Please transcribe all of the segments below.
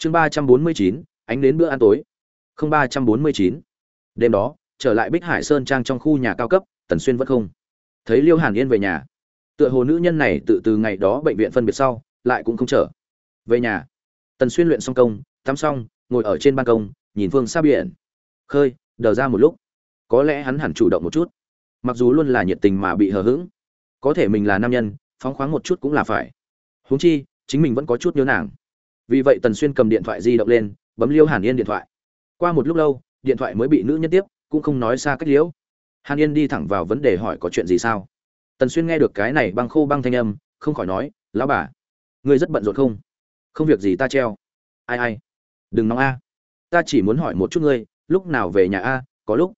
chương ba trăm bốn mươi chín, ánh đến bữa ăn tối. Không ba trăm bốn mươi chín. Đêm đó, trở lại bích hải sơn trang trong khu nhà cao cấp, tần xuyên vẫn không. Thấy liêu hàn yên về nhà, tựa hồ nữ nhân này tự từ ngày đó bệnh viện phân biệt sau, lại cũng không trở. Về nhà, tần xuyên luyện xong công, tắm xong, ngồi ở trên ban công, nhìn phương xa biển. Khơi, đờ ra một lúc. Có lẽ hắn hẳn chủ động một chút. Mặc dù luôn là nhiệt tình mà bị hờ hững. Có thể mình là nam nhân, phóng khoáng một chút cũng là phải. Huống chi, chính mình vẫn có chút nhớ nàng vì vậy tần xuyên cầm điện thoại di động lên, bấm liêu hàn yên điện thoại. Qua một lúc lâu, điện thoại mới bị nữ nhân tiếp, cũng không nói xa cách liễu hàn yên đi thẳng vào vấn đề hỏi có chuyện gì sao? Tần xuyên nghe được cái này băng khô băng thanh âm, không khỏi nói, lão bà, ngươi rất bận rộn không? Không việc gì ta treo. Ai ai? Đừng nóng a. Ta chỉ muốn hỏi một chút ngươi, lúc nào về nhà a? Có lúc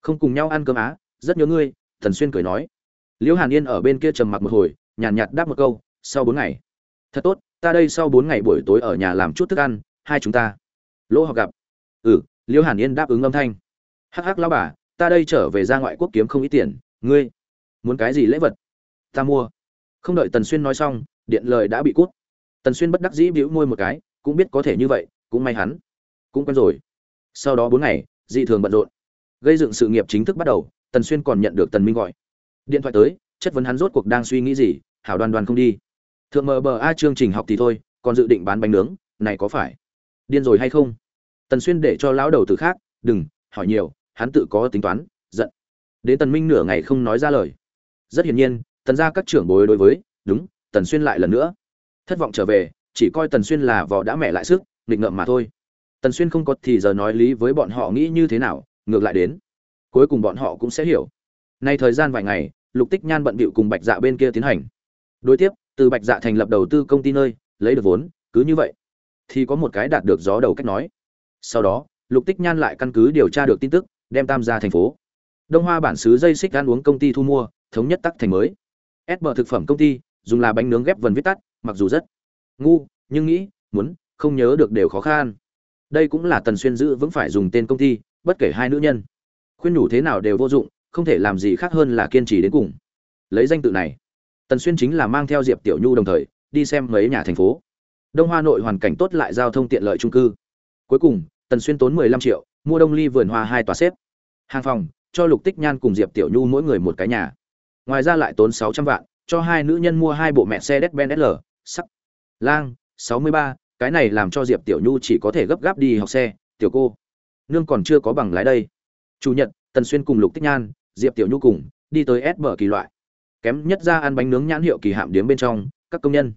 không cùng nhau ăn cơm á? Rất nhớ ngươi, tần xuyên cười nói. Liễu hàn yên ở bên kia trầm mặc một hồi, nhàn nhạt đáp một câu, sau bốn ngày. Thật tốt ta đây sau bốn ngày buổi tối ở nhà làm chút thức ăn, hai chúng ta. Lỗ học gặp. Ừ liễu hàn yên đáp ứng âm thanh. Hắc hắc, lão bà, ta đây trở về ra ngoại quốc kiếm không ít tiền, ngươi muốn cái gì lễ vật? Ta mua. Không đợi tần xuyên nói xong, điện lời đã bị cút. Tần xuyên bất đắc dĩ bĩu môi một cái, cũng biết có thể như vậy, cũng may hắn cũng quen rồi. Sau đó bốn ngày, dị thường bận rộn. Gây dựng sự nghiệp chính thức bắt đầu, tần xuyên còn nhận được tần minh gọi. Điện thoại tới, chất vấn hắn rốt cuộc đang suy nghĩ gì, hảo đoàn đoàn không đi thượng mờ bờ a chương trình học thì thôi, còn dự định bán bánh nướng, này có phải điên rồi hay không? Tần xuyên để cho lão đầu từ khác, đừng, hỏi nhiều, hắn tự có tính toán, giận. Đến tần minh nửa ngày không nói ra lời. Rất hiển nhiên, tần gia các trưởng bối đối với, đúng, tần xuyên lại lần nữa. Thất vọng trở về, chỉ coi tần xuyên là vò đã mẹ lại sức, nghịch ngợm mà thôi. Tần xuyên không có thì giờ nói lý với bọn họ nghĩ như thế nào, ngược lại đến. Cuối cùng bọn họ cũng sẽ hiểu. Nay thời gian vài ngày, lục tích nhan bận bịu cùng bạch dạ bên kia tiến hành. Đối tiếp từ bạch dạ thành lập đầu tư công ty nơi, lấy được vốn, cứ như vậy, thì có một cái đạt được gió đầu cách nói. Sau đó, lục tích nhan lại căn cứ điều tra được tin tức, đem tam gia thành phố. Đông hoa bản xứ dây xích ăn uống công ty thu mua, thống nhất tắc thành mới. Ép bờ thực phẩm công ty, dùng là bánh nướng ghép vần viết tắt, mặc dù rất ngu, nhưng nghĩ, muốn, không nhớ được đều khó khăn. Đây cũng là tần xuyên giữ vững phải dùng tên công ty, bất kể hai nữ nhân. Khuyên nhủ thế nào đều vô dụng, không thể làm gì khác hơn là kiên trì đến cùng. Lấy danh tự này tần xuyên chính là mang theo diệp tiểu nhu đồng thời đi xem mấy nhà thành phố đông hoa nội hoàn cảnh tốt lại giao thông tiện lợi trung cư cuối cùng tần xuyên tốn mười lăm triệu mua đông ly vườn hoa hai tòa xếp hàng phòng cho lục tích nhan cùng diệp tiểu nhu mỗi người một cái nhà ngoài ra lại tốn sáu trăm vạn cho hai nữ nhân mua hai bộ mẹ xe Mercedes-Benz SL, sắc. Lang, sáu mươi ba, cái này làm cho Diệp Tiểu Nhu chỉ có thể gấp gáp đi học xe, tiểu cô. Nương còn chưa có bằng lái đây. Chủ nhật, Tần Xuyên cùng Lục Tích Nhan, Diệp Tiểu Nhu cùng đi tới S bờ kỳ loại. Kém nhất ra ăn bánh nướng nhãn hiệu kỳ hạm điếm bên trong, các công nhân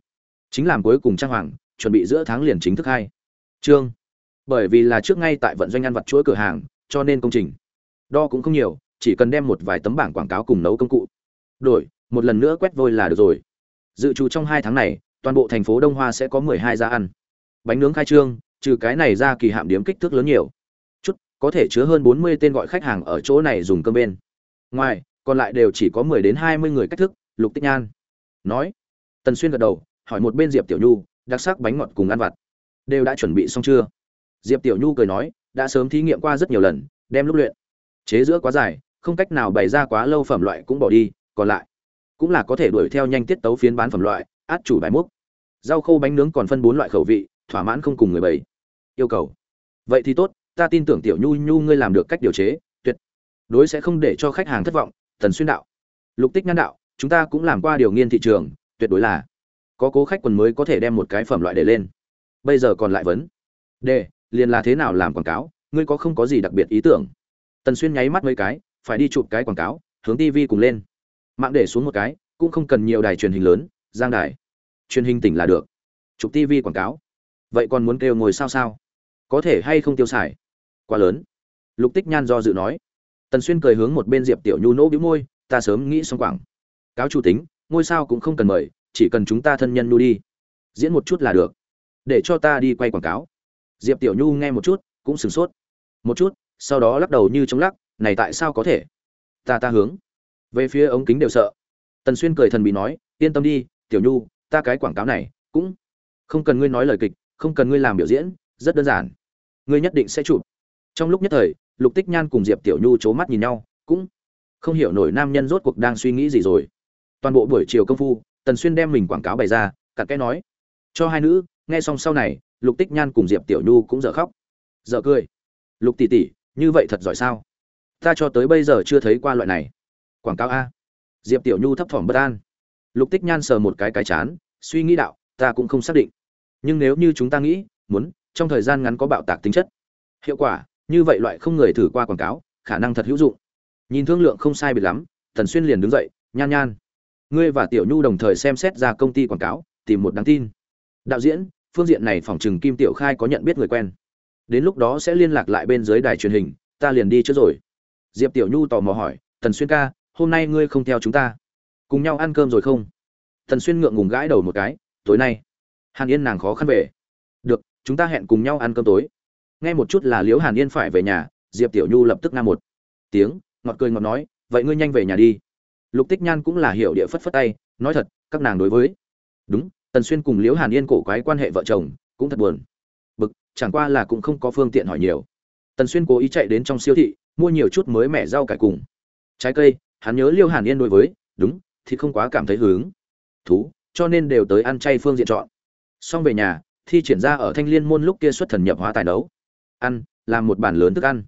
chính làm cuối cùng trang hoàng, chuẩn bị giữa tháng liền chính thức hai. Trương. Bởi vì là trước ngay tại vận doanh ăn vặt chuỗi cửa hàng, cho nên công trình đo cũng không nhiều, chỉ cần đem một vài tấm bảng quảng cáo cùng nấu công cụ. Đổi, một lần nữa quét vôi là được rồi dự trù trong hai tháng này toàn bộ thành phố đông hoa sẽ có mười hai gia ăn bánh nướng khai trương trừ cái này ra kỳ hạm điếm kích thước lớn nhiều chút có thể chứa hơn bốn mươi tên gọi khách hàng ở chỗ này dùng cơm bên ngoài còn lại đều chỉ có mười đến hai mươi người cách thức, lục tích nhan. Nói, tần xuyên gật đầu, hỏi một bên diệp tiểu nhu, đặc sắc bánh ngọt cùng ăn vặt. Đều đã chuẩn bị xong chưa? Diệp tiểu nhu cười nói, đã sớm thí nghiệm qua rất nhiều lần, đem lúc luyện. Chế giữa quá dài, không cách nào bày ra quá lâu phẩm loại cũng bỏ đi, còn lại cũng là có thể đuổi theo nhanh tiết tấu phiến bán phẩm loại, át chủ bài múc. Rau khô bánh nướng còn phân bốn loại khẩu vị, thỏa mãn không cùng người bảy yêu cầu. Vậy thì tốt, ta tin tưởng tiểu nhu nhu ngươi làm được cách điều chế, tuyệt. Đối sẽ không để cho khách hàng thất vọng thần xuyên đạo. Lục tích nhan đạo, chúng ta cũng làm qua điều nghiên thị trường, tuyệt đối là có cố khách quần mới có thể đem một cái phẩm loại để lên. Bây giờ còn lại vấn. Đề, liền là thế nào làm quảng cáo, ngươi có không có gì đặc biệt ý tưởng? Tần xuyên nháy mắt mấy cái, phải đi chụp cái quảng cáo, hướng tv cùng lên. Mạng để xuống một cái, cũng không cần nhiều đài truyền hình lớn, giang đài. Truyền hình tỉnh là được. Chụp tv quảng cáo. Vậy còn muốn kêu ngồi sao sao? Có thể hay không tiêu xài? Quá lớn. Lục tích nhan do dự nói tần xuyên cười hướng một bên diệp tiểu nhu nỗ bĩu môi, ta sớm nghĩ xong quảng. Cáo chủ tính, ngôi sao cũng không cần mời, chỉ cần chúng ta thân nhân nhu đi. Diễn một chút là được. Để cho ta đi quay quảng cáo. Diệp tiểu nhu nghe một chút, cũng sửng sốt. Một chút, sau đó lắc đầu như chống lắc, này tại sao có thể? Ta ta hướng. Về phía ống kính đều sợ. Tần xuyên cười thần bí nói, yên tâm đi, tiểu nhu, ta cái quảng cáo này cũng không cần ngươi nói lời kịch, không cần ngươi làm biểu diễn, rất đơn giản. Ngươi nhất định sẽ chụp. Trong lúc nhất thời lục tích nhan cùng diệp tiểu nhu c h ố mắt nhìn nhau, cũng không hiểu nổi nam nhân rốt cuộc đang suy nghĩ gì rồi. Toàn bộ buổi chiều công phu, tần xuyên đem mình quảng cáo bày ra, cặn cái nói, cho hai nữ, nghe xong sau này, lục tích nhan cùng diệp tiểu nhu cũng dở khóc, dở cười. Lục tỷ tỷ, như vậy thật giỏi sao? Ta cho tới bây giờ chưa thấy qua loại này. Quảng cáo a. Diệp tiểu nhu thấp thỏm bất an. Lục tích nhan sờ một cái cái chán, suy nghĩ đạo, ta cũng không xác định. Nhưng nếu như chúng ta nghĩ, muốn, trong thời gian ngắn có bạo tạc tính chất, hiệu quả như vậy loại không người thử qua quảng cáo, khả năng thật hữu dụng. Nhìn thương lượng không sai biệt lắm, tần xuyên liền đứng dậy, nhan nhan. Ngươi và tiểu nhu đồng thời xem xét ra công ty quảng cáo, tìm một đáng tin. Đạo diễn, phương diện này phòng trừng kim tiểu khai có nhận biết người quen. Đến lúc đó sẽ liên lạc lại bên dưới đài truyền hình, ta liền đi trước rồi. Diệp tiểu nhu tò mò hỏi, tần xuyên ca, hôm nay ngươi không theo chúng ta? Cùng nhau ăn cơm rồi không? Tần xuyên ngượng ngùng gãi đầu một cái, tối nay. Hàn yên nàng khó khăn về. Được, chúng ta hẹn cùng nhau ăn cơm tối nghe một chút là liễu hàn yên phải về nhà, diệp tiểu nhu lập tức nga một. Tiếng, ngọt cười ngọt nói, vậy ngươi nhanh về nhà đi. Lục tích nhan cũng là hiểu địa phất phất tay, nói thật, các nàng đối với. Đúng, tần xuyên cùng liễu hàn yên cổ quái quan hệ vợ chồng, cũng thật buồn. Bực, chẳng qua là cũng không có phương tiện hỏi nhiều. Tần xuyên cố ý chạy đến trong siêu thị, mua nhiều chút mới mẻ rau cải cùng. Trái cây, hắn nhớ liêu hàn yên đối với, đúng, thì không quá cảm thấy hướng thú, cho nên đều tới ăn chay phương diện chọn. Xong về nhà, thi triển ra ở thanh liên môn lúc kia xuất thần nhập hóa tài nấu ăn, làm một bàn lớn thức ăn.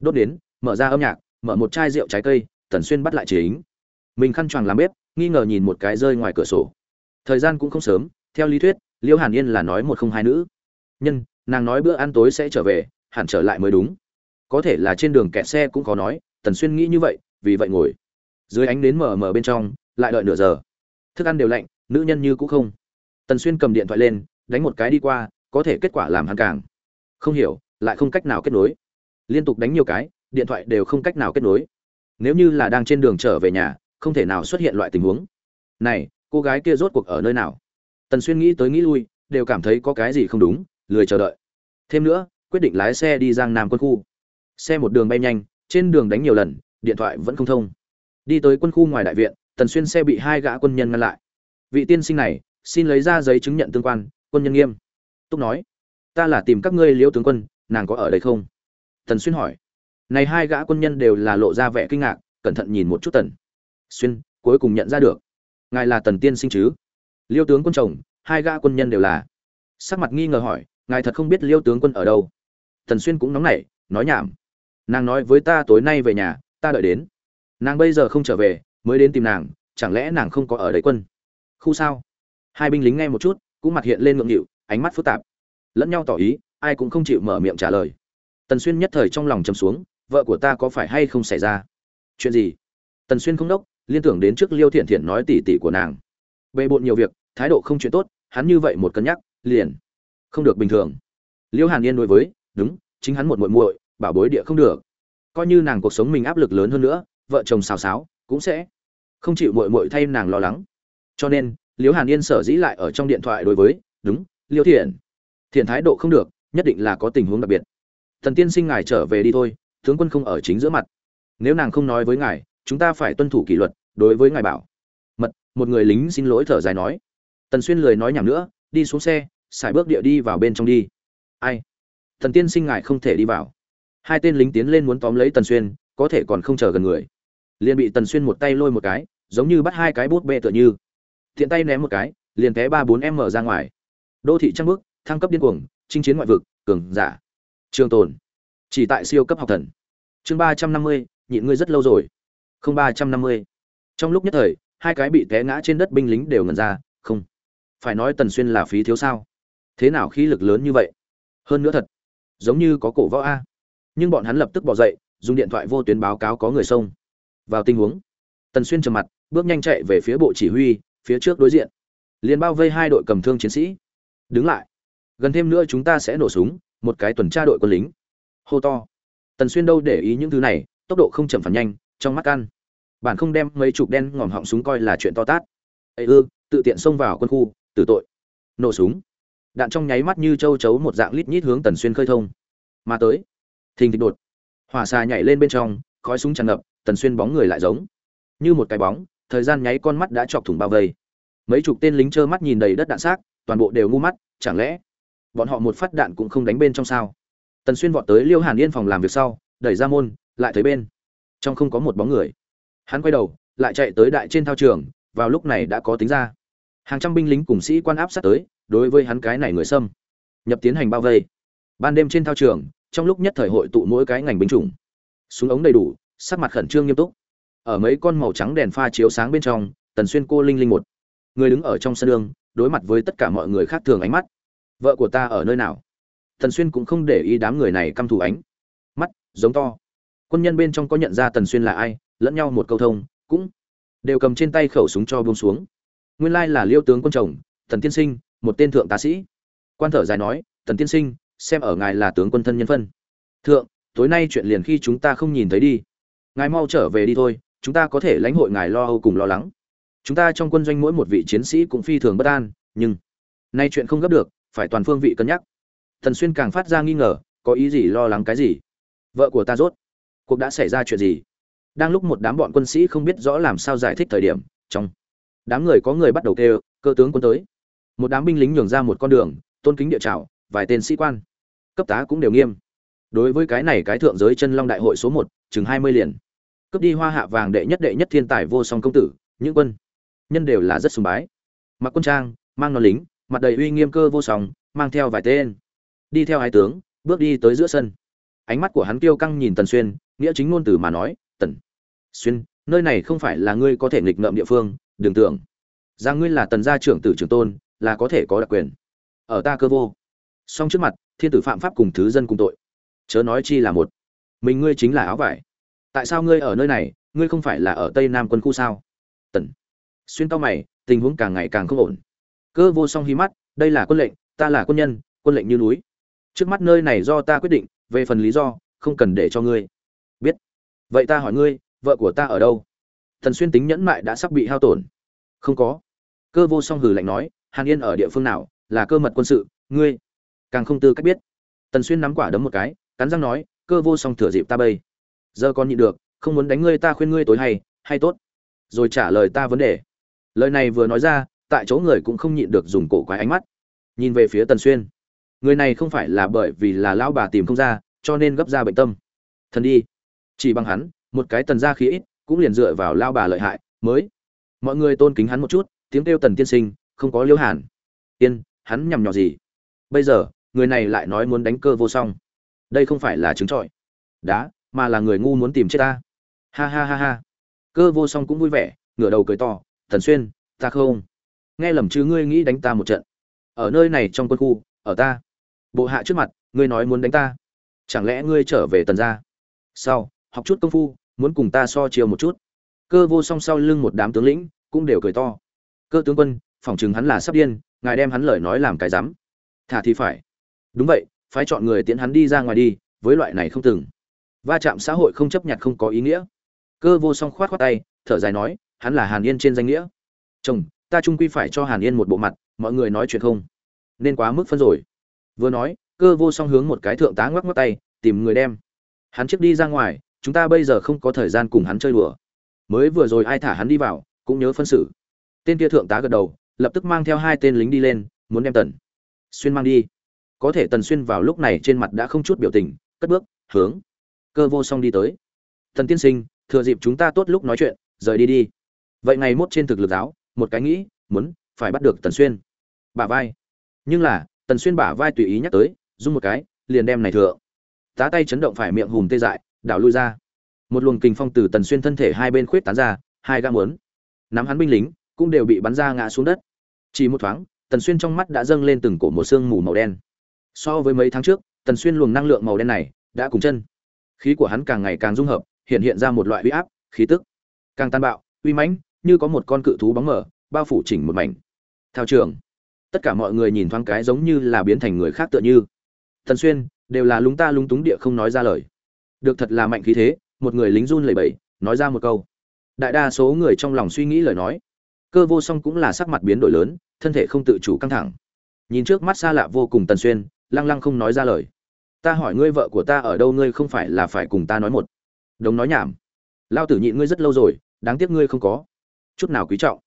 Đốt đến, mở ra âm nhạc, mở một chai rượu trái cây, tần xuyên bắt lại chính mình khăn choàng làm bếp, nghi ngờ nhìn một cái rơi ngoài cửa sổ. Thời gian cũng không sớm, theo lý thuyết, liêu hàn yên là nói một không hai nữ. Nhân, nàng nói bữa ăn tối sẽ trở về, hẳn trở lại mới đúng. Có thể là trên đường kẹt xe cũng khó nói, tần xuyên nghĩ như vậy, vì vậy ngồi. Dưới ánh nến mờ mờ bên trong, lại đợi nửa giờ. Thức ăn đều lạnh, nữ nhân như cũng không. Tần xuyên cầm điện thoại lên, đánh một cái đi qua, có thể kết quả làm hắn càng. Không hiểu lại không cách nào kết nối. Liên tục đánh nhiều cái, điện thoại đều không cách nào kết nối. Nếu như là đang trên đường trở về nhà, không thể nào xuất hiện loại tình huống. Này, cô gái kia rốt cuộc ở nơi nào? Tần xuyên nghĩ tới nghĩ lui, đều cảm thấy có cái gì không đúng, lười chờ đợi. Thêm nữa, quyết định lái xe đi giang nam quân khu. Xe một đường bay nhanh, trên đường đánh nhiều lần, điện thoại vẫn không thông. Đi tới quân khu ngoài đại viện, tần xuyên xe bị hai gã quân nhân ngăn lại. Vị tiên sinh này, xin lấy ra giấy chứng nhận tương quan, quân nhân nghiêm. Túc nói, ta là tìm các ngươi liễu tướng quân nàng có ở đây không? Tần xuyên hỏi. Này hai gã quân nhân đều là lộ ra vẻ kinh ngạc, cẩn thận nhìn một chút tần. Xuyên, cuối cùng nhận ra được. Ngài là tần tiên sinh chứ? Liêu tướng quân chồng, hai gã quân nhân đều là. Sắc mặt nghi ngờ hỏi, ngài thật không biết liêu tướng quân ở đâu? Tần xuyên cũng nóng nảy, nói nhảm. Nàng nói với ta tối nay về nhà, ta đợi đến. Nàng bây giờ không trở về, mới đến tìm nàng, chẳng lẽ nàng không có ở đấy quân? Khu sao? Hai binh lính nghe một chút, cũng mặt hiện lên ngượng nghịu, ánh mắt phức tạp. Lẫn nhau tỏ ý ai cũng không chịu mở miệng trả lời. Tần xuyên nhất thời trong lòng chầm xuống, vợ của ta có phải hay không xảy ra? Chuyện gì? Tần xuyên không đốc, liên tưởng đến trước liêu thiện thiện nói tỉ tỉ của nàng. Bề bộn nhiều việc, thái độ không chuyện tốt, hắn như vậy một cân nhắc, liền. Không được bình thường. Liêu hàn yên đối với, đúng, chính hắn một muội muội, bảo bối địa không được. Coi như nàng cuộc sống mình áp lực lớn hơn nữa, vợ chồng xào xáo, cũng sẽ không chịu muội muội thay nàng lo lắng. Cho nên, liêu hàn yên sở dĩ lại ở trong điện thoại đối với, đúng, liêu thiện thiện thái độ không được nhất định là có tình huống đặc biệt. Thần tiên sinh ngài trở về đi thôi, tướng quân không ở chính giữa mặt. Nếu nàng không nói với ngài, chúng ta phải tuân thủ kỷ luật, đối với ngài bảo. Mật, một người lính xin lỗi thở dài nói. Tần xuyên lười nói nhảm nữa, đi xuống xe, xài bước địa đi vào bên trong đi. Ai? Thần tiên sinh ngài không thể đi vào. Hai tên lính tiến lên muốn tóm lấy tần xuyên, có thể còn không chờ gần người. Liền bị tần xuyên một tay lôi một cái, giống như bắt hai cái bút bê tựa như. Thiện tay ném một cái, liền té ba bốn mở ra ngoài. Đô thị trăng bước, thăng cấp điên cuồng chinh chiến ngoại vực, cường giả. Trường tồn. Chỉ tại siêu cấp học thần. Chương ba trăm năm mươi, nhịn ngươi rất lâu rồi. Không, ba trăm năm mươi. Trong lúc nhất thời, hai cái bị té ngã trên đất binh lính đều ngẩn ra, không. Phải nói tần xuyên là phí thiếu sao? Thế nào khí lực lớn như vậy? Hơn nữa thật, giống như có cổ võ a. Nhưng bọn hắn lập tức bỏ dậy, dùng điện thoại vô tuyến báo cáo có người xông. Vào tình huống, tần xuyên trầm mặt, bước nhanh chạy về phía bộ chỉ huy, phía trước đối diện. Liền bao vây hai đội cầm thương chiến sĩ. Đứng lại gần thêm nữa chúng ta sẽ nổ súng, một cái tuần tra đội quân lính. Hô to. Tần xuyên đâu để ý những thứ này, tốc độ không chậm phản nhanh, trong mắt ăn. Bản không đem mấy chục đen ngòm họng súng coi là chuyện to tát. Ấy ư, tự tiện xông vào quân khu, tử tội. Nổ súng. Đạn trong nháy mắt như châu chấu một dạng lít nhít hướng tần xuyên khơi thông. Mà tới. Thình thịch đột. Hỏa xà nhảy lên bên trong, khói súng tràn ngập, tần xuyên bóng người lại giống. Như một cái bóng, thời gian nháy con mắt đã chọc thủng bao vây. Mấy chục tên lính trơ mắt nhìn đầy đất đạn xác, toàn bộ đều ngu mắt, chẳng lẽ bọn họ một phát đạn cũng không đánh bên trong sao. Tần xuyên vọt tới liêu hàn yên phòng làm việc sau, đẩy ra môn, lại thấy bên trong không có một bóng người. Hắn quay đầu, lại chạy tới đại trên thao trường, vào lúc này đã có tính ra. Hàng trăm binh lính cùng sĩ quan áp sát tới, đối với hắn cái này người xâm. Nhập tiến hành bao vây. Ban đêm trên thao trường, trong lúc nhất thời hội tụ mỗi cái ngành binh chủng. Súng ống đầy đủ, sắc mặt khẩn trương nghiêm túc. Ở mấy con màu trắng đèn pha chiếu sáng bên trong, tần xuyên cô linh linh một. Người đứng ở trong sân đường, đối mặt với tất cả mọi người khác thường ánh mắt vợ của ta ở nơi nào? Tần xuyên cũng không để ý đám người này căm thù ánh. Mắt giống to. Quân nhân bên trong có nhận ra tần xuyên là ai, lẫn nhau một câu thông, cũng đều cầm trên tay khẩu súng cho buông xuống. Nguyên lai là liêu tướng quân chồng, tần tiên sinh, một tên thượng tá sĩ. Quan thở dài nói, tần tiên sinh, xem ở ngài là tướng quân thân nhân phân. Thượng, tối nay chuyện liền khi chúng ta không nhìn thấy đi. Ngài mau trở về đi thôi, chúng ta có thể lãnh hội ngài lo âu cùng lo lắng. Chúng ta trong quân doanh mỗi một vị chiến sĩ cũng phi thường bất an, nhưng nay chuyện không gấp được phải toàn phương vị cân nhắc. Thần xuyên càng phát ra nghi ngờ, có ý gì lo lắng cái gì? Vợ của ta rốt. Cuộc đã xảy ra chuyện gì? Đang lúc một đám bọn quân sĩ không biết rõ làm sao giải thích thời điểm, trong đám người có người bắt đầu kêu, cơ tướng quân tới. Một đám binh lính nhường ra một con đường, tôn kính địa trào vài tên sĩ quan. Cấp tá cũng đều nghiêm. Đối với cái này cái thượng giới chân long đại hội số một, chừng hai mươi liền. Cướp đi hoa hạ vàng đệ nhất đệ nhất thiên tài vô song công tử, những quân nhân đều là rất sùng bái. Mặc quân trang, mang nó lính mặt đầy uy nghiêm cơ vô song, mang theo vài tên. Đi theo hai tướng, bước đi tới giữa sân. Ánh mắt của hắn kiêu căng nhìn tần xuyên, nghĩa chính ngôn từ mà nói, tần xuyên, nơi này không phải là ngươi có thể nghịch ngợm địa phương, đừng tưởng rằng ngươi là tần gia trưởng tử trưởng tôn, là có thể có đặc quyền. Ở ta cơ vô. Song trước mặt, thiên tử phạm pháp cùng thứ dân cùng tội. Chớ nói chi là một. Mình ngươi chính là áo vải. Tại sao ngươi ở nơi này, ngươi không phải là ở tây nam quân khu sao? Tần xuyên tao mày, tình huống càng ngày càng không ổn cơ vô song hí mắt, đây là quân lệnh, ta là quân nhân, quân lệnh như núi. Trước mắt nơi này do ta quyết định, về phần lý do, không cần để cho ngươi. Biết. Vậy ta hỏi ngươi, vợ của ta ở đâu? Thần xuyên tính nhẫn mại đã sắp bị hao tổn. Không có. Cơ vô song hừ lạnh nói, hàn yên ở địa phương nào, là cơ mật quân sự, ngươi. Càng không tư cách biết. Tần xuyên nắm quả đấm một cái, cắn răng nói, cơ vô song thừa dịp ta bây. Giờ còn nhịn được, không muốn đánh ngươi ta khuyên ngươi tối hay hay tốt. Rồi trả lời ta vấn đề. Lời này vừa nói ra tại chỗ người cũng không nhịn được dùng cổ quái ánh mắt. Nhìn về phía tần xuyên. Người này không phải là bởi vì là lão bà tìm không ra, cho nên gấp ra bệnh tâm. Thần đi. Chỉ bằng hắn, một cái tần gia khí ít, cũng liền dựa vào lao bà lợi hại, mới. Mọi người tôn kính hắn một chút, tiếng kêu tần tiên sinh, không có liêu hàn. Tiên hắn nhằm nhỏ gì? Bây giờ, người này lại nói muốn đánh cơ vô song. Đây không phải là chứng trọi. Đá, mà là người ngu muốn tìm chết ta. Ha ha ha ha. Cơ vô song cũng vui vẻ, ngửa đầu cười to thần xuyên, ta không nghe lầm chứ ngươi nghĩ đánh ta một trận. Ở nơi này trong quân khu, ở ta. Bộ hạ trước mặt, ngươi nói muốn đánh ta. Chẳng lẽ ngươi trở về tần gia? Sau học chút công phu, muốn cùng ta so chiều một chút. Cơ vô song sau lưng một đám tướng lĩnh, cũng đều cười to. Cơ tướng quân phỏng chừng hắn là sắp điên, ngài đem hắn lời nói làm cái rắm. Thả thì phải. Đúng vậy phải chọn người tiễn hắn đi ra ngoài đi, với loại này không từng. Va chạm xã hội không chấp nhận không có ý nghĩa. Cơ vô song khoát khoát tay, thở dài nói, hắn là hàn yên trên danh nghĩa. Chồng ta trung quy phải cho hàn yên một bộ mặt, mọi người nói chuyện không? Nên quá mức phân rồi. Vừa nói, cơ vô song hướng một cái thượng tá ngoắc ngoắc tay, tìm người đem. Hắn trước đi ra ngoài, chúng ta bây giờ không có thời gian cùng hắn chơi đùa. Mới vừa rồi ai thả hắn đi vào, cũng nhớ phân xử. Tên kia thượng tá gật đầu, lập tức mang theo hai tên lính đi lên, muốn đem tần xuyên mang đi. Có thể tần xuyên vào lúc này trên mặt đã không chút biểu tình, cất bước, hướng cơ vô song đi tới. Tần tiên sinh, thừa dịp chúng ta tốt lúc nói chuyện, rời đi đi. Vậy ngày mốt trên thực lực giáo một cái nghĩ, muốn, phải bắt được tần xuyên. Bả vai. Nhưng là, tần xuyên bả vai tùy ý nhắc tới dung một cái, liền đem này thượng. Tá tay chấn động phải miệng hùm tê dại, đảo lui ra. Một luồng kình phong từ tần xuyên thân thể hai bên khuyết tán ra, hai gã muốn. Nắm hắn binh lính, cũng đều bị bắn ra ngã xuống đất. Chỉ một thoáng, tần xuyên trong mắt đã dâng lên từng cổ một sương mù màu đen. So với mấy tháng trước, tần xuyên luồng năng lượng màu đen này đã cùng chân. Khí của hắn càng ngày càng dung hợp, hiện hiện ra một loại uy áp, khí tức. Càng tan bạo, uy mãnh như có một con cự thú bóng mở bao phủ chỉnh một mảnh. Theo trường. Tất cả mọi người nhìn thoáng cái giống như là biến thành người khác tựa như. Thần xuyên, đều là lúng ta lúng túng địa không nói ra lời. Được thật là mạnh khí thế, một người lính run lẩy bẩy, nói ra một câu. Đại đa số người trong lòng suy nghĩ lời nói. Cơ vô song cũng là sắc mặt biến đổi lớn, thân thể không tự chủ căng thẳng. Nhìn trước mắt xa lạ vô cùng tần xuyên, lăng lăng không nói ra lời. Ta hỏi ngươi vợ của ta ở đâu, ngươi không phải là phải cùng ta nói một. Đống nói nhảm. Lao tử nhịn ngươi rất lâu rồi, đáng tiếc ngươi không có chút nào quý trọng.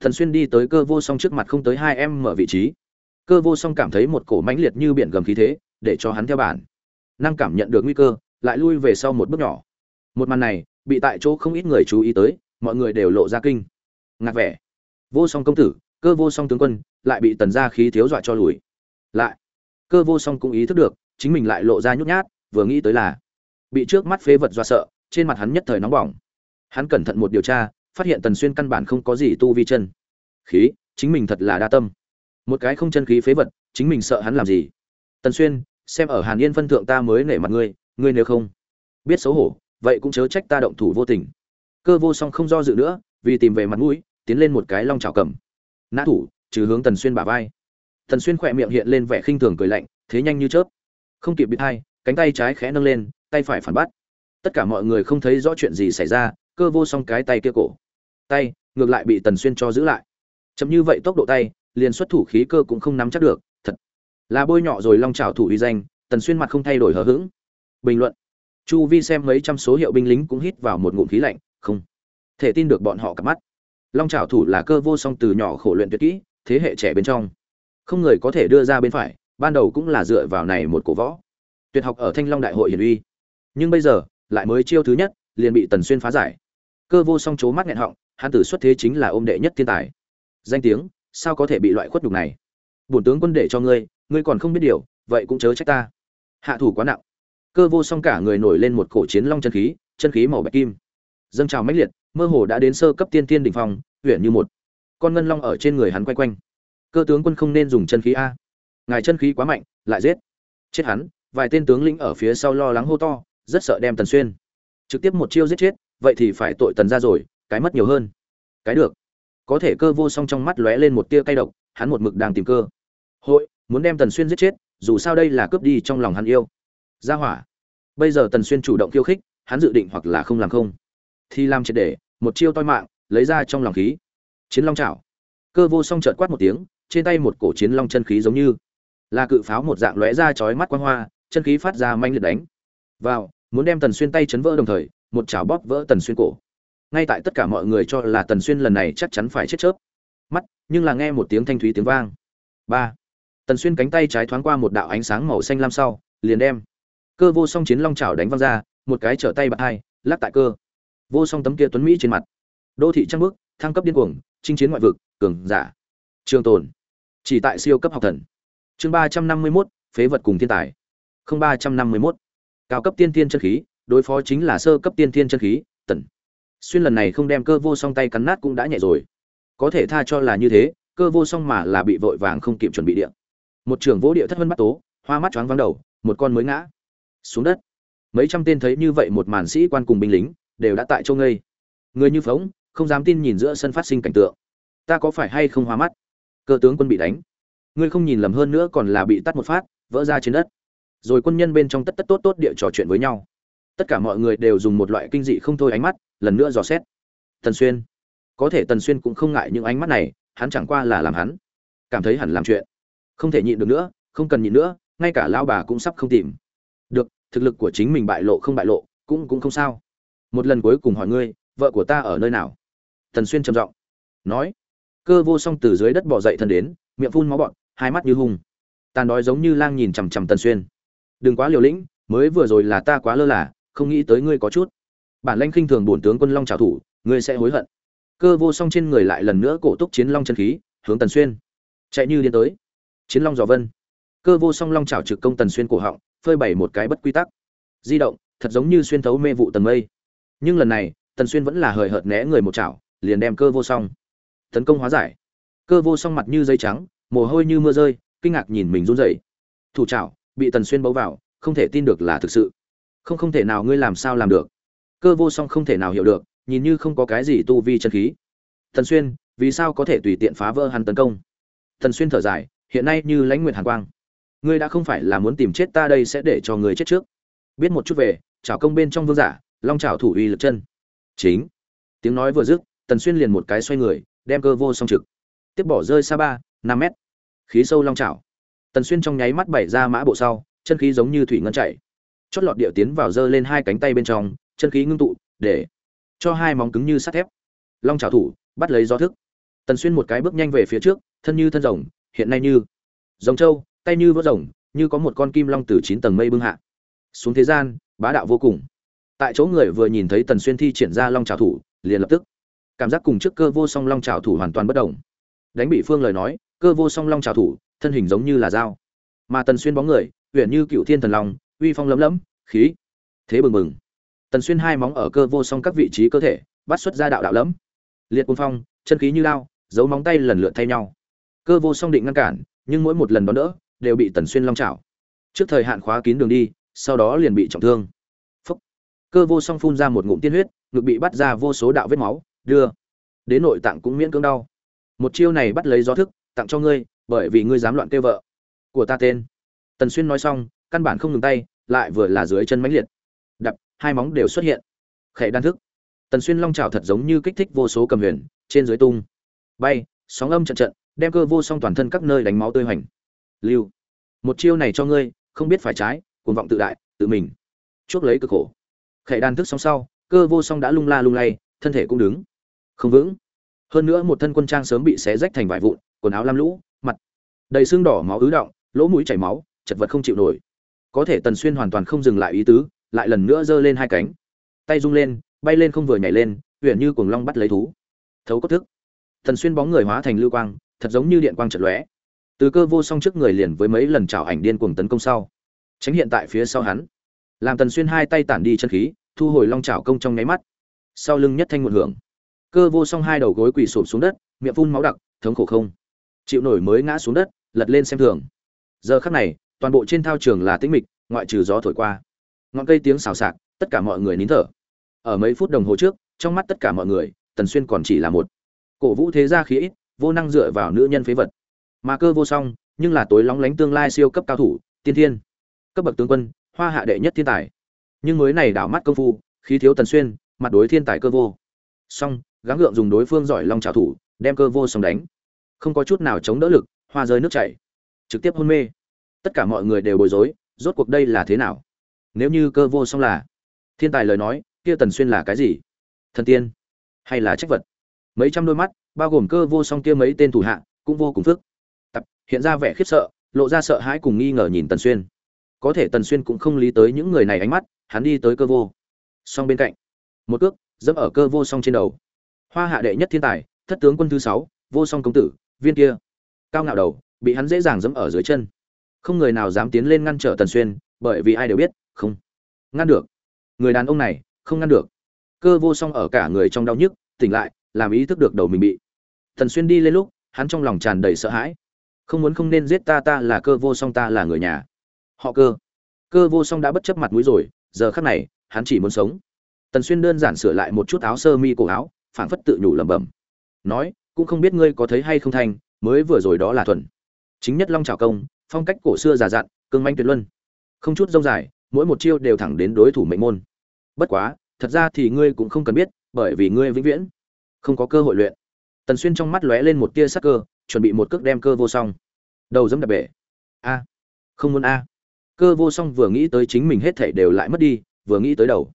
Thần xuyên đi tới cơ vô song trước mặt không tới hai em mở vị trí. Cơ vô song cảm thấy một cổ mãnh liệt như biển gầm khí thế, để cho hắn theo bản. Năng cảm nhận được nguy cơ, lại lui về sau một bước nhỏ. Một màn này, bị tại chỗ không ít người chú ý tới, mọi người đều lộ ra kinh. Ngạc vẻ. Vô song công tử, cơ vô song tướng quân, lại bị tần gia khí thiếu dọa cho lùi. Lại. Cơ vô song cũng ý thức được, chính mình lại lộ ra nhút nhát, vừa nghĩ tới là, bị trước mắt phế vật dọa sợ, trên mặt hắn nhất thời nóng bỏng. Hắn cẩn thận một điều tra phát hiện tần xuyên căn bản không có gì tu vi chân. Khí, chính mình thật là đa tâm. Một cái không chân khí phế vật, chính mình sợ hắn làm gì? Tần xuyên, xem ở hàn yên phân thượng ta mới nể mặt ngươi ngươi nếu không biết xấu hổ, vậy cũng chớ trách ta động thủ vô tình. Cơ vô song không do dự nữa, vì tìm về mặt mũi, tiến lên một cái long trào cầm. Nã thủ, trừ hướng tần xuyên bả vai. Tần xuyên khỏe miệng hiện lên vẻ khinh thường cười lạnh, thế nhanh như chớp. Không kịp bị thai cánh tay trái khẽ nâng lên, tay phải phản bắt tất cả mọi người không thấy rõ chuyện gì xảy ra cơ vô song cái tay kia cổ. Tay, ngược lại bị tần xuyên cho giữ lại. Chậm như vậy tốc độ tay, liền xuất thủ khí cơ cũng không nắm chắc được, thật. Là bôi nhọ rồi long trào thủ uy danh, tần xuyên mặt không thay đổi hờ hững. Bình luận. Chu vi xem mấy trăm số hiệu binh lính cũng hít vào một ngụm khí lạnh, không thể tin được bọn họ cặp mắt. Long trào thủ là cơ vô song từ nhỏ khổ luyện tuyệt kỹ, thế hệ trẻ bên trong. Không người có thể đưa ra bên phải, ban đầu cũng là dựa vào này một cổ võ. Tuyệt học ở thanh long đại hội hiển uy. Nhưng bây giờ, lại mới chiêu thứ nhất, liền bị tần xuyên phá giải cơ vô song chố mắt nghẹn họng, hắn tử xuất thế chính là ôm đệ nhất thiên tài. Danh tiếng, sao có thể bị loại khuất nhục này? Bổn tướng quân để cho ngươi ngươi còn không biết điều, vậy cũng chớ trách ta. Hạ thủ quá nặng. Cơ vô song cả người nổi lên một cổ chiến long chân khí chân khí màu bạch kim. Dâng trào mãnh liệt, mơ hồ đã đến sơ cấp tiên tiên đỉnh phong huyện như một. Con ngân long ở trên người hắn quay quanh. Cơ tướng quân không nên dùng chân khí a. Ngài chân khí quá mạnh, lại giết. Chết hắn, vài tên tướng lĩnh ở phía sau lo lắng hô to, rất sợ đem tần xuyên. Trực tiếp một chiêu giết chết vậy thì phải tội tần ra rồi, cái mất nhiều hơn. Cái được. Có thể cơ vô song trong mắt lóe lên một tia cay độc, hắn một mực đang tìm cơ. Hội, muốn đem tần xuyên giết chết, dù sao đây là cướp đi trong lòng hắn yêu. Gia hỏa. Bây giờ tần xuyên chủ động khiêu khích, hắn dự định hoặc là không làm không. Thì làm triệt để, một chiêu toi mạng, lấy ra trong lòng khí. Chiến long chảo. Cơ vô song chợt quát một tiếng, trên tay một cổ chiến long chân khí giống như là cự pháo một dạng lóe ra chói mắt quang hoa, chân khí phát ra manh liệt đánh. Vào, muốn đem tần xuyên tay chấn vỡ đồng thời một chảo bóp vỡ tần xuyên cổ. Ngay tại tất cả mọi người cho là tần xuyên lần này chắc chắn phải chết chớp. Mắt, nhưng là nghe một tiếng thanh thúy tiếng vang. Ba. Tần xuyên cánh tay trái thoáng qua một đạo ánh sáng màu xanh lam sau, liền đem cơ vô song chiến long chảo đánh văng ra, một cái trở tay bạc hai, lắc tại cơ. Vô song tấm kia tuấn mỹ trên mặt. Đô thị trăng bước thăng cấp điên cuồng, chinh chiến ngoại vực, cường giả. Trường tồn. Chỉ tại siêu cấp học thần. Chương ba trăm năm mươi mốt, phế vật cùng thiên tài. Không ba trăm năm mươi mốt. Cao cấp tiên tiên chân khí đối phó chính là sơ cấp tiên thiên chân khí, tần. Xuyên lần này không đem cơ vô song tay cắn nát cũng đã nhẹ rồi. Có thể tha cho là như thế, cơ vô song mà là bị vội vàng không kịp chuẩn bị điện một trưởng vỗ địa thất vân bắt tố, hoa mắt choáng vắng đầu, một con mới ngã. Xuống đất. Mấy trăm tên thấy như vậy một màn sĩ quan cùng binh lính, đều đã tại châu ngây. Người như phóng, không dám tin nhìn giữa sân phát sinh cảnh tượng. Ta có phải hay không hoa mắt? Cơ tướng quân bị đánh. Ngươi không nhìn lầm hơn nữa còn là bị tắt một phát, vỡ ra trên đất. Rồi quân nhân bên trong tất tất tốt tốt địa trò chuyện với nhau tất cả mọi người đều dùng một loại kinh dị không thôi ánh mắt, lần nữa dò xét. Tần xuyên. Có thể tần xuyên cũng không ngại những ánh mắt này, hắn chẳng qua là làm hắn. Cảm thấy hẳn làm chuyện. Không thể nhịn được nữa, không cần nhịn nữa, ngay cả lao bà cũng sắp không tìm. Được, thực lực của chính mình bại lộ không bại lộ, cũng cũng không sao. Một lần cuối cùng hỏi ngươi, vợ của ta ở nơi nào? Tần xuyên trầm giọng. Nói. Cơ vô song từ dưới đất bỏ dậy thân đến, miệng phun máu bọn hai mắt như hung. Tàn đói giống như lang nhìn chằm chằm tần xuyên. Đừng quá liều lĩnh, mới vừa rồi là ta quá lơ là không nghĩ tới ngươi có chút. Bản lanh khinh thường bổn tướng quân long trào thủ, ngươi sẽ hối hận. Cơ vô song trên người lại lần nữa cổ túc chiến long chân khí, hướng tần xuyên. Chạy như điên tới. Chiến long giò vân. Cơ vô song long trào trực công tần xuyên cổ họng, phơi bày một cái bất quy tắc. Di động, thật giống như xuyên thấu mê vụ tầng mây. Nhưng lần này, tần xuyên vẫn là hời hợt né người một chảo, liền đem cơ vô song. Tấn công hóa giải. Cơ vô song mặt như dây trắng, mồ hôi như mưa rơi, kinh ngạc nhìn mình run rẩy. Thủ chảo, bị tần xuyên bấu vào, không thể tin được là thực sự không không thể nào ngươi làm sao làm được. Cơ vô song không thể nào hiểu được, nhìn như không có cái gì tu vi chân khí. Tần xuyên, vì sao có thể tùy tiện phá vỡ hắn tấn công? Tần xuyên thở dài, hiện nay như lãnh nguyện hàn quang. Ngươi đã không phải là muốn tìm chết ta đây sẽ để cho ngươi chết trước. Biết một chút về, chảo công bên trong vương giả, long chảo thủ uy lực chân. Chính. Tiếng nói vừa dứt, tần xuyên liền một cái xoay người, đem cơ vô song trực. Tiếp bỏ rơi xa ba, năm mét. Khí sâu long chảo. Tần xuyên trong nháy mắt bảy ra mã bộ sau, chân khí giống như thủy ngân chảy chót lọt điệu tiến vào giơ lên hai cánh tay bên trong, chân khí ngưng tụ, để cho hai móng cứng như sắt thép. Long trào thủ, bắt lấy gió thức. Tần xuyên một cái bước nhanh về phía trước, thân như thân rồng, hiện nay như rồng trâu, tay như vớt rồng, như có một con kim long từ chín tầng mây bưng hạ. Xuống thế gian, bá đạo vô cùng. Tại chỗ người vừa nhìn thấy tần xuyên thi triển ra long trào thủ, liền lập tức cảm giác cùng trước cơ vô song long trào thủ hoàn toàn bất đồng. Đánh bị phương lời nói, cơ vô song long trào thủ, thân hình giống như là dao. Mà tần xuyên bóng người huyện như cựu thiên thần long uy phong lấm lấm, khí, thế bừng bừng. Tần xuyên hai móng ở cơ vô song các vị trí cơ thể, bắt xuất ra đạo đạo lấm. Liệt quân phong, chân khí như lao, giấu móng tay lần lượt thay nhau. Cơ vô song định ngăn cản, nhưng mỗi một lần đón đỡ, đều bị tần xuyên long chảo. Trước thời hạn khóa kín đường đi, sau đó liền bị trọng thương. Phúc. cơ vô song phun ra một ngụm tiên huyết, ngực bị bắt ra vô số đạo vết máu, đưa. Đến nội tạng cũng miễn cưỡng đau. Một chiêu này bắt lấy gió thức, tặng cho ngươi, bởi vì ngươi dám loạn kêu vợ. Của ta tên. Tần xuyên nói xong căn bản không ngừng tay, lại vừa là dưới chân mãnh liệt. Đập, hai móng đều xuất hiện. Khệ đan thức. Tần xuyên long trào thật giống như kích thích vô số cầm huyền, trên dưới tung. Bay, sóng âm trận trận, đem cơ vô song toàn thân các nơi đánh máu tươi hoành. Lưu. Một chiêu này cho ngươi, không biết phải trái, cuồng vọng tự đại, tự mình. Chuốc lấy cực khổ. Khệ đan thức song sau, cơ vô song đã lung la lung lay, thân thể cũng đứng. Không vững. Hơn nữa một thân quân trang sớm bị xé rách thành vải vụn, quần áo lam lũ, mặt đầy xương đỏ máu ứ động, lỗ mũi chảy máu, chật vật không chịu nổi có thể tần xuyên hoàn toàn không dừng lại ý tứ, lại lần nữa giơ lên hai cánh. Tay rung lên, bay lên không vừa nhảy lên huyện như cuồng long bắt lấy thú. Thấu cốt thức. Tần xuyên bóng người hóa thành lưu quang, thật giống như điện quang chật lóe. Từ cơ vô song trước người liền với mấy lần chảo ảnh điên cuồng tấn công sau. Tránh hiện tại phía sau hắn. Làm tần xuyên hai tay tản đi chân khí, thu hồi long chảo công trong nháy mắt. Sau lưng nhất thanh một hưởng. Cơ vô song hai đầu gối quỳ sụp xuống đất, miệng phun máu đặc, thống khổ không. Chịu nổi mới ngã xuống đất, lật lên xem thường. Giờ khắc này toàn bộ trên thao trường là tĩnh mịch, ngoại trừ gió thổi qua. Ngọn cây tiếng xào xạc, tất cả mọi người nín thở. Ở mấy phút đồng hồ trước, trong mắt tất cả mọi người, tần xuyên còn chỉ là một. Cổ vũ thế gia khí ít, vô năng dựa vào nữ nhân phế vật. Mà cơ vô song, nhưng là tối lóng lánh tương lai siêu cấp cao thủ, tiên thiên. Cấp bậc tướng quân, hoa hạ đệ nhất thiên tài. Nhưng mới này đảo mắt công phu, khí thiếu tần xuyên, mặt đối thiên tài cơ vô. Song, gắng gượng dùng đối phương giỏi long trào thủ, đem cơ vô song đánh. Không có chút nào chống đỡ lực, hoa rơi nước chảy. Trực tiếp hôn mê tất cả mọi người đều bối rối, rốt cuộc đây là thế nào? Nếu như cơ vô song là thiên tài lời nói, kia tần xuyên là cái gì? Thần tiên hay là trách vật? Mấy trăm đôi mắt, bao gồm cơ vô song kia mấy tên thủ hạ, cũng vô cùng phức tập hiện ra vẻ khiếp sợ, lộ ra sợ hãi cùng nghi ngờ nhìn tần xuyên. Có thể tần xuyên cũng không lý tới những người này ánh mắt, hắn đi tới cơ vô song bên cạnh. Một cước, dẫm ở cơ vô song trên đầu. Hoa hạ đệ nhất thiên tài, thất tướng quân thứ sáu, vô song công tử, viên kia. Cao ngạo đầu, bị hắn dễ dàng dẫm ở dưới chân không người nào dám tiến lên ngăn trở tần xuyên, bởi vì ai đều biết, không. Ngăn được. Người đàn ông này, không ngăn được. Cơ vô song ở cả người trong đau nhức, tỉnh lại, làm ý thức được đầu mình bị. Tần xuyên đi lên lúc, hắn trong lòng tràn đầy sợ hãi. Không muốn không nên giết ta ta là cơ vô song, ta là người nhà. Họ cơ. Cơ vô song đã bất chấp mặt mũi rồi, giờ khắc này, hắn chỉ muốn sống. Tần xuyên đơn giản sửa lại một chút áo sơ mi cổ áo, phảng phất tự nhủ lẩm bẩm. Nói, cũng không biết ngươi có thấy hay không thành mới vừa rồi đó là thuần. Chính nhất long trào công phong cách cổ xưa già dặn, cương manh tuyệt luân. Không chút rông dài, mỗi một chiêu đều thẳng đến đối thủ mệnh môn. Bất quá, thật ra thì ngươi cũng không cần biết, bởi vì ngươi vĩnh viễn không có cơ hội luyện. Tần xuyên trong mắt lóe lên một tia sắc cơ, chuẩn bị một cước đem cơ vô song. Đầu dẫm đập bể. A. Không muốn a. Cơ vô song vừa nghĩ tới chính mình hết thảy đều lại mất đi, vừa nghĩ tới đầu.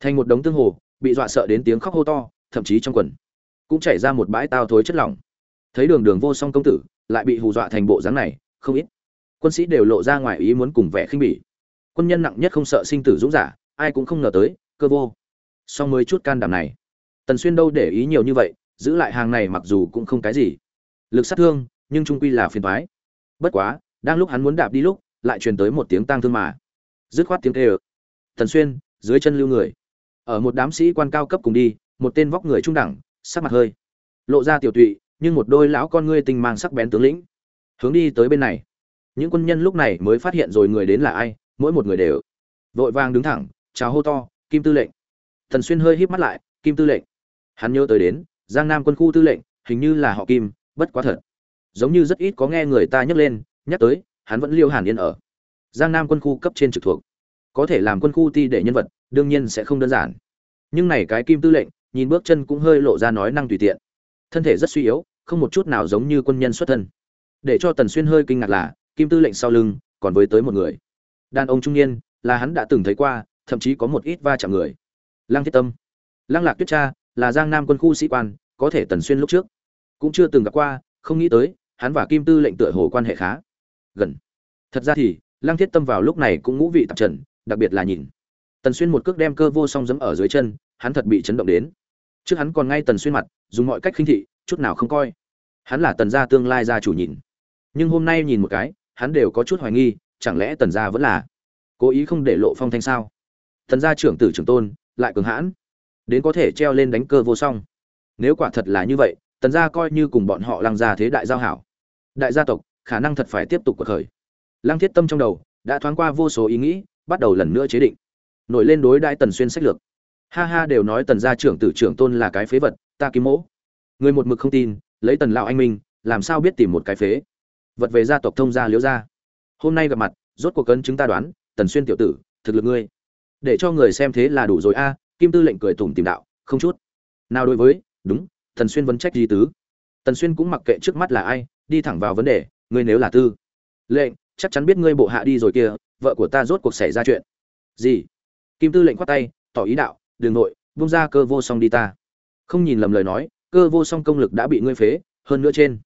Thành một đống tương hồ, bị dọa sợ đến tiếng khóc hô to, thậm chí trong quần cũng chảy ra một bãi tao thối chất lỏng. Thấy đường đường vô song công tử, lại bị hù dọa thành bộ dáng này, không ít quân sĩ đều lộ ra ngoài ý muốn cùng vẻ khinh bỉ. Quân nhân nặng nhất không sợ sinh tử dũng giả, ai cũng không ngờ tới, cơ vô. Song mới chút can đảm này. Tần xuyên đâu để ý nhiều như vậy, giữ lại hàng này mặc dù cũng không cái gì. Lực sát thương, nhưng trung quy là phiền toái. Bất quá, đang lúc hắn muốn đạp đi lúc, lại truyền tới một tiếng tang thương mà. Dứt khoát tiếng kêu. Tần xuyên, dưới chân lưu người. Ở một đám sĩ quan cao cấp cùng đi, một tên vóc người trung đẳng, sắc mặt hơi. Lộ ra tiểu tụy, nhưng một đôi lão con ngươi tinh mang sắc bén tướng lĩnh. Hướng đi tới bên này những quân nhân lúc này mới phát hiện rồi người đến là ai, mỗi một người đều vội vàng đứng thẳng, chào hô to, kim tư lệnh. Thần xuyên hơi híp mắt lại, kim tư lệnh. Hắn nhớ tới đến, giang nam quân khu tư lệnh, hình như là họ kim, bất quá thật. Giống như rất ít có nghe người ta nhắc lên, nhắc tới, hắn vẫn liêu hàn yên ở. Giang nam quân khu cấp trên trực thuộc. Có thể làm quân khu ti để nhân vật, đương nhiên sẽ không đơn giản. Nhưng này cái kim tư lệnh, nhìn bước chân cũng hơi lộ ra nói năng tùy tiện. Thân thể rất suy yếu, không một chút nào giống như quân nhân xuất thân. Để cho tần xuyên hơi kinh ngạc là kim tư lệnh sau lưng, còn với tới một người. Đàn ông trung niên, là hắn đã từng thấy qua, thậm chí có một ít va chạm người. Lăng thiết tâm. Lăng lạc tuyết cha, là giang nam quân khu sĩ quan, có thể tần xuyên lúc trước. Cũng chưa từng gặp qua, không nghĩ tới, hắn và kim tư lệnh tựa hồ quan hệ khá gần. Thật ra thì, lăng thiết tâm vào lúc này cũng ngũ vị tạp trần, đặc biệt là nhìn. Tần xuyên một cước đem cơ vô song dẫm ở dưới chân, hắn thật bị chấn động đến. Trước hắn còn ngay tần xuyên mặt, dùng mọi cách khinh thị, chút nào không coi. Hắn là tần gia tương lai gia chủ nhìn. Nhưng hôm nay nhìn một cái hắn đều có chút hoài nghi, chẳng lẽ tần gia vẫn là cố ý không để lộ phong thanh sao? Tần gia trưởng tử trưởng tôn, lại cường hãn, đến có thể treo lên đánh cơ vô song. Nếu quả thật là như vậy, tần gia coi như cùng bọn họ lăng gia thế đại giao hảo. Đại gia tộc, khả năng thật phải tiếp tục cuộc khởi. Lăng thiết tâm trong đầu, đã thoáng qua vô số ý nghĩ, bắt đầu lần nữa chế định. Nổi lên đối đại tần xuyên sách lược. Ha ha, đều nói tần gia trưởng tử trưởng tôn là cái phế vật, ta kim mỗ. Người một mực không tin, lấy tần lão anh minh, làm sao biết tìm một cái phế? Vật về gia tộc thông gia liễu gia. Hôm nay gặp mặt, rốt cuộc cấn chúng ta đoán, tần xuyên tiểu tử, thực lực ngươi. Để cho người xem thế là đủ rồi a, kim tư lệnh cười tủm tìm đạo, không chút. Nào đối với, đúng, tần xuyên vấn trách di tứ. Tần xuyên cũng mặc kệ trước mắt là ai, đi thẳng vào vấn đề, ngươi nếu là tư. Lệnh, chắc chắn biết ngươi bộ hạ đi rồi kia vợ của ta rốt cuộc xảy ra chuyện. Gì? Kim tư lệnh khoát tay, tỏ ý đạo đường nội, buông ra cơ vô song đi ta. Không nhìn lầm lời nói, cơ vô song công lực đã bị ngươi phế, hơn nữa trên.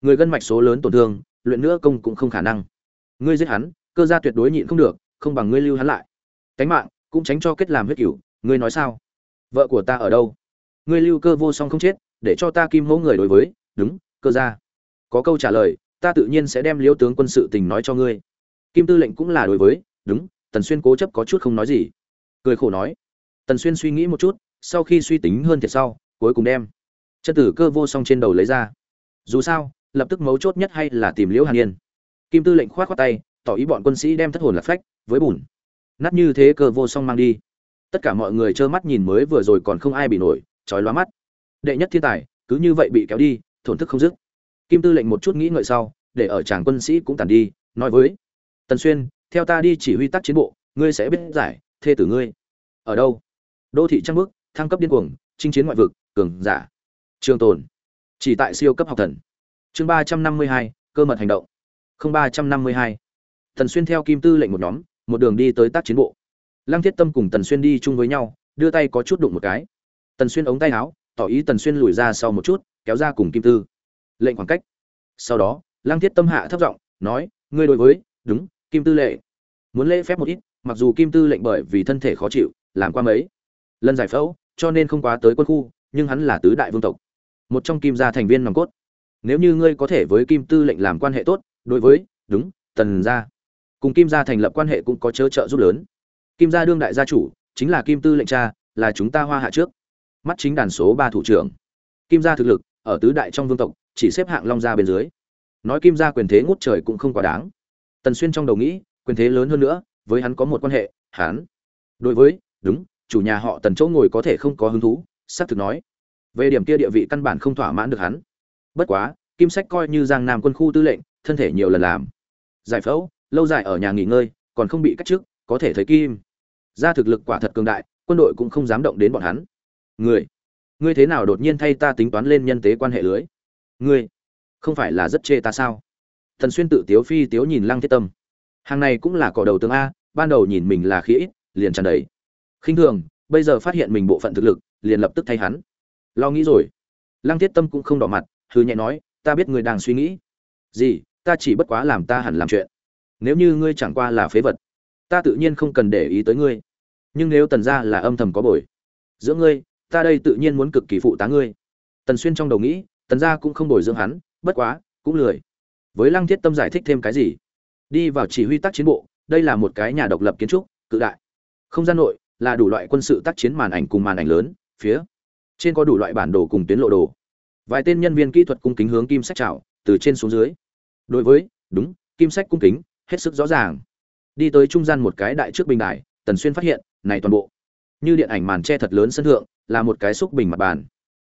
Người gân mạch số lớn tổn thương luyện nữa công cũng không khả năng. Ngươi giết hắn, cơ gia tuyệt đối nhịn không được, không bằng ngươi lưu hắn lại. Cánh mạng cũng tránh cho kết làm huyết cửu, ngươi nói sao? Vợ của ta ở đâu? Ngươi lưu cơ vô song không chết, để cho ta kim mẫu người đối với, đúng, cơ gia. Có câu trả lời, ta tự nhiên sẽ đem liêu tướng quân sự tình nói cho ngươi. Kim tư lệnh cũng là đối với, đúng, tần xuyên cố chấp có chút không nói gì. Cười khổ nói. Tần xuyên suy nghĩ một chút, sau khi suy tính hơn thiệt sau, cuối cùng đem. Chân tử cơ vô song trên đầu lấy ra. Dù sao lập tức mấu chốt nhất hay là tìm liễu hàn yên. Kim tư lệnh khoát khoát tay, tỏ ý bọn quân sĩ đem thất hồn lạc phách, với bùn. Nát như thế cơ vô song mang đi. Tất cả mọi người trơ mắt nhìn mới vừa rồi còn không ai bị nổi trói lóa mắt. Đệ nhất thiên tài, cứ như vậy bị kéo đi, thổn thức không dứt. Kim tư lệnh một chút nghĩ ngợi sau, để ở tràng quân sĩ cũng tàn đi, nói với tần xuyên, theo ta đi chỉ huy tác chiến bộ, ngươi sẽ biết giải, thê tử ngươi ở đâu? Đô thị trăng bước thăng cấp điên cuồng, chinh chiến ngoại vực, cường giả. Trường tồn, chỉ tại siêu cấp học thần chương ba trăm năm mươi hai, cơ mật hành động. Không ba trăm năm mươi hai. Tần xuyên theo kim tư lệnh một nhóm, một đường đi tới tác chiến bộ. Lăng thiết tâm cùng tần xuyên đi chung với nhau, đưa tay có chút đụng một cái. Tần xuyên ống tay áo, tỏ ý tần xuyên lùi ra sau một chút, kéo ra cùng kim tư. Lệnh khoảng cách. Sau đó, lăng thiết tâm hạ thấp giọng, nói, ngươi đối với, đúng, kim tư lệ. Muốn lễ phép một ít, mặc dù kim tư lệnh bởi vì thân thể khó chịu, làm qua mấy lần giải phẫu, cho nên không quá tới quân khu, nhưng hắn là tứ đại vương tộc. Một trong kim gia thành viên nòng cốt nếu như ngươi có thể với kim tư lệnh làm quan hệ tốt, đối với, đúng, tần gia. Cùng kim gia thành lập quan hệ cũng có chớ trợ giúp lớn. Kim gia đương đại gia chủ, chính là kim tư lệnh cha, là chúng ta hoa hạ trước. Mắt chính đàn số ba thủ trưởng. Kim gia thực lực, ở tứ đại trong vương tộc, chỉ xếp hạng long gia bên dưới. Nói kim gia quyền thế ngút trời cũng không quá đáng. Tần xuyên trong đầu nghĩ, quyền thế lớn hơn nữa, với hắn có một quan hệ, hắn. Đối với, đúng, chủ nhà họ tần chỗ ngồi có thể không có hứng thú, xác thực nói. Về điểm kia địa vị căn bản không thỏa mãn được hắn bất quá, kim sách coi như giang nam quân khu tư lệnh, thân thể nhiều lần làm. Giải phẫu, lâu dài ở nhà nghỉ ngơi, còn không bị cách chức, có thể thấy kim. Ra thực lực quả thật cường đại, quân đội cũng không dám động đến bọn hắn. Người, ngươi thế nào đột nhiên thay ta tính toán lên nhân tế quan hệ lưới? Ngươi, không phải là rất chê ta sao? Thần xuyên tự tiếu phi tiếu nhìn lăng thiết tâm. Hàng này cũng là cỏ đầu tướng a, ban đầu nhìn mình là khí ít, liền tràn đầy. Khinh thường, bây giờ phát hiện mình bộ phận thực lực, liền lập tức thay hắn. Lo nghĩ rồi. Lăng thiết tâm cũng không đỏ mặt hư nhẹ nói, ta biết ngươi đang suy nghĩ. Gì? Ta chỉ bất quá làm ta hẳn làm chuyện. Nếu như ngươi chẳng qua là phế vật, ta tự nhiên không cần để ý tới ngươi. Nhưng nếu tần gia là âm thầm có bồi giữa ngươi, ta đây tự nhiên muốn cực kỳ phụ tá ngươi. Tần xuyên trong đầu nghĩ, tần gia cũng không bồi dưỡng hắn, bất quá, cũng lười. Với lăng thiết tâm giải thích thêm cái gì? Đi vào chỉ huy tác chiến bộ, đây là một cái nhà độc lập kiến trúc, cự đại. Không gian nội là đủ loại quân sự tác chiến màn ảnh cùng màn ảnh lớn, phía trên có đủ loại bản đồ cùng tuyến lộ đồ vài tên nhân viên kỹ thuật cung kính hướng kim sách chào, từ trên xuống dưới. Đối với đúng kim sách cung kính hết sức rõ ràng. Đi tới trung gian một cái đại trước bình đài tần xuyên phát hiện này toàn bộ như điện ảnh màn che thật lớn sân thượng là một cái xúc bình mặt bàn.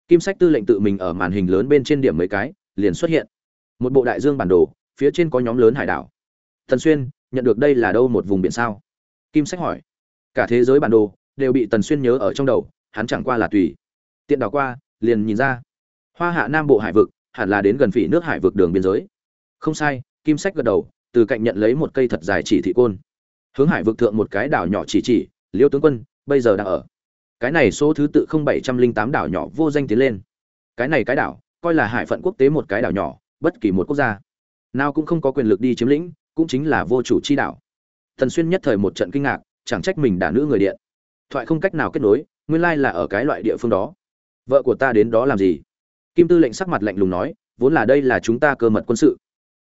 Kim sách tư lệnh tự mình ở màn hình lớn bên trên điểm mấy cái liền xuất hiện. Một bộ đại dương bản đồ phía trên có nhóm lớn hải đảo. Tần xuyên nhận được đây là đâu một vùng biển sao? Kim sách hỏi. Cả thế giới bản đồ đều bị tần xuyên nhớ ở trong đầu hắn chẳng qua là tùy. Tiện đảo qua liền nhìn ra hoa hạ nam bộ hải vực, hẳn là đến gần phỉ nước hải vực đường biên giới. Không sai, kim sách gật đầu, từ cạnh nhận lấy một cây thật dài chỉ thị côn. Hướng hải vực thượng một cái đảo nhỏ chỉ chỉ, liêu tướng quân, bây giờ đang ở. Cái này số thứ tự không bảy trăm linh tám đảo nhỏ vô danh tiến lên. Cái này cái đảo, coi là hải phận quốc tế một cái đảo nhỏ, bất kỳ một quốc gia nào cũng không có quyền lực đi chiếm lĩnh, cũng chính là vô chủ chi đảo. Thần xuyên nhất thời một trận kinh ngạc, chẳng trách mình đả nữ người điện. Thoại không cách nào kết nối, nguyên lai là ở cái loại địa phương đó. Vợ của ta đến đó làm gì? Kim tư lệnh sắc mặt lạnh lùng nói, vốn là đây là chúng ta cơ mật quân sự.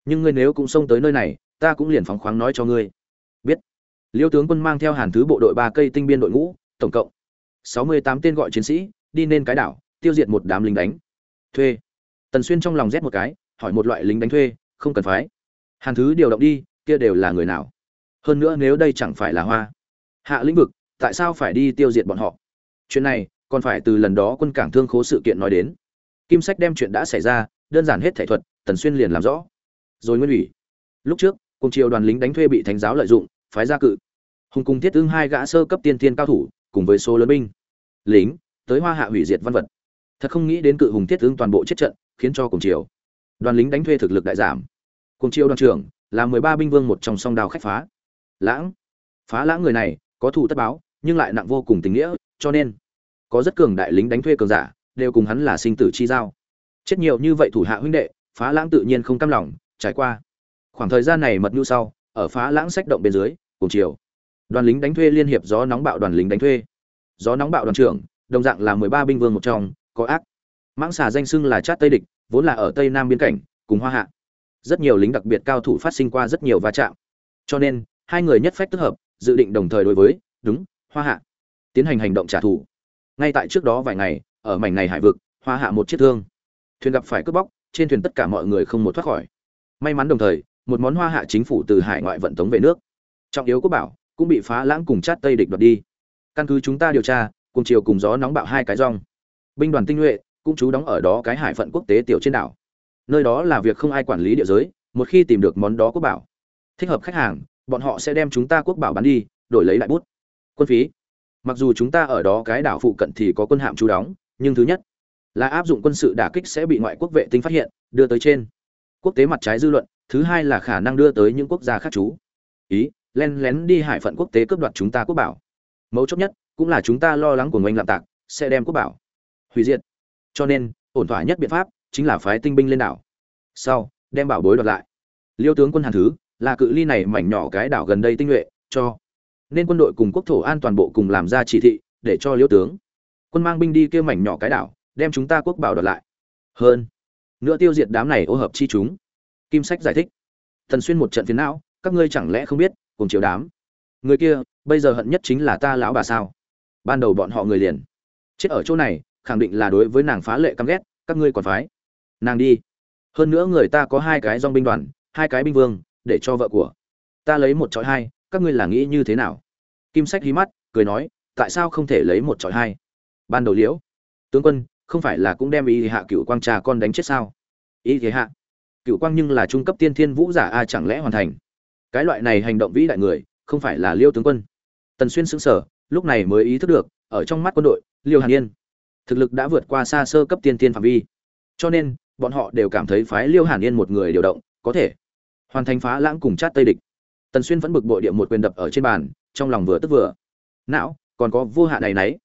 Nhưng ngươi nếu cũng xông tới nơi này, ta cũng liền phóng khoáng nói cho ngươi. Biết. Liêu tướng quân mang theo hàn thứ bộ đội ba cây tinh biên đội ngũ, tổng cộng sáu mươi tám tên gọi chiến sĩ, đi nên cái đảo, tiêu diệt một đám lính đánh. Thuê. Tần xuyên trong lòng rét một cái, hỏi một loại lính đánh thuê, không cần phái. Hàn thứ điều động đi, kia đều là người nào? Hơn nữa nếu đây chẳng phải là hoa. Hạ lĩnh vực, tại sao phải đi tiêu diệt bọn họ? Chuyện này, còn phải từ lần đó quân cảng thương khố sự kiện nói đến kim sách đem chuyện đã xảy ra, đơn giản hết thể thuật, tần xuyên liền làm rõ. Rồi nguyên ủy. Lúc trước, cùng triều đoàn lính đánh thuê bị thánh giáo lợi dụng, phái ra cự. Hùng cùng thiết tương hai gã sơ cấp tiên tiên cao thủ, cùng với số lớn binh. Lính, tới hoa hạ hủy diệt văn vật. Thật không nghĩ đến cự hùng thiết tương toàn bộ chết trận, khiến cho cùng triều. Đoàn lính đánh thuê thực lực đại giảm. Cùng triều đoàn trưởng, là mười ba binh vương một trong song đào khách phá. Lãng. Phá lãng người này, có thủ tất báo, nhưng lại nặng vô cùng tình nghĩa, cho nên, có rất cường đại lính đánh thuê cường giả đều cùng hắn là sinh tử chi giao. Chết nhiều như vậy thủ hạ huynh đệ, phá lãng tự nhiên không cam lòng, trải qua. Khoảng thời gian này mật nhu sau, ở phá lãng sách động bên dưới, cùng chiều. Đoàn lính đánh thuê liên hiệp gió nóng bạo đoàn lính đánh thuê. Gió nóng bạo đoàn trưởng, đồng dạng là mười ba binh vương một trong, có ác. Mãng xà danh xưng là chát tây địch, vốn là ở tây nam biên cảnh, cùng hoa hạ. Rất nhiều lính đặc biệt cao thủ phát sinh qua rất nhiều va chạm. Cho nên, hai người nhất phách tức hợp, dự định đồng thời đối với, đúng, hoa hạ, tiến hành hành động trả thù. Ngay tại trước đó vài ngày ở mảnh này hải vực, hoa hạ một chiếc thương. Thuyền gặp phải cướp bóc, trên thuyền tất cả mọi người không một thoát khỏi. May mắn đồng thời, một món hoa hạ chính phủ từ hải ngoại vận tống về nước. Trọng yếu quốc bảo, cũng bị phá lãng cùng chát tây địch đoạt đi. Căn cứ chúng ta điều tra, cùng chiều cùng gió nóng bạo hai cái rong. Binh đoàn tinh nhuệ, cũng trú đóng ở đó cái hải phận quốc tế tiểu trên đảo. Nơi đó là việc không ai quản lý địa giới, một khi tìm được món đó quốc bảo. Thích hợp khách hàng, bọn họ sẽ đem chúng ta quốc bảo bán đi, đổi lấy lại bút. Quân phí. Mặc dù chúng ta ở đó cái đảo phụ cận thì có quân hạm trú đóng nhưng thứ nhất là áp dụng quân sự đả kích sẽ bị ngoại quốc vệ tinh phát hiện, đưa tới trên quốc tế mặt trái dư luận, thứ hai là khả năng đưa tới những quốc gia khác chú ý, len lén đi hải phận quốc tế cướp đoạt chúng ta quốc bảo. Mấu chốt nhất cũng là chúng ta lo lắng của ngoanh lạm tạc sẽ đem quốc bảo hủy diệt. Cho nên, ổn thỏa nhất biện pháp chính là phái tinh binh lên đảo. Sau, đem bảo bối đoạt lại. Liêu tướng quân hàn thứ, là cự ly này mảnh nhỏ cái đảo gần đây tinh nhuệ, cho nên quân đội cùng quốc thổ an toàn bộ cùng làm ra chỉ thị để cho liêu tướng quân mang binh đi kêu mảnh nhỏ cái đảo, đem chúng ta quốc bảo đoạt lại. Hơn nữa tiêu diệt đám này ô hợp chi chúng. Kim sách giải thích. Thần xuyên một trận phiến não, các ngươi chẳng lẽ không biết, cùng chiều đám. Người kia, bây giờ hận nhất chính là ta lão bà sao? Ban đầu bọn họ người liền. Chết ở chỗ này, khẳng định là đối với nàng phá lệ căm ghét, các ngươi còn phái. Nàng đi. Hơn nữa người ta có hai cái dong binh đoàn, hai cái binh vương, để cho vợ của ta lấy một chọi hai, các ngươi là nghĩ như thế nào? Kim sách hí mắt, cười nói, tại sao không thể lấy một chọi hai? Ban đầu liễu. Tướng quân, không phải là cũng đem y hạ cựu quang trà con đánh chết sao? Y thế hạ. Cựu quang nhưng là trung cấp tiên thiên vũ giả a, chẳng lẽ hoàn thành? Cái loại này hành động vĩ đại người, không phải là liêu tướng quân. Tần xuyên sững sờ, lúc này mới ý thức được, ở trong mắt quân đội, liêu hàn yên. Thực lực đã vượt qua xa sơ cấp tiên thiên phạm vi. Cho nên, bọn họ đều cảm thấy phái liêu hàn yên một người điều động, có thể hoàn thành phá lãng cùng chát tây địch. Tần xuyên vẫn bực bội địa một quyền đập ở trên bàn, trong lòng vừa tức vừa. Não, còn có vô hạ này nấy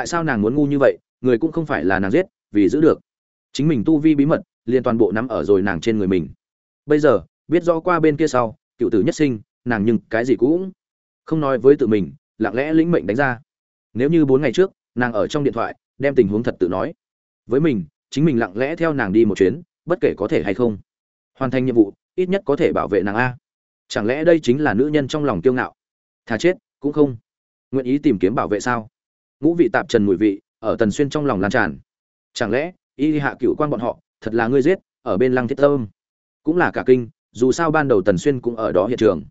tại sao nàng muốn ngu như vậy, người cũng không phải là nàng giết, vì giữ được. Chính mình tu vi bí mật, liền toàn bộ nắm ở rồi nàng trên người mình. Bây giờ, biết rõ qua bên kia sau, cựu tử nhất sinh, nàng nhưng cái gì cũng không nói với tự mình, lặng lẽ lĩnh mệnh đánh ra. Nếu như bốn ngày trước, nàng ở trong điện thoại, đem tình huống thật tự nói với mình, chính mình lặng lẽ theo nàng đi một chuyến, bất kể có thể hay không. Hoàn thành nhiệm vụ, ít nhất có thể bảo vệ nàng a. Chẳng lẽ đây chính là nữ nhân trong lòng kiêu ngạo? Thà chết, cũng không. Nguyện ý tìm kiếm bảo vệ sao? Ngũ vị tạp trần mùi vị, ở tần xuyên trong lòng lan tràn. Chẳng lẽ, y hạ cựu quan bọn họ, thật là ngươi giết, ở bên lăng thiết tâm? Cũng là cả kinh, dù sao ban đầu tần xuyên cũng ở đó hiện trường.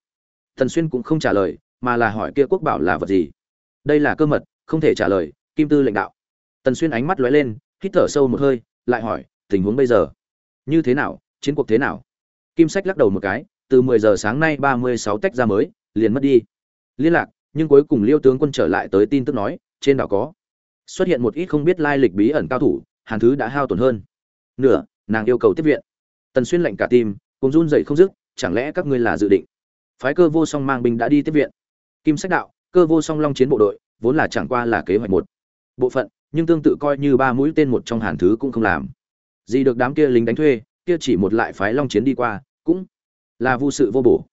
Tần xuyên cũng không trả lời, mà là hỏi kia quốc bảo là vật gì? Đây là cơ mật, không thể trả lời, kim tư lãnh đạo. Tần xuyên ánh mắt lóe lên, hít thở sâu một hơi, lại hỏi, tình huống bây giờ? Như thế nào, chiến cuộc thế nào? Kim sách lắc đầu một cái, từ 10 giờ sáng nay 36 tách ra mới, liền mất đi. Liên lạc nhưng cuối cùng liêu tướng quân trở lại tới tin tức nói, trên đảo có xuất hiện một ít không biết lai lịch bí ẩn cao thủ, hàn thứ đã hao tổn hơn. Nửa, nàng yêu cầu tiếp viện. Tần xuyên lệnh cả tim, cùng run dậy không dứt, chẳng lẽ các ngươi là dự định? Phái cơ vô song mang binh đã đi tiếp viện. Kim sách đạo, cơ vô song long chiến bộ đội, vốn là chẳng qua là kế hoạch một bộ phận, nhưng tương tự coi như ba mũi tên một trong hàn thứ cũng không làm. Gì được đám kia lính đánh thuê, kia chỉ một lại phái long chiến đi qua, cũng là vô sự vô bổ.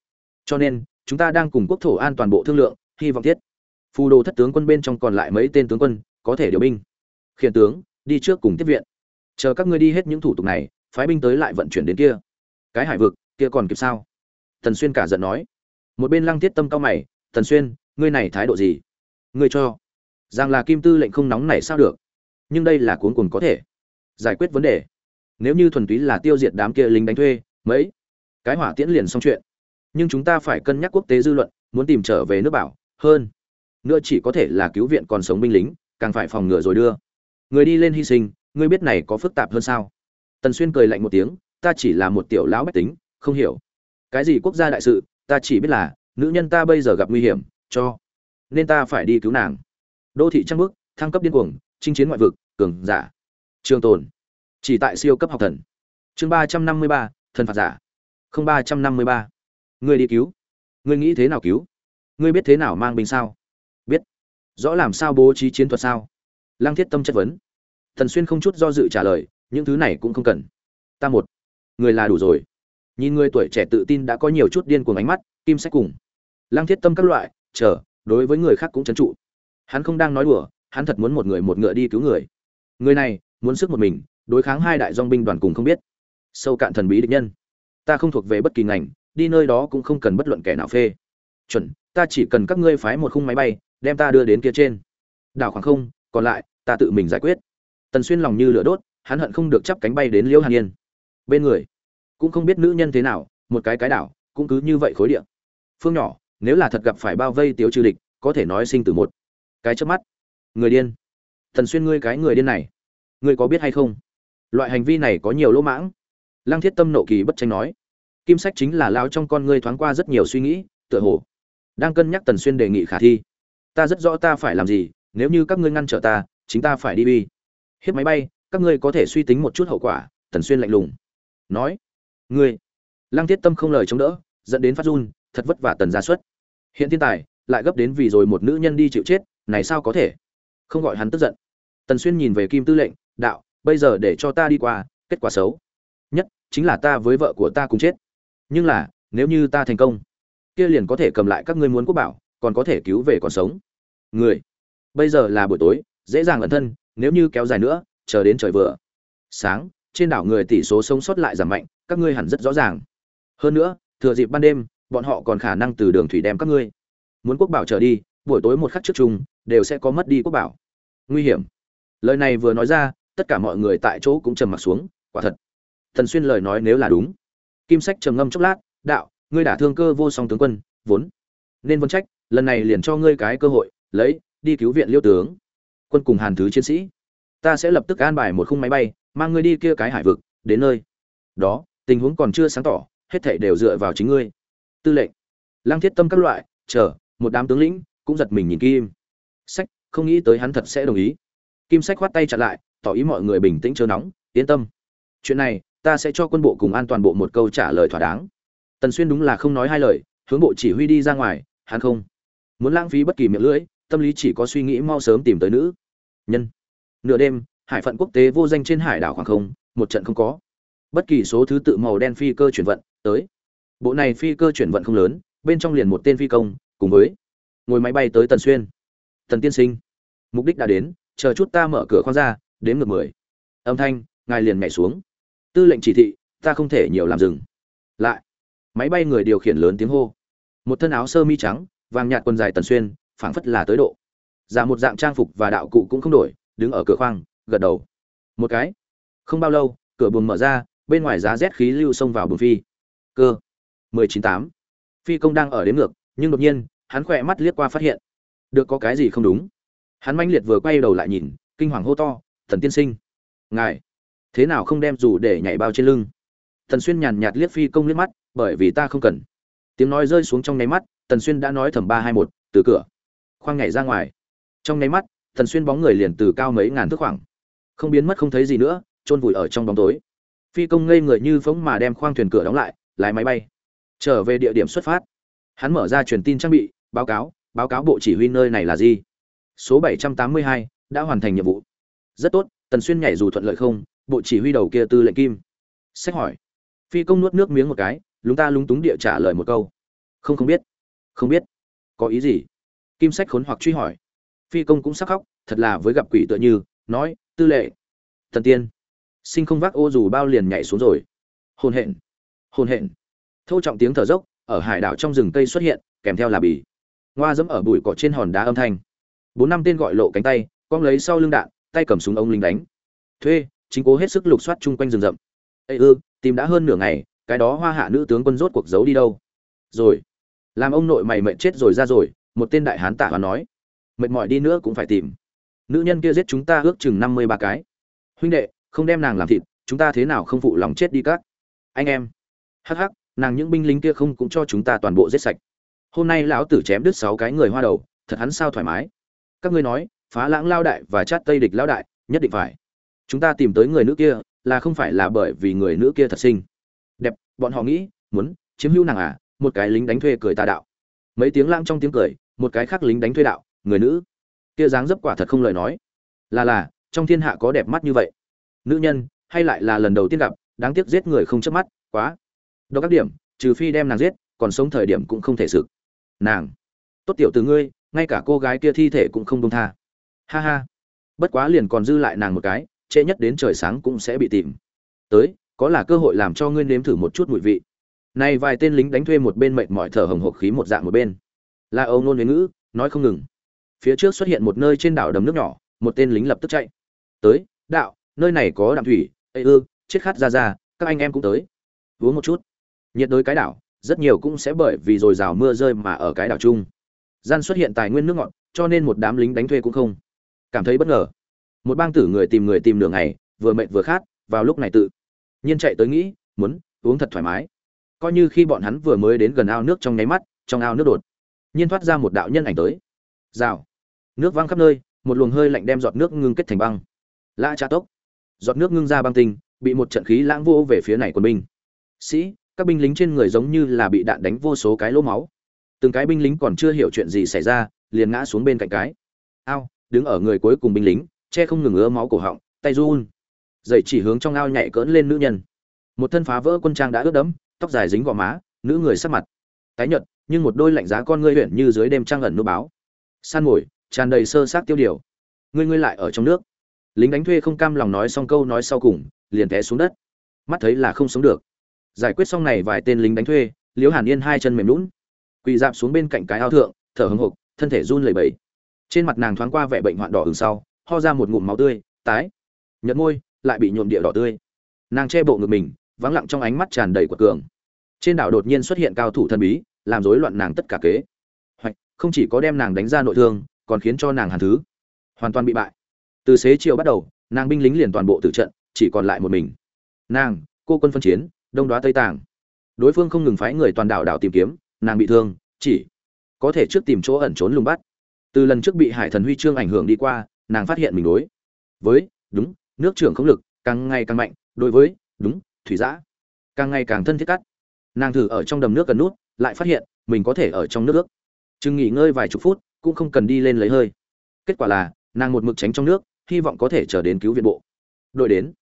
Cho nên, chúng ta đang cùng quốc thổ an toàn bộ thương lượng hy vọng thiết. Phù đồ thất tướng quân bên trong còn lại mấy tên tướng quân, có thể điều binh. Khiển tướng, đi trước cùng tiếp viện. Chờ các ngươi đi hết những thủ tục này, phái binh tới lại vận chuyển đến kia. Cái hải vực, kia còn kịp sao? Tần xuyên cả giận nói. Một bên lăng thiết tâm cao mày tần xuyên, ngươi này thái độ gì? Ngươi cho rằng là kim tư lệnh không nóng này sao được? Nhưng đây là cuốn cuồng có thể giải quyết vấn đề. Nếu như thuần túy là tiêu diệt đám kia lính đánh thuê, mấy cái hỏa tiễn liền xong chuyện. Nhưng chúng ta phải cân nhắc quốc tế dư luận, muốn tìm trở về nước bảo hơn nữa chỉ có thể là cứu viện còn sống binh lính, càng phải phòng ngừa rồi đưa. Người đi lên hy sinh, ngươi biết này có phức tạp hơn sao? Tần xuyên cười lạnh một tiếng, ta chỉ là một tiểu lão bách tính, không hiểu. Cái gì quốc gia đại sự, ta chỉ biết là, nữ nhân ta bây giờ gặp nguy hiểm, cho nên ta phải đi cứu nàng. Đô thị trăng bước, thăng cấp điên cuồng, chinh chiến ngoại vực, cường giả. Trường tồn, chỉ tại siêu cấp học thần. Chương ba trăm năm mươi ba, thần phạt giả. Không ba trăm năm mươi ba. Người đi cứu. Người nghĩ thế nào cứu? Ngươi biết thế nào mang binh sao? Biết. Rõ làm sao bố trí chiến thuật sao? Lăng thiết tâm chất vấn. Thần xuyên không chút do dự trả lời, những thứ này cũng không cần. Ta một. Người là đủ rồi. Nhìn người tuổi trẻ tự tin đã có nhiều chút điên cuồng ánh mắt, kim sách cùng. Lăng thiết tâm các loại, chờ, đối với người khác cũng trấn trụ. Hắn không đang nói đùa, hắn thật muốn một người một ngựa đi cứu người. Người này, muốn sức một mình, đối kháng hai đại dong binh đoàn cùng không biết. Sâu cạn thần bí địch nhân. Ta không thuộc về bất kỳ ngành, đi nơi đó cũng không cần bất luận kẻ nào phê. Chuẩn ta chỉ cần các ngươi phái một khung máy bay, đem ta đưa đến kia trên. Đảo khoảng không, còn lại, ta tự mình giải quyết. Tần xuyên lòng như lửa đốt, hắn hận không được chắp cánh bay đến liễu hàn yên. Bên người, cũng không biết nữ nhân thế nào, một cái cái đảo, cũng cứ như vậy khối địa. Phương nhỏ, nếu là thật gặp phải bao vây tiếu trừ địch, có thể nói sinh từ một. Cái trước mắt, người điên. Tần xuyên ngươi cái người điên này, ngươi có biết hay không? Loại hành vi này có nhiều lỗ mãng. Lăng thiết tâm nộ kỳ bất tranh nói. Kim sách chính là lao trong con ngươi thoáng qua rất nhiều suy nghĩ, tựa hồ đang cân nhắc tần xuyên đề nghị khả thi. Ta rất rõ ta phải làm gì, nếu như các ngươi ngăn trở ta, chính ta phải đi bi. Hiếp máy bay, các ngươi có thể suy tính một chút hậu quả, tần xuyên lạnh lùng. Nói, ngươi, lăng thiết tâm không lời chống đỡ, dẫn đến phát run, thật vất vả tần gia xuất. Hiện thiên tài, lại gấp đến vì rồi một nữ nhân đi chịu chết, này sao có thể? Không gọi hắn tức giận. Tần xuyên nhìn về kim tư lệnh, đạo, bây giờ để cho ta đi qua, kết quả xấu. Nhất, chính là ta với vợ của ta cùng chết. Nhưng là, nếu như ta thành công kia liền có thể cầm lại các ngươi muốn quốc bảo, còn có thể cứu về còn sống. Người, bây giờ là buổi tối, dễ dàng ẩn thân, nếu như kéo dài nữa, chờ đến trời vừa. Sáng, trên đảo người tỷ số sống sót lại giảm mạnh, các ngươi hẳn rất rõ ràng. Hơn nữa, thừa dịp ban đêm, bọn họ còn khả năng từ đường thủy đem các ngươi. Muốn quốc bảo trở đi, buổi tối một khắc trước chung, đều sẽ có mất đi quốc bảo. Nguy hiểm. Lời này vừa nói ra, tất cả mọi người tại chỗ cũng trầm mặt xuống, quả thật. Thần xuyên lời nói nếu là đúng. Kim sách trầm ngâm chốc lát, đạo ngươi đả thương cơ vô song tướng quân, vốn. Nên vân trách, lần này liền cho ngươi cái cơ hội, lấy, đi cứu viện liêu tướng. Quân cùng hàn thứ chiến sĩ. Ta sẽ lập tức an bài một khung máy bay, mang ngươi đi kia cái hải vực, đến nơi. Đó, tình huống còn chưa sáng tỏ, hết thảy đều dựa vào chính ngươi. Tư lệnh. Lang thiết tâm các loại, chờ, một đám tướng lĩnh cũng giật mình nhìn kim. Sách, không nghĩ tới hắn thật sẽ đồng ý. Kim sách khoát tay chặn lại, tỏ ý mọi người bình tĩnh chớ nóng, yên tâm. Chuyện này, ta sẽ cho quân bộ cùng an toàn bộ một câu trả lời thỏa đáng tần xuyên đúng là không nói hai lời, hướng bộ chỉ huy đi ra ngoài, hắn không muốn lãng phí bất kỳ miệng lưỡi, tâm lý chỉ có suy nghĩ mau sớm tìm tới nữ. Nhân. Nửa đêm, hải phận quốc tế vô danh trên hải đảo khoảng không, một trận không có. Bất kỳ số thứ tự màu đen phi cơ chuyển vận, tới. Bộ này phi cơ chuyển vận không lớn, bên trong liền một tên phi công, cùng với ngồi máy bay tới tần xuyên. Tần tiên sinh, mục đích đã đến, chờ chút ta mở cửa khoang ra, đến ngược mười. Âm thanh, ngài liền nhảy xuống. Tư lệnh chỉ thị, ta không thể nhiều làm dừng. Lại máy bay người điều khiển lớn tiếng hô. Một thân áo sơ mi trắng, vàng nhạt quần dài tần xuyên, phảng phất là tới độ. Giả một dạng trang phục và đạo cụ cũng không đổi, đứng ở cửa khoang, gật đầu. Một cái. Không bao lâu, cửa buồng mở ra, bên ngoài giá rét khí lưu xông vào buồng phi. Cơ. mười chín tám. Phi công đang ở đến ngược, nhưng đột nhiên, hắn khỏe mắt liếc qua phát hiện. Được có cái gì không đúng? Hắn manh liệt vừa quay đầu lại nhìn, kinh hoàng hô to, thần tiên sinh. Ngài. Thế nào không đem dù để nhảy bao trên lưng? Thần xuyên nhàn nhạt liếc phi công liếc mắt bởi vì ta không cần. Tiếng nói rơi xuống trong nháy mắt tần xuyên đã nói thầm ba hai một từ cửa. Khoang nhảy ra ngoài. Trong nháy mắt tần xuyên bóng người liền từ cao mấy ngàn thước khoảng. Không biến mất không thấy gì nữa chôn vùi ở trong bóng tối. Phi công ngây người như phóng mà đem khoang thuyền cửa đóng lại lái máy bay. Trở về địa điểm xuất phát. Hắn mở ra truyền tin trang bị báo cáo báo cáo bộ chỉ huy nơi này là gì. Số 782, đã hoàn thành nhiệm vụ. Rất tốt tần xuyên nhảy dù thuận lợi không bộ chỉ huy đầu kia tư lệnh kim. Sách hỏi. Phi công nuốt nước miếng một cái lúng ta lúng túng địa trả lời một câu. Không không biết. Không biết. Có ý gì? Kim sách khốn hoặc truy hỏi. Phi công cũng sắc khóc, thật là với gặp quỷ tựa như, nói, tư lệ. Thần tiên. Sinh không vác ô dù bao liền nhảy xuống rồi. Hồn hện. Hồn hện. Thâu trọng tiếng thở dốc, ở hải đảo trong rừng cây xuất hiện, kèm theo là bì. Ngoa dẫm ở bụi cỏ trên hòn đá âm thanh. Bốn năm tên gọi lộ cánh tay, cong lấy sau lưng đạn, tay cầm súng ống lính đánh. Thuê, chính cố hết sức lục soát chung quanh rừng rậm. Ây ư, tìm đã hơn nửa ngày cái đó hoa hạ nữ tướng quân rốt cuộc giấu đi đâu? Rồi. Làm ông nội mày mệnh chết rồi ra rồi, một tên đại hán tả và nói. Mệt mỏi đi nữa cũng phải tìm. Nữ nhân kia giết chúng ta ước chừng năm mươi ba cái. Huynh đệ, không đem nàng làm thịt, chúng ta thế nào không phụ lòng chết đi các? Anh em. Hắc hắc, nàng những binh lính kia không cũng cho chúng ta toàn bộ giết sạch. Hôm nay lão tử chém đứt sáu cái người hoa đầu, thật hắn sao thoải mái. Các ngươi nói, phá lãng lao đại và chát tây địch lao đại, nhất định phải. Chúng ta tìm tới người nữ kia, là không phải là bởi vì người nữ kia thật sinh bọn họ nghĩ, muốn chiếm hữu nàng à? Một cái lính đánh thuê cười tà đạo. Mấy tiếng lang trong tiếng cười, một cái khác lính đánh thuê đạo, người nữ. Kia dáng dấp quả thật không lời nói. Là là, trong thiên hạ có đẹp mắt như vậy. Nữ nhân, hay lại là lần đầu tiên gặp, đáng tiếc giết người không chớp mắt, quá. Đó các điểm, trừ phi đem nàng giết, còn sống thời điểm cũng không thể sự nàng. Tốt tiểu từ ngươi, ngay cả cô gái kia thi thể cũng không đông tha. Ha ha. Bất quá liền còn dư lại nàng một cái, trễ nhất đến trời sáng cũng sẽ bị tìm. Tới có là cơ hội làm cho ngươi nếm thử một chút mùi vị. Này vài tên lính đánh thuê một bên mệt mỏi thở hồng hộc khí một dạng một bên. Là âu nôn với ngữ, nói không ngừng. Phía trước xuất hiện một nơi trên đảo đầm nước nhỏ, một tên lính lập tức chạy. Tới, đạo, nơi này có đạm thủy ây ư, chết khát ra ra, các anh em cũng tới. Uống một chút. Nhiệt đới cái đảo, rất nhiều cũng sẽ bởi vì rồi rào mưa rơi mà ở cái đảo chung. Gian xuất hiện tài nguyên nước ngọt, cho nên một đám lính đánh thuê cũng không. Cảm thấy bất ngờ. Một bang tử người tìm người tìm đường ngày, vừa mệt vừa khát, vào lúc này tự nhiên chạy tới nghĩ, muốn uống thật thoải mái. Coi như khi bọn hắn vừa mới đến gần ao nước trong nháy mắt, trong ao nước đột nhiên thoát ra một đạo nhân ảnh tới. Rào. Nước văng khắp nơi, một luồng hơi lạnh đem giọt nước ngưng kết thành băng. Lã tra tốc. Giọt nước ngưng ra băng tinh, bị một trận khí lãng vô về phía này quân binh. Sĩ, các binh lính trên người giống như là bị đạn đánh vô số cái lỗ máu. Từng cái binh lính còn chưa hiểu chuyện gì xảy ra, liền ngã xuống bên cạnh cái. Ao, đứng ở người cuối cùng binh lính, che không ngừng ứa máu cổ họng, tay run dậy chỉ hướng trong ao nhảy cỡn lên nữ nhân. Một thân phá vỡ quân trang đã ướt đẫm, tóc dài dính gò má, nữ người sắc mặt tái nhợt, nhưng một đôi lạnh giá con ngươi huyện như dưới đêm trăng ẩn nô báo. San ngồi, tràn đầy sơ sát tiêu điều. Ngươi ngươi lại ở trong nước. Lính đánh thuê không cam lòng nói xong câu nói sau cùng, liền té xuống đất. Mắt thấy là không sống được. Giải quyết xong này vài tên lính đánh thuê, liễu hàn yên hai chân mềm lún quỳ dạp xuống bên cạnh cái ao thượng, thở hững hục thân thể run lẩy bẩy. Trên mặt nàng thoáng qua vẻ bệnh hoạn đỏ hừng sau, ho ra một ngụm máu tươi, tái, nhợt môi lại bị nhuộm địa đỏ tươi. Nàng che bộ ngực mình, vắng lặng trong ánh mắt tràn đầy của cường. Trên đảo đột nhiên xuất hiện cao thủ thần bí, làm rối loạn nàng tất cả kế. Hoạch, không chỉ có đem nàng đánh ra nội thương, còn khiến cho nàng hàn thứ. Hoàn toàn bị bại. Từ xế chiều bắt đầu, nàng binh lính liền toàn bộ tử trận, chỉ còn lại một mình. Nàng, cô quân phân chiến, đông đoá tây tàng. Đối phương không ngừng phái người toàn đảo đảo tìm kiếm, nàng bị thương, chỉ có thể trước tìm chỗ ẩn trốn lùng bắt. Từ lần trước bị hải thần huy chương ảnh hưởng đi qua, nàng phát hiện mình đối. Với, đúng nước trưởng không lực, càng ngày càng mạnh, đối với, đúng, thủy giã, càng ngày càng thân thiết cắt. Nàng thử ở trong đầm nước cần nút, lại phát hiện, mình có thể ở trong nước ước. Chừng nghỉ ngơi vài chục phút, cũng không cần đi lên lấy hơi. Kết quả là, nàng một mực tránh trong nước, hy vọng có thể chờ đến cứu viện bộ. Đội đến.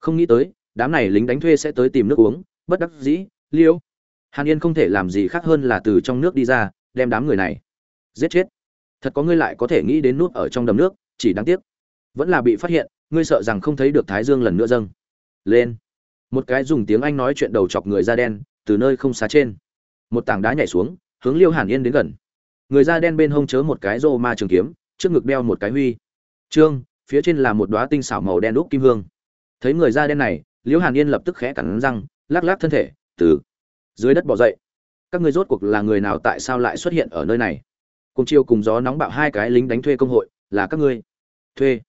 Không nghĩ tới, đám này lính đánh thuê sẽ tới tìm nước uống, bất đắc dĩ, liêu. Hàn yên không thể làm gì khác hơn là từ trong nước đi ra, đem đám người này giết chết. Thật có ngươi lại có thể nghĩ đến nút ở trong đầm nước, chỉ đáng tiếc. Vẫn là bị phát hiện ngươi sợ rằng không thấy được thái dương lần nữa dâng. Lên. Một cái dùng tiếng anh nói chuyện đầu chọc người da đen, từ nơi không xa trên. Một tảng đá nhảy xuống, hướng liêu hàn yên đến gần. Người da đen bên hông chớ một cái rô ma trường kiếm, trước ngực đeo một cái huy. Trương, phía trên là một đoá tinh xảo màu đen đúc kim hương. Thấy người da đen này liễu hàn yên lập tức khẽ cắn răng, lắc lắc thân thể, từ, dưới đất bỏ dậy. Các ngươi rốt cuộc là người nào tại sao lại xuất hiện ở nơi này? Cùng chiêu cùng gió nóng bạo hai cái lính đánh thuê công hội, là các ngươi. Thuê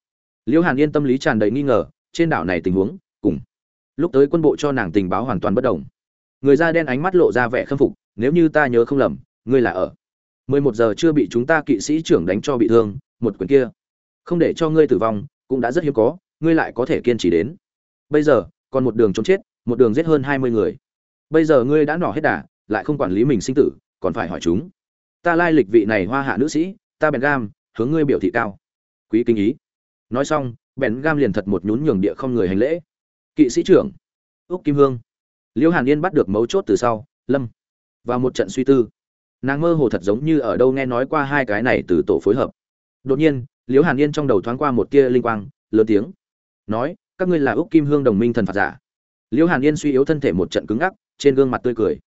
liễu hàn yên tâm lý tràn đầy nghi ngờ, trên đảo này tình huống, cùng lúc tới quân bộ cho nàng tình báo hoàn toàn bất đồng. Người da đen ánh mắt lộ ra vẻ khâm phục, nếu như ta nhớ không lầm, ngươi là ở mười một giờ chưa bị chúng ta kỵ sĩ trưởng đánh cho bị thương, một quyền kia không để cho ngươi tử vong, cũng đã rất hiếm có, ngươi lại có thể kiên trì đến. Bây giờ, còn một đường trốn chết, một đường giết hơn hai mươi người. Bây giờ ngươi đã nỏ hết đà, lại không quản lý mình sinh tử, còn phải hỏi chúng. Ta lai lịch vị này hoa hạ nữ sĩ, ta bèn gam, hướng ngươi biểu thị cao. Quý kinh ý nói xong, bèn gam liền thật một nhún nhường địa không người hành lễ. Kỵ sĩ trưởng, úc kim hương. Liễu hàn yên bắt được mấu chốt từ sau, lâm. Và một trận suy tư. Nàng mơ hồ thật giống như ở đâu nghe nói qua hai cái này từ tổ phối hợp. Đột nhiên liễu hàn yên trong đầu thoáng qua một tia linh quang, lớn tiếng. Nói, các ngươi là úc kim hương đồng minh thần phạt giả. Liễu hàn yên suy yếu thân thể một trận cứng ngắc, trên gương mặt tươi cười.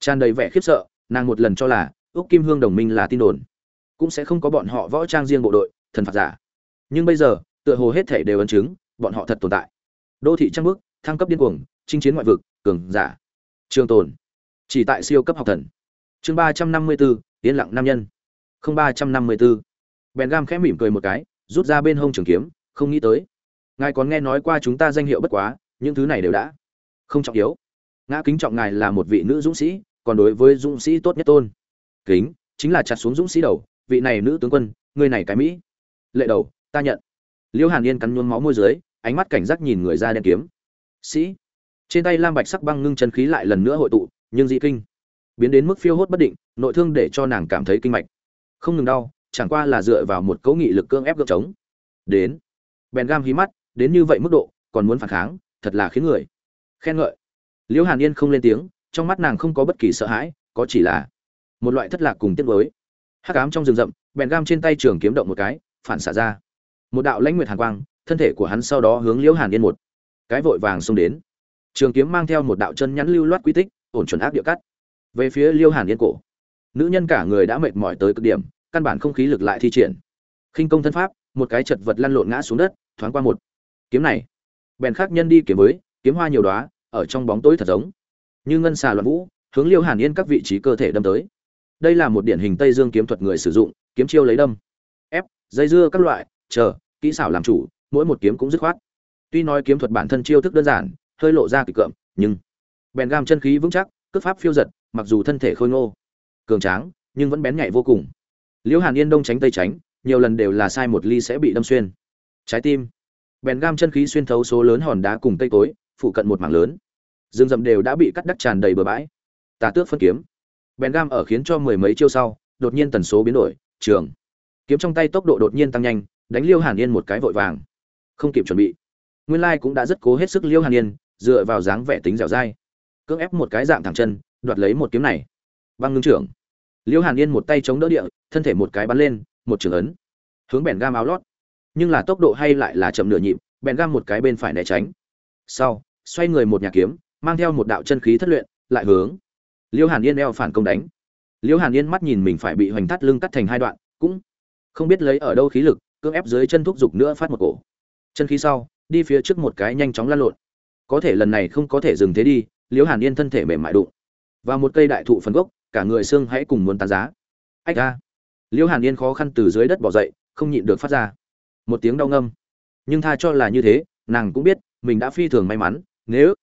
Tràn đầy vẻ khiếp sợ, nàng một lần cho là úc kim hương đồng minh là tin đồn. Cũng sẽ không có bọn họ võ trang riêng bộ đội, thần phạt giả. Nhưng bây giờ tựa hồ hết thể đều ấn chứng, bọn họ thật tồn tại. Đô thị trăng bước thăng cấp điên cuồng, chinh chiến ngoại vực, cường giả. Trường tồn. Chỉ tại siêu cấp học thần. Chương ba trăm năm mươi bốn yên lặng nam nhân. Không ba trăm năm mươi bốn bèn gam khẽ mỉm cười một cái, rút ra bên hông trường kiếm, không nghĩ tới. Ngài còn nghe nói qua chúng ta danh hiệu bất quá, những thứ này đều đã. Không trọng yếu. Ngã kính trọng ngài là một vị nữ dũng sĩ, còn đối với dũng sĩ tốt nhất tôn. Kính, chính là chặt xuống dũng sĩ đầu, vị này nữ tướng quân, người này cái mỹ. Lệ đầu, ta nhận liêu hàn yên cắn nhuốm máu môi dưới, ánh mắt cảnh giác nhìn người ra đen kiếm. Sĩ, trên tay lam bạch sắc băng ngưng chân khí lại lần nữa hội tụ, nhưng dị kinh biến đến mức phiêu hốt bất định, nội thương để cho nàng cảm thấy kinh mạch. Không ngừng đau, chẳng qua là dựa vào một cấu nghị lực cương ép gượng chống đến, bèn gam hí mắt, đến như vậy mức độ, còn muốn phản kháng, thật là khiến người khen ngợi. Liễu hàn yên không lên tiếng, trong mắt nàng không có bất kỳ sợ hãi, có chỉ là một loại thất lạc cùng tiết với hắc ám trong rừng rậm, bèn gam trên tay trường kiếm động một cái, phản xả ra một đạo lãnh nguyệt hàn quang, thân thể của hắn sau đó hướng liễu hàn yên một cái vội vàng xông đến. Trường kiếm mang theo một đạo chân nhắn lưu loát quy tích, ổn chuẩn ác địa cắt. Về phía liêu hàn yên cổ, nữ nhân cả người đã mệt mỏi tới cực điểm, căn bản không khí lực lại thi triển. Khinh công thân pháp, một cái chật vật lăn lộn ngã xuống đất, thoáng qua một kiếm này. Bèn khác nhân đi kiếm với, kiếm hoa nhiều đóa, ở trong bóng tối thật giống. Như ngân xà loạn vũ, hướng liêu hàn yên các vị trí cơ thể đâm tới. Đây là một điển hình tây dương kiếm thuật người sử dụng, kiếm chiêu lấy đâm, ép, dây dưa các loại chờ, kỹ xảo làm chủ, mỗi một kiếm cũng dứt khoát. Tuy nói kiếm thuật bản thân chiêu thức đơn giản, hơi lộ ra kịch cợm, nhưng bèn gam chân khí vững chắc, cước pháp phiêu giật, mặc dù thân thể khôi ngô, cường tráng, nhưng vẫn bén nhạy vô cùng. Liễu hàn yên đông tránh tây tránh, nhiều lần đều là sai một ly sẽ bị đâm xuyên. Trái tim, bèn gam chân khí xuyên thấu số lớn hòn đá cùng cây cối, phụ cận một mảng lớn. Rừng rậm đều đã bị cắt đắc tràn đầy bờ bãi. Tà tước phân kiếm. Bèn gam ở khiến cho mười mấy chiêu sau, đột nhiên tần số biến đổi, trường. Kiếm trong tay tốc độ đột nhiên tăng nhanh đánh liêu hàn yên một cái vội vàng. Không kịp chuẩn bị, nguyên lai cũng đã rất cố hết sức liêu hàn yên, dựa vào dáng vẻ tính dẻo dai. Cưỡng ép một cái dạng thẳng chân, đoạt lấy một kiếm này. Băng ngưng trưởng. Liêu hàn yên một tay chống đỡ địa, thân thể một cái bắn lên, một trường ấn. Hướng bèn gam áo lót. Nhưng là tốc độ hay lại là chậm nửa nhịp, bèn gam một cái bên phải né tránh. Sau, xoay người một nhà kiếm, mang theo một đạo chân khí thất luyện, lại hướng liêu hàn yên eo phản công đánh. Liêu hàn yên mắt nhìn mình phải bị hoành thắt lưng cắt thành hai đoạn, cũng không biết lấy ở đâu khí lực cưỡng ép dưới chân thúc giục nữa phát một cổ. Chân khí sau, đi phía trước một cái nhanh chóng lăn lộn. Có thể lần này không có thể dừng thế đi, liễu hàn yên thân thể mềm mại đụng và một cây đại thụ phần gốc, cả người xương hãy cùng muốn tán giá. Ách ra liễu hàn yên khó khăn từ dưới đất bỏ dậy, không nhịn được phát ra một tiếng đau ngâm. Nhưng tha cho là như thế, nàng cũng biết, mình đã phi thường may mắn, nếu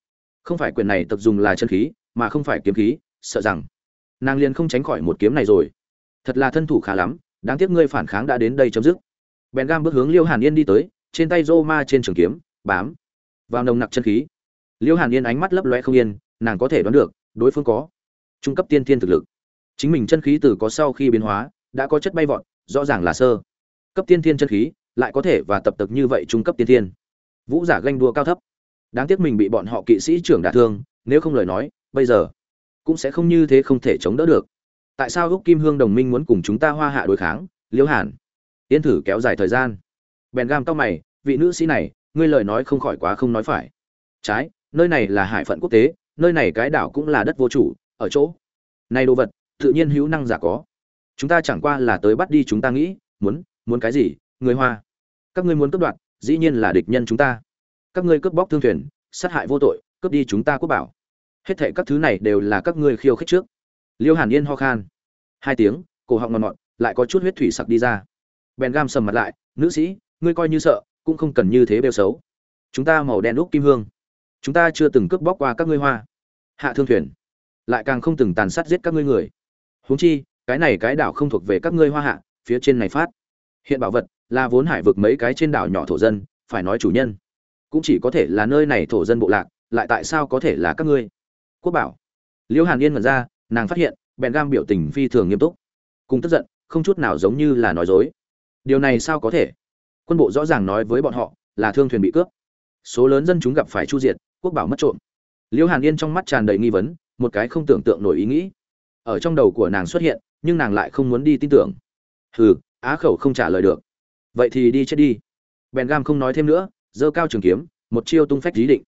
không phải quyền này tập dùng là chân khí, mà không phải kiếm khí, sợ rằng nàng liền không tránh khỏi một kiếm này rồi. Thật là thân thủ khá lắm, đáng tiếc ngươi phản kháng đã đến đây chấm dứt bèn gam bước hướng liêu hàn yên đi tới, trên tay rô ma trên trường kiếm, bám vào nồng nặc chân khí. Liêu hàn yên ánh mắt lấp loe không yên, nàng có thể đoán được, đối phương có trung cấp tiên thiên thực lực. Chính mình chân khí từ có sau khi biến hóa, đã có chất bay vọt, rõ ràng là sơ. Cấp tiên thiên chân khí, lại có thể và tập tực như vậy trung cấp tiên thiên. Vũ giả ganh đua cao thấp. Đáng tiếc mình bị bọn họ kỵ sĩ trưởng đả thương, nếu không lời nói, bây giờ cũng sẽ không như thế không thể chống đỡ được. Tại sao úc kim hương đồng minh muốn cùng chúng ta hoa hạ đối kháng, liêu hàn? Yên thử kéo dài thời gian. Bèn gam tóc mày, vị nữ sĩ này, ngươi lời nói không khỏi quá không nói phải. Trái, nơi này là hải phận quốc tế, nơi này cái đảo cũng là đất vô chủ, ở chỗ. Này đồ vật, tự nhiên hữu năng giả có. Chúng ta chẳng qua là tới bắt đi chúng ta nghĩ, muốn muốn cái gì, người hoa. Các ngươi muốn cướp đoạt, dĩ nhiên là địch nhân chúng ta. Các ngươi cướp bóc thương thuyền, sát hại vô tội, cướp đi chúng ta quốc bảo. Hết thệ các thứ này đều là các ngươi khiêu khích trước. Liêu hàn yên ho khan. Hai tiếng, cổ họng ngọt ngọt, lại có chút huyết thủy sặc đi ra bèn gam sầm mặt lại, nữ sĩ, ngươi coi như sợ, cũng không cần như thế bêu xấu. Chúng ta màu đen úc kim hương. Chúng ta chưa từng cướp bóc qua các ngươi hoa. Hạ thương thuyền. Lại càng không từng tàn sát giết các ngươi người. Huống chi, cái này cái đảo không thuộc về các ngươi hoa hạ, phía trên này phát. Hiện bảo vật là vốn hải vực mấy cái trên đảo nhỏ thổ dân, phải nói chủ nhân. Cũng chỉ có thể là nơi này thổ dân bộ lạc, lại tại sao có thể là các ngươi? Quốc bảo. Liễu hàn yên mật ra, nàng phát hiện, bèn gam biểu tình phi thường nghiêm túc. Cùng tức giận, không chút nào giống như là nói dối điều này sao có thể? Quân bộ rõ ràng nói với bọn họ là thương thuyền bị cướp. Số lớn dân chúng gặp phải chu diệt, quốc bảo mất trộm. Liễu hàn yên trong mắt tràn đầy nghi vấn, một cái không tưởng tượng nổi ý nghĩ. Ở trong đầu của nàng xuất hiện, nhưng nàng lại không muốn đi tin tưởng. Hừ, á khẩu không trả lời được. Vậy thì đi chết đi. Bèn gam không nói thêm nữa, giơ cao trường kiếm, một chiêu tung phách lý định.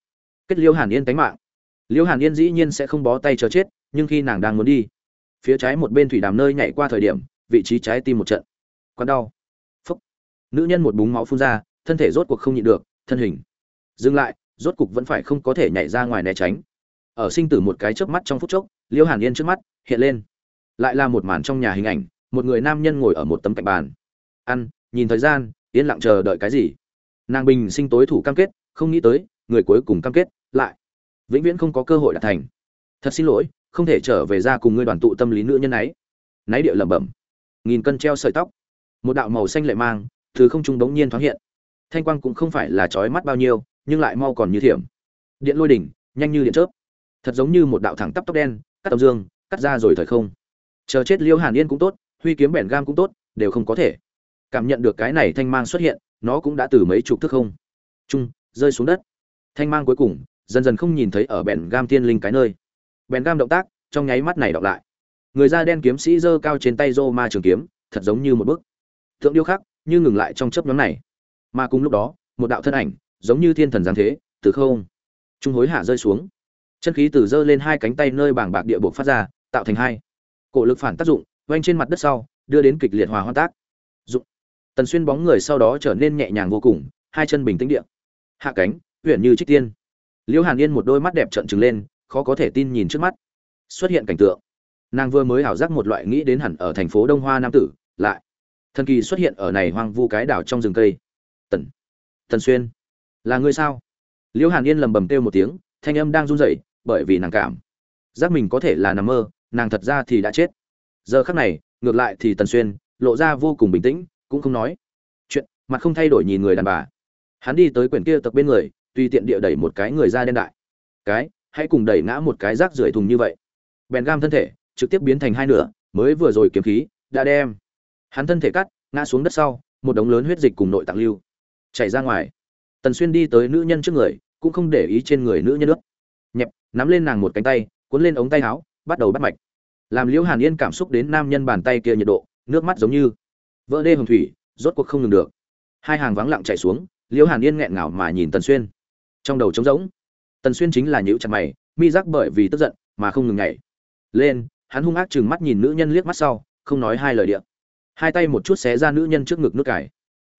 Kết liêu hàn yên tánh mạng. Liêu hàn yên dĩ nhiên sẽ không bó tay chờ chết, nhưng khi nàng đang muốn đi, phía trái một bên thủy đàm nơi nhảy qua thời điểm, vị trí trái tim một trận. Quặn đau nữ nhân một búng máu phun ra, thân thể rốt cuộc không nhịn được, thân hình dừng lại, rốt cục vẫn phải không có thể nhảy ra ngoài né tránh. Ở sinh tử một cái chớp mắt trong phút chốc liễu hàn yên trước mắt hiện lên. Lại là một màn trong nhà hình ảnh, một người nam nhân ngồi ở một tấm cạnh bàn. Ăn, nhìn thời gian, yên lặng chờ đợi cái gì? Nàng bình sinh tối thủ cam kết, không nghĩ tới, người cuối cùng cam kết lại. Vĩnh viễn không có cơ hội đạt thành. Thật xin lỗi, không thể trở về ra cùng ngươi đoàn tụ tâm lý nữ nhân ấy. Náy địa lẩm bẩm. Nghìn cân treo sợi tóc. Một đạo màu xanh lệ mang thứ không trung bỗng nhiên thoáng hiện. Thanh quang cũng không phải là chói mắt bao nhiêu, nhưng lại mau còn như thiểm. Điện lôi đỉnh, nhanh như điện chớp. Thật giống như một đạo thẳng tắp tóc đen, cắt tầm dương, cắt ra rồi thời không. Chờ chết liêu hàn yên cũng tốt, huy kiếm bẻn gam cũng tốt, đều không có thể cảm nhận được cái này thanh mang xuất hiện, nó cũng đã từ mấy chục thước không. Trung, rơi xuống đất. Thanh mang cuối cùng, dần dần không nhìn thấy ở bẻn gam tiên linh cái nơi. Bẻn gam động tác, trong nháy mắt này đọc lại. Người da đen kiếm sĩ giơ cao trên tay rô ma trường kiếm, thật giống như một bức. Tượng điêu khắc như ngừng lại trong chớp nhóm này. Mà cùng lúc đó, một đạo thân ảnh, giống như thiên thần giáng thế, từ không, trung hối hạ rơi xuống. Chân khí từ giơ lên hai cánh tay nơi bảng bạc địa bộ phát ra, tạo thành hai. Cổ lực phản tác dụng quanh trên mặt đất sau, đưa đến kịch liệt hòa hoan tác. Dụng. Tần xuyên bóng người sau đó trở nên nhẹ nhàng vô cùng, hai chân bình tĩnh địa. Hạ cánh huyện như trích tiên. Liễu hàn yên một đôi mắt đẹp trợn trừng lên, khó có thể tin nhìn trước mắt. Xuất hiện cảnh tượng. Nàng vừa mới ảo giác một loại nghĩ đến hẳn ở thành phố đông hoa nam tử, lại thần kỳ xuất hiện ở này hoang vu cái đảo trong rừng cây. Tần tần xuyên, là ngươi sao? Liễu hàn yên lầm bầm kêu một tiếng, thanh âm đang run rẩy, bởi vì nàng cảm giác mình có thể là nằm mơ, nàng thật ra thì đã chết. Giờ khắc này, ngược lại thì tần xuyên lộ ra vô cùng bình tĩnh, cũng không nói chuyện, mặt không thay đổi nhìn người đàn bà. Hắn đi tới quyển kia tập bên người, tùy tiện địa đẩy một cái người ra đen đại. Cái, hãy cùng đẩy ngã một cái rác rưởi thùng như vậy. Bèn gam thân thể, trực tiếp biến thành hai nửa, mới vừa rồi kiếm khí, đã đem hắn thân thể cắt, ngã xuống đất sau, một đống lớn huyết dịch cùng nội tạng lưu chảy ra ngoài. Tần xuyên đi tới nữ nhân trước người, cũng không để ý trên người nữ nhân nước nhẹp, nắm lên nàng một cánh tay, cuốn lên ống tay áo, bắt đầu bắt mạch. Làm liễu hàn yên cảm xúc đến nam nhân bàn tay kia nhiệt độ, nước mắt giống như vỡ đê hồng thủy, rốt cuộc không ngừng được. Hai hàng vắng lặng chảy xuống, liễu hàn yên nghẹn ngào mà nhìn tần xuyên. Trong đầu trống rỗng, tần xuyên chính là nhữ chặt mày, mi giác bởi vì tức giận mà không ngừng nhảy. Lên, hắn hung ác chừng mắt nhìn nữ nhân liếc mắt sau, không nói hai lời điện hai tay một chút xé ra nữ nhân trước ngực nước cải.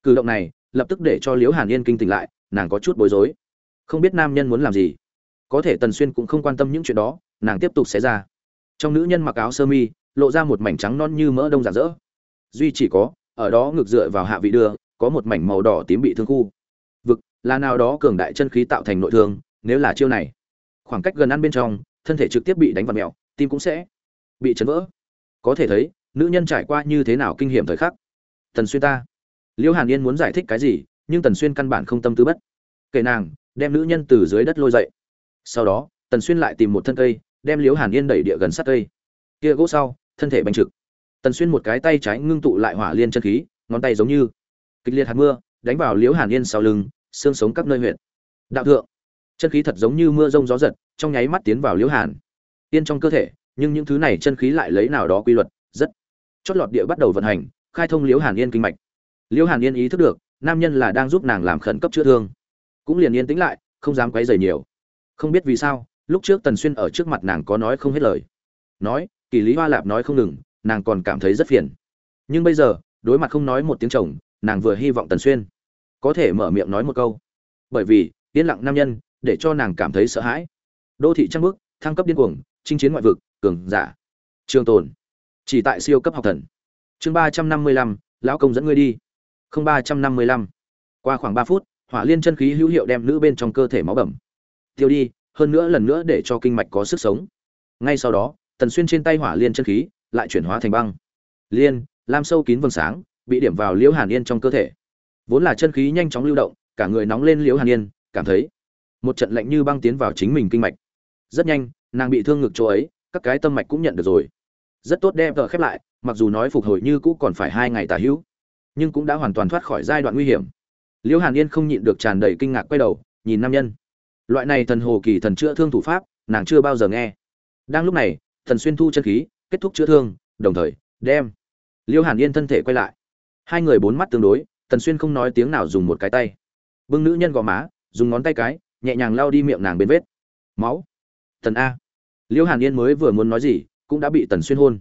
Cử động này, lập tức để cho liễu hàn yên kinh tỉnh lại, nàng có chút bối rối. Không biết nam nhân muốn làm gì. Có thể tần xuyên cũng không quan tâm những chuyện đó, nàng tiếp tục xé ra. Trong nữ nhân mặc áo sơ mi, lộ ra một mảnh trắng non như mỡ đông rạng rỡ. Duy chỉ có, ở đó ngược dựa vào hạ vị đưa, có một mảnh màu đỏ tím bị thương khu. Vực, là nào đó cường đại chân khí tạo thành nội thương, nếu là chiêu này. Khoảng cách gần ăn bên trong, thân thể trực tiếp bị đánh vào mẹo, tim cũng sẽ bị chấn vỡ. Có thể thấy nữ nhân trải qua như thế nào kinh hiểm thời khắc? Tần xuyên ta. Liễu hàn yên muốn giải thích cái gì, nhưng tần xuyên căn bản không tâm tư bất. Kể nàng, đem nữ nhân từ dưới đất lôi dậy. Sau đó, tần xuyên lại tìm một thân cây, đem liễu hàn yên đẩy địa gần sát cây. Kia gỗ sau, thân thể bành trực. Tần xuyên một cái tay trái ngưng tụ lại hỏa liên chân khí, ngón tay giống như kịch liệt hạt mưa, đánh vào liễu hàn yên sau lưng, xương sống các nơi huyện đạo thượng, chân khí thật giống như mưa rông gió giật, trong nháy mắt tiến vào liễu hàn. Yên trong cơ thể, nhưng những thứ này chân khí lại lấy nào đó quy luật, rất chót lọt địa bắt đầu vận hành, khai thông liễu hàn yên kinh mạch. Liễu hàn yên ý thức được, nam nhân là đang giúp nàng làm khẩn cấp chữa thương. Cũng liền yên tĩnh lại, không dám quấy rầy nhiều. Không biết vì sao, lúc trước tần xuyên ở trước mặt nàng có nói không hết lời. Nói, kỳ lý hoa lạp nói không ngừng, nàng còn cảm thấy rất phiền. Nhưng bây giờ, đối mặt không nói một tiếng chồng, nàng vừa hy vọng tần xuyên có thể mở miệng nói một câu. Bởi vì, yên lặng nam nhân, để cho nàng cảm thấy sợ hãi. Đô thị trăng bước, thăng cấp điên cuồng, chinh chiến ngoại vực, cường giả. Trường tồn chỉ tại siêu cấp học thần. Chương ba trăm năm mươi lăm, lão công dẫn ngươi đi. Không ba trăm năm mươi lăm. Qua khoảng ba phút, hỏa liên chân khí hữu hiệu đem nữ bên trong cơ thể máu bẩm. Tiêu đi, hơn nữa lần nữa để cho kinh mạch có sức sống. Ngay sau đó, tần xuyên trên tay hỏa liên chân khí lại chuyển hóa thành băng. Liên, lam sâu kín vầng sáng, bị điểm vào liễu hàn yên trong cơ thể. Vốn là chân khí nhanh chóng lưu động, cả người nóng lên liễu hàn yên, cảm thấy một trận lạnh như băng tiến vào chính mình kinh mạch. Rất nhanh, nàng bị thương ngực chỗ ấy, các cái tâm mạch cũng nhận được rồi rất tốt đem tờ khép lại, mặc dù nói phục hồi như cũ còn phải hai ngày tả hữu, nhưng cũng đã hoàn toàn thoát khỏi giai đoạn nguy hiểm. Liễu hàn yên không nhịn được tràn đầy kinh ngạc quay đầu, nhìn nam nhân. Loại này thần hồ kỳ thần chữa thương thủ pháp, nàng chưa bao giờ nghe. Đang lúc này, thần xuyên thu chân khí, kết thúc chữa thương, đồng thời, đem liễu hàn yên thân thể quay lại. Hai người bốn mắt tương đối, thần xuyên không nói tiếng nào dùng một cái tay. Bưng nữ nhân gò má, dùng ngón tay cái, nhẹ nhàng lao đi miệng nàng bên vết. Máu. Thần a. Liễu hàn yên mới vừa muốn nói gì cũng đã bị tần xuyên hôn.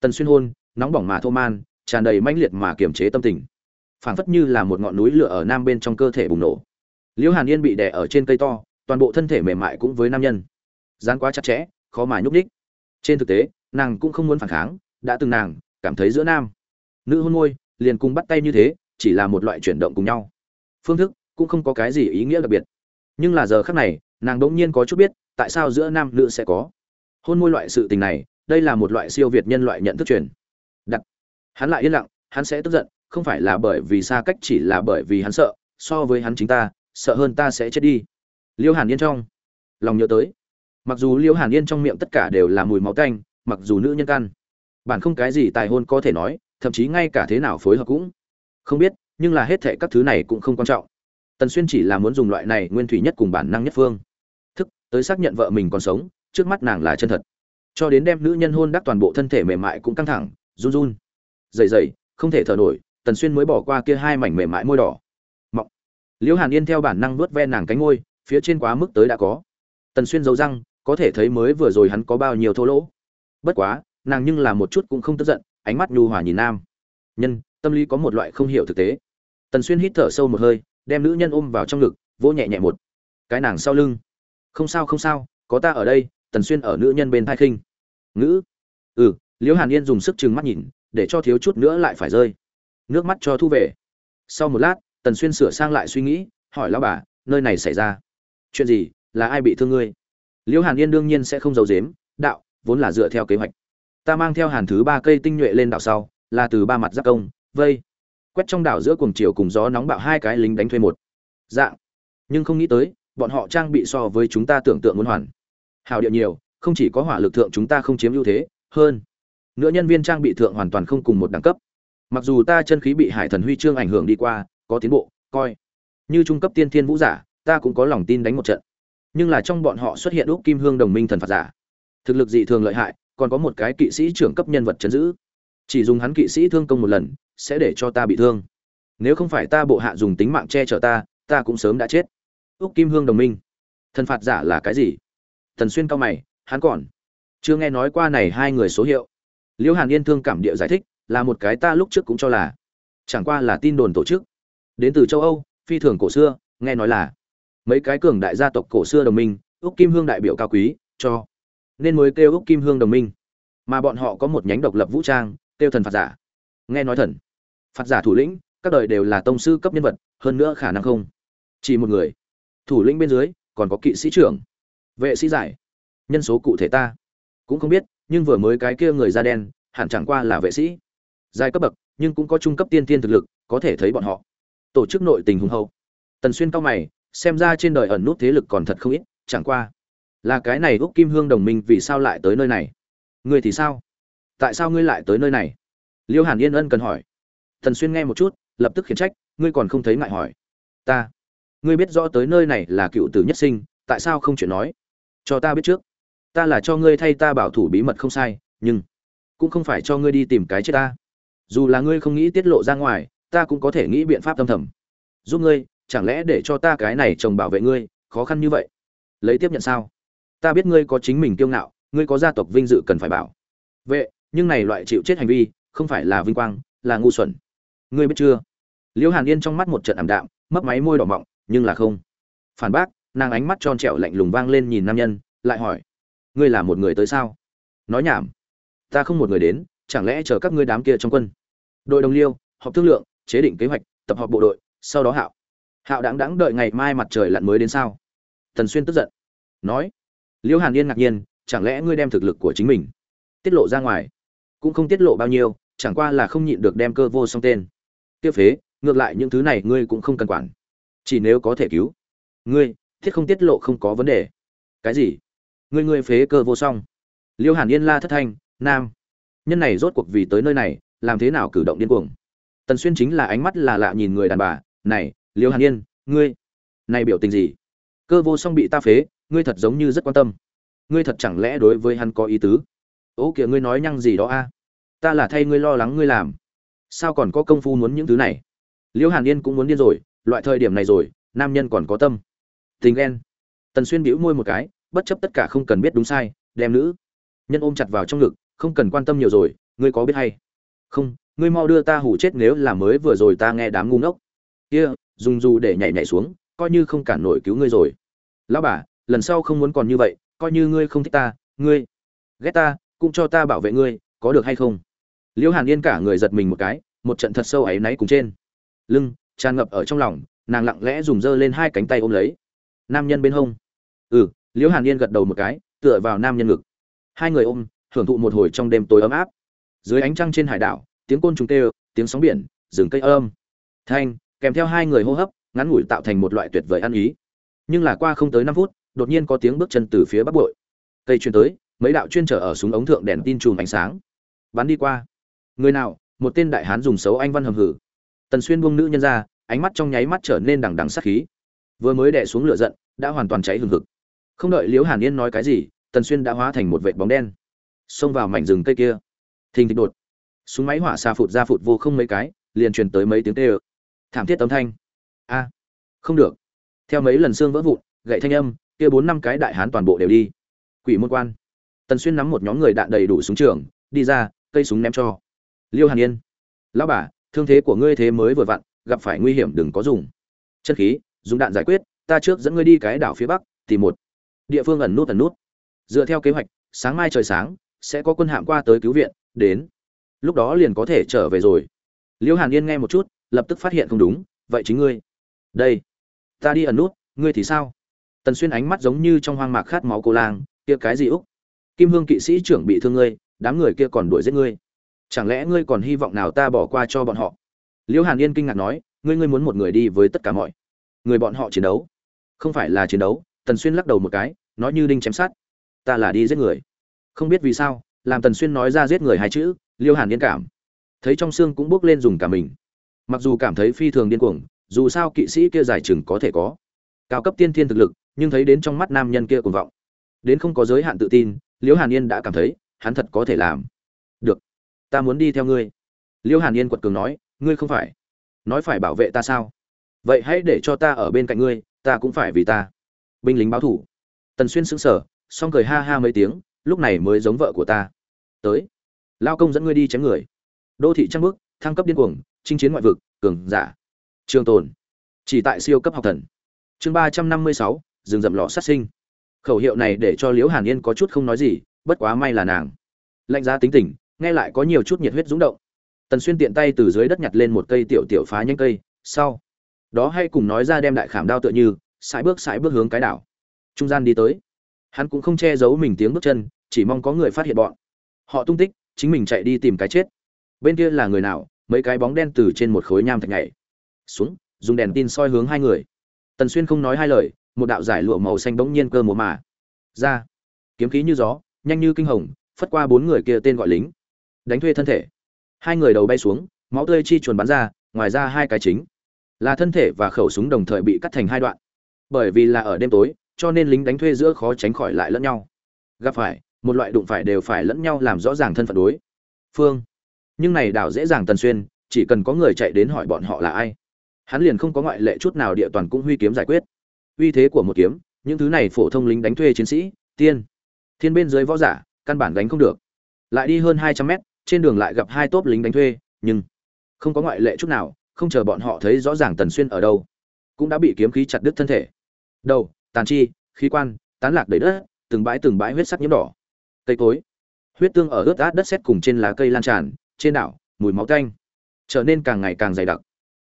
Tần xuyên hôn, nóng bỏng mà thô man, tràn đầy mãnh liệt mà kiềm chế tâm tình. Phảng phất như là một ngọn núi lửa ở nam bên trong cơ thể bùng nổ. Liễu hàn yên bị đè ở trên cây to, toàn bộ thân thể mềm mại cũng với nam nhân. Dán quá chặt chẽ, khó mà nhúc nhích. Trên thực tế, nàng cũng không muốn phản kháng, đã từng nàng cảm thấy giữa nam, nữ hôn môi, liền cùng bắt tay như thế, chỉ là một loại chuyển động cùng nhau. Phương thức cũng không có cái gì ý nghĩa đặc biệt. Nhưng là giờ khác này, nàng đỗng nhiên có chút biết, tại sao giữa nam nữ sẽ có. Hôn môi loại sự tình này đây là một loại siêu việt nhân loại nhận thức truyền. Đặt. Hắn lại yên lặng, hắn sẽ tức giận, không phải là bởi vì xa cách chỉ là bởi vì hắn sợ, so với hắn chính ta, sợ hơn ta sẽ chết đi. Liêu hàn yên trong lòng nhớ tới. Mặc dù liêu hàn yên trong miệng tất cả đều là mùi máu tanh, mặc dù nữ nhân căn. Bản không cái gì tài hôn có thể nói, thậm chí ngay cả thế nào phối hợp cũng không biết, nhưng là hết thệ các thứ này cũng không quan trọng. Tần xuyên chỉ là muốn dùng loại này nguyên thủy nhất cùng bản năng nhất phương. Thức, tới xác nhận vợ mình còn sống, trước mắt nàng là chân thật cho đến đem nữ nhân hôn đắc toàn bộ thân thể mềm mại cũng căng thẳng, run run. Dày dày không thể thở nổi, tần xuyên mới bỏ qua kia hai mảnh mềm mại môi đỏ. Mọng. Liễu hàn yên theo bản năng nuốt ven nàng cánh ngôi phía trên quá mức tới đã có. Tần xuyên giấu răng, có thể thấy mới vừa rồi hắn có bao nhiêu thô lỗ. Bất quá, nàng nhưng là một chút cũng không tức giận, ánh mắt nhu hòa nhìn nam. Nhân, tâm lý có một loại không hiểu thực tế. Tần xuyên hít thở sâu một hơi, đem nữ nhân ôm vào trong ngực, vỗ nhẹ nhẹ một. Cái nàng sau lưng. Không sao không sao, có ta ở đây tần xuyên ở nữ nhân bên thai khinh. Ngữ. Ừ liễu hàn yên dùng sức chừng mắt nhìn, để cho thiếu chút nữa lại phải rơi. Nước mắt cho thu về. Sau một lát, tần xuyên sửa sang lại suy nghĩ, hỏi lão bà, nơi này xảy ra chuyện gì? Là ai bị thương ngươi? Liễu hàn yên đương nhiên sẽ không giấu dếm đạo, vốn là dựa theo kế hoạch. Ta mang theo hàn thứ ba cây tinh nhuệ lên đảo sau, là từ ba mặt giáp công, vây. Quét trong đảo giữa cuồng chiều cùng gió nóng bạo hai cái lính đánh thuê một. Dạng. Nhưng không nghĩ tới, bọn họ trang bị so với chúng ta tưởng tượng muốn hoàn hào địa nhiều, không chỉ có hỏa lực thượng chúng ta không chiếm ưu thế, hơn nữa nhân viên trang bị thượng hoàn toàn không cùng một đẳng cấp. Mặc dù ta chân khí bị hải thần huy chương ảnh hưởng đi qua, có tiến bộ, coi như trung cấp tiên thiên vũ giả, ta cũng có lòng tin đánh một trận. Nhưng là trong bọn họ xuất hiện úc kim hương đồng minh thần phạt giả, thực lực dị thường lợi hại, còn có một cái kỵ sĩ trưởng cấp nhân vật chấn giữ. Chỉ dùng hắn kỵ sĩ thương công một lần, sẽ để cho ta bị thương. Nếu không phải ta bộ hạ dùng tính mạng che chở ta ta cũng sớm đã chết. Úc kim hương đồng minh, thần phạt giả là cái gì? Tần xuyên cao mày, hắn còn chưa nghe nói qua này hai người số hiệu. Liễu hàn yên thương cảm địa giải thích, là một cái ta lúc trước cũng cho là, chẳng qua là tin đồn tổ chức. Đến từ châu âu, phi thường cổ xưa, nghe nói là mấy cái cường đại gia tộc cổ xưa đồng minh, úc kim hương đại biểu cao quý, cho nên mới kêu úc kim hương đồng minh. Mà bọn họ có một nhánh độc lập vũ trang, kêu thần phạt giả. Nghe nói thần phạt giả thủ lĩnh, các đời đều là tông sư cấp nhân vật, hơn nữa khả năng không. Chỉ một người. Thủ lĩnh bên dưới, còn có kỵ sĩ trưởng vệ sĩ giải. Nhân số cụ thể ta. Cũng không biết, nhưng vừa mới cái kia người da đen, hẳn chẳng qua là vệ sĩ. Giai cấp bậc, nhưng cũng có trung cấp tiên tiên thực lực, có thể thấy bọn họ. Tổ chức nội tình hùng hậu. Tần xuyên cao mày, xem ra trên đời ẩn nút thế lực còn thật không ít, chẳng qua. Là cái này úc kim hương đồng minh vì sao lại tới nơi này? Ngươi thì sao? Tại sao ngươi lại tới nơi này? Liêu hàn yên ân cần hỏi. Tần xuyên nghe một chút, lập tức khiển trách, ngươi còn không thấy ngại hỏi. Ta. Ngươi biết rõ tới nơi này là cựu tử nhất sinh, tại sao không chuyện nói? Cho ta biết trước. Ta là cho ngươi thay ta bảo thủ bí mật không sai, nhưng cũng không phải cho ngươi đi tìm cái chết ta. Dù là ngươi không nghĩ tiết lộ ra ngoài, ta cũng có thể nghĩ biện pháp tâm thầm. Giúp ngươi, chẳng lẽ để cho ta cái này chồng bảo vệ ngươi, khó khăn như vậy? Lấy tiếp nhận sao? Ta biết ngươi có chính mình kiêu ngạo, ngươi có gia tộc vinh dự cần phải bảo vệ, nhưng này loại chịu chết hành vi, không phải là vinh quang, là ngu xuẩn. Ngươi biết chưa? Liễu hàn yên trong mắt một trận ảm đạm, mấp máy môi đỏ mọng, nhưng là không. Phản bác nàng ánh mắt tròn trẹo lạnh lùng vang lên nhìn nam nhân, lại hỏi, ngươi là một người tới sao? Nói nhảm, ta không một người đến, chẳng lẽ chờ các ngươi đám kia trong quân? Đội đồng liêu, họp thương lượng, chế định kế hoạch, tập hợp bộ đội, sau đó hạo. Hạo đáng đáng đợi ngày mai mặt trời lặn mới đến sao? Thần xuyên tức giận, nói liễu hàn yên ngạc nhiên, chẳng lẽ ngươi đem thực lực của chính mình tiết lộ ra ngoài? Cũng không tiết lộ bao nhiêu, chẳng qua là không nhịn được đem cơ vô song tên. Tiếp phế, ngược lại những thứ này ngươi cũng không cần quản. Chỉ nếu có thể cứu. Ngươi thiết không tiết lộ không có vấn đề. Cái gì? Ngươi ngươi phế cơ vô song. Liêu hàn yên la thất thanh, nam, nhân này rốt cuộc vì tới nơi này, làm thế nào cử động điên cuồng? Tần xuyên chính là ánh mắt là lạ nhìn người đàn bà, này, liêu hàn yên, ngươi, này biểu tình gì? Cơ vô song bị ta phế, ngươi thật giống như rất quan tâm. Ngươi thật chẳng lẽ đối với hắn có ý tứ? Ố kìa, ngươi nói nhăng gì đó a? Ta là thay ngươi lo lắng ngươi làm. Sao còn có công phu muốn những thứ này? Liễu hàn yên cũng muốn điên rồi, loại thời điểm này rồi, nam nhân còn có tâm tình ghen. Tần xuyên bĩu môi một cái, bất chấp tất cả không cần biết đúng sai, đem nữ nhân ôm chặt vào trong ngực, không cần quan tâm nhiều rồi, ngươi có biết hay? Không, ngươi mau đưa ta hủ chết nếu là mới vừa rồi ta nghe đám ngu ngốc. Kia, dùng dù để nhảy nhảy xuống, coi như không cản nổi cứu ngươi rồi. Lão bà, lần sau không muốn còn như vậy, coi như ngươi không thích ta, ngươi ghét ta, cũng cho ta bảo vệ ngươi, có được hay không? Liễu hàn yên cả người giật mình một cái, một trận thật sâu áy náy cùng trên lưng, tràn ngập ở trong lòng, nàng lặng lẽ dùng dơ lên hai cánh tay ôm lấy nam nhân bên hông. Ừ liễu hàn yên gật đầu một cái, tựa vào nam nhân ngực. Hai người ôm, hưởng thụ một hồi trong đêm tối ấm áp. Dưới ánh trăng trên hải đảo, tiếng côn trùng tê tiếng sóng biển, rừng cây âm. Thanh, kèm theo hai người hô hấp, ngắn ngủi tạo thành một loại tuyệt vời ăn ý. Nhưng là qua không tới năm phút, đột nhiên có tiếng bước chân từ phía bắc bội. Cây chuyên tới, mấy đạo chuyên trở ở súng ống thượng đèn tin chùm ánh sáng. Bắn đi qua. Người nào? Một tên đại hán dùng xấu anh văn hầm hử. Tần xuyên buông nữ nhân ra, ánh mắt trong nháy mắt trở nên đằng đằng sát khí vừa mới đè xuống lửa giận, đã hoàn toàn cháy hừng hực. Không đợi liễu hàn yên nói cái gì, tần xuyên đã hóa thành một vệt bóng đen, xông vào mảnh rừng cây kia. Thình thịch đột. Súng máy hỏa xa phụt ra phụt vô không mấy cái, liền truyền tới mấy tiếng tê ơ. Thảm thiết tấm thanh. A, không được. Theo mấy lần xương vỡ vụn, gậy thanh âm, kia bốn năm cái đại hán toàn bộ đều đi. Quỷ môn quan. Tần xuyên nắm một nhóm người đạn đầy đủ súng trường, đi ra, cây súng ném cho. Liêu hàn yên. Lão bà, thương thế của ngươi thế mới vừa vặn, gặp phải nguy hiểm đừng có dùng. Chân khí dùng đạn giải quyết, ta trước dẫn ngươi đi cái đảo phía bắc, tìm một địa phương ẩn nút ẩn nút. Dựa theo kế hoạch, sáng mai trời sáng, sẽ có quân hạm qua tới cứu viện, đến. Lúc đó liền có thể trở về rồi. Liễu hàn yên nghe một chút, lập tức phát hiện không đúng, vậy chính ngươi. Đây, ta đi ẩn nút, ngươi thì sao? Tần xuyên ánh mắt giống như trong hoang mạc khát máu cô lang, kia cái gì úc kim hương kỵ sĩ trưởng bị thương ngươi, đám người kia còn đuổi giết ngươi. Chẳng lẽ ngươi còn hy vọng nào ta bỏ qua cho bọn họ? Liễu hàn yên kinh ngạc nói, ngươi ngươi muốn một người đi với tất cả mọi người bọn họ chiến đấu. Không phải là chiến đấu, tần xuyên lắc đầu một cái, nói như đinh chém sát ta là đi giết người. Không biết vì sao, làm tần xuyên nói ra giết người hai chữ, liêu hàn yên cảm. Thấy trong xương cũng bước lên dùng cả mình. Mặc dù cảm thấy phi thường điên cuồng, dù sao kỵ sĩ kia giải chừng có thể có. Cao cấp tiên thiên thực lực, nhưng thấy đến trong mắt nam nhân kia cuồng vọng. Đến không có giới hạn tự tin liễu hàn yên đã cảm thấy, hắn thật có thể làm. Được, ta muốn đi theo ngươi. Liễu hàn yên quật cường nói, ngươi không phải. Nói phải bảo vệ ta sao? Vậy hãy để cho ta ở bên cạnh ngươi, ta cũng phải vì ta. Binh lính báo thủ. Tần xuyên sững sờ xong cười ha ha mấy tiếng, lúc này mới giống vợ của ta. Tới. Lao công dẫn ngươi đi chém người. Đô thị trăng bước, thăng cấp điên cuồng, chinh chiến ngoại vực, cường giả. Trường tồn. Chỉ tại siêu cấp học thần. Chương ba trăm năm mươi sáu, rừng rậm lò sát sinh. Khẩu hiệu này để cho liễu hàn yên có chút không nói gì, bất quá may là nàng. Lạnh giá tính tình, nghe lại có nhiều chút nhiệt huyết rúng động. Tần xuyên tiện tay từ dưới đất nhặt lên một cây tiểu tiểu phá nhánh cây, sau đó hay cùng nói ra đem đại khảm đao tựa như, sải bước sải bước hướng cái đảo. Trung gian đi tới, hắn cũng không che giấu mình tiếng bước chân, chỉ mong có người phát hiện bọn. Họ tung tích, chính mình chạy đi tìm cái chết. Bên kia là người nào, mấy cái bóng đen từ trên một khối nham thạch nhảy xuống, dùng đèn tin soi hướng hai người. Tần xuyên không nói hai lời, một đạo giải lụa màu xanh bỗng nhiên cơ múa mà ra. Kiếm khí như gió, nhanh như kinh hồng, phất qua bốn người kia tên gọi lính. Đánh thuê thân thể. Hai người đầu bay xuống, máu tươi chi chuồn bắn ra, ngoài ra hai cái chính là thân thể và khẩu súng đồng thời bị cắt thành hai đoạn. Bởi vì là ở đêm tối, cho nên lính đánh thuê giữa khó tránh khỏi lại lẫn nhau. Gặp phải, một loại đụng phải đều phải lẫn nhau làm rõ ràng thân phận đối. Phương. Nhưng này đảo dễ dàng tần xuyên, chỉ cần có người chạy đến hỏi bọn họ là ai. Hắn liền không có ngoại lệ chút nào địa toàn cũng huy kiếm giải quyết. Uy thế của một kiếm, những thứ này phổ thông lính đánh thuê chiến sĩ, tiên. Thiên bên dưới võ giả, căn bản đánh không được. Lại đi hơn hai trăm mét, trên đường lại gặp hai tốp lính đánh thuê, nhưng không có ngoại lệ chút nào không chờ bọn họ thấy rõ ràng tần xuyên ở đâu, cũng đã bị kiếm khí chặt đứt thân thể. Đầu, tàn chi, khí quan, tán lạc đầy đất, từng bãi từng bãi huyết sắc nhiễm đỏ. Cây cối, huyết tương ở ướt át đất sét cùng trên lá cây lan tràn, trên đảo, mùi máu tanh, trở nên càng ngày càng dày đặc.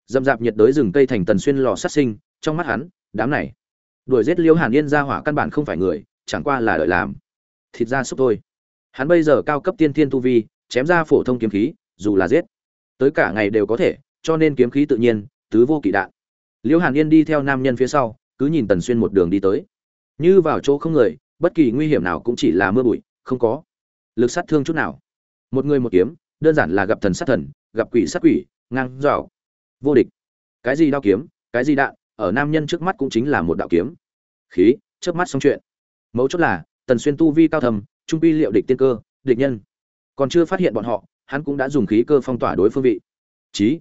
Dầm dạp nhiệt đới rừng cây thành tần xuyên lò sát sinh, trong mắt hắn, đám này, đuổi giết liêu hàn yên ra hỏa căn bản không phải người, chẳng qua là đợi làm. Thịt ra xúc thôi. Hắn bây giờ cao cấp tiên thiên tu vi, chém ra phổ thông kiếm khí, dù là giết, tới cả ngày đều có thể cho nên kiếm khí tự nhiên, tứ vô kỵ đạn. Liễu hàn yên đi theo nam nhân phía sau, cứ nhìn tần xuyên một đường đi tới. Như vào chỗ không người, bất kỳ nguy hiểm nào cũng chỉ là mưa bụi, không có lực sát thương chút nào. Một người một kiếm, đơn giản là gặp thần sát thần, gặp quỷ sát quỷ, ngang dạo vô địch. Cái gì đao kiếm, cái gì đạn, ở nam nhân trước mắt cũng chính là một đạo kiếm. Khí trước mắt xong chuyện. Mấu chốt là, tần xuyên tu vi cao thầm, trung pi liệu địch tiên cơ, địch nhân. Còn chưa phát hiện bọn họ, hắn cũng đã dùng khí cơ phong tỏa đối phương vị. Chí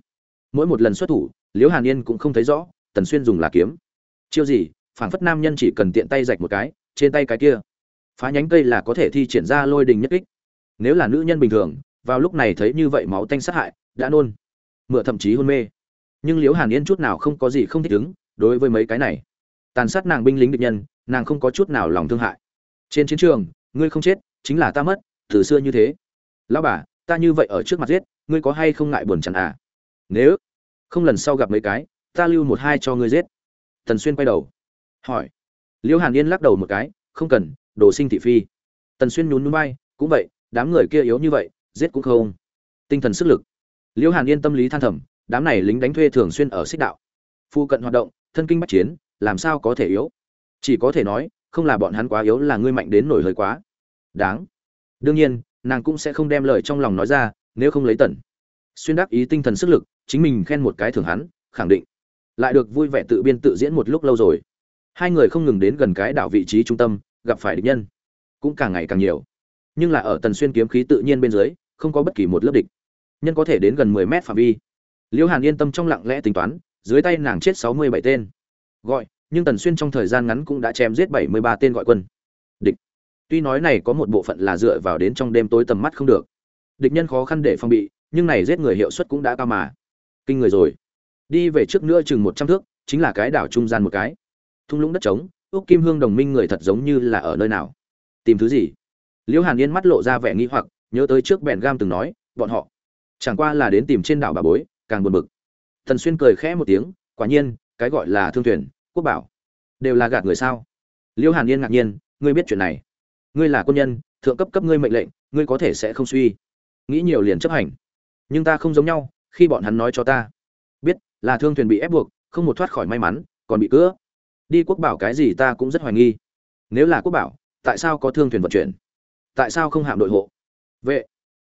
mỗi một lần xuất thủ, liễu hàn yên cũng không thấy rõ, tần xuyên dùng là kiếm. Chiêu gì? Phản phất nam nhân chỉ cần tiện tay rạch một cái, trên tay cái kia. Phá nhánh cây là có thể thi triển ra lôi đình nhất kích. Nếu là nữ nhân bình thường, vào lúc này thấy như vậy máu tanh sát hại, đã nôn. Mựa thậm chí hôn mê. Nhưng liễu hàn yên chút nào không có gì không thích ứng đối với mấy cái này. Tàn sát nàng binh lính địch nhân, nàng không có chút nào lòng thương hại. Trên chiến trường, ngươi không chết, chính là ta mất, từ xưa như thế. Lão bà, ta như vậy ở trước mặt giết, ngươi có hay không ngại buồn chặn à? Nếu không lần sau gặp mấy cái, ta lưu một hai cho ngươi giết. Tần xuyên quay đầu, hỏi. Liễu hàn yên lắc đầu một cái, không cần, đồ sinh thị phi. Tần xuyên nhún núi bay cũng vậy, đám người kia yếu như vậy, giết cũng không. Tinh thần sức lực. Liễu hàn yên tâm lý than thầm, đám này lính đánh thuê thường xuyên ở xích đạo. Phu cận hoạt động, thân kinh bắt chiến, làm sao có thể yếu? Chỉ có thể nói, không là bọn hắn quá yếu là ngươi mạnh đến nổi hơi quá. Đáng. Đương nhiên, nàng cũng sẽ không đem lời trong lòng nói ra, nếu không lấy tần xuyên đáp ý tinh thần sức lực, chính mình khen một cái thường hắn, khẳng định. Lại được vui vẻ tự biên tự diễn một lúc lâu rồi. Hai người không ngừng đến gần cái đảo vị trí trung tâm, gặp phải địch nhân. Cũng càng ngày càng nhiều. Nhưng là ở tần xuyên kiếm khí tự nhiên bên dưới, không có bất kỳ một lớp địch. Nhân có thể đến gần mười mét phạm vi. Liễu hàn yên tâm trong lặng lẽ tính toán, dưới tay nàng chết sáu mươi bảy tên. Gọi, nhưng tần xuyên trong thời gian ngắn cũng đã chém giết bảy mươi ba tên gọi quân. Địch. Tuy nói này có một bộ phận là dựa vào đến trong đêm tối tầm mắt không được. Địch nhân khó khăn để phòng bị nhưng này giết người hiệu suất cũng đã cao mà. Kinh người rồi. Đi về trước nữa chừng một trăm thước, chính là cái đảo trung gian một cái. Thung lũng đất trống ước kim hương đồng minh người thật giống như là ở nơi nào. Tìm thứ gì? Liễu hàn yên mắt lộ ra vẻ nghi hoặc, nhớ tới trước bèn gam từng nói, bọn họ. Chẳng qua là đến tìm trên đảo bà bối, càng buồn bực. Thần xuyên cười khẽ một tiếng, quả nhiên, cái gọi là thương thuyền, quốc bảo. Đều là gạt người sao? Liễu hàn yên ngạc nhiên, ngươi biết chuyện này. Ngươi là quân nhân, thượng cấp cấp ngươi mệnh lệnh, ngươi có thể sẽ không suy. Nghĩ nhiều liền chấp hành nhưng ta không giống nhau, khi bọn hắn nói cho ta. Biết, là thương thuyền bị ép buộc, không một thoát khỏi may mắn, còn bị cứa đi quốc bảo cái gì ta cũng rất hoài nghi. Nếu là quốc bảo, tại sao có thương thuyền vận chuyển? Tại sao không hạm đội hộ? Vệ,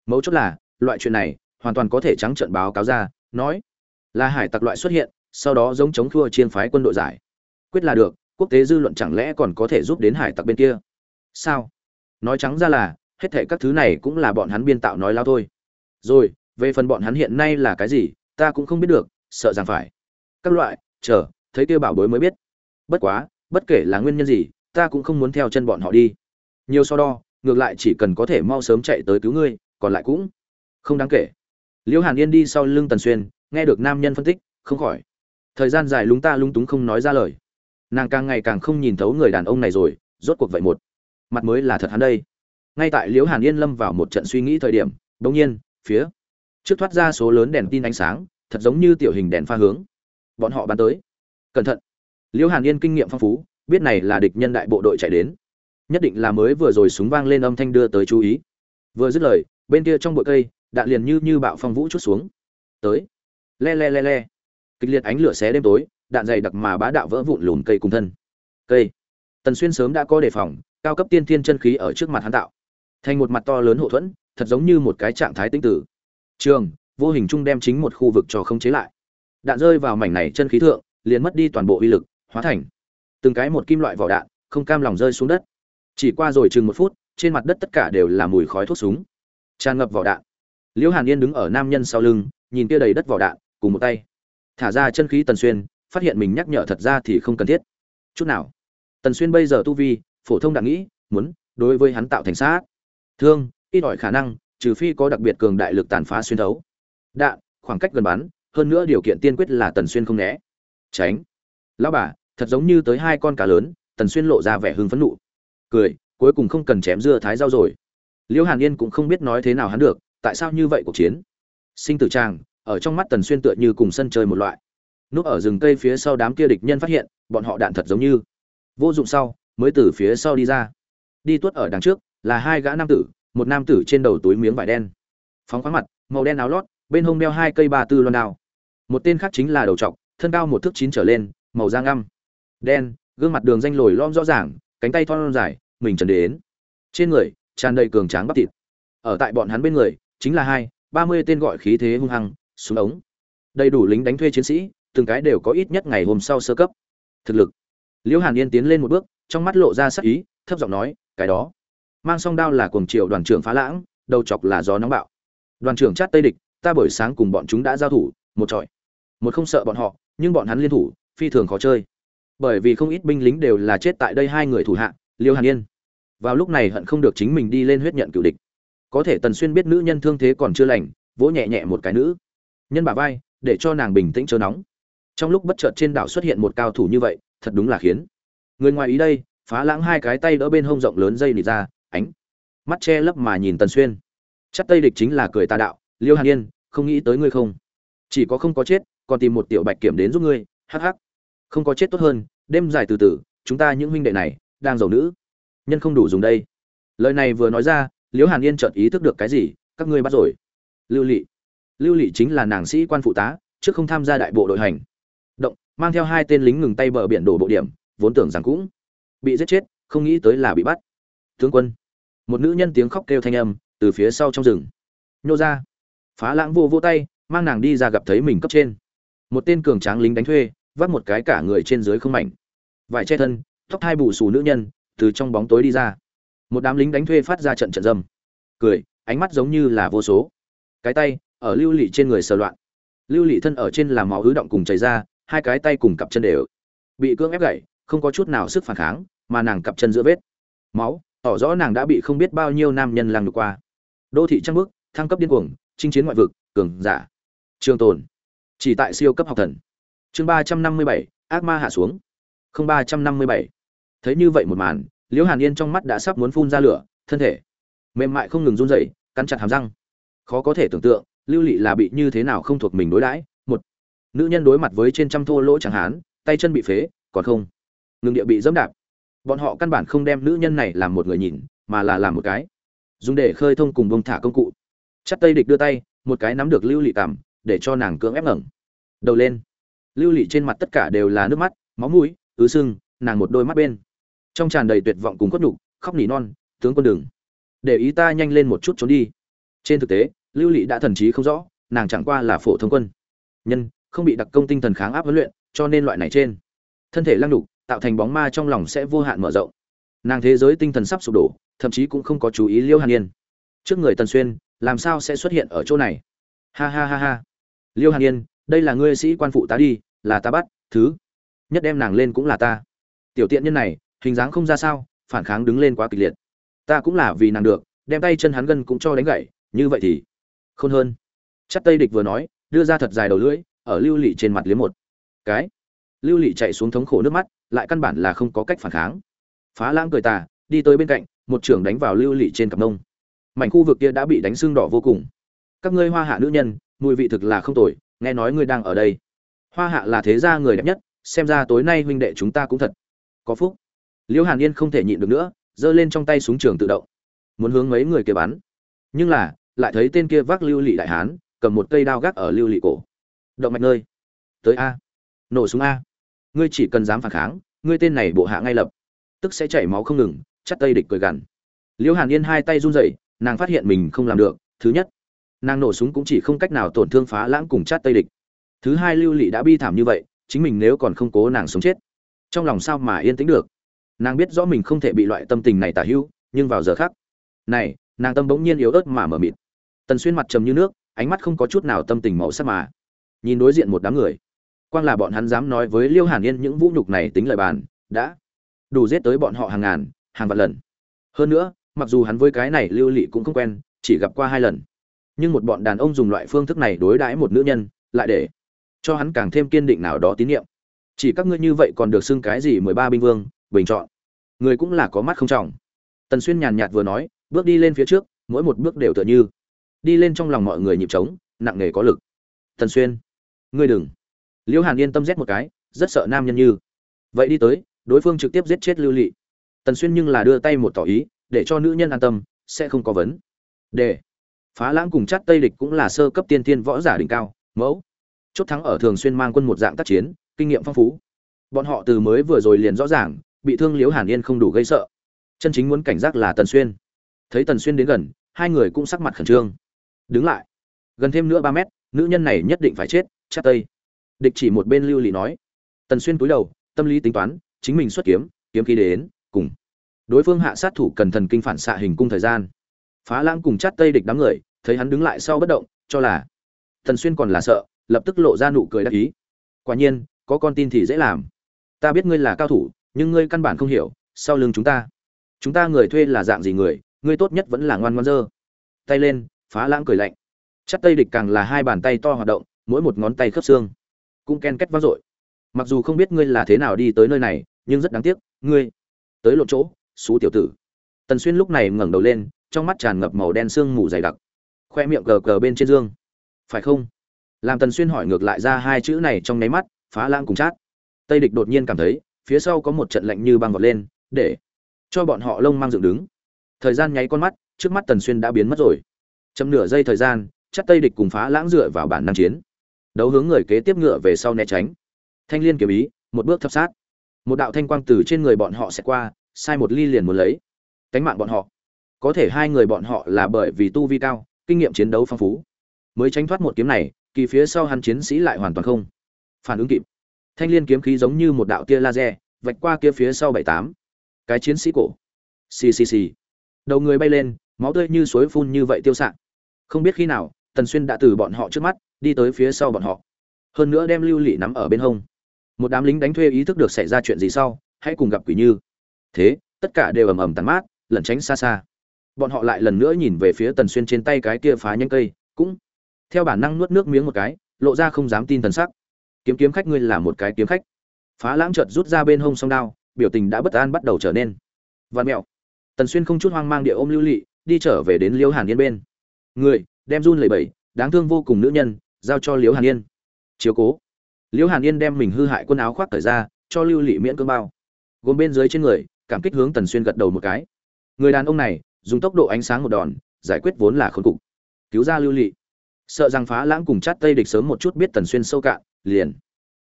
mấu chốt là, loại chuyện này, hoàn toàn có thể trắng trợn báo cáo ra, nói, là hải tặc loại xuất hiện, sau đó giống chống thua chiên phái quân đội giải. Quyết là được, quốc tế dư luận chẳng lẽ còn có thể giúp đến hải tặc bên kia? Sao? Nói trắng ra là, hết thệ các thứ này cũng là bọn hắn biên tạo nói lao thôi. Rồi về phần bọn hắn hiện nay là cái gì, ta cũng không biết được, sợ rằng phải. Các loại, chờ, thấy kia bảo bối mới biết. Bất quá, bất kể là nguyên nhân gì, ta cũng không muốn theo chân bọn họ đi. Nhiều so đo, ngược lại chỉ cần có thể mau sớm chạy tới cứu ngươi, còn lại cũng không đáng kể. Liễu hàn yên đi sau lưng tần xuyên, nghe được nam nhân phân tích, không khỏi. Thời gian dài lúng ta lúng túng không nói ra lời. Nàng càng ngày càng không nhìn thấu người đàn ông này rồi, rốt cuộc vậy một mặt mới là thật hắn đây. Ngay tại liễu hàn yên lâm vào một trận suy nghĩ thời điểm bỗng nhiên, phía trước thoát ra số lớn đèn tin ánh sáng, thật giống như tiểu hình đèn pha hướng. Bọn họ bắn tới. Cẩn thận. Liễu hàn yên kinh nghiệm phong phú, biết này là địch nhân đại bộ đội chạy đến. Nhất định là mới vừa rồi súng vang lên âm thanh đưa tới chú ý. Vừa dứt lời, bên kia trong bụi cây, đạn liền như như bạo phong vũ chút xuống. Tới. Le le le le. Kịch liệt ánh lửa xé đêm tối, đạn dày đặc mà bá đạo vỡ vụn lùn cây cùng thân. Cây. Tần xuyên sớm đã có đề phòng, cao cấp tiên thiên chân khí ở trước mặt hắn tạo. Thành một mặt to lớn hậu thuẫn, thật giống như một cái trạng thái tinh tử trường, vô hình chung đem chính một khu vực cho không chế lại. Đạn rơi vào mảnh này chân khí thượng, liền mất đi toàn bộ uy lực, hóa thành từng cái một kim loại vỏ đạn, không cam lòng rơi xuống đất. Chỉ qua rồi chừng một phút, trên mặt đất tất cả đều là mùi khói thuốc súng. Tràn ngập vỏ đạn. Liễu hàn yên đứng ở nam nhân sau lưng, nhìn kia đầy đất vỏ đạn, cùng một tay. Thả ra chân khí tần xuyên, phát hiện mình nhắc nhở thật ra thì không cần thiết. Chút nào. Tần xuyên bây giờ tu vi, phổ thông đạn nghĩ, muốn đối với hắn tạo thành sát. Thương, ít ỏi khả năng trừ phi có đặc biệt cường đại lực tàn phá xuyên thấu. Đạn khoảng cách gần bắn hơn nữa điều kiện tiên quyết là tần xuyên không né. Tránh. Lão bà thật giống như tới hai con cá lớn tần xuyên lộ ra vẻ hưng phấn nụ. Cười cuối cùng không cần chém dưa thái rau rồi. Liễu hàn yên cũng không biết nói thế nào hắn được tại sao như vậy cuộc chiến? Sinh tử chàng, ở trong mắt tần xuyên tựa như cùng sân chơi một loại. Núp ở rừng cây phía sau đám kia địch nhân phát hiện bọn họ đạn thật giống như. Vô dụng sau mới từ phía sau đi ra. Đi tuốt ở đằng trước là hai gã nam tử một nam tử trên đầu túi miếng vải đen. Phóng khoáng mặt, màu đen áo lót, bên hông đeo hai cây ba tư loan đao. Một tên khác chính là đầu trọc, thân cao một thước chín trở lên, màu da ngăm. Đen, gương mặt đường danh lồi lom rõ ràng, cánh tay thon dài, mình trần đến. Trên người, tràn đầy cường tráng bắp thịt. Ở tại bọn hắn bên người, chính là hai, ba mươi tên gọi khí thế hung hăng, súng ống. Đầy đủ lính đánh thuê chiến sĩ, từng cái đều có ít nhất ngày hôm sau sơ cấp. Thực lực. Liễu hàn yên tiến lên một bước, trong mắt lộ ra sắc ý, thấp giọng nói, cái đó mang song đao là cuồng triều đoàn trưởng phá lãng, đầu chọc là gió nóng bạo. Đoàn trưởng chát tây địch, ta buổi sáng cùng bọn chúng đã giao thủ, một trọi. Một không sợ bọn họ, nhưng bọn hắn liên thủ, phi thường khó chơi. Bởi vì không ít binh lính đều là chết tại đây hai người thủ hạ, liêu hàn yên. Vào lúc này hận không được chính mình đi lên huyết nhận cựu địch. Có thể tần xuyên biết nữ nhân thương thế còn chưa lành, vỗ nhẹ nhẹ một cái nữ. Nhân bà vai, để cho nàng bình tĩnh chớ nóng. Trong lúc bất chợt trên đảo xuất hiện một cao thủ như vậy, thật đúng là khiến. Người ngoài ý đây, phá lãng hai cái tay đỡ bên hông rộng lớn dây nịt ra ánh. Mắt che lấp mà nhìn tần xuyên. Chắc tây địch chính là cười tà đạo, liêu hàn yên, không nghĩ tới ngươi không. Chỉ có không có chết, còn tìm một tiểu bạch kiểm đến giúp ngươi, hắc hắc. Không có chết tốt hơn, đêm dài từ từ, chúng ta những huynh đệ này, đang giàu nữ. Nhân không đủ dùng đây. Lời này vừa nói ra liễu hàn yên chợt ý thức được cái gì, các ngươi bắt rồi. Lưu lị. Lưu lị chính là nàng sĩ quan phụ tá, trước không tham gia đại bộ đội hành. Động, mang theo hai tên lính ngừng tay bờ biển đổ bộ điểm, vốn tưởng rằng cũng bị giết chết, không nghĩ tới là bị bắt. Tướng quân một nữ nhân tiếng khóc kêu thanh âm từ phía sau trong rừng. Nhô ra. Phá lãng vô vô tay, mang nàng đi ra gặp thấy mình cấp trên. Một tên cường tráng lính đánh thuê vắt một cái cả người trên dưới không mảnh. Vải che thân, tóc hai bù xù nữ nhân, từ trong bóng tối đi ra. Một đám lính đánh thuê phát ra trận trận dâm. Cười, ánh mắt giống như là vô số. Cái tay, ở lưu lị trên người sờ loạn. Lưu lị thân ở trên làm máu ứ động cùng chảy ra, hai cái tay cùng cặp chân đều bị cưỡng ép gãy, không có chút nào sức phản kháng, mà nàng cặp chân giữa vết. Máu tỏ rõ nàng đã bị không biết bao nhiêu nam nhân lăng được qua. Đô thị trăng bước thăng cấp điên cuồng, chinh chiến ngoại vực, cường giả. Trường tồn. Chỉ tại siêu cấp học thần. Chương ba trăm năm mươi bảy, ác ma hạ xuống. Không ba trăm năm mươi bảy. Thấy như vậy một màn, liễu hàn yên trong mắt đã sắp muốn phun ra lửa, thân thể. Mềm mại không ngừng run rẩy, cắn chặt hàm răng. Khó có thể tưởng tượng, lưu lị là bị như thế nào không thuộc mình đối đãi. Một, nữ nhân đối mặt với trên trăm thô lỗ chẳng hán tay chân bị phế, còn không. Ngừng địa bị dẫm đạp bọn họ căn bản không đem nữ nhân này làm một người nhìn, mà là làm một cái. Dùng để khơi thông cùng bông thả công cụ. Chắc tây địch đưa tay, một cái nắm được lưu lị cảm để cho nàng cưỡng ép ngẩng. Đầu lên. Lưu lị trên mặt tất cả đều là nước mắt, máu mũi, ứ sưng, nàng một đôi mắt bên. Trong tràn đầy tuyệt vọng cùng cốt nhục, khóc nỉ non, tướng quân đường để ý ta nhanh lên một chút trốn đi. Trên thực tế, lưu lị đã thần trí không rõ, nàng chẳng qua là phổ thông quân. Nhân, không bị đặc công tinh thần kháng áp huấn luyện, cho nên loại này trên. Thân thể lăng đục tạo thành bóng ma trong lòng sẽ vô hạn mở rộng. Nàng thế giới tinh thần sắp sụp đổ, thậm chí cũng không có chú ý liêu hàn yên. Trước người tần xuyên, làm sao sẽ xuất hiện ở chỗ này? Ha ha ha ha. Liêu hàn yên, đây là ngươi sĩ quan phụ tá đi, là ta bắt, thứ. Nhất đem nàng lên cũng là ta. Tiểu tiện nhân này, hình dáng không ra sao, phản kháng đứng lên quá kịch liệt. Ta cũng là vì nàng được, đem tay chân hắn gân cũng cho đánh gãy như vậy thì khôn hơn. Chắc tây địch vừa nói, đưa ra thật dài đầu lưỡi, ở lưu lị trên mặt liếm một cái. Lưu lị chạy xuống thống khổ nước mắt lại căn bản là không có cách phản kháng. Phá lãng cười tà, đi tới bên cạnh, một trưởng đánh vào lưu lị trên cặp nông. Mảnh khu vực kia đã bị đánh xương đỏ vô cùng. Các ngươi hoa hạ nữ nhân, mùi vị thực là không tồi, nghe nói ngươi đang ở đây. Hoa hạ là thế gia người đẹp nhất, xem ra tối nay huynh đệ chúng ta cũng thật có phúc. Liễu hàn yên không thể nhịn được nữa, giơ lên trong tay súng trường tự động. Muốn hướng mấy người kia bắn. Nhưng là, lại thấy tên kia vác lưu lị đại hán, cầm một cây đao gác ở lưu lị cổ. Động mạch nơi. Tới a. Nổ súng a ngươi chỉ cần dám phản kháng, ngươi tên này bộ hạ ngay lập, tức sẽ chảy máu không ngừng, chắt tây địch cười gằn. Liễu hàn yên hai tay run rẩy, nàng phát hiện mình không làm được, thứ nhất, nàng nổ súng cũng chỉ không cách nào tổn thương phá lãng cùng chát tây địch. Thứ hai lưu lị đã bi thảm như vậy, chính mình nếu còn không cố nàng sống chết, trong lòng sao mà yên tĩnh được? Nàng biết rõ mình không thể bị loại tâm tình này tả hữu, nhưng vào giờ khác này, nàng tâm bỗng nhiên yếu ớt mà mở mịt. Tần xuyên mặt trầm như nước, ánh mắt không có chút nào tâm tình màu sắc mà. Nhìn đối diện một đám người quang là bọn hắn dám nói với liêu hàn yên những vũ nhục này tính lời bàn, đã đủ giết tới bọn họ hàng ngàn, hàng vạn lần. Hơn nữa, mặc dù hắn với cái này lưu lị cũng không quen, chỉ gặp qua hai lần. Nhưng một bọn đàn ông dùng loại phương thức này đối đãi một nữ nhân, lại để cho hắn càng thêm kiên định nào đó tín nhiệm. Chỉ các ngươi như vậy còn được xưng cái gì mười ba binh vương, bình chọn. Người cũng là có mắt không trọng. Tần xuyên nhàn nhạt vừa nói, bước đi lên phía trước, mỗi một bước đều tựa như đi lên trong lòng mọi người nhịp trống, nặng nề có lực. Tần xuyên, ngươi đừng liễu hàn yên tâm rét một cái, rất sợ nam nhân như. Vậy đi tới, đối phương trực tiếp giết chết lưu lị. Tần xuyên nhưng là đưa tay một tỏ ý, để cho nữ nhân an tâm, sẽ không có vấn. Đề phá lãng cùng chát tây địch cũng là sơ cấp tiên tiên võ giả đỉnh cao, mẫu. Chốt thắng ở thường xuyên mang quân một dạng tác chiến, kinh nghiệm phong phú. Bọn họ từ mới vừa rồi liền rõ ràng, bị thương liễu hàn yên không đủ gây sợ. Chân chính muốn cảnh giác là tần xuyên. Thấy tần xuyên đến gần, hai người cũng sắc mặt khẩn trương. Đứng lại. Gần thêm nữa ba mét, nữ nhân này nhất định phải chết, chát tây địch chỉ một bên lưu lị nói. Tần xuyên túi đầu, tâm lý tính toán, chính mình xuất kiếm kiếm khí đến, cùng. Đối phương hạ sát thủ cần thần kinh phản xạ hình cung thời gian. Phá lãng cùng chát tây địch đám người, thấy hắn đứng lại sau bất động, cho là tần xuyên còn là sợ, lập tức lộ ra nụ cười đắc ý. Quả nhiên, có con tin thì dễ làm. Ta biết ngươi là cao thủ, nhưng ngươi căn bản không hiểu, sau lưng chúng ta. Chúng ta người thuê là dạng gì người, ngươi tốt nhất vẫn là ngoan ngoan dơ. Tay lên, phá lãng cười lạnh. Chắc tây địch càng là hai bàn tay to hoạt động, mỗi một ngón tay khớp xương cũng ken két vang dội. Mặc dù không biết ngươi là thế nào đi tới nơi này, nhưng rất đáng tiếc, ngươi. Tới lộ chỗ, xú tiểu tử. Tần xuyên lúc này ngẩng đầu lên, trong mắt tràn ngập màu đen sương mù dày đặc. Khoe miệng cờ cờ bên trên dương. Phải không? Làm tần xuyên hỏi ngược lại ra hai chữ này trong nháy mắt, phá lãng cùng chát. Tây địch đột nhiên cảm thấy, phía sau có một trận lạnh như băng vọt lên, để cho bọn họ lông mang dựng đứng. Thời gian nháy con mắt, trước mắt tần xuyên đã biến mất rồi. Chấm nửa giây thời gian, chắc tây địch cùng phá lãng dựa vào bản năng chiến đấu hướng người kế tiếp ngựa về sau né tránh. Thanh liên kiếm ý, một bước thập sát. Một đạo thanh quang từ trên người bọn họ sẽ qua, sai một ly liền muốn lấy. Cánh mạng bọn họ. Có thể hai người bọn họ là bởi vì tu vi cao, kinh nghiệm chiến đấu phong phú. Mới tránh thoát một kiếm này, kỳ phía sau hắn chiến sĩ lại hoàn toàn không phản ứng kịp. Thanh liên kiếm khí giống như một đạo tia laser, vạch qua kia phía sau bảy tám. Cái chiến sĩ cổ. Xì xì xì. Đầu người bay lên, máu tươi như suối phun như vậy tiêu sạn không biết khi nào tần xuyên đã từ bọn họ trước mắt, đi tới phía sau bọn họ. Hơn nữa đem lưu lị nắm ở bên hông. Một đám lính đánh thuê ý thức được xảy ra chuyện gì sau, hãy cùng gặp quỷ như. Thế, tất cả đều ầm ầm tàn mát, lẩn tránh xa xa. Bọn họ lại lần nữa nhìn về phía tần xuyên trên tay cái kia phá nhanh cây, cũng theo bản năng nuốt nước miếng một cái, lộ ra không dám tin thần sắc. Kiếm kiếm khách ngươi là một cái kiếm khách. Phá lãng chợt rút ra bên hông song đao, biểu tình đã bất an bắt đầu trở nên. Văn mẹo. Tần xuyên không chút hoang mang địa ôm lưu lị, đi trở về đến liêu hàn yên bên. Người đem run lẩy bẩy, đáng thương vô cùng nữ nhân, giao cho liễu hàn yên. Chiếu cố. Liễu hàn yên đem mình hư hại quần áo khoác thời ra, cho lưu lị miễn cơm bao. Gồm bên dưới trên người, cảm kích hướng tần xuyên gật đầu một cái. Người đàn ông này, dùng tốc độ ánh sáng một đòn, giải quyết vốn là khốn cục. Cứu ra lưu lị. Sợ rằng phá lãng cùng chát tây địch sớm một chút biết tần xuyên sâu cạn, liền.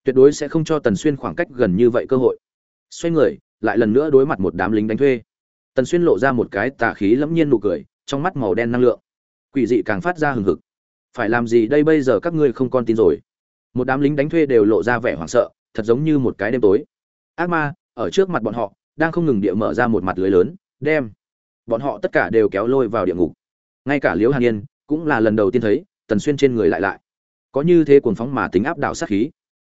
Tuyệt đối sẽ không cho tần xuyên khoảng cách gần như vậy cơ hội. Xoay người, lại lần nữa đối mặt một đám lính đánh thuê. Tần xuyên lộ ra một cái tà khí lẫm nhiên nụ cười, trong mắt màu đen năng lượng quỷ dị càng phát ra hừng hực. Phải làm gì đây bây giờ các ngươi không con tin rồi. Một đám lính đánh thuê đều lộ ra vẻ hoảng sợ, thật giống như một cái đêm tối. Ác ma, ở trước mặt bọn họ, đang không ngừng địa mở ra một mặt lưới lớn, đem bọn họ tất cả đều kéo lôi vào địa ngục. Ngay cả liễu hàn yên cũng là lần đầu tiên thấy, tần xuyên trên người lại lại. Có như thế cuồng phóng mà tính áp đảo sát khí.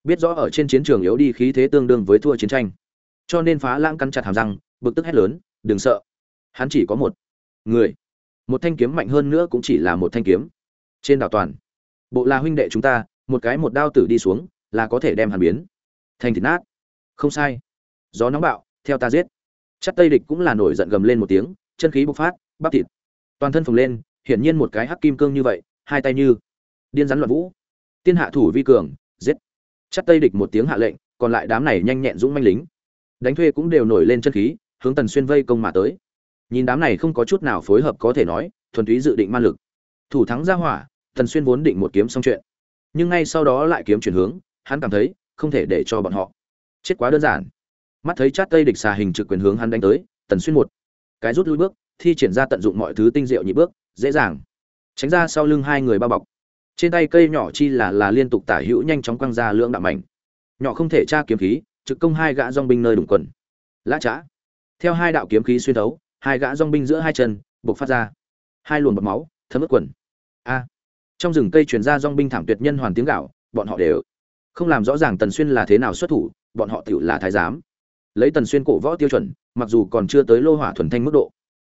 Biết rõ ở trên chiến trường yếu đi khí thế tương đương với thua chiến tranh. Cho nên phá lãng cắn chặt hàm răng, bực tức hét lớn, đừng sợ. Hắn chỉ có một người một thanh kiếm mạnh hơn nữa cũng chỉ là một thanh kiếm. Trên đảo toàn, bộ là huynh đệ chúng ta, một cái một đao tử đi xuống, là có thể đem hàn biến thành thịt nát. Không sai. Gió nóng bạo, theo ta giết. Chắc tây địch cũng là nổi giận gầm lên một tiếng, chân khí bộc phát, bắp thịt. Toàn thân phồng lên, hiển nhiên một cái hắc kim cương như vậy, hai tay như điên rắn loạn vũ. Tiên hạ thủ vi cường, giết. Chắc tây địch một tiếng hạ lệnh, còn lại đám này nhanh nhẹn dũng manh lính. Đánh thuê cũng đều nổi lên chân khí, hướng tần xuyên vây công mà tới nhìn đám này không có chút nào phối hợp có thể nói, thuần túy dự định man lực. Thủ thắng ra hỏa, tần xuyên vốn định một kiếm xong chuyện. Nhưng ngay sau đó lại kiếm chuyển hướng, hắn cảm thấy, không thể để cho bọn họ. Chết quá đơn giản. Mắt thấy chát tây địch xà hình trực quyền hướng hắn đánh tới, tần xuyên một cái rút lui bước, thi triển ra tận dụng mọi thứ tinh diệu nhị bước, dễ dàng. Tránh ra sau lưng hai người bao bọc. Trên tay cây nhỏ chi là là liên tục tả hữu nhanh chóng quăng ra lưỡng đạm mảnh. Nhỏ không thể tra kiếm khí, trực công hai gã dong binh nơi đụng quần. Lã trá. Theo hai đạo kiếm khí xuyên thấu hai gã dong binh giữa hai chân, buộc phát ra. Hai luồng bọt máu, thấm ướt quần. A. Trong rừng cây truyền ra dong binh thảm tuyệt nhân hoàn tiếng gạo, bọn họ đều không làm rõ ràng tần xuyên là thế nào xuất thủ, bọn họ tự là thái giám. Lấy tần xuyên cổ võ tiêu chuẩn, mặc dù còn chưa tới lô hỏa thuần thanh mức độ,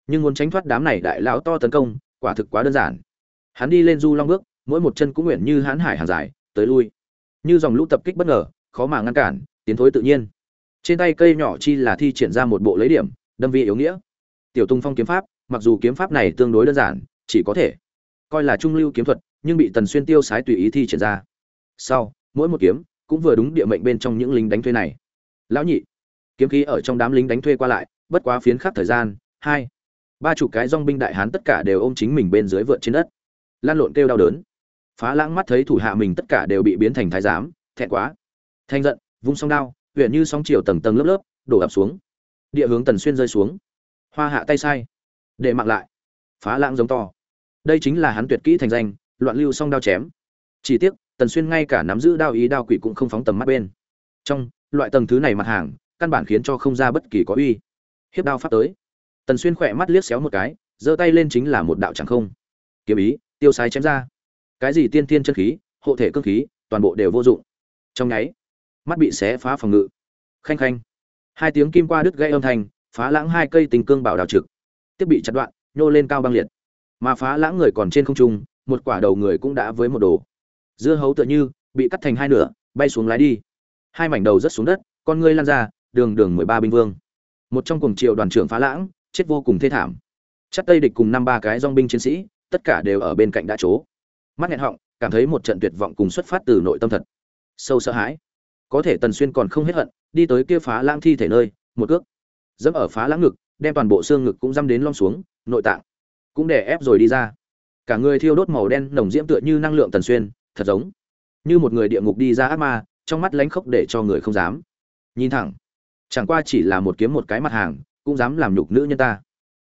nhưng muốn tránh thoát đám này đại lão to tấn công, quả thực quá đơn giản. Hắn đi lên du long bước, mỗi một chân cũng nguyện như hãn hải hàng dài, tới lui. Như dòng lũ tập kích bất ngờ, khó mà ngăn cản, tiến thối tự nhiên. Trên tay cây nhỏ chi là thi triển ra một bộ lấy điểm, đâm vi yếu nghĩa tiểu tung phong kiếm pháp, mặc dù kiếm pháp này tương đối đơn giản, chỉ có thể coi là trung lưu kiếm thuật, nhưng bị tần xuyên tiêu sái tùy ý thi triển ra. Sau, mỗi một kiếm cũng vừa đúng địa mệnh bên trong những lính đánh thuê này. Lão nhị, kiếm khí ở trong đám lính đánh thuê qua lại, bất quá phiến khắc thời gian, hai, ba chục cái dong binh đại hán tất cả đều ôm chính mình bên dưới vượt trên đất. Lan lộn kêu đau đớn. Phá lãng mắt thấy thủ hạ mình tất cả đều bị biến thành thái giám, thẹn quá. Thanh giận, vung song đao, huyện như sóng chiều tầng tầng lớp lớp, đổ ập xuống. Địa hướng tần xuyên rơi xuống hoa hạ tay sai. Để mặc lại. Phá lãng giống to. Đây chính là hắn tuyệt kỹ thành danh, loạn lưu song đao chém. Chỉ tiếc, tần xuyên ngay cả nắm giữ đao ý đao quỷ cũng không phóng tầm mắt bên. Trong, loại tầng thứ này mặt hàng, căn bản khiến cho không ra bất kỳ có uy. Hiếp đao pháp tới. Tần xuyên khỏe mắt liếc xéo một cái, giơ tay lên chính là một đạo chẳng không. Kiếm ý, tiêu sái chém ra. Cái gì tiên tiên chân khí, hộ thể cơ khí, toàn bộ đều vô dụng. Trong nháy, mắt bị xé phá phòng ngự. Khanh khanh. Hai tiếng kim qua đứt gãy âm thanh phá lãng hai cây tình cương bảo đào trực, tiếp bị chặt đoạn, nhô lên cao băng liệt. Mà phá lãng người còn trên không trung, một quả đầu người cũng đã với một đồ. Dưa hấu tựa như, bị cắt thành hai nửa, bay xuống lái đi. Hai mảnh đầu rất xuống đất, con ngươi lan ra, đường đường mười ba binh vương. Một trong cùng triệu đoàn trưởng phá lãng, chết vô cùng thê thảm. Chắc tây địch cùng năm ba cái dong binh chiến sĩ, tất cả đều ở bên cạnh đã chố. mắt nghẹn họng, cảm thấy một trận tuyệt vọng cùng xuất phát từ nội tâm thật. Sâu sợ hãi. Có thể tần xuyên còn không hết hận, đi tới kia phá lãng thi thể nơi, một cước dẫm ở phá lãng ngực, đem toàn bộ xương ngực cũng dăm đến lom xuống, nội tạng cũng để ép rồi đi ra. Cả người thiêu đốt màu đen nồng diễm tựa như năng lượng tần xuyên, thật giống như một người địa ngục đi ra ác ma, trong mắt lánh khốc để cho người không dám nhìn thẳng. Chẳng qua chỉ là một kiếm một cái mặt hàng, cũng dám làm nhục nữ nhân ta.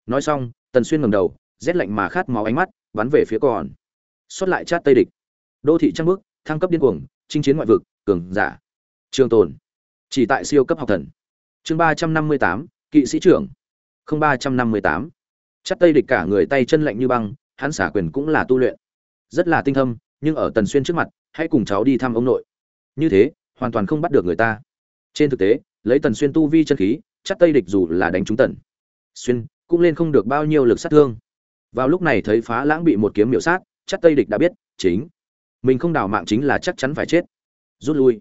Nói xong, tần xuyên ngẩng đầu, rét lạnh mà khát máu ánh mắt, bắn về phía còn. Xuất lại chát tây địch. Đô thị trăng bước, thăng cấp điên cuồng, chinh chiến ngoại vực, cường giả. Trường tồn. Chỉ tại siêu cấp học thần. Chương ba trăm năm mươi tám kỵ sĩ trưởng. Không ba trăm năm mươi tám. Chắc tây địch cả người tay chân lạnh như băng, hắn xả quyền cũng là tu luyện. Rất là tinh thâm, nhưng ở tần xuyên trước mặt, hãy cùng cháu đi thăm ông nội. Như thế, hoàn toàn không bắt được người ta. Trên thực tế, lấy tần xuyên tu vi chân khí, chắc tây địch dù là đánh trúng tần xuyên, cũng lên không được bao nhiêu lực sát thương. Vào lúc này thấy phá lãng bị một kiếm miểu sát, chắc tây địch đã biết, chính mình không đào mạng chính là chắc chắn phải chết. Rút lui.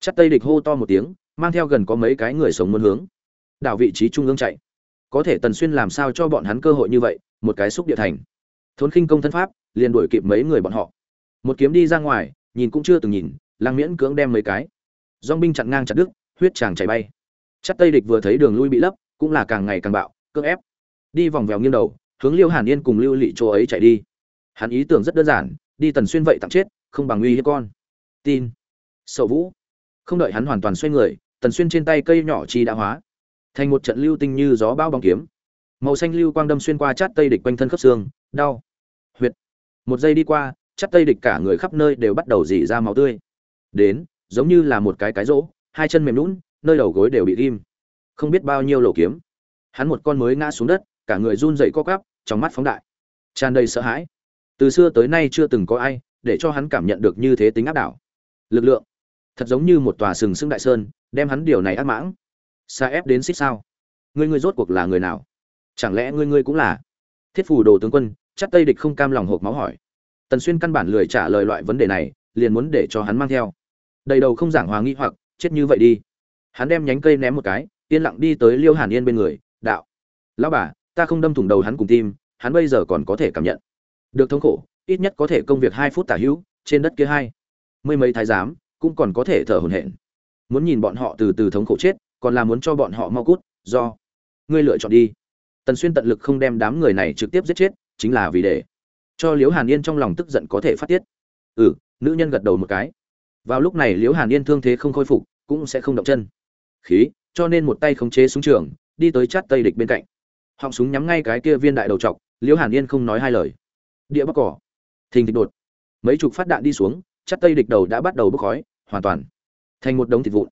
Chắc tây địch hô to một tiếng, mang theo gần có mấy cái người sống muốn hướng đảo vị trí trung ương chạy. Có thể tần xuyên làm sao cho bọn hắn cơ hội như vậy, một cái xúc địa thành. Thốn khinh công thân pháp, liền đuổi kịp mấy người bọn họ. Một kiếm đi ra ngoài, nhìn cũng chưa từng nhìn lang miễn cưỡng đem mấy cái. Dong binh chặn ngang chặt đứt, huyết tràng chảy bay. Chắc tây địch vừa thấy đường lui bị lấp, cũng là càng ngày càng bạo, cưỡng ép. Đi vòng vèo nghiêng đầu, hướng liêu hàn yên cùng lưu lị chỗ ấy chạy đi. Hắn ý tưởng rất đơn giản, đi tần xuyên vậy tặng chết, không bằng uy hiếp con. Tin. Sậu vũ. Không đợi hắn hoàn toàn xoay người, tần xuyên trên tay cây nhỏ chi đã hóa thành một trận lưu tinh như gió bao bóng kiếm. Màu xanh lưu quang đâm xuyên qua chát tây địch quanh thân khớp xương, đau, huyệt. Một giây đi qua, chát tây địch cả người khắp nơi đều bắt đầu dỉ ra máu tươi. Đến, giống như là một cái cái rỗ, hai chân mềm lún nơi đầu gối đều bị ghim. Không biết bao nhiêu lỗ kiếm. Hắn một con mới ngã xuống đất, cả người run dậy co cắp trong mắt phóng đại. Tràn đầy sợ hãi. Từ xưa tới nay chưa từng có ai để cho hắn cảm nhận được như thế tính áp đảo. Lực lượng. Thật giống như một tòa sừng sững đại sơn, đem hắn điều này ác mãng xa ép đến xích sao? Ngươi ngươi rốt cuộc là người nào? Chẳng lẽ ngươi ngươi cũng là? Thiết phủ đồ tướng quân, chắc tây địch không cam lòng hộp máu hỏi. Tần xuyên căn bản lười trả lời loại vấn đề này, liền muốn để cho hắn mang theo. Đầy đầu không giảng hòa nghi hoặc, chết như vậy đi. Hắn đem nhánh cây ném một cái, yên lặng đi tới liêu hàn yên bên người, đạo. Lão bà, ta không đâm thủng đầu hắn cùng tim, hắn bây giờ còn có thể cảm nhận. Được thống khổ, ít nhất có thể công việc hai phút tả hữu, trên đất kia hai. Mươi mấy thái giám, cũng còn có thể thở hổn hển. Muốn nhìn bọn họ từ từ thống khổ chết còn là muốn cho bọn họ mau cút, do ngươi lựa chọn đi. Tần xuyên tận lực không đem đám người này trực tiếp giết chết, chính là vì để cho liễu hàn yên trong lòng tức giận có thể phát tiết. Ừ nữ nhân gật đầu một cái. Vào lúc này liễu hàn yên thương thế không khôi phục, cũng sẽ không động chân. Khí, cho nên một tay khống chế súng trường, đi tới chát tây địch bên cạnh. Họng súng nhắm ngay cái kia viên đại đầu trọc, liễu hàn yên không nói hai lời. Địa bắc cỏ. Thình thịch đột. Mấy chục phát đạn đi xuống, chát tây địch đầu đã bắt đầu bốc khói, hoàn toàn thành một đống thịt vụn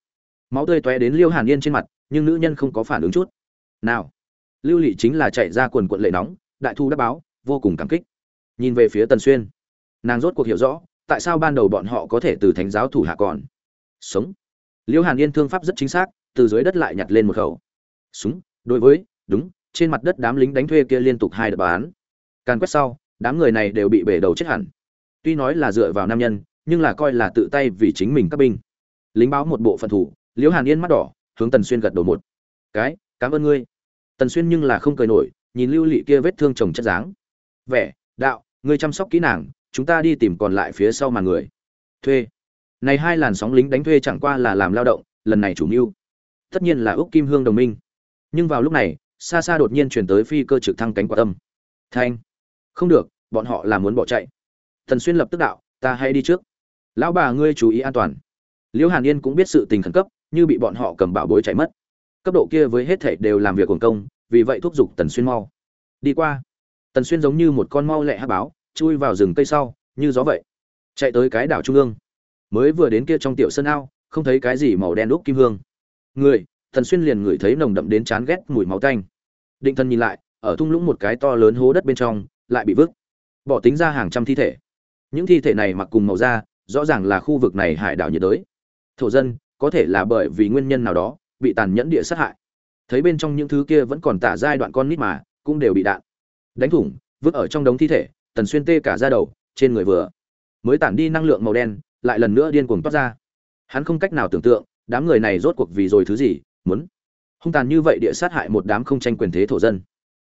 máu tươi tóe đến liêu hàn yên trên mặt, nhưng nữ nhân không có phản ứng chút. Nào. Lưu lị chính là chạy ra quần quận lệ nóng, đại thu đáp báo, vô cùng cảm kích. Nhìn về phía tần xuyên, nàng rốt cuộc hiểu rõ, tại sao ban đầu bọn họ có thể từ thánh giáo thủ hạ còn sống. Liêu hàn yên thương pháp rất chính xác, từ dưới đất lại nhặt lên một khẩu. Súng, đối với, đúng, trên mặt đất đám lính đánh thuê kia liên tục hai đợt bán. Càn quét sau, đám người này đều bị bể đầu chết hẳn. Tuy nói là dựa vào nam nhân, nhưng là coi là tự tay vì chính mình các binh. Lính báo một bộ phận thủ liễu hàn yên mắt đỏ, hướng tần xuyên gật đầu một cái, cảm ơn ngươi. Tần xuyên nhưng là không cười nổi, nhìn lưu lị kia vết thương chồng chất dáng. Vẻ, đạo, ngươi chăm sóc kỹ nàng, chúng ta đi tìm còn lại phía sau mà người. Thuê. Này hai làn sóng lính đánh thuê chẳng qua là làm lao động, lần này chủ mưu. Tất nhiên là úc kim hương đồng minh. Nhưng vào lúc này, xa xa đột nhiên chuyển tới phi cơ trực thăng cánh quả tâm thanh. Không được, bọn họ là muốn bỏ chạy. Thần xuyên lập tức đạo, ta hãy đi trước. Lão bà ngươi chú ý an toàn. Liễu hàn yên cũng biết sự tình khẩn cấp như bị bọn họ cầm bảo bối chạy mất. Cấp độ kia với hết thảy đều làm việc cuồng công, vì vậy thúc giục tần xuyên mau. Đi qua. Tần xuyên giống như một con mau lẹ hát báo, chui vào rừng cây sau, như gió vậy. Chạy tới cái đảo trung ương. Mới vừa đến kia trong tiểu sân ao, không thấy cái gì màu đen đúc kim hương. Người, tần xuyên liền ngửi thấy nồng đậm đến chán ghét mùi máu tanh. Định thân nhìn lại, ở thung lũng một cái to lớn hố đất bên trong, lại bị vứt. Bỏ tính ra hàng trăm thi thể. Những thi thể này mặc cùng màu da, rõ ràng là khu vực này hải đảo nhiệt đới. Thổ dân có thể là bởi vì nguyên nhân nào đó, bị tàn nhẫn địa sát hại. Thấy bên trong những thứ kia vẫn còn tả giai đoạn con nít mà, cũng đều bị đạn. Đánh thủng, vứt ở trong đống thi thể, tần xuyên tê cả ra đầu, trên người vừa. Mới tản đi năng lượng màu đen, lại lần nữa điên cuồng toát ra. Hắn không cách nào tưởng tượng, đám người này rốt cuộc vì rồi thứ gì, muốn hung tàn như vậy địa sát hại một đám không tranh quyền thế thổ dân.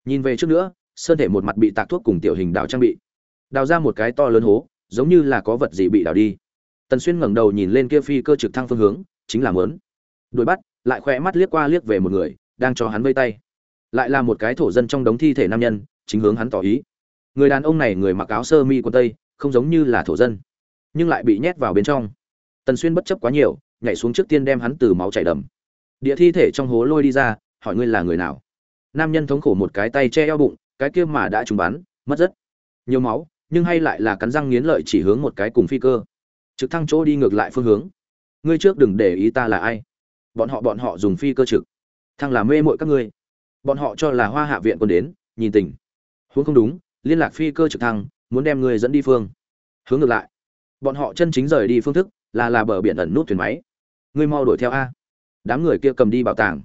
Nhìn về trước nữa, sơn thể một mặt bị tạc thuốc cùng tiểu hình đào trang bị. Đào ra một cái to lớn hố, giống như là có vật gì bị đào đi. Tần xuyên ngẩng đầu nhìn lên kia phi cơ trực thăng phương hướng chính là mớn. Đuổi bắt, lại khỏe mắt liếc qua liếc về một người, đang cho hắn vây tay. Lại là một cái thổ dân trong đống thi thể nam nhân, chính hướng hắn tỏ ý. Người đàn ông này người mặc áo sơ mi quần tây, không giống như là thổ dân, nhưng lại bị nhét vào bên trong. Tần xuyên bất chấp quá nhiều, nhảy xuống trước tiên đem hắn từ máu chảy đầm. Địa thi thể trong hố lôi đi ra, hỏi ngươi là người nào? Nam nhân thống khổ một cái tay che eo bụng, cái kia mà đã trúng bắn, mất rất nhiều máu, nhưng hay lại là cắn răng nghiến lợi chỉ hướng một cái cùng phi cơ. Trực thăng chỗ đi ngược lại phương hướng ngươi trước đừng để ý ta là ai. Bọn họ bọn họ dùng phi cơ trực. Thăng là mê mội các ngươi. Bọn họ cho là hoa hạ viện còn đến, nhìn tình. Huống không đúng, liên lạc phi cơ trực thăng, muốn đem ngươi dẫn đi phương. Hướng ngược lại. Bọn họ chân chính rời đi phương thức là là bờ biển ẩn nút thuyền máy. Ngươi mau đuổi theo a. Đám người kia cầm đi bảo tàng.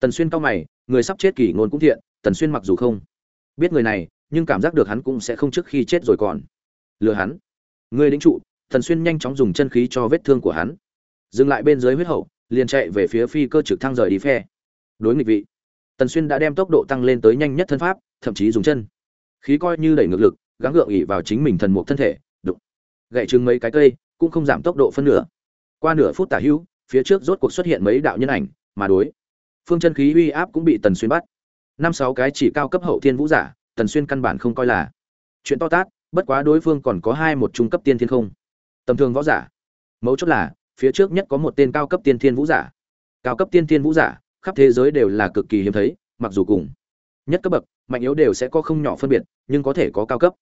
Tần xuyên cao mày, người sắp chết kỳ ngôn cũng thiện, tần xuyên mặc dù không biết người này, nhưng cảm giác được hắn cũng sẽ không trước khi chết rồi còn. Lừa hắn. Ngươi đính trụ, tần xuyên nhanh chóng dùng chân khí cho vết thương của hắn dừng lại bên dưới huyết hậu, liền chạy về phía phi cơ trực thăng rời đi phe. Đối nghịch vị, tần xuyên đã đem tốc độ tăng lên tới nhanh nhất thân pháp, thậm chí dùng chân. Khí coi như đẩy ngược lực, gắng gượng ỉ vào chính mình thần mục thân thể, đụng. Gậy chừng mấy cái cây, cũng không giảm tốc độ phân nửa. Qua nửa phút tả hữu, phía trước rốt cuộc xuất hiện mấy đạo nhân ảnh, mà đối, phương chân khí uy áp cũng bị tần xuyên bắt. Năm sáu cái chỉ cao cấp hậu thiên vũ giả, tần xuyên căn bản không coi là chuyện to tát, bất quá đối phương còn có hai một trung cấp tiên thiên không. Tầm thường võ giả, mấu chốt là phía trước nhất có một tên cao cấp tiên thiên vũ giả. Cao cấp tiên thiên vũ giả, khắp thế giới đều là cực kỳ hiếm thấy, mặc dù cùng nhất cấp bậc, mạnh yếu đều sẽ có không nhỏ phân biệt, nhưng có thể có cao cấp.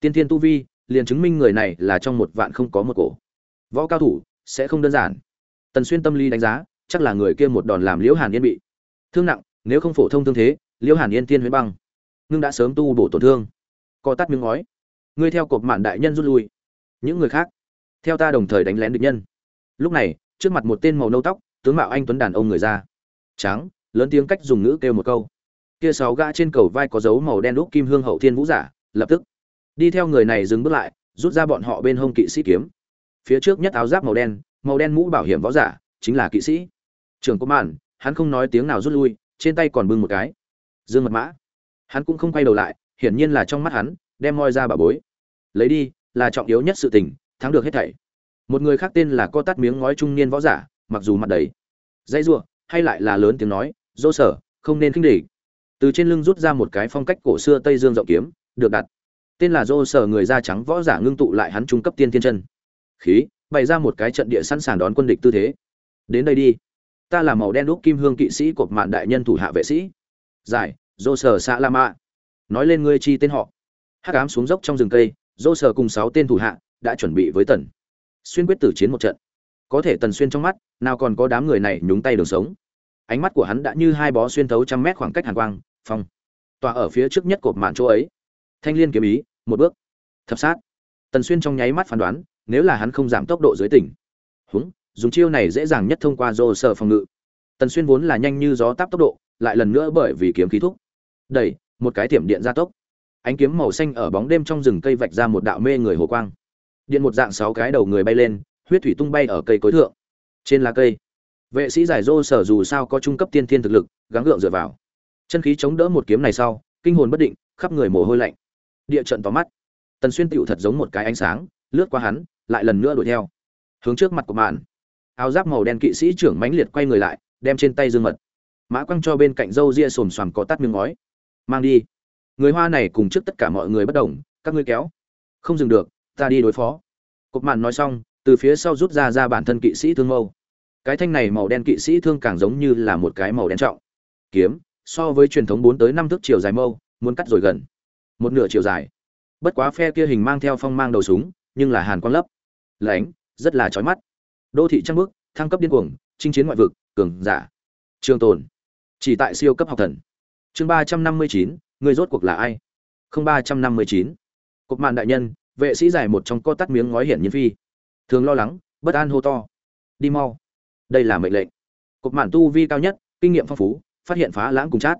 Tiên thiên tu vi, liền chứng minh người này là trong một vạn không có một cổ. Võ cao thủ, sẽ không đơn giản. Tần xuyên tâm lý đánh giá, chắc là người kia một đòn làm liễu hàn yên bị thương nặng, nếu không phổ thông thương thế, liễu hàn yên tiên huyết băng ngưng đã sớm tu bổ tổn thương. Co tắt miếng ngói. Ngươi theo cột mạn đại nhân rút lui. Những người khác, theo ta đồng thời đánh lén địch nhân lúc này, trước mặt một tên màu nâu tóc, tướng mạo anh tuấn đàn ông người ra trắng, lớn tiếng cách dùng ngữ kêu một câu. Kia sáu gã trên cầu vai có dấu màu đen đúc kim hương hậu thiên vũ giả, lập tức đi theo người này dừng bước lại, rút ra bọn họ bên hông kỵ sĩ kiếm. Phía trước nhất áo giáp màu đen màu đen mũ bảo hiểm võ giả, chính là kỵ sĩ. Trưởng công mạn hắn không nói tiếng nào rút lui, trên tay còn bưng một cái. Dương mật mã. Hắn cũng không quay đầu lại, hiển nhiên là trong mắt hắn, đem moi ra bà bối. Lấy đi, là trọng yếu nhất sự tình, thắng được hết thảy một người khác tên là co tắt miếng ngói trung niên võ giả, mặc dù mặt đầy dây giụa hay lại là lớn tiếng nói, dô sở, không nên khinh địch. Từ trên lưng rút ra một cái phong cách cổ xưa tây dương rộng kiếm, được đặt. Tên là dô sở người da trắng võ giả ngưng tụ lại hắn trung cấp tiên thiên chân. Khí, bày ra một cái trận địa sẵn sàng đón quân địch tư thế. Đến đây đi. Ta là màu đen đúc kim hương kỵ sĩ cột mạn đại nhân thủ hạ vệ sĩ. Giải, dô sở xã la mạ nói lên ngươi chi tên họ. Hắc ám xuống dốc trong rừng cây, dô sở cùng sáu tên thủ hạ đã chuẩn bị với tần xuyên quyết tử chiến một trận. Có thể tần xuyên trong mắt, nào còn có đám người này nhúng tay đường sống. Ánh mắt của hắn đã như hai bó xuyên thấu trăm mét khoảng cách hàn quang, phong. Tòa ở phía trước nhất cột mạn chỗ ấy. Thanh liên kiếm ý, một bước. Thập sát. Tần xuyên trong nháy mắt phán đoán, nếu là hắn không giảm tốc độ dưới tỉnh. Húng, dùng chiêu này dễ dàng nhất thông qua rô sở phòng ngự. Tần xuyên vốn là nhanh như gió táp tốc độ, lại lần nữa bởi vì kiếm khí thúc. Đẩy, một cái tiệm điện gia tốc. Ánh kiếm màu xanh ở bóng đêm trong rừng cây vạch ra một đạo mê người hồ quang điện một dạng sáu cái đầu người bay lên, huyết thủy tung bay ở cây cối thượng. Trên lá cây, vệ sĩ giải rô sở dù sao có trung cấp tiên thiên thực lực, gắng gượng dựa vào. Chân khí chống đỡ một kiếm này sau, kinh hồn bất định, khắp người mồ hôi lạnh. Địa trận tóm mắt. Tần xuyên tựu thật giống một cái ánh sáng, lướt qua hắn, lại lần nữa đuổi theo. Hướng trước mặt của mạn. Áo giáp màu đen kỵ sĩ trưởng mãnh liệt quay người lại, đem trên tay dương mật. Mã quăng cho bên cạnh râu ria xồm xoàm có tắt miếng ngói. Mang đi. Người hoa này cùng trước tất cả mọi người bất đồng, các ngươi kéo. Không dừng được ta đi đối phó. Cột mạn nói xong, từ phía sau rút ra ra bản thân kỵ sĩ thương mâu. Cái thanh này màu đen kỵ sĩ thương càng giống như là một cái màu đen trọng. Kiếm, so với truyền thống bốn tới năm thước chiều dài mâu, muốn cắt rồi gần. Một nửa chiều dài. Bất quá phe kia hình mang theo phong mang đầu súng, nhưng là hàn quang lấp. Lánh, rất là chói mắt. Đô thị trăng bước thăng cấp điên cuồng, chinh chiến ngoại vực, cường giả. Trường tồn. Chỉ tại siêu cấp học thần. Chương ba trăm năm mươi chín, người rốt cuộc là ai? Không ba trăm năm mươi chín. Cục màn đại nhân vệ sĩ giải một trong co tắt miếng ngói hiển nhiên phi. Thường lo lắng, bất an hô to. Đi mau. Đây là mệnh lệnh. Cục mạn tu vi cao nhất, kinh nghiệm phong phú, phát hiện phá lãng cùng chát.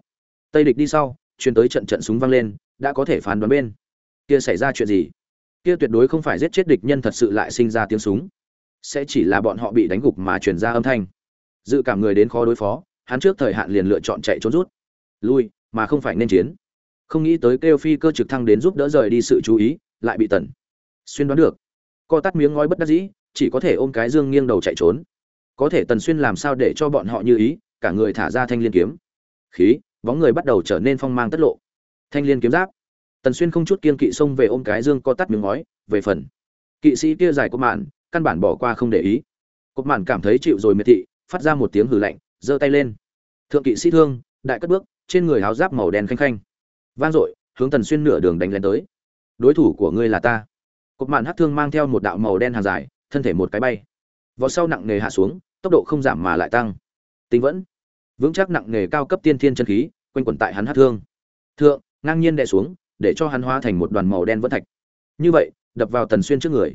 Tây địch đi sau, truyền tới trận trận súng vang lên, đã có thể phán đoán bên. Kia xảy ra chuyện gì? Kia tuyệt đối không phải giết chết địch nhân thật sự lại sinh ra tiếng súng. Sẽ chỉ là bọn họ bị đánh gục mà truyền ra âm thanh. Dự cảm người đến khó đối phó, hắn trước thời hạn liền lựa chọn chạy trốn rút. Lui, mà không phải nên chiến. Không nghĩ tới kêu phi cơ trực thăng đến giúp đỡ rời đi sự chú ý lại bị tần xuyên đoán được. Co tắt miếng ngói bất đắc dĩ, chỉ có thể ôm cái dương nghiêng đầu chạy trốn. Có thể tần xuyên làm sao để cho bọn họ như ý, cả người thả ra thanh liên kiếm. Khí, bóng người bắt đầu trở nên phong mang tất lộ. Thanh liên kiếm giáp. Tần xuyên không chút kiên kỵ xông về ôm cái dương co tắt miếng ngói, về phần. Kỵ sĩ kia dài của mạn, căn bản bỏ qua không để ý. Cốt mạn cảm thấy chịu rồi miệt thị, phát ra một tiếng hừ lạnh, giơ tay lên. Thượng kỵ sĩ thương, đại cất bước, trên người áo giáp màu đen khanh khanh. Vang dội, hướng tần xuyên nửa đường đánh lên tới đối thủ của ngươi là ta. Cột mạn hắc thương mang theo một đạo màu đen hàng dài, thân thể một cái bay. Vỏ sau nặng nề hạ xuống, tốc độ không giảm mà lại tăng. Tính vẫn. Vững chắc nặng nề cao cấp tiên thiên chân khí, quanh quẩn tại hắn hắc thương. Thượng, ngang nhiên đè xuống, để cho hắn hóa thành một đoàn màu đen vẫn thạch. Như vậy, đập vào tần xuyên trước người.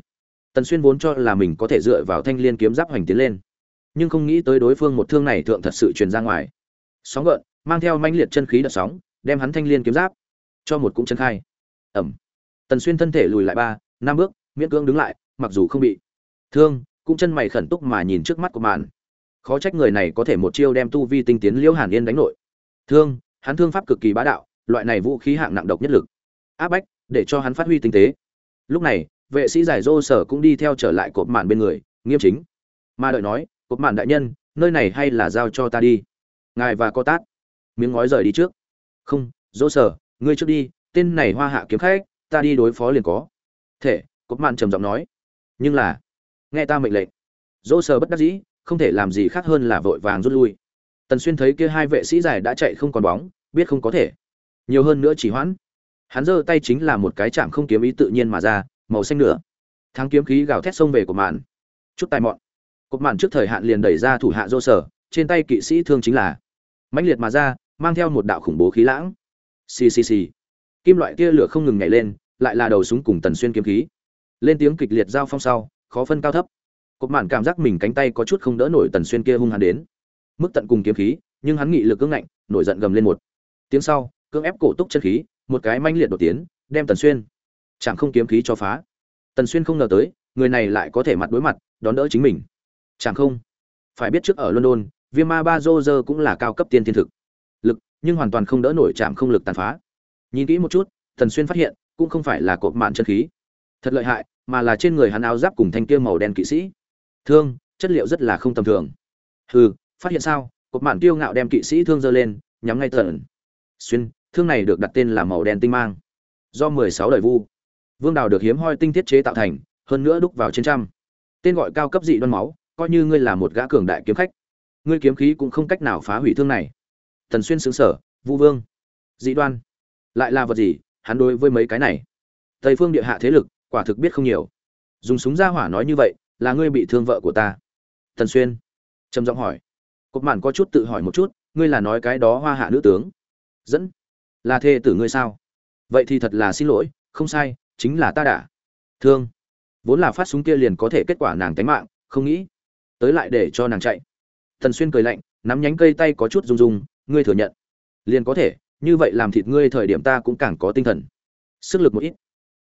Tần xuyên vốn cho là mình có thể dựa vào thanh liên kiếm giáp hoành tiến lên. Nhưng không nghĩ tới đối phương một thương này thượng thật sự truyền ra ngoài. Sóng gợn, mang theo manh liệt chân khí đợt sóng, đem hắn thanh liên kiếm giáp cho một cũng chân khai. Ẩm tần xuyên thân thể lùi lại ba, năm bước, miễn cưỡng đứng lại, mặc dù không bị thương, cũng chân mày khẩn túc mà nhìn trước mắt của màn. Khó trách người này có thể một chiêu đem tu vi tinh tiến liễu hàn yên đánh nội. Thương, hắn thương pháp cực kỳ bá đạo, loại này vũ khí hạng nặng độc nhất lực. Áp bách, để cho hắn phát huy tinh tế. Lúc này, vệ sĩ giải dô sở cũng đi theo trở lại cột màn bên người, nghiêm chính mà đợi nói, cột màn đại nhân, nơi này hay là giao cho ta đi. Ngài và co tát. Miếng ngói rời đi trước. Không dô sở, ngươi trước đi, tên này hoa hạ kiếm khách ta đi đối phó liền có. Thể cột mạn trầm giọng nói. Nhưng là, nghe ta mệnh lệnh. Dỗ sở bất đắc dĩ, không thể làm gì khác hơn là vội vàng rút lui. Tần xuyên thấy kia hai vệ sĩ giải đã chạy không còn bóng, biết không có thể. Nhiều hơn nữa chỉ hoãn. Hắn giơ tay chính là một cái chạm không kiếm ý tự nhiên mà ra, màu xanh nữa thắng kiếm khí gào thét xông về của mạn. Chút tài mọn. Cột mạn trước thời hạn liền đẩy ra thủ hạ dô sở trên tay kỵ sĩ thương chính là. Mãnh liệt mà ra, mang theo một đạo khủng bố khí lãng. Xì xì xì kim loại tia lửa không ngừng nhảy lên, lại là đầu súng cùng tần xuyên kiếm khí. Lên tiếng kịch liệt giao phong sau, khó phân cao thấp. Cột mạn cảm giác mình cánh tay có chút không đỡ nổi tần xuyên kia hung hắn đến. Mức tận cùng kiếm khí, nhưng hắn nghị lực cưỡng ngạnh, nổi giận gầm lên một. Tiếng sau, cưỡng ép cổ túc chân khí, một cái manh liệt đột tiến, đem tần xuyên. Chẳng không kiếm khí cho phá. Tần xuyên không ngờ tới, người này lại có thể mặt đối mặt, đón đỡ chính mình. Chẳng không. Phải biết trước ở london, viêm ma ba dô dơ cũng là cao cấp tiên thiên thực. Lực, nhưng hoàn toàn không đỡ nổi chạm không lực tàn phá nhìn kỹ một chút, thần xuyên phát hiện, cũng không phải là cột mạn chân khí. Thật lợi hại, mà là trên người hắn áo giáp cùng thanh kia màu đen kỵ sĩ. Thương, chất liệu rất là không tầm thường. Hừ, phát hiện sao, cột mạn tiêu ngạo đem kỵ sĩ thương giơ lên, nhắm ngay tần xuyên, thương này được đặt tên là màu đen tinh mang. Do mười sáu đời vu. Vương đào được hiếm hoi tinh thiết chế tạo thành, hơn nữa đúc vào trên trăm. Tên gọi cao cấp dị đoan máu, coi như ngươi là một gã cường đại kiếm khách. Ngươi kiếm khí cũng không cách nào phá hủy thương này. Thần xuyên xứng sở vu vương, dị đoan lại là vật gì, hắn đối với mấy cái này? Tây phương địa hạ thế lực, quả thực biết không nhiều. Dùng súng ra hỏa nói như vậy, là ngươi bị thương vợ của ta. Thần xuyên, trầm giọng hỏi. Cột mạn có chút tự hỏi một chút, ngươi là nói cái đó hoa hạ nữ tướng. Dẫn. Là thê tử ngươi sao? Vậy thì thật là xin lỗi, không sai, chính là ta đã. Thương. Vốn là phát súng kia liền có thể kết quả nàng tánh mạng, không nghĩ. Tới lại để cho nàng chạy. Thần xuyên cười lạnh, nắm nhánh cây tay có chút rung rung, ngươi thừa nhận. Liền có thể như vậy làm thịt ngươi thời điểm ta cũng càng có tinh thần. Sức lực một ít.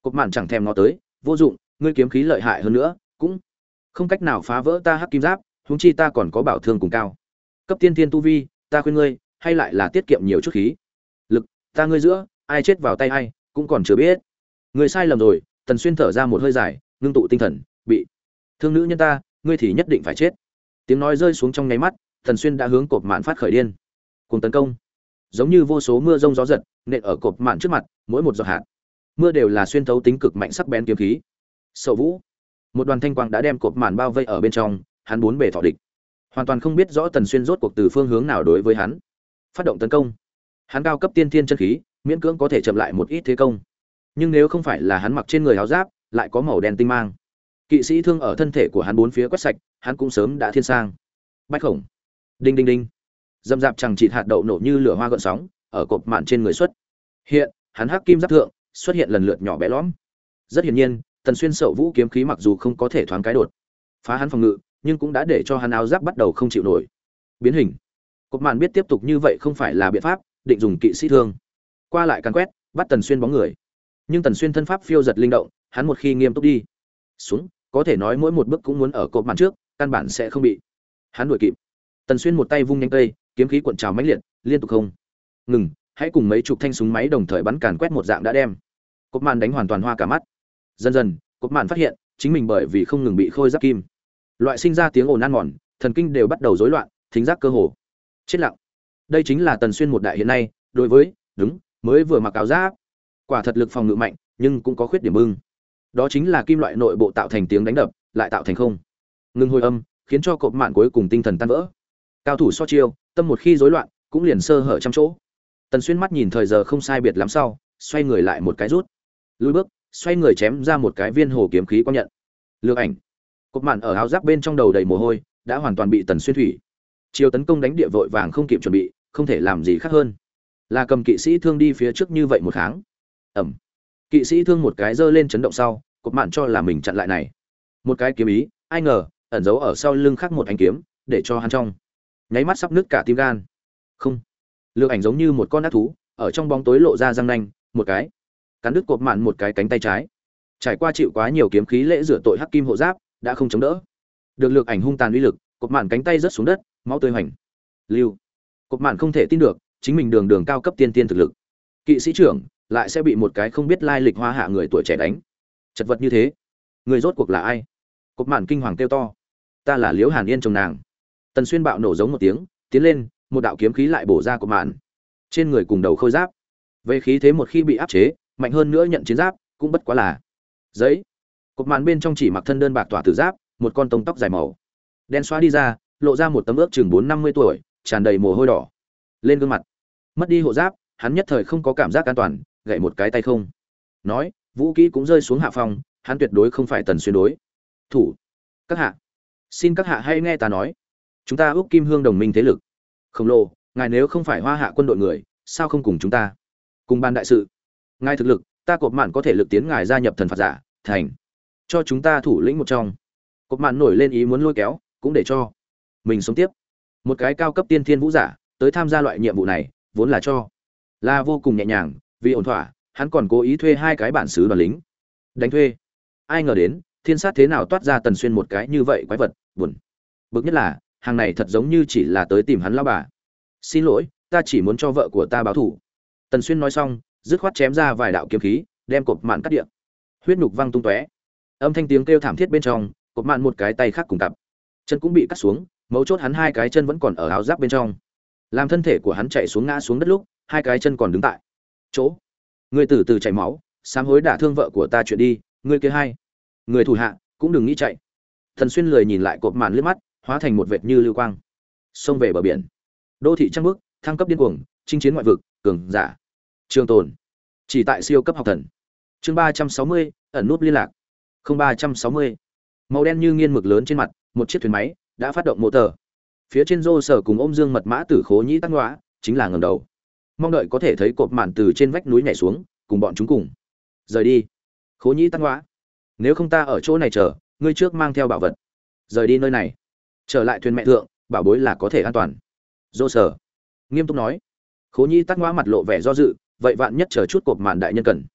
Cột mạn chẳng thèm nó tới, vô dụng, ngươi kiếm khí lợi hại hơn nữa, cũng không cách nào phá vỡ ta hắc kim giáp, huống chi ta còn có bảo thương cùng cao. Cấp tiên thiên tu vi, ta khuyên ngươi, hay lại là tiết kiệm nhiều chút khí. Lực, ta ngươi giữa, ai chết vào tay ai, cũng còn chưa biết. Người sai lầm rồi, tần xuyên thở ra một hơi dài, ngưng tụ tinh thần, bị thương nữ nhân ta, ngươi thì nhất định phải chết. Tiếng nói rơi xuống trong nháy mắt, tần xuyên đã hướng cột mạn phát khởi điên. Cùng tấn công giống như vô số mưa rông gió giật, nện ở cột mạn trước mặt, mỗi một giọt hạt. Mưa đều là xuyên thấu tính cực mạnh sắc bén kiếm khí. Sậu vũ, một đoàn thanh quang đã đem cột mạn bao vây ở bên trong, hắn bốn bề thọ địch. Hoàn toàn không biết rõ tần xuyên rốt cuộc từ phương hướng nào đối với hắn. Phát động tấn công. Hắn cao cấp tiên thiên chân khí, miễn cưỡng có thể chậm lại một ít thế công. Nhưng nếu không phải là hắn mặc trên người áo giáp, lại có màu đen tinh mang. Kỵ sĩ thương ở thân thể của hắn bốn phía quét sạch, hắn cũng sớm đã thiên sang. Bách khổng. Đinh đinh đinh dầm dạp chẳng chịt hạt đậu nổ như lửa hoa gợn sóng, ở cột mạn trên người xuất. Hiện, hắn hắc kim giáp thượng, xuất hiện lần lượt nhỏ bé lõm. Rất hiển nhiên, tần xuyên sậu vũ kiếm khí mặc dù không có thể thoáng cái đột, phá hắn phòng ngự, nhưng cũng đã để cho hắn áo giáp bắt đầu không chịu nổi. Biến hình. Cột mạn biết tiếp tục như vậy không phải là biện pháp, định dùng kỵ sĩ thương. Qua lại càn quét, bắt tần xuyên bóng người. Nhưng tần xuyên thân pháp phiêu giật linh động, hắn một khi nghiêm túc đi, xuống, có thể nói mỗi một bước cũng muốn ở cột mạn trước, căn bản sẽ không bị hắn đuổi kịp. Tần xuyên một tay vung nhanh cây kiếm khí cuộn trào mãnh liệt, liên tục không ngừng, hãy cùng mấy chục thanh súng máy đồng thời bắn càn quét một dạng đã đem. Cột mạn đánh hoàn toàn hoa cả mắt. Dần dần cột mạn phát hiện, chính mình bởi vì không ngừng bị khôi giáp kim, loại sinh ra tiếng ồn ăn mòn, thần kinh đều bắt đầu rối loạn, thính giác cơ hồ chết lặng. Đây chính là tần xuyên một đại hiện nay, đối với, đúng, mới vừa mặc áo giáp, quả thật lực phòng ngự mạnh, nhưng cũng có khuyết điểm mưng. đó chính là kim loại nội bộ tạo thành tiếng đánh đập, lại tạo thành không ngừng hồi âm, khiến cho cột mạn cuối cùng tinh thần tan vỡ. Cao thủ so chiêu tâm một khi rối loạn, cũng liền sơ hở trăm chỗ. Tần xuyên mắt nhìn thời giờ không sai biệt lắm sau, xoay người lại một cái rút. Lùi bước, xoay người chém ra một cái viên hồ kiếm khí quang nhận. Lược ảnh. Cột mạn ở áo giáp bên trong đầu đầy mồ hôi, đã hoàn toàn bị tần xuyên thủy. Chiều tấn công đánh địa vội vàng không kịp chuẩn bị, không thể làm gì khác hơn. Là cầm kỵ sĩ thương đi phía trước như vậy một tháng ẩm. Kỵ sĩ thương một cái giơ lên chấn động sau, cột mạn cho là mình chặn lại này. Một cái kiếm ý, ai ngờ, ẩn giấu ở sau lưng khác một anh kiếm, để cho hắn trong nháy mắt sắp nứt cả tim gan. Không. Lược ảnh giống như một con ác thú, ở trong bóng tối lộ ra răng nanh, một cái. Cắn đứt cột mạn một cái cánh tay trái. Trải qua chịu quá nhiều kiếm khí lễ rửa tội hắc kim hộ giáp, đã không chống đỡ. Được lược ảnh hung tàn uy lực, cột mạn cánh tay rớt xuống đất, máu tươi hoành. Lưu. Cột mạn không thể tin được, chính mình đường đường cao cấp tiên tiên thực lực. Kỵ sĩ trưởng, lại sẽ bị một cái không biết lai lịch hoa hạ người tuổi trẻ đánh. Chật vật như thế. Người rốt cuộc là ai? Cột mạn kinh hoàng kêu to. Ta là liễu hàn yên chồng nàng tần xuyên bạo nổ giống một tiếng, tiến lên, một đạo kiếm khí lại bổ ra của mạn. Trên người cùng đầu khôi giáp. Về khí thế một khi bị áp chế, mạnh hơn nữa nhận chiến giáp, cũng bất quá là giấy. Cột mạn bên trong chỉ mặc thân đơn bạc tỏa tử giáp, một con tông tóc dài màu đen xóa đi ra, lộ ra một tấm ước chừng bốn năm mươi tuổi, tràn đầy mồ hôi đỏ. Lên gương mặt. Mất đi hộ giáp, hắn nhất thời không có cảm giác an toàn, gậy một cái tay không. Nói, vũ kỹ cũng rơi xuống hạ phòng, hắn tuyệt đối không phải tần xuyên đối. Thủ. Các hạ. Xin các hạ hay nghe ta nói chúng ta ước kim hương đồng minh thế lực. Khổng lồ, ngài nếu không phải hoa hạ quân đội người, sao không cùng chúng ta? Cùng ban đại sự. Ngài thực lực, ta cột mạn có thể lực tiến ngài gia nhập thần phạt giả, thành. Cho chúng ta thủ lĩnh một trong. Cột mạn nổi lên ý muốn lôi kéo, cũng để cho mình sống tiếp. Một cái cao cấp tiên thiên vũ giả, tới tham gia loại nhiệm vụ này, vốn là cho là vô cùng nhẹ nhàng, vì ổn thỏa, hắn còn cố ý thuê hai cái bản xứ đoàn lính. Đánh thuê. Ai ngờ đến, thiên sát thế nào toát ra tần xuyên một cái như vậy quái vật, buồn. Bực nhất là hàng này thật giống như chỉ là tới tìm hắn lao bà. Xin lỗi, ta chỉ muốn cho vợ của ta báo thủ tần xuyên nói xong, dứt khoát chém ra vài đạo kiếm khí, đem cột mạn cắt điện. Huyết nhục văng tung tóe. Âm thanh tiếng kêu thảm thiết bên trong, cột mạn một cái tay khác cùng cặp. Chân cũng bị cắt xuống, mấu chốt hắn hai cái chân vẫn còn ở áo giáp bên trong. Làm thân thể của hắn chạy xuống ngã xuống đất lúc, hai cái chân còn đứng tại chỗ. Người từ từ chảy máu, sám hối đả thương vợ của ta chuyện đi ngươi kia hai người thủ hạ, cũng đừng nghĩ chạy. Thần xuyên lười nhìn lại cột màn liếc mắt hóa thành một vệt như lưu quang, xông về bờ biển. Đô thị trăng bước, thăng cấp điên cuồng, chinh chiến ngoại vực, cường giả, trường tồn. Chỉ tại siêu cấp học thần. Chương ba trăm sáu mươi, ẩn nút liên lạc. Không ba trăm sáu mươi. Màu đen như nghiên mực lớn trên mặt, một chiếc thuyền máy đã phát động mô tờ. Phía trên rô sở cùng ôm dương mật mã tử khố nhĩ tắc ngõa chính là ngầm đầu. Mong đợi có thể thấy cột màn từ trên vách núi nhảy xuống, cùng bọn chúng cùng. Rời đi. Khố nhĩ tắc ngõa nếu không ta ở chỗ này chờ, ngươi trước mang theo bảo vật. Rời đi nơi này trở lại thuyền mẹ thượng, bảo bối là có thể an toàn. Dô sở nghiêm túc nói. Khố nhi tắt ngõa mặt lộ vẻ do dự, vậy vạn nhất chờ chút cột màn đại nhân cần.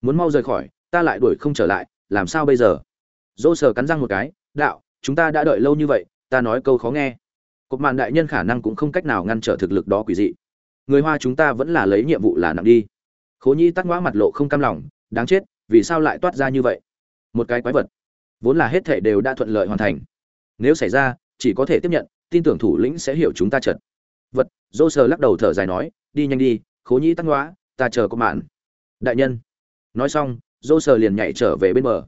Muốn mau rời khỏi, ta lại đuổi không trở lại, làm sao bây giờ? Dô sở cắn răng một cái, đạo, chúng ta đã đợi lâu như vậy, ta nói câu khó nghe. Cột màn đại nhân khả năng cũng không cách nào ngăn trở thực lực đó quỷ dị. Người hoa chúng ta vẫn là lấy nhiệm vụ là nặng đi. Khố nhi tắt ngoã mặt lộ không cam lòng, đáng chết, vì sao lại toát ra như vậy? Một cái quái vật. Vốn là hết thể đều đã thuận lợi hoàn thành. Nếu xảy ra chỉ có thể tiếp nhận, tin tưởng thủ lĩnh sẽ hiểu chúng ta chật vật dô sờ lắc đầu thở dài nói, đi nhanh đi, khố nhĩ tắt ngoã ta chờ có mạn. Đại nhân. Nói xong dô sờ liền nhảy trở về bên bờ.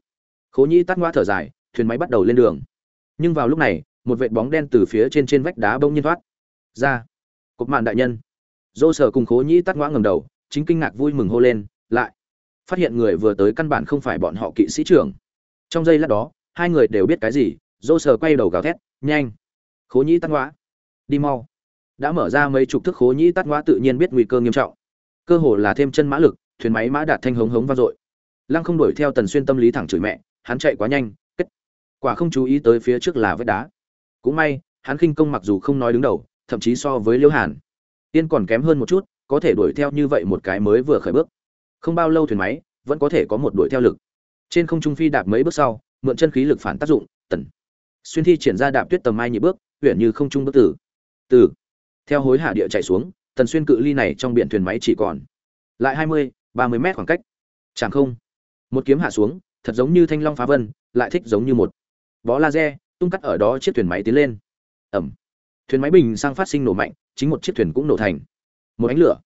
Khố nhĩ tắt ngoã thở dài, thuyền máy bắt đầu lên đường. Nhưng vào lúc này, một vệt bóng đen từ phía trên trên vách đá bông nhiên thoát. Ra. Cục mạn đại nhân. Dô sờ cùng khố nhĩ tắt ngoã ngầm đầu, chính kinh ngạc vui mừng hô lên, lại. Phát hiện người vừa tới căn bản không phải bọn họ kỵ sĩ trưởng. Trong giây lát đó, hai người đều biết cái gì dô sờ quay đầu gào thét nhanh. Khố nhĩ tắt ngoã đi mau. Đã mở ra mấy chục thức khố nhĩ tắt ngoã tự nhiên biết nguy cơ nghiêm trọng. Cơ hồ là thêm chân mã lực, thuyền máy mã đạt thanh hống hống vang dội. Lăng không đuổi theo tần xuyên tâm lý thẳng chửi mẹ, hắn chạy quá nhanh, kết. Quả không chú ý tới phía trước là vết đá. Cũng may, hắn khinh công mặc dù không nói đứng đầu, thậm chí so với liễu hàn. Tiên còn kém hơn một chút, có thể đuổi theo như vậy một cái mới vừa khởi bước. Không bao lâu thuyền máy, vẫn có thể có một đuổi theo lực. Trên không trung phi đạp mấy bước sau, mượn chân khí lực phản tác dụng, tần xuyên thi triển ra đạp tuyết tầm mai nhị bước huyện như không trung bước tử từ. Theo hối hạ địa chạy xuống tần xuyên cự ly này trong biển thuyền máy chỉ còn lại hai mươi, ba mươi mét khoảng cách. Chẳng không. Một kiếm hạ xuống, thật giống như thanh long phá vân, lại thích giống như một bó laser, tung cắt ở đó chiếc thuyền máy tiến lên. Ẩm. Thuyền máy bình sang phát sinh nổ mạnh, chính một chiếc thuyền cũng nổ thành một ánh lửa.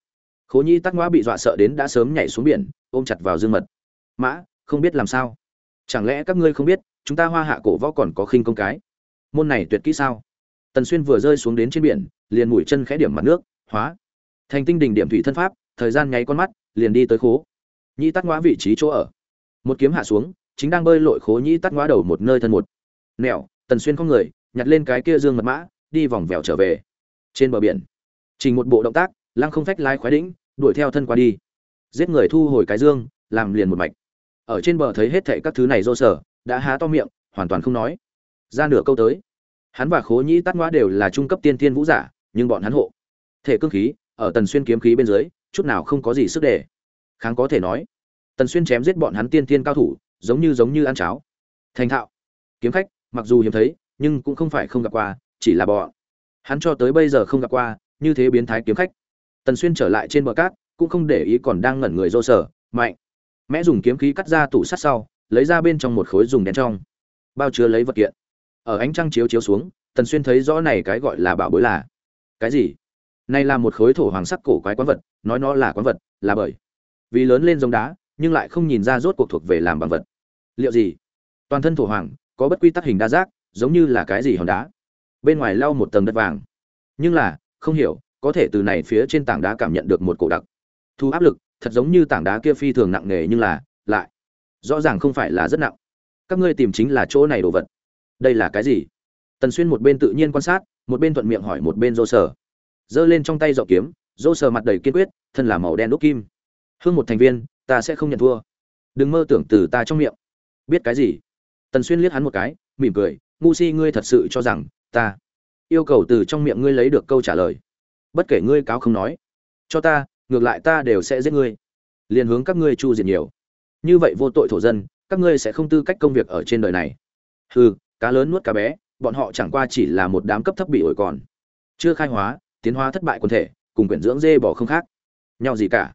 Khố nhi tắc ngoã bị dọa sợ đến đã sớm nhảy xuống biển, ôm chặt vào dương mật. Mã, không biết làm sao? Chẳng lẽ các ngươi không biết, chúng ta hoa hạ cổ võ còn có khinh công cái? Môn này tuyệt kỹ sao? Tần xuyên vừa rơi xuống đến trên biển, liền mũi chân khẽ điểm mặt nước, hóa. Thành tinh đỉnh điểm thủy thân pháp, thời gian nháy con mắt, liền đi tới khố. Nhĩ tắc ngoã vị trí chỗ ở. Một kiếm hạ xuống, chính đang bơi lội khố nhĩ tắc ngoã đầu một nơi thân một. Nẻo tần xuyên có người, nhặt lên cái kia dương mật mã, đi vòng vèo trở về. Trên bờ biển trình một bộ động tác, lăng không phách lái khoái đĩnh, đuổi theo thân qua đi. Giết người thu hồi cái dương, làm liền một mạch ở trên bờ thấy hết thệ các thứ này rô sở, đã há to miệng, hoàn toàn không nói. Ra nửa câu tới, hắn và khố nhĩ tát ngoa đều là trung cấp tiên thiên vũ giả, nhưng bọn hắn hộ thể cương khí, ở tần xuyên kiếm khí bên dưới, chút nào không có gì sức để kháng có thể nói, tần xuyên chém giết bọn hắn tiên thiên cao thủ, giống như giống như ăn cháo. Thành thạo, kiếm khách, mặc dù hiếm thấy, nhưng cũng không phải không gặp qua, chỉ là bọn hắn cho tới bây giờ không gặp qua, như thế biến thái kiếm khách. Tần xuyên trở lại trên bờ cát, cũng không để ý còn đang ngẩn người rô sở, mạnh mẽ dùng kiếm khí cắt ra tủ sắt sau, lấy ra bên trong một khối dùng đèn trong. Bao chứa lấy vật kiện. Ở ánh trăng chiếu chiếu xuống, tần xuyên thấy rõ này cái gọi là bảo bối là cái gì? Này là một khối thổ hoàng sắc cổ quái quán vật, nói nó là quán vật, là bởi vì lớn lên giống đá, nhưng lại không nhìn ra rốt cuộc thuộc về làm bằng vật. Liệu gì? Toàn thân thổ hoàng, có bất quy tắc hình đa giác, giống như là cái gì hòn đá. Bên ngoài lau một tầng đất vàng. Nhưng là, không hiểu, có thể từ này phía trên tảng đá cảm nhận được một cổ đặc thu áp lực thật giống như tảng đá kia phi thường nặng nề nhưng là lại rõ ràng không phải là rất nặng. Các ngươi tìm chính là chỗ này đồ vật. Đây là cái gì? Tần xuyên một bên tự nhiên quan sát, một bên thuận miệng hỏi một bên dô sở. Giơ lên trong tay dọ kiếm, dô sở mặt đầy kiên quyết, thân là màu đen đúc kim. Hương một thành viên, ta sẽ không nhận thua. Đừng mơ tưởng từ ta trong miệng. Biết cái gì? Tần xuyên liếc hắn một cái, mỉm cười, ngu si ngươi thật sự cho rằng ta yêu cầu từ trong miệng ngươi lấy được câu trả lời. Bất kể ngươi cáo không nói, cho ta ngược lại ta đều sẽ giết ngươi. Liền hướng các ngươi chu diệt nhiều. Như vậy vô tội thổ dân, các ngươi sẽ không tư cách công việc ở trên đời này. Hừ, cá lớn nuốt cá bé, bọn họ chẳng qua chỉ là một đám cấp thấp bị ổi còn. Chưa khai hóa, tiến hóa thất bại quần thể, cùng quyển dưỡng dê bỏ không khác. Nhau gì cả.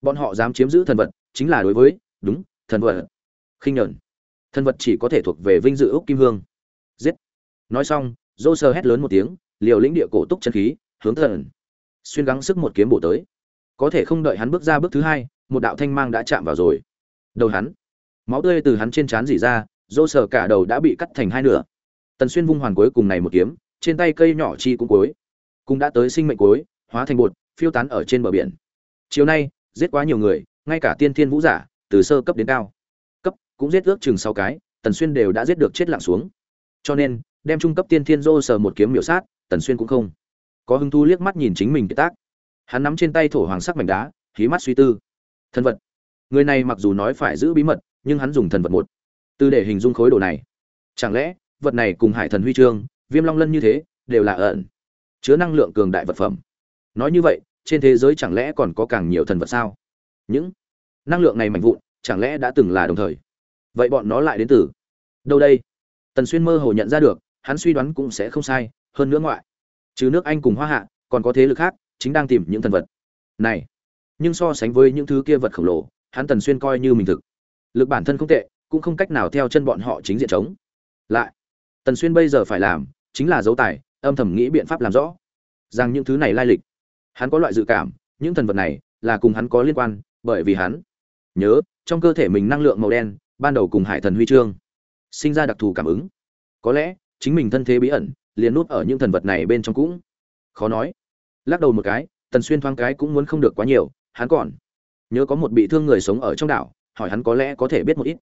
Bọn họ dám chiếm giữ thần vật, chính là đối với, đúng, thần vật. Khinh nhẫn thần vật chỉ có thể thuộc về vinh dự ốc kim hương. Giết. Nói xong dô sơ hét lớn một tiếng, liều lĩnh địa cổ túc chân khí, hướng thần. Xuyên gắng sức một kiếm bổ tới có thể không đợi hắn bước ra bước thứ hai, một đạo thanh mang đã chạm vào rồi. Đầu hắn. Máu tươi từ hắn trên trán dỉ ra dô sờ cả đầu đã bị cắt thành hai nửa. Tần xuyên vung hoàn cuối cùng này một kiếm, trên tay cây nhỏ chi cũng cuối. Cũng đã tới sinh mệnh cuối, hóa thành bột, phiêu tán ở trên bờ biển. Chiều nay, giết quá nhiều người, ngay cả tiên thiên vũ giả, từ sơ cấp đến cao. Cấp, cũng giết ước chừng sáu cái, tần xuyên đều đã giết được chết lặng xuống. Cho nên, đem trung cấp tiên thiên dô sờ một kiếm miểu sát, tần xuyên cũng không có hứng thu liếc mắt nhìn chính mình kiệt tác hắn nắm trên tay thổ hoàng sắc mảnh đá khí mắt suy tư. Thần vật. Người này mặc dù nói phải giữ bí mật, nhưng hắn dùng thần vật một. Từ để hình dung khối đồ này. Chẳng lẽ, vật này cùng hải thần huy chương, viêm long lân như thế, đều là ẩn chứa năng lượng cường đại vật phẩm? Nói như vậy, trên thế giới chẳng lẽ còn có càng nhiều thần vật sao? Những năng lượng này mạnh vụn, chẳng lẽ đã từng là đồng thời? Vậy bọn nó lại đến từ đâu đây? Tần xuyên mơ hồ nhận ra được, hắn suy đoán cũng sẽ không sai, hơn nữa ngoại. Trừ nước anh cùng hoa hạ, còn có thế lực khác chính đang tìm những thần vật. Này, nhưng so sánh với những thứ kia vật khổng lồ, hắn tần xuyên coi như mình thực. Lực bản thân không tệ, cũng không cách nào theo chân bọn họ chính diện chống. Lại, tần xuyên bây giờ phải làm, chính là dấu tài, âm thầm nghĩ biện pháp làm rõ. Rằng những thứ này lai lịch, hắn có loại dự cảm, những thần vật này là cùng hắn có liên quan, bởi vì hắn nhớ, trong cơ thể mình năng lượng màu đen, ban đầu cùng hải thần huy chương, sinh ra đặc thù cảm ứng. Có lẽ, chính mình thân thế bí ẩn, liền nút ở những thần vật này bên trong cũng. Khó nói lắc đầu một cái, tần xuyên thoáng cái cũng muốn không được quá nhiều, hắn còn nhớ có một bị thương người sống ở trong đảo, hỏi hắn có lẽ có thể biết một ít.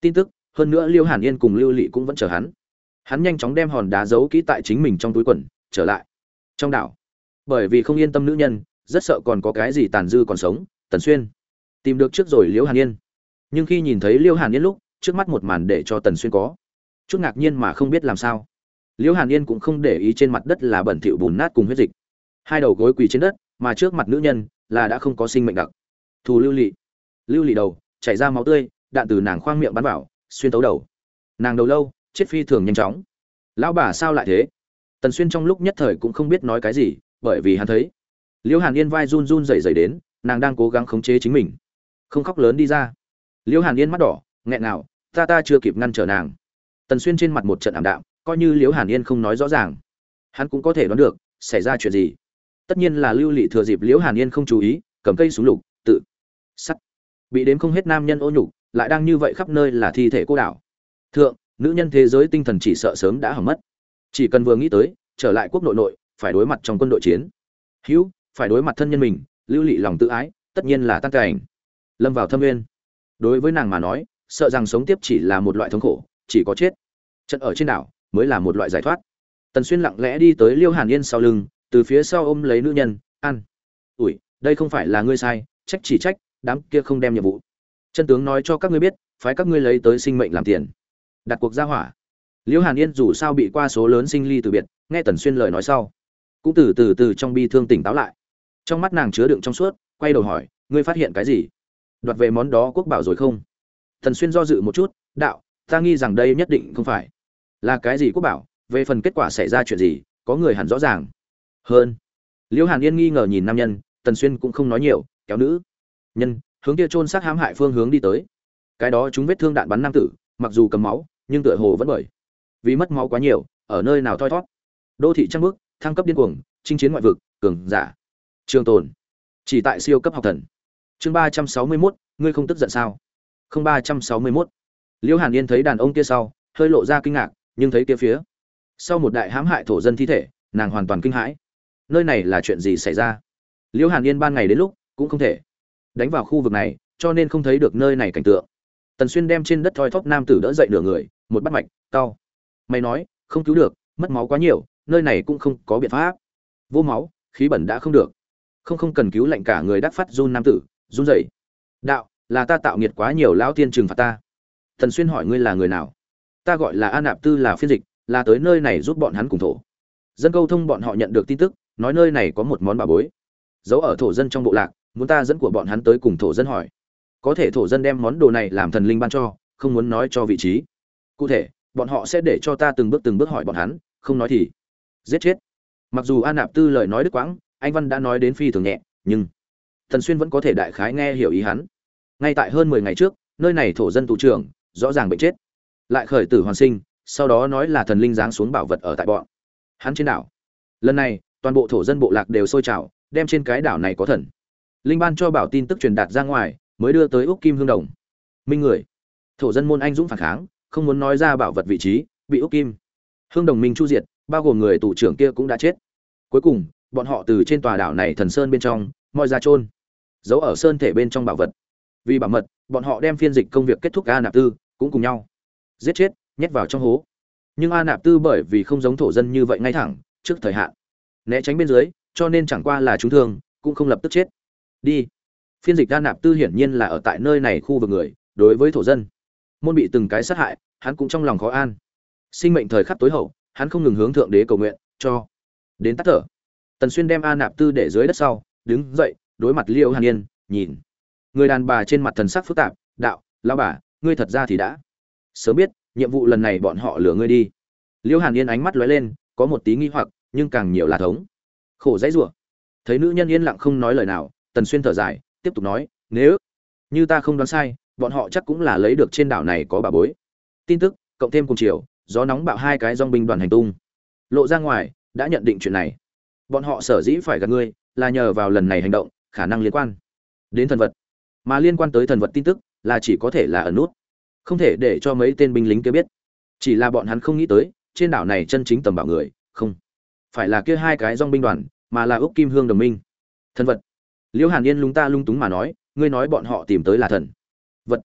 Tin tức, hơn nữa liêu hàn yên cùng lưu lị cũng vẫn chờ hắn. Hắn nhanh chóng đem hòn đá giấu kỹ tại chính mình trong túi quần, trở lại trong đảo. Bởi vì không yên tâm nữ nhân, rất sợ còn có cái gì tàn dư còn sống, tần xuyên tìm được trước rồi liêu hàn yên. Nhưng khi nhìn thấy liêu hàn yên lúc, trước mắt một màn để cho tần xuyên có chút ngạc nhiên mà không biết làm sao. Liêu hàn yên cũng không để ý trên mặt đất là bẩn thỉu bùn nát cùng huyết dịch hai đầu gối quỳ trên đất, mà trước mặt nữ nhân là đã không có sinh mệnh đặc. Thù lưu lị. Lưu lị đầu, chảy ra máu tươi, đạn từ nàng khoang miệng bắn vào, xuyên tấu đầu. Nàng đầu lâu, chết phi thường nhanh chóng. Lão bà sao lại thế? Tần xuyên trong lúc nhất thời cũng không biết nói cái gì, bởi vì hắn thấy, liễu hàn yên vai run run rẩy rẩy đến, nàng đang cố gắng khống chế chính mình. Không khóc lớn đi ra. Liễu hàn yên mắt đỏ, nghẹn nào ta ta chưa kịp ngăn trở nàng. Tần xuyên trên mặt một trận ảm đạm, coi như liễu hàn yên không nói rõ ràng, hắn cũng có thể đoán được, xảy ra chuyện gì tất nhiên là lưu lị thừa dịp liễu hàn yên không chú ý, cầm cây súng lục, tự sắt. Bị đếm không hết nam nhân ô nhục, lại đang như vậy khắp nơi là thi thể cô đảo. Thượng, nữ nhân thế giới tinh thần chỉ sợ sớm đã hỏng mất. Chỉ cần vừa nghĩ tới, trở lại quốc nội nội, phải đối mặt trong quân đội chiến. Hữu, phải đối mặt thân nhân mình, lưu lị lòng tự ái, tất nhiên là tăng cảnh. Lâm vào thâm nguyên. Đối với nàng mà nói, sợ rằng sống tiếp chỉ là một loại thống khổ, chỉ có chết. Trận ở trên đảo, mới là một loại giải thoát. Tần xuyên lặng lẽ đi tới liêu hàn yên sau lưng từ phía sau ôm lấy nữ nhân ăn ủi, đây không phải là ngươi sai, trách chỉ trách, đám kia không đem nhiệm vụ. Chân tướng nói cho các ngươi biết, phái các ngươi lấy tới sinh mệnh làm tiền. Đặt cuộc ra hỏa. Liễu hàn yên dù sao bị qua số lớn sinh ly từ biệt, nghe tần xuyên lời nói sau, cũng từ từ từ trong bi thương tỉnh táo lại. Trong mắt nàng chứa đựng trong suốt, quay đầu hỏi, ngươi phát hiện cái gì? Đoạt về món đó quốc bảo rồi không? Tần xuyên do dự một chút, đạo, ta nghi rằng đây nhất định không phải là cái gì quốc bảo, về phần kết quả xảy ra chuyện gì, có người hẳn rõ ràng hơn. Liễu hàn yên nghi ngờ nhìn nam nhân, tần xuyên cũng không nói nhiều, kéo nữ. Nhân, hướng kia trôn xác hãm hại phương hướng đi tới. Cái đó chúng vết thương đạn bắn nam tử, mặc dù cầm máu, nhưng tựa hồ vẫn bởi vì mất máu quá nhiều, ở nơi nào thoi thót. Đô thị trăng bước, thăng cấp điên cuồng, chinh chiến ngoại vực, cường giả. Trường tồn. Chỉ tại siêu cấp học thần. Chương ba trăm sáu mươi mốt, ngươi không tức giận sao? Không ba trăm sáu mươi mốt. Liễu hàn yên thấy đàn ông kia sau, hơi lộ ra kinh ngạc, nhưng thấy kia phía. Sau một đại hãm hại thổ dân thi thể, nàng hoàn toàn kinh hãi nơi này là chuyện gì xảy ra? Liễu hàn yên ban ngày đến lúc cũng không thể đánh vào khu vực này, cho nên không thấy được nơi này cảnh tượng. Tần xuyên đem trên đất thoi thóp nam tử đỡ dậy nửa người, một bắt mạch cao mày nói, không cứu được, mất máu quá nhiều, nơi này cũng không có biện pháp. Vô máu, khí bẩn đã không được. Không không cần cứu lệnh cả người đắc phát run nam tử, run dậy đạo, là ta tạo nghiệt quá nhiều lão tiên trừng phạt ta. Thần xuyên hỏi ngươi là người nào? Ta gọi là an nạp tư là phiên dịch, là tới nơi này giúp bọn hắn cùng thổ. Dân câu thông bọn họ nhận được tin tức nói nơi này có một món bà bối. Giấu ở thổ dân trong bộ lạc, muốn ta dẫn của bọn hắn tới cùng thổ dân hỏi. Có thể thổ dân đem món đồ này làm thần linh ban cho, không muốn nói cho vị trí. Cụ thể, bọn họ sẽ để cho ta từng bước từng bước hỏi bọn hắn, không nói thì giết chết. Mặc dù an nạp tư lời nói đức quãng, anh văn đã nói đến phi thường nhẹ, nhưng thần xuyên vẫn có thể đại khái nghe hiểu ý hắn. Ngay tại hơn mười ngày trước, nơi này thổ dân tù trưởng, rõ ràng bệnh chết. Lại khởi tử hoàn sinh, sau đó nói là thần linh giáng xuống bảo vật ở tại bọn hắn trên đảo. Lần này toàn bộ thổ dân bộ lạc đều sôi trào, đem trên cái đảo này có thần. Linh ban cho bảo tin tức truyền đạt ra ngoài, mới đưa tới úc kim hương đồng. Minh người, thổ dân môn anh dũng phản kháng, không muốn nói ra bảo vật vị trí, bị úc kim hương đồng minh chu diệt, bao gồm người tù trưởng kia cũng đã chết. Cuối cùng, bọn họ từ trên tòa đảo này thần sơn bên trong, moi ra trôn giấu ở sơn thể bên trong bảo vật. Vì bảo mật, bọn họ đem phiên dịch công việc kết thúc a nạp tư cũng cùng nhau giết chết, nhét vào trong hố. Nhưng a nạp tư bởi vì không giống thổ dân như vậy ngay thẳng, trước thời hạn né tránh bên dưới, cho nên chẳng qua là chúng thương, cũng không lập tức chết. Đi. Phiên dịch a nạp tư hiển nhiên là ở tại nơi này khu vực người, đối với thổ dân. Môn bị từng cái sát hại, hắn cũng trong lòng khó an. Sinh mệnh thời khắc tối hậu, hắn không ngừng hướng thượng đế cầu nguyện, cho. Đến tắt thở. Tần xuyên đem a nạp tư để dưới đất sau, đứng dậy, đối mặt liêu hàn yên, nhìn. Người đàn bà trên mặt thần sắc phức tạp, đạo lao bà, ngươi thật ra thì đã sớm biết, nhiệm vụ lần này bọn họ lừa ngươi đi. Liêu hàn yên ánh mắt lóe lên, có một tí nghi hoặc nhưng càng nhiều là thống. Khổ dãy rủa. Thấy nữ nhân yên lặng không nói lời nào, tần xuyên thở dài, tiếp tục nói, nếu như ta không đoán sai, bọn họ chắc cũng là lấy được trên đảo này có bà bối. Tin tức, cộng thêm cùng chiều, gió nóng bạo hai cái dong binh đoàn hành tung. Lộ ra ngoài, đã nhận định chuyện này. Bọn họ sở dĩ phải gặp ngươi, là nhờ vào lần này hành động, khả năng liên quan. Đến thần vật. Mà liên quan tới thần vật tin tức, là chỉ có thể là ẩn nút. Không thể để cho mấy tên binh lính kia biết. Chỉ là bọn hắn không nghĩ tới, trên đảo này chân chính tầm bảo người, không phải là kia hai cái dòng binh đoàn, mà là úc kim hương đồng minh. Thần vật. Liễu hàn yên lúng ta lung túng mà nói, ngươi nói bọn họ tìm tới là thần. Vật.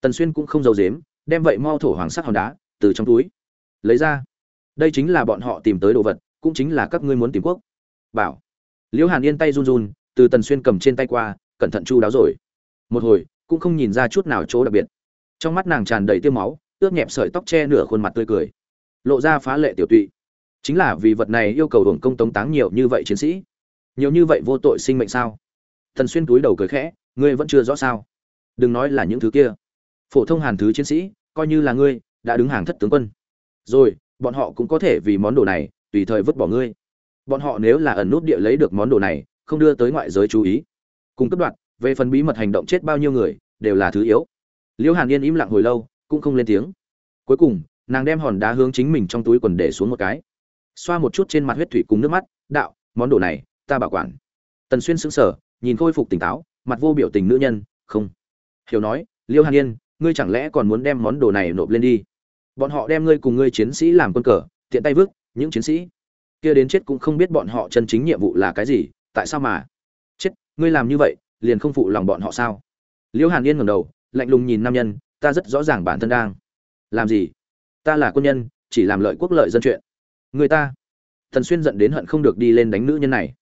Tần xuyên cũng không giấu dếm đem vậy mau thổ hoàng sắc hòn đá, từ trong túi, lấy ra. Đây chính là bọn họ tìm tới đồ vật, cũng chính là các ngươi muốn tìm quốc. Bảo. Liễu hàn yên tay run run, từ tần xuyên cầm trên tay qua, cẩn thận chu đáo rồi. Một hồi, cũng không nhìn ra chút nào chỗ đặc biệt. Trong mắt nàng tràn đầy tiêu máu, ướt nhẹp sợi tóc che nửa khuôn mặt tươi cười. Lộ ra phá lệ tiểu tụy chính là vì vật này yêu cầu hưởng công tống táng nhiều như vậy chiến sĩ. Nhiều như vậy vô tội sinh mệnh sao? Thần xuyên túi đầu cười khẽ, ngươi vẫn chưa rõ sao? Đừng nói là những thứ kia. Phổ thông hàn thứ chiến sĩ, coi như là ngươi, đã đứng hàng thất tướng quân. Rồi, bọn họ cũng có thể vì món đồ này, tùy thời vứt bỏ ngươi. Bọn họ nếu là ẩn nút địa lấy được món đồ này, không đưa tới ngoại giới chú ý. Cùng cấp đoạn, về phần bí mật hành động chết bao nhiêu người, đều là thứ yếu. Liễu hàn yên im lặng hồi lâu, cũng không lên tiếng. Cuối cùng, nàng đem hòn đá hướng chính mình trong túi quần để xuống một cái xoa một chút trên mặt huyết thủy cùng nước mắt, đạo, món đồ này, ta bảo quản. Tần xuyên sững sờ, nhìn khôi phục tỉnh táo, mặt vô biểu tình nữ nhân, không. Hiểu nói, liêu hàn yên, ngươi chẳng lẽ còn muốn đem món đồ này nộp lên đi? Bọn họ đem ngươi cùng ngươi chiến sĩ làm quân cờ, tiện tay vứt, những chiến sĩ kia đến chết cũng không biết bọn họ chân chính nhiệm vụ là cái gì, tại sao mà chết, ngươi làm như vậy, liền không phụ lòng bọn họ sao? Liêu hàn yên ngẩng đầu, lạnh lùng nhìn nam nhân, ta rất rõ ràng bản thân đang làm gì. Ta là quân nhân, chỉ làm lợi quốc lợi dân chuyện người ta. Thần xuyên giận đến hận không được đi lên đánh nữ nhân này.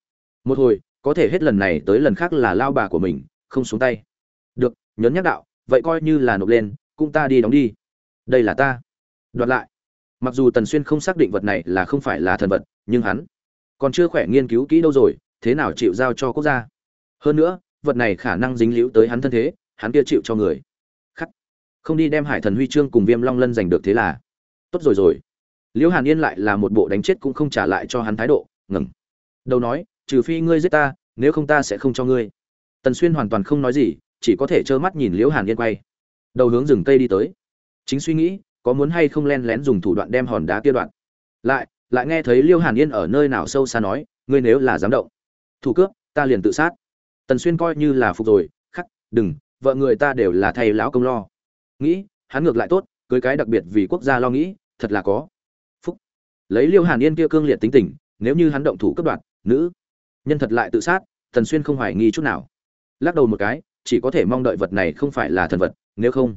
Một hồi, có thể hết lần này tới lần khác là lao bà của mình, không xuống tay. Được, nhấn nhắc đạo, vậy coi như là nộp lên, cũng ta đi đóng đi. Đây là ta. Đoạt lại. Mặc dù tần xuyên không xác định vật này là không phải là thần vật, nhưng hắn còn chưa khỏe nghiên cứu kỹ đâu rồi, thế nào chịu giao cho quốc gia? Hơn nữa, vật này khả năng dính liễu tới hắn thân thế, hắn kia chịu cho người. Khắc. Không đi đem hải thần huy chương cùng viêm long lân giành được thế là. Tốt rồi rồi liễu hàn yên lại là một bộ đánh chết cũng không trả lại cho hắn thái độ, ngừng. Đầu nói, trừ phi ngươi giết ta, nếu không ta sẽ không cho ngươi. Tần xuyên hoàn toàn không nói gì, chỉ có thể trơ mắt nhìn liễu hàn yên quay. Đầu hướng rừng cây đi tới. Chính suy nghĩ, có muốn hay không len lén dùng thủ đoạn đem hòn đá kia đoạn. Lại lại nghe thấy liễu hàn yên ở nơi nào sâu xa nói, ngươi nếu là dám động, thủ cướp, ta liền tự sát. Tần xuyên coi như là phục rồi, khắc, đừng, vợ người ta đều là thay lão công lo. Nghĩ, hắn ngược lại tốt, cưới cái đặc biệt vì quốc gia lo nghĩ, thật là có lấy liêu hàn yên kia cương liệt tính tình, nếu như hắn động thủ cấp đoạt, nữ nhân thật lại tự sát thần xuyên không hoài nghi chút nào. Lắc đầu một cái, chỉ có thể mong đợi vật này không phải là thần vật, nếu không,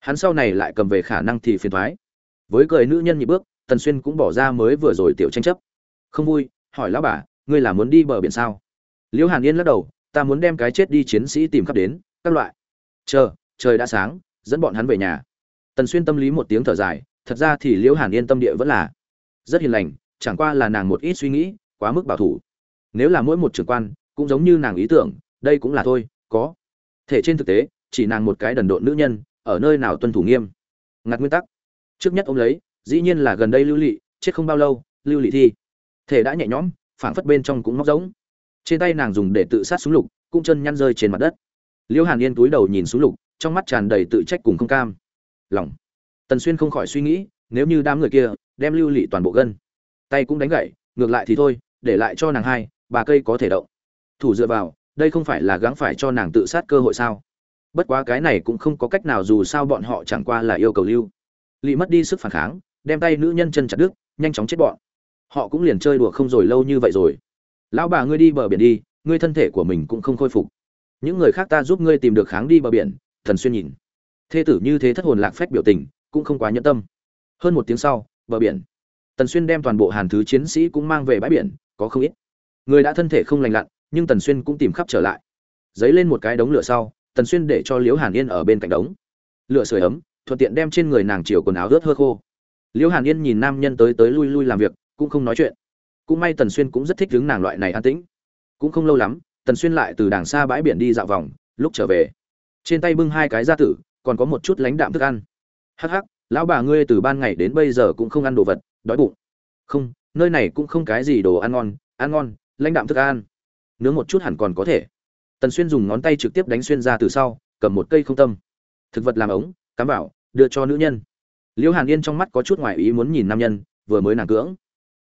hắn sau này lại cầm về khả năng thì phiền thoái với cười nữ nhân nhị bước, tần xuyên cũng bỏ ra mới vừa rồi tiểu tranh chấp. Không vui, hỏi lão bà, ngươi là muốn đi bờ biển sao? Liễu hàn yên lắc đầu, ta muốn đem cái chết đi chiến sĩ tìm khắp đến, các loại. Chờ, trời đã sáng, dẫn bọn hắn về nhà. Tần xuyên tâm lý một tiếng thở dài, thật ra thì liễu hàn yên tâm địa vẫn là rất hiền lành, chẳng qua là nàng một ít suy nghĩ, quá mức bảo thủ. Nếu là mỗi một trưởng quan, cũng giống như nàng ý tưởng, đây cũng là thôi, có. Thể trên thực tế, chỉ nàng một cái đần độn nữ nhân, ở nơi nào tuân thủ nghiêm. Ngặt nguyên tắc. Trước nhất ông lấy, dĩ nhiên là gần đây lưu lị, chết không bao lâu, lưu lị thi. Thể đã nhẹ nhõm, phảng phất bên trong cũng móc giống. Trên tay nàng dùng để tự sát súng lục, cũng chân nhăn rơi trên mặt đất. Liễu hàn yên túi đầu nhìn súng lục, trong mắt tràn đầy tự trách cùng không cam. Lòng. Tần xuyên không khỏi suy nghĩ, nếu như đám người kia đem lưu lị toàn bộ gân. Tay cũng đánh gãy ngược lại thì thôi, để lại cho nàng hai, bà cây có thể động. Thủ dựa vào, đây không phải là gắng phải cho nàng tự sát cơ hội sao? Bất quá cái này cũng không có cách nào dù sao bọn họ chẳng qua là yêu cầu lưu. Lị mất đi sức phản kháng, đem tay nữ nhân chân chặt đứt, nhanh chóng chết bọn. Họ cũng liền chơi đùa không rồi lâu như vậy rồi. Lão bà ngươi đi bờ biển đi, ngươi thân thể của mình cũng không khôi phục. Những người khác ta giúp ngươi tìm được kháng đi bờ biển, thần xuyên nhìn. Thê tử như thế thất hồn lạc phách biểu tình, cũng không quá nhẫn tâm. Hơn một tiếng sau bờ biển. Tần xuyên đem toàn bộ hàn thứ chiến sĩ cũng mang về bãi biển, có không ít. Người đã thân thể không lành lặn, nhưng tần xuyên cũng tìm khắp trở lại. Dấy lên một cái đống lửa sau, tần xuyên để cho liễu hàn yên ở bên cạnh đống. Lửa sưởi ấm, thuận tiện đem trên người nàng chiều quần áo ướt hơ khô. Liễu hàn yên nhìn nam nhân tới tới lui lui làm việc, cũng không nói chuyện. Cũng may tần xuyên cũng rất thích đứng nàng loại này an tĩnh. Cũng không lâu lắm, tần xuyên lại từ đàng xa bãi biển đi dạo vòng, lúc trở về. Trên tay bưng hai cái gia tử, còn có một chút lãnh đạm thức ăn. Hắc hắc lão bà ngươi từ ban ngày đến bây giờ cũng không ăn đồ vật đói bụng. Không nơi này cũng không cái gì đồ ăn ngon ăn ngon lãnh đạm thức ăn. Nướng một chút hẳn còn có thể. Tần xuyên dùng ngón tay trực tiếp đánh xuyên ra từ sau cầm một cây không tâm. Thực vật làm ống cắm bảo, đưa cho nữ nhân. Liễu hàn yên trong mắt có chút ngoại ý muốn nhìn nam nhân vừa mới nàng cưỡng.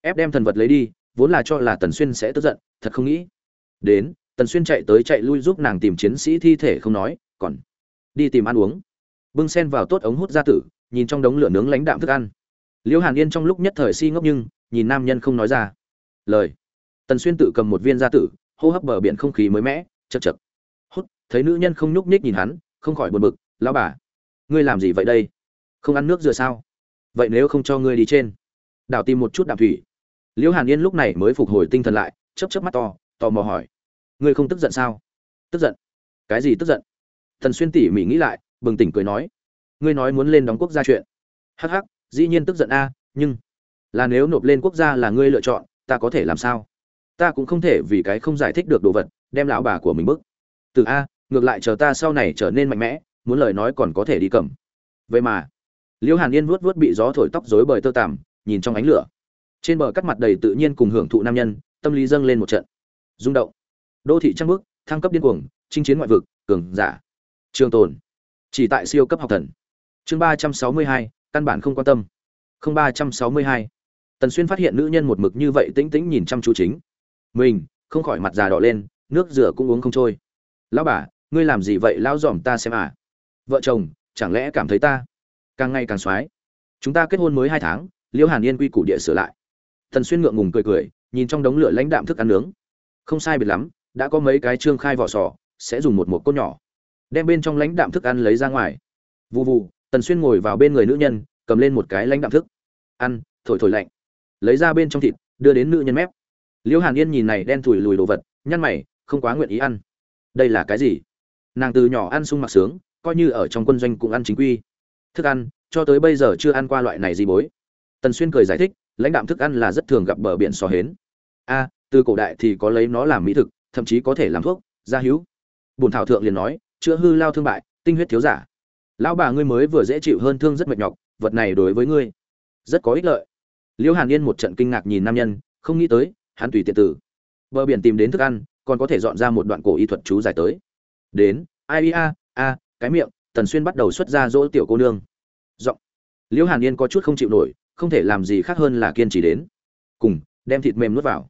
Ép đem thần vật lấy đi vốn là cho là tần xuyên sẽ tức giận thật không nghĩ. Đến tần xuyên chạy tới chạy lui giúp nàng tìm chiến sĩ thi thể không nói còn đi tìm ăn uống. Bưng sen vào tốt ống hút ra tử nhìn trong đống lửa nướng lãnh đạm thức ăn. Liễu hàn yên trong lúc nhất thời si ngốc nhưng, nhìn nam nhân không nói ra. Lời. Tần xuyên tự cầm một viên gia tử, hô hấp bờ biển không khí mới mẻ chật chật hút, thấy nữ nhân không nhúc nhích nhìn hắn, không khỏi buồn bực, lão bà, ngươi làm gì vậy đây? Không ăn nước dừa sao? Vậy nếu không cho ngươi đi trên? Đảo tìm một chút đạm thủy. Liễu hàn yên lúc này mới phục hồi tinh thần lại chấp chấp mắt to, tò mò hỏi, ngươi không tức giận sao? Tức giận. Cái gì tức giận? Thần xuyên tỉ mỉ nghĩ lại, bừng tỉnh cười nói ngươi nói muốn lên đóng quốc gia chuyện. Hắc hắc, dĩ nhiên tức giận a, nhưng là nếu nộp lên quốc gia là ngươi lựa chọn, ta có thể làm sao? Ta cũng không thể vì cái không giải thích được đồ vật, đem lão bà của mình bức. Từ a, ngược lại chờ ta sau này trở nên mạnh mẽ, muốn lời nói còn có thể đi cầm. Vậy mà liễu hàn yên vuốt vuốt bị gió thổi tóc rối bời tơ tằm, nhìn trong ánh lửa. Trên bờ cắt mặt đầy tự nhiên cùng hưởng thụ nam nhân, tâm lý dâng lên một trận. Rung động. Đô thị trăng bước, thăng cấp điên cuồng, chinh chiến ngoại vực, cường giả. Trường tồn. Chỉ tại siêu cấp học thần chương ba trăm sáu mươi hai, căn bản không quan tâm. Không ba trăm sáu mươi hai. Tần xuyên phát hiện nữ nhân một mực như vậy tĩnh tĩnh nhìn chăm chú chính. Mình, không khỏi mặt già đỏ lên, nước rửa cũng uống không trôi. Lão bà, ngươi làm gì vậy? Lão dòm ta xem à. Vợ chồng, chẳng lẽ cảm thấy ta càng ngày càng xoái? Chúng ta kết hôn mới hai tháng liêu hàn yên quy củ địa sửa lại. Tần xuyên ngượng ngùng cười cười, nhìn trong đống lửa lãnh đạm thức ăn nướng. Không sai biệt lắm, đã có mấy cái trương khai vỏ sò, sẽ dùng một một cốt nhỏ. Đem bên trong lãnh đạm thức ăn lấy ra ngoài. Vụ vụ tần xuyên ngồi vào bên người nữ nhân, cầm lên một cái lãnh đạm thức. Ăn, thổi thổi lạnh. Lấy ra bên trong thịt, đưa đến nữ nhân mép. Liễu hàn yên nhìn này đen thủi lùi đồ vật, nhăn mày, không quá nguyện ý ăn. Đây là cái gì? Nàng từ nhỏ ăn sung mặc sướng, coi như ở trong quân doanh cũng ăn chính quy. Thức ăn, cho tới bây giờ chưa ăn qua loại này gì bối. Tần xuyên cười giải thích, lãnh đạm thức ăn là rất thường gặp bờ biển sò hến. A, từ cổ đại thì có lấy nó làm mỹ thực, thậm chí có thể làm thuốc, gia hữu. Bùn thảo thượng liền nói, chữa hư lao thương bại, tinh huyết thiếu giả lão bà ngươi mới vừa dễ chịu hơn thương rất mệt nhọc, vật này đối với ngươi rất có ích lợi. Liễu hàn yên một trận kinh ngạc nhìn nam nhân, không nghĩ tới, hắn tùy tiện tử. Bờ biển tìm đến thức ăn, còn có thể dọn ra một đoạn cổ y thuật chú dài tới. Đến, ai a a, cái miệng, tần xuyên bắt đầu xuất ra dỗ tiểu cô nương. Giọng. Liễu hàn yên có chút không chịu nổi, không thể làm gì khác hơn là kiên trì đến. Cùng, đem thịt mềm nuốt vào.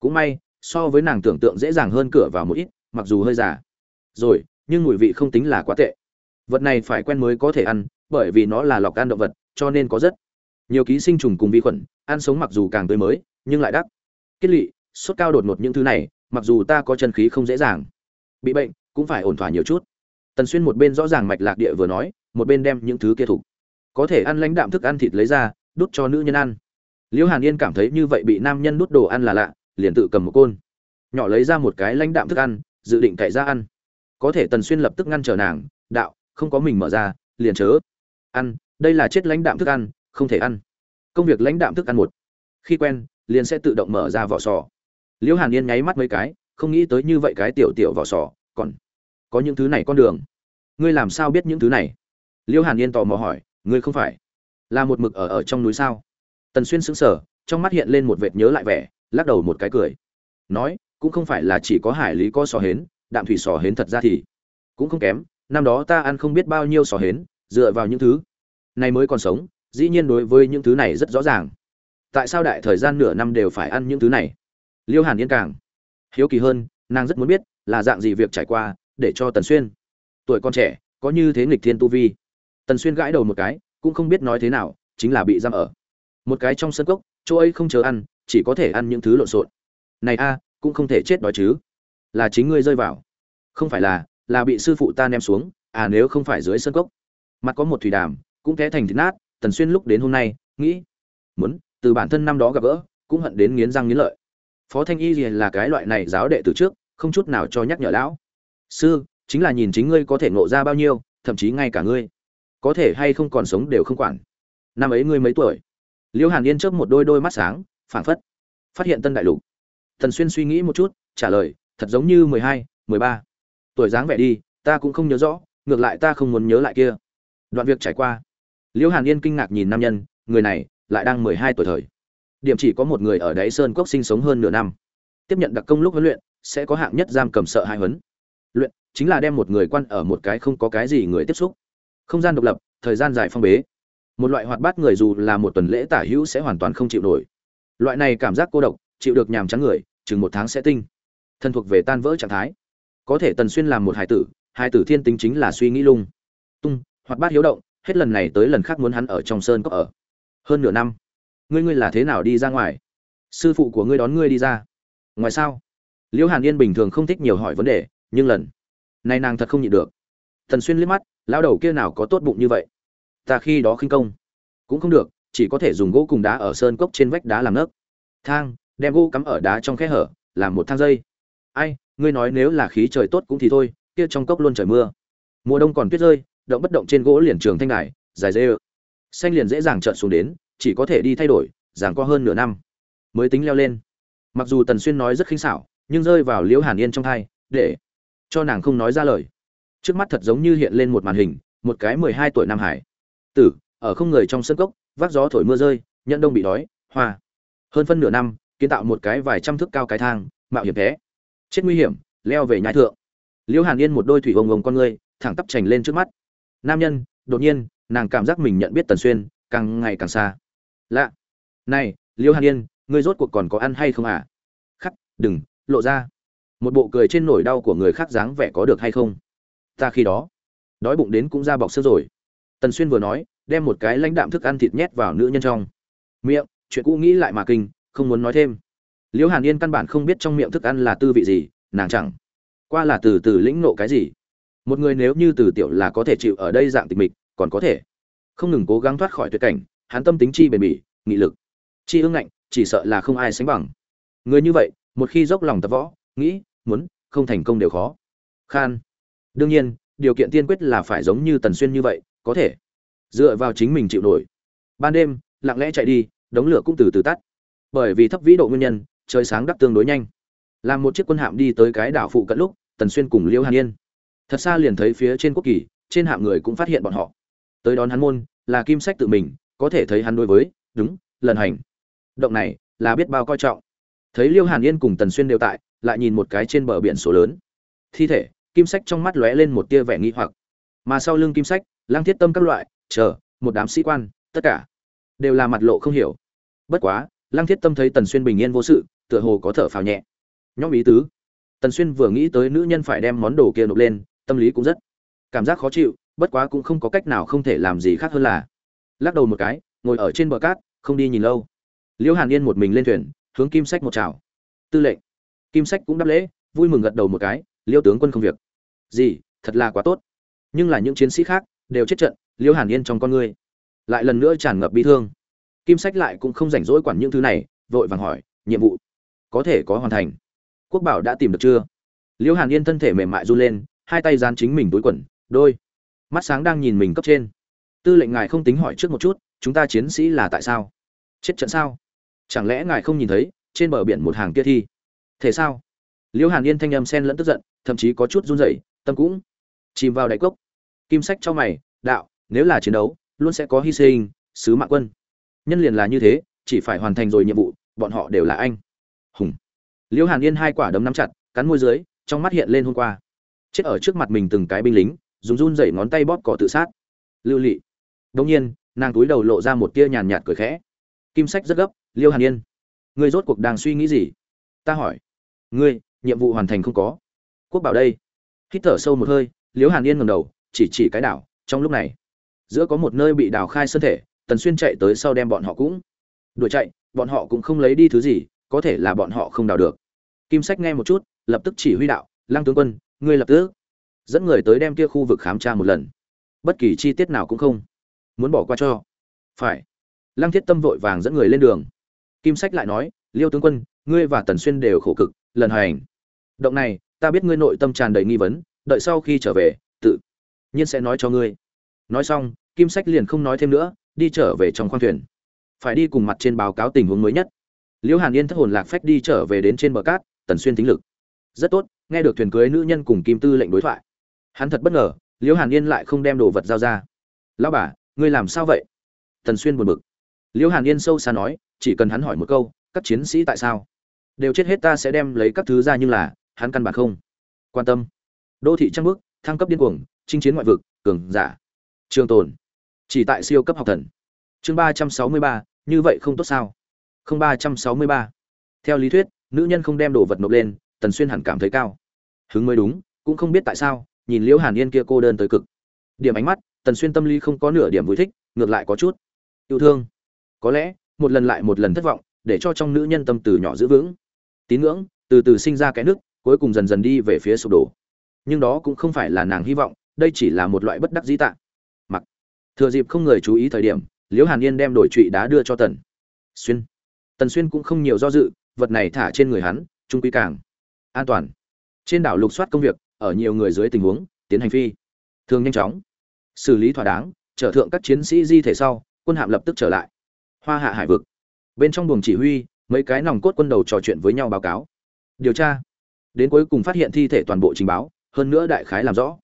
Cũng may, so với nàng tưởng tượng dễ dàng hơn cửa vào một ít, mặc dù hơi già. Rồi, nhưng mùi vị không tính là quá tệ vật này phải quen mới có thể ăn, bởi vì nó là lọc ăn động vật, cho nên có rất nhiều ký sinh trùng cùng vi khuẩn, ăn sống mặc dù càng tươi mới, nhưng lại đắt. Kết lị, sốt cao đột ngột những thứ này, mặc dù ta có chân khí không dễ dàng, bị bệnh, cũng phải ổn thỏa nhiều chút. Tần xuyên một bên rõ ràng mạch lạc địa vừa nói, một bên đem những thứ kia thủ. Có thể ăn lãnh đạm thức ăn thịt lấy ra, đút cho nữ nhân ăn. Liễu hàn yên cảm thấy như vậy bị nam nhân đút đồ ăn là lạ, liền tự cầm một côn. Nhỏ lấy ra một cái lãnh đạm thức ăn, dự định cậy ra ăn. Có thể tần xuyên lập tức ngăn trở nàng, đạo không có mình mở ra, liền chớ. Ăn, đây là chết lãnh đạm thức ăn, không thể ăn. Công việc lãnh đạm thức ăn một. Khi quen, liền sẽ tự động mở ra vỏ sò. Liễu hàn yên nháy mắt mấy cái, không nghĩ tới như vậy cái tiểu tiểu vỏ sò, còn có những thứ này con đường. Ngươi làm sao biết những thứ này? Liễu hàn yên tò mò hỏi, ngươi không phải là một mực ở ở trong núi sao? Tần xuyên sững sờ, trong mắt hiện lên một vệt nhớ lại vẻ, lắc đầu một cái cười. Nói, cũng không phải là chỉ có hải lý có sò hến, đạm thủy sò hến thật ra thì cũng không kém năm đó ta ăn không biết bao nhiêu sò hến, dựa vào những thứ này mới còn sống, dĩ nhiên đối với những thứ này rất rõ ràng. Tại sao đại thời gian nửa năm đều phải ăn những thứ này? Liêu hàn yên càng hiếu kỳ hơn, nàng rất muốn biết là dạng gì việc trải qua để cho tần xuyên, tuổi con trẻ, có như thế nghịch thiên tu vi. Tần xuyên gãi đầu một cái, cũng không biết nói thế nào, chính là bị giam ở một cái trong sân cốc, chỗ ấy không chờ ăn, chỉ có thể ăn những thứ lộn xộn. Này a, cũng không thể chết đói chứ. Là chính ngươi rơi vào. Không phải là là bị sư phụ ta ném xuống à nếu không phải dưới sân cốc. Mặt có một thủy đàm, cũng té thành thịt nát, tần xuyên lúc đến hôm nay, nghĩ, muốn, từ bản thân năm đó gặp gỡ, cũng hận đến nghiến răng nghiến lợi. Phó thanh y là cái loại này giáo đệ từ trước, không chút nào cho nhắc nhở lão. Sư, chính là nhìn chính ngươi có thể ngộ ra bao nhiêu, thậm chí ngay cả ngươi, có thể hay không còn sống đều không quản. Năm ấy ngươi mấy tuổi? Liễu hàn yên chớp một đôi đôi mắt sáng, phảng phất phát hiện tân đại lục. Thần xuyên suy nghĩ một chút, trả lời, thật giống như mười hai, mười ba tuổi dáng vẻ đi, ta cũng không nhớ rõ, ngược lại ta không muốn nhớ lại kia. Đoạn việc trải qua. Liễu hàn yên kinh ngạc nhìn nam nhân, người này lại đang mười hai tuổi thời. Điểm chỉ có một người ở đáy sơn cốc sinh sống hơn nửa năm. Tiếp nhận đặc công lúc huấn luyện, sẽ có hạng nhất giam cầm sợ hai huấn. Luyện chính là đem một người quan ở một cái không có cái gì người tiếp xúc. Không gian độc lập, thời gian dài phong bế. Một loại hoạt bát người dù là một tuần lễ tả hữu sẽ hoàn toàn không chịu nổi. Loại này cảm giác cô độc, chịu được nhàm chán người, chừng một tháng sẽ tinh. Thân thuộc về tan vỡ trạng thái có thể tần xuyên làm một hài tử hài tử thiên tính chính là suy nghĩ lung tung, hoạt bát hiếu động, hết lần này tới lần khác muốn hắn ở trong sơn cốc ở. Hơn nửa năm, ngươi ngươi là thế nào đi ra ngoài? Sư phụ của ngươi đón ngươi đi ra. Ngoài sao? Liễu hàn yên bình thường không thích nhiều hỏi vấn đề, nhưng lần này nàng thật không nhịn được. Thần xuyên liếc mắt, lão đầu kia nào có tốt bụng như vậy? Ta khi đó khinh công, cũng không được, chỉ có thể dùng gỗ cùng đá ở sơn cốc trên vách đá làm nấc. Thang, đem gỗ cắm ở đá trong khe hở, làm một thang dây. Ai ngươi nói nếu là khí trời tốt cũng thì thôi, kia trong cốc luôn trời mưa. Mùa đông còn tuyết rơi, động bất động trên gỗ liền trường thanh đài, dài dê ơ. Xanh liền dễ dàng trợn xuống đến, chỉ có thể đi thay đổi, giảng qua hơn nửa năm. Mới tính leo lên. Mặc dù tần xuyên nói rất khinh xảo, nhưng rơi vào liễu hàn yên trong thai, để cho nàng không nói ra lời. Trước mắt thật giống như hiện lên một màn hình, một cái mười hai tuổi nam hải. Tử, ở không người trong sân cốc, vác gió thổi mưa rơi nhận đông bị đói, hoa. Hơn phân nửa năm, kiến tạo một cái vài trăm thước cao cái thang, mạo hiểm thế chết nguy hiểm, leo về nhai thượng. Liễu hàn yên một đôi thủy hồng hồng con ngươi, thẳng tắp chành lên trước mắt. Nam nhân, đột nhiên, nàng cảm giác mình nhận biết tần xuyên, càng ngày càng xa. Lạ. Này, liễu hàn yên, ngươi rốt cuộc còn có ăn hay không à? Khắc, đừng, lộ ra. Một bộ cười trên nỗi đau của người khác dáng vẻ có được hay không? Ta khi đó, đói bụng đến cũng ra bọc xương rồi. Tần xuyên vừa nói, đem một cái lãnh đạm thức ăn thịt nhét vào nữ nhân trong. Miệng, chuyện cũ nghĩ lại mà kinh, không muốn nói thêm liễu hàn yên căn bản không biết trong miệng thức ăn là tư vị gì, nàng chẳng qua là từ từ lĩnh nộ cái gì. Một người nếu như từ tiểu là có thể chịu ở đây dạng tịch mịch, còn có thể. Không ngừng cố gắng thoát khỏi tuyệt cảnh, hắn tâm tính chi bền bỉ, nghị lực, chi ương ngạnh, chỉ sợ là không ai sánh bằng. Người như vậy, một khi dốc lòng tập võ, nghĩ, muốn, không thành công đều khó. Khan. Đương nhiên, điều kiện tiên quyết là phải giống như tần xuyên như vậy, có thể dựa vào chính mình chịu nổi. Ban đêm, lặng lẽ chạy đi, đống lửa cũng từ từ tắt. Bởi vì thấp vĩ độ nguyên nhân trời sáng đắp tương đối nhanh. Làm một chiếc quân hạm đi tới cái đảo phụ cận lúc, tần xuyên cùng liễu hàn yên. Thật xa liền thấy phía trên quốc kỳ, trên hạm người cũng phát hiện bọn họ. Tới đón hắn môn, là kim sách tự mình, có thể thấy hắn đối với, đúng, lần hành. Động này, là biết bao coi trọng. Thấy liêu hàn yên cùng tần xuyên đều tại, lại nhìn một cái trên bờ biển số lớn. Thi thể, kim sách trong mắt lóe lên một tia vẻ nghi hoặc. Mà sau lưng kim sách, lang thiết tâm các loại, chờ, một đám sĩ quan, tất cả đều là mặt lộ không hiểu. Bất quá, lang thiết tâm thấy tần xuyên bình yên vô sự tựa hồ có thở phào nhẹ. Nhóm ý tứ. Tần xuyên vừa nghĩ tới nữ nhân phải đem món đồ kia nộp lên, tâm lý cũng rất cảm giác khó chịu, bất quá cũng không có cách nào không thể làm gì khác hơn là lắc đầu một cái, ngồi ở trên bờ cát, không đi nhìn lâu. Liễu hàn yên một mình lên thuyền, hướng kim sách một chào. Tư lệnh. Kim sách cũng đáp lễ, vui mừng gật đầu một cái liêu tướng quân không việc. Gì, thật là quá tốt. Nhưng là những chiến sĩ khác đều chết trận liêu hàn yên trong con ngươi lại lần nữa tràn ngập bi thương. Kim sách lại cũng không rảnh rỗi quản những thứ này, vội vàng hỏi, nhiệm vụ? Có thể có hoàn thành. Quốc bảo đã tìm được chưa? Liêu hàn yên thân thể mềm mại run lên, hai tay dán chính mình túi quần, đôi mắt sáng đang nhìn mình cấp trên. Tư lệnh ngài không tính hỏi trước một chút, chúng ta chiến sĩ là tại sao? Chết trận sao? Chẳng lẽ ngài không nhìn thấy, trên bờ biển một hàng kia thi? Thế sao? Liễu hàn yên thanh âm sen lẫn tức giận, thậm chí có chút run rẩy, tâm cũng chìm vào đáy cốc. Kim sách cho mày, đạo, nếu là chiến đấu, luôn sẽ có hy sinh, sứ mạng quân. Nhân liền là như thế, chỉ phải hoàn thành rồi nhiệm vụ, bọn họ đều là anh hùng. Liễu hàn yên hai quả đấm nắm chặt, cắn môi dưới, trong mắt hiện lên hôm qua. Chết ở trước mặt mình từng cái binh lính, dùng run dậy ngón tay bóp cỏ tự sát. Lưu lị. Đông nhiên, nàng túi đầu lộ ra một tia nhàn nhạt cười khẽ. Kim sách rất gấp liêu hàn yên. Ngươi rốt cuộc đang suy nghĩ gì? Ta hỏi. Ngươi, nhiệm vụ hoàn thành không có. Quốc bảo đây. Hít thở sâu một hơi liêu hàn yên ngầm đầu, chỉ chỉ cái đảo, trong lúc này, giữa có một nơi bị đào khai sơn thể, tần xuyên chạy tới sau đem bọn họ cũng đuổi chạy, bọn họ cũng không lấy đi thứ gì có thể là bọn họ không đào được. Kim sách nghe một chút, lập tức chỉ huy đạo, lăng tướng quân, ngươi lập tức dẫn người tới đem kia khu vực khám tra một lần. Bất kỳ chi tiết nào cũng không muốn bỏ qua cho. Phải. Lăng thiết tâm vội vàng dẫn người lên đường. Kim sách lại nói, liêu tướng quân, ngươi và tần xuyên đều khổ cực, lần hành. Động này, ta biết ngươi nội tâm tràn đầy nghi vấn, đợi sau khi trở về, tự nhiên sẽ nói cho ngươi. Nói xong, kim sách liền không nói thêm nữa, đi trở về trong khoang thuyền. Phải đi cùng mặt trên báo cáo tình huống mới nhất liễu hàn yên thất hồn lạc phách đi trở về đến trên bờ cát, tần xuyên tính lực. Rất tốt, nghe được thuyền cưới nữ nhân cùng kim tư lệnh đối thoại. Hắn thật bất ngờ, liễu hàn yên lại không đem đồ vật giao ra. Lão bà, ngươi làm sao vậy? Tần xuyên buồn bực. Liễu hàn yên sâu xa nói, chỉ cần hắn hỏi một câu, các chiến sĩ tại sao? Đều chết hết ta sẽ đem lấy các thứ ra nhưng là, hắn căn bản không quan tâm. Đô thị trăng bước, thăng cấp điên cuồng, chinh chiến ngoại vực, cường giả, trường tồn. Chỉ tại siêu cấp học thần. Chương ba trăm sáu mươi ba, như vậy không tốt sao? Ba trăm sáu mươi ba. Theo lý thuyết, nữ nhân không đem đồ vật nộp lên, tần xuyên hẳn cảm thấy cao. Hứng mới đúng, cũng không biết tại sao, nhìn liễu hàn yên kia cô đơn tới cực. Điểm ánh mắt, tần xuyên tâm lý không có nửa điểm vui thích, ngược lại có chút yêu thương. Có lẽ, một lần lại một lần thất vọng, để cho trong nữ nhân tâm từ nhỏ giữ vững. Tín ngưỡng, từ từ sinh ra cái nước cuối cùng dần dần đi về phía sụp đổ. Nhưng đó cũng không phải là nàng hy vọng, đây chỉ là một loại bất đắc dĩ tạ. Mặc, thừa dịp không người chú ý thời điểm, liễu hàn yên đem đổi trụy đá đưa cho tần xuyên tần xuyên cũng không nhiều do dự, vật này thả trên người hắn, trung quy càng an toàn. Trên đảo lục soát công việc, ở nhiều người dưới tình huống, tiến hành phi. Thường nhanh chóng. Xử lý thỏa đáng, trở thượng các chiến sĩ di thể sau, quân hạm lập tức trở lại. Hoa hạ hải vực. Bên trong buồng chỉ huy, mấy cái nòng cốt quân đầu trò chuyện với nhau báo cáo. Điều tra. Đến cuối cùng phát hiện thi thể toàn bộ trình báo, hơn nữa đại khái làm rõ.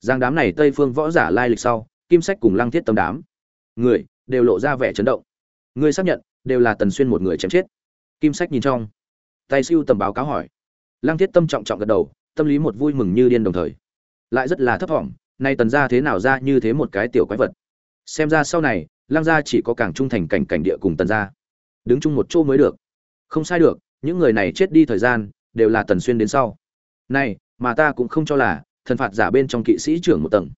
Giang đám này tây phương võ giả lai lịch sau, kim sách cùng lăng thiết tâm đám. Người, đều lộ ra vẻ chấn động. Người xác nhận đều là tần xuyên một người chém chết. Kim sách nhìn trong. Tay siêu tầm báo cáo hỏi. Lăng thiết tâm trọng trọng gật đầu, tâm lý một vui mừng như điên đồng thời. Lại rất là thấp thỏm, nay tần ra thế nào ra như thế một cái tiểu quái vật. Xem ra sau này, lăng gia chỉ có càng trung thành cảnh cảnh địa cùng tần gia. Đứng chung một chỗ mới được. Không sai được, những người này chết đi thời gian, đều là tần xuyên đến sau. Này, mà ta cũng không cho là, thần phạt giả bên trong kỵ sĩ trưởng một tầng.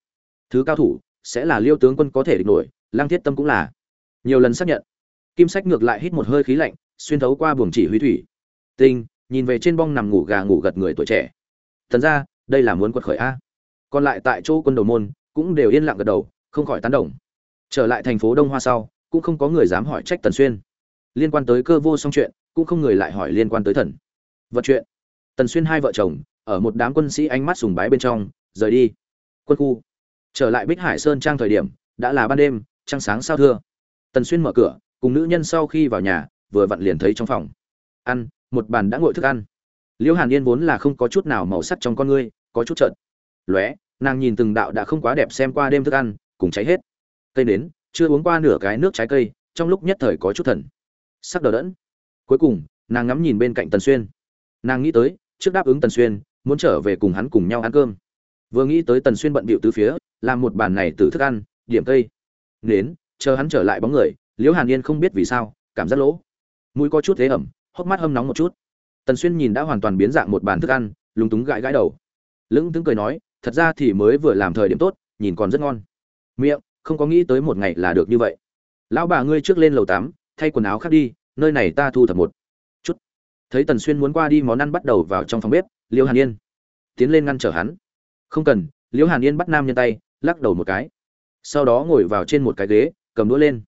Thứ cao thủ, sẽ là liêu tướng quân có thể địch nổi lang thiết tâm cũng là. Nhiều lần xác nhận kim sách ngược lại hít một hơi khí lạnh, xuyên thấu qua buồng chỉ huy thủy. Tinh, nhìn về trên bong nằm ngủ gà ngủ gật người tuổi trẻ. Thần ra, đây là muốn quật khởi a. Còn lại tại chỗ quân đầu môn, cũng đều yên lặng gật đầu, không khỏi tán đồng. Trở lại thành phố đông hoa sau, cũng không có người dám hỏi trách tần xuyên. Liên quan tới cơ vô song chuyện, cũng không người lại hỏi liên quan tới thần. Vật chuyện. Tần xuyên hai vợ chồng, ở một đám quân sĩ ánh mắt sùng bái bên trong, rời đi. Quân khu. Trở lại bích hải sơn trang thời điểm, đã là ban đêm, trăng sáng sao thưa. Tần xuyên mở cửa cùng nữ nhân sau khi vào nhà, vừa vặn liền thấy trong phòng. Ăn, một bàn đã ngồi thức ăn. Liễu hàn yên vốn là không có chút nào màu sắc trong con ngươi, có chút trợn. Lóe, nàng nhìn từng đạo đã không quá đẹp xem qua đêm thức ăn, cùng cháy hết. Cây nến, chưa uống qua nửa cái nước trái cây, trong lúc nhất thời có chút thần. Sắc đờ đẫn. Cuối cùng, nàng ngắm nhìn bên cạnh tần xuyên. Nàng nghĩ tới, trước đáp ứng tần xuyên, muốn trở về cùng hắn cùng nhau ăn cơm. Vừa nghĩ tới tần xuyên bận bịu từ phía, làm một bàn này từ thức ăn, điểm cây. Nến, chờ hắn trở lại bóng người liễu hàn yên không biết vì sao, cảm giác lỗ. Mũi có chút thế ẩm, hốc mắt hâm nóng một chút. Tần xuyên nhìn đã hoàn toàn biến dạng một bàn thức ăn, lúng túng gãi gãi đầu. Lững tướng cười nói, thật ra thì mới vừa làm thời điểm tốt, nhìn còn rất ngon. Miệng, không có nghĩ tới một ngày là được như vậy. Lão bà ngươi trước lên lầu tám, thay quần áo khác đi, nơi này ta thu thập một chút. Thấy tần xuyên muốn qua đi món ăn bắt đầu vào trong phòng bếp, Liễu hàn yên tiến lên ngăn trở hắn. Không cần. Liễu hàn yên bắt nam nhân tay, lắc đầu một cái. Sau đó ngồi vào trên một cái ghế, cầm đũa lên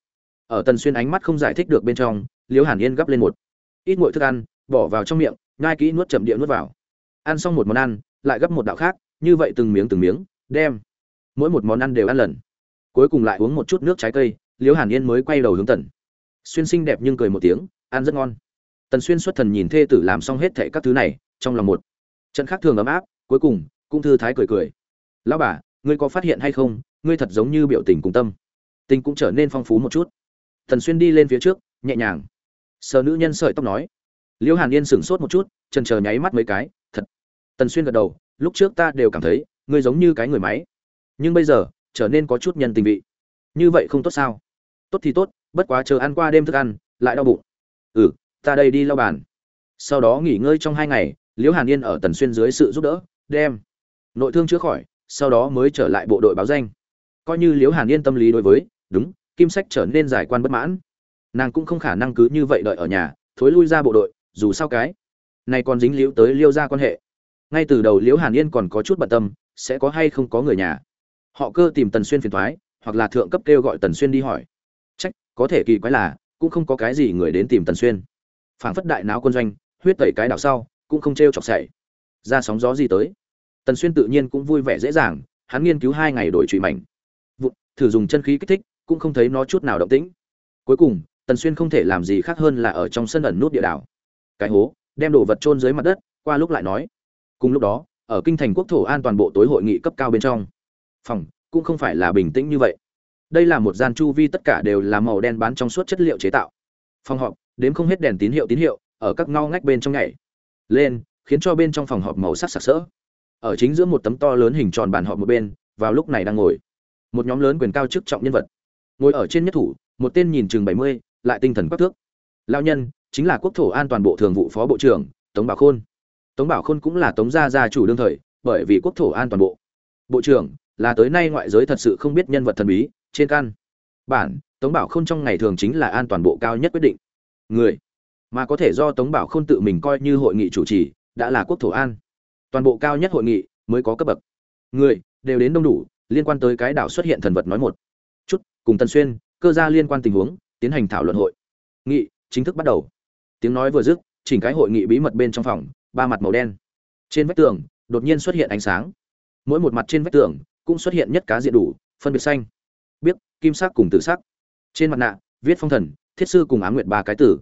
ở tần xuyên ánh mắt không giải thích được bên trong, Liễu hàn yên gắp lên một ít nguội thức ăn, bỏ vào trong miệng ngai kỹ nuốt chậm địa nuốt vào. Ăn xong một món ăn, lại gấp một đạo khác, như vậy từng miếng từng miếng, đem mỗi một món ăn đều ăn lần. Cuối cùng lại uống một chút nước trái cây, liễu hàn yên mới quay đầu hướng tần xuyên xinh đẹp nhưng cười một tiếng, ăn rất ngon. Tần xuyên xuất thần nhìn thê tử làm xong hết thệ các thứ này, trong lòng một trận khác thường ấm áp, cuối cùng cũng thư thái cười cười. Lão bà, ngươi có phát hiện hay không? Ngươi thật giống như biểu tình cùng tâm. Tình cũng trở nên phong phú một chút tần xuyên đi lên phía trước, nhẹ nhàng. Sờ nữ nhân sợi tóc nói. Liễu hàn yên sửng sốt một chút chân chờ nháy mắt mấy cái, thật. Tần xuyên gật đầu, lúc trước ta đều cảm thấy, ngươi giống như cái người máy. Nhưng bây giờ, trở nên có chút nhân tình vị. Như vậy không tốt sao? Tốt thì tốt, bất quá chờ ăn qua đêm thức ăn, lại đau bụng. Ừ ta đây đi lau bàn. Sau đó nghỉ ngơi trong hai ngày liễu hàn yên ở tần xuyên dưới sự giúp đỡ, đem nội thương chữa khỏi, sau đó mới trở lại bộ đội báo danh. Coi như liễu hàn yên tâm lý đối với, đúng kim sách trở nên giải quan bất mãn. Nàng cũng không khả năng cứ như vậy đợi ở nhà, thối lui ra bộ đội, dù sao cái này còn dính liễu tới liêu ra quan hệ. Ngay từ đầu liễu hàn yên còn có chút bận tâm, sẽ có hay không có người nhà. Họ cơ tìm tần xuyên phiền thoái, hoặc là thượng cấp kêu gọi tần xuyên đi hỏi. Trách, có thể kỳ quái là, cũng không có cái gì người đến tìm tần xuyên. Phảng phất đại náo quân doanh, huyết tẩy cái đảo sau, cũng không t r e o chọc sảy. Ra sóng gió gì tới? Tần xuyên tự nhiên cũng vui vẻ dễ dàng, hắn nghiên cứu hai ngày đổi trụy mảnh. Vụt thử dùng chân khí kích thích cũng không thấy nó chút nào động tĩnh. Cuối cùng, tần xuyên không thể làm gì khác hơn là ở trong sân ẩn nút địa đảo. Cái hố, đem đồ vật trôn dưới mặt đất, qua lúc lại nói. Cùng lúc đó, ở kinh thành quốc thổ an toàn bộ tối hội nghị cấp cao bên trong. Phòng, cũng không phải là bình tĩnh như vậy. Đây là một gian chu vi tất cả đều là màu đen bán trong suốt chất liệu chế tạo. Phòng họp, đếm không hết đèn tín hiệu tín hiệu, ở các ngao ngách bên trong nhảy. Lên, khiến cho bên trong phòng họp màu sắc sặc sỡ. Ở chính giữa một tấm to lớn hình tròn bàn họp một bên, vào lúc này đang ngồi. Một nhóm lớn quyền cao chức trọng nhân vật ngồi ở trên nhất thủ, một tên nhìn chừng bảy mươi, lại tinh thần quắc thước. Lao nhân, chính là quốc thổ an toàn bộ thường vụ phó bộ trưởng, tống bảo khôn. Tống bảo khôn cũng là tống gia gia chủ đương thời, bởi vì quốc thổ an toàn bộ. Bộ trưởng, là tới nay ngoại giới thật sự không biết nhân vật thần bí, trên căn bản, tống bảo khôn trong ngày thường chính là an toàn bộ cao nhất quyết định. Người, mà có thể do tống bảo khôn tự mình coi như hội nghị chủ trì, đã là quốc thổ an. Toàn bộ cao nhất hội nghị mới có cấp bậc. Người, đều đến đông đủ, liên quan tới cái đảo xuất hiện thần vật nói một cùng tần xuyên, cơ gia liên quan tình huống, tiến hành thảo luận hội. Nghị chính thức bắt đầu. Tiếng nói vừa dứt, chỉnh cái hội nghị bí mật bên trong phòng, ba mặt màu đen. Trên vách tường, đột nhiên xuất hiện ánh sáng. Mỗi một mặt trên vách tường cũng xuất hiện nhất cá diện đủ, phân biệt xanh, biếc, kim sắc cùng tử sắc. Trên mặt nạ, viết phong thần, thiết sư cùng á nguyệt ba cái tử.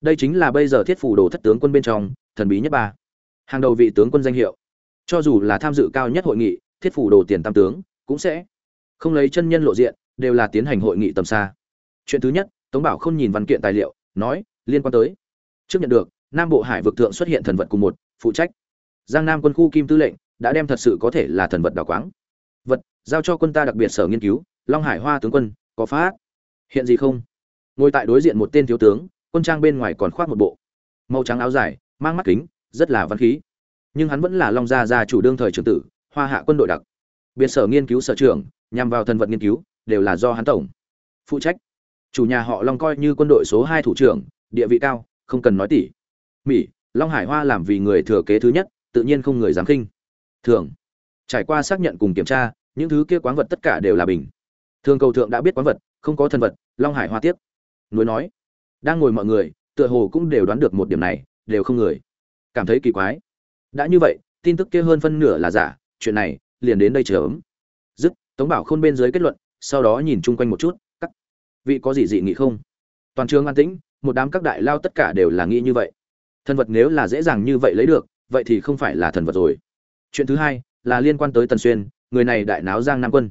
Đây chính là bây giờ thiết phủ đồ thất tướng quân bên trong, thần bí nhất ba. Hàng đầu vị tướng quân danh hiệu. Cho dù là tham dự cao nhất hội nghị, thiết phủ đồ tiền tam tướng cũng sẽ không lấy chân nhân lộ diện đều là tiến hành hội nghị tầm xa. Chuyện thứ nhất, tống bảo không nhìn văn kiện tài liệu, nói, liên quan tới. Trước nhận được, nam bộ hải vực thượng xuất hiện thần vật cùng một, phụ trách. Giang nam quân khu kim tư lệnh đã đem thật sự có thể là thần vật đào quáng. Vật, giao cho quân ta đặc biệt sở nghiên cứu, long hải hoa tướng quân, có phát hiện gì không? Ngồi tại đối diện một tên thiếu tướng, quân trang bên ngoài còn khoác một bộ. Màu trắng áo dài, mang mắt kính, rất là văn khí. Nhưng hắn vẫn là long gia gia chủ đương thời trưởng tử, hoa hạ quân đội đặc. Biệt sở nghiên cứu sở trưởng, nhằm vào thần vật nghiên cứu đều là do hắn tổng. Phụ trách. Chủ nhà họ long coi như quân đội số hai thủ trưởng, địa vị cao, không cần nói tỉ. Mỹ, long hải hoa làm vì người thừa kế thứ nhất, tự nhiên không người dám khinh. Thường. Trải qua xác nhận cùng kiểm tra, những thứ kia quán vật tất cả đều là bình. Thường cầu thượng đã biết quán vật, không có thần vật, long hải hoa tiếp. Núi nói. Đang ngồi mọi người, tựa hồ cũng đều đoán được một điểm này, đều không người. Cảm thấy kỳ quái. Đã như vậy, tin tức kia hơn phân nửa là giả, chuyện này liền đến đây chờ ấm. Dứt, tống bảo khôn bên dưới kết luận sau đó nhìn chung quanh một chút, các vị có gì dị nghị không? Toàn trường an tĩnh, một đám các đại lao tất cả đều là nghĩ như vậy. Thần vật nếu là dễ dàng như vậy lấy được, vậy thì không phải là thần vật rồi. Chuyện thứ hai là liên quan tới tần xuyên, người này đại náo giang nam quân.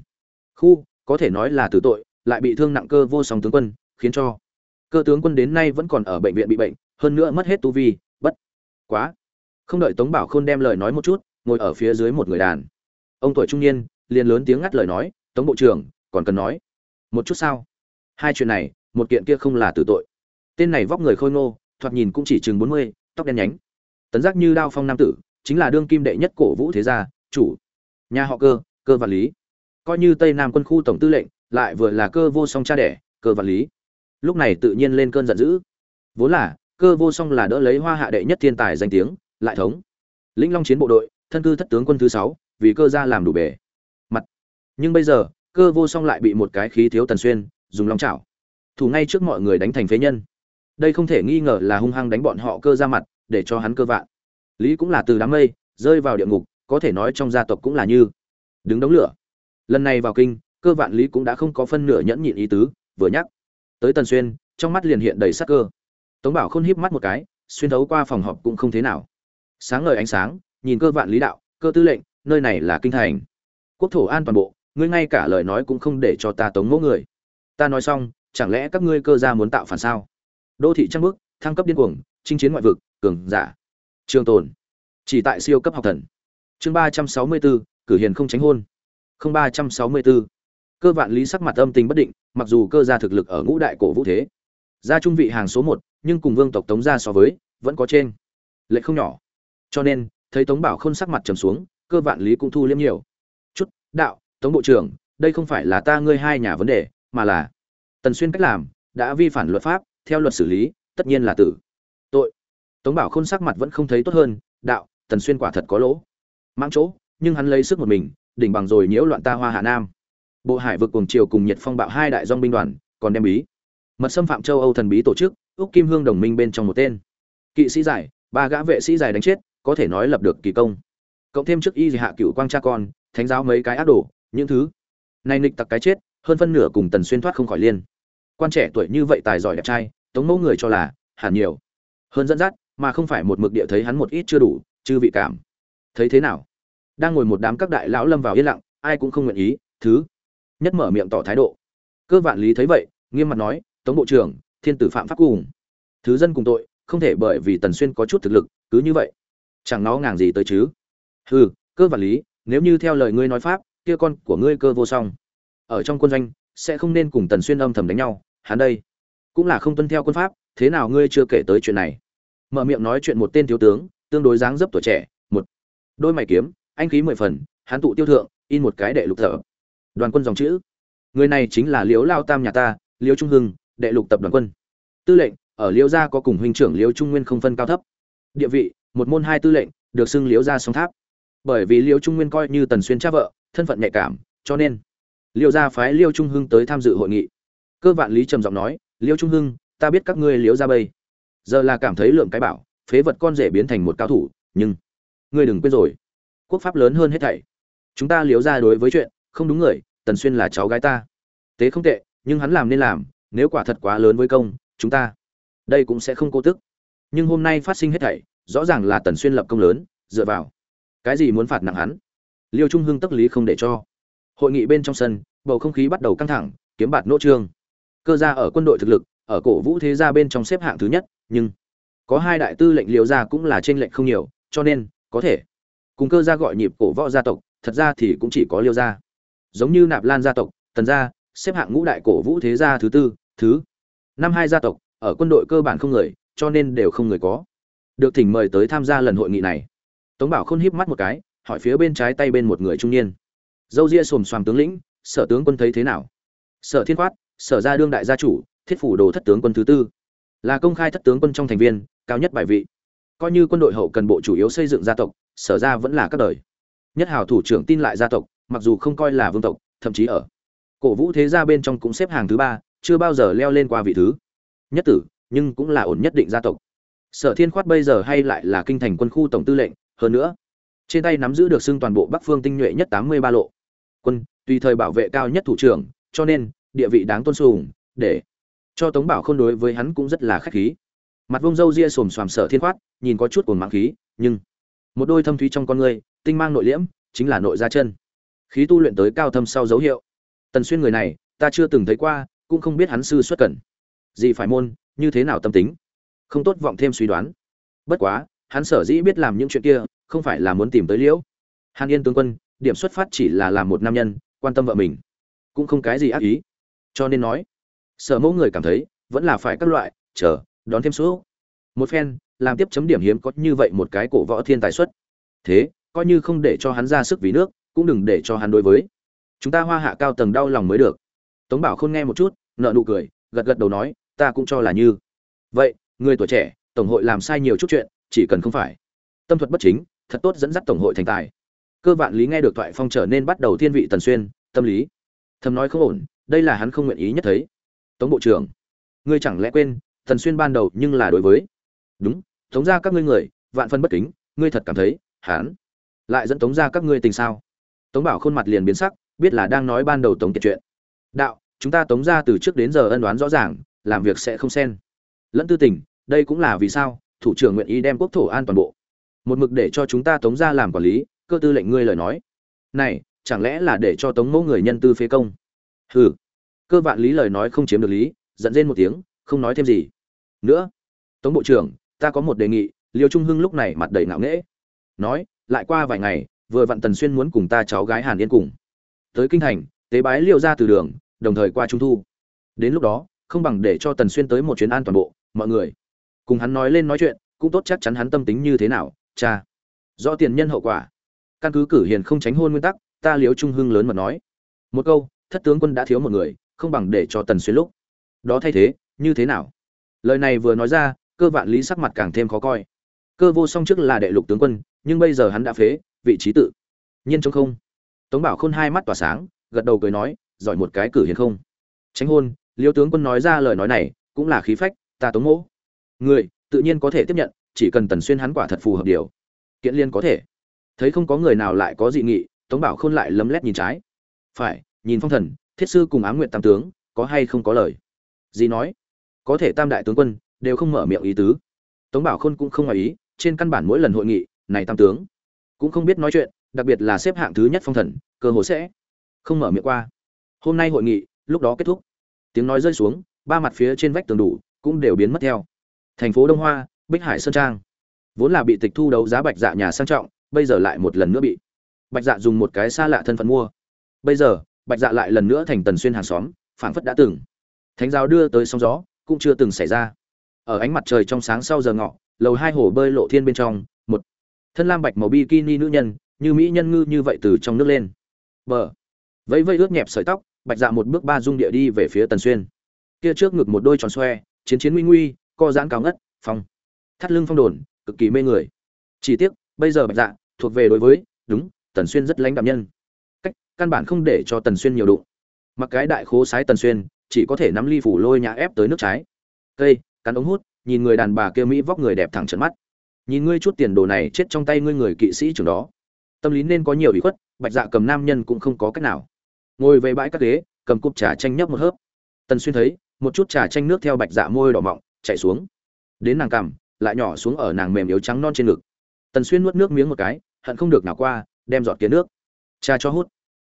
Khu, có thể nói là tử tội, lại bị thương nặng cơ vô song tướng quân, khiến cho cơ tướng quân đến nay vẫn còn ở bệnh viện bị bệnh, hơn nữa mất hết tu vi, bất quá. Không đợi tống bảo khôn đem lời nói một chút, ngồi ở phía dưới một người đàn ông tuổi trung niên, liền lớn tiếng ngắt lời nói, tống bộ trưởng còn cần nói. Một chút sao? Hai chuyện này, một kiện kia không là tử tội. Tên này vóc người khôi ngô, thoạt nhìn cũng chỉ chừng bốn mươi, tóc đen nhánh. Tấn giác như đao phong nam tử, chính là đương kim đệ nhất cổ vũ thế gia, chủ. Nhà họ cơ cơ vạn lý. Coi như tây nam quân khu tổng tư lệnh, lại vừa là cơ vô song cha đẻ, cơ vạn lý. Lúc này tự nhiên lên cơn giận dữ. Vốn là, cơ vô song là đỡ lấy hoa hạ đệ nhất thiên tài danh tiếng, lại thống. Lĩnh long chiến bộ đội, thân cư thất tướng quân thứ sáu, vì cơ gia làm đủ bề. Mặt. Nhưng bây giờ cơ vô song lại bị một cái khí thiếu tần xuyên, dùng long chảo. Thủ ngay trước mọi người đánh thành phế nhân. Đây không thể nghi ngờ là hung hăng đánh bọn họ cơ ra mặt, để cho hắn cơ vạn. Lý cũng là từ đám mây, rơi vào địa ngục, có thể nói trong gia tộc cũng là như đứng đống lửa. Lần này vào kinh, cơ vạn lý cũng đã không có phân nửa nhẫn nhịn ý tứ, vừa nhắc tới tần xuyên, trong mắt liền hiện đầy sắc cơ. Tống bảo khôn híp mắt một cái, xuyên thấu qua phòng họp cũng không thế nào. Sáng ngời ánh sáng, nhìn cơ vạn lý đạo, cơ tư lệnh, nơi này là kinh thành. Quốc thổ an toàn bộ ngươi ngay cả lời nói cũng không để cho ta tống ngỗ người. Ta nói xong, chẳng lẽ các ngươi cơ gia muốn tạo phản sao? Đô thị trăng bước, thăng cấp điên cuồng, chinh chiến ngoại vực, cường giả. Trường tồn. Chỉ tại siêu cấp học thần. Chương ba trăm sáu mươi bốn cử hiền không tránh hôn. Không ba trăm sáu mươi bốn cơ vạn lý sắc mặt âm tình bất định, mặc dù cơ gia thực lực ở ngũ đại cổ vũ thế. Gia trung vị hàng số một, nhưng cùng vương tộc tống gia so với, vẫn có trên lệ không nhỏ. Cho nên, thấy tống bảo không sắc mặt trầm xuống, cơ vạn lý cũng thu liếm nhiều. Chút, đạo tống bộ trưởng, đây không phải là ta ngươi hai nhà vấn đề, mà là tần xuyên cách làm, đã vi phản luật pháp, theo luật xử lý, tất nhiên là tử. Tội. Tống bảo khôn sắc mặt vẫn không thấy tốt hơn, đạo, tần xuyên quả thật có lỗ. Mang chỗ, nhưng hắn lấy sức một mình, đỉnh bằng rồi nhiễu loạn ta hoa hạ nam. Bộ hải vực cùng triều cùng nhiệt phong bạo hai đại dong binh đoàn, còn đem bí. Mật xâm phạm châu âu thần bí tổ chức, úc kim hương đồng minh bên trong một tên. Kỵ sĩ giải, ba gã vệ sĩ giải đánh chết, có thể nói lập được kỳ công. Cộng thêm trước y hạ cựu quang cha con, thánh giáo mấy cái ác đồ những thứ. Này nịch tặc cái chết, hơn phân nửa cùng tần xuyên thoát không khỏi liên. Quan trẻ tuổi như vậy tài giỏi đẹp trai, tống mẫu người cho là hẳn nhiều. Hơn dẫn dắt, mà không phải một mực địa thấy hắn một ít chưa đủ, chư vị cảm. Thấy thế nào? Đang ngồi một đám các đại lão lâm vào yên lặng, ai cũng không nguyện ý, thứ. Nhất mở miệng tỏ thái độ. Cơ vạn lý thấy vậy, nghiêm mặt nói, tống bộ trưởng, thiên tử phạm pháp cùng. Thứ dân cùng tội, không thể bởi vì tần xuyên có chút thực lực, cứ như vậy. Chẳng nó ngàng gì tới chứ. Hừ, cơ vạn lý, nếu như theo lời ngươi nói pháp kia con của ngươi cơ vô song. Ở trong quân doanh, sẽ không nên cùng tần xuyên âm thầm đánh nhau, hắn đây cũng là không tuân theo quân pháp, thế nào ngươi chưa kể tới chuyện này? Mở miệng nói chuyện một tên thiếu tướng, tương đối dáng dấp tuổi trẻ, một đôi mày kiếm, anh khí mười phần, hắn tụ tiêu thượng, in một cái đệ lục thở. đoàn quân dòng chữ. Người này chính là liễu lao tam nhà ta, liễu trung hưng, đệ lục tập đoàn quân. Tư lệnh, ở liễu gia có cùng huynh trưởng liễu trung nguyên không phân cao thấp. Địa vị, một môn hai tư lệnh, được xưng liễu gia song tháp. Bởi vì liễu trung nguyên coi như tần xuyên cha vợ thân phận nhạy cảm, cho nên Liệu gia phái Liêu trung hưng tới tham dự hội nghị. Cơ vạn lý trầm giọng nói, Liêu trung hưng, ta biết các ngươi liếu gia bây giờ là cảm thấy lượng cái bảo, phế vật con rể biến thành một cao thủ, nhưng ngươi đừng quên rồi, quốc pháp lớn hơn hết thảy. Chúng ta liếu gia đối với chuyện không đúng người, tần xuyên là cháu gái ta. Tế không tệ, nhưng hắn làm nên làm, nếu quả thật quá lớn với công, chúng ta đây cũng sẽ không cố tức. Nhưng hôm nay phát sinh hết thảy, rõ ràng là tần xuyên lập công lớn, dựa vào cái gì muốn phạt nặng hắn? Liêu trung hưng tức lý không để cho. Hội nghị bên trong sân, bầu không khí bắt đầu căng thẳng, kiếm bạt nỗ trương. Cơ gia ở quân đội thực lực, ở cổ vũ thế gia bên trong xếp hạng thứ nhất, nhưng có hai đại tư lệnh Liêu gia cũng là trên lệnh không nhiều, cho nên có thể cùng cơ gia gọi nhịp cổ võ gia tộc, thật ra thì cũng chỉ có liêu gia. Giống như nạp lan gia tộc, tần gia, xếp hạng ngũ đại cổ vũ thế gia thứ tư, thứ năm hai gia tộc, ở quân đội cơ bản không người, cho nên đều không người có. Được thỉnh mời tới tham gia lần hội nghị này. Tống bảo khôn híp mắt một cái hỏi phía bên trái tay bên một người trung niên. Dâu ria xồm xoàm tướng lĩnh, sở tướng quân thấy thế nào? Sở thiên khoát sở gia đương đại gia chủ, thiết phủ đồ thất tướng quân thứ tư. Là công khai thất tướng quân trong thành viên, cao nhất bài vị. Coi như quân đội hậu cần bộ chủ yếu xây dựng gia tộc, sở ra vẫn là các đời. Nhất hào thủ trưởng tin lại gia tộc, mặc dù không coi là vương tộc, thậm chí ở cổ vũ thế gia bên trong cũng xếp hàng thứ ba, chưa bao giờ leo lên qua vị thứ nhất tử, nhưng cũng là ổn nhất định gia tộc. Sở thiên khoát bây giờ hay lại là kinh thành quân khu tổng tư lệnh, hơn nữa trên tay nắm giữ được xưng toàn bộ bắc phương tinh nhuệ nhất tám mươi ba lộ. Quân, tùy thời bảo vệ cao nhất thủ trưởng, cho nên, địa vị đáng tôn sùng, để cho tống bảo khôn đối với hắn cũng rất là khách khí. Mặt vông râu ria xồm xoàm sở thiên khoát, nhìn có chút cuồng mạng khí, nhưng một đôi thâm thúy trong con người, tinh mang nội liễm, chính là nội gia chân. Khí tu luyện tới cao thâm sau dấu hiệu. Tần xuyên người này, ta chưa từng thấy qua, cũng không biết hắn sư xuất cẩn gì phải môn, như thế nào tâm tính? Không tốt vọng thêm suy đoán. Bất quá, hắn sở dĩ biết làm những chuyện kia không phải là muốn tìm tới liễu. Hàn yên tướng quân, điểm xuất phát chỉ là làm một nam nhân, quan tâm vợ mình. Cũng không cái gì ác ý. Cho nên nói, sở mẫu người cảm thấy, vẫn là phải các loại, chờ, đón thêm số. Một phen, làm tiếp chấm điểm hiếm có như vậy một cái cổ võ thiên tài xuất. Thế, coi như không để cho hắn ra sức vì nước, cũng đừng để cho hắn đối với. Chúng ta hoa hạ cao tầng đau lòng mới được. Tống bảo không nghe một chút nợ nụ cười, gật gật đầu nói, ta cũng cho là như. Vậy, người tuổi trẻ, tổng hội làm sai nhiều chút chuyện, chỉ cần không phải. Tâm thuật bất chính thật tốt dẫn dắt tổng hội thành tài. Cơ vạn lý nghe được thoại phong trở nên bắt đầu thiên vị tần xuyên, tâm lý. Thầm nói không ổn, đây là hắn không nguyện ý nhất thấy. Tống bộ trưởng, ngươi chẳng lẽ quên, tần xuyên ban đầu nhưng là đối với. Đúng, tống ra các ngươi người, vạn phân bất kính, ngươi thật cảm thấy, hắn lại dẫn tống ra các ngươi tình sao? Tống bảo khuôn mặt liền biến sắc, biết là đang nói ban đầu tống kiệt chuyện. Đạo, chúng ta tống ra từ trước đến giờ ân đoán rõ ràng, làm việc sẽ không xen. Lẫn tư tình, đây cũng là vì sao, thủ trưởng nguyện ý đem quốc thổ an toàn bộ một mực để cho chúng ta tống ra làm quản lý, cơ tư lệnh ngươi lời nói. Này, chẳng lẽ là để cho tống mẫu người nhân tư phế công? Hừ. Cơ vạn lý lời nói không chiếm được lý dẫn lên một tiếng, không nói thêm gì. Nữa, tống bộ trưởng, ta có một đề nghị, liêu trung hưng lúc này mặt đầy ngạo nghễ. Nói, lại qua vài ngày, vừa vặn tần xuyên muốn cùng ta cháu gái hàn yên cùng. Tới kinh thành, tế bái liêu ra từ đường, đồng thời qua trung thu. Đến lúc đó, không bằng để cho tần xuyên tới một chuyến an toàn bộ, mọi người. Cùng hắn nói lên nói chuyện, cũng tốt chắc chắn hắn tâm tính như thế nào cha do tiền nhân hậu quả. Căn cứ cử hiền không tránh hôn nguyên tắc, ta liếu trung hưng lớn mà nói. Một câu, thất tướng quân đã thiếu một người, không bằng để cho tần xuyên lúc. Đó thay thế, như thế nào? Lời này vừa nói ra, cơ vạn lý sắc mặt càng thêm khó coi. Cơ vô song trước là đệ lục tướng quân, nhưng bây giờ hắn đã phế, vị trí tự. Nhiên trong không. Tống bảo khôn hai mắt tỏa sáng, gật đầu cười nói, giỏi một cái cử hiền không. Tránh hôn liêu tướng quân nói ra lời nói này, cũng là khí phách, ta tống mỗ. Người, tự nhiên có thể tiếp nhận chỉ cần tần xuyên hắn quả thật phù hợp điều. Kiện liên có thể. Thấy không có người nào lại có dị nghị, tống bảo khôn lại lấm lét nhìn trái. Phải, nhìn phong thần, thiết sư cùng ám nguyện tam tướng, có hay không có lời? Gì nói, có thể tam đại tướng quân, đều không mở miệng ý tứ. Tống bảo khôn cũng không ngoài ý, trên căn bản mỗi lần hội nghị, này tam tướng, cũng không biết nói chuyện, đặc biệt là xếp hạng thứ nhất phong thần, cơ hồ sẽ không mở miệng qua. Hôm nay hội nghị, lúc đó kết thúc. Tiếng nói rơi xuống, ba mặt phía trên vách tường đủ, cũng đều biến mất theo. Thành phố đông hoa bích hải sơn trang. Vốn là bị tịch thu đấu giá bạch dạ nhà sang trọng, bây giờ lại một lần nữa bị bạch dạ dùng một cái xa lạ thân phận mua. Bây giờ, bạch dạ lại lần nữa thành tần xuyên hàng xóm, phảng phất đã từng. Thánh giáo đưa tới sóng gió, cũng chưa từng xảy ra. Ở ánh mặt trời trong sáng sau giờ ngọ, lầu hai hồ bơi lộ thiên bên trong, một thân lam bạch màu bikini nữ nhân, như mỹ nhân ngư như vậy từ trong nước lên. Bờ. Vẫy vẫy ướt nhẹp sợi tóc, bạch dạ một bước ba dung địa đi về phía tần xuyên. Kia trước ngực một đôi tròn xoe, chiến chiến nguy nguy, co giãn cao ngất, phong thắt lưng phong đồn, cực kỳ mê người. Chỉ tiếc, bây giờ bạch dạ thuộc về đối với, đúng, tần xuyên rất lãnh đạm nhân. Cách, căn bản không để cho tần xuyên nhiều đụng. Mặc cái đại khố sái tần xuyên, chỉ có thể nắm ly phủ lôi nhã ép tới nước trái. Cây, cắn ống hút, nhìn người đàn bà kia mỹ vóc người đẹp thẳng trận mắt. Nhìn ngươi chút tiền đồ này chết trong tay ngươi người kỵ sĩ trưởng đó. Tâm lý nên có nhiều ủy khuất, bạch dạ cầm nam nhân cũng không có cách nào. Ngồi về bãi các ghế, cầm cúp trà chanh nhấp một hớp. Tần xuyên thấy, một chút trà chanh nước theo bạch dạ môi đỏ mọng chạy xuống. Đến nàng cằm lại nhỏ xuống ở nàng mềm yếu trắng non trên ngực. Tần xuyên nuốt nước miếng một cái, hận không được nào qua, đem giọt kiến nước cha cho hút.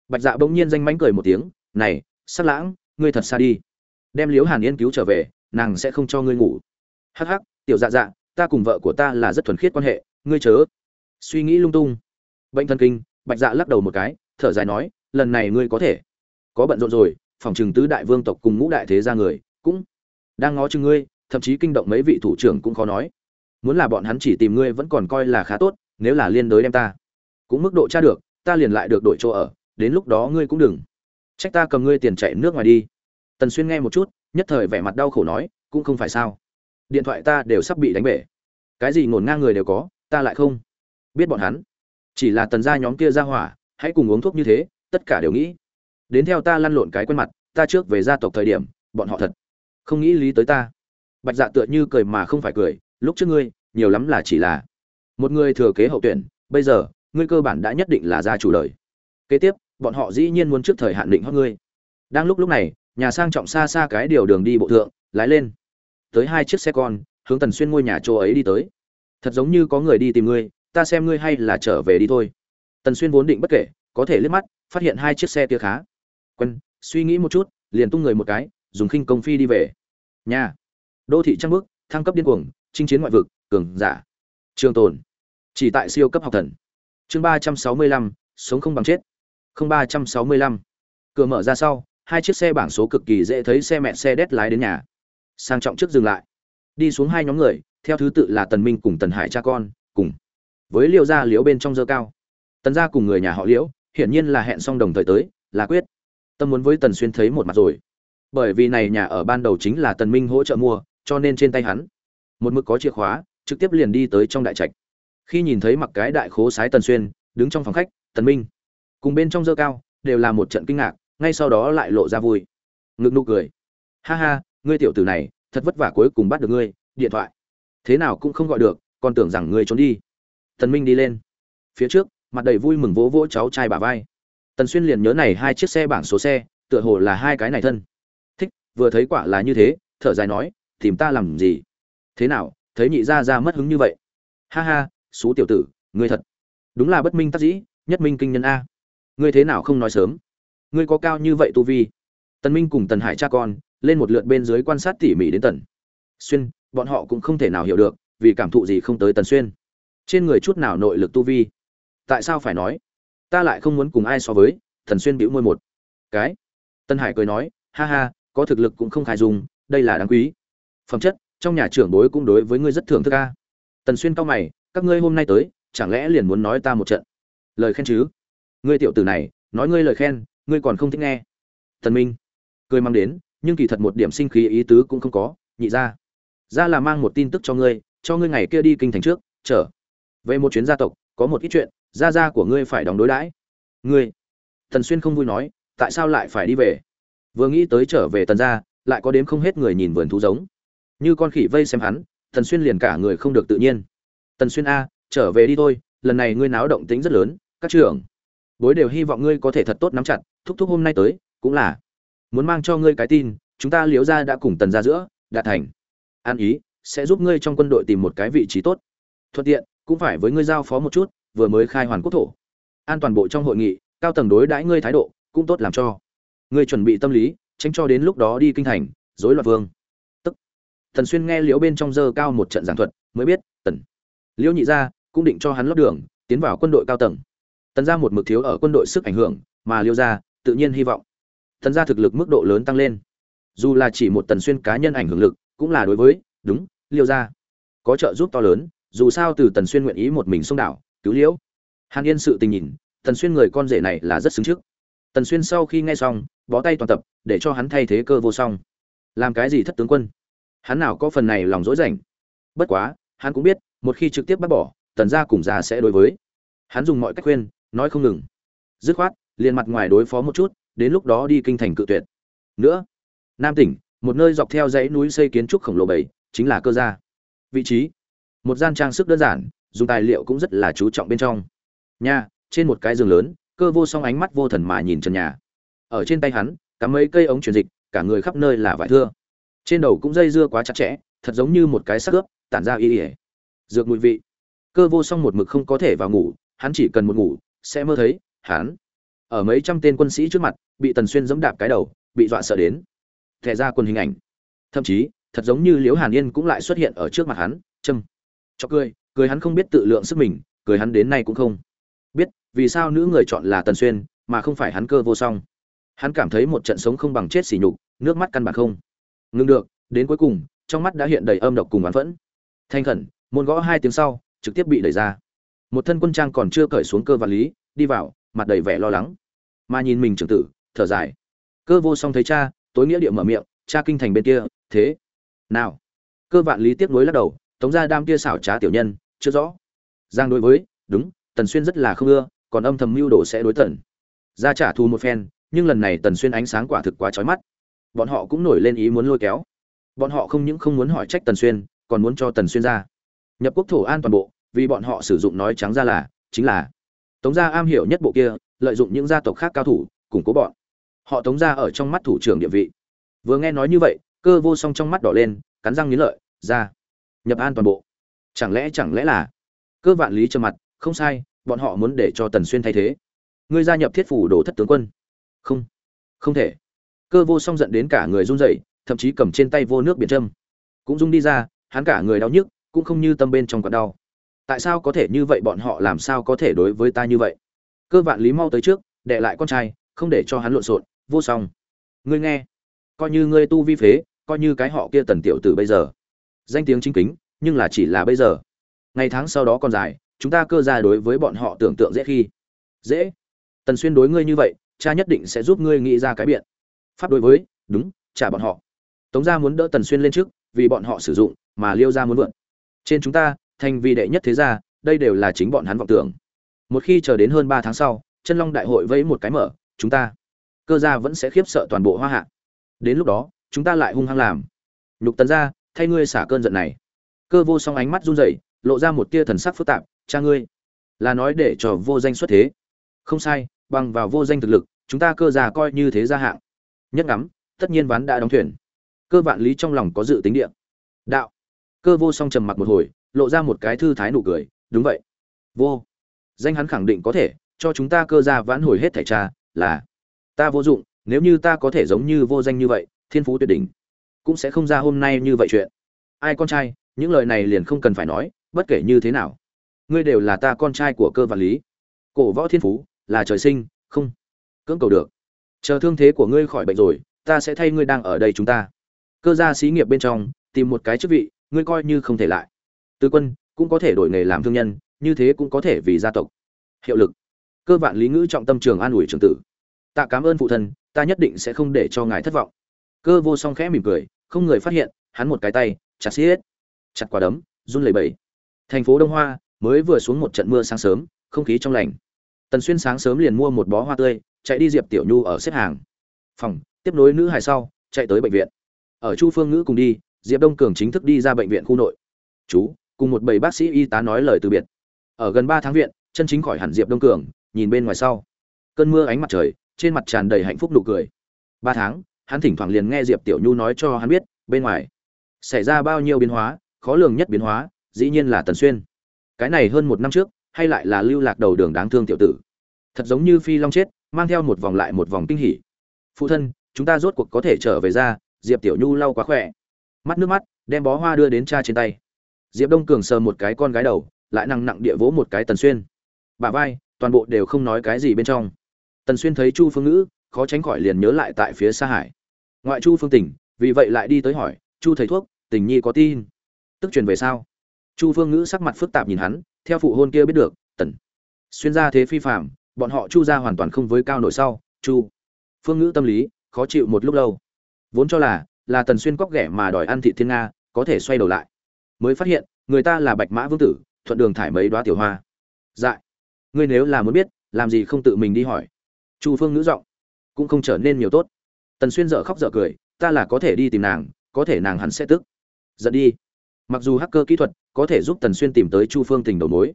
Bạch dạ bỗng nhiên danh mánh cười một tiếng, này, sắc lãng, ngươi thật xa đi. Đem liếu hàn yên cứu trở về, nàng sẽ không cho ngươi ngủ. Hắc hắc, tiểu dạ dạ ta cùng vợ của ta là rất thuần khiết quan hệ, ngươi chớ suy nghĩ lung tung. Bệnh thần kinh, bạch dạ lắc đầu một cái, thở dài nói, lần này ngươi có thể. Có bận rộn rồi, phòng trừng tứ đại vương tộc cùng ngũ đại thế gia người cũng đang ngó chừng ngươi thậm chí kinh động mấy vị thủ trưởng cũng khó nói. Muốn là bọn hắn chỉ tìm ngươi vẫn còn coi là khá tốt, nếu là liên đối đem ta. Cũng mức độ tra được, ta liền lại được đổi chỗ ở, đến lúc đó ngươi cũng đừng. Trách ta cầm ngươi tiền chạy nước ngoài đi. Tần xuyên nghe một chút, nhất thời vẻ mặt đau khổ nói, cũng không phải sao. Điện thoại ta đều sắp bị đánh bể. Cái gì ngổn ngang người đều có, ta lại không biết bọn hắn. Chỉ là tần gia nhóm kia ra hỏa, hãy cùng uống thuốc như thế, tất cả đều nghĩ. Đến theo ta lăn lộn cái quen mặt, ta trước về gia tộc thời điểm, bọn họ thật không nghĩ lý tới ta bạch dạ tựa như cười mà không phải cười, lúc trước ngươi, nhiều lắm là chỉ là một người thừa kế hậu tuyển, bây giờ, ngươi cơ bản đã nhất định là gia chủ đời. Kế tiếp, bọn họ dĩ nhiên muốn trước thời hạn định hót ngươi. Đang lúc lúc này, nhà sang trọng xa xa cái điều đường đi bộ thượng, lái lên. Tới hai chiếc xe con, hướng tần xuyên ngôi nhà chỗ ấy đi tới. Thật giống như có người đi tìm ngươi, ta xem ngươi hay là trở về đi thôi. Tần xuyên vốn định bất kể, có thể liếc mắt, phát hiện hai chiếc xe kia khá quen, suy nghĩ một chút, liền tung người một cái, dùng khinh công phi đi về. Nhà đô thị trăng bước thăng cấp điên cuồng, chinh chiến ngoại vực, cường giả. Trường tồn. Chỉ tại siêu cấp học thần. Chương ba trăm sáu mươi lăm, sống không bằng chết. Không ba trăm sáu mươi lăm. Cửa mở ra sau, hai chiếc xe bảng số cực kỳ dễ thấy xe mẹ xe đét lái đến nhà. Sang trọng trước dừng lại. Đi xuống hai nhóm người, theo thứ tự là tần minh cùng tần hải cha con, cùng. Với liêu gia liễu bên trong dơ cao. Tần gia cùng người nhà họ liễu, hiển nhiên là hẹn xong đồng thời tới, là quyết. Tâm muốn với tần xuyên thấy một mặt rồi. Bởi vì này nhà ở ban đầu chính là tần minh hỗ trợ mua cho nên trên tay hắn, một mực có chìa khóa, trực tiếp liền đi tới trong đại trạch. Khi nhìn thấy mặc cái đại khố sái tần xuyên, đứng trong phòng khách, tần minh, cùng bên trong dơ cao, đều là một trận kinh ngạc, ngay sau đó lại lộ ra vui. Ngực nụ cười. Ha ha, ngươi tiểu tử này, thật vất vả cuối cùng bắt được ngươi, điện thoại. Thế nào cũng không gọi được, còn tưởng rằng ngươi trốn đi. Tần minh đi lên. Phía trước, mặt đầy vui mừng vỗ vỗ cháu trai bà vai. Tần xuyên liền nhớ này hai chiếc xe bảng số xe, tựa hồ là hai cái này thân. Thích, vừa thấy quả là như thế, thở dài nói tìm ta làm gì? Thế nào, thấy nhị gia gia mất hứng như vậy? Ha ha, xú tiểu tử, ngươi thật. Đúng là bất minh tác dĩ, nhất minh kinh nhân a. Ngươi thế nào không nói sớm? Ngươi có cao như vậy tu vi? Tần minh cùng tần hải cha con, lên một lượt bên dưới quan sát tỉ mỉ đến tần. Xuyên, bọn họ cũng không thể nào hiểu được, vì cảm thụ gì không tới tần xuyên. Trên người chút nào nội lực tu vi? Tại sao phải nói? Ta lại không muốn cùng ai so với thần xuyên bĩu môi một cái. Tân hải cười nói, ha ha, có thực lực cũng không khai dùng đây là đáng quý phẩm chất, trong nhà trưởng bối cũng đối với ngươi rất thưởng thức a. tần xuyên cao mày, các ngươi hôm nay tới, chẳng lẽ liền muốn nói ta một trận? Lời khen chứ? Ngươi tiểu tử này, nói ngươi lời khen, ngươi còn không thích nghe. Tần minh cười mang đến, nhưng kỳ thật một điểm sinh khí ý tứ cũng không có, nhị ra ra là mang một tin tức cho ngươi cho ngươi ngày kia đi kinh thành trước trở về một chuyến gia tộc, có một ít chuyện, gia gia của ngươi phải đóng đối đãi. Ngươi. Tần xuyên không vui nói, tại sao lại phải đi về? Vừa nghĩ tới trở về tần gia, lại có đếm không hết người nhìn vườn thú giống như con khỉ vây xem hắn, tần xuyên liền cả người không được tự nhiên. Tần xuyên a, trở về đi thôi, lần này ngươi náo động tính rất lớn, các trưởng bối đều hy vọng ngươi có thể thật tốt nắm chặt, thúc thúc hôm nay tới, cũng là muốn mang cho ngươi cái tin, chúng ta liếu ra đã cùng tần ra giữa đạt thành an ý, sẽ giúp ngươi trong quân đội tìm một cái vị trí tốt. Thuận tiện, cũng phải với ngươi giao phó một chút, vừa mới khai hoàn quốc thổ. An toàn bộ trong hội nghị, cao tầng đối đãi ngươi thái độ, cũng tốt làm cho. Ngươi chuẩn bị tâm lý, tránh cho đến lúc đó đi kinh thành dối loạn vương thần xuyên nghe liễu bên trong dơ cao một trận giảng thuật, mới biết, tần. Liễu nhị gia cũng định cho hắn lót đường, tiến vào quân đội cao tầng. Tần gia một mực thiếu ở quân đội sức ảnh hưởng, mà liễu gia tự nhiên hy vọng. Tần gia thực lực mức độ lớn tăng lên. Dù là chỉ một tần xuyên cá nhân ảnh hưởng lực, cũng là đối với, đúng, liễu gia, có trợ giúp to lớn, dù sao từ tần xuyên nguyện ý một mình xông đảo, cứu liễu. Hàn yên sự tình nhìn, tần xuyên người con rể này là rất xứng trước. Tần xuyên sau khi nghe xong, bó tay toàn tập, để cho hắn thay thế cơ vô song. Làm cái gì thất tướng quân? Hắn nào có phần này lòng dối rảnh bất quá, hắn cũng biết, một khi trực tiếp bắt bỏ, tần gia cùng già sẽ đối với. Hắn dùng mọi cách khuyên, nói không ngừng. Dứt khoát, liền mặt ngoài đối phó một chút, đến lúc đó đi kinh thành cự tuyệt. Nữa, nam tỉnh, một nơi dọc theo dãy núi xây kiến trúc khổng lồ bảy, chính là cơ gia. Vị trí, một gian trang sức đơn giản, dùng tài liệu cũng rất là chú trọng bên trong. Nhà, trên một cái giường lớn, cơ vô song ánh mắt vô thần mà nhìn trần nhà. Ở trên tay hắn, cắm mấy cây ống truyền dịch, cả người khắp nơi là vải thưa trên đầu cũng dây dưa quá chặt chẽ, thật giống như một cái sắc ướp, tản ra y ỉa dược mùi vị. Cơ vô song một mực không có thể vào ngủ, hắn chỉ cần một ngủ, sẽ mơ thấy, hắn. Ở mấy trăm tên quân sĩ trước mặt, bị tần xuyên giẫm đạp cái đầu, bị dọa sợ đến. Thẻ ra quân hình ảnh. Thậm chí, thật giống như liễu hàn yên cũng lại xuất hiện ở trước mặt hắn, châm. Cho cười cười hắn không biết tự lượng sức mình, cười hắn đến nay cũng không biết, vì sao nữ người chọn là tần xuyên, mà không phải hắn cơ vô song. Hắn cảm thấy một trận sống không bằng chết sỉ nhục, nước mắt căn bản không ngừng được, đến cuối cùng, trong mắt đã hiện đầy âm độc cùng oán phẫn. Thanh khẩn, môn gõ hai tiếng sau, trực tiếp bị đẩy ra. Một thân quân trang còn chưa cởi xuống cơ vạn lý, đi vào, mặt đầy vẻ lo lắng. Mà nhìn mình trưởng tử, thở dài. Cơ vô song thấy cha, tối nghĩa địa mở miệng, cha kinh thành bên kia, thế. Nào. Cơ vạn lý tiếp nối lắc đầu, tống gia đam kia xảo trá tiểu nhân, chưa rõ. Giang đối với, đúng, tần xuyên rất là không ưa, còn âm thầm mưu đồ sẽ đối tần. Ra trả thù một phen, nhưng lần này tần xuyên ánh sáng quả thực quá chói mắt bọn họ cũng nổi lên ý muốn lôi kéo. Bọn họ không những không muốn hỏi trách tần xuyên, còn muốn cho tần xuyên ra. Nhập quốc thổ an toàn bộ, vì bọn họ sử dụng nói trắng ra là, chính là tống gia am hiểu nhất bộ kia, lợi dụng những gia tộc khác cao thủ, củng cố bọn. Họ tống gia ở trong mắt thủ trưởng địa vị. Vừa nghe nói như vậy, cơ vô song trong mắt đỏ lên, cắn răng nghiến lợi, ra. Nhập an toàn bộ. Chẳng lẽ chẳng lẽ là cơ vạn lý trơ mặt, không sai, bọn họ muốn để cho tần xuyên thay thế. Ngươi gia nhập thiết phủ đồ thất tướng quân. Không. Không thể cơ vô song giận đến cả người run rẩy, thậm chí cầm trên tay vô nước biển châm. Cũng rung đi ra, hắn cả người đau nhức, cũng không như tâm bên trong còn đau. Tại sao có thể như vậy, bọn họ làm sao có thể đối với ta như vậy? Cơ vạn lý mau tới trước đệ lại con trai, không để cho hắn lộn xộn, vô song. Ngươi nghe, coi như ngươi tu vi phế, coi như cái họ kia tần tiểu tử bây giờ. Danh tiếng chính kính, nhưng là chỉ là bây giờ. Ngày tháng sau đó còn dài, chúng ta cơ ra đối với bọn họ tưởng tượng dễ khi. Dễ. Tần xuyên đối ngươi như vậy, cha nhất định sẽ giúp ngươi nghĩ ra cái biện pháp đối với, đúng, trả bọn họ. Tống gia muốn đỡ tần xuyên lên trước, vì bọn họ sử dụng, mà liêu gia muốn vượn. Trên chúng ta, thành vì đệ nhất thế gia, đây đều là chính bọn hắn vọng tưởng. Một khi chờ đến hơn ba tháng sau, chân long đại hội vẫy một cái mở, chúng ta, cơ gia vẫn sẽ khiếp sợ toàn bộ hoa hạ. Đến lúc đó, chúng ta lại hung hăng làm. Nhục tần gia, thay ngươi xả cơn giận này. Cơ vô song ánh mắt run rẩy, lộ ra một tia thần sắc phức tạp, cha ngươi, là nói để cho vô danh xuất thế. Không sai, bằng vào vô danh thực lực, chúng ta cơ già coi như thế gia hạng nhất ngắm, tất nhiên ván đã đóng thuyền. Cơ vạn lý trong lòng có dự tính địa. Đạo. Cơ vô song trầm mặc một hồi, lộ ra một cái thư thái nụ cười, đúng vậy. Vô. Danh hắn khẳng định có thể, cho chúng ta cơ gia vãn hồi hết thảy cha là, ta vô dụng, nếu như ta có thể giống như vô danh như vậy, thiên phú tuyệt đỉnh, cũng sẽ không ra hôm nay như vậy chuyện. Ai con trai, những lời này liền không cần phải nói, bất kể như thế nào. Ngươi đều là ta con trai của cơ vạn lý. Cổ võ thiên phú, là trời sinh, không cưỡng cầu được chờ thương thế của ngươi khỏi bệnh rồi ta sẽ thay ngươi đang ở đây chúng ta. Cơ gia xí nghiệp bên trong tìm một cái chức vị ngươi coi như không thể lại. Tứ quân cũng có thể đổi nghề làm thương nhân như thế cũng có thể vì gia tộc. Hiệu lực. Cơ vạn lý ngữ trọng tâm trường an ủi trường tử. Tạ cảm ơn phụ thân ta nhất định sẽ không để cho ngài thất vọng. Cơ vô song khẽ mỉm cười không người phát hiện hắn một cái tay chặt xí hết, chặt quả đấm run lẩy bẩy. Thành phố đông hoa mới vừa xuống một trận mưa sáng sớm không khí trong lành. Tần xuyên sáng sớm liền mua một bó hoa tươi chạy đi diệp tiểu nhu ở xếp hàng. Phòng, tiếp nối nữ hài sau, chạy tới bệnh viện. Ở chu phương ngữ cùng đi, diệp đông cường chính thức đi ra bệnh viện khu nội. Chú, cùng một bầy bác sĩ y tá nói lời từ biệt. Ở gần ba tháng viện, chân chính khỏi hẳn diệp đông cường, nhìn bên ngoài sau. Cơn mưa ánh mặt trời, trên mặt tràn đầy hạnh phúc nụ cười. Ba tháng, hắn thỉnh thoảng liền nghe diệp tiểu nhu nói cho hắn biết, bên ngoài xảy ra bao nhiêu biến hóa, khó lường nhất biến hóa, dĩ nhiên là tần xuyên. Cái này hơn một năm trước, hay lại là lưu lạc đầu đường đáng thương tiểu tử. Thật giống như phi long chết mang theo một vòng lại một vòng kinh hỉ. Phụ thân, chúng ta rốt cuộc có thể trở về ra, diệp tiểu nhu lau quá khỏe. Mắt nước mắt, đem bó hoa đưa đến cha trên tay. Diệp đông cường sờ một cái con gái đầu, lại nặng nặng địa vỗ một cái tần xuyên. Bà vai, toàn bộ đều không nói cái gì bên trong. Tần xuyên thấy chu phương ngữ, khó tránh khỏi liền nhớ lại tại phía xa hải. Ngoại chu phương tỉnh, vì vậy lại đi tới hỏi, chu thầy thuốc, tình nhi có tin? Tức truyền về sao? Chu phương ngữ sắc mặt phức tạp nhìn hắn, theo phụ hôn kia biết được, tần xuyên ra thế phi phạm bọn họ chu ra hoàn toàn không với cao nổi sau, chu phương ngữ tâm lý khó chịu một lúc lâu. Vốn cho là là tần xuyên cóc ghẻ mà đòi ăn thị thiên nga, có thể xoay đầu lại. Mới phát hiện, người ta là bạch mã vương tử, thuận đường thải mấy đoá tiểu hoa. Dại ngươi nếu là muốn biết, làm gì không tự mình đi hỏi. Chu phương ngữ giọng cũng không trở nên nhiều tốt. Tần xuyên dở khóc dở cười, ta là có thể đi tìm nàng, có thể nàng hắn sẽ tức. Giận đi. Mặc dù hacker kỹ thuật có thể giúp tần xuyên tìm tới chu phương tình đầu mối,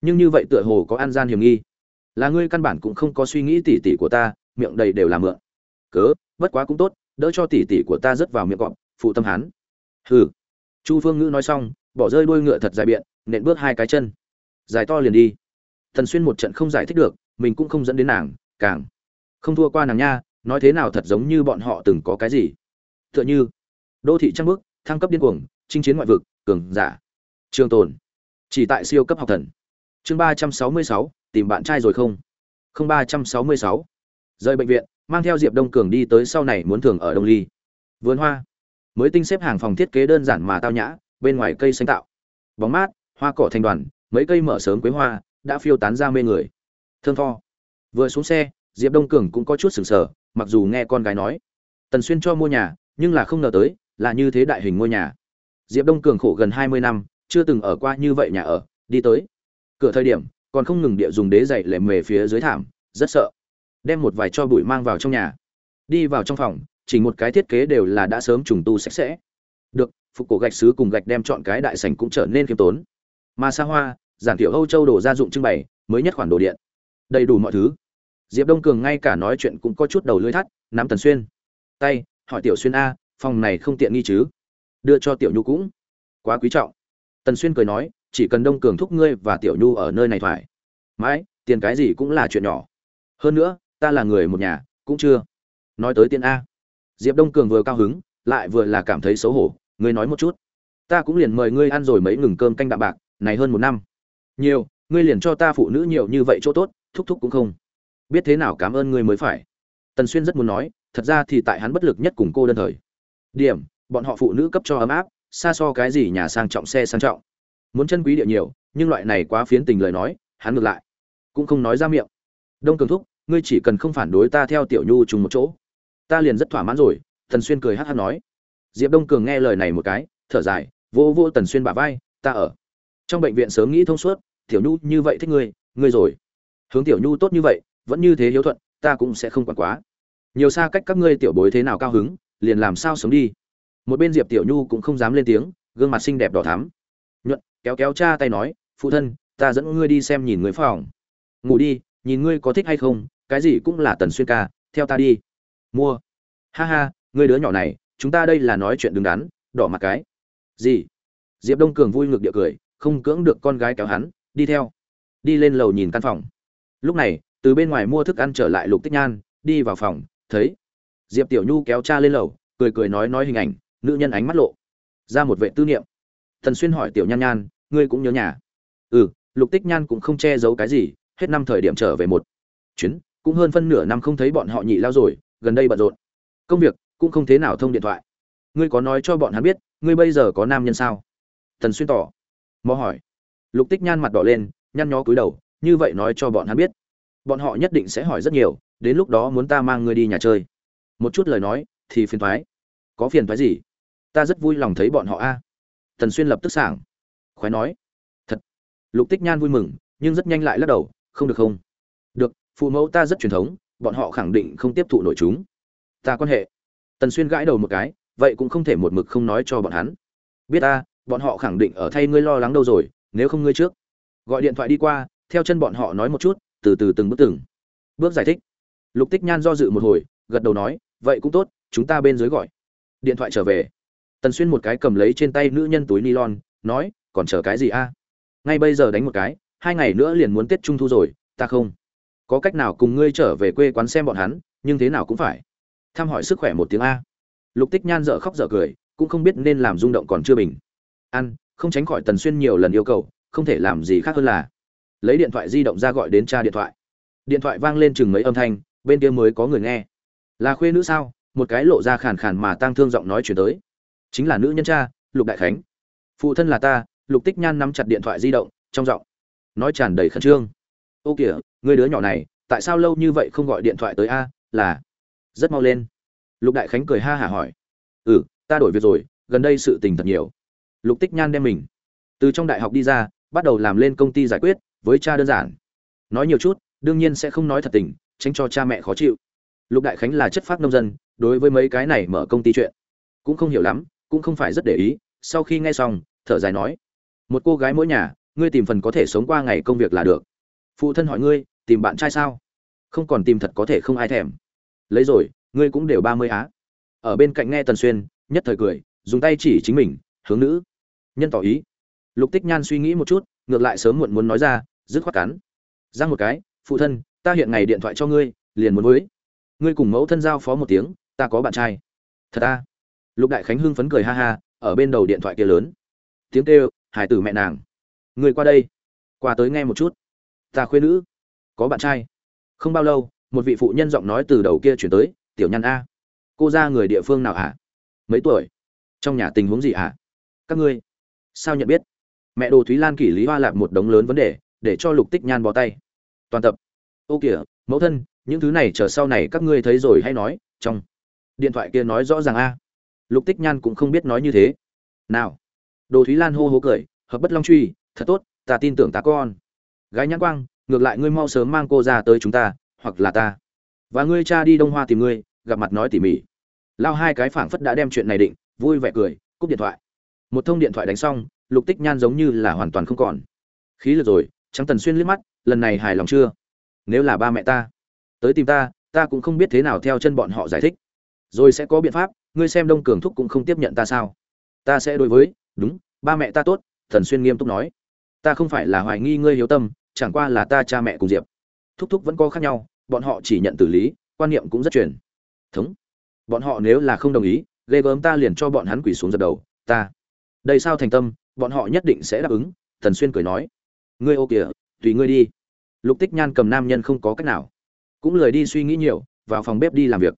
nhưng như vậy tựa hồ có an gian hiểm nghi là ngươi căn bản cũng không có suy nghĩ tỉ tỉ của ta, miệng đầy đều là mượn. Cớ, bất quá cũng tốt, đỡ cho tỉ tỉ của ta rớt vào miệng cọp, phụ tâm hắn hừ. Chu phương ngữ nói xong, bỏ rơi đuôi ngựa thật dài biện, nện bước hai cái chân. Dài to liền đi. Thần xuyên một trận không giải thích được, mình cũng không dẫn đến nàng, càng không thua qua nàng nha, nói thế nào thật giống như bọn họ từng có cái gì. Tựa như, đô thị trăng bước thăng cấp điên cuồng, chinh chiến ngoại vực, cường giả, trường tồn. Chỉ tại siêu cấp học thần. Chương ba trăm sáu mươi sáu tìm bạn trai rồi không? Không, ba trăm sáu mươi sáu. Rời bệnh viện, mang theo diệp đông cường đi tới sau này muốn thường ở đông ly. Vườn hoa. Mới tinh xếp hàng phòng thiết kế đơn giản mà tao nhã, bên ngoài cây xanh tạo. Bóng mát, hoa cỏ thành đoàn, mấy cây mở sớm quế hoa, đã phiêu tán ra mê người. Thương tho. Vừa xuống xe, diệp đông cường cũng có chút sửng sở, mặc dù nghe con gái nói. Tần xuyên cho mua nhà, nhưng là không ngờ tới, là như thế đại hình ngôi nhà. Diệp đông cường khổ gần hai mươi năm, chưa từng ở qua như vậy nhà ở, đi tới. Cửa thời điểm còn không ngừng địa dùng đế dậy lệm về phía dưới thảm, rất sợ. Đem một vài cho bụi mang vào trong nhà. Đi vào trong phòng chỉ một cái thiết kế đều là đã sớm trùng tu sạch sẽ. Được, phục cổ gạch sứ cùng gạch đem chọn cái đại sảnh cũng trở nên khiêm tốn. Mà xa hoa, giản tiểu âu châu đồ gia dụng trưng bày, mới nhất khoản đồ điện. Đầy đủ mọi thứ. Diệp đông cường ngay cả nói chuyện cũng có chút đầu lưỡi thắt, nắm tần xuyên. Tay, hỏi tiểu xuyên a, phòng này không tiện nghi chứ? Đưa cho tiểu nhu cũng. Quá quý trọng. Tần xuyên cười nói chỉ cần đông cường thúc ngươi và tiểu nhu ở nơi này thoải mãi tiền cái gì cũng là chuyện nhỏ. Hơn nữa, ta là người một nhà, cũng chưa nói tới tiền a. Diệp đông cường vừa cao hứng, lại vừa là cảm thấy xấu hổ, ngươi nói một chút, ta cũng liền mời ngươi ăn rồi mấy ngừng cơm canh đạm bạc, này hơn một năm. Nhiều, ngươi liền cho ta phụ nữ nhiều như vậy chỗ tốt, thúc thúc cũng không biết thế nào cảm ơn ngươi mới phải. Tần xuyên rất muốn nói, thật ra thì tại hắn bất lực nhất cùng cô đơn thời. Điểm, bọn họ phụ nữ cấp cho ấm áp, xa so cái gì nhà sang trọng, xe sang trọng muốn chân quý địa nhiều, nhưng loại này quá phiến tình lời nói, hắn ngược lại cũng không nói ra miệng. Đông cường thúc, ngươi chỉ cần không phản đối ta theo tiểu nhu chung một chỗ, ta liền rất thỏa mãn rồi, tần xuyên cười hát hát nói. Diệp đông cường nghe lời này một cái, thở dài, vô vô tần xuyên bả vai, ta ở trong bệnh viện sớm nghĩ thông suốt, tiểu nhu như vậy thích ngươi ngươi rồi. Hướng tiểu nhu tốt như vậy, vẫn như thế hiếu thuận, ta cũng sẽ không quản quá. Nhiều xa cách các ngươi tiểu bối thế nào cao hứng, liền làm sao sống đi. Một bên diệp tiểu nhu cũng không dám lên tiếng, gương mặt xinh đẹp đỏ thắm nhuận, kéo kéo cha tay nói, phụ thân, ta dẫn ngươi đi xem nhìn người phòng. Ngủ đi, nhìn ngươi có thích hay không, cái gì cũng là tần xuyên ca, theo ta đi. Mua. Ha ha, ngươi đứa nhỏ này, chúng ta đây là nói chuyện đứng đắn, đỏ mặt cái. Gì? Diệp đông cường vui ngược địa cười, không cưỡng được con gái kéo hắn, đi theo. Đi lên lầu nhìn căn phòng. Lúc này, từ bên ngoài mua thức ăn trở lại lục tích nhan, đi vào phòng, thấy diệp tiểu nhu kéo cha lên lầu, cười cười nói nói hình ảnh, nữ nhân ánh mắt lộ, ra một vệ tư niệm thần xuyên hỏi tiểu nhan nhan, ngươi cũng nhớ nhà? Ừ lục tích nhan cũng không che giấu cái gì, hết năm thời điểm trở về một chuyến, cũng hơn phân nửa năm không thấy bọn họ nhị lao rồi, gần đây bận rộn. Công việc cũng không thế nào thông điện thoại. Ngươi có nói cho bọn hắn biết, ngươi bây giờ có nam nhân sao? Thần xuyên tỏ. Mò hỏi. Lục tích nhan mặt đỏ lên, nhăn nhó cúi đầu, như vậy nói cho bọn hắn biết, bọn họ nhất định sẽ hỏi rất nhiều, đến lúc đó muốn ta mang ngươi đi nhà chơi. Một chút lời nói thì phiền thoái. Có phiền thoái gì? Ta rất vui lòng thấy bọn họ a. Tần xuyên lập tức sảng. Khoái nói, thật. Lục tích nhan vui mừng, nhưng rất nhanh lại lắc đầu, không được không. Được, phụ mẫu ta rất truyền thống, bọn họ khẳng định không tiếp thụ nổi chúng. Ta quan hệ. Tần xuyên gãi đầu một cái, vậy cũng không thể một mực không nói cho bọn hắn. Biết ta, bọn họ khẳng định ở thay ngươi lo lắng đâu rồi, nếu không ngươi trước. Gọi điện thoại đi qua, theo chân bọn họ nói một chút, từ từ từng bước từng. Bước giải thích. Lục tích nhan do dự một hồi, gật đầu nói, vậy cũng tốt, chúng ta bên dưới gọi. Điện thoại trở về tần xuyên một cái cầm lấy trên tay nữ nhân túi nylon, nói, còn chờ cái gì a? Ngay bây giờ đánh một cái, hai ngày nữa liền muốn tết trung thu rồi, ta không. Có cách nào cùng ngươi trở về quê quán xem bọn hắn, nhưng thế nào cũng phải. Thăm hỏi sức khỏe một tiếng a. Lục tích nhan dở khóc dở cười, cũng không biết nên làm rung động còn chưa bình. Ăn, không tránh khỏi tần xuyên nhiều lần yêu cầu, không thể làm gì khác hơn là lấy điện thoại di động ra gọi đến cha điện thoại. Điện thoại vang lên chừng mấy âm thanh, bên kia mới có người nghe. Là khuê nữ sao? Một cái lộ ra khàn khàn mà tang thương giọng nói chuyển tới chính là nữ nhân cha, lục đại khánh. Phụ thân là ta, lục tích nhan nắm chặt điện thoại di động, trong giọng nói tràn đầy khẩn trương. Ô kìa, người đứa nhỏ này, tại sao lâu như vậy không gọi điện thoại tới a? Là rất mau lên. Lục đại khánh cười ha hả hỏi. Ừ ta đổi việc rồi, gần đây sự tình thật nhiều. Lục tích nhan đem mình từ trong đại học đi ra, bắt đầu làm lên công ty giải quyết, với cha đơn giản. Nói nhiều chút, đương nhiên sẽ không nói thật tình, tránh cho cha mẹ khó chịu. Lục đại khánh là chất phát nông dân, đối với mấy cái này mở công ty chuyện cũng không hiểu lắm cũng không phải rất để ý, sau khi nghe xong, thở dài nói, một cô gái mỗi nhà, ngươi tìm phần có thể sống qua ngày công việc là được. Phụ thân hỏi ngươi, tìm bạn trai sao? Không còn tìm thật có thể không ai thèm. Lấy rồi, ngươi cũng đều ba mươi á. Ở bên cạnh nghe tần xuyên, nhất thời cười, dùng tay chỉ chính mình, hướng nữ. Nhân tỏ ý. Lục tích nhan suy nghĩ một chút, ngược lại sớm muộn muốn nói ra, dứt khoát cắn. Giang một cái, phụ thân, ta hiện ngày điện thoại cho ngươi, liền muốn với. Ngươi cùng mẫu thân giao phó một tiếng, ta có bạn trai. Thật ta lục đại khánh hưng phấn cười ha ha, ở bên đầu điện thoại kia lớn. Tiếng kêu, hải tử mẹ nàng, người qua đây, qua tới nghe một chút. Ta khuyên nữ, có bạn trai. Không bao lâu, một vị phụ nhân giọng nói từ đầu kia chuyển tới, tiểu nhăn a, cô ra người địa phương nào hả? Mấy tuổi? Trong nhà tình huống gì hả? Các ngươi, sao nhận biết? Mẹ đồ thúy lan kỷ lý hoa lạp một đống lớn vấn đề, để cho lục tích nhan bó tay. Toàn tập. Ô kìa, mẫu thân, những thứ này chờ sau này các ngươi thấy rồi hay nói, trong điện thoại kia nói rõ ràng a lục tích nhan cũng không biết nói như thế. Nào. Đồ thúy lan hô hố cười, hợp bất long truy, thật tốt, ta tin tưởng ta con. Gái nhãn quang, ngược lại ngươi mau sớm mang cô ra tới chúng ta, hoặc là ta. Và ngươi cha đi đông hoa tìm ngươi, gặp mặt nói tỉ mỉ. Lao hai cái phảng phất đã đem chuyện này định, vui vẻ cười, cúp điện thoại. Một thông điện thoại đánh xong, lục tích nhan giống như là hoàn toàn không còn. Khí lực rồi, trắng tần xuyên liếc mắt, lần này hài lòng chưa? Nếu là ba mẹ ta, tới tìm ta ta cũng không biết thế nào theo chân bọn họ giải thích. Rồi sẽ có biện pháp ngươi xem đông cường thúc cũng không tiếp nhận ta sao? Ta sẽ đối với, đúng, ba mẹ ta tốt, thần xuyên nghiêm túc nói. Ta không phải là hoài nghi ngươi hiếu tâm, chẳng qua là ta cha mẹ cùng diệp. Thúc thúc vẫn có khác nhau, bọn họ chỉ nhận tử lý, quan niệm cũng rất truyền. Thống. Bọn họ nếu là không đồng ý, ghê gớm ta liền cho bọn hắn quỳ xuống dập đầu, ta. Đây sao thành tâm, bọn họ nhất định sẽ đáp ứng, thần xuyên cười nói. Ngươi ô kìa, tùy ngươi đi. Lục tích nhan cầm nam nhân không có cách nào. Cũng lười đi suy nghĩ nhiều, vào phòng bếp đi làm việc.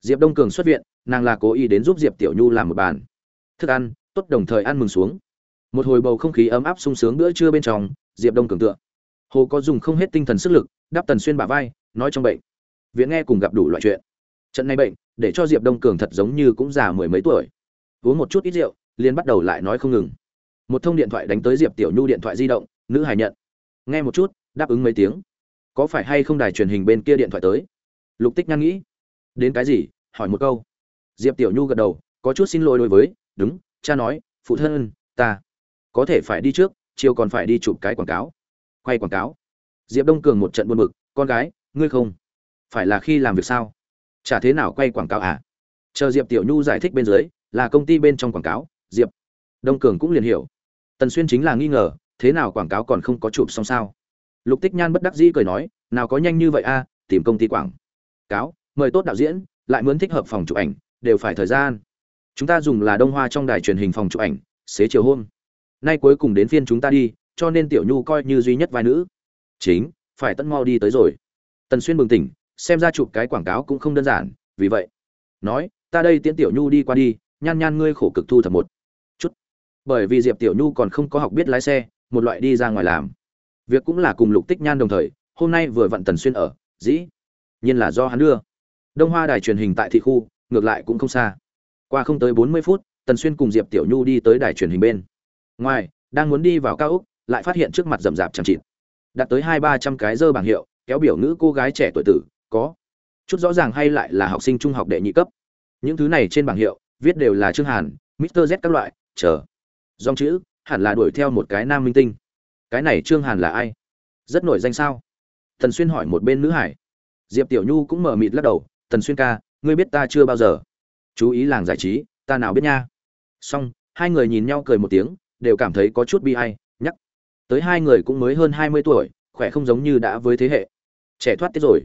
Diệp đông cường xuất viện nàng là cố ý đến giúp diệp tiểu nhu làm một bàn. Thức ăn, tốt đồng thời ăn mừng xuống. Một hồi bầu không khí ấm áp sung sướng bữa trưa bên trong, diệp đông cường tựa hồ có dùng không hết tinh thần sức lực đáp tần xuyên bả vai, nói trong bệnh. Viện nghe cùng gặp đủ loại chuyện. Trận này bệnh, để cho diệp đông cường thật giống như cũng già mười mấy tuổi. Uống một chút ít rượu liên bắt đầu lại nói không ngừng. Một thông điện thoại đánh tới diệp tiểu nhu điện thoại di động, nữ hài nhận. Nghe một chút, đáp ứng mấy tiếng. Có phải hay không đài truyền hình bên kia điện thoại tới? Lục tích nhan nghĩ. Đến cái gì? Hỏi một câu diệp tiểu nhu gật đầu, có chút xin lỗi đối với, đúng, cha nói, phụ thân ta có thể phải đi trước, chiều còn phải đi chụp cái quảng cáo. Quay quảng cáo? Diệp đông cường một trận buồn bực, con gái, ngươi không phải là khi làm việc sao? Chả thế nào quay quảng cáo à? Chờ diệp tiểu nhu giải thích bên dưới, là công ty bên trong quảng cáo, diệp đông cường cũng liền hiểu. Tần xuyên chính là nghi ngờ, thế nào quảng cáo còn không có chụp xong sao? Lục tích nhan bất đắc dĩ cười nói, nào có nhanh như vậy a tìm công ty quảng cáo, mời tốt đạo diễn, lại muốn thích hợp phòng chụp ảnh đều phải thời gian. Chúng ta dùng là đông hoa trong đài truyền hình phòng chụp ảnh, xế chiều hôm. Nay cuối cùng đến phiên chúng ta đi, cho nên tiểu nhu coi như duy nhất vai nữ. Chính, phải tận mau đi tới rồi. Tần xuyên bừng tỉnh, xem ra chụp cái quảng cáo cũng không đơn giản, vì vậy. Nói, ta đây tiễn tiểu nhu đi qua đi, nhan nhan ngươi khổ cực thu thập một chút. Bởi vì diệp tiểu nhu còn không có học biết lái xe, một loại đi ra ngoài làm. Việc cũng là cùng lục tích nhan đồng thời, hôm nay vừa vặn tần xuyên ở, dĩ nhiên là do hắn đưa. Đông hoa đài truyền hình tại thị khu ngược lại cũng không xa. Qua không tới bốn mươi phút, tần xuyên cùng diệp tiểu nhu đi tới đài truyền hình bên. Ngoài, đang muốn đi vào cao úc, lại phát hiện trước mặt rậm rạp chẳng chịt. Đạt tới hai ba trăm cái dơ bảng hiệu, kéo biểu ngữ cô gái trẻ tuổi tử, có. Chút rõ ràng hay lại là học sinh trung học đệ nhị cấp. Những thứ này trên bảng hiệu, viết đều là trương hàn mr z các loại, chờ. Dòng chữ, hẳn là đuổi theo một cái nam minh tinh. Cái này trương hàn là ai? Rất nổi danh sao? Thần xuyên hỏi một bên nữ hải. Diệp tiểu nhu cũng mở mịt lắc đầu, tần xuyên ca ngươi biết ta chưa bao giờ. Chú ý làng giải trí, ta nào biết nha. Xong, hai người nhìn nhau cười một tiếng, đều cảm thấy có chút bi ai, nhắc. Tới hai người cũng mới hơn hai mươi tuổi, khỏe không giống như đã với thế hệ. Trẻ thoát tiết rồi.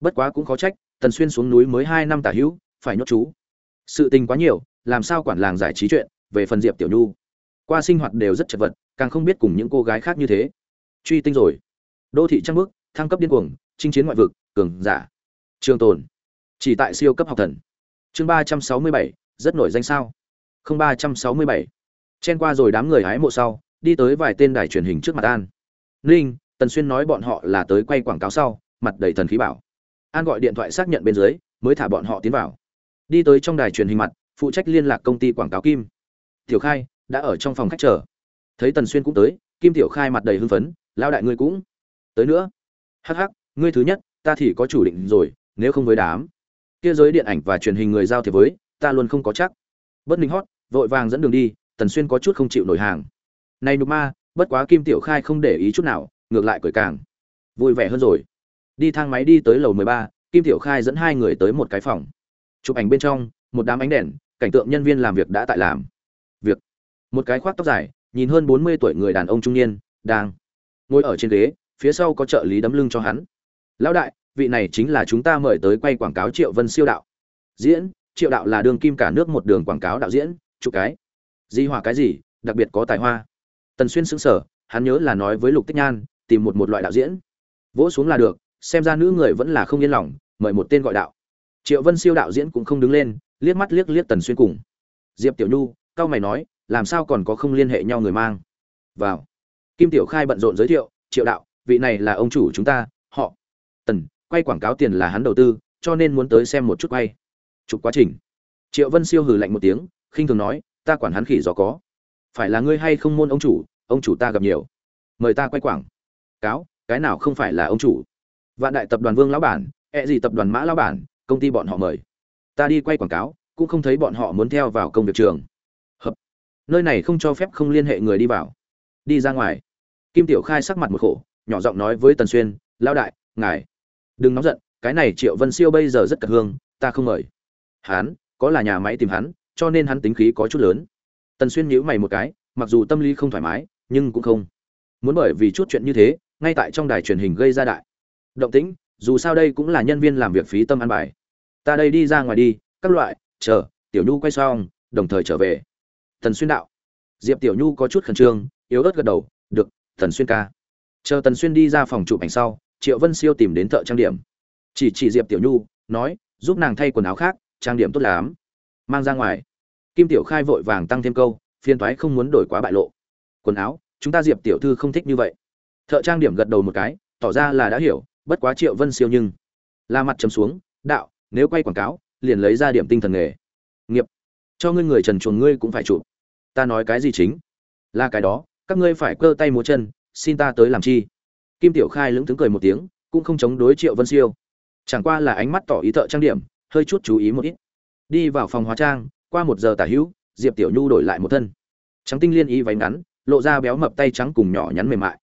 Bất quá cũng khó trách, tần xuyên xuống núi mới hai năm tả hữu, phải nhốt chú. Sự tình quá nhiều, làm sao quản làng giải trí chuyện, về phần diệp tiểu nhu. Qua sinh hoạt đều rất chật vật, càng không biết cùng những cô gái khác như thế. Truy tinh rồi. Đô thị trăng bước, thăng cấp điên cuồng, chinh chiến ngoại vực, cường giả. Trường tồn chỉ tại siêu cấp học thần. Chương ba trăm sáu mươi bảy, rất nổi danh sao? Không, ba trăm sáu mươi bảy. Chen qua rồi đám người hái mộ sau, đi tới vài tên đài truyền hình trước mặt an. Ninh, tần xuyên nói bọn họ là tới quay quảng cáo sau, mặt đầy thần khí bảo. An gọi điện thoại xác nhận bên dưới, mới thả bọn họ tiến vào. Đi tới trong đài truyền hình mặt, phụ trách liên lạc công ty quảng cáo kim. Tiểu khai, đã ở trong phòng khách chờ. Thấy tần xuyên cũng tới, kim tiểu khai mặt đầy hưng phấn lao đại ngươi cũng tới nữa. Hắc hắc, ngươi thứ nhất, ta thì có chủ định rồi, nếu không với đám kia giới điện ảnh và truyền hình người giao thiệp với, ta luôn không có chắc. Bất ninh hót, vội vàng dẫn đường đi, tần xuyên có chút không chịu nổi hàng. Này nhục ma, bất quá kim tiểu khai không để ý chút nào, ngược lại cười càng. Vui vẻ hơn rồi. Đi thang máy đi tới lầu mười ba, kim tiểu khai dẫn hai người tới một cái phòng. Chụp ảnh bên trong, một đám ánh đèn, cảnh tượng nhân viên làm việc đã tại làm. Việc. Một cái khoác tóc dài, nhìn hơn bốn mươi tuổi người đàn ông trung niên, đang ngồi ở trên ghế, phía sau có trợ lý đấm lưng cho hắn. Lão đại vị này chính là chúng ta mời tới quay quảng cáo triệu vân siêu đạo. Diễn, triệu đạo là đường kim cả nước một đường quảng cáo đạo diễn, chụp cái. Di hòa cái gì, đặc biệt có tài hoa. Tần xuyên sững sờ, hắn nhớ là nói với lục tích nhan, tìm một một loại đạo diễn. Vỗ xuống là được, xem ra nữ người vẫn là không yên lòng, mời một tên gọi đạo. Triệu vân siêu đạo diễn cũng không đứng lên, liếc mắt liếc liếc tần xuyên cùng. Diệp tiểu nhu cao mày nói, làm sao còn có không liên hệ nhau người mang? Vào. Kim tiểu khai bận rộn giới thiệu, triệu đạo, vị này là ông chủ chúng ta, họ. Tần quay quảng cáo tiền là hắn đầu tư, cho nên muốn tới xem một chút quay. Chụp quá trình. Triệu vân siêu hừ lạnh một tiếng, khinh thường nói, ta quản hắn khỉ gió có. Phải là ngươi hay không môn ông chủ ông chủ ta gặp nhiều. Mời ta quay quảng. Cáo, cái nào không phải là ông chủ? Vạn đại tập đoàn vương lão bản ẹ gì tập đoàn mã lão bản, công ty bọn họ mời. Ta đi quay quảng cáo, cũng không thấy bọn họ muốn theo vào công việc trường. Hợp. Nơi này không cho phép không liên hệ người đi vào. Đi ra ngoài. Kim tiểu khai sắc mặt một khổ, nhỏ giọng nói với tần xuyên, lão đại, ngài đừng nóng giận, cái này triệu vân siêu bây giờ rất cật hương, ta không mời. Hắn, có là nhà máy tìm hắn, cho nên hắn tính khí có chút lớn. Tần xuyên nhíu mày một cái, mặc dù tâm lý không thoải mái, nhưng cũng không. Muốn bởi vì chút chuyện như thế, ngay tại trong đài truyền hình gây ra đại. Động tĩnh, dù sao đây cũng là nhân viên làm việc phí tâm ăn bài. Ta đây đi ra ngoài đi, các loại, chờ, tiểu nhu quay xong, đồng thời trở về. Tần xuyên đạo. Diệp tiểu nhu có chút khẩn trương, yếu ớt gật đầu, được, tần xuyên ca. Chờ tần xuyên đi ra phòng chụp ảnh sau triệu vân siêu tìm đến thợ trang điểm. Chỉ chỉ diệp tiểu nhu, nói, giúp nàng thay quần áo khác, trang điểm tốt lắm. Mang ra ngoài. Kim tiểu khai vội vàng tăng thêm câu, phiên toái không muốn đổi quá bại lộ. Quần áo, chúng ta diệp tiểu thư không thích như vậy. Thợ trang điểm gật đầu một cái, tỏ ra là đã hiểu, bất quá triệu vân siêu nhưng la mặt chấm xuống, đạo, nếu quay quảng cáo, liền lấy ra điểm tinh thần nghề. Nghiệp, cho ngươi người trần chuồng ngươi cũng phải chụp. Ta nói cái gì chính? Là cái đó, các ngươi phải cơ tay múa chân, xin ta tới làm chi? Kim tiểu khai lững thững cười một tiếng, cũng không chống đối triệu vân siêu. Chẳng qua là ánh mắt tỏ ý thợ trang điểm, hơi chút chú ý một ít. Đi vào phòng hóa trang, qua một giờ tả hữu, diệp tiểu nhu đổi lại một thân. Trắng tinh liên y váy ngắn, lộ ra béo mập tay trắng cùng nhỏ nhắn mềm mại.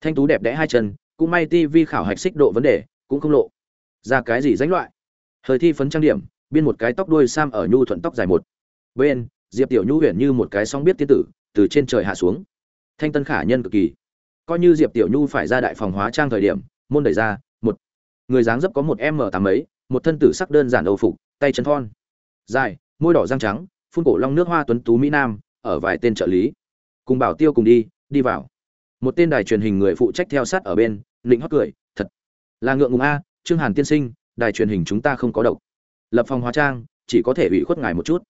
Thanh tú đẹp đẽ hai chân, cũng may tivi khảo hạch xích độ vấn đề, cũng không lộ ra cái gì danh loại. Hơi thi phấn trang điểm, biên một cái tóc đuôi sam ở nhu thuận tóc dài một. Bên, diệp tiểu nhu huyền như một cái song biết tiên tử, từ trên trời hạ xuống. Thanh tân khả nhân cực kỳ coi như diệp tiểu nhu phải ra đại phòng hóa trang thời điểm, môn đẩy ra, một người dáng dấp có một m tám ấy một thân tử sắc đơn giản âu phục, tay chân thon, dài, môi đỏ răng trắng, phun cổ long nước hoa tuấn tú mỹ nam, ở vài tên trợ lý. Cùng bảo tiêu cùng đi đi vào. Một tên đài truyền hình người phụ trách theo sát ở bên lĩnh hót cười, thật là ngượng ngùng a, trương hàn tiên sinh, đài truyền hình chúng ta không có độc. Lập phòng hóa trang, chỉ có thể ủy khuất ngài một chút.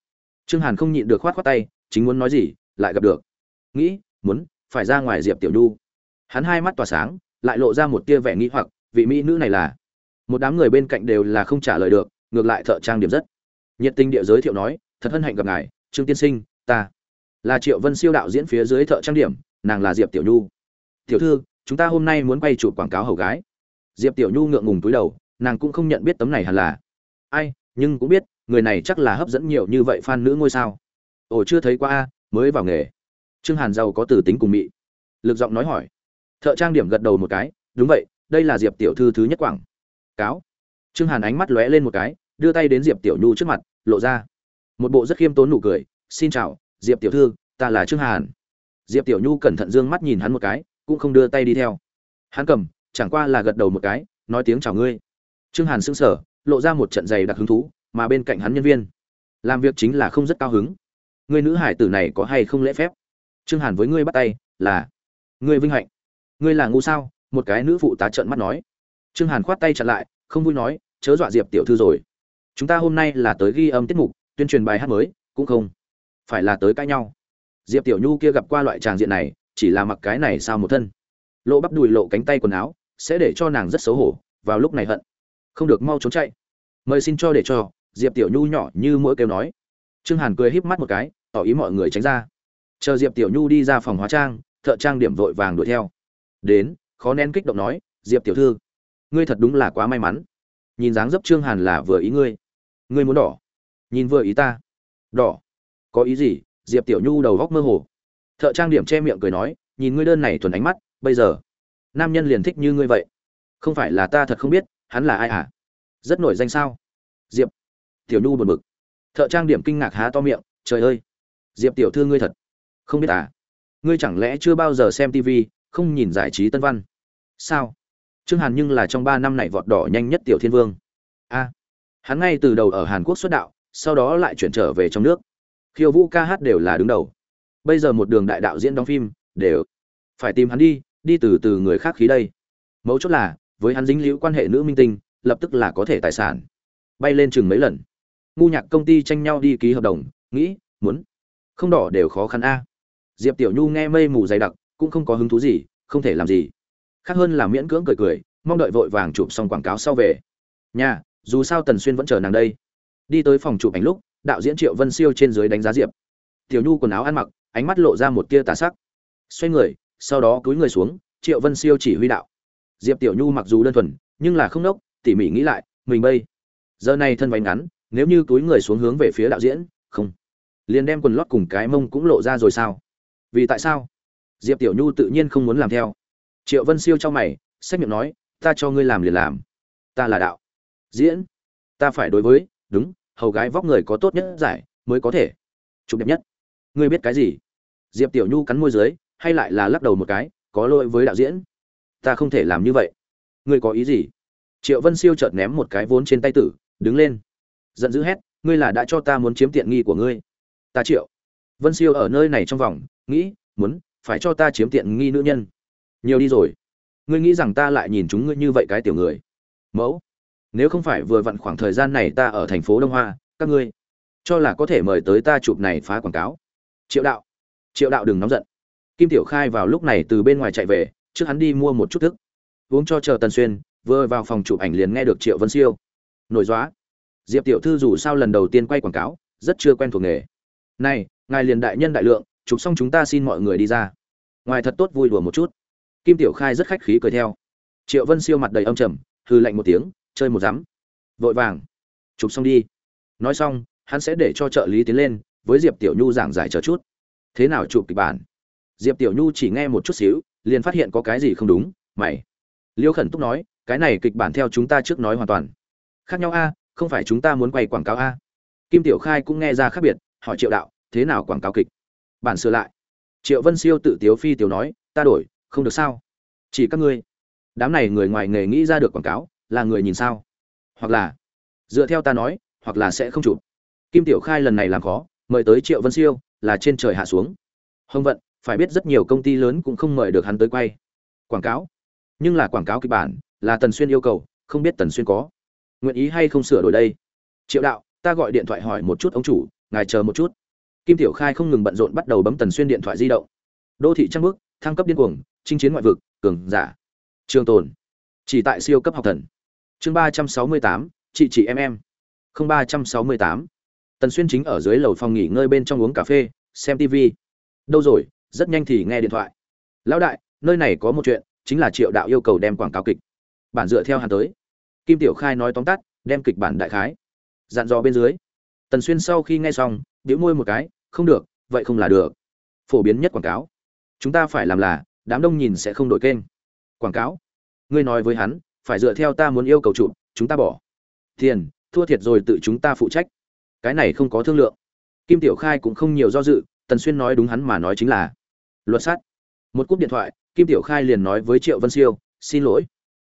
Trương hàn không nhịn được khoát khoát tay, chính muốn nói gì, lại gặp được. Nghĩ, muốn, phải ra ngoài diệp tiểu nhu hắn hai mắt tỏa sáng, lại lộ ra một tia vẻ nghĩ hoặc, vị mỹ nữ này là? Một đám người bên cạnh đều là không trả lời được, ngược lại thợ trang điểm rất. Nhiệt tình địa giới thiệu nói, thật hân hạnh gặp ngài, trương tiên sinh, ta là triệu vân siêu đạo diễn phía dưới thợ trang điểm, nàng là diệp tiểu nhu. Tiểu thư, chúng ta hôm nay muốn quay chụp quảng cáo hầu gái. Diệp tiểu nhu ngượng ngùng túi đầu, nàng cũng không nhận biết tấm này hẳn là ai, nhưng cũng biết, người này chắc là hấp dẫn nhiều như vậy fan nữ ngôi sao. Ồ, chưa thấy qua a, mới vào nghề. Trương hàn giàu có từ tính cùng mị. Lực giọng nói hỏi thợ trang điểm gật đầu một cái, đúng vậy, đây là diệp tiểu thư thứ nhất quảng. Cáo. Trương hàn ánh mắt lóe lên một cái, đưa tay đến diệp tiểu nhu trước mặt, lộ ra một bộ rất khiêm tốn nụ cười, xin chào, diệp tiểu thư, ta là trương hàn. Diệp tiểu nhu cẩn thận d ư ơ n g mắt nhìn hắn một cái, cũng không đưa tay đi theo. Hắn cầm, chẳng qua là gật đầu một cái, nói tiếng chào ngươi. Trương hàn sững sờ, lộ ra một trận giày đặc hứng thú, mà bên cạnh hắn nhân viên. Làm việc chính là không rất cao hứng. Người nữ hải tử này có hay không lễ phép? Trương hàn với ngươi bắt tay là, ngươi vinh hạnh ngươi là ngu sao? Một cái nữ phụ tá trợn mắt nói. Trương hàn khoát tay chặn lại, không vui nói, chớ dọa diệp tiểu thư rồi. Chúng ta hôm nay là tới ghi âm tiết mục, tuyên truyền bài hát mới, cũng không phải là tới cãi nhau. Diệp tiểu nhu kia gặp qua loại tràng diện này, chỉ là mặc cái này sao một thân. Lộ bắp đùi lộ cánh tay quần áo, sẽ để cho nàng rất xấu hổ, vào lúc này hận. Không được, mau trốn chạy. Mời xin cho để cho, diệp tiểu nhu nhỏ như mỗi kêu nói. Trương hàn cười híp mắt một cái, tỏ ý mọi người tránh ra. Chờ diệp tiểu nhu đi ra phòng hóa trang, thợ trang điểm vội vàng đuổi theo đến, khó nén kích động nói, diệp tiểu thư, ngươi thật đúng là quá may mắn. Nhìn dáng dấp trương hàn là vừa ý ngươi. Ngươi muốn đỏ. Nhìn vừa ý ta. Đỏ. Có ý gì? Diệp tiểu nhu đầu góc mơ hồ. Thợ trang điểm che miệng cười nói, nhìn ngươi đơn này thuần ánh mắt, bây giờ, nam nhân liền thích như ngươi vậy. Không phải là ta thật không biết, hắn là ai à rất nổi danh sao? Diệp tiểu nhu buồn bực. Thợ trang điểm kinh ngạc há to miệng, trời ơi! Diệp tiểu thư ngươi thật không biết à? Ngươi chẳng lẽ chưa bao giờ xem tv không nhìn giải trí tân văn. Sao? Trương hàn nhưng là trong ba năm này vọt đỏ nhanh nhất tiểu thiên vương. A. Hắn ngay từ đầu ở hàn quốc xuất đạo, sau đó lại chuyển trở về trong nước. Khiêu vũ ca hát đều là đứng đầu. Bây giờ một đường đại đạo diễn đóng phim, đều phải tìm hắn đi đi từ từ người khác khí đây. Mấu chốt là, với hắn dính liễu quan hệ nữ minh tinh, lập tức là có thể tài sản. Bay lên chừng mấy lần. Ngu nhạc công ty tranh nhau đi ký hợp đồng, nghĩ, muốn. Không đỏ đều khó khăn a. Diệp tiểu nhu nghe mây mù dày đặc cũng không có hứng thú gì, không thể làm gì. Khác hơn là miễn cưỡng cười cười, mong đợi vội vàng chụp xong quảng cáo sau về. Nhà, dù sao tần xuyên vẫn chờ nàng đây. Đi tới phòng chụp ảnh lúc, đạo diễn triệu vân siêu trên dưới đánh giá diệp. Tiểu nhu quần áo ăn mặc, ánh mắt lộ ra một tia tà sắc. Xoay người, sau đó cúi người xuống, triệu vân siêu chỉ huy đạo. Diệp tiểu nhu mặc dù đơn thuần, nhưng là không nốc, tỉ mỉ nghĩ lại, mình bây. Giờ này thân váy ngắn, nếu như cúi người xuống hướng về phía đạo diễn, không. Liền đem quần lót cùng cái mông cũng lộ ra rồi sao? Vì tại sao? Diệp tiểu nhu tự nhiên không muốn làm theo. Triệu vân siêu cho mày xét miệng nói, ta cho ngươi làm liền làm. Ta là đạo. Diễn. Ta phải đối với, đúng, hầu gái vóc người có tốt nhất giải, mới có thể chụp đẹp nhất. Ngươi biết cái gì? Diệp tiểu nhu cắn môi dưới, hay lại là lắc đầu một cái, có lỗi với đạo diễn. Ta không thể làm như vậy. Ngươi có ý gì? Triệu vân siêu chợt ném một cái vốn trên tay tử, đứng lên. Giận dữ hét, ngươi là đã cho ta muốn chiếm tiện nghi của ngươi. Ta triệu. Vân siêu ở nơi này trong vòng, nghĩ, muốn phải cho ta chiếm tiện nghi nữ nhân. Nhiều đi rồi. Ngươi nghĩ rằng ta lại nhìn chúng ngươi như vậy cái tiểu người. Mẫu, nếu không phải vừa vặn khoảng thời gian này ta ở thành phố đông hoa, các ngươi cho là có thể mời tới ta chụp này phá quảng cáo. Triệu đạo. Triệu đạo đừng nóng giận. Kim tiểu khai vào lúc này từ bên ngoài chạy về, trước hắn đi mua một chút thức. Uống cho chờ tần xuyên, vừa vào phòng chụp ảnh liền nghe được triệu vân siêu. Nổi dóa diệp tiểu thư dù sao lần đầu tiên quay quảng cáo, rất chưa quen thuộc nghề. Này, ngài liền đại nhân đại lượng chụp xong chúng ta xin mọi người đi ra. Ngoài thật tốt vui đùa một chút. Kim tiểu khai rất khách khí cười theo. Triệu vân siêu mặt đầy âm trầm hư lạnh một tiếng, chơi một rắm vội vàng. Chụp xong đi. Nói xong, hắn sẽ để cho trợ lý tiến lên, với diệp tiểu nhu giảng giải chờ chút. Thế nào chụp kịch bản? Diệp tiểu nhu chỉ nghe một chút xíu, liền phát hiện có cái gì không đúng, mày. Liêu khẩn túc nói, cái này kịch bản theo chúng ta trước nói hoàn toàn. Khác nhau a, không phải chúng ta muốn quay quảng cáo a. Kim tiểu khai cũng nghe ra khác biệt, hỏi triệu đạo, thế nào quảng cáo kịch? Bản sửa lại. Triệu vân siêu tự tiếu phi tiểu nói, ta đổi, không được sao? Chỉ các ngươi. Đám này người ngoài nghề nghĩ ra được quảng cáo, là người nhìn sao? Hoặc là, dựa theo ta nói, hoặc là sẽ không chụp. Kim tiểu khai lần này làm khó, mời tới triệu vân siêu, là trên trời hạ xuống. Hồng vận, phải biết rất nhiều công ty lớn cũng không mời được hắn tới quay. Quảng cáo? Nhưng là quảng cáo kịch bản, là tần xuyên yêu cầu, không biết tần xuyên có nguyện ý hay không sửa đổi đây. Triệu đạo, ta gọi điện thoại hỏi một chút ông chủ, ngài chờ một chút kim tiểu khai không ngừng bận rộn bắt đầu bấm tần xuyên điện thoại di động. Đô thị trang bước thăng cấp điên cuồng, chinh chiến ngoại vực, cường giả. Trường tồn. Chỉ tại siêu cấp học thần. Chương ba trăm sáu mươi tám, chị chị em em. Không ba trăm sáu mươi tám. Tần xuyên chính ở dưới lầu phòng nghỉ ngơi bên trong uống cà phê, xem tv đâu rồi, rất nhanh thì nghe điện thoại. Lão đại, nơi này có một chuyện, chính là triệu đạo yêu cầu đem quảng cáo kịch. Bản dựa theo hắn tới. Kim tiểu khai nói tóm tắt, đem kịch bản đại khái. Dặn dò bên dưới. Tần xuyên sau khi nghe xong bĩu môi một cái, không được, vậy không là được. Phổ biến nhất quảng cáo. Chúng ta phải làm là, đám đông nhìn sẽ không đổi kênh. Quảng cáo. Ngươi nói với hắn, phải dựa theo ta muốn yêu cầu chụp, chúng ta bỏ. Tiền, thua thiệt rồi tự chúng ta phụ trách. Cái này không có thương lượng. Kim tiểu khai cũng không nhiều do dự, tần xuyên nói đúng hắn mà nói chính là luật sát một cúp điện thoại, kim tiểu khai liền nói với triệu vân siêu, xin lỗi.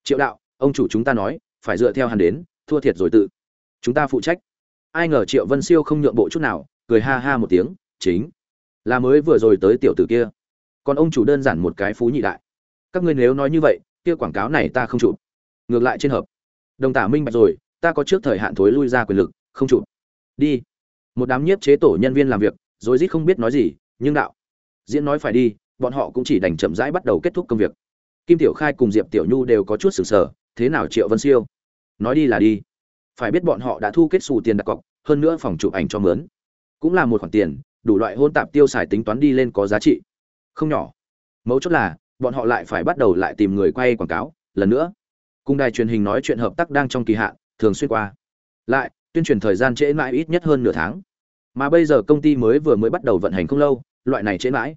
Triệu đạo, ông chủ chúng ta nói, phải dựa theo hắn đến, thua thiệt rồi tự chúng ta phụ trách. Ai ngờ triệu vân siêu không nhượng bộ chút nào cười ha ha một tiếng, chính, là mới vừa rồi tới tiểu tử kia. Còn ông chủ đơn giản một cái phú nhị đại. Các ngươi nếu nói như vậy, kia quảng cáo này ta không chụp. Ngược lại trên hợp. Đồng tả minh bạch rồi, ta có trước thời hạn thối lui ra quyền lực, không chụp. Đi. Một đám nhiếp chế tổ nhân viên làm việc rồi rít không biết nói gì, nhưng đạo. Diễn nói phải đi, bọn họ cũng chỉ đành chậm rãi bắt đầu kết thúc công việc. Kim tiểu khai cùng diệp tiểu nhu đều có chút sừng sờ, thế nào triệu vân siêu? Nói đi là đi. Phải biết bọn họ đã thu kết xù tiền đặt cọc, hơn nữa phòng chụp ảnh cho mướn cũng là một khoản tiền, đủ loại hôn tạp tiêu xài tính toán đi lên có giá trị. Không nhỏ. Mấu chốt là, bọn họ lại phải bắt đầu lại tìm người quay quảng cáo, lần nữa. Cung đài truyền hình nói chuyện hợp tác đang trong kỳ hạn, thường xuyên qua. Lại, tuyên truyền thời gian trễ mãi ít nhất hơn nửa tháng. Mà bây giờ công ty mới vừa mới bắt đầu vận hành không lâu, loại này trễ mãi.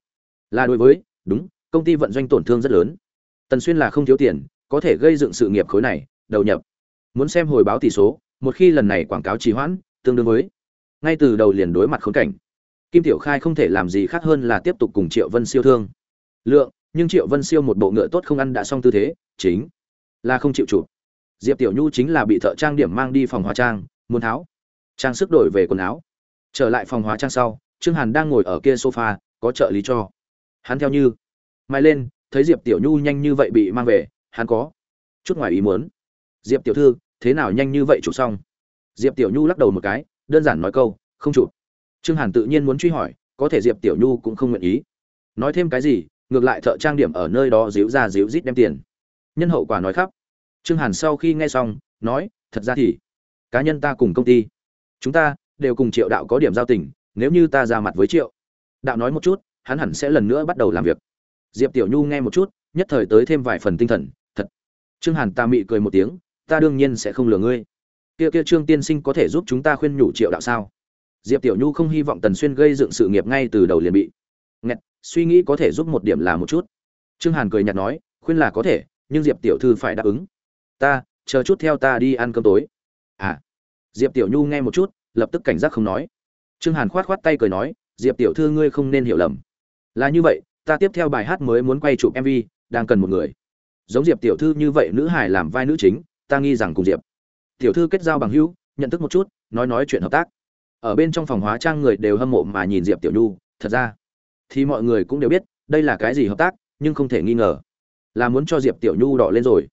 Là đối với, đúng, công ty vận doanh tổn thương rất lớn. Tần xuyên là không thiếu tiền, có thể gây dựng sự nghiệp khối này, đầu nhập. Muốn xem hồi báo tỷ số, một khi lần này quảng cáo trì hoãn, tương đương với ngay từ đầu liền đối mặt khốn cảnh. Kim tiểu khai không thể làm gì khác hơn là tiếp tục cùng triệu vân siêu thương. Lượng, nhưng triệu vân siêu một bộ ngựa tốt không ăn đã xong tư thế, chính là không chịu chụp. Diệp tiểu nhu chính là bị thợ trang điểm mang đi phòng hóa trang, muốn tháo. Trang sức đổi về quần áo. Trở lại phòng hóa trang sau, trương hàn đang ngồi ở kia sofa, có trợ lý cho. Hắn theo như. Mai lên, thấy diệp tiểu nhu nhanh như vậy bị mang về, hắn có chút ngoài ý muốn. Diệp tiểu thư, thế nào nhanh như vậy chụp xong? Diệp tiểu nhu lắc đầu một cái đơn giản nói câu, không chụp. Trương hàn tự nhiên muốn truy hỏi, có thể diệp tiểu nhu cũng không nguyện ý. Nói thêm cái gì, ngược lại thợ trang điểm ở nơi đó díu ra díu rít đem tiền. Nhân hậu quả nói khắp. Trương hàn sau khi nghe xong, nói, thật ra thì, cá nhân ta cùng công ty, chúng ta đều cùng triệu đạo có điểm giao tình, nếu như ta ra mặt với triệu, đạo nói một chút, hắn hẳn sẽ lần nữa bắt đầu làm việc. Diệp tiểu nhu nghe một chút, nhất thời tới thêm vài phần tinh thần, thật. Trương hàn ta mị cười một tiếng, ta đương nhiên sẽ không lừa ngươi kia kia trương tiên sinh có thể giúp chúng ta khuyên nhủ triệu đạo sao? Diệp tiểu nhu không hy vọng tần xuyên gây dựng sự nghiệp ngay từ đầu liền bị nghẹt, suy nghĩ có thể giúp một điểm là một chút. Trương hàn cười nhạt nói, khuyên là có thể, nhưng diệp tiểu thư phải đáp ứng. Ta, chờ chút theo ta đi ăn cơm tối. À. Diệp tiểu nhu nghe một chút, lập tức cảnh giác không nói. Trương hàn khoát khoát tay cười nói, diệp tiểu thư ngươi không nên hiểu lầm. Là như vậy, ta tiếp theo bài hát mới muốn quay chụp mv đang cần một người. Giống diệp tiểu thư như vậy nữ hải làm vai nữ chính, ta nghi rằng cùng diệp tiểu thư kết giao bằng hữu, nhận thức một chút, nói nói chuyện hợp tác. Ở bên trong phòng hóa trang người đều hâm mộ mà nhìn diệp tiểu nhu, thật ra, thì mọi người cũng đều biết, đây là cái gì hợp tác, nhưng không thể nghi ngờ, là muốn cho diệp tiểu nhu đỏ lên rồi.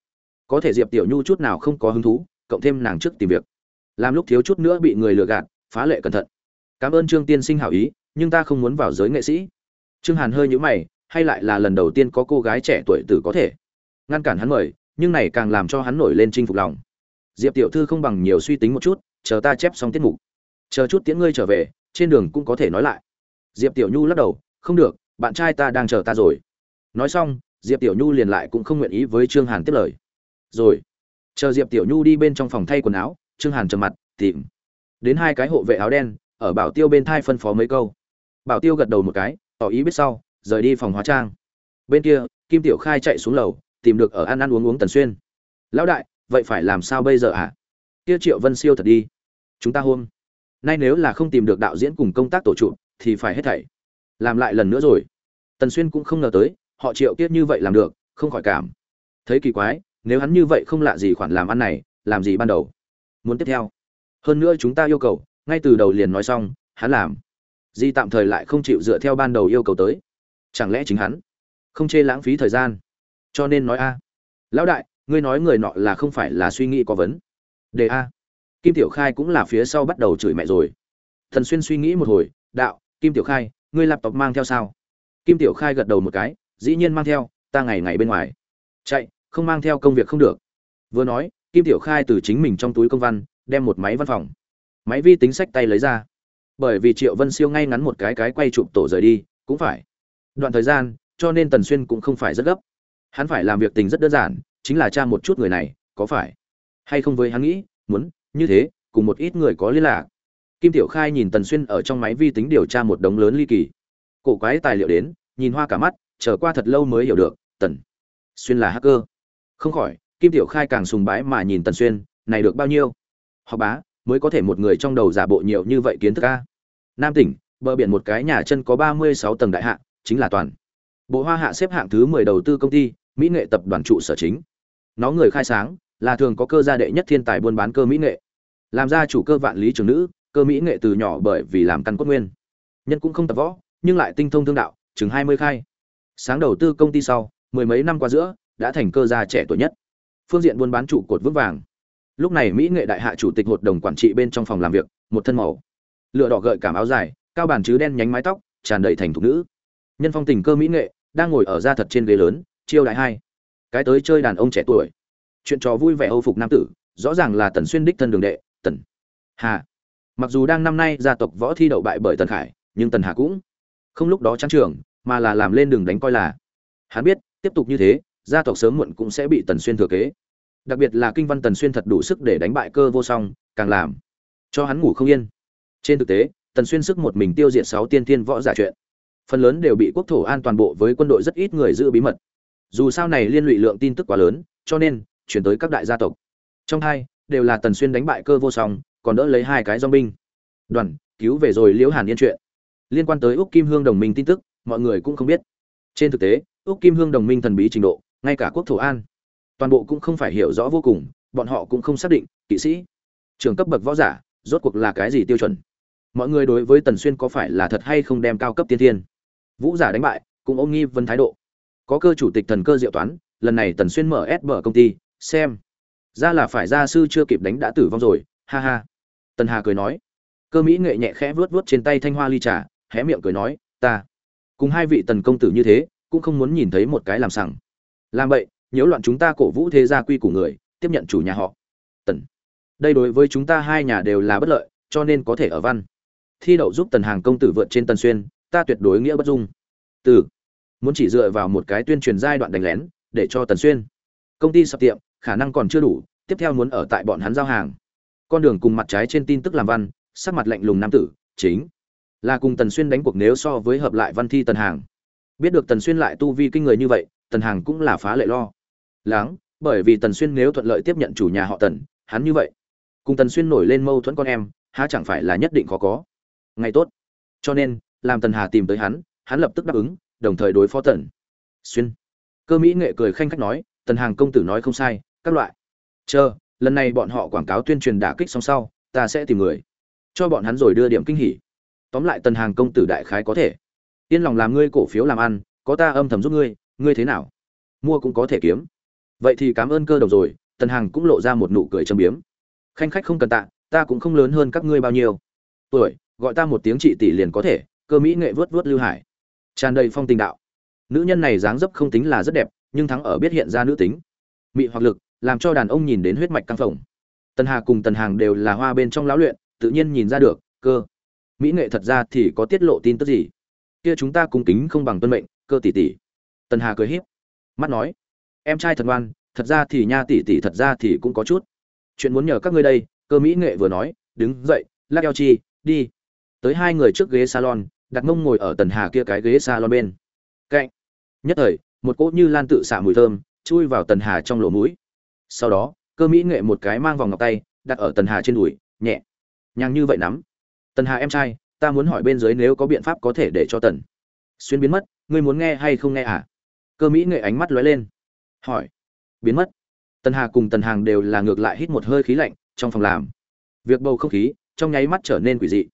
Có thể diệp tiểu nhu chút nào không có hứng thú, cộng thêm nàng trước tìm việc. Làm lúc thiếu chút nữa bị người lừa gạt, phá lệ cẩn thận. Cảm ơn trương tiên sinh hảo ý, nhưng ta không muốn vào giới nghệ sĩ. Trương hàn hơi nhũ mày, hay lại là lần đầu tiên có cô gái trẻ tuổi tử có thể. Ngăn cản hắn mời, nhưng này càng làm cho hắn nổi lên chinh phục lòng diệp tiểu thư không bằng nhiều suy tính một chút, chờ ta chép xong tiết mục. Chờ chút tiễn ngươi trở về, trên đường cũng có thể nói lại. Diệp tiểu nhu lắc đầu, không được, bạn trai ta đang chờ ta rồi. Nói xong, diệp tiểu nhu liền lại cũng không nguyện ý với trương hàn tiếp lời. Rồi, chờ diệp tiểu nhu đi bên trong phòng thay quần áo, trương hàn trầm mặt, tìm. Đến hai cái hộ vệ áo đen, ở bảo tiêu bên thai phân phó mấy câu. Bảo tiêu gật đầu một cái, tỏ ý biết sau, rời đi phòng hóa trang. Bên kia, kim tiểu khai chạy xuống lầu, tìm được ở ăn ăn uống uống tần xuyên. Lão đại vậy phải làm sao bây giờ ạ à? kia triệu vân siêu thật đi. Chúng ta hôm nay nếu là không tìm được đạo diễn cùng công tác tổ trụ, thì phải hết thảy. Làm lại lần nữa rồi. Tần xuyên cũng không ngờ tới, họ triệu kiết như vậy làm được, không khỏi cảm thấy kỳ quái, nếu hắn như vậy không lạ gì khoản làm ăn này, làm gì ban đầu? Muốn tiếp theo. Hơn nữa chúng ta yêu cầu, ngay từ đầu liền nói xong, hắn làm. Gì tạm thời lại không chịu dựa theo ban đầu yêu cầu tới. Chẳng lẽ chính hắn không chê lãng phí thời gian? Cho nên nói a. Lão đại ngươi nói người nọ là không phải là suy nghĩ có vấn. Đề a. Kim tiểu khai cũng là phía sau bắt đầu chửi mẹ rồi. Thần xuyên suy nghĩ một hồi, đạo, kim tiểu khai, ngươi laptop mang theo sao? Kim tiểu khai gật đầu một cái, dĩ nhiên mang theo, ta ngày ngày bên ngoài. Chạy, không mang theo công việc không được. Vừa nói, kim tiểu khai từ chính mình trong túi công văn, đem một máy văn phòng, máy vi tính sách tay lấy ra. Bởi vì triệu vân siêu ngay ngắn một cái cái quay chụp tổ rời đi, cũng phải. Đoạn thời gian, cho nên tần xuyên cũng không phải rất gấp. Hắn phải làm việc tình rất đơn giản chính là tra một chút người này, có phải? Hay không với hắn nghĩ, muốn, như thế, cùng một ít người có liên lạc. Kim tiểu khai nhìn tần xuyên ở trong máy vi tính điều tra một đống lớn ly kỳ. Cổ quái tài liệu đến, nhìn hoa cả mắt trở qua thật lâu mới hiểu được, tần xuyên là hacker. Không khỏi, kim tiểu khai càng sùng bái mà nhìn tần xuyên, này được bao nhiêu? Họ bá, mới có thể một người trong đầu giả bộ nhiều như vậy kiến thức a. Nam tỉnh, bờ biển một cái nhà chân có ba mươi sáu tầng đại hạ, chính là toàn. Bộ hoa hạ xếp hạng thứ mười đầu tư công ty, mỹ nghệ tập đoàn trụ sở chính nó người khai sáng, là thường có cơ gia đệ nhất thiên tài buôn bán cơ mỹ nghệ. Làm ra chủ cơ vạn lý trường nữ, cơ mỹ nghệ từ nhỏ bởi vì làm căn cốt nguyên. Nhân cũng không tập võ, nhưng lại tinh thông thương đạo, chừng hai mươi khai. Sáng đầu tư công ty sau, mười mấy năm qua giữa, đã thành cơ gia trẻ tuổi nhất. Phương diện buôn bán trụ cột vững vàng. Lúc này mỹ nghệ đại hạ chủ tịch hội đồng quản trị bên trong phòng làm việc, một thân màu. Lựa đỏ gợi cảm áo dài, cao bản chứ đen nhánh mái tóc, tràn đầy thành thục nữ. Nhân phong tình cơ mỹ nghệ, đang ngồi ở da thật trên ghế lớn, chiêu đại hai cái tới chơi đàn ông trẻ tuổi. Chuyện trò vui vẻ âu phục nam tử, rõ ràng là tần xuyên đích thân đường đệ, tần hà. Mặc dù đang năm nay gia tộc võ thi đậu bại bởi tần khải, nhưng tần hà cũng không lúc đó trang trường, mà là làm lên đường đánh coi là. Hắn biết, tiếp tục như thế, gia tộc sớm muộn cũng sẽ bị tần xuyên thừa kế. Đặc biệt là kinh văn tần xuyên thật đủ sức để đánh bại cơ vô song, càng làm cho hắn ngủ không yên. Trên thực tế, tần xuyên sức một mình tiêu diệt sáu tiên thiên võ giả chuyện. Phần lớn đều bị quốc thổ an toàn bộ với quân đội rất ít người giữ bí mật dù sao này liên lụy lượng tin tức quá lớn, cho nên, chuyển tới các đại gia tộc. Trong hai, đều là tần xuyên đánh bại cơ vô song, còn đỡ lấy hai cái dong binh. Đoàn, cứu về rồi liễu hàn yên chuyện. Liên quan tới úc kim hương đồng minh tin tức, mọi người cũng không biết. Trên thực tế, úc kim hương đồng minh thần bí trình độ, ngay cả quốc thổ an, toàn bộ cũng không phải hiểu rõ vô cùng, bọn họ cũng không xác định, kỵ sĩ trường cấp bậc võ giả, rốt cuộc là cái gì tiêu chuẩn. Mọi người đối với tần xuyên có phải là thật hay không đem cao cấp tiên thiên. Vũ giả đánh bại, cũng ôm nghi vấn thái độ có cơ chủ tịch thần cơ diệu toán, lần này tần xuyên mở s mở công ty, xem. Ra là phải gia sư chưa kịp đánh đã tử vong rồi, ha ha. Tần hà cười nói. Cơ mỹ nghệ nhẹ khẽ vuốt vuốt trên tay thanh hoa ly trà, hé miệng cười nói, ta. Cùng hai vị tần công tử như thế, cũng không muốn nhìn thấy một cái làm sằng. Làm vậy nhiễu loạn chúng ta cổ vũ thế gia quy của người, tiếp nhận chủ nhà họ. Tần. Đây đối với chúng ta hai nhà đều là bất lợi, cho nên có thể ở văn. Thi đậu giúp tần hàng công tử vượt trên tần xuyên, ta tuyệt đối nghĩa bất dung. Từ muốn chỉ dựa vào một cái tuyên truyền giai đoạn đánh lén, để cho tần xuyên. Công ty sập tiệm, khả năng còn chưa đủ, tiếp theo muốn ở tại bọn hắn giao hàng. Con đường cùng mặt trái trên tin tức làm văn, sắc mặt lạnh lùng nam tử, chính là cùng tần xuyên đánh cuộc nếu so với hợp lại văn thi tần hàng. Biết được tần xuyên lại tu vi kinh người như vậy, tần hàng cũng là phá lệ lo. Lắng, bởi vì tần xuyên nếu thuận lợi tiếp nhận chủ nhà họ tần, hắn như vậy, cùng tần xuyên nổi lên mâu thuẫn con em, há chẳng phải là nhất định khó có. Ngày tốt. Cho nên, làm tần hà tìm tới hắn hắn lập tức đáp ứng đồng thời đối phó tần. Xuyên. Cơ mỹ nghệ cười khanh khách nói, tần hàng công tử nói không sai, các loại. Chờ, lần này bọn họ quảng cáo tuyên truyền đả kích xong sau, ta sẽ tìm người. Cho bọn hắn rồi đưa điểm kinh hỉ. Tóm lại tần hàng công tử đại khái có thể. Yên lòng làm ngươi cổ phiếu làm ăn, có ta âm thầm giúp ngươi ngươi thế nào? Mua cũng có thể kiếm. Vậy thì cảm ơn cơ đồng rồi, tần hàng cũng lộ ra một nụ cười châm biếm. Khanh khách không cần tạ, ta cũng không lớn hơn các ngươi bao nhiêu. Tuổi, gọi ta một tiếng chị tỷ liền có thể, cơ mỹ nghệ vớt vớt lưu hải tràn đầy phong tình đạo. Nữ nhân này dáng dấp không tính là rất đẹp, nhưng thắng ở biết hiện ra nữ tính. Mị hoặc lực, làm cho đàn ông nhìn đến huyết mạch căng phồng. Tần hà cùng tần hàng đều là hoa bên trong lão luyện, tự nhiên nhìn ra được, cơ. Mỹ nghệ thật ra thì có tiết lộ tin tức gì? Kia chúng ta cung kính không bằng tuân mệnh, cơ tỷ tỷ. Tần hà cười híp, mắt nói, em trai thật ngoan, thật ra thì nha tỷ tỷ thật ra thì cũng có chút. Chuyện muốn nhờ các ngươi đây, cơ mỹ nghệ vừa nói, đứng dậy, lắc eo chi, đi. Tới hai người trước ghế salon đặt mông ngồi ở tần hà kia cái ghế xa lon bên. Cạnh, nhất thời, một cỗ như lan tự xả mùi thơm, chui vào tần hà trong lỗ mũi. Sau đó, cơ mỹ nghệ một cái mang vòng ngọc tay, đặt ở tần hà trên đùi, nhẹ. Nhàng như vậy nắm. Tần hà em trai, ta muốn hỏi bên dưới nếu có biện pháp có thể để cho tần. Xuyên biến mất, ngươi muốn nghe hay không nghe à? Cơ mỹ nghệ ánh mắt lóe lên. Hỏi. Biến mất. Tần hà cùng tần hàng đều là ngược lại hít một hơi khí lạnh, trong phòng làm. Việc bầu không khí, trong nháy mắt trở nên quỷ dị.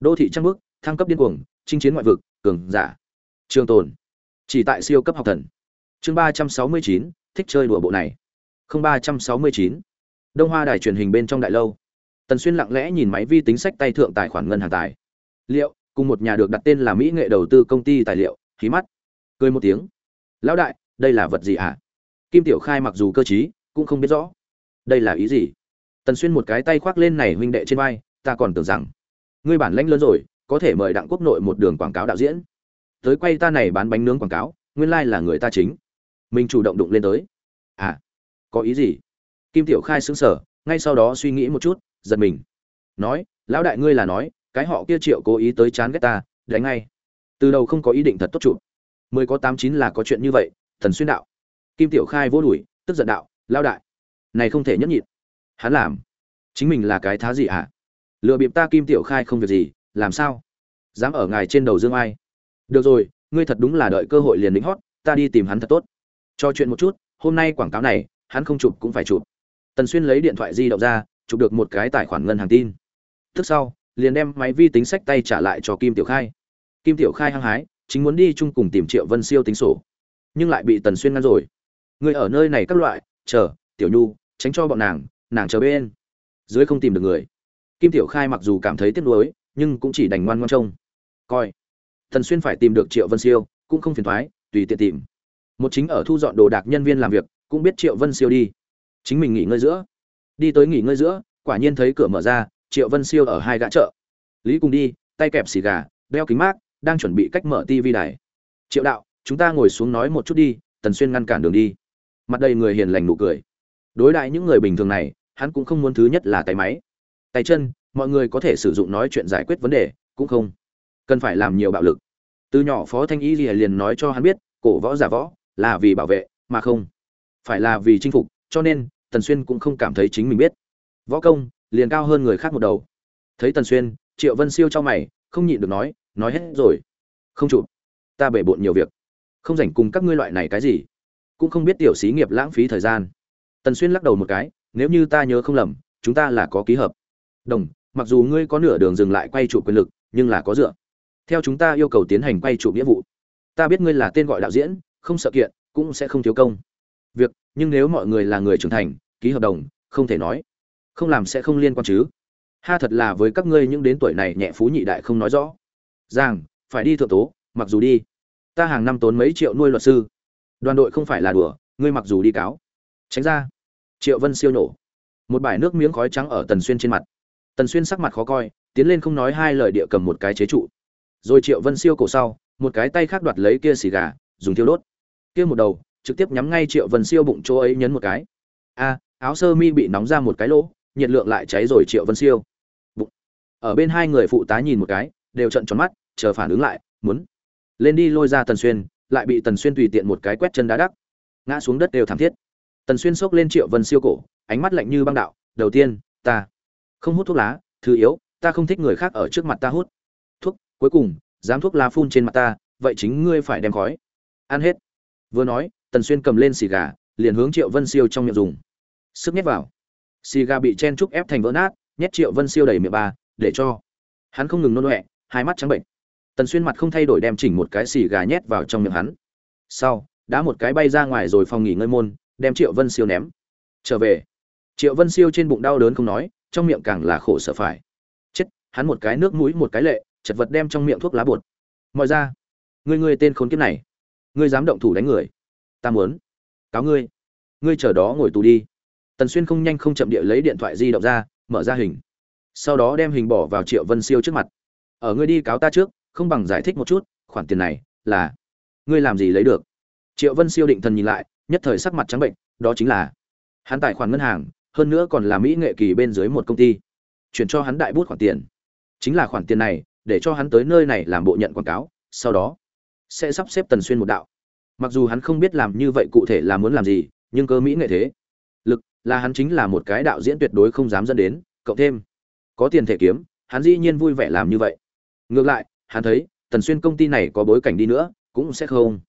Đô thị trăng bước, thăng cấp điên cuồng chinh chiến ngoại vực, cường giả. Trường tồn. Chỉ tại siêu cấp học thần. Chương ba trăm sáu mươi chín, thích chơi đùa bộ này. Không ba trăm sáu mươi chín. Đông hoa đài truyền hình bên trong đại lâu. Tần xuyên lặng lẽ nhìn máy vi tính sách tay thượng tài khoản ngân hàng tài. Liệu, cùng một nhà được đặt tên là mỹ nghệ đầu tư công ty tài liệu khí mắt. Cười một tiếng. Lão đại, đây là vật gì ạ? à? kim tiểu khai mặc dù cơ trí, cũng không biết rõ. Đây là ý gì? Tần xuyên một cái tay khoác lên này huynh đệ trên vai, ta còn tưởng rằng, ngươi bản lãnh lớn rồi có thể mời đặng quốc nội một đường quảng cáo đạo diễn. Tới quay ta này bán bánh nướng quảng cáo, nguyên lai là người ta chính. Mình chủ động đụng lên tới. À có ý gì? Kim tiểu khai xứng sở ngay sau đó suy nghĩ một chút, giật mình. Nói, lão đại ngươi là nói, cái họ kia triệu cố ý tới chán ghét ta, đánh ngay. Từ đầu không có ý định thật tốt chụp. Mười có tám chín là có chuyện như vậy, thần xuyên đạo. Kim tiểu khai vô đùi tức giận đạo lao đại, này không thể nhẫn nhịn. Hắn làm. Chính mình là cái thá gì à? lừa bịp ta kim tiểu khai không việc gì làm sao? Dám ở ngài trên đầu dương ai. Được rồi, ngươi thật đúng là đợi cơ hội liền lính hót, ta đi tìm hắn thật tốt. Cho chuyện một chút, hôm nay quảng cáo này, hắn không chụp cũng phải chụp. Tần xuyên lấy điện thoại di động ra, chụp được một cái tài khoản ngân hàng tin. Tức sau, liền đem máy vi tính sách tay trả lại cho kim tiểu khai. Kim tiểu khai hăng hái, chính muốn đi chung cùng tìm triệu vân siêu tính sổ. Nhưng lại bị tần xuyên ngăn rồi. Người ở nơi này các loại, chờ, tiểu nhu, tránh cho bọn nàng nàng chờ bên. Dưới không tìm được người. Kim tiểu khai mặc dù cảm thấy tiếc nuối nhưng cũng chỉ đành ngoan ngoan trông. Coi. Thần xuyên phải tìm được triệu vân siêu, cũng không phiền thoái, tùy tiện tìm. Một chính ở thu dọn đồ đạc nhân viên làm việc, cũng biết triệu vân siêu đi. Chính mình nghỉ ngơi giữa. Đi tới nghỉ ngơi giữa, quả nhiên thấy cửa mở ra, triệu vân siêu ở hai gã chợ. Lý cùng đi, tay kẹp xì gà, đeo kính mát, đang chuẩn bị cách mở tivi đài. Triệu đạo, chúng ta ngồi xuống nói một chút đi, tần xuyên ngăn cản đường đi. Mặt đầy người hiền lành nụ cười. Đối đại những người bình thường này, hắn cũng không muốn thứ nhất là tay máy. Tay chân mọi người có thể sử dụng nói chuyện giải quyết vấn đề, cũng không cần phải làm nhiều bạo lực. Từ nhỏ phó thanh y liền nói cho hắn biết, cổ võ giả võ là vì bảo vệ mà không phải là vì chinh phục, cho nên tần xuyên cũng không cảm thấy chính mình biết. Võ công liền cao hơn người khác một đầu. Thấy tần xuyên, triệu vân siêu cho mày, không nhịn được nói nói hết rồi. Không chụp. Ta bể bộn nhiều việc. Không rảnh cùng các ngươi loại này cái gì. Cũng không biết tiểu xí nghiệp lãng phí thời gian. Tần xuyên lắc đầu một cái, nếu như ta nhớ không lầm, chúng ta là có ký hợp. Đồng mặc dù ngươi có nửa đường dừng lại quay trụ quyền lực, nhưng là có dựa. Theo chúng ta yêu cầu tiến hành quay trụ nghĩa vụ. Ta biết ngươi là tên gọi đạo diễn, không sợ kiện, cũng sẽ không thiếu công. Việc, nhưng nếu mọi người là người trưởng thành, ký hợp đồng, không thể nói. Không làm sẽ không liên quan chứ. Ha thật là với các ngươi những đến tuổi này nhẹ phú nhị đại không nói rõ. Rằng phải đi thượng tố, mặc dù đi. Ta hàng năm tốn mấy triệu nuôi luật sư. Đoàn đội không phải là đùa, ngươi mặc dù đi cáo. Tránh ra. Triệu vân siêu nổ một bãi nước miếng khói trắng ở tần xuyên trên mặt tần xuyên sắc mặt khó coi, tiến lên không nói hai lời địa cầm một cái chế trụ. Rồi triệu vân siêu cổ sau, một cái tay khác đoạt lấy kia xì gà, dùng thiêu đốt. Kia một đầu, trực tiếp nhắm ngay triệu vân siêu bụng chỗ ấy nhấn một cái. A, áo sơ mi bị nóng ra một cái lỗ, nhiệt lượng lại cháy rồi triệu vân siêu. Bụng. Ở bên hai người phụ tá nhìn một cái, đều trận tròn mắt, chờ phản ứng lại, muốn lên đi lôi ra tần xuyên, lại bị tần xuyên tùy tiện một cái quét chân đá đắc. Ngã xuống đất đều thảm thiết. Tần xuyên xốc lên triệu vân siêu cổ, ánh mắt lạnh như băng đạo, đầu tiên, ta không hút thuốc lá thứ yếu ta không thích người khác ở trước mặt ta hút. Thuốc cuối cùng dám thuốc lá phun trên mặt ta vậy chính ngươi phải đem khói. Ăn hết. Vừa nói tần xuyên cầm lên xì gà liền hướng triệu vân siêu trong miệng dùng. Sức nhét vào. Xì gà bị chen trúc ép thành vỡ nát nhét triệu vân siêu đầy miệng bà, để cho. Hắn không ngừng nôn ọe hai mắt trắng bệnh. Tần xuyên mặt không thay đổi đem chỉnh một cái xì gà nhét vào trong miệng hắn. Sau đã một cái bay ra ngoài rồi phòng nghỉ ngơi môn đem triệu vân siêu ném. Trở về. Triệu vân siêu trên bụng đau đớn không nói trong miệng càng là khổ sở phải. Chết, hắn một cái nước mũi, một cái lệ, chật vật đem trong miệng thuốc lá bột. Mọi ra, ngươi ngươi tên khốn kiếp này, ngươi dám động thủ đánh người. Ta muốn, cáo ngươi ngươi chờ đó ngồi tù đi. Tần xuyên không nhanh không chậm địa lấy điện thoại di động ra, mở ra hình. Sau đó đem hình bỏ vào triệu vân siêu trước mặt. Ở ngươi đi cáo ta trước, không bằng giải thích một chút, khoản tiền này là ngươi làm gì lấy được. Triệu vân siêu định thần nhìn lại, nhất thời sắc mặt trắng bệnh, đó chính là hắn tài khoản ngân hàng hơn nữa còn là mỹ nghệ kỳ bên dưới một công ty. Chuyển cho hắn đại bút khoản tiền. Chính là khoản tiền này, để cho hắn tới nơi này làm bộ nhận quảng cáo, sau đó sẽ sắp xếp tần xuyên một đạo. Mặc dù hắn không biết làm như vậy cụ thể là muốn làm gì, nhưng cơ mỹ nghệ thế. Lực là hắn chính là một cái đạo diễn tuyệt đối không dám dẫn đến, cộng thêm có tiền thể kiếm, hắn dĩ nhiên vui vẻ làm như vậy. Ngược lại, hắn thấy, tần xuyên công ty này có bối cảnh đi nữa, cũng sẽ không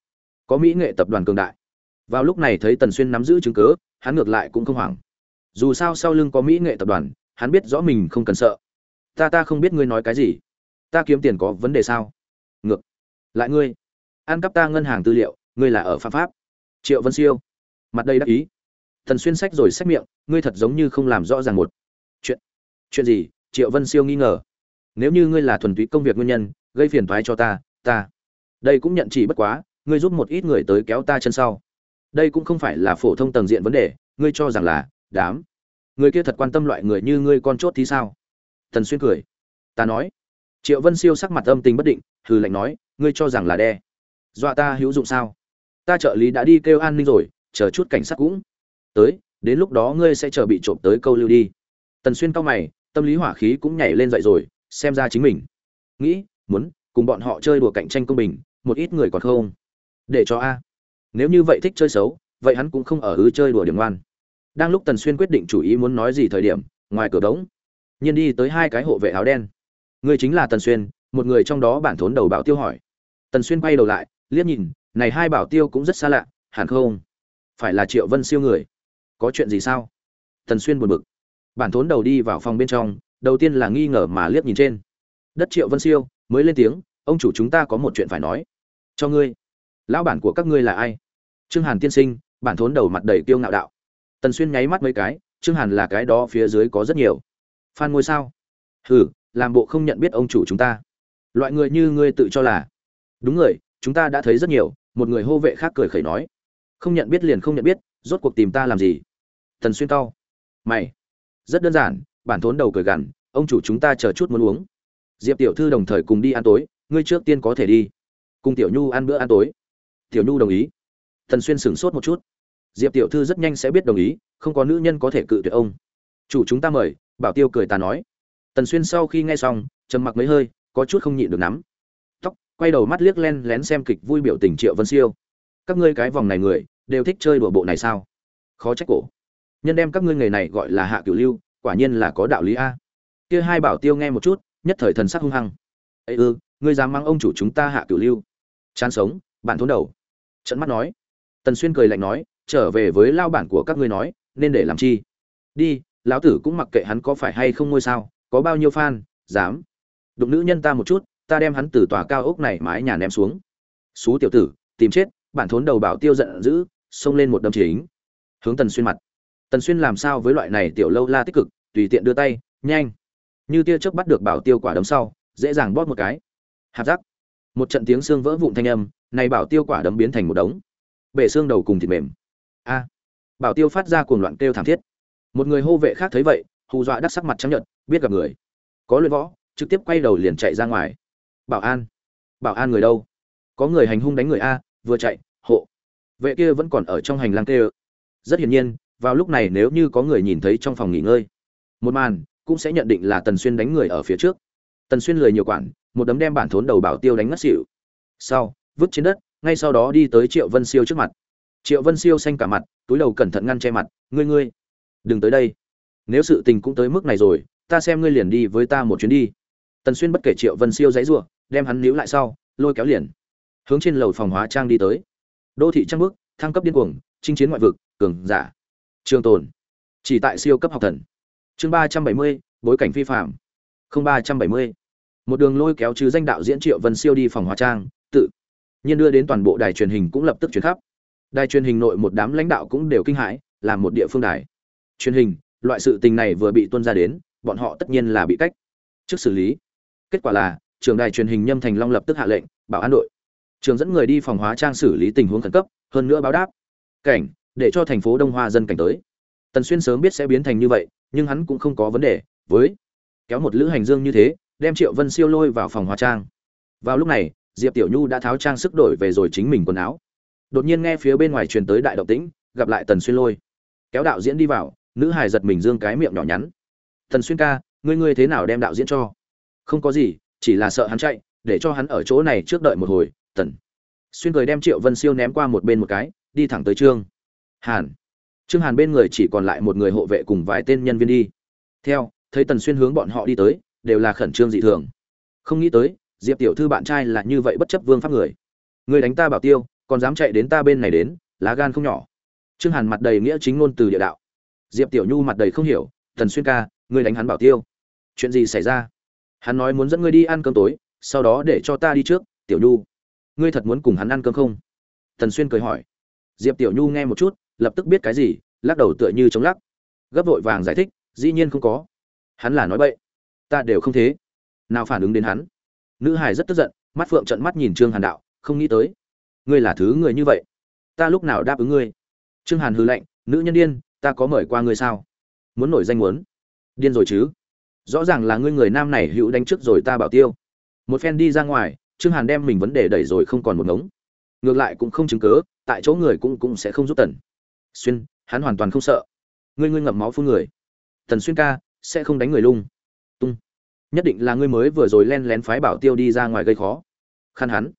có mỹ nghệ tập đoàn cường đại. Vào lúc này thấy tần xuyên nắm giữ chứng cớ hắn ngược lại cũng không hoảng dù sao sau lưng có mỹ nghệ tập đoàn, hắn biết rõ mình không cần sợ. Ta ta không biết ngươi nói cái gì. Ta kiếm tiền có vấn đề sao? Ngược lại ngươi. Ăn cắp ta ngân hàng tư liệu, ngươi là ở Pháp pháp. Triệu vân siêu. Mặt đây đắc ý. Thần xuyên sách rồi sách miệng, ngươi thật giống như không làm rõ ràng một chuyện. Chuyện gì? Triệu vân siêu nghi ngờ. Nếu như ngươi là thuần túy công việc nguyên nhân, gây phiền toái cho ta ta. Đây cũng nhận chỉ bất quá, ngươi giúp một ít người tới kéo ta chân sau. Đây cũng không phải là phổ thông tầng diện vấn đề, ngươi cho rằng là đám, người kia thật quan tâm loại người như ngươi con chốt thì sao? Tần xuyên cười. Ta nói. Triệu vân siêu sắc mặt âm tình bất định, hừ lạnh nói, ngươi cho rằng là đe? Dọa ta hữu dụng sao? Ta trợ lý đã đi kêu an ninh rồi, chờ chút cảnh sát cũng tới, đến lúc đó ngươi sẽ chờ bị trộm tới câu lưu đi. Tần xuyên cao mày, tâm lý hỏa khí cũng nhảy lên dậy rồi, xem ra chính mình. Nghĩ, muốn cùng bọn họ chơi đùa cạnh tranh công bình, một ít người còn không? Để cho a. Nếu như vậy thích chơi xấu, vậy hắn cũng không ở ư chơi đùa điểm ngoan đang lúc tần xuyên quyết định chủ ý muốn nói gì thời điểm, ngoài cửa đống, nhiên đi tới hai cái hộ vệ áo đen. Người chính là tần xuyên, một người trong đó bản thốn đầu bảo tiêu hỏi. Tần xuyên quay đầu lại, liếc nhìn, này hai bảo tiêu cũng rất xa lạ, hẳn không? Phải là triệu vân siêu người. Có chuyện gì sao? Tần xuyên buồn bực. Bản thốn đầu đi vào phòng bên trong, đầu tiên là nghi ngờ mà liếc nhìn trên. Đất triệu vân siêu, mới lên tiếng, ông chủ chúng ta có một chuyện phải nói. Cho ngươi. Lão bản của các ngươi là ai? Trương hàn tiên sinh, bản thốn đầu mặt đầy kiêu ngạo đạo tần xuyên nháy mắt mấy cái, trương hàn là cái đó phía dưới có rất nhiều. Phan ngôi sao? Hừ, làm bộ không nhận biết ông chủ chúng ta. Loại người như ngươi tự cho là. Đúng người, chúng ta đã thấy rất nhiều, một người hô vệ khác cười khẩy nói. Không nhận biết liền không nhận biết, rốt cuộc tìm ta làm gì? Tần xuyên cau. Mày. Rất đơn giản, bản thốn đầu cười gằn, ông chủ chúng ta chờ chút muốn uống. Diệp tiểu thư đồng thời cùng đi ăn tối, ngươi trước tiên có thể đi. Cùng tiểu nhu ăn bữa ăn tối. Tiểu nhu đồng ý. Tần xuyên sửng sốt một chút diệp tiểu thư rất nhanh sẽ biết đồng ý, không có nữ nhân có thể cự tuyệt ông. Chủ chúng ta mời, bảo tiêu cười ta nói. Tần xuyên sau khi nghe xong, trầm mặc mấy hơi, có chút không nhịn được nắm. Tóc, quay đầu mắt liếc len lén xem kịch vui biểu tình triệu vân siêu. Các ngươi cái vòng này người, đều thích chơi đùa bộ này sao? Khó trách cổ. Nhân đem các ngươi nghề này gọi là hạ cửu lưu, quả nhiên là có đạo lý a. Kia hai bảo tiêu nghe một chút, nhất thời thần sắc hung hăng. Ấy ư, ngươi dám mang ông chủ chúng ta hạ cửu lưu? Chán sống, bạn thốn đầu. Trận mắt nói. Tần xuyên cười lạnh nói trở về với lao bản của các ngươi nói, nên để làm chi? Đi, lão tử cũng mặc kệ hắn có phải hay không ngôi sao, có bao nhiêu fan, dám. Đụng nữ nhân ta một chút, ta đem hắn từ tòa cao ốc này mái nhà ném xuống. Xú tiểu tử, tìm chết, bản thốn đầu bảo tiêu giận dữ, xông lên một đâm chính. Hướng tần xuyên mặt. Tần xuyên làm sao với loại này tiểu lâu la tích cực, tùy tiện đưa tay, nhanh. Như tia chớp bắt được bảo tiêu quả đấm sau, dễ dàng bóp một cái. Hạt giác một trận tiếng xương vỡ vụn thanh âm, này bảo tiêu quả đấm biến thành một đống. Bể xương đầu cùng thịt mềm a. Bảo tiêu phát ra cuồng loạn kêu thảm thiết. Một người hô vệ khác thấy vậy, hù dọa đắc sắc mặt trắng nhợt, biết gặp người. Có luyện võ, trực tiếp quay đầu liền chạy ra ngoài. Bảo an. Bảo an người đâu? Có người hành hung đánh người a, vừa chạy, hộ. Vệ kia vẫn còn ở trong hành lang kêu. Rất hiển nhiên, vào lúc này nếu như có người nhìn thấy trong phòng nghỉ ngơi, một màn cũng sẽ nhận định là tần xuyên đánh người ở phía trước. Tần xuyên lười nhiều quản, một đấm đem bản thốn đầu bảo tiêu đánh ngất xỉu. Sau, vứt trên đất, ngay sau đó đi tới triệu vân siêu trước mặt triệu vân siêu xanh cả mặt, túi đầu cẩn thận ngăn che mặt, ngươi ngươi, đừng tới đây. Nếu sự tình cũng tới mức này rồi, ta xem ngươi liền đi với ta một chuyến đi. Tần xuyên bất kể triệu vân siêu dãy rủa, đem hắn níu lại sau, lôi kéo liền, hướng trên lầu phòng hóa trang đi tới. Đô thị trang bước thăng cấp điên cuồng, chinh chiến ngoại vực, cường giả. Trường tồn, chỉ tại siêu cấp học thần. Chương ba trăm bảy mươi, bối cảnh phi phạm. Không ba trăm bảy mươi. Một đường lôi kéo chứ danh đạo diễn triệu vân siêu đi phòng hóa trang, tự nhiên đưa đến toàn bộ đài truyền hình cũng lập tức chuyển khắp đài truyền hình nội một đám lãnh đạo cũng đều kinh hãi làm một địa phương đài. Truyền hình, loại sự tình này vừa bị tuân ra đến, bọn họ tất nhiên là bị cách. Trước xử lý. Kết quả là, trường đài truyền hình nhâm thành long lập tức hạ lệnh, bảo an đội. Trường dẫn người đi phòng hóa trang xử lý tình huống khẩn cấp, hơn nữa báo đáp. Cảnh, để cho thành phố đông hoa dân cảnh tới. Tần xuyên sớm biết sẽ biến thành như vậy, nhưng hắn cũng không có vấn đề, với kéo một lữ hành dương như thế, đem triệu vân siêu lôi vào phòng hóa trang. Vào lúc này, diệp tiểu nhu đã tháo trang sức đổi về rồi chính mình quần áo đột nhiên nghe phía bên ngoài truyền tới đại động tĩnh, gặp lại tần xuyên lôi. Kéo đạo diễn đi vào, nữ hài giật mình dương cái miệng nhỏ nhắn. Tần xuyên ca, ngươi ngươi thế nào đem đạo diễn cho? Không có gì, chỉ là sợ hắn chạy, để cho hắn ở chỗ này trước đợi một hồi, tần. Xuyên cười đem triệu vân siêu ném qua một bên một cái, đi thẳng tới trương hàn. Trương hàn bên người chỉ còn lại một người hộ vệ cùng vài tên nhân viên đi. Theo, thấy tần xuyên hướng bọn họ đi tới, đều là khẩn trương dị thường. Không nghĩ tới, diệp tiểu thư bạn trai là như vậy bất chấp vương pháp người. Người đánh ta bảo tiêu còn dám chạy đến ta bên này đến, lá gan không nhỏ. Trương hàn mặt đầy nghĩa chính ngôn từ địa đạo. Diệp tiểu nhu mặt đầy không hiểu, thần xuyên ca, ngươi đánh hắn bảo tiêu. Chuyện gì xảy ra? Hắn nói muốn dẫn ngươi đi ăn cơm tối, sau đó để cho ta đi trước, tiểu nhu. Ngươi thật muốn cùng hắn ăn cơm không? Thần xuyên cười hỏi. Diệp tiểu nhu nghe một chút, lập tức biết cái gì, lắc đầu tựa như chống lắc. Gấp vội vàng giải thích, dĩ nhiên không có. Hắn là nói bậy. Ta đều không thế. Nào phản ứng đến hắn? Nữ hải rất tức giận, mắt phượng trận mắt nhìn trương hàn đạo, không nghĩ tới ngươi là thứ người như vậy. Ta lúc nào đáp ứng ngươi? Trương hàn hư lệnh nữ nhân điên, ta có mời qua ngươi sao? Muốn nổi danh muốn. Điên rồi chứ? Rõ ràng là ngươi người nam này hữu đánh trước rồi ta bảo tiêu. Một phen đi ra ngoài, trương hàn đem mình vấn đề đẩy rồi không còn một ngống. Ngược lại cũng không chứng cớ, tại chỗ người cũng cũng sẽ không giúp tần. Xuyên, hắn hoàn toàn không sợ. Ngươi ngươi ngậm máu phun người. Tần xuyên ca, sẽ không đánh người lung. Tung. Nhất định là ngươi mới vừa rồi len lén phái bảo tiêu đi ra ngoài gây khó. Khăn hắn.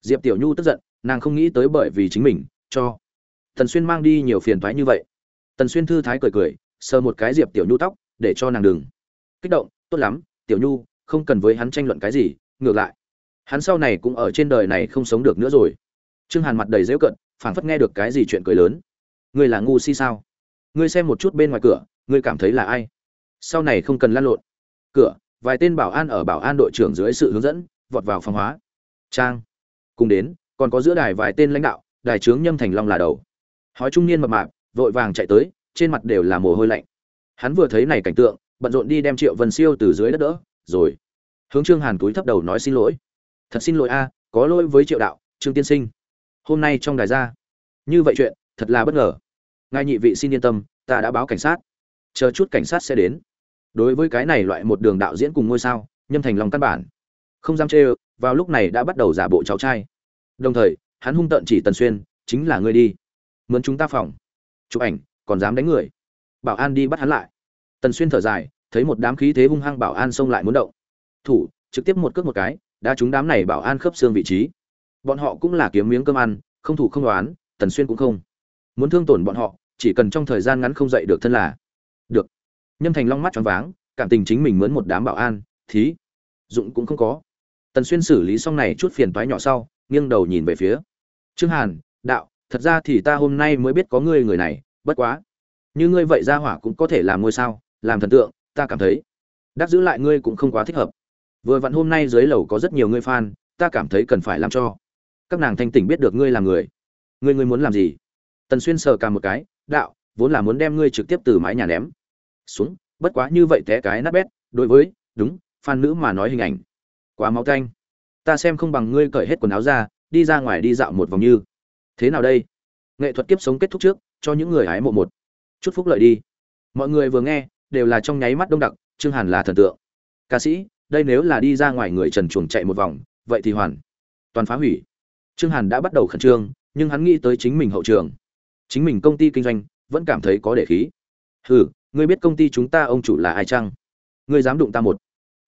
Diệp tiểu nhu tức giận nàng không nghĩ tới bởi vì chính mình, cho. Tần xuyên mang đi nhiều phiền thoái như vậy. Tần xuyên thư thái cười cười, sờ một cái diệp tiểu nhu tóc, để cho nàng đừng. Kích động, tốt lắm, tiểu nhu, không cần với hắn tranh luận cái gì, ngược lại. Hắn sau này cũng ở trên đời này không sống được nữa rồi. Trương hàn mặt đầy dễu cận, phảng phất nghe được cái gì chuyện cười lớn. Ngươi là ngu si sao? Ngươi xem một chút bên ngoài cửa, ngươi cảm thấy là ai? Sau này không cần lăn lộn. Cửa, vài tên bảo an ở bảo an đội trưởng dưới sự hướng dẫn, vọt vào phòng hóa. Trang, cùng đến còn có giữa đài vài tên lãnh đạo, đài trướng nhâm thành long là đầu. Hói trung niên mập mạp, vội vàng chạy tới, trên mặt đều là mồ hôi lạnh. Hắn vừa thấy này cảnh tượng, bận rộn đi đem triệu vân siêu từ dưới đất đỡ, rồi. Hướng trương hàn túi thấp đầu nói xin lỗi. Thật xin lỗi a, có lỗi với triệu đạo, trương tiên sinh. Hôm nay trong đài ra. Như vậy chuyện, thật là bất ngờ. Ngài nhị vị xin yên tâm, ta đã báo cảnh sát. Chờ chút cảnh sát sẽ đến. Đối với cái này loại một đường đạo diễn cùng ngôi sao, nhâm thành lòng căn bản không dám chê vào lúc này đã bắt đầu giả bộ cháu trai đồng thời, hắn hung tợn chỉ tần xuyên, chính là ngươi đi. Mướn chúng ta phòng. Chụp ảnh, còn dám đánh người. Bảo an đi bắt hắn lại. Tần xuyên thở dài, thấy một đám khí thế hung hăng bảo an xông lại muốn động. Thủ, trực tiếp một cước một cái, đã chúng đám này bảo an khớp xương vị trí. Bọn họ cũng là kiếm miếng cơm ăn, không thủ không đoán, tần xuyên cũng không. Muốn thương tổn bọn họ, chỉ cần trong thời gian ngắn không dậy được thân là. Được. Nhâm thành long mắt choáng váng, cảm tình chính mình mướn một đám bảo an, thí. Dụng cũng không có. Tần xuyên xử lý xong này chút phiền toái nhỏ sau nghiêng đầu nhìn về phía. Trương hàn, đạo, thật ra thì ta hôm nay mới biết có ngươi người này, bất quá. Như ngươi vậy ra hỏa cũng có thể làm ngôi sao, làm thần tượng, ta cảm thấy. Đắc giữ lại ngươi cũng không quá thích hợp. Vừa vặn hôm nay dưới lầu có rất nhiều ngươi fan, ta cảm thấy cần phải làm cho. Các nàng thanh tỉnh biết được ngươi là người. Ngươi ngươi muốn làm gì? Tần xuyên sờ cả một cái, đạo, vốn là muốn đem ngươi trực tiếp từ mái nhà ném. Xuống, bất quá như vậy té cái nát bét, đối với, đúng, fan nữ mà nói hình ảnh. Quá máu tanh ta xem không bằng ngươi cởi hết quần áo ra, đi ra ngoài đi dạo một vòng như. Thế nào đây? Nghệ thuật kiếp sống kết thúc trước, cho những người hái mộ một. Chút phúc lợi đi. Mọi người vừa nghe, đều là trong nháy mắt đông đặc, trương hàn là thần tượng. Ca sĩ, đây nếu là đi ra ngoài người trần chuồng chạy một vòng, vậy thì hoàn. Toàn phá hủy. Trương hàn đã bắt đầu khẩn trương, nhưng hắn nghĩ tới chính mình hậu trường. Chính mình công ty kinh doanh, vẫn cảm thấy có để khí. Hừ, ngươi biết công ty chúng ta ông chủ là ai chăng? Ngươi dám đụng ta một.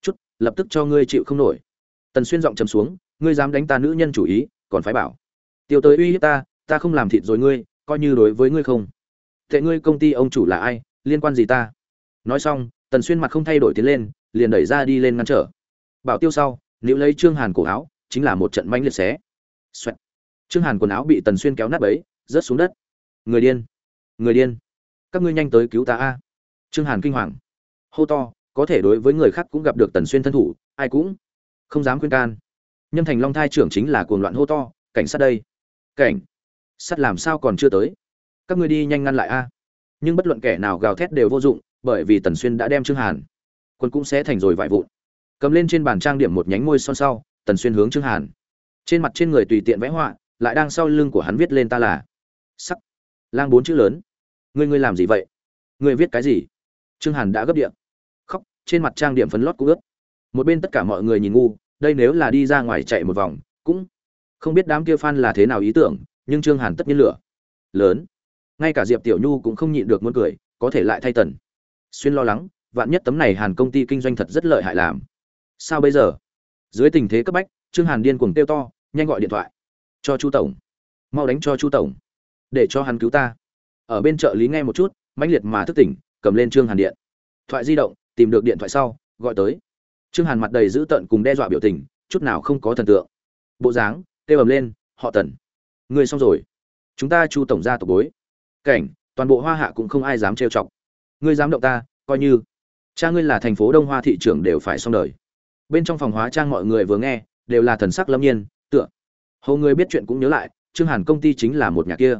Chút, lập tức cho ngươi chịu không nổi tần xuyên giọng trầm xuống, ngươi dám đánh ta nữ nhân chủ ý, còn phải bảo. Tiêu tới uy hiếp ta ta không làm thịt rồi ngươi, coi như đối với ngươi không. Tệ ngươi công ty ông chủ là ai, liên quan gì ta? Nói xong, tần xuyên mặt không thay đổi tiến lên, liền đẩy ra đi lên ngăn trở. Bảo tiêu sau nếu lấy trương hàn cổ áo, chính là một trận manh liệt xé. Xoẹt. trương hàn quần áo bị tần xuyên kéo nát bấy, rớt xuống đất. Người điên. Người điên. Các ngươi nhanh tới cứu ta a. Trương hàn kinh hoàng. Hô to, có thể đối với người khác cũng gặp được tần xuyên thân thủ, ai cũng không dám khuyên can. Nhân thành long thai trưởng chính là cuồng loạn hô to, cảnh sát đây! Cảnh? Sát làm sao còn chưa tới? Các ngươi đi nhanh ngăn lại a. Nhưng bất luận kẻ nào gào thét đều vô dụng, bởi vì tần xuyên đã đem trương hàn quân cũng sẽ thành rồi vải vụn. Cầm lên trên bàn trang điểm một nhánh môi son sau, tần xuyên hướng trương hàn. Trên mặt trên người tùy tiện vẽ họa, lại đang sau lưng của hắn viết lên ta là sắc. Lang bốn chữ lớn. Ngươi ngươi làm gì vậy? Ngươi viết cái gì? Trương hàn đã gấp điện. Khóc, trên mặt trang điểm phấn lót cũng ướt một bên tất cả mọi người nhìn ngu, đây nếu là đi ra ngoài chạy một vòng, cũng không biết đám kia fan là thế nào ý tưởng, nhưng trương hàn tất nhiên lửa. Lớn. Ngay cả diệp tiểu nhu cũng không nhịn được muốn cười, có thể lại thay tần. Xuyên lo lắng, vạn nhất tấm này hàn công ty kinh doanh thật rất lợi hại làm. Sao bây giờ? Dưới tình thế cấp bách, trương hàn điên cuồng tiêu to, nhanh gọi điện thoại. Cho chu tổng. Mau đánh cho chu tổng. Để cho hắn cứu ta. Ở bên trợ lý nghe một chút, mãnh liệt mà thức tỉnh, cầm lên trương hàn điện. Thoại di động, tìm được điện thoại sau, gọi tới trương hàn mặt đầy dữ tợn cùng đe dọa biểu tình, chút nào không có thần tượng. Bộ dáng, kêu ầm lên, họ tần, ngươi xong rồi. Chúng ta chu tổng ra tộc bối. Cảnh, toàn bộ hoa hạ cũng không ai dám trêu chọc. Ngươi dám động ta, coi như. Cha ngươi là thành phố đông hoa thị trưởng đều phải xong đời. Bên trong phòng hóa trang mọi người vừa nghe, đều là thần sắc lâm nhiên, tựa. Hầu người biết chuyện cũng nhớ lại, trương hàn công ty chính là một nhà kia.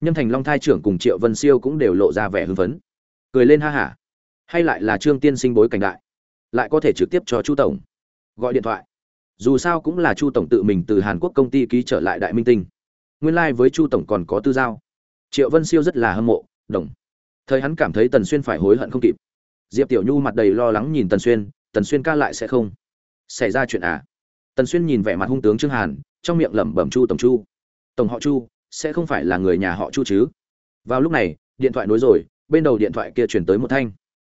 Nhâm thành long thai trưởng cùng triệu vân siêu cũng đều lộ ra vẻ hưng phấn. Cười lên ha hả. Hay lại là trương tiên sinh bối cảnh đại lại có thể trực tiếp cho chu tổng gọi điện thoại. Dù sao cũng là chu tổng tự mình từ hàn quốc công ty ký trở lại đại minh tinh. Nguyên lai、like、với chu tổng còn có tư giao. Triệu vân siêu rất là hâm mộ, đồng. Thời hắn cảm thấy tần xuyên phải hối hận không kịp. Diệp tiểu nhu mặt đầy lo lắng nhìn tần xuyên tần xuyên ca lại sẽ không xảy ra chuyện à? Tần xuyên nhìn vẻ mặt hung tướng trương hàn, trong miệng lẩm bẩm chu tổng chu. Tổng họ chu, sẽ không phải là người nhà họ chu chứ? Vào lúc này, điện thoại nối rồi, bên đầu điện thoại kia chuyển tới một thanh.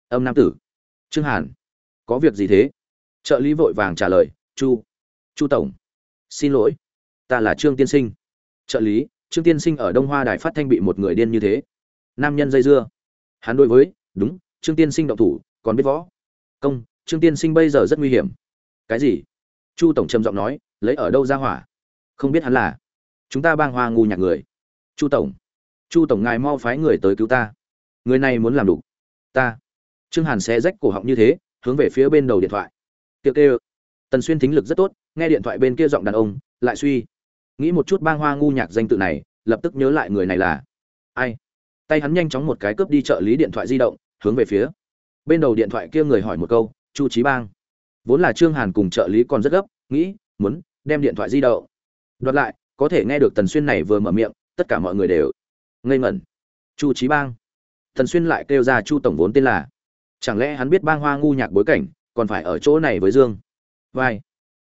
Âm nam tử. Trương hàn có việc gì thế? Trợ lý vội vàng trả lời, chu chu tổng, xin lỗi, ta là trương tiên sinh. Trợ lý, trương tiên sinh ở đông hoa đài phát thanh bị một người điên như thế. Nam nhân dây dưa. Hắn đối với, đúng, trương tiên sinh động thủ, còn biết võ. Công, trương tiên sinh bây giờ rất nguy hiểm. Cái gì? Chu tổng trầm giọng nói, lấy ở đâu ra hỏa? Không biết hắn là. Chúng ta bang hoa ngu nhạc người. Chu tổng chu tổng ngài mau phái người tới cứu ta. Người này muốn làm đủ. Ta. Trương hàn sẽ rách cổ họng như thế hướng về phía bên đầu điện thoại. Tiệc kêu. Tần xuyên thính lực rất tốt, nghe điện thoại bên kia giọng đàn ông, lại suy. Nghĩ một chút bang hoa ngu nhạc danh tự này, lập tức nhớ lại người này là ai. Tay hắn nhanh chóng một cái cướp đi trợ lý điện thoại di động, hướng về phía. Bên đầu điện thoại kia người hỏi một câu, chu trí bang? Vốn là trương hàn cùng trợ lý còn rất gấp, nghĩ, muốn đem điện thoại di động. Đoạt lại, có thể nghe được tần xuyên này vừa mở miệng, tất cả mọi người đều ngây ngẩn. Chu trí bang? Tần xuyên lại kêu ra chu tổng vốn tên là chẳng lẽ hắn biết bang hoa ngu nhạc bối cảnh, còn phải ở chỗ này với dương? Vai.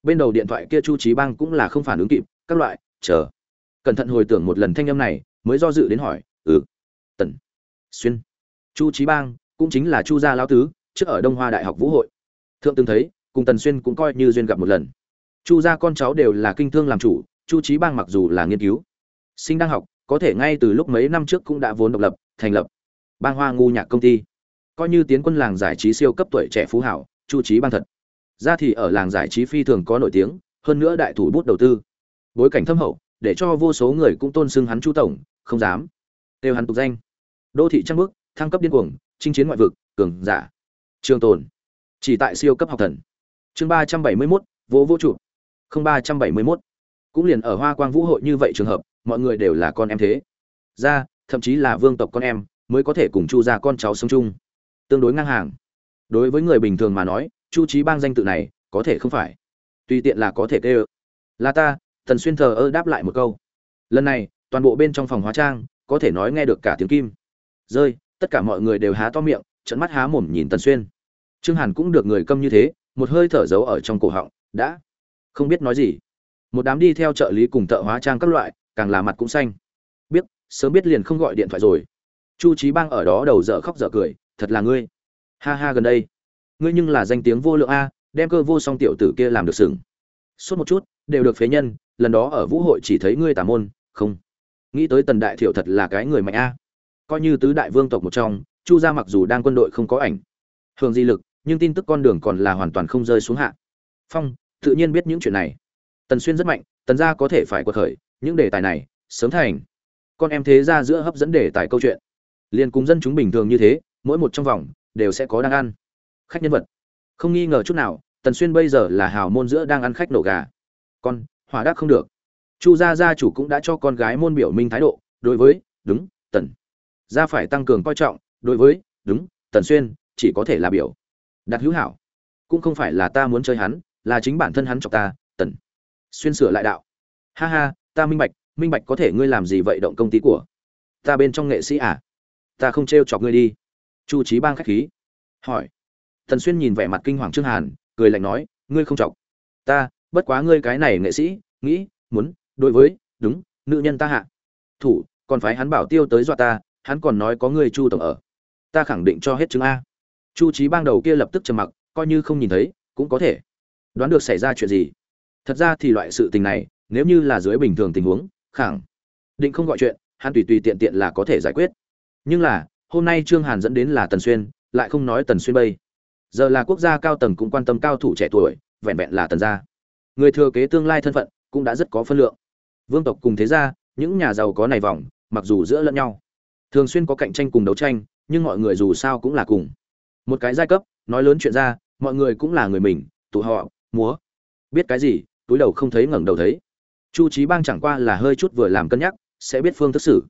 Bên đầu điện thoại kia chu trí bang cũng là không phản ứng kịp, các loại, chờ. Cẩn thận hồi tưởng một lần thanh âm này, mới do dự đến hỏi ừ. Tần. Xuyên. Chu trí bang, cũng chính là chu gia lão tứ, trước ở đông hoa đại học vũ hội. Thượng từng thấy, cùng tần xuyên cũng coi như duyên gặp một lần. Chu gia con cháu đều là kinh thương làm chủ, chu trí bang mặc dù là nghiên cứu, sinh đang học, có thể ngay từ lúc mấy năm trước cũng đã vốn độc lập, thành lập bang hoa ngu nhạc công ty coi như tiến quân làng giải trí siêu cấp tuổi trẻ phú hảo, chu trí ban thật. Ra thì ở làng giải trí phi thường có nổi tiếng, hơn nữa đại thủ bút đầu tư. Bối cảnh thâm hậu, để cho vô số người cũng tôn xưng hắn chu tổng, không dám. Đều hắn tục danh. Đô thị trăng bước thăng cấp điên cuồng, chinh chiến ngoại vực, cường giả. Trường tồn. Chỉ tại siêu cấp học thần. Chương ba trăm bảy mươi mốt, vô vô trụ. Không ba trăm bảy mươi mốt. Cũng liền ở hoa quang vũ hội như vậy trường hợp, mọi người đều là con em thế. Ra, thậm chí là vương tộc con em, mới có thể cùng chu ra con cháu sống chung tương đối ngang hàng. Đối với người bình thường mà nói, chu trí bang danh tự này có thể không phải. Tùy tiện là có thể kê ơ. Là ta thần xuyên thờ ơ đáp lại một câu. Lần này, toàn bộ bên trong phòng hóa trang, có thể nói nghe được cả tiếng kim. Rơi, tất cả mọi người đều há to miệng trận mắt há mồm nhìn tần xuyên. Trương hàn cũng được người câm như thế, một hơi thở giấu ở trong cổ họng, đã. Không biết nói gì. Một đám đi theo trợ lý cùng thợ hóa trang các loại, càng là mặt cũng xanh. Biết, sớm biết liền không gọi điện thoại rồi. Chu trí bang ở đó đầu dở khóc dở cười thật là ngươi. Ha ha, gần đây. Ngươi nhưng là danh tiếng vô lượng a, đem cơ vô song tiểu tử kia làm được sừng. Suốt một chút, đều được phế nhân, lần đó ở vũ hội chỉ thấy ngươi tà môn, không. Nghĩ tới tần đại thiệu thật là cái người mạnh a. Coi như tứ đại vương tộc một trong, chu gia mặc dù đang quân đội không có ảnh, hưởng di lực, nhưng tin tức con đường còn là hoàn toàn không rơi xuống hạ. Phong, tự nhiên biết những chuyện này. Tần xuyên rất mạnh, tần gia có thể phải quật khởi, những đề tài này, sớm thành. Con em thế ra giữa hấp dẫn đề tài câu chuyện. Liền cùng dân chúng bình thường như thế mỗi một trong vòng đều sẽ có đang ăn. Khách nhân vật. Không nghi ngờ chút nào, tần xuyên bây giờ là hào môn giữa đang ăn khách nổ gà. Con hỏa đắc không được. Chu gia gia chủ cũng đã cho con gái môn biểu minh thái độ, đối với, đúng, tần. Gia phải tăng cường coi trọng, đối với, đúng, tần xuyên, chỉ có thể là biểu. Đặt hữu hảo. Cũng không phải là ta muốn chơi hắn, là chính bản thân hắn chọc ta, tần. Xuyên sửa lại đạo. Ha ha, ta minh bạch minh bạch có thể ngươi làm gì vậy động công ty của ta bên trong nghệ sĩ à? Ta không treo chọc ngươi đi chu trí bang khách khí. Hỏi. Tần xuyên nhìn vẻ mặt kinh hoàng trương hàn, cười lạnh nói, ngươi không chọc. Ta, bất quá ngươi cái này nghệ sĩ, nghĩ, muốn, đối với, đúng, nữ nhân ta hạ. Thủ, còn phải hắn bảo tiêu tới dọa ta, hắn còn nói có ngươi chu tổng ở. Ta khẳng định cho hết chứng a. Chu trí bang đầu kia lập tức trầm mặc, coi như không nhìn thấy, cũng có thể. Đoán được xảy ra chuyện gì? Thật ra thì loại sự tình này, nếu như là dưới bình thường tình huống, khẳng định không gọi chuyện, hắn tùy tùy tiện tiện là có thể giải quyết. Nhưng là hôm nay trương hàn dẫn đến là tần xuyên, lại không nói tần xuyên bây. Giờ là quốc gia cao tầng cũng quan tâm cao thủ trẻ tuổi, vẹn vẹn là tần gia. Người thừa kế tương lai thân phận cũng đã rất có phân lượng. Vương tộc cùng thế gia, những nhà giàu có này vòng, mặc dù giữa lẫn nhau. Thường xuyên có cạnh tranh cùng đấu tranh, nhưng mọi người dù sao cũng là cùng. Một cái giai cấp, nói lớn chuyện ra, mọi người cũng là người mình, tụ họ múa. Biết cái gì, túi đầu không thấy ngẩng đầu thấy. Chu trí bang chẳng qua là hơi chút vừa làm cân nhắc, sẽ biết phương thức xử.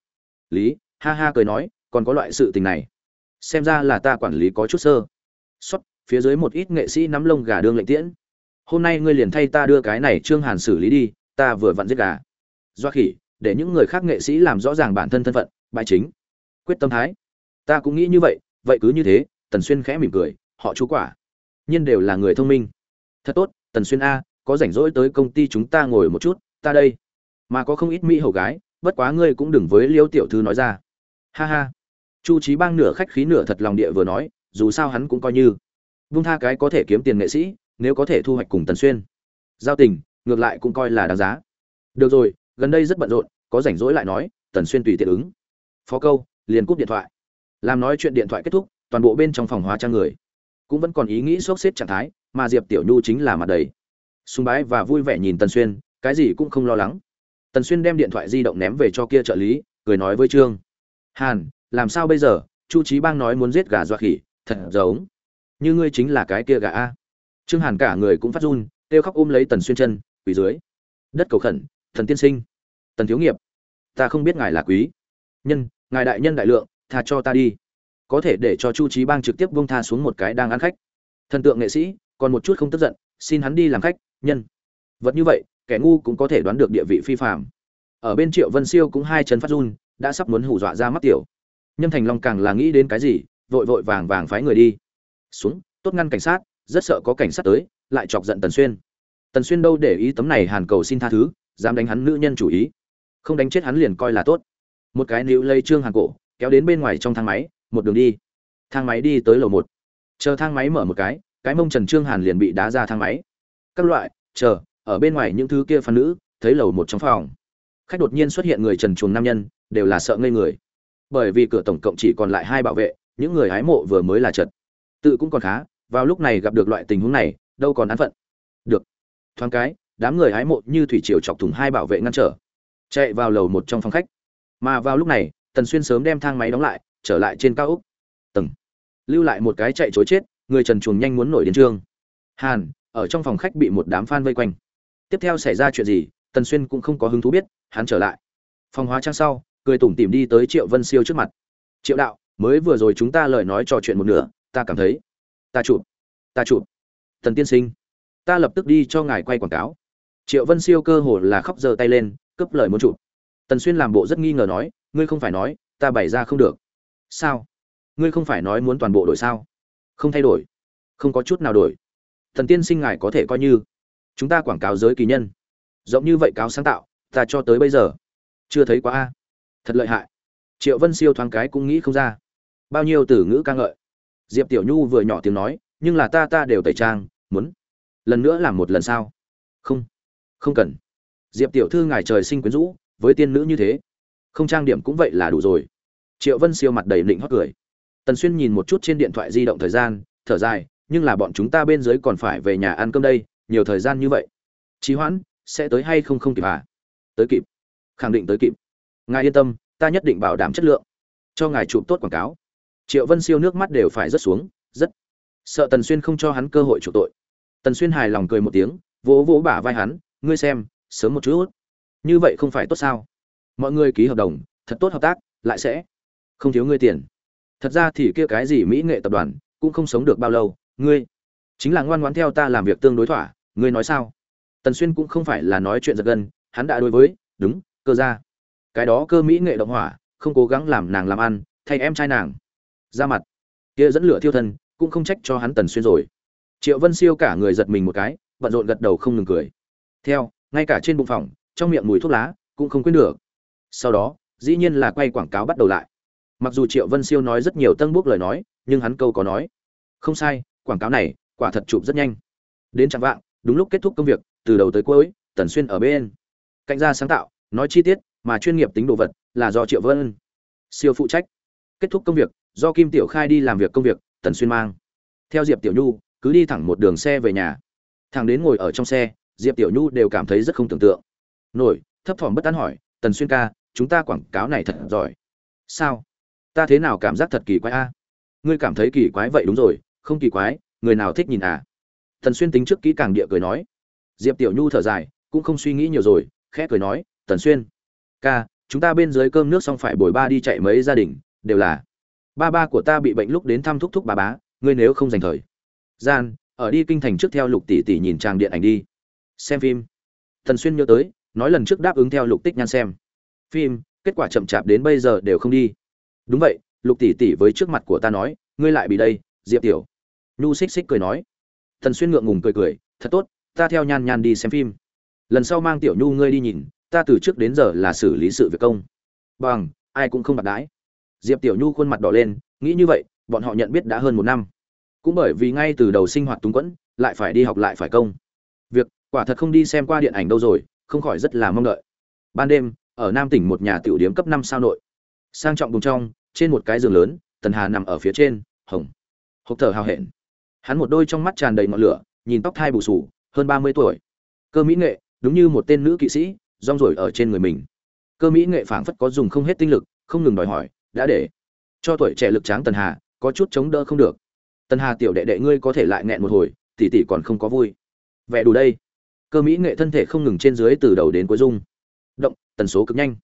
Lý, ha ha cười nói còn có loại sự tình này. Xem ra là ta quản lý có chút sơ. Xuất phía dưới một ít nghệ sĩ nắm lông gà đương lệnh tiễn. Hôm nay ngươi liền thay ta đưa cái này trương hàn xử lý đi, ta vừa vặn giết gà. Doa khỉ, để những người khác nghệ sĩ làm rõ ràng bản thân thân phận bài chính. Quyết tâm thái. Ta cũng nghĩ như vậy vậy cứ như thế, tần xuyên khẽ mỉm cười, họ chú quả. Nhiên đều là người thông minh. Thật tốt, tần xuyên a, có rảnh rỗi tới công ty chúng ta ngồi một chút, ta đây. Mà có không ít mỹ hầu gái, bất quá ngươi cũng đừng với liêu tiểu thư nói ra. Ha ha chu trí bang nửa khách khí nửa thật lòng địa vừa nói, dù sao hắn cũng coi như vung tha cái có thể kiếm tiền nghệ sĩ, nếu có thể thu hoạch cùng tần xuyên. Giao tình, ngược lại cũng coi là đáng giá. Được rồi, gần đây rất bận rộn, có rảnh rỗi lại nói, tần xuyên tùy tiện ứng. Phó câu, liền cúp điện thoại. Làm nói chuyện điện thoại kết thúc, toàn bộ bên trong phòng hóa trang người. Cũng vẫn còn ý nghĩ sốc xếp trạng thái, mà diệp tiểu nhu chính là mặt đầy. Sùng bái và vui vẻ nhìn tần xuyên, cái gì cũng không lo lắng. Tần xuyên đem điện thoại di động ném về cho kia trợ lý, cười nói với trương. Hàn làm sao bây giờ? Chu trí bang nói muốn giết gà dọa khỉ, thật giống như ngươi chính là cái kia gà a. Trương hàn cả người cũng phát run, kêu khóc ôm lấy tần xuyên chân, quỳ dưới. Đất cầu khẩn, thần tiên sinh, tần thiếu nghiệp, ta không biết ngài là quý. Nhân, ngài đại nhân đại lượng, tha cho ta đi. Có thể để cho chu trí bang trực tiếp bông tha xuống một cái đang ăn khách. Thần tượng nghệ sĩ, còn một chút không tức giận, xin hắn đi làm khách, nhân. Vật như vậy, kẻ ngu cũng có thể đoán được địa vị phi phạm ở bên triệu vân siêu cũng hai chân phát run, đã sắp muốn hù dọa ra mắt tiểu nhâm thành long càng là nghĩ đến cái gì, vội vội vàng vàng phái người đi. Xuống, tốt ngăn cảnh sát, rất sợ có cảnh sát tới, lại chọc giận tần xuyên. Tần xuyên đâu để ý tấm này hàn cầu xin tha thứ, dám đánh hắn nữ nhân chủ ý. Không đánh chết hắn liền coi là tốt. Một cái níu lây trương hàn cổ, kéo đến bên ngoài trong thang máy, một đường đi. Thang máy đi tới lầu một. Chờ thang máy mở một cái cái mông trần trương hàn liền bị đá ra thang máy. Các loại, chờ, ở bên ngoài những thứ kia phan nữ, thấy lầu một trong phòng. Khách đột nhiên xuất hiện người trần chuồng nam nhân, đều là sợ ngây người bởi vì cửa tổng cộng chỉ còn lại hai bảo vệ, những người hái mộ vừa mới là trật tự cũng còn khá, vào lúc này gặp được loại tình huống này, đâu còn án phận. Được. Thoáng cái, đám người hái mộ như thủy triều chọc thủng hai bảo vệ ngăn trở. Chạy vào lầu một trong phòng khách. Mà vào lúc này, tần xuyên sớm đem thang máy đóng lại, trở lại trên cao úc tầng. Lưu lại một cái chạy chối chết, người trần chuồng nhanh muốn nổi đến trương. Hàn, ở trong phòng khách bị một đám fan vây quanh. Tiếp theo xảy ra chuyện gì, tần xuyên cũng không có hứng thú biết, hắn trở lại. Phòng hóa trang sau cười tủm tỉm đi tới triệu vân siêu trước mặt. Triệu đạo, mới vừa rồi chúng ta lời nói trò chuyện một nửa, ta cảm thấy ta chụp ta chụp. Thần tiên sinh, ta lập tức đi cho ngài quay quảng cáo. Triệu vân siêu cơ hồ là khóc giơ tay lên cấp lời muốn chụp. Tần xuyên làm bộ rất nghi ngờ nói, ngươi không phải nói, ta bày ra không được. Sao? Ngươi không phải nói muốn toàn bộ đổi sao? Không thay đổi, không có chút nào đổi. Thần tiên sinh ngài có thể coi như chúng ta quảng cáo giới kỳ nhân. Rộng như vậy cáo sáng tạo, ta cho tới bây giờ chưa thấy quá a thật lợi hại. Triệu vân siêu thoáng cái cũng nghĩ không ra. Bao nhiêu từ ngữ ca ngợi. Diệp tiểu nhu vừa nhỏ tiếng nói, nhưng là ta ta đều tẩy trang, muốn lần nữa làm một lần sao? Không không cần. Diệp tiểu thư ngài trời sinh quyến rũ, với tiên nữ như thế, không trang điểm cũng vậy là đủ rồi. Triệu vân siêu mặt đầy định hót cười. Tần xuyên nhìn một chút trên điện thoại di động thời gian, thở dài, nhưng là bọn chúng ta bên dưới còn phải về nhà ăn cơm đây, nhiều thời gian như vậy. Trí hoãn, sẽ tới hay không không kịp à? Tới kịp. Khẳng định tới kịp ngài yên tâm, ta nhất định bảo đảm chất lượng. Cho ngài chụp tốt quảng cáo. Triệu vân siêu nước mắt đều phải rớt xuống, rất sợ tần xuyên không cho hắn cơ hội chuộc tội. Tần xuyên hài lòng cười một tiếng, vỗ vỗ bả vai hắn, ngươi xem, sớm một chút. Như vậy không phải tốt sao? Mọi người ký hợp đồng, thật tốt hợp tác, lại sẽ không thiếu ngươi tiền. Thật ra thì kia cái gì mỹ nghệ tập đoàn cũng không sống được bao lâu. Ngươi, chính là ngoan ngoãn theo ta làm việc tương đối thỏa, ngươi nói sao? Tần xuyên cũng không phải là nói chuyện giật gân, hắn đã đối với, đúng, cơ ra cái đó cơ mỹ nghệ động hỏa, không cố gắng làm nàng làm ăn, thay em trai nàng. Ra mặt. Kia dẫn lửa thiêu thân, cũng không trách cho hắn tần xuyên rồi. Triệu vân siêu cả người giật mình một cái, bận rộn gật đầu không ngừng cười. Theo, ngay cả trên bụng phòng trong miệng mùi thuốc lá, cũng không quên được. Sau đó, dĩ nhiên là quay quảng cáo bắt đầu lại. Mặc dù triệu vân siêu nói rất nhiều tân bút lời nói, nhưng hắn câu có nói. Không sai, quảng cáo này, quả thật chụp rất nhanh. Đến chẳng vạng, đúng lúc kết thúc công việc, từ đầu tới cuối, tần xuyên ở bên. Cạnh ra sáng tạo, nói chi tiết mà chuyên nghiệp tính đồ vật là do triệu vân. Siêu phụ trách. Kết thúc công việc, do kim tiểu khai đi làm việc công việc, tần xuyên mang. Theo diệp tiểu nhu, cứ đi thẳng một đường xe về nhà. Thằng đến ngồi ở trong xe, diệp tiểu nhu đều cảm thấy rất không tưởng tượng. Nổi, thấp thỏm bất tán hỏi, tần xuyên ca, chúng ta quảng cáo này thật giỏi. Sao? Ta thế nào cảm giác thật kỳ quái a? Ngươi cảm thấy kỳ quái vậy đúng rồi, không kỳ quái, người nào thích nhìn à? Tần xuyên tính trước kỹ càng địa cười nói. Diệp tiểu nhu thở dài, cũng không suy nghĩ nhiều rồi, khẽ cười nói, tần xuyên ca, chúng ta bên dưới cơm nước xong phải bồi ba đi chạy mấy gia đình, đều là, ba ba của ta bị bệnh lúc đến thăm thúc thúc bà bá, ngươi nếu không dành thời gian, ở đi kinh thành trước theo lục tỷ tỷ nhìn trang điện ảnh đi, xem phim. Thần xuyên nhớ tới, nói lần trước đáp ứng theo lục tích nhan xem. Phim, kết quả chậm chạp đến bây giờ đều không đi. Đúng vậy, lục tỷ tỷ với trước mặt của ta nói, ngươi lại bị đây, diệp tiểu. Nhu xích xích cười nói. Thần xuyên ngượng ngùng cười cười, thật tốt, ta theo nhan nhan đi xem phim. Lần sau mang tiểu nhu ngươi đi nhìn ta từ trước đến giờ là xử lý sự việc công. Bằng, ai cũng không bạc đãi. Diệp tiểu nhu khuôn mặt đỏ lên, nghĩ như vậy, bọn họ nhận biết đã hơn một năm. Cũng bởi vì ngay từ đầu sinh hoạt túng quẫn, lại phải đi học lại phải công. Việc, quả thật không đi xem qua điện ảnh đâu rồi, không khỏi rất là mong đợi. Ban đêm, ở nam tỉnh một nhà tiểu điếm cấp năm sao nội. Sang trọng cùng trong, trên một cái giường lớn, tần hà nằm ở phía trên, hồng. Hộp thở hào hẹn. Hắn một đôi trong mắt tràn đầy ngọn lửa, nhìn tóc thai bù sù hơn ba mươi tuổi. Cơ mỹ nghệ, đúng như một tên nữ kỵ sĩ rong rổi ở trên người mình. Cơ mỹ nghệ phảng phất có dùng không hết tinh lực, không ngừng đòi hỏi, đã để. Cho tuổi trẻ lực tráng tần hà, có chút chống đỡ không được. Tần hà tiểu đệ đệ ngươi có thể lại nghẹn một hồi, tỷ tỷ còn không có vui. Vẻ đủ đây. Cơ mỹ nghệ thân thể không ngừng trên dưới từ đầu đến cuối dung động, tần số cực nhanh.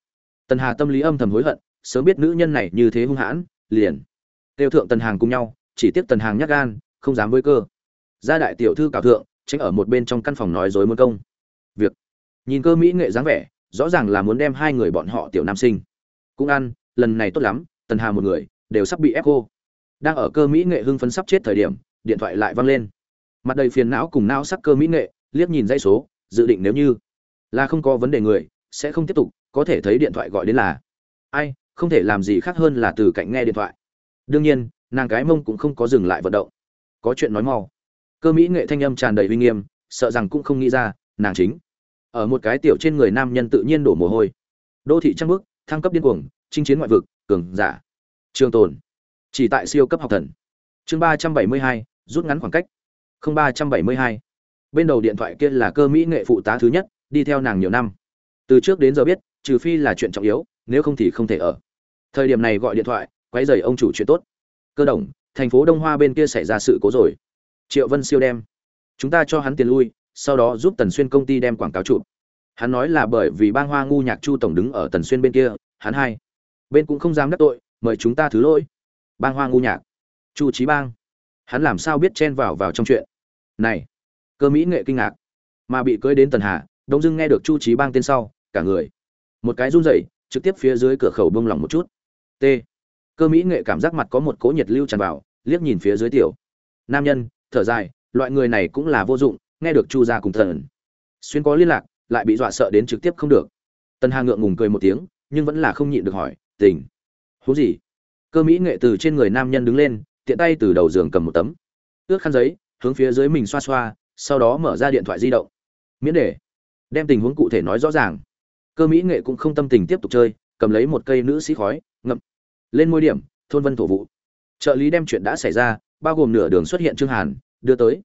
Tần hà tâm lý âm thầm hối hận, sớm biết nữ nhân này như thế hung hãn, liền tiêu thượng tần hàng cùng nhau, chỉ tiếp tần hàng nhát gan, không dám với cơ. Gia đại tiểu thư cảo thượng, tránh ở một bên trong căn phòng nói dối muôn công. Việc nhìn cơ mỹ nghệ dáng vẻ, rõ ràng là muốn đem hai người bọn họ tiểu nam sinh. Cũng ăn, lần này tốt lắm, tần hà một người, đều sắp bị ép cô đang ở cơ mỹ nghệ hưng phấn sắp chết thời điểm, điện thoại lại văng lên. Mặt đầy phiền não cùng não sắc cơ mỹ nghệ, liếc nhìn dây số, dự định nếu như là không có vấn đề người, sẽ không tiếp tục, có thể thấy điện thoại gọi đến là, ai, không thể làm gì khác hơn là từ cạnh nghe điện thoại. Đương nhiên, nàng cái mông cũng không có dừng lại vận động. Có chuyện nói mau. Cơ mỹ nghệ thanh âm tràn đầy uy nghiêm, sợ rằng cũng không nghĩ ra, nàng chính ở một cái tiểu trên người nam nhân tự nhiên đổ mồ hôi. Đô thị trăng bước, thăng cấp điên cuồng, chinh chiến ngoại vực, cường giả. Trường tồn. Chỉ tại siêu cấp học thần. Chương ba trăm bảy mươi hai, rút ngắn khoảng cách. Không ba trăm bảy mươi hai. Bên đầu điện thoại kia là cơ mỹ nghệ phụ tá thứ nhất, đi theo nàng nhiều năm. Từ trước đến giờ biết, trừ phi là chuyện trọng yếu, nếu không thì không thể ở. Thời điểm này gọi điện thoại, quấy rầy ông chủ chuyện tốt. Cơ đồng thành phố đông hoa bên kia xảy ra sự cố rồi. Triệu vân siêu đem. Chúng ta cho hắn tiền lui sau đó giúp tần xuyên công ty đem quảng cáo chụp. Hắn nói là bởi vì bang hoa ngu nhạc chu tổng đứng ở tần xuyên bên kia, hắn hai bên cũng không dám đắc tội, mời chúng ta thứ lỗi. Bang hoa ngu nhạc, chu trí bang. Hắn làm sao biết chen vào vào trong chuyện? Này, cơ mỹ nghệ kinh ngạc. Mà bị cưới đến tần hà, đông dưng nghe được chu trí bang tên sau, cả người. Một cái run rẩy, trực tiếp phía dưới cửa khẩu bông lỏng một chút. T. Cơ mỹ nghệ cảm giác mặt có một cỗ nhiệt lưu tràn vào, liếc nhìn phía dưới tiểu. Nam nhân, thở dài, loại người này cũng là vô dụng nghe được chu gia cùng thần. Xuyên có liên lạc, lại bị dọa sợ đến trực tiếp không được. Tần hà ngượng ngùng cười một tiếng, nhưng vẫn là không nhịn được hỏi, tình Hú gì? Cơ mỹ nghệ từ trên người nam nhân đứng lên, tiện tay từ đầu giường cầm một tấm. Ước khăn giấy, hướng phía dưới mình xoa xoa, sau đó mở ra điện thoại di động. Miễn để, đem tình huống cụ thể nói rõ ràng. Cơ mỹ nghệ cũng không tâm tình tiếp tục chơi, cầm lấy một cây nữ sĩ khói, ngậm. Lên môi điểm, thôn vân thổ vụ trợ lý đem chuyện đã xảy ra, bao gồm nửa đường xuất hiện trương hàn, đưa tới.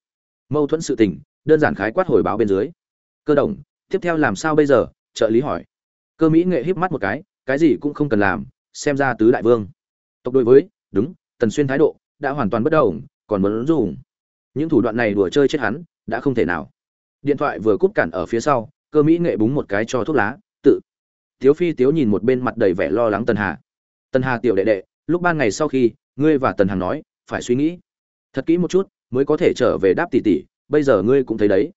Mâu thuẫn sự tình đơn giản khái quát hồi báo bên dưới. Cơ đồng, tiếp theo làm sao bây giờ? Trợ lý hỏi. Cơ mỹ nghệ híp mắt một cái cái gì cũng không cần làm, xem ra tứ đại vương. Tộc đối với, đúng, tần xuyên thái độ đã hoàn toàn bất động còn muốn dùng những thủ đoạn này đùa chơi chết hắn, đã không thể nào. Điện thoại vừa cúp cản ở phía sau, cơ mỹ nghệ búng một cái cho thuốc lá, tự. Tiếu phi tiếu nhìn một bên mặt đầy vẻ lo lắng tần hà. Tần hà tiểu đệ đệ, lúc ban ngày sau khi, ngươi và tần hằng nói, phải suy nghĩ. Thật kỹ một chút, mới có thể trở về đáp tỷ tỷ bây giờ ngươi cũng thấy đấy.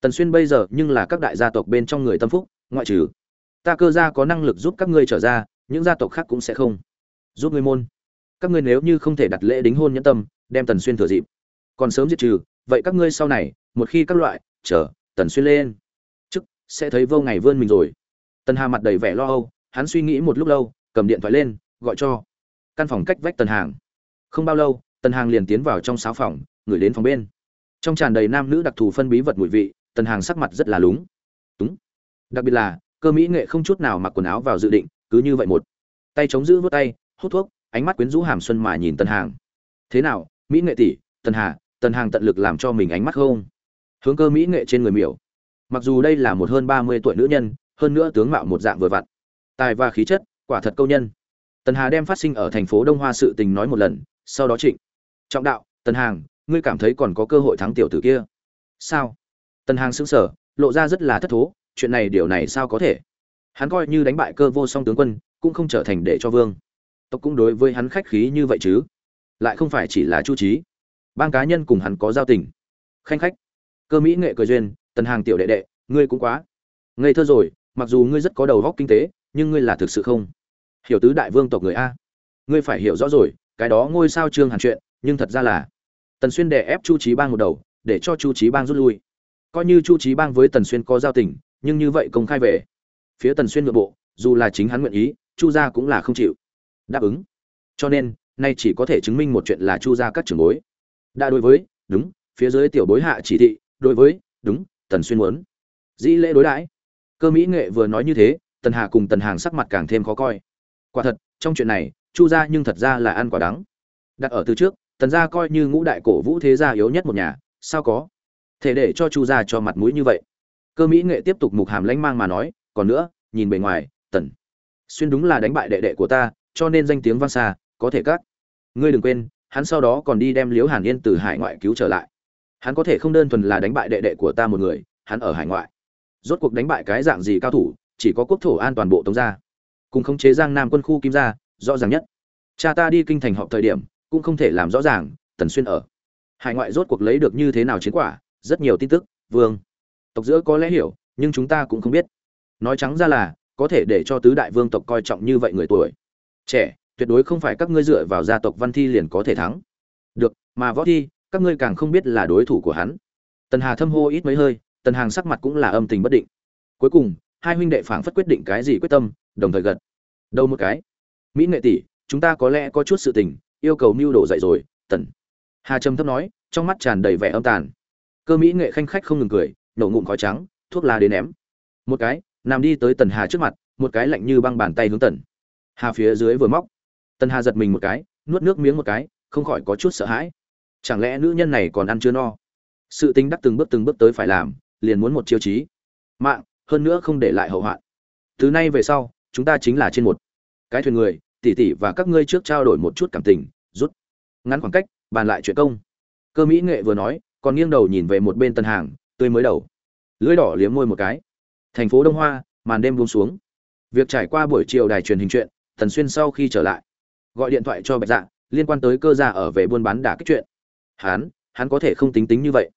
Tần xuyên bây giờ nhưng là các đại gia tộc bên trong người tâm phúc, ngoại trừ ta cơ gia có năng lực giúp các ngươi trở ra, những gia tộc khác cũng sẽ không. Giúp ngươi môn. Các ngươi nếu như không thể đặt lễ đính hôn nhẫn tâm, đem tần xuyên thừa dịp. Còn sớm diệt trừ, vậy các ngươi sau này, một khi các loại, chờ, tần xuyên lên. Chức, sẽ thấy vô ngày vươn mình rồi. Tần hà mặt đầy vẻ lo âu, hắn suy nghĩ một lúc lâu, cầm điện thoại lên, gọi cho căn phòng cách vách tần hàng. Không bao lâu, tần hàng liền tiến vào trong sáu phòng gửi đến phòng bên trong tràn đầy nam nữ đặc thù phân bí vật mùi vị, tần hàng sắc mặt rất là lúng. Túng đặc biệt là, cơ mỹ nghệ không chút nào mặc quần áo vào dự định, cứ như vậy một. Tay chống giữ vớt tay, hút thuốc, ánh mắt quyến rũ hàm xuân mà nhìn tần hàng. Thế nào, mỹ nghệ tỷ, tần hà, tần hàng tận lực làm cho mình ánh mắt không? Hướng cơ mỹ nghệ trên người miểu. Mặc dù đây là một hơn ba mươi tuổi nữ nhân, hơn nữa tướng mạo một dạng vừa vặn. Tài và khí chất, quả thật câu nhân. Tần hà đem phát sinh ở thành phố đông hoa sự tình nói một lần, sau đó trịnh. Trọng đạo, tần hàng ngươi cảm thấy còn có cơ hội thắng tiểu tử kia. Sao? Tần hàng sững sờ, lộ ra rất là thất thố, chuyện này điều này sao có thể? Hắn coi như đánh bại cơ vô song tướng quân, cũng không trở thành để cho vương. Tộc cũng đối với hắn khách khí như vậy chứ? Lại không phải chỉ là chu trí. Bang cá nhân cùng hắn có giao tình. Khanh khách. Cơ mỹ nghệ cười duyên, tần hàng tiểu đệ đệ, ngươi cũng quá ngây thơ rồi, mặc dù ngươi rất có đầu góc kinh tế, nhưng ngươi là thực sự không hiểu tứ đại vương tộc người a. Ngươi phải hiểu rõ rồi, cái đó ngôi sao trương hàn chuyện, nhưng thật ra là tần xuyên đè ép chu trí bang một đầu, để cho chu trí bang rút lui. Coi như chu trí bang với tần xuyên có giao tình, nhưng như vậy công khai về. Phía tần xuyên nội bộ, dù là chính hắn nguyện ý, chu gia cũng là không chịu. Đáp ứng. Cho nên, nay chỉ có thể chứng minh một chuyện là chu gia các trưởng bối. Đã đối với, đúng, phía dưới tiểu bối hạ chỉ thị, đối với, đúng, tần xuyên muốn. Dĩ lễ đối đãi. Cơ mỹ nghệ vừa nói như thế, tần hà cùng tần hàng sắc mặt càng thêm khó coi. Quả thật, trong chuyện này, chu gia nhưng thật ra là ăn quả đắng. Đặt ở từ trước tần gia coi như ngũ đại cổ vũ thế gia yếu nhất một nhà, sao có thể để cho chu gia cho mặt mũi như vậy? Cơ mỹ nghệ tiếp tục mục hàm lãnh mang mà nói, còn nữa, nhìn bề ngoài, tần, xuyên đúng là đánh bại đệ đệ của ta, cho nên danh tiếng vang xa, có thể các ngươi đừng quên, hắn sau đó còn đi đem liễu hàn yên từ hải ngoại cứu trở lại. Hắn có thể không đơn thuần là đánh bại đệ đệ của ta một người, hắn ở hải ngoại. Rốt cuộc đánh bại cái dạng gì cao thủ, chỉ có quốc thổ an toàn bộ tống gia. Cùng khống chế giang nam quân khu kim gia, rõ ràng nhất. Cha ta đi kinh thành họp thời điểm cũng không thể làm rõ ràng, tần xuyên ở. Hải ngoại rốt cuộc lấy được như thế nào chiến quả, rất nhiều tin tức, vương. Tộc giữa có lẽ hiểu, nhưng chúng ta cũng không biết. Nói trắng ra là, có thể để cho tứ đại vương tộc coi trọng như vậy người tuổi. Trẻ, tuyệt đối không phải các ngươi dựa vào gia tộc văn thi liền có thể thắng. Được, mà võ thi, các ngươi càng không biết là đối thủ của hắn. Tần hà thâm hô ít mấy hơi, tần hàng sắc mặt cũng là âm tình bất định. Cuối cùng, hai huynh đệ phảng phất quyết định cái gì quyết tâm, đồng thời gật đâu một cái. Mỹ nghệ tỷ, chúng ta có lẽ có chút sự tình yêu cầu mưu đồ dậy rồi, tần. Hà trầm thấp nói, trong mắt tràn đầy vẻ âm tàn. Cơ mỹ nghệ khanh khách không ngừng cười, nổ ngụm khói trắng, thuốc lá đến ném. Một cái, nằm đi tới tần hà trước mặt, một cái lạnh như băng bàn tay hướng tần. Hà phía dưới vừa móc. Tần hà giật mình một cái, nuốt nước miếng một cái, không khỏi có chút sợ hãi. Chẳng lẽ nữ nhân này còn ăn chưa no? Sự tính đắc từng bước từng bước tới phải làm, liền muốn một chiêu chí mạng, hơn nữa không để lại hậu hoạn. Từ nay về sau, chúng ta chính là trên một. Cái thuyền người tỷ tỷ và các ngươi trước trao đổi một chút cảm tình, rút, ngắn khoảng cách, bàn lại chuyện công. Cơ mỹ nghệ vừa nói, còn nghiêng đầu nhìn về một bên tân hàng, tươi mới đầu. Lưỡi đỏ liếm môi một cái. Thành phố đông hoa, màn đêm buông xuống. Việc trải qua buổi chiều đài truyền hình chuyện, tần xuyên sau khi trở lại, gọi điện thoại cho bạch dạ liên quan tới cơ gia ở về buôn bán đả kích chuyện. Hắn hắn có thể không tính tính như vậy.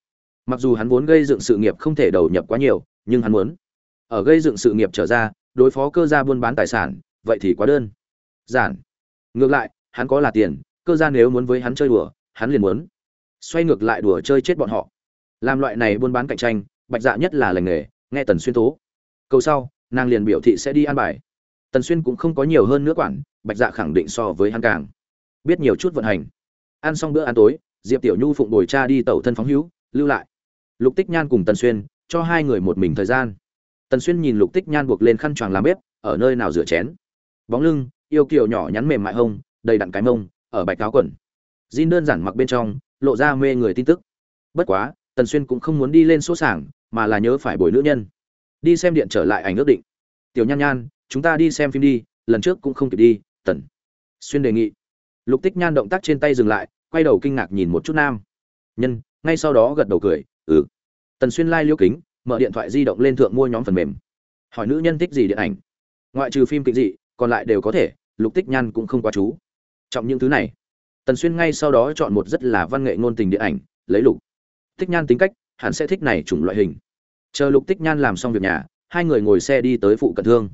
Mặc dù hắn vốn gây dựng sự nghiệp không thể đầu nhập quá nhiều, nhưng hắn muốn. Ở gây dựng sự nghiệp trở ra, đối phó cơ gia buôn bán tài sản, vậy thì quá đơn giản. Ngược lại, hắn có là tiền, cơ gia nếu muốn với hắn chơi đùa, hắn liền muốn. Xoay ngược lại đùa chơi chết bọn họ. Làm loại này buôn bán cạnh tranh, bạch dạ nhất là lành nghề, nghe tần xuyên tố. Câu sau, nàng liền biểu thị sẽ đi an bài. Tần xuyên cũng không có nhiều hơn nữa quản, bạch dạ khẳng định so với hắn càng. Biết nhiều chút vận hành. Ăn xong bữa ăn tối, diệp tiểu nhu phụng bồi cha đi tẩu thân phóng hữu, lưu lại. Lục tích nhan cùng tần xuyên, cho hai người một mình thời gian. Tần xuyên nhìn lục tích nhan buộc lên khăn choàng làm bếp, ở nơi nào rửa chén. Bóng lưng yêu kiều nhỏ nhắn mềm mại hông, đầy đặn cái mông, ở bạch áo quần. Jin đơn giản mặc bên trong, lộ ra mê người tin tức. Bất quá, tần xuyên cũng không muốn đi lên số sảng, mà là nhớ phải bồi nữ nhân. Đi xem điện trở lại ảnh ước định. Tiểu nhan nhan, chúng ta đi xem phim đi, lần trước cũng không kịp đi, tần. Xuyên đề nghị. Lục tích nhan động tác trên tay dừng lại, quay đầu kinh ngạc nhìn một chút nam. Nhân, ngay sau đó gật đầu cười ừ. Tần xuyên lai、like、liêu kính, mở điện thoại di động lên thượng mua nhóm phần mềm. Hỏi nữ nhân thích gì điện ảnh? Ngoại trừ phim kịch dị còn lại đều có thể, lục tích nhan cũng không quá chú. Trọng những thứ này, tần xuyên ngay sau đó chọn một rất là văn nghệ ngôn tình điện ảnh, lấy lục tích nhan tính cách hắn sẽ thích này chủng loại hình. Chờ lục tích nhan làm xong việc nhà, hai người ngồi xe đi tới phụ cận thương.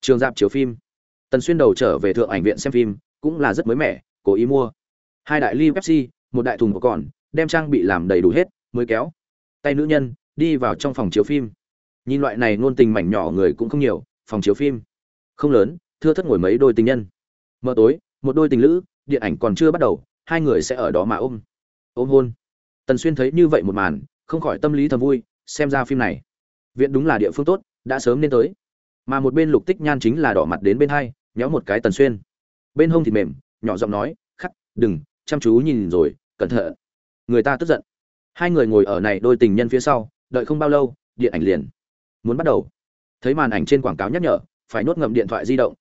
Trường dạp chiếu phim. Tần xuyên đầu trở về thượng ảnh viện xem phim, cũng là rất mới mẻ, cố ý mua. Hai đại ly pepsi, một đại thùng có còn đem trang bị làm đầy đủ hết, mới kéo. Tay nữ nhân, đi vào trong phòng chiếu phim. Nhìn loại này ngôn tình mảnh nhỏ người cũng không nhiều, phòng chiếu phim. Không lớn thưa thất ngồi mấy đôi tình nhân. Mờ tối, một đôi tình lữ, điện ảnh còn chưa bắt đầu, hai người sẽ ở đó mà ôm. Ôm hôn. Tần xuyên thấy như vậy một màn, không khỏi tâm lý thầm vui, xem ra phim này, viện đúng là địa phương tốt, đã sớm nên tới. Mà một bên lục tích nhan chính là đỏ mặt đến bên hai, nhéo một cái tần xuyên. Bên hông thịt mềm, nhỏ giọng nói, khắc, đừng, chăm chú nhìn rồi, cẩn thận. Người ta tức giận. Hai người ngồi ở này đôi tình nhân phía sau, đợi không bao lâu, điện ảnh liền. Muốn bắt đầu. Thấy màn ảnh trên quảng cáo nhắc nhở, phải nốt ngậm điện thoại di động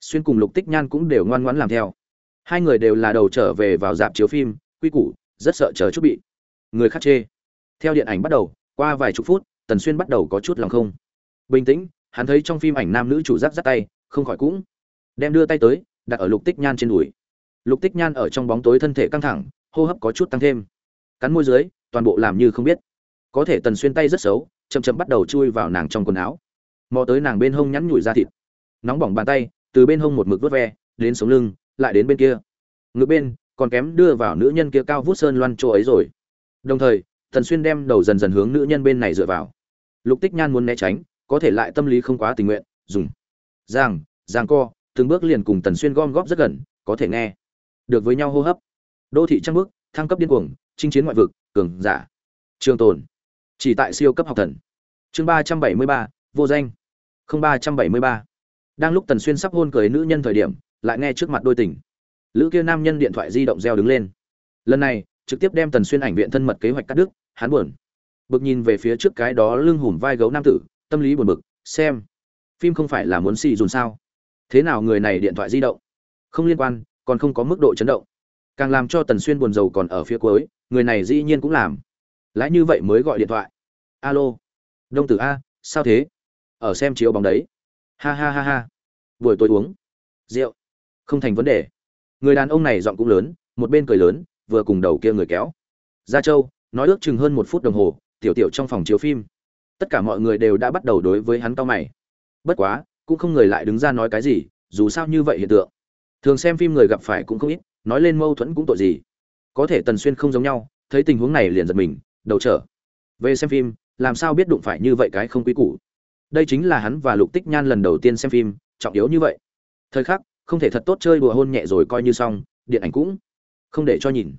xuyên cùng lục tích nhan cũng đều ngoan ngoãn làm theo. Hai người đều là đầu trở về vào dạp chiếu phim, quy củ, rất sợ chờ chút bị người khác chê. Theo điện ảnh bắt đầu, qua vài chục phút, tần xuyên bắt đầu có chút lòng không. Bình tĩnh, hắn thấy trong phim ảnh nam nữ chủ giác dắt tay, không khỏi cũng đem đưa tay tới, đặt ở lục tích nhan trên đùi. Lục tích nhan ở trong bóng tối thân thể căng thẳng, hô hấp có chút tăng thêm. Cắn môi dưới, toàn bộ làm như không biết. Có thể tần xuyên tay rất xấu, chậm chậm bắt đầu chui vào nàng trong quần áo. Mò tới nàng bên hông nhắn nhủi ra thịt. Nóng bỏng bàn tay từ bên hông một mực vớt ve, đến sống lưng, lại đến bên kia. Ngược bên, còn kém đưa vào nữ nhân kia cao vút sơn loan chỗ ấy rồi. Đồng thời, tần xuyên đem đầu dần dần hướng nữ nhân bên này dựa vào. Lục tích nhan muốn né tránh, có thể lại tâm lý không quá tình nguyện, dùng. Giang giang co, từng bước liền cùng tần xuyên gom góp rất gần, có thể nghe. Được với nhau hô hấp. Đô thị trăng bước, thăng cấp điên cuồng, chinh chiến ngoại vực, cường giả. Trường tồn. Chỉ tại siêu cấp học thần. Chương ba trăm bảy mươi ba, vô danh. Không ba trăm bảy mươi ba đang lúc tần xuyên sắp hôn cười nữ nhân thời điểm, lại nghe trước mặt đôi tình. Lữ kia nam nhân điện thoại di động reo đứng lên. Lần này, trực tiếp đem tần xuyên ảnh viện thân mật kế hoạch cắt đứt, hắn buồn. Bực nhìn về phía trước cái đó lưng hùm vai gấu nam tử, tâm lý buồn bực, xem. Phim không phải là muốn xì dùn sao? Thế nào người này điện thoại di động? Không liên quan, còn không có mức độ chấn động. Càng làm cho tần xuyên buồn rầu còn ở phía cuối, người này dĩ nhiên cũng làm. Lãi như vậy mới gọi điện thoại. Alo. Đông tử a, sao thế? Ở xem chiếu bóng đấy ha ha ha ha. Buổi tối uống. Rượu. Không thành vấn đề. Người đàn ông này giọng cũng lớn, một bên cười lớn, vừa cùng đầu kia người kéo. Gia châu, nói ước chừng hơn một phút đồng hồ, tiểu tiểu trong phòng chiếu phim. Tất cả mọi người đều đã bắt đầu đối với hắn cao mày. Bất quá, cũng không người lại đứng ra nói cái gì, dù sao như vậy hiện tượng. Thường xem phim người gặp phải cũng không ít, nói lên mâu thuẫn cũng tội gì. Có thể tần xuyên không giống nhau, thấy tình huống này liền giật mình, đầu trở. Về xem phim, làm sao biết đụng phải như vậy cái không quý củ đây chính là hắn và lục tích nhan lần đầu tiên xem phim, trọng yếu như vậy. Thời khắc, không thể thật tốt chơi đùa hôn nhẹ rồi coi như xong, điện ảnh cũng không để cho nhìn.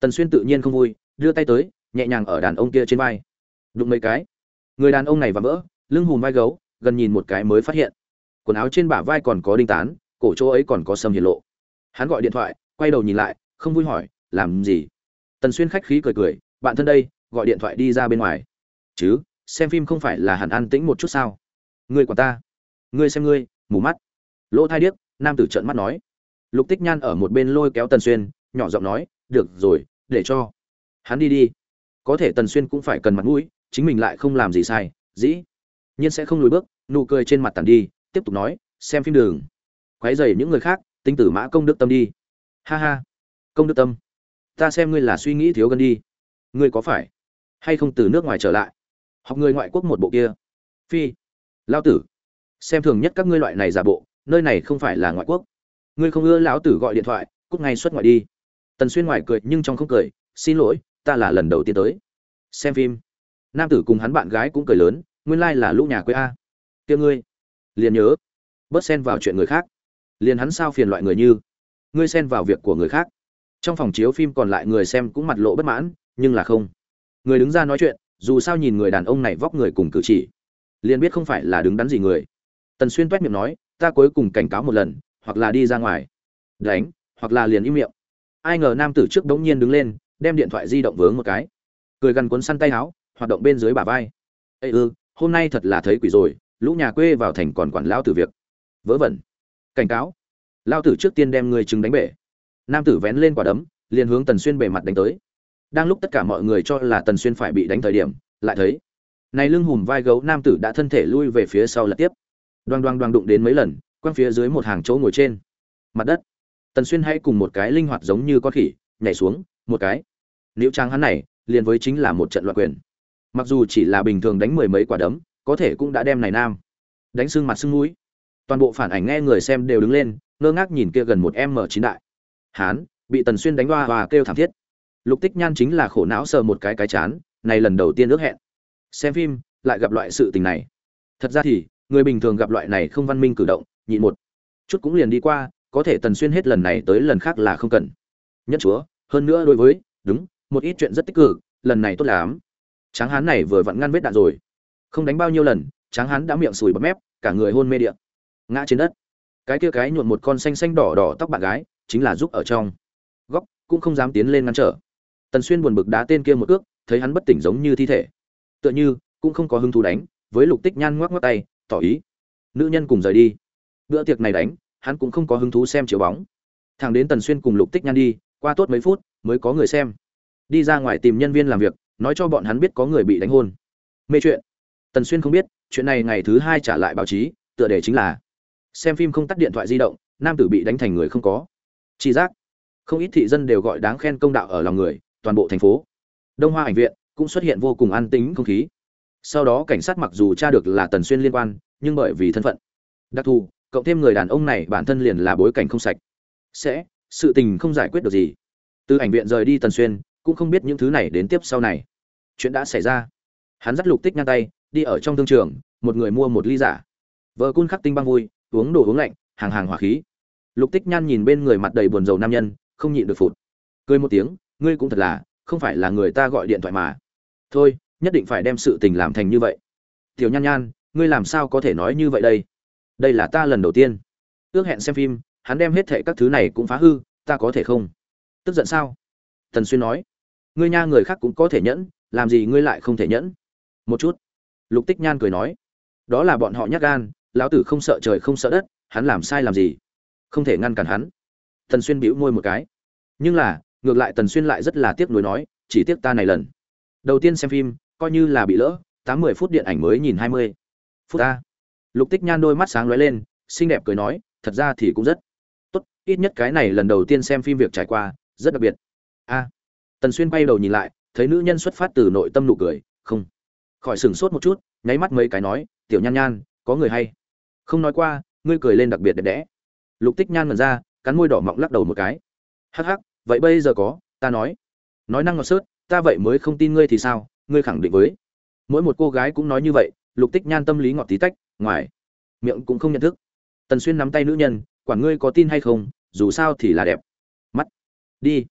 Tần xuyên tự nhiên không vui, đưa tay tới, nhẹ nhàng ở đàn ông kia trên vai. Đụng mấy cái. Người đàn ông này và vỡ, lưng hùm vai gấu, gần nhìn một cái mới phát hiện. Quần áo trên bả vai còn có đinh tán, cổ chỗ ấy còn có sâm hiển lộ. Hắn gọi điện thoại, quay đầu nhìn lại, không vui hỏi, làm gì? Tần xuyên khách khí cười cười, bạn thân đây, gọi điện thoại đi ra bên ngoài. Chứ? Xem phim không phải là hẳn an tĩnh một chút sao? Ngươi quản ta. Ngươi xem ngươi, mù mắt. Lỗ thai điếc, nam tử trợn mắt nói. Lục tích nhan ở một bên lôi kéo tần xuyên, nhỏ giọng nói, được rồi, để cho. Hắn đi đi. Có thể tần xuyên cũng phải cần mặt mũi, chính mình lại không làm gì sai, dĩ nhiên sẽ không lùi bước. Nụ cười trên mặt tàn đi, tiếp tục nói, xem phim đường. Quấy dày những người khác tinh tử mã công đức tâm đi. Ha ha, công đức tâm. Ta xem ngươi là suy nghĩ thiếu gần đi. Ngươi có phải hay không từ nước ngoài trở lại? Học người ngoại quốc một bộ kia. Phi lao tử, xem thường nhất các ngươi loại này giả bộ, nơi này không phải là ngoại quốc. Ngươi không ưa lão tử gọi điện thoại, cút ngay xuất ngoại đi. Tần xuyên ngoài cười nhưng trong không cười, xin lỗi, ta là lần đầu tiên tới. Xem phim. Nam tử cùng hắn bạn gái cũng cười lớn, nguyên lai là lũ nhà quê a. Kia ngươi, liền nhớ, bớt xen vào chuyện người khác. Liền hắn sao phiền loại người như, ngươi xen vào việc của người khác. Trong phòng chiếu phim còn lại người xem cũng mặt lộ bất mãn, nhưng là không. Người đứng ra nói chuyện dù sao nhìn người đàn ông này vóc người cùng cử chỉ, liền biết không phải là đứng đắn gì người. Tần xuyên toét miệng nói, ta cuối cùng cảnh cáo một lần, hoặc là đi ra ngoài. Đánh, hoặc là liền im miệng. Ai ngờ nam tử trước đống nhiên đứng lên, đem điện thoại di động vướng một cái. Cười gần cuốn săn tay áo, hoạt động bên dưới bả vai. Ê ư, hôm nay thật là thấy quỷ rồi, lũ nhà quê vào thành còn quản lao tử việc. Vớ vẩn. Cảnh cáo. Lao tử trước tiên đem người chứng đánh bể. Nam tử vén lên quả đấm, liền hướng tần xuyên bề mặt đánh tới đang lúc tất cả mọi người cho là tần xuyên phải bị đánh thời điểm, lại thấy, này lưng hùm vai gấu nam tử đã thân thể lui về phía sau lật tiếp. Đoang đoang đoang đụng đến mấy lần, quăng phía dưới một hàng chỗ ngồi trên. Mặt đất. Tần xuyên hãy cùng một cái linh hoạt giống như con khỉ, nhảy xuống, một cái. Liễu trang hắn này, liền với chính là một trận loạn quyền. Mặc dù chỉ là bình thường đánh mười mấy quả đấm, có thể cũng đã đem này nam. Đánh xương mặt xương mũi. Toàn bộ phản ảnh nghe người xem đều đứng lên, ngơ ngác nhìn kia gần một m chín đại. Hán, bị tần xuyên đánh hoa và kêu thảm thiết lục tích nhan chính là khổ não sờ một cái cái chán, này lần đầu tiên ước hẹn. Xem phim, lại gặp loại sự tình này. Thật ra thì, người bình thường gặp loại này không văn minh cử động, nhịn một chút cũng liền đi qua, có thể tần xuyên hết lần này tới lần khác là không cần. Nhất chúa, hơn nữa đối với, đúng, một ít chuyện rất tích cực, lần này tốt lắm. Tráng hán này vừa vặn ngăn vết đạn rồi. Không đánh bao nhiêu lần, tráng hán đã miệng sùi bọt mép, cả người hôn mê điện ngã trên đất. Cái kia cái nhuộn một con xanh xanh đỏ đỏ tóc bạn gái, chính là giúp ở trong. Góc, cũng không dám tiến lên ngăn trở tần xuyên buồn bực đá tên kia một cước, thấy hắn bất tỉnh giống như thi thể. Tựa như, cũng không có hứng thú đánh, với lục tích nhan ngoắc ngoắc tay, tỏ ý. Nữ nhân cùng rời đi. Bữa tiệc này đánh, hắn cũng không có hứng thú xem chiếu bóng. Thằng đến tần xuyên cùng lục tích nhan đi, qua tốt mấy phút, mới có người xem. Đi ra ngoài tìm nhân viên làm việc, nói cho bọn hắn biết có người bị đánh hôn. Mê chuyện. Tần xuyên không biết, chuyện này ngày thứ hai trả lại báo chí, tựa đề chính là xem phim không tắt điện thoại di động, nam tử bị đánh thành người không có. Chi giác. Không ít thị dân đều gọi đáng khen công đạo ở lòng người toàn bộ thành phố. Đông hoa ảnh viện cũng xuất hiện vô cùng an tính không khí. Sau đó cảnh sát mặc dù tra được là tần xuyên liên quan, nhưng bởi vì thân phận đặc thù, cộng thêm người đàn ông này bản thân liền là bối cảnh không sạch. Sẽ, sự tình không giải quyết được gì. Từ ảnh viện rời đi tần xuyên, cũng không biết những thứ này đến tiếp sau này. Chuyện đã xảy ra. Hắn dắt lục tích ngang tay, đi ở trong thương trường, một người mua một ly giả. Vợ cun khắc tinh băng vui, uống đồ uống lạnh, hàng hàng hỏa khí. Lục tích nhan nhìn bên người mặt đầy buồn rầu nam nhân, không nhịn được phụt. Cười một tiếng ngươi cũng thật là, không phải là người ta gọi điện thoại mà. Thôi, nhất định phải đem sự tình làm thành như vậy. Tiểu nhan nhan, ngươi làm sao có thể nói như vậy đây? Đây là ta lần đầu tiên. Ước hẹn xem phim, hắn đem hết thệ các thứ này cũng phá hư, ta có thể không? Tức giận sao? Tần xuyên nói. Ngươi nha người khác cũng có thể nhẫn, làm gì ngươi lại không thể nhẫn? Một chút. Lục tích nhan cười nói. Đó là bọn họ nhắc gan, lão tử không sợ trời không sợ đất, hắn làm sai làm gì? Không thể ngăn cản hắn. Tần xuyên bĩu môi một cái. Nhưng là ngược lại tần xuyên lại rất là tiếc nuối nói, chỉ tiếc ta này lần. Đầu tiên xem phim, coi như là bị lỡ, tám mươi phút điện ảnh mới nhìn hai mươi. Phút ta lục tích nhan đôi mắt sáng lóe lên, xinh đẹp cười nói, thật ra thì cũng rất tốt, ít nhất cái này lần đầu tiên xem phim việc trải qua, rất đặc biệt. A. Tần xuyên bay đầu nhìn lại, thấy nữ nhân xuất phát từ nội tâm nụ cười, không. Khỏi sửng sốt một chút, nháy mắt mấy cái nói, tiểu nhan nhan, có người hay? Không nói qua, ngươi cười lên đặc biệt đẹp đẽ. Lục tích nhan mần ra, cắn môi đỏ mọng lắc đầu một cái. Hắc hắc vậy bây giờ có, ta nói. Nói năng ngọt sớt, ta vậy mới không tin ngươi thì sao, ngươi khẳng định với. Mỗi một cô gái cũng nói như vậy, lục tích nhan tâm lý ngọt tí tách, ngoài, miệng cũng không nhận thức. Tần xuyên nắm tay nữ nhân, quản ngươi có tin hay không, dù sao thì là đẹp. Mắt, đi,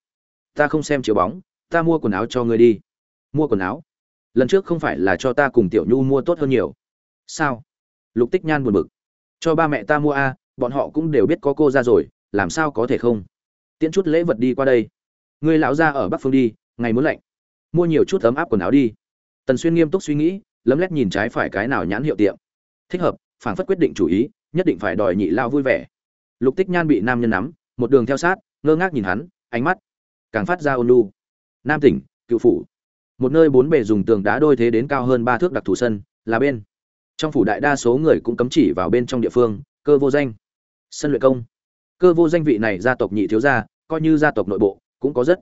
ta không xem chiếu bóng, ta mua quần áo cho ngươi đi. Mua quần áo? Lần trước không phải là cho ta cùng tiểu nhu mua tốt hơn nhiều. Sao? Lục tích nhan buồn bực. Cho ba mẹ ta mua a, bọn họ cũng đều biết có cô ra rồi, làm sao có thể không? Tiễn chút lễ vật đi qua đây. Ngươi lão ra ở bắc phương đi, ngày muốn lạnh. Mua nhiều chút ấm áp quần áo đi. Tần xuyên nghiêm túc suy nghĩ, lấm lét nhìn trái phải cái nào nhãn hiệu tiệm. Thích hợp, phảng phất quyết định chủ ý, nhất định phải đòi nhị lao vui vẻ. Lục tích nhan bị nam nhân nắm, một đường theo sát, ngơ ngác nhìn hắn, ánh mắt càng phát ra ôn lu nam tỉnh, cựu phủ. Một nơi bốn bề dùng tường đá đôi thế đến cao hơn ba thước đặc thù sân, là bên. Trong phủ đại đa số người cũng cấm chỉ vào bên trong địa phương, cơ vô danh. Sân luyện công cơ vô danh vị này gia tộc nhị thiếu gia, coi như gia tộc nội bộ, cũng có rất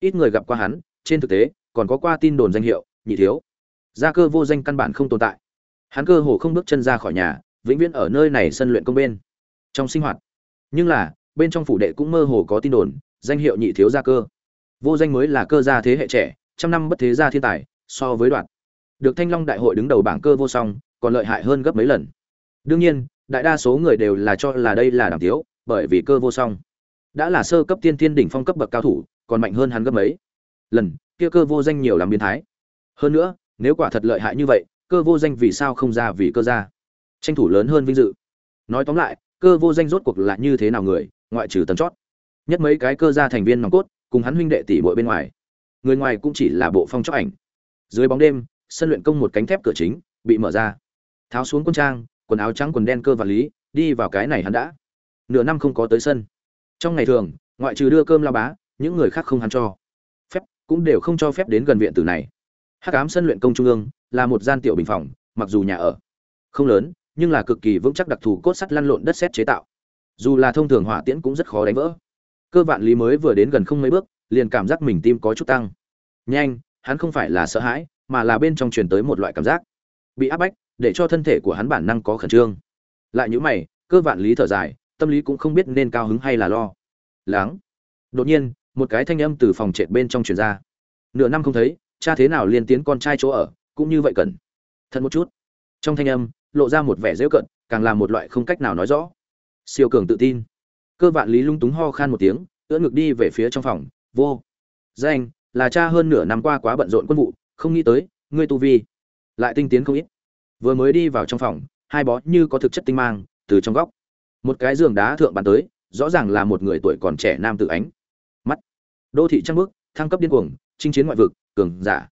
ít người gặp qua hắn, trên thực tế, còn có qua tin đồn danh hiệu, nhị thiếu. Gia cơ vô danh căn bản không tồn tại. Hắn cơ hồ không bước chân ra khỏi nhà, vĩnh viễn ở nơi này sân luyện công bên trong sinh hoạt. Nhưng là, bên trong phủ đệ cũng mơ hồ có tin đồn, danh hiệu nhị thiếu gia cơ. Vô danh mới là cơ gia thế hệ trẻ, trăm năm bất thế gia thiên tài, so với đoạn. Được thanh long đại hội đứng đầu bảng cơ vô song, còn lợi hại hơn gấp mấy lần. Đương nhiên, đại đa số người đều là cho là đây là đàm thiếu bởi vì cơ vô song. Đã là sơ cấp tiên tiên đỉnh phong cấp bậc cao thủ, còn mạnh hơn hắn gấp mấy. Lần, kia cơ vô danh nhiều làm biến thái. Hơn nữa, nếu quả thật lợi hại như vậy, cơ vô danh vì sao không ra vì cơ gia? Tranh thủ lớn hơn vinh dự. Nói tóm lại, cơ vô danh rốt cuộc là như thế nào người, ngoại trừ tầm chót. Nhất mấy cái cơ gia thành viên nòng cốt, cùng hắn huynh đệ tỷ muội bên ngoài. Người ngoài cũng chỉ là bộ phong chóc ảnh. Dưới bóng đêm, sân luyện công một cánh thép cửa chính, bị mở ra. Tháo xuống quân trang, quần áo trắng quần đen cơ và lý, đi vào cái này hắn đã nửa năm không có tới sân. Trong ngày thường, ngoại trừ đưa cơm lao bá, những người khác không hắn cho. Phép cũng đều không cho phép đến gần viện tử này. Hát cám sân luyện công trung ương là một gian tiểu bình phòng, mặc dù nhà ở không lớn, nhưng là cực kỳ vững chắc đặc thù cốt sắt lăn lộn đất sét chế tạo. Dù là thông thường hỏa tiễn cũng rất khó đánh vỡ. Cơ vạn lý mới vừa đến gần không mấy bước, liền cảm giác mình tim có chút tăng. Nhanh, hắn không phải là sợ hãi, mà là bên trong truyền tới một loại cảm giác. Bị áp bách, để cho thân thể của hắn bản năng có khẩn trương. Lại những mày, cơ vạn lý thở dài tâm lý cũng không biết nên cao hứng hay là lo. Lắng đột nhiên, một cái thanh âm từ phòng trệt bên trong truyền ra. Nửa năm không thấy, cha thế nào liên tiến con trai chỗ ở, cũng như vậy cần thật một chút. Trong thanh âm, lộ ra một vẻ dễ cận, càng là một loại không cách nào nói rõ. Siêu cường tự tin. Cơ vạn lý lung túng ho khan một tiếng, ưỡn ngực đi về phía trong phòng. Vô. Danh, là cha hơn nửa năm qua quá bận rộn quân vụ, không nghĩ tới, ngươi tu vi lại tinh tiến không ít. Vừa mới đi vào trong phòng, hai bó như có thực chất tinh mang, từ trong góc một cái giường đá thượng bàn tới, rõ ràng là một người tuổi còn trẻ nam tự ánh. Mắt. Đô thị trăng bước thăng cấp điên cuồng, chinh chiến ngoại vực, cường giả.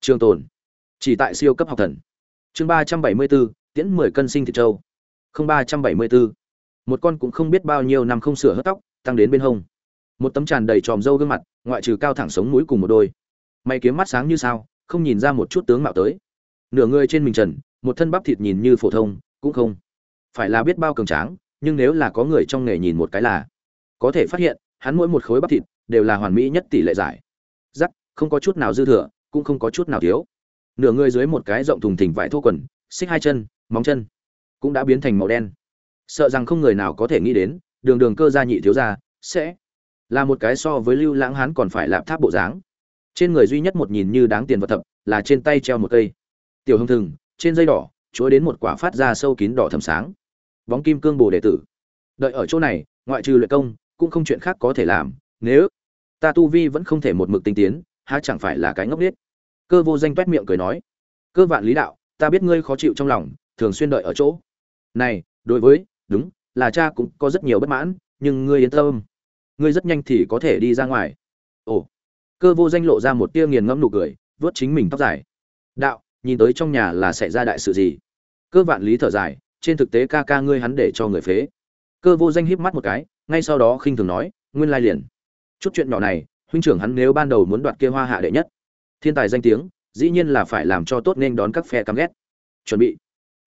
Trường tồn. Chỉ tại siêu cấp học thần. Chương ba trăm bảy mươi bốn tiễn mười cân sinh thịt trâu. Không ba trăm bảy mươi bốn một con cũng không biết bao nhiêu năm không sửa hớt tóc, tăng đến bên hông. Một tấm tràn đầy tròm râu gương mặt, ngoại trừ cao thẳng sống mũi cùng một đôi. Mày kiếm mắt sáng như sao, không nhìn ra một chút tướng mạo tới. Nửa người trên mình trần, một thân bắp thịt nhìn như phổ thông, cũng không. Phải là biết bao cường tráng nhưng nếu là có người trong nghề nhìn một cái là, có thể phát hiện, hắn mỗi một khối bắp thịt đều là hoàn mỹ nhất tỷ lệ giải. Giắc không có chút nào dư thừa, cũng không có chút nào thiếu. Nửa người dưới một cái rộng thùng thình vải thô quần, xích hai chân, móng chân, cũng đã biến thành màu đen. Sợ rằng không người nào có thể nghĩ đến, đường đường cơ gia nhị thiếu gia sẽ là một cái so với lưu lãng hắn còn phải lạp tháp bộ dáng. Trên người duy nhất một nhìn như đáng tiền vật thập là trên tay treo một cây. Tiểu hồng thừng, trên dây đỏ chuỗi đến một quả phát ra sâu kín đỏ thầm sáng bóng kim cương bồ đệ tử. Đợi ở chỗ này, ngoại trừ luyện công, cũng không chuyện khác có thể làm. Nếu ta tu vi vẫn không thể một mực tinh tiến, há chẳng phải là cái ngốc nghếch? Cơ vô danh toét miệng cười nói, cơ vạn lý đạo, ta biết ngươi khó chịu trong lòng, thường xuyên đợi ở chỗ. Này, đối với, đúng, là cha cũng có rất nhiều bất mãn, nhưng ngươi yên tâm. Ngươi rất nhanh thì có thể đi ra ngoài. Ồ. Cơ vô danh lộ ra một tia nghiền ngẫm nụ cười vớt chính mình tóc dài. Đạo, nhìn tới trong nhà là xảy ra đại sự gì? Cơ vạn lý thở dài trên thực tế ca ca ngươi hắn để cho người phế. Cơ vô danh híp mắt một cái, ngay sau đó khinh thường nói, nguyên lai liền. Chút chuyện nhỏ này, huynh trưởng hắn nếu ban đầu muốn đoạt kia hoa hạ đệ nhất. Thiên tài danh tiếng, dĩ nhiên là phải làm cho tốt nên đón các phe căm ghét. Chuẩn bị.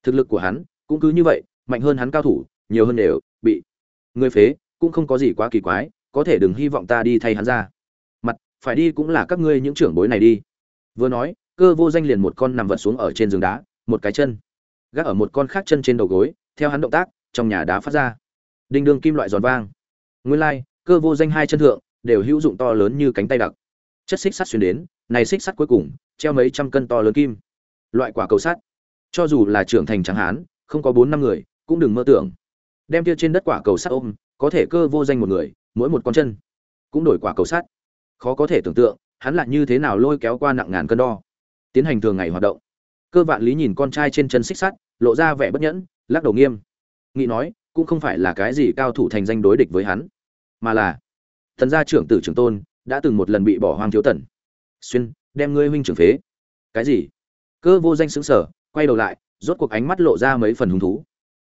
Thực lực của hắn, cũng cứ như vậy, mạnh hơn hắn cao thủ, nhiều hơn đều, bị người phế, cũng không có gì quá kỳ quái, có thể đừng hy vọng ta đi thay hắn ra. Mặt, phải đi cũng là các ngươi những trưởng bối này đi. Vừa nói, cơ vô danh liền một con nằm vật xuống ở trên giường đá, một cái chân gác ở một con khác chân trên đầu gối, theo hắn động tác, trong nhà đá phát ra. Đinh đương kim loại giòn vang. Nguyên lai, cơ vô danh hai chân thượng, đều hữu dụng to lớn như cánh tay đặc. Chất xích sắt xuyên đến, này xích sắt cuối cùng, treo mấy trăm cân to lớn kim. Loại quả cầu sắt. Cho dù là trưởng thành trắng hán, không có bốn năm người, cũng đừng mơ tưởng. Đem kia trên đất quả cầu sắt ôm, có thể cơ vô danh một người, mỗi một con chân cũng đổi quả cầu sắt. Khó có thể tưởng tượng, hắn lại như thế nào lôi kéo qua nặng ngàn cân đo. Tiến hành thường ngày hoạt động cơ vạn lý nhìn con trai trên chân xích sắt, lộ ra vẻ bất nhẫn, lắc đầu nghiêm. Nghị nói, cũng không phải là cái gì cao thủ thành danh đối địch với hắn, mà là, thần gia trưởng tử trưởng tôn đã từng một lần bị bỏ hoang thiếu tần. Xuyên, đem ngươi huynh trưởng phế. Cái gì? Cơ vô danh sững sờ, quay đầu lại, rốt cuộc ánh mắt lộ ra mấy phần hứng thú.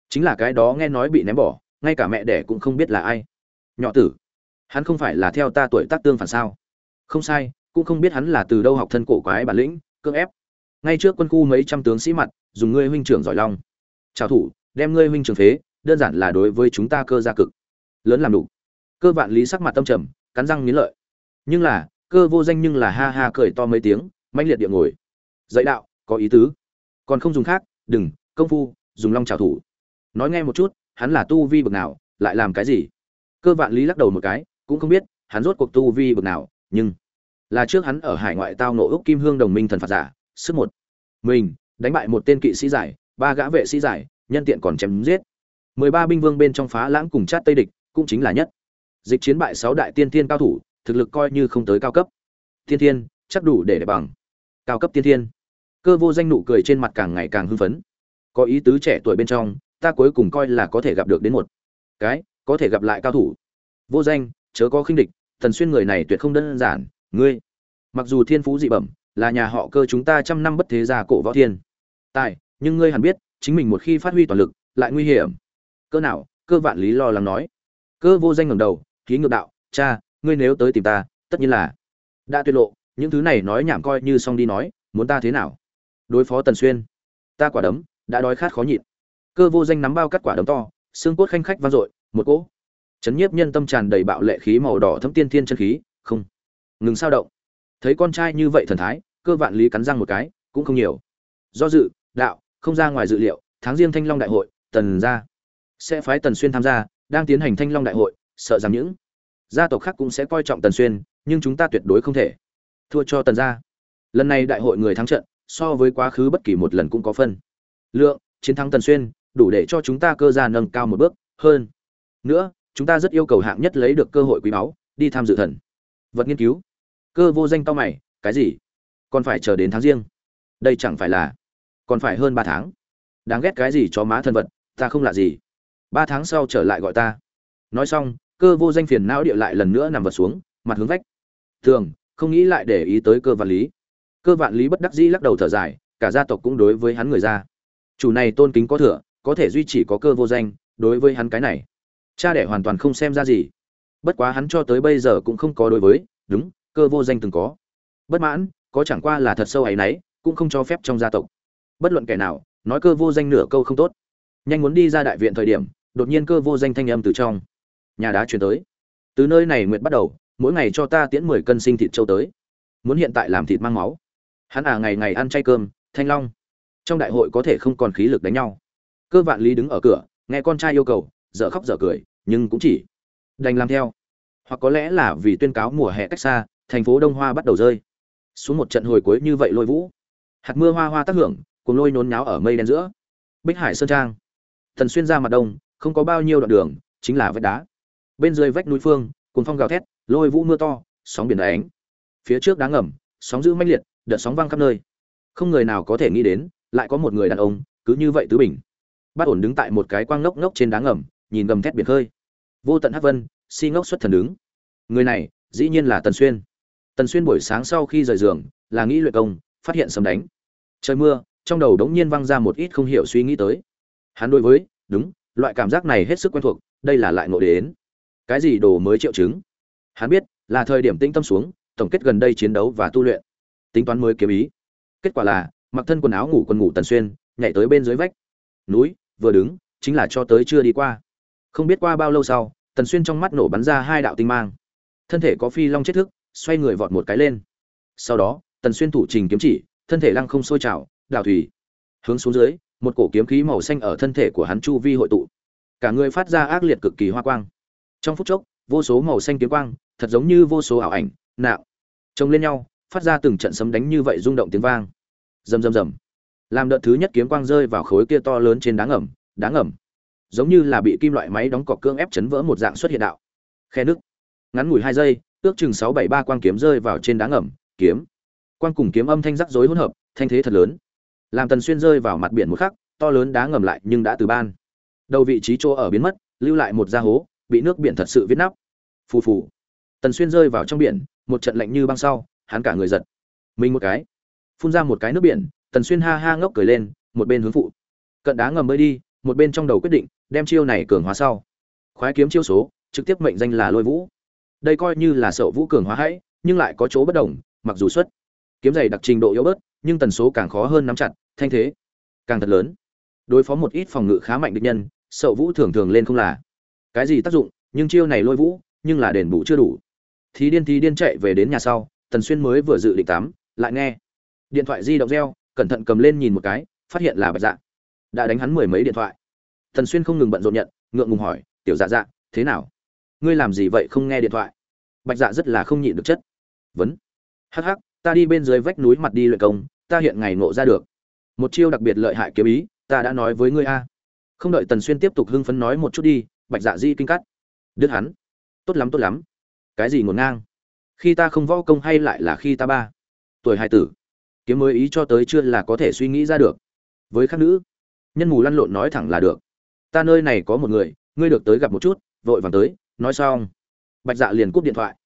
Chính là cái đó nghe nói bị ném bỏ, ngay cả mẹ đẻ cũng không biết là ai. Nhỏ tử, hắn không phải là theo ta tuổi tác tương phản sao? Không sai, cũng không biết hắn là từ đâu học thân cổ quái bản lĩnh, cưỡng ép ngay trước quân khu mấy trăm tướng sĩ mặt, dùng ngươi huynh trưởng giỏi long trào thủ, đem ngươi huynh trưởng phế, đơn giản là đối với chúng ta cơ gia cực. Lớn làm đủ. Cơ vạn lý sắc mặt tâm trầm, cắn răng nghiến lợi. Nhưng là, cơ vô danh nhưng là ha ha cười to mấy tiếng, mãnh liệt địa ngồi. Dạy đạo, có ý tứ. Còn không dùng khác, đừng, công phu, dùng long trào thủ. Nói nghe một chút, hắn là tu vi bực nào, lại làm cái gì? Cơ vạn lý lắc đầu một cái, cũng không biết, hắn rốt cuộc tu vi bực nào, nhưng là trước hắn ở hải ngoại tao nộ ước kim hương đồng minh thần phạt giả sức một. Mình, đánh bại một tên kỵ sĩ giải, ba gã vệ sĩ giải, nhân tiện còn chém giết. Mười ba binh vương bên trong phá lãng cùng chát tây địch, cũng chính là nhất. Dịch chiến bại sáu đại tiên thiên cao thủ, thực lực coi như không tới cao cấp. Tiên thiên, chắc đủ để để bằng. Cao cấp tiên thiên. Cơ vô danh nụ cười trên mặt càng ngày càng hưng phấn. Có ý tứ trẻ tuổi bên trong, ta cuối cùng coi là có thể gặp được đến một. Cái, có thể gặp lại cao thủ. Vô danh, chớ có khinh địch, thần xuyên người này tuyệt không đơn giản. Ngươi, mặc dù thiên phú dị bẩm là nhà họ cơ chúng ta trăm năm bất thế gia cổ võ thiên. Tài, nhưng ngươi hẳn biết, chính mình một khi phát huy toàn lực, lại nguy hiểm. Cơ nào, cơ vạn lý lo lắng nói. Cơ vô danh ngẩng đầu, khí ngược đạo, cha, ngươi nếu tới tìm ta, tất nhiên là đã tuyệt lộ, những thứ này nói nhảm coi như xong đi nói, muốn ta thế nào? Đối phó tần xuyên, ta quả đấm đã đói khát khó nhịn. Cơ vô danh nắm bao cắt quả đấm to, xương cốt khanh khách vang dội, một cỗ chấn nhiếp nhân tâm tràn đầy bạo lệ khí màu đỏ thấm tiên thiên chân khí, không ngừng sao động thấy con trai như vậy thần thái, cơ vạn lý cắn răng một cái, cũng không nhiều. Do dự, đạo, không ra ngoài dự liệu, tháng riêng thanh long đại hội, tần gia. Sẽ phái tần xuyên tham gia, đang tiến hành thanh long đại hội, sợ rằng những gia tộc khác cũng sẽ coi trọng tần xuyên, nhưng chúng ta tuyệt đối không thể. Thua cho tần gia. Lần này đại hội người thắng trận, so với quá khứ bất kỳ một lần cũng có phân. Lượng, chiến thắng tần xuyên, đủ để cho chúng ta cơ gia nâng cao một bước, hơn. Nữa, chúng ta rất yêu cầu hạng nhất lấy được cơ hội quý báu, đi tham dự thần. Vật nghiên cứu cơ vô danh to mày, cái gì? Còn phải chờ đến tháng riêng? Đây chẳng phải là, còn phải hơn ba tháng. Đáng ghét cái gì cho má thân vật, ta không lạ gì. Ba tháng sau trở lại gọi ta. Nói xong, cơ vô danh phiền não địa lại lần nữa nằm vật xuống, mặt hướng vách. Thường, không nghĩ lại để ý tới cơ vạn lý. Cơ vạn lý bất đắc dĩ lắc đầu thở dài, cả gia tộc cũng đối với hắn người ra. Chủ này tôn kính có thừa, có thể duy trì có cơ vô danh, đối với hắn cái này. Cha đẻ hoàn toàn không xem ra gì. Bất quá hắn cho tới bây giờ cũng không có đối với, đúng cơ vô danh từng có. Bất mãn, có chẳng qua là thật sâu ấy nấy cũng không cho phép trong gia tộc. Bất luận kẻ nào, nói cơ vô danh nửa câu không tốt. Nhanh muốn đi ra đại viện thời điểm, đột nhiên cơ vô danh thanh âm từ trong nhà đá chuyển tới. Từ nơi này nguyệt bắt đầu, mỗi ngày cho ta tiễn mười cân sinh thịt châu tới. Muốn hiện tại làm thịt mang máu. Hắn à ngày ngày ăn chay cơm, thanh long. Trong đại hội có thể không còn khí lực đánh nhau. Cơ vạn lý đứng ở cửa, nghe con trai yêu cầu, dở khóc dở cười, nhưng cũng chỉ đành làm theo. Hoặc có lẽ là vì tuyên cáo mùa hè cách xa thành phố đông hoa bắt đầu rơi. Xuống một trận hồi cuối như vậy lôi vũ. Hạt mưa hoa hoa tác hưởng cùng lôi nhốn nháo ở mây đen giữa. Bích hải sơn trang. Thần xuyên ra mặt đông, không có bao nhiêu đoạn đường, chính là vách đá. Bên dưới vách núi phương cùng phong gào thét, lôi vũ mưa to, sóng biển đánh. Phía trước đá ngầm, sóng giữ mãnh liệt, đợt sóng vang khắp nơi. Không người nào có thể nghĩ đến, lại có một người đàn ông, cứ như vậy tứ bình. Bắt ổn đứng tại một cái quang ngốc ngốc trên đá ngầm, nhìn gầm thét biển khơi. Vô tận hắc vân, si ngốc xuất thần đứng. Người này, dĩ nhiên là tần xuyên tần xuyên buổi sáng sau khi rời giường, là nghĩ luyện công, phát hiện sấm đánh. Trời mưa, trong đầu đống nhiên văng ra một ít không hiểu suy nghĩ tới. Hắn đối với, đúng, loại cảm giác này hết sức quen thuộc, đây là lại ngộ đến. Cái gì đồ mới triệu chứng? Hắn biết, là thời điểm tĩnh tâm xuống, tổng kết gần đây chiến đấu và tu luyện. Tính toán mới kiếm ý. Kết quả là, mặc thân quần áo ngủ quần ngủ tần xuyên, nhảy tới bên dưới vách. Núi, vừa đứng, chính là cho tới chưa đi qua. Không biết qua bao lâu sau, tần xuyên trong mắt nổ bắn ra hai đạo tinh mang. Thân thể có phi long chết thức xoay người vọt một cái lên. Sau đó, tần xuyên thủ trình kiếm chỉ, thân thể lăng không sôi trào, đào thủy. Hướng xuống dưới, một cổ kiếm khí màu xanh ở thân thể của hắn chu vi hội tụ. Cả người phát ra ác liệt cực kỳ hoa quang. Trong phút chốc, vô số màu xanh kiếm quang, thật giống như vô số ảo ảnh, nạo, trông lên nhau, phát ra từng trận sấm đánh như vậy rung động tiếng vang. Rầm rầm rầm. Làm đợt thứ nhất kiếm quang rơi vào khối kia to lớn trên đá ngầm đá ngầm giống như là bị kim loại máy đóng cọc cương ép chấn vỡ một dạng xuất hiện đạo. Khe nước ngắn ngủi hai giây ước chừng sáu bảy ba quang kiếm rơi vào trên đá ngầm, kiếm. Quang cùng kiếm âm thanh rắc rối hỗn hợp, thanh thế thật lớn. Làm tần xuyên rơi vào mặt biển một khắc, to lớn đá ngầm lại nhưng đã từ ban. Đầu vị trí chỗ ở biến mất, lưu lại một da hố, bị nước biển thật sự viết nắp. Phù phù. Tần xuyên rơi vào trong biển, một trận lạnh như băng sau, hắn cả người giật. Mình một cái. Phun ra một cái nước biển, tần xuyên ha ha ngốc cười lên, một bên hướng phụ. Cận đá ngầm bơi đi, một bên trong đầu quyết định, đem chiêu này cường hóa sau. Khoái kiếm chiêu số, trực tiếp mệnh danh là lôi vũ đây coi như là sậu vũ cường hóa hãy, nhưng lại có chỗ bất đồng, mặc dù xuất kiếm dày đặc trình độ yếu bớt, nhưng tần số càng khó hơn nắm chặt, thanh thế càng thật lớn. Đối phó một ít phòng ngự khá mạnh địch nhân sậu vũ thường thường lên không là cái gì tác dụng, nhưng chiêu này lôi vũ, nhưng là đền bù chưa đủ. Thì điên thì điên chạy về đến nhà sau, tần xuyên mới vừa dự định tắm lại nghe điện thoại di động reo, cẩn thận cầm lên nhìn một cái, phát hiện là bạch dạ. Đã đánh hắn mười mấy điện thoại. Tần xuyên không ngừng bận rộn nhận, ngượng ngùng hỏi, tiểu dạ dạ thế nào? Ngươi làm gì vậy không nghe điện thoại? Bạch dạ rất là không nhịn được chất. Vấn. Hắc hắc, ta đi bên dưới vách núi mặt đi luyện công, ta hiện ngày ngộ ra được. Một chiêu đặc biệt lợi hại kiếm ý, ta đã nói với ngươi a. Không đợi tần xuyên tiếp tục hưng phấn nói một chút đi, bạch dạ di kinh cắt. Đứt hắn. Tốt lắm tốt lắm. Cái gì ngổn ngang? Khi ta không võ công hay lại là khi ta ba? Tuổi hai tử. Kiếm mới ý cho tới chưa là có thể suy nghĩ ra được. Với các nữ, nhân mù lăn lộn nói thẳng là được. Ta nơi này có một người, ngươi được tới gặp một chút, vội vàng tới nói xong, bạch dạ liền cúp điện thoại.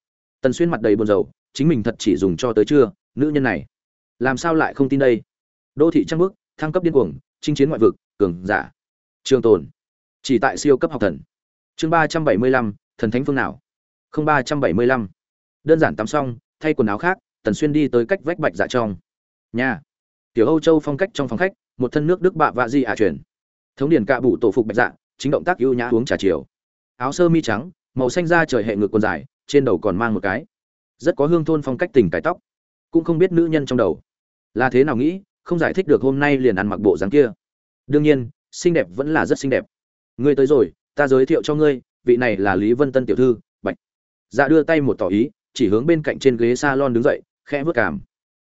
Tần xuyên mặt đầy buồn rầu, chính mình thật chỉ dùng cho tới chưa nữ nhân này, làm sao lại không tin đây? Đô thị trăng bước thăng cấp điên cuồng, chinh chiến ngoại vực, cường giả, trường tồn, chỉ tại siêu cấp học thần. Chương ba trăm bảy mươi lăm, thần thánh phương nào? Không ba trăm bảy mươi lăm. Đơn giản tắm xong, thay quần áo khác, tần xuyên đi tới cách vách bạch dạ trong. Nhà, tiểu âu châu phong cách trong phòng khách, một thân nước đức bạ vạ di ả à truyền. Thống điển cạ bụ tổ phục bạch dạ chính động tác ưu nhã uống trà chiều. Áo sơ mi trắng màu xanh da trời hệ ngực quần dài, trên đầu còn mang một cái. Rất có hương thôn phong cách tình cải tóc. Cũng không biết nữ nhân trong đầu là thế nào nghĩ, không giải thích được hôm nay liền ăn mặc bộ dáng kia. Đương nhiên, xinh đẹp vẫn là rất xinh đẹp. Ngươi tới rồi, ta giới thiệu cho ngươi, vị này là lý vân tân tiểu thư, bạch. Dạ đưa tay một tỏ ý, chỉ hướng bên cạnh trên ghế salon đứng dậy, khẽ vớt cảm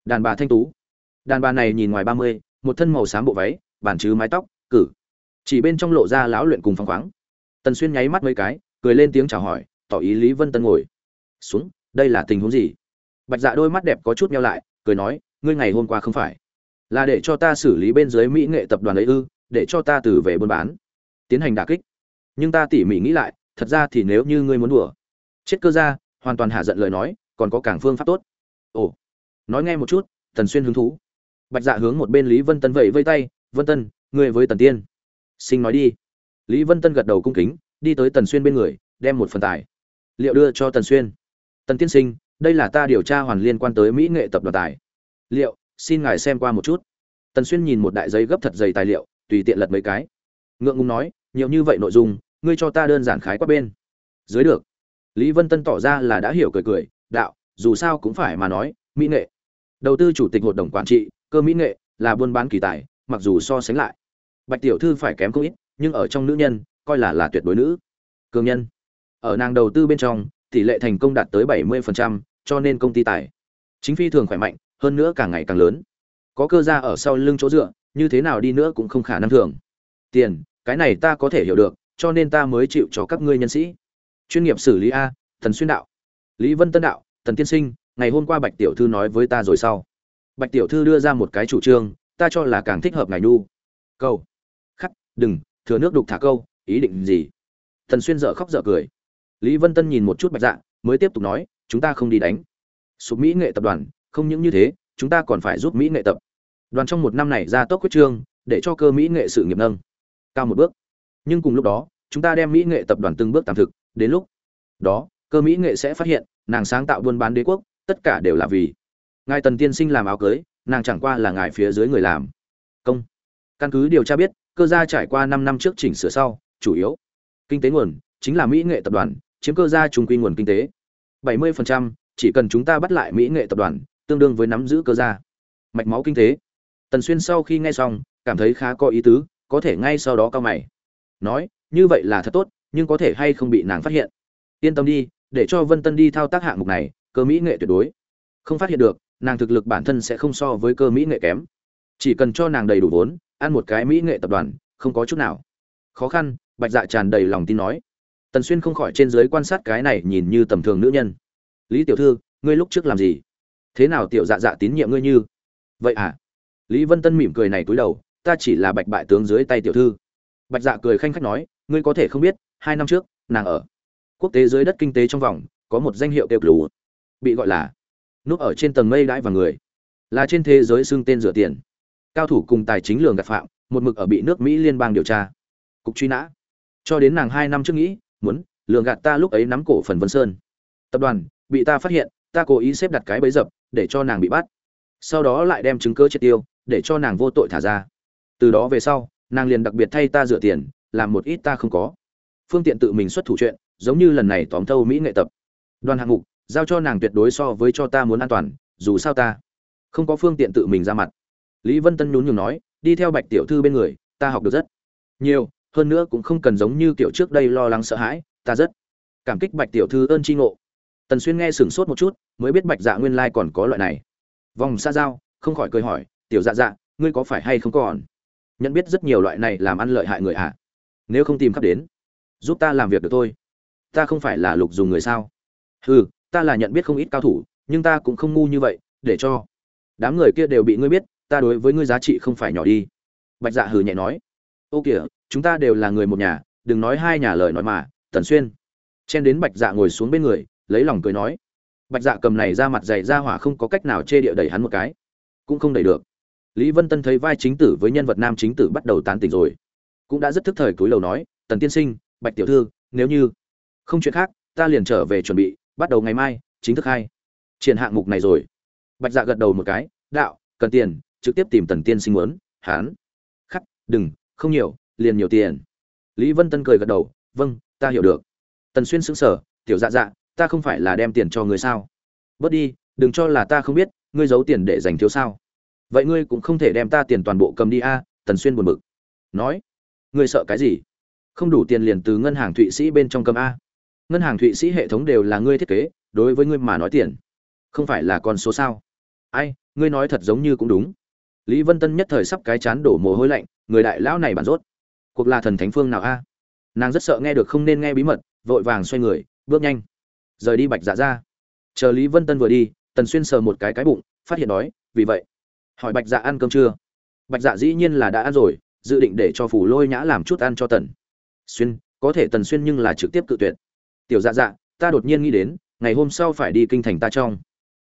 đàn bà thanh tú. Đàn bà này nhìn ngoài ba mươi, một thân màu xám bộ váy, bản chứ mái tóc, cử. Chỉ bên trong lộ ra lão luyện cùng phăng khoáng. Tần xuyên nháy mắt mấy cái cười lên tiếng chào hỏi, tỏ ý lý vân tân ngồi. Xuống, đây là tình huống gì? Bạch dạ đôi mắt đẹp có chút nhau lại, cười nói, ngươi ngày hôm qua không phải. Là để cho ta xử lý bên dưới mỹ nghệ tập đoàn ấy ư, để cho ta từ về buôn bán. Tiến hành đả kích. Nhưng ta tỉ mỉ nghĩ lại, thật ra thì nếu như ngươi muốn đùa, chết cơ ra, hoàn toàn hạ giận lời nói, còn có cảng phương pháp tốt. Ồ, nói nghe một chút, tần xuyên hứng thú. Bạch dạ hướng một bên lý vân tân vẫy vây tay, vân tân, ngươi với tần tiên. Sinh nói đi. Lý vân tân gật đầu cung kính đi tới tần xuyên bên người, đem một phần tài liệu đưa cho tần xuyên. Tần tiên sinh, đây là ta điều tra hoàn liên quan tới mỹ nghệ tập đoàn tài liệu, xin ngài xem qua một chút. Tần xuyên nhìn một đại giấy gấp thật dày tài liệu, tùy tiện lật mấy cái. Ngượng ngùng nói, nhiều như vậy nội dung, ngươi cho ta đơn giản khái qua bên. Dưới được. Lý vân tân tỏ ra là đã hiểu cười cười, đạo, dù sao cũng phải mà nói, mỹ nghệ. Đầu tư chủ tịch hội đồng quản trị, cơ mỹ nghệ là buôn bán kỳ tài, mặc dù so sánh lại, bạch tiểu thư phải kém không ít, nhưng ở trong nữ nhân coi là là tuyệt đối nữ. Cường nhân. Ở nàng đầu tư bên trong tỷ lệ thành công đạt tới 70%, cho nên công ty tài. Chính phi thường khỏe mạnh hơn nữa càng ngày càng lớn. Có cơ ra ở sau lưng chỗ dựa như thế nào đi nữa cũng không khả năng thường. Tiền cái này ta có thể hiểu được cho nên ta mới chịu cho các ngươi nhân sĩ. Chuyên nghiệp xử lý a thần xuyên đạo. Lý vân tân đạo thần tiên sinh ngày hôm qua bạch tiểu thư nói với ta rồi sau. Bạch tiểu thư đưa ra một cái chủ trương ta cho là càng thích hợp ngài nhu. Câu. Khắc đừng thừa nước đục thả câu ý định gì? Thần xuyên dở khóc dở cười. Lý vân tân nhìn một chút bạch dạ mới tiếp tục nói, chúng ta không đi đánh. Sụp mỹ nghệ tập đoàn, không những như thế, chúng ta còn phải giúp mỹ nghệ tập. Đoàn trong một năm này ra tốc quyết trương, để cho cơ mỹ nghệ sự nghiệp nâng cao một bước. Nhưng cùng lúc đó, chúng ta đem mỹ nghệ tập đoàn từng bước tạm thực, đến lúc đó, cơ mỹ nghệ sẽ phát hiện, nàng sáng tạo buôn bán đế quốc, tất cả đều là vì ngài tần tiên sinh làm áo cưới, nàng chẳng qua là ngài phía dưới người làm công. Căn cứ điều tra biết, cơ gia trải qua năm năm trước chỉnh sửa sau chủ yếu. Kinh tế nguồn chính là mỹ nghệ tập đoàn chiếm cơ gia trung quy nguồn kinh tế. 70%, chỉ cần chúng ta bắt lại mỹ nghệ tập đoàn tương đương với nắm giữ cơ gia. Mạch máu kinh tế. Tần xuyên sau khi nghe xong cảm thấy khá có ý tứ có thể ngay sau đó cao mày. Nói như vậy là thật tốt nhưng có thể hay không bị nàng phát hiện? Yên tâm đi để cho vân tân đi thao tác hạng mục này cơ mỹ nghệ tuyệt đối. Không phát hiện được nàng thực lực bản thân sẽ không so với cơ mỹ nghệ kém. Chỉ cần cho nàng đầy đủ vốn ăn một cái mỹ nghệ tập đoàn không có chút nào. Khó khăn bạch dạ tràn đầy lòng tin nói. Tần xuyên không khỏi trên dưới quan sát cái này nhìn như tầm thường nữ nhân. Lý tiểu thư, ngươi lúc trước làm gì? Thế nào tiểu dạ dạ tín nhiệm ngươi như? Vậy à? Lý vân tân mỉm cười này cúi đầu, ta chỉ là bạch bại tướng dưới tay tiểu thư. Bạch dạ cười khanh khách nói, ngươi có thể không biết, hai năm trước, nàng ở quốc tế dưới đất kinh tế trong vòng, có một danh hiệu kêu lù bị gọi là núp ở trên tầng mây đãi và người, là trên thế giới xưng tên rửa tiền. Cao thủ cùng tài chính lường gạt phạm, một mực ở bị nước mỹ liên bang điều tra. Cục truy nã cho đến nàng hai năm trước nghĩ, muốn, lường gạt ta lúc ấy nắm cổ phần vân sơn. Tập đoàn, bị ta phát hiện, ta cố ý xếp đặt cái bẫy dập, để cho nàng bị bắt. Sau đó lại đem chứng cơ triệt tiêu, để cho nàng vô tội thả ra. Từ đó về sau, nàng liền đặc biệt thay ta rửa tiền, làm một ít ta không có. Phương tiện tự mình xuất thủ chuyện, giống như lần này tóm thâu mỹ nghệ tập. Đoàn hạng mục, giao cho nàng tuyệt đối so với cho ta muốn an toàn, dù sao ta không có phương tiện tự mình ra mặt. Lý vân tân nhún nhường nói, đi theo bạch tiểu thư bên người, ta học được rất nhiều hơn nữa cũng không cần giống như kiểu trước đây lo lắng sợ hãi, ta rất cảm kích bạch tiểu thư ơn tri ngộ. Tần xuyên nghe sửng sốt một chút, mới biết bạch dạ nguyên lai còn có loại này. Vòng xa giao, không khỏi cười hỏi, tiểu dạ dạ ngươi có phải hay không còn? Nhận biết rất nhiều loại này làm ăn lợi hại người ạ à? nếu không tìm khắp đến, giúp ta làm việc được thôi. Ta không phải là lục dùng người sao? Hừ, ta là nhận biết không ít cao thủ, nhưng ta cũng không ngu như vậy, để cho đám người kia đều bị ngươi biết, ta đối với ngươi giá trị không phải nhỏ đi. Bạch dạ hừ nhẹ nói. Ô kìa chúng ta đều là người một nhà, đừng nói hai nhà lời nói mà, tần xuyên. Chen đến bạch dạ ngồi xuống bên người, lấy lòng cười nói. Bạch dạ cầm này ra mặt dày ra hỏa không có cách nào chê địa đẩy hắn một cái. Cũng không đẩy được. Lý vân tân thấy vai chính tử với nhân vật nam chính tử bắt đầu tán tỉnh rồi. Cũng đã rất thức thời cúi đầu nói, tần tiên sinh, bạch tiểu thư, nếu như không chuyện khác, ta liền trở về chuẩn bị, bắt đầu ngày mai, chính thức hai triển hạng mục này rồi. Bạch dạ gật đầu một cái, đạo, cần tiền, trực tiếp tìm tần tiên sinh muốn, hán. Khắc, đừng, không nhiều liền nhiều tiền. Lý vân tân cười gật đầu vâng ta hiểu được. Tần xuyên sững sờ, tiểu dạ dạ ta không phải là đem tiền cho người sao? Bớt đi, đừng cho là ta không biết, ngươi giấu tiền để dành thiếu sao. Vậy ngươi cũng không thể đem ta tiền toàn bộ cầm đi a? Tần xuyên buồn bực. Nói, ngươi sợ cái gì? Không đủ tiền liền từ ngân hàng thụy sĩ bên trong cầm a. Ngân hàng thụy sĩ hệ thống đều là ngươi thiết kế, đối với ngươi mà nói tiền, không phải là con số sao? Ai, ngươi nói thật giống như cũng đúng. Lý vân tân nhất thời sắp cái chán đổ mồ hôi lạnh, người đại lão này bản rốt cuộc là thần thánh phương nào a? Nàng rất sợ nghe được không nên nghe bí mật, vội vàng xoay người, bước nhanh. Rời đi bạch dạ ra chờ lý vân tân vừa đi, tần xuyên sờ một cái cái bụng, phát hiện đói vì vậy, hỏi bạch dạ ăn cơm chưa? Bạch dạ dĩ nhiên là đã ăn rồi, dự định để cho phủ lôi nhã làm chút ăn cho tần xuyên, có thể tần xuyên nhưng là trực tiếp cự tuyệt. Tiểu dạ dạ ta đột nhiên nghĩ đến, ngày hôm sau phải đi kinh thành ta trong.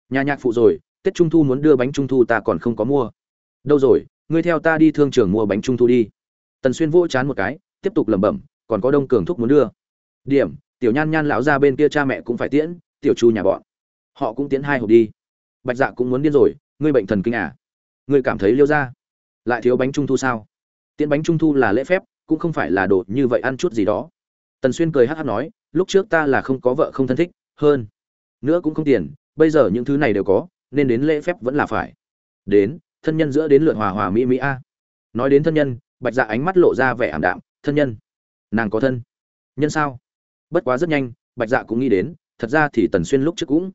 Nhà nhạc phụ rồi, tết trung thu muốn đưa bánh trung thu ta còn không có mua. Đâu rồi, ngươi theo ta đi thương trường mua bánh trung thu đi tần xuyên vỗ chán một cái, tiếp tục lẩm bẩm, còn có đông cường thúc muốn đưa. Điểm, tiểu nhan nhan lão ra bên kia cha mẹ cũng phải tiễn, tiểu chu nhà bọn. Họ cũng tiễn hai hộp đi. Bạch dạ cũng muốn điên rồi, ngươi bệnh thần kinh à? Ngươi cảm thấy liêu ra? Lại thiếu bánh trung thu sao? Tiễn bánh trung thu là lễ phép, cũng không phải là đồ như vậy ăn chút gì đó. Tần xuyên cười hát hát nói, lúc trước ta là không có vợ không thân thích, hơn. Nữa cũng không tiền, bây giờ những thứ này đều có, nên đến lễ phép vẫn là phải. Đến, thân nhân giữa đến lượt hòa hòa mỹ mỹ a. Nói đến thân nhân bạch dạ ánh mắt lộ ra vẻ ảm đạm, thân nhân, nàng có thân. Nhân sao? Bất quá rất nhanh, bạch dạ cũng nghĩ đến, thật ra thì tần xuyên lúc trước cũng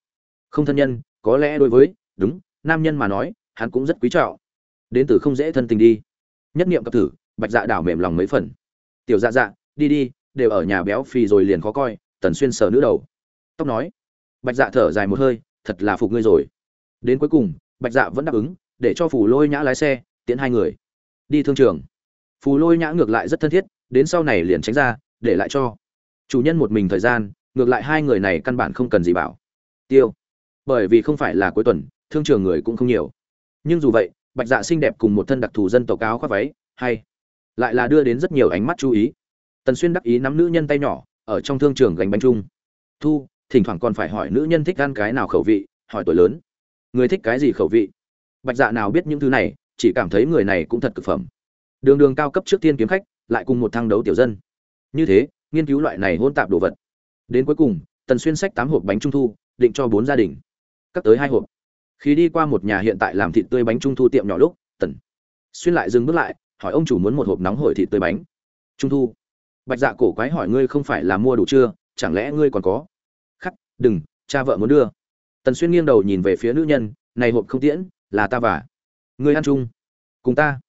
không thân nhân, có lẽ đối với, đúng, nam nhân mà nói, hắn cũng rất quý trọng. Đến từ không dễ thân tình đi. Nhất niệm cập thử, bạch dạ đảo mềm lòng mấy phần. Tiểu dạ dạ đi đi, đều ở nhà béo phì rồi liền khó coi, tần xuyên sờ nữ đầu. Tóc nói. Bạch dạ thở dài một hơi, thật là phục ngươi rồi. Đến cuối cùng, bạch dạ vẫn đáp ứng, để cho phủ lôi nhã lái xe, tiễn hai người. Đi thương trường phù lôi nhã ngược lại rất thân thiết, đến sau này liền tránh ra, để lại cho chủ nhân một mình thời gian, ngược lại hai người này căn bản không cần gì bảo. Tiêu. Bởi vì không phải là cuối tuần, thương trường người cũng không nhiều. Nhưng dù vậy, bạch dạ xinh đẹp cùng một thân đặc thù dân tộc áo khoác váy, hay lại là đưa đến rất nhiều ánh mắt chú ý. Tần xuyên đắc ý nắm nữ nhân tay nhỏ, ở trong thương trường gánh bánh trung. thu, thỉnh thoảng còn phải hỏi nữ nhân thích ăn cái nào khẩu vị, hỏi tuổi lớn. Người thích cái gì khẩu vị? Bạch dạ nào biết những thứ này, chỉ cảm thấy người này cũng thật cực phẩm đường đường cao cấp trước tiên kiếm khách, lại cùng một thăng đấu tiểu dân. Như thế, nghiên cứu loại này hôn tạp đồ vật. Đến cuối cùng, tần xuyên sách tám hộp bánh trung thu, định cho bốn gia đình. Cắt tới hai hộp. Khi đi qua một nhà hiện tại làm thịt tươi bánh trung thu tiệm nhỏ lúc, tần xuyên lại dừng bước lại, hỏi ông chủ muốn một hộp nóng hổi thịt tươi bánh. Trung thu. Bạch dạ cổ quái hỏi ngươi không phải là mua đủ chưa, chẳng lẽ ngươi còn có? Khắc, đừng, cha vợ muốn đưa. Tần xuyên nghiêng đầu nhìn về phía nữ nhân, này hộp không tiễn, là ta và. Ngươi ăn chung. Cùng ta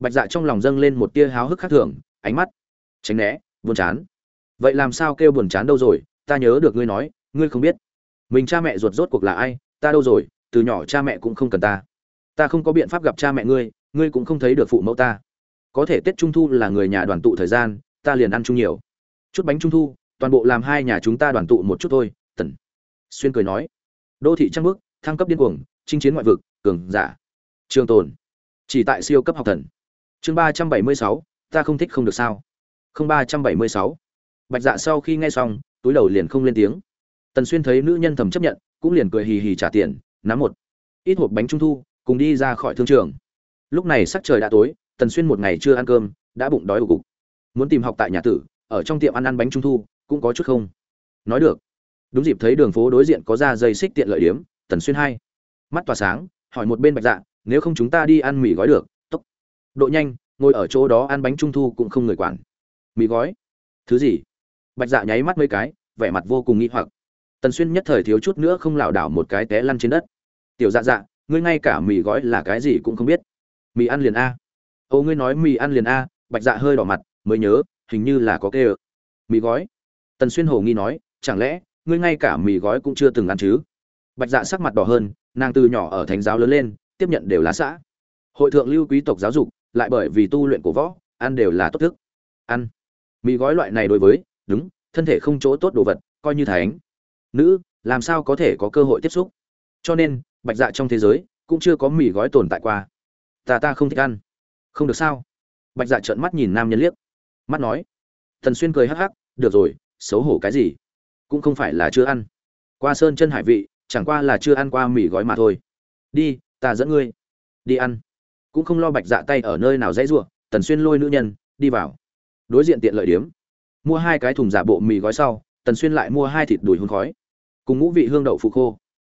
bạch dạ trong lòng dâng lên một tia háo hức khác thường, ánh mắt tránh né, buồn chán. Vậy làm sao kêu buồn chán đâu rồi? Ta nhớ được ngươi nói, ngươi không biết. Mình cha mẹ ruột rốt cuộc là ai? Ta đâu rồi? Từ nhỏ cha mẹ cũng không cần ta. Ta không có biện pháp gặp cha mẹ ngươi ngươi cũng không thấy được phụ mẫu ta. Có thể tết trung thu là người nhà đoàn tụ thời gian, ta liền ăn chung nhiều. Chút bánh trung thu, toàn bộ làm hai nhà chúng ta đoàn tụ một chút thôi, tần. Xuyên cười nói. Đô thị trăng bước, thăng cấp điên cuồng, chinh chiến ngoại vực, cường giả. Trường tồn, chỉ tại siêu cấp học thần chương ba trăm bảy mươi sáu, ta không thích không được sao? Không ba trăm bảy mươi sáu. Bạch dạ sau khi nghe xong, túi đầu liền không lên tiếng. Tần xuyên thấy nữ nhân thầm chấp nhận, cũng liền cười hì hì trả tiền, nắm một ít hộp bánh trung thu, cùng đi ra khỏi thương trường. Lúc này sắc trời đã tối, tần xuyên một ngày chưa ăn cơm, đã bụng đói ủ cục. Muốn tìm học tại nhà tử, ở trong tiệm ăn ăn bánh trung thu, cũng có chút không. Nói được. Đúng dịp thấy đường phố đối diện có ra dây xích tiện lợi điếm, tần xuyên hai mắt tỏa sáng, hỏi một bên bạch dạ nếu không chúng ta đi ăn mì gói được? Độ nhanh, ngồi ở chỗ đó ăn bánh trung thu cũng không người quản. Mì gói. Thứ gì? Bạch dạ nháy mắt mấy cái, vẻ mặt vô cùng nghi hoặc. Tần xuyên nhất thời thiếu chút nữa không lảo đảo một cái té lăn trên đất. Tiểu dạ dạ ngươi ngay cả mì gói là cái gì cũng không biết. Mì ăn liền a. Ô, ngươi nói mì ăn liền a, bạch dạ hơi đỏ mặt, mới nhớ, hình như là có kê ơ. Mì gói. Tần xuyên hồ nghi nói, chẳng lẽ, ngươi ngay cả mì gói cũng chưa từng ăn chứ? Bạch dạ sắc mặt đỏ hơn, nàng từ nhỏ ở thánh giáo lớn lên, tiếp nhận đều là xã. Hội thượng lưu quý tộc giáo dục lại bởi vì tu luyện cổ võ, ăn đều là tốt thức. Ăn. Mì gói loại này đối với, đúng, thân thể không chỗ tốt đồ vật, coi như thánh. Nữ, làm sao có thể có cơ hội tiếp xúc? Cho nên, bạch dạ trong thế giới, cũng chưa có mì gói tồn tại qua. Ta ta không thích ăn. Không được sao? Bạch dạ trợn mắt nhìn nam nhân liếc. Mắt nói. Thần xuyên cười hắc hắc, được rồi, xấu hổ cái gì? Cũng không phải là chưa ăn. Qua sơn chân hải vị, chẳng qua là chưa ăn qua mì gói mà thôi. Đi, ta dẫn ngươi. Đi ăn cũng không lo bạch dạ tay ở nơi nào dãy rua, tần xuyên lôi nữ nhân đi vào. Đối diện tiện lợi điếm. Mua hai cái thùng giả bộ mì gói sau tần xuyên lại mua hai thịt đùi hun khói. Cùng ngũ vị hương đậu phụ khô.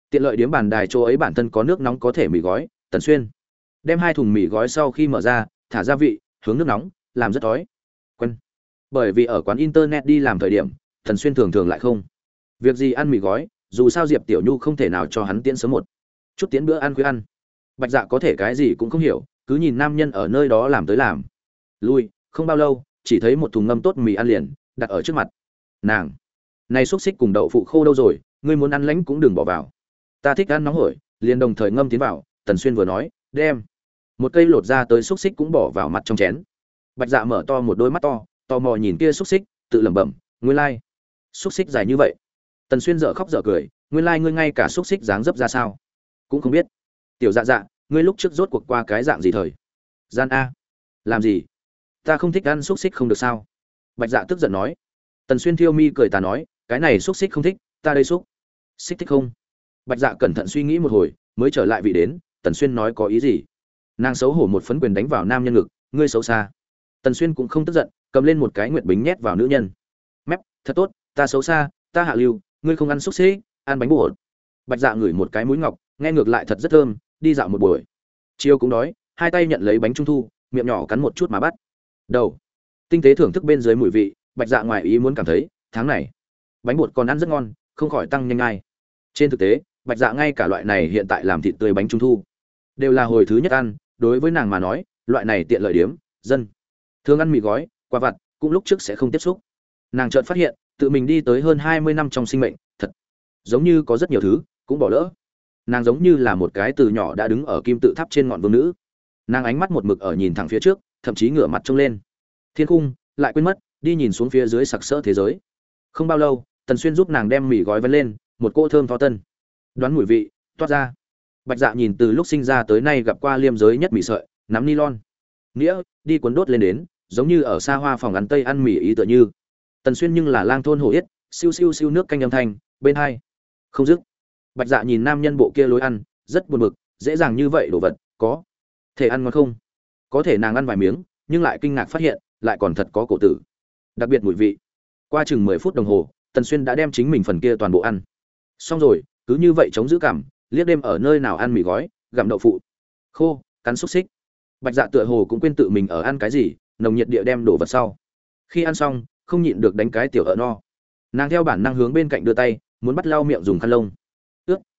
Tiện lợi điếm bàn đài chỗ ấy bản thân có nước nóng có thể mì gói tần xuyên. Đem hai thùng mì gói sau khi mở ra thả gia vị hướng nước nóng làm rất đói quen. Bởi vì ở quán internet đi làm thời điểm tần xuyên thường thường lại không. Việc gì ăn mì gói dù sao diệp tiểu nhu không thể nào cho hắn tiễn sớm một. Chút tiễn bữa ăn khuya ăn bạch dạ có thể cái gì cũng không hiểu, cứ nhìn nam nhân ở nơi đó làm tới làm. Lui, không bao lâu, chỉ thấy một thùng ngâm tốt mì ăn liền, đặt ở trước mặt. Nàng, này xúc xích cùng đậu phụ khô đâu rồi, ngươi muốn ăn lãnh cũng đừng bỏ vào. Ta thích ăn nóng hổi. Liền đồng thời ngâm tiến vào, tần xuyên vừa nói, đem. Một cây lột ra tới xúc xích cũng bỏ vào mặt trong chén. Bạch dạ mở to một đôi mắt to, tò mò nhìn kia xúc xích, tự lẩm bẩm, nguyên lai, xúc xích dài như vậy. Tần xuyên dở khóc dở cười, nguyên lai ngươi ngay cả xúc xích dáng dấp ra sao, cũng không biết tiểu dạ dạ ngươi lúc trước rốt cuộc qua cái dạng gì thời? Gian a. Làm gì? Ta không thích ăn xúc xích không được sao? Bạch dạ tức giận nói. Tần xuyên thiêu mi cười ta nói, cái này xúc xích không thích, ta đây xúc. Xích thích không? Bạch dạ cẩn thận suy nghĩ một hồi, mới trở lại vị đến, tần xuyên nói có ý gì? Nàng xấu hổ một phấn quyền đánh vào nam nhân ngực, ngươi xấu xa. Tần xuyên cũng không tức giận, cầm lên một cái nguyệt bính nhét vào nữ nhân. Mép, thật tốt, ta xấu xa, ta hạ lưu, ngươi không ăn xúc xích, ăn bánh bột. Bạch dạ ngửi một cái mũi ngọc, nghe ngược lại thật rất thơm đi dạo một buổi. Chiêu cũng đói, hai tay nhận lấy bánh trung thu, miệng nhỏ cắn một chút mà bắt. Đầu. Tinh tế thưởng thức bên dưới mùi vị, bạch dạ ngoài ý muốn cảm thấy, tháng này, bánh bột còn ăn rất ngon, không khỏi tăng nhanh ngay. Trên thực tế, bạch dạ ngay cả loại này hiện tại làm thịt tươi bánh trung thu, đều là hồi thứ nhất ăn, đối với nàng mà nói, loại này tiện lợi điếm, dân. Thường ăn mì gói quả vặt, cũng lúc trước sẽ không tiếp xúc. Nàng chợt phát hiện, tự mình đi tới hơn hai mươi năm trong sinh mệnh, thật giống như có rất nhiều thứ, cũng bỏ lỡ nàng giống như là một cái từ nhỏ đã đứng ở kim tự tháp trên ngọn vương nữ. Nàng ánh mắt một mực ở nhìn thẳng phía trước, thậm chí ngửa mặt trông lên. Thiên cung lại quên mất, đi nhìn xuống phía dưới sặc sỡ thế giới. Không bao lâu, tần xuyên giúp nàng đem mì gói vấn lên, một cô thơm tho tân. Đoán mùi vị, toát ra. Bạch dạ nhìn từ lúc sinh ra tới nay gặp qua liêm giới nhất mì sợi, nắm nylon. Nghĩa, đi cuốn đốt lên đến, giống như ở xa hoa phòng ăn tây ăn mì ý tựa như. Tần xuyên nhưng là lang thôn hổ yết, siêu siêu siêu nước canh âm thanh, bên hai. Không dứt bạch dạ nhìn nam nhân bộ kia lối ăn, rất buồn bực, dễ dàng như vậy đồ vật, có thể ăn ngon không? Có thể nàng ăn vài miếng, nhưng lại kinh ngạc phát hiện, lại còn thật có cổ tử. Đặc biệt mùi vị. Qua chừng mười phút đồng hồ, tần xuyên đã đem chính mình phần kia toàn bộ ăn. Xong rồi, cứ như vậy chống giữ cảm, liếc đêm ở nơi nào ăn mì gói, gặm đậu phụ. Khô, cắn xúc xích. Bạch dạ tựa hồ cũng quên tự mình ở ăn cái gì, nồng nhiệt địa đem đổ vật sau. Khi ăn xong, không nhịn được đánh cái tiểu ở no. Nàng theo bản năng hướng bên cạnh đưa tay, muốn bắt lau miệng dùng khăn lông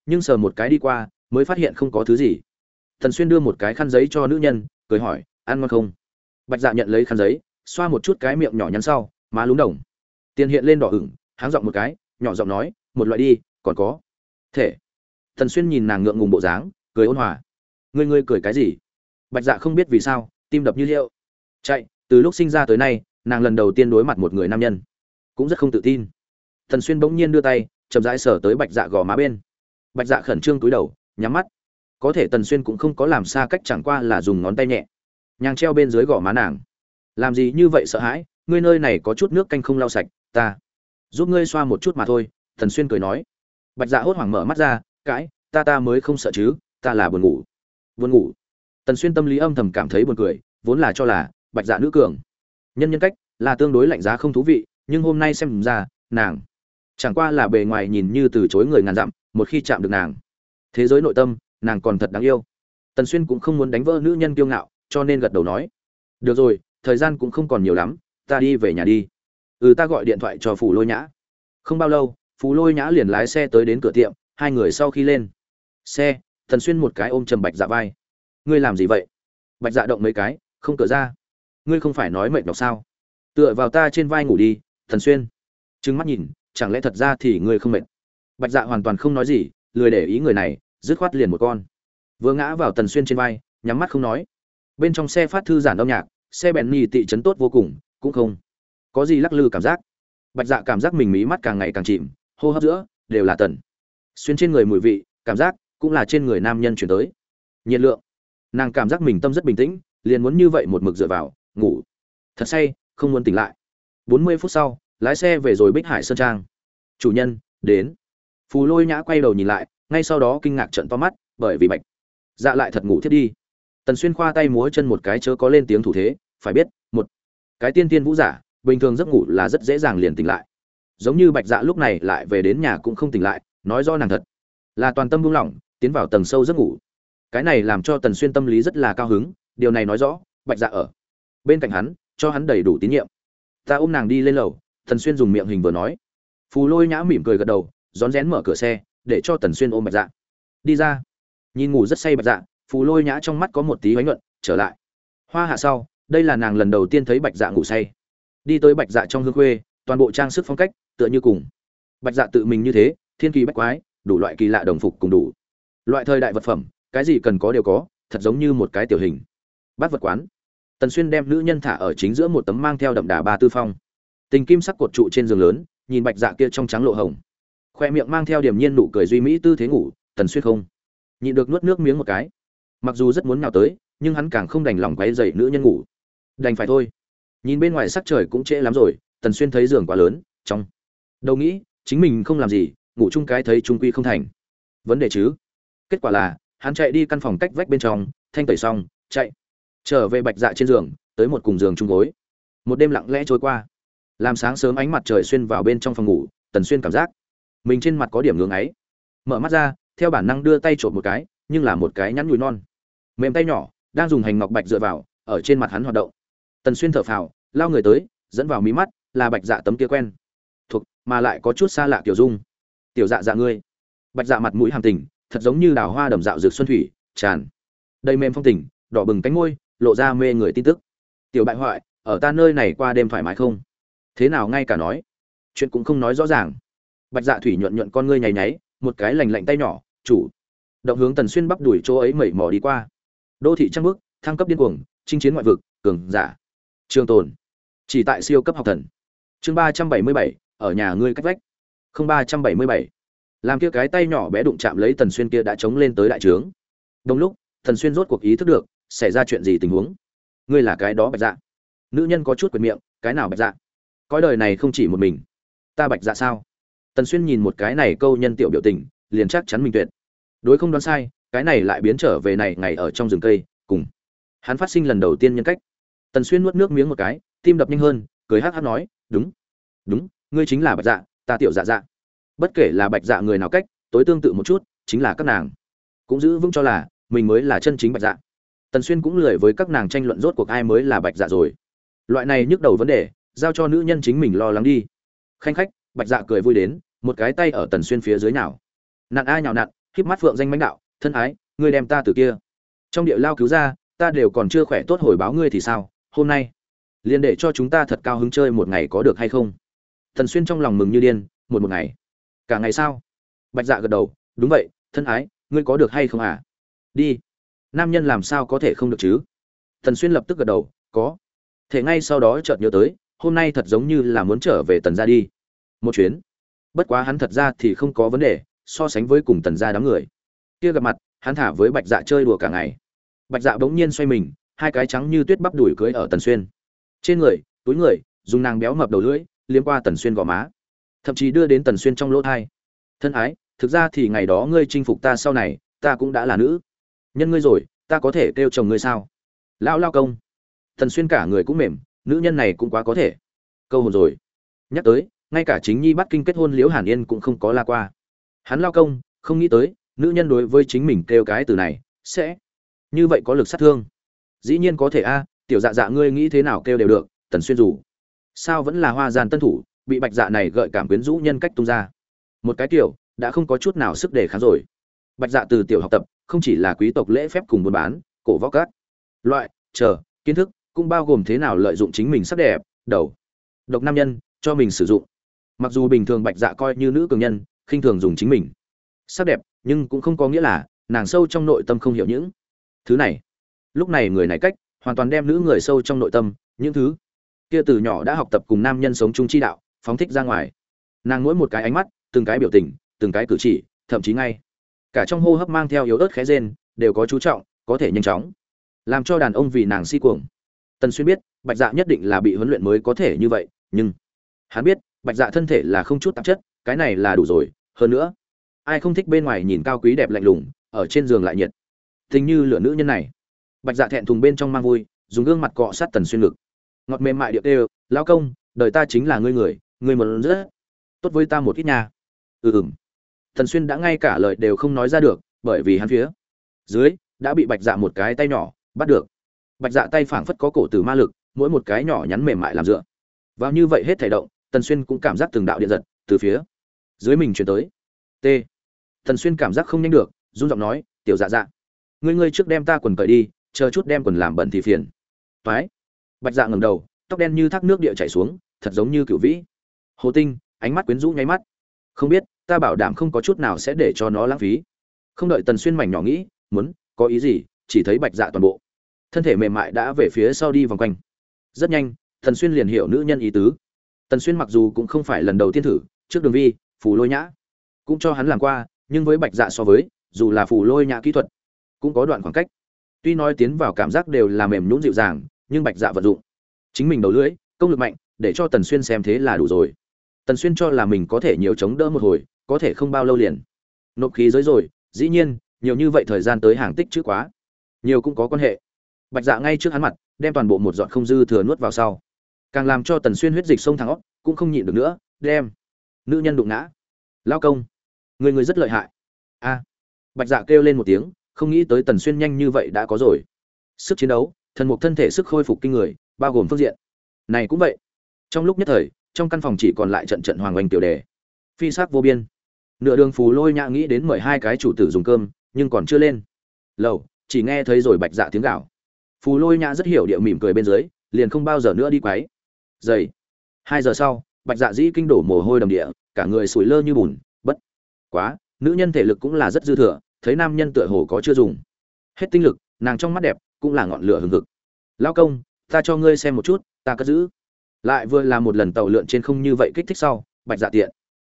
nhưng sờ một cái đi qua, mới phát hiện không có thứ gì. Thần xuyên đưa một cái khăn giấy cho nữ nhân, cười hỏi, ăn ngon không? Bạch dạ nhận lấy khăn giấy, xoa một chút cái miệng nhỏ nhắn sau, má lúng đồng. Tiền hiện lên đỏ ửng, háng giọng một cái, nhỏ giọng nói, một loại đi, còn có. Thể. Thần xuyên nhìn nàng ngượng ngùng bộ dáng, cười ôn hòa. Ngươi ngươi cười cái gì? Bạch dạ không biết vì sao, tim đập như liệu chạy, từ lúc sinh ra tới nay, nàng lần đầu tiên đối mặt một người nam nhân, cũng rất không tự tin. Thần xuyên bỗng nhiên đưa tay, chậm rãi sở tới bạch dạ gò má bên bạch dạ khẩn trương túi đầu, nhắm mắt. Có thể tần xuyên cũng không có làm xa cách chẳng qua là dùng ngón tay nhẹ. Nhàng treo bên dưới gò má nàng. Làm gì như vậy sợ hãi, ngươi nơi này có chút nước canh không lau sạch, ta giúp ngươi xoa một chút mà thôi, tần xuyên cười nói. Bạch dạ hốt hoảng mở mắt ra, cãi, ta ta mới không sợ chứ, ta là buồn ngủ. Buồn ngủ? Tần xuyên tâm lý âm thầm cảm thấy buồn cười, vốn là cho là bạch dạ nữ cường. Nhân nhân cách, là tương đối lạnh giá không thú vị, nhưng hôm nay xem ra, nàng chẳng qua là bề ngoài nhìn như từ chối người ngàn dặm một khi chạm được nàng. Thế giới nội tâm, nàng còn thật đáng yêu. Tần xuyên cũng không muốn đánh vỡ nữ nhân kiêu ngạo, cho nên gật đầu nói, được rồi, thời gian cũng không còn nhiều lắm, ta đi về nhà đi. Ừ ta gọi điện thoại cho phù lôi nhã. Không bao lâu, phù lôi nhã liền lái xe tới đến cửa tiệm, hai người sau khi lên xe, tần xuyên một cái ôm trầm bạch dạ vai. Ngươi làm gì vậy? Bạch dạ động mấy cái, không cửa ra. Ngươi không phải nói mệt nhọc sao? Tựa vào ta trên vai ngủ đi thần xuyên. Trừng mắt nhìn, chẳng lẽ thật ra thì ngươi không mệt? Bạch dạ hoàn toàn không nói gì, lười để ý người này, dứt khoát liền một con. Vừa ngã vào tần xuyên trên vai, nhắm mắt không nói. Bên trong xe phát thư giản âm nhạc, xe bèn nhì tị chấn tốt vô cùng, cũng không có gì lắc lư cảm giác. Bạch dạ cảm giác mình mí mắt càng ngày càng chìm, hô hấp giữa đều là tần. Xuyên trên người mùi vị, cảm giác cũng là trên người nam nhân chuyển tới. Nhiệt lượng. Nàng cảm giác mình tâm rất bình tĩnh, liền muốn như vậy một mực dựa vào, ngủ. Thật say, không muốn tỉnh lại. Bốn mươi phút sau, lái xe về rồi bích hải sơn trang. Chủ nhân, đến phù lôi nhã quay đầu nhìn lại, ngay sau đó kinh ngạc trận to mắt, bởi vì bạch dạ lại thật ngủ thiết đi. Tần xuyên khoa tay múa chân một cái chớ có lên tiếng thủ thế, phải biết, một cái tiên tiên vũ giả, bình thường giấc ngủ là rất dễ dàng liền tỉnh lại. Giống như bạch dạ lúc này lại về đến nhà cũng không tỉnh lại, nói do nàng thật là toàn tâm buông lỏng, tiến vào tầng sâu giấc ngủ. Cái này làm cho tần xuyên tâm lý rất là cao hứng, điều này nói rõ, bạch dạ ở bên cạnh hắn, cho hắn đầy đủ tín nhiệm. Ta ôm nàng đi lên lầu, tần xuyên dùng miệng hình vừa nói. Phù lôi nhã mỉm cười gật đầu rón rén mở cửa xe, để cho tần xuyên ôm bạch dạ. Đi ra. Nhìn ngủ rất say bạch dạ phù lôi nhã trong mắt có một tí bánh luận trở lại. Hoa hạ sau, đây là nàng lần đầu tiên thấy bạch dạ ngủ say. Đi tới bạch dạ trong hương khuê, toàn bộ trang sức phong cách, tựa như cùng. Bạch dạ tự mình như thế, thiên kỳ bách quái, đủ loại kỳ lạ đồng phục cùng đủ. Loại thời đại vật phẩm, cái gì cần có đều có, thật giống như một cái tiểu hình. Bát vật quán. Tần xuyên đem nữ nhân thả ở chính giữa một tấm mang theo đậm đà ba tư phong. Tình kim sắc cột trụ trên giường lớn, nhìn bạch dạ kia trong trắng lộ hồng khoe miệng mang theo điểm nhiên nụ cười duy mỹ tư thế ngủ, tần xuyên không. Nhịn được nuốt nước miếng một cái. Mặc dù rất muốn nào tới, nhưng hắn càng không đành lòng quấy dậy nữ nhân ngủ. Đành phải thôi. Nhìn bên ngoài sắc trời cũng trễ lắm rồi, tần xuyên thấy giường quá lớn, trong. Đâu nghĩ, chính mình không làm gì, ngủ chung cái thấy trung quy không thành. Vấn đề chứ? Kết quả là, hắn chạy đi căn phòng cách vách bên trong, thanh tẩy xong, chạy. Trở về bạch dạ trên giường, tới một cùng giường chung gối. Một đêm lặng lẽ trôi qua. Làm sáng sớm ánh mặt trời xuyên vào bên trong phòng ngủ, tần xuyên cảm giác mình trên mặt có điểm ngưỡng ấy. Mở mắt ra, theo bản năng đưa tay trộm một cái, nhưng là một cái nhắn nhùi non. Mềm tay nhỏ, đang dùng hành ngọc bạch dựa vào, ở trên mặt hắn hoạt động. Tần xuyên thở phào, lao người tới, dẫn vào mí mắt, là bạch dạ tấm kia quen. Thuộc, mà lại có chút xa lạ tiểu dung. Tiểu dạ dạ ngươi. Bạch dạ mặt mũi hàm tình, thật giống như đào hoa đầm dạo dược xuân thủy, tràn. Đầy mềm phong tình, đỏ bừng cánh môi, lộ ra mê người tin tức. Tiểu bại hoại, ở ta nơi này qua đêm thoải mái không? Thế nào ngay cả nói? Chuyện cũng không nói rõ ràng bạch dạ thủy nhuận nhuận con ngươi nháy nháy, một cái lành lạnh tay nhỏ, chủ. Động hướng tần xuyên bắp đuổi chỗ ấy mẩy mò đi qua. Đô thị trăng bước thăng cấp điên cuồng, chinh chiến ngoại vực, cường giả. Trường tồn. Chỉ tại siêu cấp học thần. Chương ba trăm bảy mươi bảy, ở nhà ngươi cách vách. Không ba trăm bảy mươi bảy. Làm kia cái tay nhỏ bé đụng chạm lấy tần xuyên kia đã chống lên tới đại trướng. Đông lúc, tần xuyên rốt cuộc ý thức được, xảy ra chuyện gì tình huống. Ngươi là cái đó bạch dạ. Nữ nhân có chút quyền miệng, cái nào bạch dạ? Cõi đời này không chỉ một mình. Ta bạch dạ sao? Tần xuyên nhìn một cái này câu nhân tiểu biểu tình, liền chắc chắn mình tuyệt. Đối không đoán sai, cái này lại biến trở về này ngày ở trong rừng cây, cùng. Hắn phát sinh lần đầu tiên nhân cách. Tần xuyên nuốt nước miếng một cái, tim đập nhanh hơn, cười hắc hắc nói, đúng đúng, ngươi chính là bạch dạ ta tiểu dạ dạ. Bất kể là bạch dạ người nào cách, tối tương tự một chút, chính là các nàng. Cũng giữ vững cho là, mình mới là chân chính bạch dạ. Tần xuyên cũng lười với các nàng tranh luận rốt cuộc ai mới là bạch dạ rồi. Loại này nhức đầu vấn đề, giao cho nữ nhân chính mình lo lắng đi. Khanh khách bạch dạ cười vui đến, một cái tay ở tần xuyên phía dưới nào nặn ai nhào nặn híp mắt phượng danh mãnh đạo, thân ái, ngươi đem ta từ kia. Trong địa lao cứu ra, ta đều còn chưa khỏe tốt hồi báo ngươi thì sao, hôm nay? Liền để cho chúng ta thật cao hứng chơi một ngày có được hay không? Tần xuyên trong lòng mừng như điên, một một ngày? Cả ngày sao? Bạch dạ gật đầu, đúng vậy, thân ái, ngươi có được hay không à? Đi. Nam nhân làm sao có thể không được chứ? Tần xuyên lập tức gật đầu, có. Thể ngay sau đó chợt nhớ tới, hôm nay thật giống như là muốn trở về tần ra đi một chuyến. Bất quá hắn thật ra thì không có vấn đề, so sánh với cùng tần gia đám người. Kia gặp mặt, hắn thả với bạch dạ chơi đùa cả ngày. Bạch dạ bỗng nhiên xoay mình, hai cái trắng như tuyết bắp đùi cưới ở tần xuyên. Trên người, túi người, dùng nàng béo mập đầu lưỡi, liếm qua tần xuyên gò má. Thậm chí đưa đến tần xuyên trong lỗ thai. Thân ái, thực ra thì ngày đó ngươi chinh phục ta sau này, ta cũng đã là nữ. Nhân ngươi rồi, ta có thể kêu chồng ngươi sao? Lão lao công. Tần xuyên cả người cũng mềm, nữ nhân này cũng quá có thể. Câu hồn rồi. Nhắc tới ngay cả chính nhi bắt kinh kết hôn liễu hàn yên cũng không có la qua. Hắn lao công, không nghĩ tới, nữ nhân đối với chính mình kêu cái từ này, sẽ như vậy có lực sát thương. Dĩ nhiên có thể a, tiểu dạ dạ ngươi nghĩ thế nào kêu đều được, tần xuyên rủ sao vẫn là hoa gian tân thủ, bị bạch dạ này gợi cảm quyến rũ nhân cách tung ra. Một cái tiểu, đã không có chút nào sức đề kháng rồi. Bạch dạ từ tiểu học tập, không chỉ là quý tộc lễ phép cùng buôn bán, cổ võ cát loại, chờ, kiến thức, cũng bao gồm thế nào lợi dụng chính mình sắc đẹp, đầu. Độc nam nhân, cho mình sử dụng mặc dù bình thường bạch dạ coi như nữ cường nhân, khinh thường dùng chính mình. Sắc đẹp, nhưng cũng không có nghĩa là nàng sâu trong nội tâm không hiểu những thứ này. Lúc này người này cách, hoàn toàn đem nữ người sâu trong nội tâm, những thứ kia từ nhỏ đã học tập cùng nam nhân sống chung chi đạo, phóng thích ra ngoài. Nàng mỗi một cái ánh mắt, từng cái biểu tình, từng cái cử chỉ, thậm chí ngay cả trong hô hấp mang theo yếu ớt khẽ rên, đều có chú trọng, có thể nhanh chóng làm cho đàn ông vì nàng si cuồng. Tần xuyên biết, bạch dạ nhất định là bị huấn luyện mới có thể như vậy, nhưng hắn biết bạch dạ thân thể là không chút tạp chất, cái này là đủ rồi, hơn nữa, ai không thích bên ngoài nhìn cao quý đẹp lạnh lùng, ở trên giường lại nhiệt. Tình như lửa nữ nhân này. Bạch dạ thẹn thùng bên trong mang vui, dùng gương mặt cọ sát tần xuyên ngực. Ngọt mềm mại điệu đều lao công, đời ta chính là ngươi người, ngươi muốn rất tốt với ta một ít nhà ừ ừm. Tần xuyên đã ngay cả lời đều không nói ra được, bởi vì hắn phía dưới đã bị bạch dạ một cái tay nhỏ bắt được. Bạch dạ tay phảng phất có cổ từ ma lực, mỗi một cái nhỏ nhắn mềm mại làm dựa. Vào như vậy hết thể động tần xuyên cũng cảm giác từng đạo điện giật từ phía dưới mình chuyển tới. T. Tần xuyên cảm giác không nhanh được, run giọng nói, tiểu dạ dạ ngươi ngươi trước đem ta quần cởi đi, chờ chút đem quần làm bẩn thì phiền. Toái. Bạch dạ ngẩng đầu, tóc đen như thác nước địa chảy xuống, thật giống như cựu vĩ. Hồ tinh, ánh mắt quyến rũ nháy mắt. Không biết, ta bảo đảm không có chút nào sẽ để cho nó lãng phí. Không đợi tần xuyên mảnh nhỏ nghĩ, muốn, có ý gì? Chỉ thấy bạch dạ toàn bộ. Thân thể mềm mại đã về phía sau đi vòng quanh. Rất nhanh, tần xuyên liền hiểu nữ nhân ý tứ tần xuyên mặc dù cũng không phải lần đầu tiên thử, trước đường vi, phù lôi nhã. Cũng cho hắn làm qua, nhưng với bạch dạ so với, dù là phù lôi nhã kỹ thuật, cũng có đoạn khoảng cách. Tuy nói tiến vào cảm giác đều là mềm nhũn dịu dàng, nhưng bạch dạ vận dụng. Chính mình đầu lưỡi, công lực mạnh, để cho tần xuyên xem thế là đủ rồi. Tần xuyên cho là mình có thể nhiều chống đỡ một hồi, có thể không bao lâu liền. Nộp khí giới rồi, dĩ nhiên, nhiều như vậy thời gian tới hàng tích chữ quá. Nhiều cũng có quan hệ. Bạch dạ ngay trước hắn mặt, đem toàn bộ một giọt không dư thừa nuốt vào sau càng làm cho tần xuyên huyết dịch sông thẳng óc, cũng không nhịn được nữa, đem nữ nhân đụng ngã. Lao công, người người rất lợi hại. A. Bạch dạ kêu lên một tiếng, không nghĩ tới tần xuyên nhanh như vậy đã có rồi. Sức chiến đấu, thần mục thân thể sức khôi phục kinh người, bao gồm phương diện. Này cũng vậy. Trong lúc nhất thời, trong căn phòng chỉ còn lại trận trận hoàng oanh tiểu đề. Phi sắc vô biên. Nửa đường phù lôi nhã nghĩ đến mời hai cái chủ tử dùng cơm, nhưng còn chưa lên. Lầu, chỉ nghe thấy rồi bạch dạ tiếng gạo phù lôi nhã rất hiểu điệu mỉm cười bên dưới, liền không bao giờ nữa đi quấy dày hai giờ sau, bạch dạ dĩ kinh đổ mồ hôi đầm địa, cả người sủi lơ như bùn, bất quá, nữ nhân thể lực cũng là rất dư thừa, thấy nam nhân tựa hồ có chưa dùng. Hết tinh lực, nàng trong mắt đẹp cũng là ngọn lửa hừng hực. Lao công, ta cho ngươi xem một chút, ta cất giữ. Lại vừa là một lần tàu lượn trên không như vậy kích thích sau, bạch dạ tiện,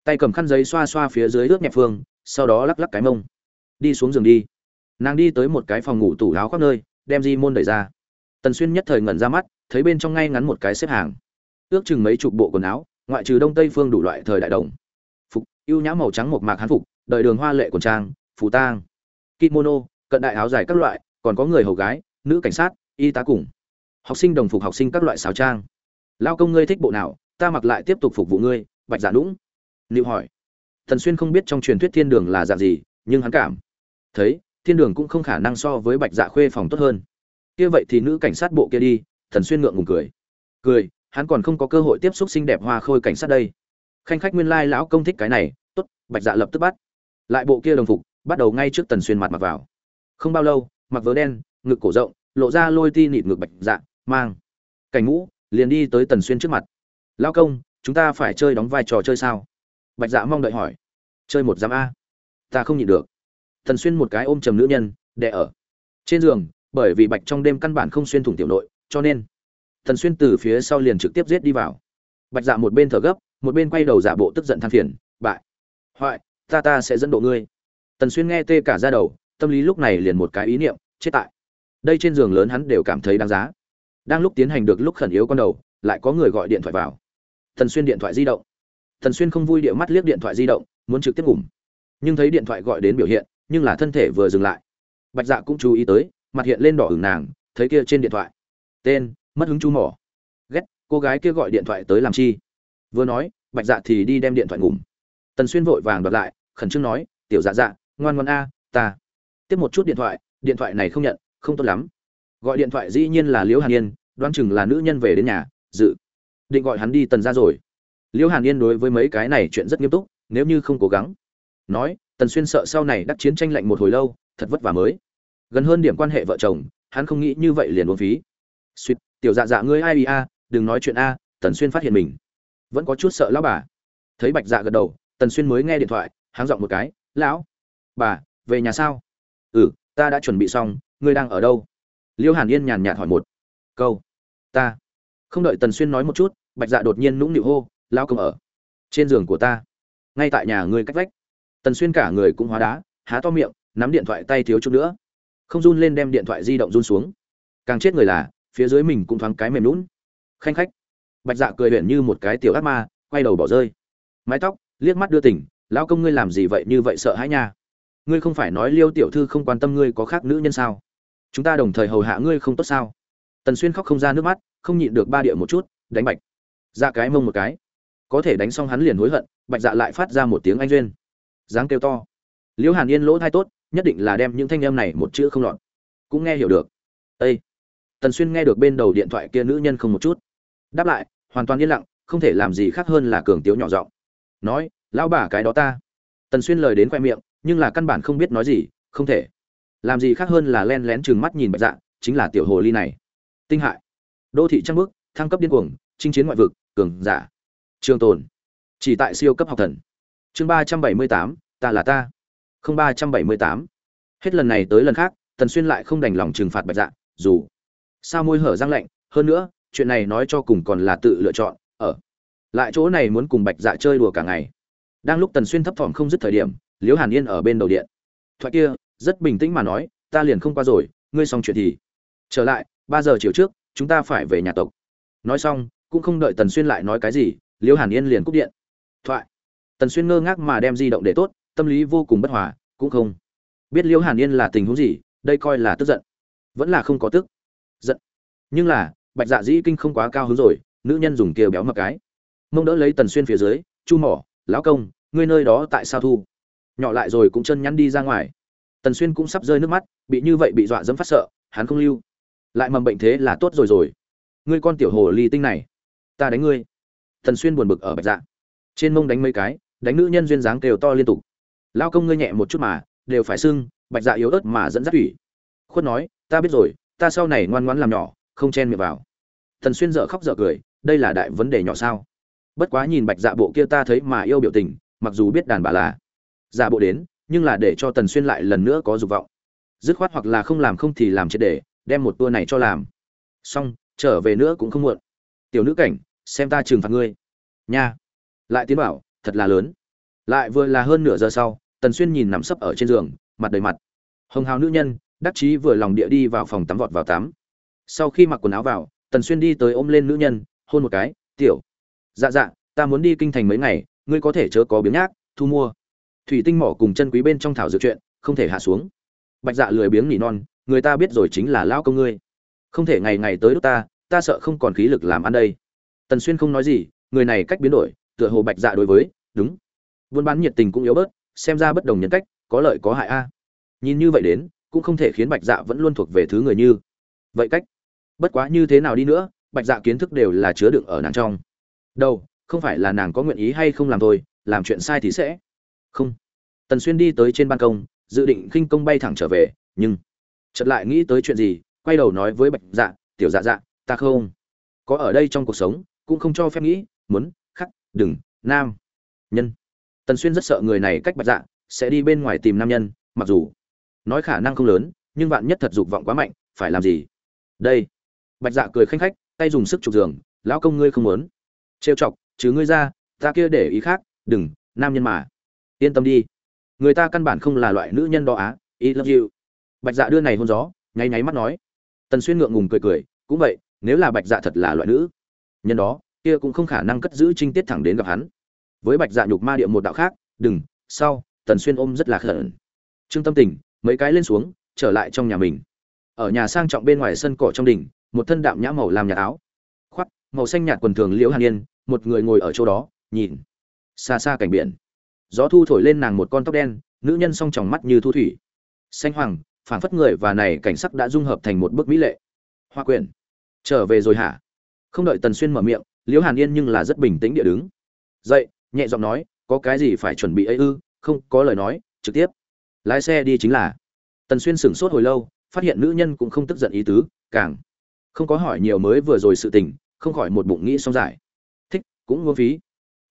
tay cầm khăn giấy xoa xoa phía dưới ướt nhẹ phương, sau đó lắc lắc cái mông. Đi xuống giường đi. Nàng đi tới một cái phòng ngủ tủ áo khắp nơi, đem di môn đẩy ra. Tần xuyên nhất thời ngẩn ra mắt, thấy bên trong ngay ngắn một cái xếp hàng ước chừng mấy chục bộ quần áo, ngoại trừ đông tây phương đủ loại thời đại đồng. Phục, ưu nhã màu trắng một mạc hán phục đợi đường hoa lệ quần trang, phù tang. Kimono, cận đại áo dài các loại, còn có người hầu gái, nữ cảnh sát, y tá cùng. Học sinh đồng phục học sinh các loại xáo trang. Lao công ngươi thích bộ nào, ta mặc lại tiếp tục phục vụ ngươi, bạch dạ giả lũng liệu hỏi. Thần xuyên không biết trong truyền thuyết thiên đường là dạng gì, nhưng hắn cảm thấy, thiên đường cũng không khả năng so với bạch dạ khuê phòng tốt hơn. Kia vậy thì nữ cảnh sát bộ kia đi, thần xuyên ngượng ngùng cười. Cười hắn còn không có cơ hội tiếp xúc xinh đẹp hoa khôi cảnh sát đây. Khanh khách nguyên lai lão công thích cái này, tốt, bạch dạ lập tức bắt. Lại bộ kia đồng phục, bắt đầu ngay trước tần xuyên mặt mặc vào. Không bao lâu, mặc vớ đen, ngực cổ rộng, lộ ra lôi ti nịt ngực bạch dạ mang. Cảnh ngũ liền đi tới tần xuyên trước mặt. Lão công, chúng ta phải chơi đóng vai trò chơi sao? Bạch dạ mong đợi hỏi. Chơi một giám a. Ta không nhịn được. Tần xuyên một cái ôm trầm nữ nhân đẻ ở. Trên giường, bởi vì bạch trong đêm căn bản không xuyên thủng tiểu nội, cho nên tần xuyên từ phía sau liền trực tiếp giết đi vào. Bạch dạ một bên thở gấp, một bên quay đầu giả bộ tức giận than phiền, bại! Hoại, ta ta sẽ dẫn độ ngươi. Tần xuyên nghe tê cả ra đầu, tâm lý lúc này liền một cái ý niệm, chết tại. Đây trên giường lớn hắn đều cảm thấy đáng giá. Đang lúc tiến hành được lúc khẩn yếu con đầu, lại có người gọi điện thoại vào. Thần xuyên điện thoại di động. Thần xuyên không vui địa mắt liếc điện thoại di động, muốn trực tiếp ngủm. Nhưng thấy điện thoại gọi đến biểu hiện, nhưng là thân thể vừa dừng lại. Bạch dạ cũng chú ý tới, mặt hiện lên đỏ ửng nàng, thấy kia trên điện thoại. Tên mất hứng chú mỏ. Ghét, cô gái kia gọi điện thoại tới làm chi? Vừa nói, bạch dạ thì đi đem điện thoại ngủm. Tần xuyên vội vàng đoạt lại, khẩn trương nói, tiểu dạ dạ ngoan ngoan a, ta. Tiếp một chút điện thoại điện thoại này không nhận, không tốt lắm. Gọi điện thoại dĩ nhiên là liễu hàn yên, đoán chừng là nữ nhân về đến nhà, dự. Định gọi hắn đi tần ra rồi. Liễu hàn yên đối với mấy cái này chuyện rất nghiêm túc, nếu như không cố gắng. Nói, tần xuyên sợ sau này đắc chiến tranh lạnh một hồi lâu, thật vất vả mới. Gần hơn điểm quan hệ vợ chồng, hắn không nghĩ như vậy liền uống phí. Suýt tiểu dạ dạ ngươi ai a, đừng nói chuyện a, tần xuyên phát hiện mình. Vẫn có chút sợ lão bà. Thấy bạch dạ gật đầu, tần xuyên mới nghe điện thoại, háng giọng một cái, lão, bà, về nhà sao? Ừ ta đã chuẩn bị xong, ngươi đang ở đâu? Liêu hàn yên nhàn nhạt hỏi một câu. Ta. Không đợi tần xuyên nói một chút, bạch dạ đột nhiên nũng nịu hô lao công ở trên giường của ta, ngay tại nhà ngươi cách vách. Tần xuyên cả người cũng hóa đá, há to miệng, nắm điện thoại tay thiếu chút nữa. Không run lên đem điện thoại di động run xuống. Càng chết người là phía dưới mình cũng thoáng cái mềm lún khanh khách. Bạch dạ cười huyện như một cái tiểu ác ma, quay đầu bỏ rơi. Mái tóc, liếc mắt đưa tỉnh, lão công ngươi làm gì vậy, như vậy sợ hãi nha? Ngươi không phải nói liêu tiểu thư không quan tâm ngươi có khác nữ nhân sao? Chúng ta đồng thời hầu hạ ngươi không tốt sao? Tần xuyên khóc không ra nước mắt, không nhịn được ba địa một chút, đánh bạch. Dạ cái mông một cái. Có thể đánh xong hắn liền hối hận, bạch dạ lại phát ra một tiếng anh duyên. Dáng kêu to. Liễu hàn yên lỗ thai tốt, nhất định là đem những thanh em này một chữ không lọt. Cũng nghe hiểu được. Ây tần xuyên nghe được bên đầu điện thoại kia nữ nhân không một chút. Đáp lại, hoàn toàn yên lặng, không thể làm gì khác hơn là cường tiếu nhỏ giọng. Nói, lão bà cái đó ta. Tần xuyên lời đến khoe miệng, nhưng là căn bản không biết nói gì, không thể. Làm gì khác hơn là len lén chừng mắt nhìn bạch dạ chính là tiểu hồ ly này. Tinh hại. Đô thị trăng bước thăng cấp điên cuồng, chinh chiến ngoại vực, cường giả. Trường tồn. Chỉ tại siêu cấp học thần. Chương ba trăm bảy mươi tám, ta là ta. Không ba trăm bảy mươi tám. Hết lần này tới lần khác, tần xuyên lại không đành lòng trừng phạt bạch dạ dù sao môi hở răng lạnh, hơn nữa, chuyện này nói cho cùng còn là tự lựa chọn, ở. Lại chỗ này muốn cùng bạch dạ chơi đùa cả ngày. Đang lúc tần xuyên thấp thỏm không dứt thời điểm, liễu hàn yên ở bên đầu điện. Thoại kia, rất bình tĩnh mà nói, ta liền không qua rồi, ngươi xong chuyện thì trở lại, ba giờ chiều trước, chúng ta phải về nhà tộc. Nói xong, cũng không đợi tần xuyên lại nói cái gì, liễu hàn yên liền cúp điện. Thoại. Tần xuyên ngơ ngác mà đem di động để tốt, tâm lý vô cùng bất hòa, cũng không biết liễu hàn yên là tình huống gì, đây coi là tức giận. Vẫn là không có tức giận. Nhưng là, bạch dạ dĩ kinh không quá cao hứng rồi, nữ nhân dùng kia béo mặc cái. Mông đỡ lấy tần xuyên phía dưới, chu mỏ, lão công, ngươi nơi đó tại sao thu? Nhỏ lại rồi cũng chân nhắn đi ra ngoài. Tần xuyên cũng sắp rơi nước mắt, bị như vậy bị dọa dẫm phát sợ, hắn không lưu. Lại mầm bệnh thế là tốt rồi rồi. Ngươi con tiểu hồ ly tinh này, ta đánh ngươi. Tần xuyên buồn bực ở bạch dạ. Trên mông đánh mấy cái, đánh nữ nhân duyên dáng kêu to liên tục. Lao công ngươi nhẹ một chút mà, đều phải sưng, bạch dạ yếu ớt mà dẫn dắt ủy khuất nói, ta biết rồi ta sau này ngoan ngoãn làm nhỏ, không chen miệng vào. Tần xuyên dở khóc dở cười, đây là đại vấn đề nhỏ sao? Bất quá nhìn bạch dạ bộ kia ta thấy mà yêu biểu tình, mặc dù biết đàn bà là giả bộ đến, nhưng là để cho tần xuyên lại lần nữa có dục vọng. Dứt khoát hoặc là không làm không thì làm triệt để, đem một tour này cho làm. Xong, trở về nữa cũng không muộn. Tiểu nữ cảnh, xem ta trừng phạt ngươi. Nha. Lại tiến bảo, thật là lớn. Lại vừa là hơn nửa giờ sau, tần xuyên nhìn nằm sấp ở trên giường, mặt đầy mặt. Hồng hào nữ nhân đắc chí vừa lòng địa đi vào phòng tắm vọt vào tắm. Sau khi mặc quần áo vào, tần xuyên đi tới ôm lên nữ nhân, hôn một cái, tiểu. Dạ dạ ta muốn đi kinh thành mấy ngày, ngươi có thể chớ có biếng nhác, thu mua. Thủy tinh mỏ cùng chân quý bên trong thảo dược chuyện, không thể hạ xuống. Bạch dạ lười biếng nỉ non, người ta biết rồi chính là lão công ngươi. Không thể ngày ngày tới lúc ta ta sợ không còn khí lực làm ăn đây. Tần xuyên không nói gì, người này cách biến đổi, tựa hồ bạch dạ đối với, đúng. Buôn bán nhiệt tình cũng yếu bớt, xem ra bất đồng nhân cách, có lợi có hại a. Nhìn như vậy đến cũng không thể khiến bạch dạ vẫn luôn thuộc về thứ người như. Vậy cách, bất quá như thế nào đi nữa, bạch dạ kiến thức đều là chứa đựng ở nàng trong. Đâu, không phải là nàng có nguyện ý hay không làm thôi, làm chuyện sai thì sẽ. Không. Tần xuyên đi tới trên ban công, dự định khinh công bay thẳng trở về, nhưng chợt lại nghĩ tới chuyện gì, quay đầu nói với bạch dạ tiểu dạ dạ ta không. Có ở đây trong cuộc sống, cũng không cho phép nghĩ, muốn, khắc, đừng, nam, nhân. Tần xuyên rất sợ người này cách bạch dạ sẽ đi bên ngoài tìm nam nhân, mặc dù nói khả năng không lớn, nhưng vạn nhất thật dục vọng quá mạnh, phải làm gì? Đây. Bạch dạ cười khanh khách, tay dùng sức chụp giường, lão công ngươi không muốn. Trêu chọc chứ ngươi ra, ta kia để ý khác, đừng, nam nhân mà. Yên tâm đi. Người ta căn bản không là loại nữ nhân đó á i love you bạch dạ đưa này hôn gió, nháy nháy mắt nói. Tần xuyên ngượng ngùng cười cười, cũng vậy, nếu là bạch dạ thật là loại nữ, nhân đó, kia cũng không khả năng cất giữ trinh tiết thẳng đến gặp hắn. Với bạch dạ nhục ma địa một đạo khác, đừng, sau, tần xuyên ôm rất là khẩn. Trương tâm tình mấy cái lên xuống, trở lại trong nhà mình. Ở nhà sang trọng bên ngoài sân cỏ trong đỉnh, một thân đạm nhã màu làm nhạt áo. Khoác, màu xanh nhạt quần thường liễu hàn yên, một người ngồi ở chỗ đó, nhìn. Xa xa cảnh biển. Gió thu thổi lên nàng một con tóc đen, nữ nhân song tròng mắt như thu thủy. Xanh hoàng phản phất người và này cảnh sắc đã dung hợp thành một bức mỹ lệ. Hoa quyển. Trở về rồi hả? Không đợi tần xuyên mở miệng, liễu hàn yên nhưng là rất bình tĩnh địa đứng. Dậy, nhẹ giọng nói, có cái gì phải chuẩn bị ấy ư? Không, có lời nói, trực tiếp lái xe đi chính là. Tần xuyên sửng sốt hồi lâu, phát hiện nữ nhân cũng không tức giận ý tứ, càng không có hỏi nhiều mới vừa rồi sự tình, không khỏi một bụng nghĩ xong giải. Thích, cũng vô phí.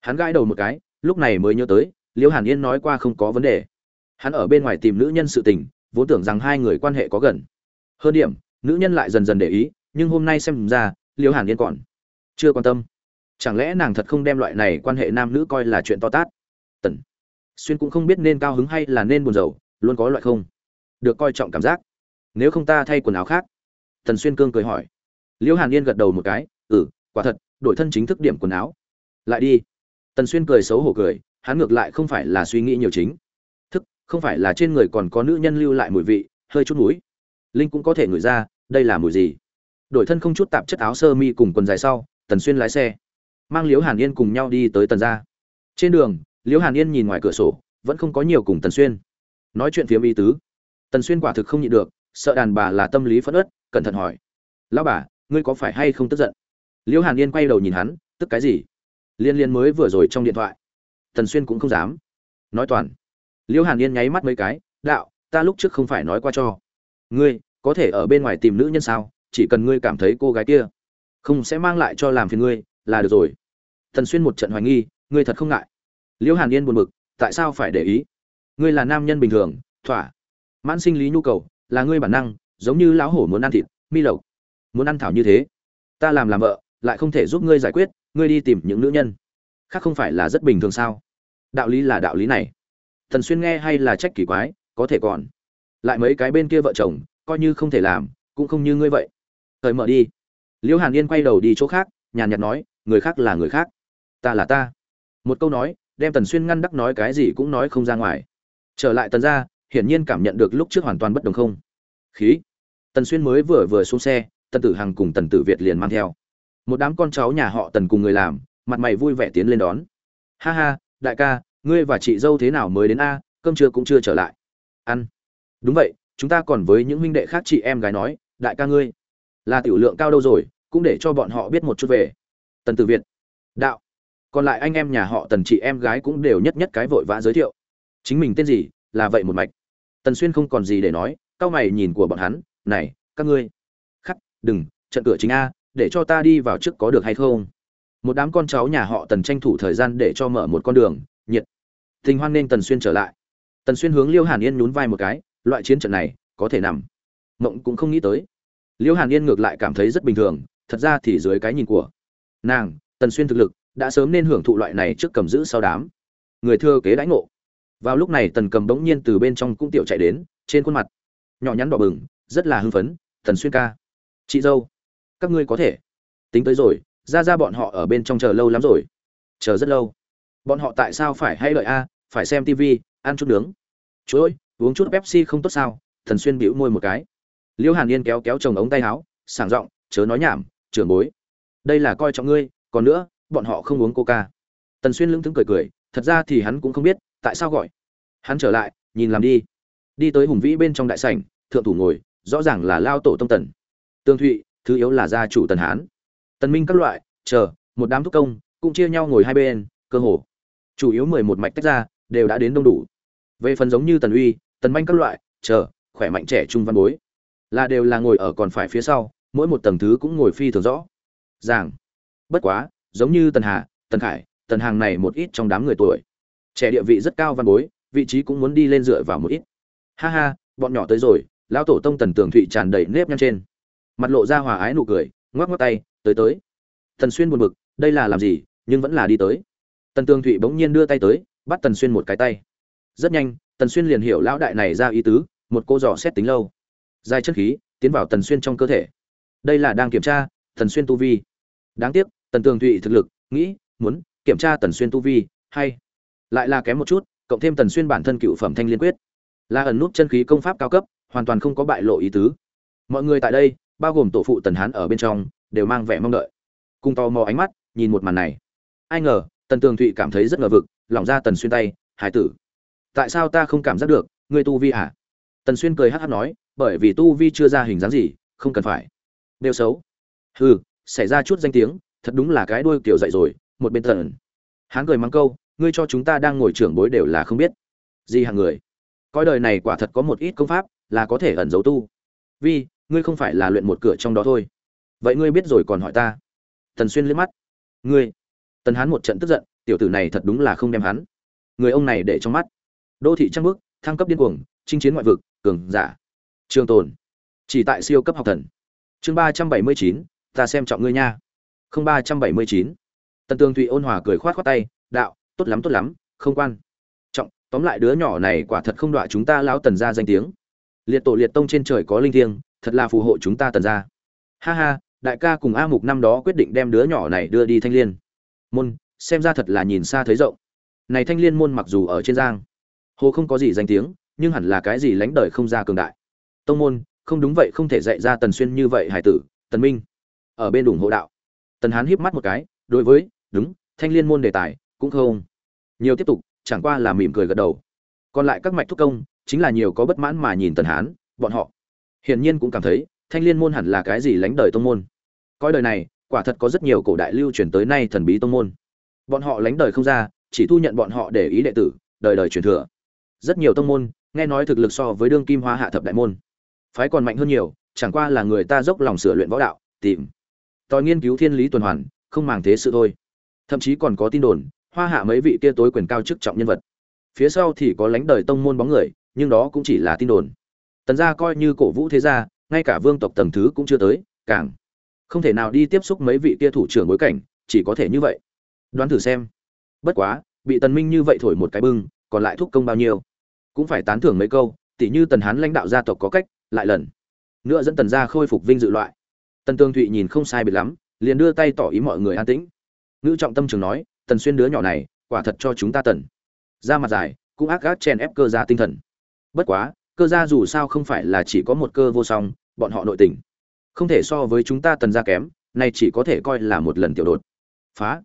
Hắn gãi đầu một cái, lúc này mới nhớ tới liễu hàn yên nói qua không có vấn đề. Hắn ở bên ngoài tìm nữ nhân sự tình, vốn tưởng rằng hai người quan hệ có gần. Hơn điểm, nữ nhân lại dần dần để ý, nhưng hôm nay xem ra liễu hàn yên còn chưa quan tâm. Chẳng lẽ nàng thật không đem loại này quan hệ nam nữ coi là chuyện to tát? Tần xuyên cũng không biết nên cao hứng hay là nên buồn rầu luôn có loại không? Được coi trọng cảm giác. Nếu không ta thay quần áo khác. Tần xuyên cương cười hỏi. Liễu hàn yên gật đầu một cái. Ừ quả thật, đổi thân chính thức điểm quần áo. Lại đi. Tần xuyên cười xấu hổ cười, hắn ngược lại không phải là suy nghĩ nhiều chính. Thức, không phải là trên người còn có nữ nhân lưu lại mùi vị, hơi chút mũi linh cũng có thể ngửi ra, đây là mùi gì? Đổi thân không chút tạp chất áo sơ mi cùng quần dài sau, tần xuyên lái xe. Mang liễu hàn yên cùng nhau đi tới tần gia. Trên đường, liễu hàn yên nhìn ngoài cửa sổ, vẫn không có nhiều cùng tần xuyên nói chuyện phiếm y tứ. Tần xuyên quả thực không nhịn được, sợ đàn bà là tâm lý phẫn ớt cẩn thận hỏi. Lão bà, ngươi có phải hay không tức giận? Liễu hàn yên quay đầu nhìn hắn, tức cái gì? Liên liên mới vừa rồi trong điện thoại. Tần xuyên cũng không dám. Nói toàn. Liễu hàn yên nháy mắt mấy cái, đạo, ta lúc trước không phải nói qua cho. Ngươi, có thể ở bên ngoài tìm nữ nhân sao? Chỉ cần ngươi cảm thấy cô gái kia không sẽ mang lại cho làm phiền ngươi, là được rồi. Tần xuyên một trận hoài nghi, ngươi thật không ngại? Liễu hàn yên buồn bực, tại sao phải để ý? Ngươi là nam nhân bình thường, thỏa. Mãn sinh lý nhu cầu, là ngươi bản năng, giống như lão hổ muốn ăn thịt, mi lộc. Muốn ăn thảo như thế. Ta làm làm vợ, lại không thể giúp ngươi giải quyết, ngươi đi tìm những nữ nhân. Khác không phải là rất bình thường sao? Đạo lý là đạo lý này. Thần xuyên nghe hay là trách kỳ quái, có thể còn. Lại mấy cái bên kia vợ chồng, coi như không thể làm, cũng không như ngươi vậy. Thời mở đi. Liễu hàn yên quay đầu đi chỗ khác, nhàn nhạt nói, người khác là người khác. Ta là ta. Một câu nói, đem tần xuyên ngăn đắc nói cái gì cũng nói không ra ngoài trở lại tần ra hiển nhiên cảm nhận được lúc trước hoàn toàn bất đồng không. Khí. Tần xuyên mới vừa vừa xuống xe, tần tử hằng cùng tần tử việt liền mang theo. Một đám con cháu nhà họ tần cùng người làm, mặt mày vui vẻ tiến lên đón. Ha ha, đại ca, ngươi và chị dâu thế nào mới đến a? Cơm trưa cũng chưa trở lại. Ăn. Đúng vậy, chúng ta còn với những huynh đệ khác chị em gái nói, đại ca ngươi là tiểu lượng cao đâu rồi, cũng để cho bọn họ biết một chút về. Tần tử việt. Đạo, còn lại anh em nhà họ tần chị em gái cũng đều nhất nhất cái vội vã giới thiệu chính mình tên gì? Là vậy một mạch. Tần xuyên không còn gì để nói cao mày nhìn của bọn hắn, này, các ngươi. Khắc, đừng, trận cửa chính a, để cho ta đi vào trước có được hay không? Một đám con cháu nhà họ tần tranh thủ thời gian để cho mở một con đường, nhiệt. Tình hoan nên tần xuyên trở lại. Tần xuyên hướng liêu hàn yên nhún vai một cái, loại chiến trận này, có thể nằm. Mộng cũng không nghĩ tới. Liêu hàn yên ngược lại cảm thấy rất bình thường, thật ra thì dưới cái nhìn của nàng, tần xuyên thực lực đã sớm nên hưởng thụ loại này trước cầm giữ sau đám. Người thưa kế đãi ngộ vào lúc này tần cầm bỗng nhiên từ bên trong cũng tiểu chạy đến, trên khuôn mặt nhỏ nhắn đỏ bừng, rất là hưng phấn, tần xuyên ca, chị dâu, các ngươi có thể tính tới rồi, ra ra bọn họ ở bên trong chờ lâu lắm rồi. Chờ rất lâu. Bọn họ tại sao phải hay lợi a? Phải xem tv ăn chút nướng. Chúa ơi, uống chút pepsi không tốt sao? Thần xuyên bĩu môi một cái. Liêu hàn yên kéo kéo chồng ống tay áo, sảng giọng, chớ nói nhảm, trưởng bối. Đây là coi trọng ngươi, còn nữa, bọn họ không uống coca. Tần xuyên lững thững cười cười, thật ra thì hắn cũng không biết tại sao gọi? Hắn trở lại, nhìn làm đi. Đi tới hùng vĩ bên trong đại sảnh, thượng thủ ngồi, rõ ràng là lao tổ tông tần. Tương thụy, thứ yếu là gia chủ tần hán. Tần minh các loại, chờ, một đám thúc công, cũng chia nhau ngồi hai bên, cơ hồ. Chủ yếu mười một mạch tách ra, đều đã đến đông đủ. Về phần giống như tần uy, tần manh các loại, chờ, khỏe mạnh trẻ trung văn bối. Là đều là ngồi ở còn phải phía sau, mỗi một tầng thứ cũng ngồi phi thường rõ. Ràng. Bất quá, giống như tần hà, tần khải, tần hàng này một ít trong đám người tuổi trẻ địa vị rất cao văn bối, vị trí cũng muốn đi lên dựa vào một ít. Ha ha, bọn nhỏ tới rồi, lão tổ tông tần tường thụy tràn đầy nếp nhăn trên. Mặt lộ ra hòa ái nụ cười, ngoắc ngoắc tay, tới tới. Tần xuyên buồn bực, đây là làm gì, nhưng vẫn là đi tới. Tần tường thụy bỗng nhiên đưa tay tới, bắt tần xuyên một cái tay. Rất nhanh, tần xuyên liền hiểu lão đại này ra ý tứ, một cô dò xét tính lâu. Dài chất khí, tiến vào tần xuyên trong cơ thể. Đây là đang kiểm tra tần xuyên tu vi. Đáng tiếc, tần tường thụy thực lực, nghĩ, muốn kiểm tra tần xuyên tu vi, hay lại là kém một chút, cộng thêm tần xuyên bản thân cựu phẩm thanh liên quyết. Là ẩn nút chân khí công pháp cao cấp, hoàn toàn không có bại lộ ý tứ. Mọi người tại đây, bao gồm tổ phụ tần hán ở bên trong, đều mang vẻ mong đợi. Cùng tò mò ánh mắt, nhìn một màn này. Ai ngờ, tần tường thụy cảm thấy rất ngờ vực, lỏng ra tần xuyên tay, hải tử, tại sao ta không cảm giác được, ngươi tu vi hả? Tần xuyên cười hát hát nói, bởi vì tu vi chưa ra hình dáng gì, không cần phải. Đều xấu. Hừ, xảy ra chút danh tiếng, thật đúng là cái đuôi kiểu dậy rồi, một bên tần. Hán cười mắng câu ngươi cho chúng ta đang ngồi trưởng bối đều là không biết. Gì hàng người. Coi đời này quả thật có một ít công pháp là có thể ẩn giấu tu. Vi, ngươi không phải là luyện một cửa trong đó thôi. Vậy ngươi biết rồi còn hỏi ta. Tần xuyên liếc mắt. Ngươi. Tần hán một trận tức giận, tiểu tử này thật đúng là không đem hắn. Người ông này để trong mắt. Đô thị trăng bước thăng cấp điên cuồng, chinh chiến ngoại vực, cường giả. Trường tồn. Chỉ tại siêu cấp học thần. Chương ba trăm bảy mươi chín, ta xem trọng ngươi nha. Không ba trăm bảy mươi chín. Tần tường thụy ôn hòa cười khoát khoát tay, đạo tốt lắm tốt lắm, không quan. Trọng, tóm lại đứa nhỏ này quả thật không đọa chúng ta lão tần ra danh tiếng. Liệt tổ liệt tông trên trời có linh thiêng, thật là phù hộ chúng ta tần ra ha ha, đại ca cùng a mục năm đó quyết định đem đứa nhỏ này đưa đi thanh liên. Môn, xem ra thật là nhìn xa thấy rộng. Này thanh liên môn mặc dù ở trên giang, hồ không có gì danh tiếng, nhưng hẳn là cái gì lánh đời không ra cường đại. Tông môn, không đúng vậy, không thể dạy ra tần xuyên như vậy, hải tử, tần minh. Ở bên đủng hộ đạo. Tần hán híp mắt một cái, đối với, đúng, thanh liên môn đề tài cũng không. Nhiều tiếp tục, chẳng qua là mỉm cười gật đầu. Còn lại các mạch thúc công, chính là nhiều có bất mãn mà nhìn tần hán, bọn họ. Hiển nhiên cũng cảm thấy, thanh liên môn hẳn là cái gì lánh đời tông môn. Coi đời này, quả thật có rất nhiều cổ đại lưu truyền tới nay thần bí tông môn. Bọn họ lánh đời không ra, chỉ thu nhận bọn họ để ý đệ tử, đời đời truyền thừa. Rất nhiều tông môn, nghe nói thực lực so với đương kim hoa hạ thập đại môn. Phái còn mạnh hơn nhiều, chẳng qua là người ta dốc lòng sửa luyện võ đạo, tìm. Tòi nghiên cứu thiên lý tuần hoàn, không màng thế sự thôi. Thậm chí còn có tin đồn hoa hạ mấy vị kia tối quyền cao chức trọng nhân vật. Phía sau thì có lánh đời tông môn bóng người, nhưng đó cũng chỉ là tin đồn. Tần gia coi như cổ vũ thế gia, ngay cả vương tộc tầng thứ cũng chưa tới, càng không thể nào đi tiếp xúc mấy vị kia thủ trưởng bối cảnh, chỉ có thể như vậy. Đoán thử xem. Bất quá, bị tần minh như vậy thổi một cái bưng, còn lại thúc công bao nhiêu? Cũng phải tán thưởng mấy câu, tỉ như tần hán lãnh đạo gia tộc có cách, lại lần nữa dẫn tần gia khôi phục vinh dự loại. Tần tương thụy nhìn không sai biệt lắm, liền đưa tay tỏ ý mọi người an tĩnh. Ngữ trọng tâm trường nói tần xuyên đứa nhỏ này, quả thật cho chúng ta tần. Ra mặt dài, cũng ác gác chèn ép cơ gia tinh thần. Bất quá, cơ gia dù sao không phải là chỉ có một cơ vô song, bọn họ nội tình. Không thể so với chúng ta tần gia kém, nay chỉ có thể coi là một lần tiểu đột. Phá.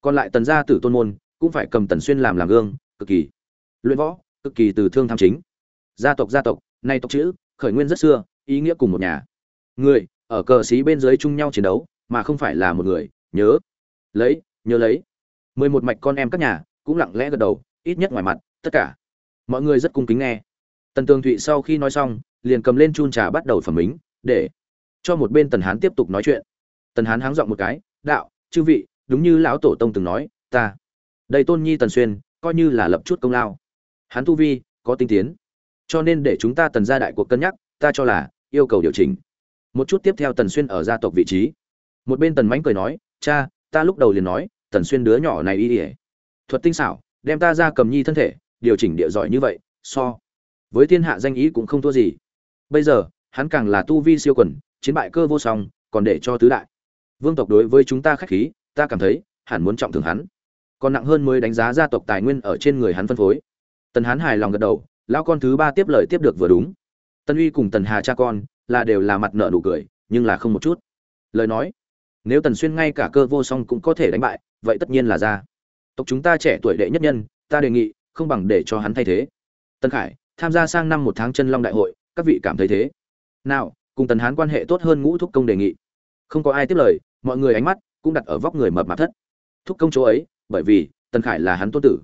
Còn lại tần gia tử tôn môn, cũng phải cầm tần xuyên làm làm gương, cực kỳ. Luyện võ, cực kỳ từ thương tham chính. Gia tộc gia tộc, nay tộc chữ, khởi nguyên rất xưa, ý nghĩa cùng một nhà. Người, ở cờ xí bên dưới chung nhau chiến đấu, mà không phải là một người, nhớ. Lấy nhớ lấy mười một mạch con em các nhà cũng lặng lẽ gật đầu, ít nhất ngoài mặt, tất cả. Mọi người rất cung kính nghe. Tần tường thụy sau khi nói xong, liền cầm lên chun trà bắt đầu phẩm mính, để cho một bên tần hán tiếp tục nói chuyện. Tần hán háng giọng một cái, đạo, chư vị, đúng như lão tổ tông từng nói, ta đây tôn nhi tần xuyên, coi như là lập chút công lao. Hán tu vi, có tinh tiến. Cho nên để chúng ta tần gia đại cuộc cân nhắc, ta cho là yêu cầu điều chỉnh. Một chút tiếp theo tần xuyên ở gia tộc vị trí. Một bên tần mánh cười nói, cha, ta lúc đầu liền nói tần xuyên đứa nhỏ này y ỉa. Thuật tinh xảo, đem ta ra cầm nhi thân thể, điều chỉnh địa giỏi như vậy, so với thiên hạ danh ý cũng không thua gì. Bây giờ, hắn càng là tu vi siêu quần, chiến bại cơ vô song, còn để cho tứ đại. Vương tộc đối với chúng ta khách khí, ta cảm thấy, hẳn muốn trọng thường hắn. Còn nặng hơn mới đánh giá gia tộc tài nguyên ở trên người hắn phân phối. Tần hán hài lòng gật đầu, lão con thứ ba tiếp lời tiếp được vừa đúng. Tân uy cùng tần hà cha con, là đều là mặt nợ nụ cười, nhưng là không một chút. Lời nói, nếu tần xuyên ngay cả cơ vô song cũng có thể đánh bại vậy tất nhiên là ra. Tộc chúng ta trẻ tuổi đệ nhất nhân, ta đề nghị, không bằng để cho hắn thay thế. Tân khải, tham gia sang năm một tháng chân long đại hội, các vị cảm thấy thế? Nào, cùng tần hán quan hệ tốt hơn ngũ thúc công đề nghị. Không có ai tiếp lời, mọi người ánh mắt cũng đặt ở vóc người mập mạp thất. Thúc công chỗ ấy, bởi vì, tần khải là hắn tôn tử.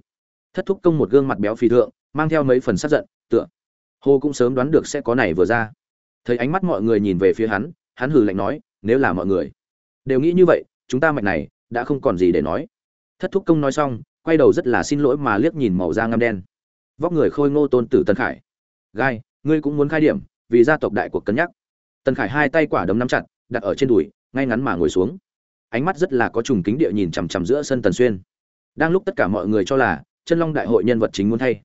Thất thúc công một gương mặt béo phì thượng, mang theo mấy phần sát giận, tựa. Hồ cũng sớm đoán được sẽ có này vừa ra. Thấy ánh mắt mọi người nhìn về phía hắn hắn hừ lạnh nói, nếu là mọi người đều nghĩ như vậy, chúng ta mạch này đã không còn gì để nói. Thất thúc công nói xong, quay đầu rất là xin lỗi mà liếc nhìn màu da ngăm đen. Vóc người khôi ngô tôn tử tân khải. Gai, ngươi cũng muốn khai điểm, vì gia tộc đại cuộc cân nhắc. Tân khải hai tay quả đấm nắm chặt, đặt ở trên đùi, ngay ngắn mà ngồi xuống. Ánh mắt rất là có trùng kính địa nhìn chằm chằm giữa sân tần xuyên. Đang lúc tất cả mọi người cho là chân long đại hội nhân vật chính muốn thay.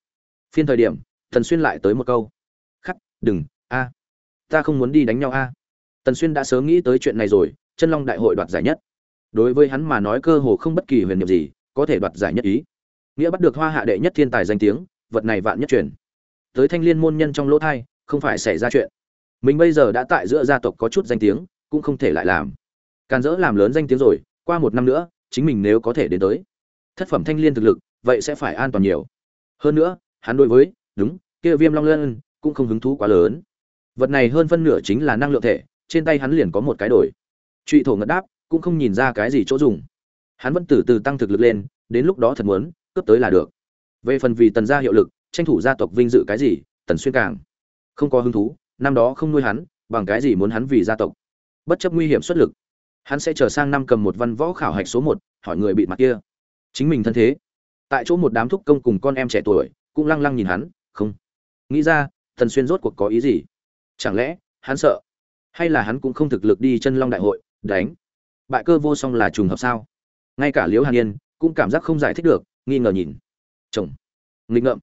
Phiên thời điểm, tần xuyên lại tới một câu. Khắc, đừng, a. Ta không muốn đi đánh nhau a. Tần xuyên đã sớm nghĩ tới chuyện này rồi, chân long đại hội đoạt giải nhất đối với hắn mà nói cơ hồ không bất kỳ huyền nhiệm gì, có thể đoạt giải nhất ý. Nghĩa bắt được hoa hạ đệ nhất thiên tài danh tiếng, vật này vạn nhất truyền. Tới thanh liên môn nhân trong lỗ thai, không phải xảy ra chuyện. Mình bây giờ đã tại giữa gia tộc có chút danh tiếng, cũng không thể lại làm. Càn dỡ làm lớn danh tiếng rồi, qua một năm nữa, chính mình nếu có thể đến tới thất phẩm thanh liên thực lực, vậy sẽ phải an toàn nhiều. Hơn nữa, hắn đối với, đúng, kia viêm long lân, cũng không hứng thú quá lớn. Vật này hơn phân nửa chính là năng lượng thể, trên tay hắn liền có một cái đổi. Trụy thổ ngất đáp cũng không nhìn ra cái gì chỗ dùng. Hắn vẫn từ từ tăng thực lực lên, đến lúc đó thật muốn, cướp tới là được. Về phần vì tần gia hiệu lực, tranh thủ gia tộc vinh dự cái gì, tần xuyên càng không có hứng thú, năm đó không nuôi hắn, bằng cái gì muốn hắn vì gia tộc. Bất chấp nguy hiểm xuất lực, hắn sẽ chờ sang năm cầm một văn võ khảo hạch số một, hỏi người bị mặt kia. Chính mình thân thế. Tại chỗ một đám thúc công cùng con em trẻ tuổi, cũng lăng lăng nhìn hắn, không. Nghĩ ra, tần xuyên rốt cuộc có ý gì? Chẳng lẽ, hắn sợ? Hay là hắn cũng không thực lực đi chân long đại hội, đánh? Bại cơ vô song là trùng hợp sao? Ngay cả liễu hàn yên cũng cảm giác không giải thích được, nghi ngờ nhìn. Chồng. Nghịch ngợm.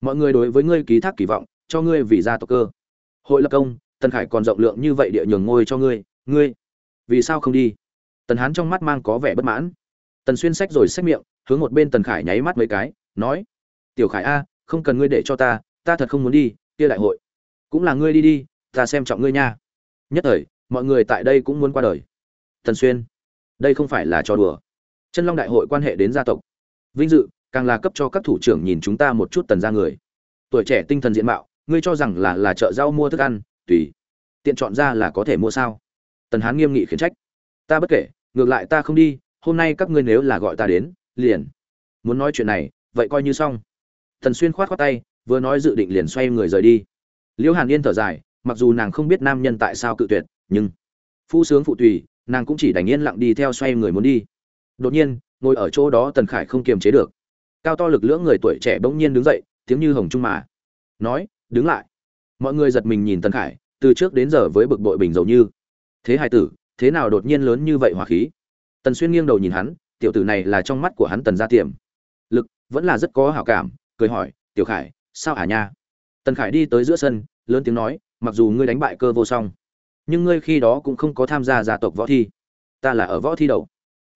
Mọi người đối với ngươi ký thác kỳ vọng, cho ngươi vì gia tộc cơ. Hội lập công, tần khải còn rộng lượng như vậy địa nhường ngôi cho ngươi ngươi. Vì sao không đi? Tần hán trong mắt mang có vẻ bất mãn. Tần xuyên sách rồi xách miệng, hướng một bên tần khải nháy mắt mấy cái, nói, tiểu khải a, không cần ngươi để cho ta ta thật không muốn đi, kia đại hội. Cũng là ngươi đi đi, ta xem trọng ngươi nha. Nhất thời, mọi người tại đây cũng muốn qua đời tần xuyên. Đây không phải là trò đùa. Chân long đại hội quan hệ đến gia tộc. Vinh dự, càng là cấp cho các thủ trưởng nhìn chúng ta một chút tần ra người. Tuổi trẻ tinh thần diện mạo, ngươi cho rằng là là chợ rau mua thức ăn, tùy. Tiện chọn ra là có thể mua sao? Tần hán nghiêm nghị khiển trách. Ta bất kể, ngược lại ta không đi, hôm nay các ngươi nếu là gọi ta đến, liền. Muốn nói chuyện này, vậy coi như xong. Tần xuyên khoát khoát tay, vừa nói dự định liền xoay người rời đi. Liễu hàn yên thở dài, mặc dù nàng không biết nam nhân tại sao cự tuyệt, nhưng phu sướng phụ tùy nàng cũng chỉ đành yên lặng đi theo xoay người muốn đi. Đột nhiên, ngồi ở chỗ đó tần khải không kiềm chế được. Cao to lực lưỡng người tuổi trẻ bỗng nhiên đứng dậy, tiếng như hồng trung mà. Nói, đứng lại. Mọi người giật mình nhìn tần khải, từ trước đến giờ với bực bội bình dầu như. Thế hai tử, thế nào đột nhiên lớn như vậy hỏa khí? Tần xuyên nghiêng đầu nhìn hắn, tiểu tử này là trong mắt của hắn tần gia tiềm. Lực vẫn là rất có hảo cảm, cười hỏi, tiểu khải, sao hả nha? Tần khải đi tới giữa sân, lớn tiếng nói, mặc dù ngươi đánh bại cơ vô song nhưng ngươi khi đó cũng không có tham gia gia tộc võ thi. Ta là ở võ thi đầu.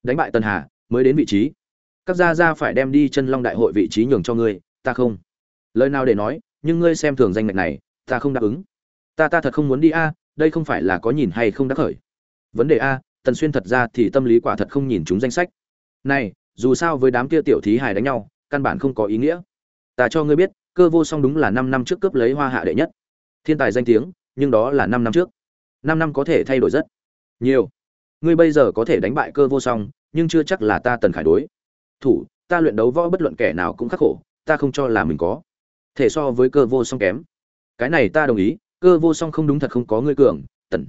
Đánh bại tần hà, mới đến vị trí. Các gia gia phải đem đi chân long đại hội vị trí nhường cho ngươi, ta không. Lời nào để nói, nhưng ngươi xem thường danh ngạch này, ta không đáp ứng. Ta ta thật không muốn đi a, đây không phải là có nhìn hay không đắc khởi. Vấn đề a, tần xuyên thật ra thì tâm lý quả thật không nhìn chúng danh sách. Này, dù sao với đám kia tiểu thí hài đánh nhau, căn bản không có ý nghĩa. Ta cho ngươi biết, cơ vô song đúng là năm năm trước cướp lấy hoa hạ đệ nhất. Thiên tài danh tiếng, nhưng đó là năm năm trước năm năm có thể thay đổi rất nhiều. Ngươi bây giờ có thể đánh bại cơ vô song, nhưng chưa chắc là ta tần khải đối. Thủ, ta luyện đấu võ bất luận kẻ nào cũng khắc khổ, ta không cho là mình có. Thể so với cơ vô song kém. Cái này ta đồng ý, cơ vô song không đúng thật không có ngươi cường, tần.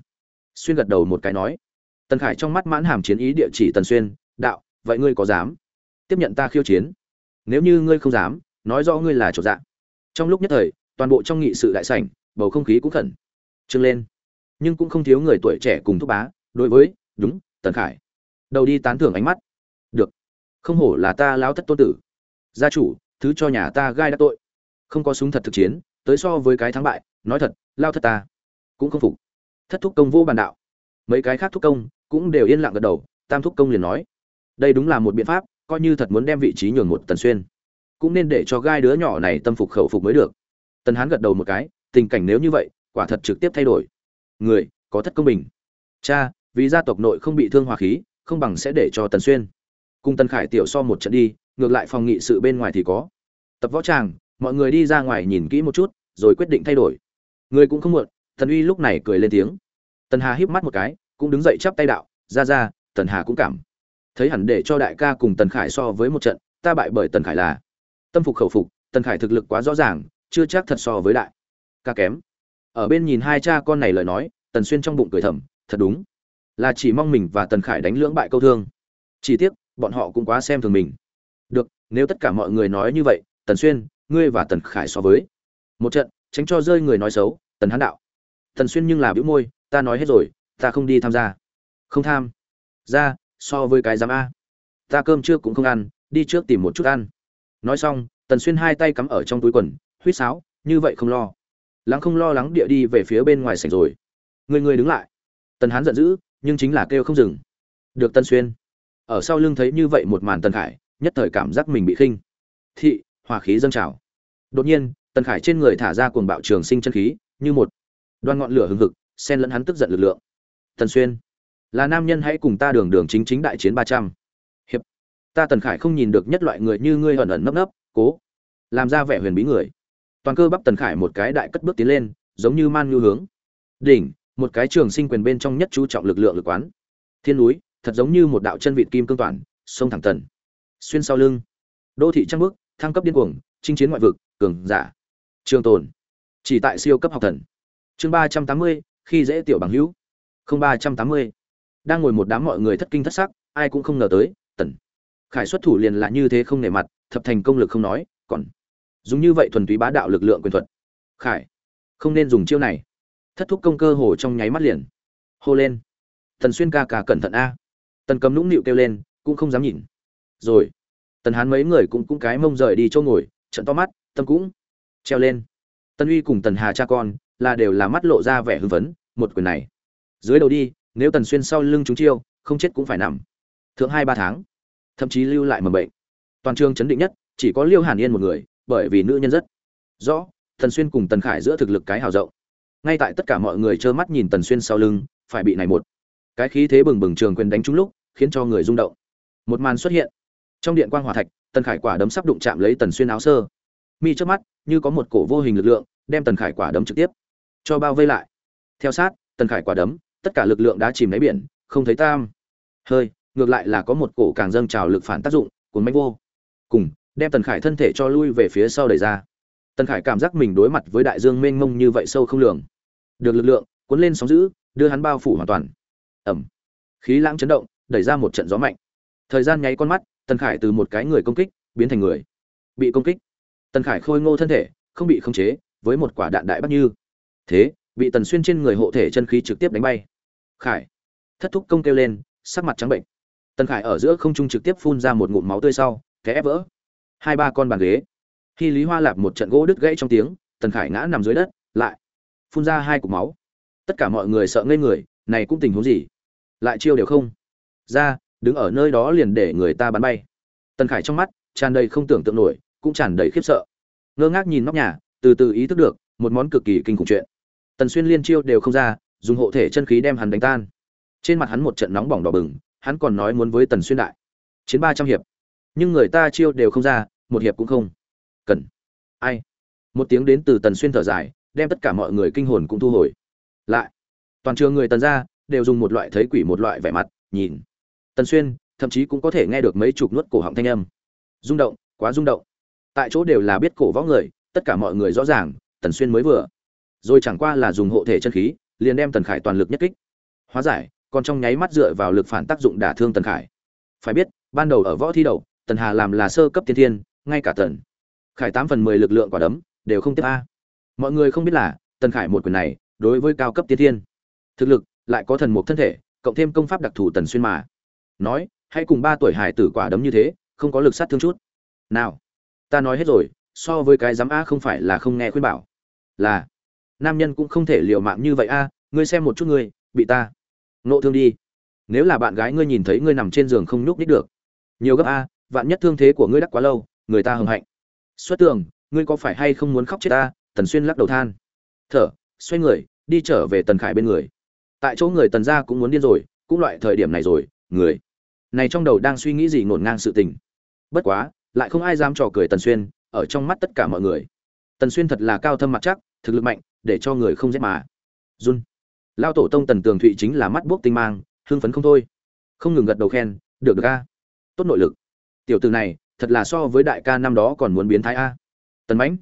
Xuyên gật đầu một cái nói. Tần khải trong mắt mãn hàm chiến ý địa chỉ tần xuyên, đạo, vậy ngươi có dám? Tiếp nhận ta khiêu chiến. Nếu như ngươi không dám, nói rõ ngươi là chỗ dạng trong lúc nhất thời, toàn bộ trong nghị sự đại sảnh, bầu không khí cũng khẩn. Trương lên nhưng cũng không thiếu người tuổi trẻ cùng thúc bá, đối với, đúng, tần khải. Đầu đi tán thưởng ánh mắt. Được. Không hổ là ta lão thất tôn tử. Gia chủ, thứ cho nhà ta gai đã tội. Không có súng thật thực chiến, tới so với cái thắng bại, nói thật, lao thất ta cũng không phục. Thất thúc công vô bàn đạo. Mấy cái khác thúc công cũng đều yên lặng gật đầu, tam thúc công liền nói, đây đúng là một biện pháp, coi như thật muốn đem vị trí nhường một tần xuyên, cũng nên để cho gai đứa nhỏ này tâm phục khẩu phục mới được. Tần hán gật đầu một cái, tình cảnh nếu như vậy, quả thật trực tiếp thay đổi người, có thất công bình. Cha, vì gia tộc nội không bị thương hòa khí, không bằng sẽ để cho tần xuyên. Cùng tần khải tiểu so một trận đi, ngược lại phòng nghị sự bên ngoài thì có. Tập võ tràng, mọi người đi ra ngoài nhìn kỹ một chút, rồi quyết định thay đổi. Người cũng không muộn, tần uy lúc này cười lên tiếng. Tần hà híp mắt một cái, cũng đứng dậy chắp tay đạo, ra ra, tần hà cũng cảm. Thấy hẳn để cho đại ca cùng tần khải so với một trận, ta bại bởi tần khải là. Tâm phục khẩu phục, tần khải thực lực quá rõ ràng, chưa chắc thật so với đại ca kém ở bên nhìn hai cha con này lời nói, tần xuyên trong bụng cười thầm, thật đúng, là chỉ mong mình và tần khải đánh lưỡng bại câu thương. Chỉ tiếc, bọn họ cũng quá xem thường mình. Được, nếu tất cả mọi người nói như vậy, tần xuyên, ngươi và tần khải so với. Một trận, tránh cho rơi người nói xấu, tần hán đạo. Tần xuyên nhưng là bĩu môi, ta nói hết rồi, ta không đi tham gia. Không tham? Ra, so với cái giám a. Ta cơm trước cũng không ăn, đi trước tìm một chút ăn. Nói xong, tần xuyên hai tay cắm ở trong túi quần, huýt sáo, như vậy không lo lắng không lo lắng địa đi về phía bên ngoài sảnh rồi. Người người đứng lại. Tần hán giận dữ, nhưng chính là kêu không dừng. Được tân xuyên. Ở sau lưng thấy như vậy một màn tần khải, nhất thời cảm giác mình bị khinh. Thị hòa khí dâng trào. Đột nhiên, tần khải trên người thả ra cuồng bạo trường sinh chân khí, như một đoan ngọn lửa hừng hực, xen lẫn hắn tức giận lực lượng. Tần xuyên, là nam nhân hãy cùng ta đường đường chính chính đại chiến ba trăm. Hiệp. Ta tần khải không nhìn được nhất loại người như ngươi ẩn ẩn nấp nấp, cố, làm ra vẻ huyền bí người toàn cơ bắp tần khải một cái đại cất bước tiến lên, giống như man nhu hướng. Đỉnh, một cái trường sinh quyền bên trong nhất chú trọng lực lượng lực quán. Thiên núi, thật giống như một đạo chân vịt kim cương toàn, sông thẳng tần. Xuyên sau lưng, đô thị trăng bước thăng cấp điên cuồng, chinh chiến ngoại vực, cường giả. Trường tồn, chỉ tại siêu cấp học thần. Chương ba trăm tám mươi, khi dễ tiểu bằng hữu. Không ba trăm tám mươi. Đang ngồi một đám mọi người thất kinh thất sắc, ai cũng không ngờ tới, tần. Khải xuất thủ liền là như thế không nể mặt, thập thành công lực không nói, còn dùng như vậy thuần túy bá đạo lực lượng quyền thuật. Khải, không nên dùng chiêu này. Thất thúc công cơ hồ trong nháy mắt liền. Hô lên. Tần xuyên ca ca cẩn thận a. Tần cầm nũng nịu kêu lên, cũng không dám nhìn. Rồi, tần hán mấy người cũng cũng cái mông rời đi chỗ ngồi, trận to mắt, tâm cũng treo lên. Tần uy cùng tần hà cha con là đều là mắt lộ ra vẻ hưng phấn, một quyền này. Dưới đầu đi, nếu tần xuyên sau lưng chúng chiêu, không chết cũng phải nằm. Thượng hai ba tháng, thậm chí lưu lại mầm bệnh. Toàn trường chấn định nhất, chỉ có liêu hàn yên một người bởi vì nữ nhân rất rõ, tần xuyên cùng tần khải giữa thực lực cái hào rộng. Ngay tại tất cả mọi người trơ mắt nhìn tần xuyên sau lưng, phải bị này một cái khí thế bừng bừng trường quyền đánh trúng lúc, khiến cho người rung động. Một màn xuất hiện. Trong điện quang hỏa thạch, tần khải quả đấm sắp đụng chạm lấy tần xuyên áo sơ. Mi trước mắt, như có một cổ vô hình lực lượng, đem tần khải quả đấm trực tiếp cho bao vây lại. Theo sát, tần khải quả đấm, tất cả lực lượng đã chìm đáy biển, không thấy tam. Hơi, ngược lại là có một cổ càng dâng trào lực phản tác dụng, cuốn mánh vô. Cùng đem tần khải thân thể cho lui về phía sau đẩy ra. Tần khải cảm giác mình đối mặt với đại dương mênh mông như vậy sâu không lường. Được lực lượng, cuốn lên sóng giữ đưa hắn bao phủ hoàn toàn. Ẩm. Khí lãng chấn động, đẩy ra một trận gió mạnh. Thời gian nháy con mắt, tần khải từ một cái người công kích, biến thành người. Bị công kích. Tần khải khôi ngô thân thể, không bị khống chế, với một quả đạn đại bắt như. Thế, bị tần xuyên trên người hộ thể chân khí trực tiếp đánh bay. Khải. Thất thúc công kêu lên, sắc mặt trắng bệnh. Tần khải ở giữa không trung trực tiếp phun ra một ngụm máu tươi sau té ép vỡ hai ba con bàn ghế. Khi lý hoa lạp một trận gỗ đứt gãy trong tiếng, tần khải ngã nằm dưới đất, lại phun ra hai cục máu. Tất cả mọi người sợ ngây người, này cũng tình huống gì? Lại chiêu đều không. Ra, đứng ở nơi đó liền để người ta bắn bay. Tần khải trong mắt tràn đầy không tưởng tượng nổi, cũng tràn đầy khiếp sợ. Ngơ ngác nhìn nóc nhà, từ từ ý thức được, một món cực kỳ kinh khủng chuyện. Tần xuyên liên chiêu đều không ra, dùng hộ thể chân khí đem hắn đánh tan. Trên mặt hắn một trận nóng bỏng đỏ bừng, hắn còn nói muốn với tần xuyên đại. Chiến ba trăm hiệp. Nhưng người ta chiêu đều không ra một hiệp cũng không cần. Ai? Một tiếng đến từ tần xuyên thở dài, đem tất cả mọi người kinh hồn cũng thu hồi. Lại, toàn trường người tần ra đều dùng một loại thấy quỷ một loại vẻ mặt, nhìn. Tần xuyên thậm chí cũng có thể nghe được mấy chục nuốt cổ họng thanh âm. Rung động, quá rung động. Tại chỗ đều là biết cổ võ người, tất cả mọi người rõ ràng, tần xuyên mới vừa. Rồi chẳng qua là dùng hộ thể chân khí, liền đem tần khải toàn lực nhất kích. Hóa giải, còn trong nháy mắt dựa vào lực phản tác dụng đả thương tần khải. Phải biết, ban đầu ở võ thi đầu tần hà làm là sơ cấp tiên thiên ngay cả tần. Khải tám phần mười lực lượng quả đấm, đều không tiếp a. Mọi người không biết là, tần khải một quyền này, đối với cao cấp tiên thiên. Thực lực, lại có thần mục thân thể, cộng thêm công pháp đặc thù tần xuyên mà. Nói, hãy cùng ba tuổi hải tử quả đấm như thế, không có lực sát thương chút. Nào, ta nói hết rồi, so với cái dám a không phải là không nghe khuyên bảo. Là, nam nhân cũng không thể liều mạng như vậy a, ngươi xem một chút ngươi, bị ta nộ thương đi. Nếu là bạn gái ngươi nhìn thấy ngươi nằm trên giường không nhúc nhích được. Nhiều gấp a, vạn nhất thương thế của ngươi đắc quá lâu người ta hưng hạnh. Xuất tường, ngươi có phải hay không muốn khóc chết ta? Tần xuyên lắc đầu than. Thở, xoay người, đi trở về tần khải bên người. Tại chỗ người tần gia cũng muốn điên rồi, cũng loại thời điểm này rồi, người. Này trong đầu đang suy nghĩ gì ngổn ngang sự tình. Bất quá, lại không ai dám trò cười tần xuyên, ở trong mắt tất cả mọi người. Tần xuyên thật là cao thâm mặt chắc, thực lực mạnh, để cho người không dễ mà. Run. Lao tổ tông tần tường thụy chính là mắt buốc tinh mang, hưng phấn không thôi. Không ngừng gật đầu khen, được được a. Tốt nội lực. Tiểu từ này thật là so với đại ca năm đó còn muốn biến thái a. Tần mãnh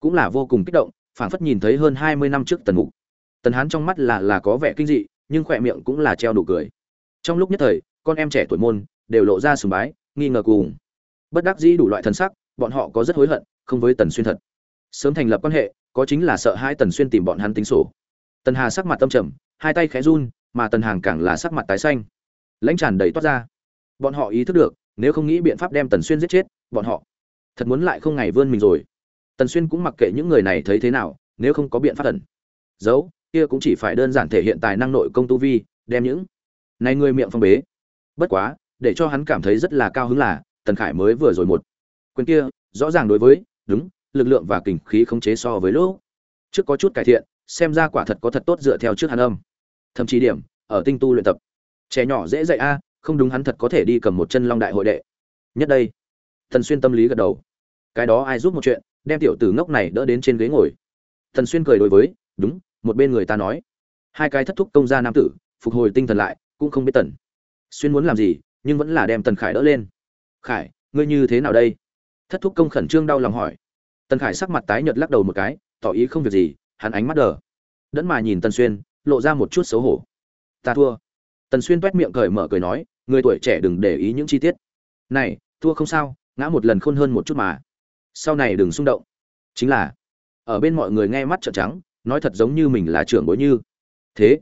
cũng là vô cùng kích động, phảng phất nhìn thấy hơn hai mươi năm trước tần mục. Tần hán trong mắt là là có vẻ kinh dị, nhưng khỏe miệng cũng là treo đủ cười. Trong lúc nhất thời, con em trẻ tuổi môn đều lộ ra sùng bái, nghi ngờ cùng. Bất đắc dĩ đủ loại thân sắc, bọn họ có rất hối hận, không với tần xuyên thật. Sớm thành lập quan hệ, có chính là sợ hai tần xuyên tìm bọn hắn tính sổ. Tần hà sắc mặt tâm trầm, hai tay khẽ run, mà tần hàng càng là sắc mặt tái xanh. Lãnh tràn đầy toát ra. Bọn họ ý thức được nếu không nghĩ biện pháp đem tần xuyên giết chết bọn họ thật muốn lại không ngày vươn mình rồi. Tần xuyên cũng mặc kệ những người này thấy thế nào nếu không có biện pháp thần, giấu kia cũng chỉ phải đơn giản thể hiện tài năng nội công tu vi đem những này người miệng phong bế. Bất quá để cho hắn cảm thấy rất là cao hứng là tần khải mới vừa rồi một quyền kia rõ ràng đối với đúng lực lượng và kình khí khống chế so với lỗ trước có chút cải thiện xem ra quả thật có thật tốt dựa theo trước hắn âm. Thậm chí điểm ở tinh tu luyện tập. Trẻ nhỏ dễ dạy a không đúng hắn thật có thể đi cầm một chân long đại hội đệ. Nhất đây, thần xuyên tâm lý gật đầu. Cái đó ai giúp một chuyện, đem tiểu tử ngốc này đỡ đến trên ghế ngồi. Thần xuyên cười đối với, đúng, một bên người ta nói. Hai cái thất thúc công gia nam tử, phục hồi tinh thần lại, cũng không biết tần. Xuyên muốn làm gì, nhưng vẫn là đem tần khải đỡ lên. Khải, ngươi như thế nào đây? Thất thúc công khẩn trương đau lòng hỏi. Tần khải sắc mặt tái nhợt lắc đầu một cái, tỏ ý không việc gì, hắn ánh mắt đờ. Đẫn mà nhìn tần xuyên, lộ ra một chút xấu hổ. Ta thua. Tần xuyên t miệng cởi mở cười nói người tuổi trẻ đừng để ý những chi tiết. Này, thua không sao, ngã một lần khôn hơn một chút mà. Sau này đừng xung động. Chính là, ở bên mọi người nghe mắt trợn trắng, nói thật giống như mình là trưởng bối như. Thế,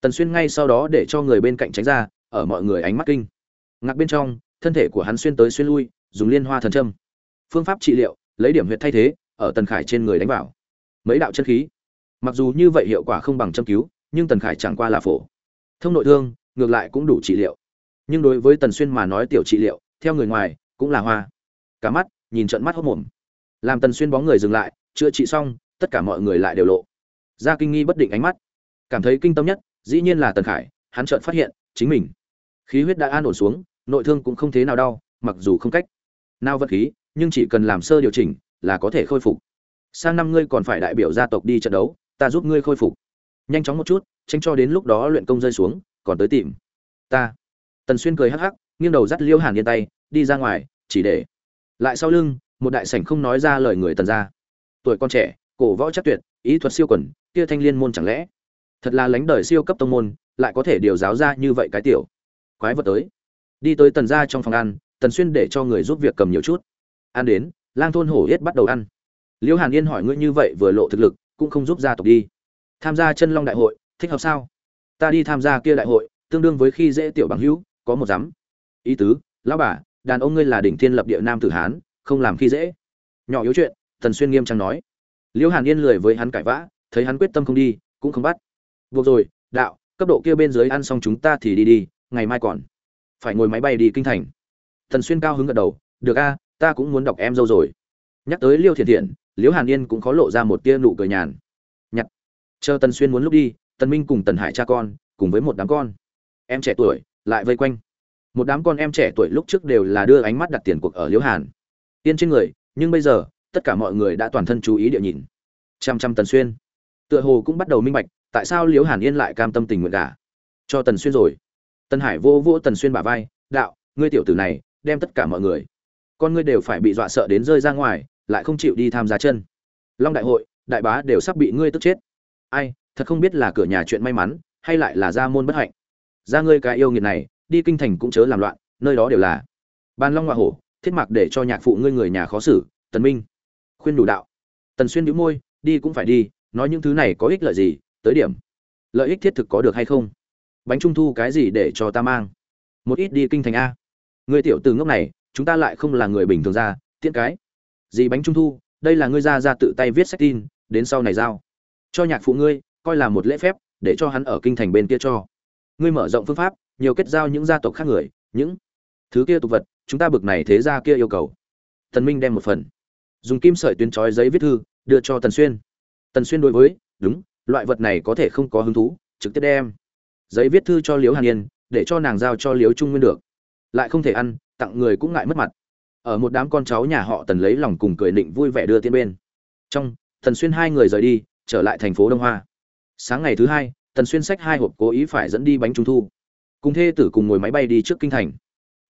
tần xuyên ngay sau đó để cho người bên cạnh tránh ra, ở mọi người ánh mắt kinh. Ngạc bên trong, thân thể của hắn xuyên tới xuyên lui, dùng liên hoa thần châm. Phương pháp trị liệu, lấy điểm huyệt thay thế, ở tần khải trên người đánh vào. Mấy đạo chân khí. Mặc dù như vậy hiệu quả không bằng châm cứu, nhưng tần khải chẳng qua là phổ. Thông nội thương, ngược lại cũng đủ trị liệu nhưng đối với tần xuyên mà nói tiểu trị liệu, theo người ngoài, cũng là hoa. Cả mắt, nhìn trận mắt hốc mồm. Làm tần xuyên bóng người dừng lại, chữa trị xong, tất cả mọi người lại đều lộ. Ra kinh nghi bất định ánh mắt. Cảm thấy kinh tâm nhất, dĩ nhiên là tần khải, hắn chợt phát hiện, chính mình. Khí huyết đã an ổn xuống, nội thương cũng không thế nào đau, mặc dù không cách nào vật khí, nhưng chỉ cần làm sơ điều chỉnh, là có thể khôi phục. Sang năm ngươi còn phải đại biểu gia tộc đi trận đấu, ta giúp ngươi khôi phục. Nhanh chóng một chút, tránh cho đến lúc đó luyện công rơi xuống, còn tới tìm ta tần xuyên cười hắc hắc, nghiêng đầu dắt liêu hàn yên tay, đi ra ngoài, chỉ để lại sau lưng, một đại sảnh không nói ra lời người tần ra tuổi con trẻ, cổ võ chắc tuyệt, ý thuật siêu quần, kia thanh liên môn chẳng lẽ? Thật là lánh đời siêu cấp tông môn, lại có thể điều giáo ra như vậy cái tiểu quái vật tới. Đi tới tần ra trong phòng ăn, tần xuyên để cho người giúp việc cầm nhiều chút. Ăn đến, lang thôn hổ yết bắt đầu ăn. Liễu hàn yên hỏi ngươi như vậy vừa lộ thực lực, cũng không giúp gia tộc đi. Tham gia chân long đại hội, thích hợp sao? Ta đi tham gia kia đại hội, tương đương với khi dễ tiểu bằng hữu có một dám ý tứ, lão bà, đàn ông ngươi là đỉnh thiên lập địa nam tử hán, không làm khi dễ. Nhỏ yếu chuyện, tần xuyên nghiêm trang nói. Liễu hàn yên lười với hắn cãi vã, thấy hắn quyết tâm không đi, cũng không bắt. Buộc rồi, đạo, cấp độ kia bên dưới ăn xong chúng ta thì đi đi, ngày mai còn. Phải ngồi máy bay đi kinh thành. Tần xuyên cao hứng gật đầu, được a, ta cũng muốn đọc em dâu rồi. Nhắc tới liêu thiện thiện liễu hàn yên cũng khó lộ ra một tia nụ cười nhàn. Nhặt. Chờ tần xuyên muốn lúc đi, tần minh cùng tần hải cha con, cùng với một đám con. Em trẻ tuổi lại vây quanh. Một đám con em trẻ tuổi lúc trước đều là đưa ánh mắt đặt tiền cuộc ở liễu hàn. Yên trên người, nhưng bây giờ, tất cả mọi người đã toàn thân chú ý địa nhìn. Trăm trăm tần xuyên. Tựa hồ cũng bắt đầu minh bạch, tại sao liễu hàn yên lại cam tâm tình nguyện cả cho tần xuyên rồi. Tần hải vô vô tần xuyên bả vai, đạo, ngươi tiểu tử này, đem tất cả mọi người, con ngươi đều phải bị dọa sợ đến rơi ra ngoài, lại không chịu đi tham gia chân. Long đại hội, đại bá đều sắp bị ngươi tức chết. Ai, thật không biết là cửa nhà chuyện may mắn, hay lại là gia môn bất hạnh ra ngươi cái yêu nghiệt này, đi kinh thành cũng chớ làm loạn, nơi đó đều là. Ban long hoa hổ, thiết mặc để cho nhạc phụ ngươi người nhà khó xử, tần minh. Khuyên đủ đạo. Tần xuyên nhíu môi, đi cũng phải đi, nói những thứ này có ích lợi gì, tới điểm. Lợi ích thiết thực có được hay không? Bánh trung thu cái gì để cho ta mang? Một ít đi kinh thành a. Ngươi tiểu từ ngốc này, chúng ta lại không là người bình thường ra, tiễn cái. Gì bánh trung thu, đây là ngươi ra ra tự tay viết sách tin, đến sau này giao. Cho nhạc phụ ngươi, coi là một lễ phép, để cho hắn ở kinh thành bên kia cho ngươi mở rộng phương pháp, nhiều kết giao những gia tộc khác người, những thứ kia tục vật, chúng ta bực này thế ra kia yêu cầu. Tần minh đem một phần. Dùng kim sợi tuyến trói giấy viết thư, đưa cho tần xuyên. Tần xuyên đối với, đúng, loại vật này có thể không có hứng thú, trực tiếp đem giấy viết thư cho liễu hàn yên, để cho nàng giao cho liễu trung nguyên được. Lại không thể ăn, tặng người cũng ngại mất mặt. Ở một đám con cháu nhà họ tần lấy lòng cùng cười định vui vẻ đưa tiên bên. Trong, tần xuyên hai người rời đi, trở lại thành phố đông hoa. Sáng ngày thứ hai tần xuyên sách hai hộp cố ý phải dẫn đi bánh trung thu. Cùng thê tử cùng ngồi máy bay đi trước kinh thành.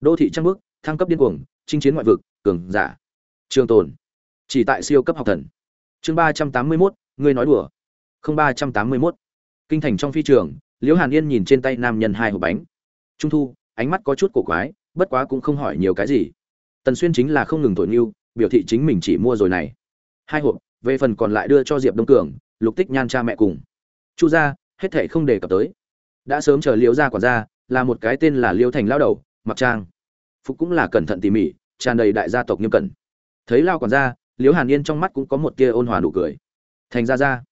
Đô thị trăng bước, thăng cấp điên cuồng, chinh chiến ngoại vực, cường giả. Trường tồn. Chỉ tại siêu cấp học thần. Chương ba trăm tám mươi mốt, ngươi nói đùa. Không ba trăm tám mươi mốt. Kinh thành trong phi trường, liễu hàn yên nhìn trên tay nam nhân hai hộp bánh. Trung thu, ánh mắt có chút cổ quái, bất quá cũng không hỏi nhiều cái gì. Tần xuyên chính là không ngừng thổi mưu biểu thị chính mình chỉ mua rồi này. Hai hộp, về phần còn lại đưa cho diệp đông cường, lục tích nhan cha mẹ cùng. Chu gia hết thệ không đề cập tới. Đã sớm chờ liễu gia quản gia, là một cái tên là liễu thành lao đầu mặc trang. Phục cũng là cẩn thận tỉ mỉ, tràn đầy đại gia tộc nghiêm cẩn. Thấy lao quản gia, liễu hàn yên trong mắt cũng có một tia ôn hòa nụ cười. Thành ra ra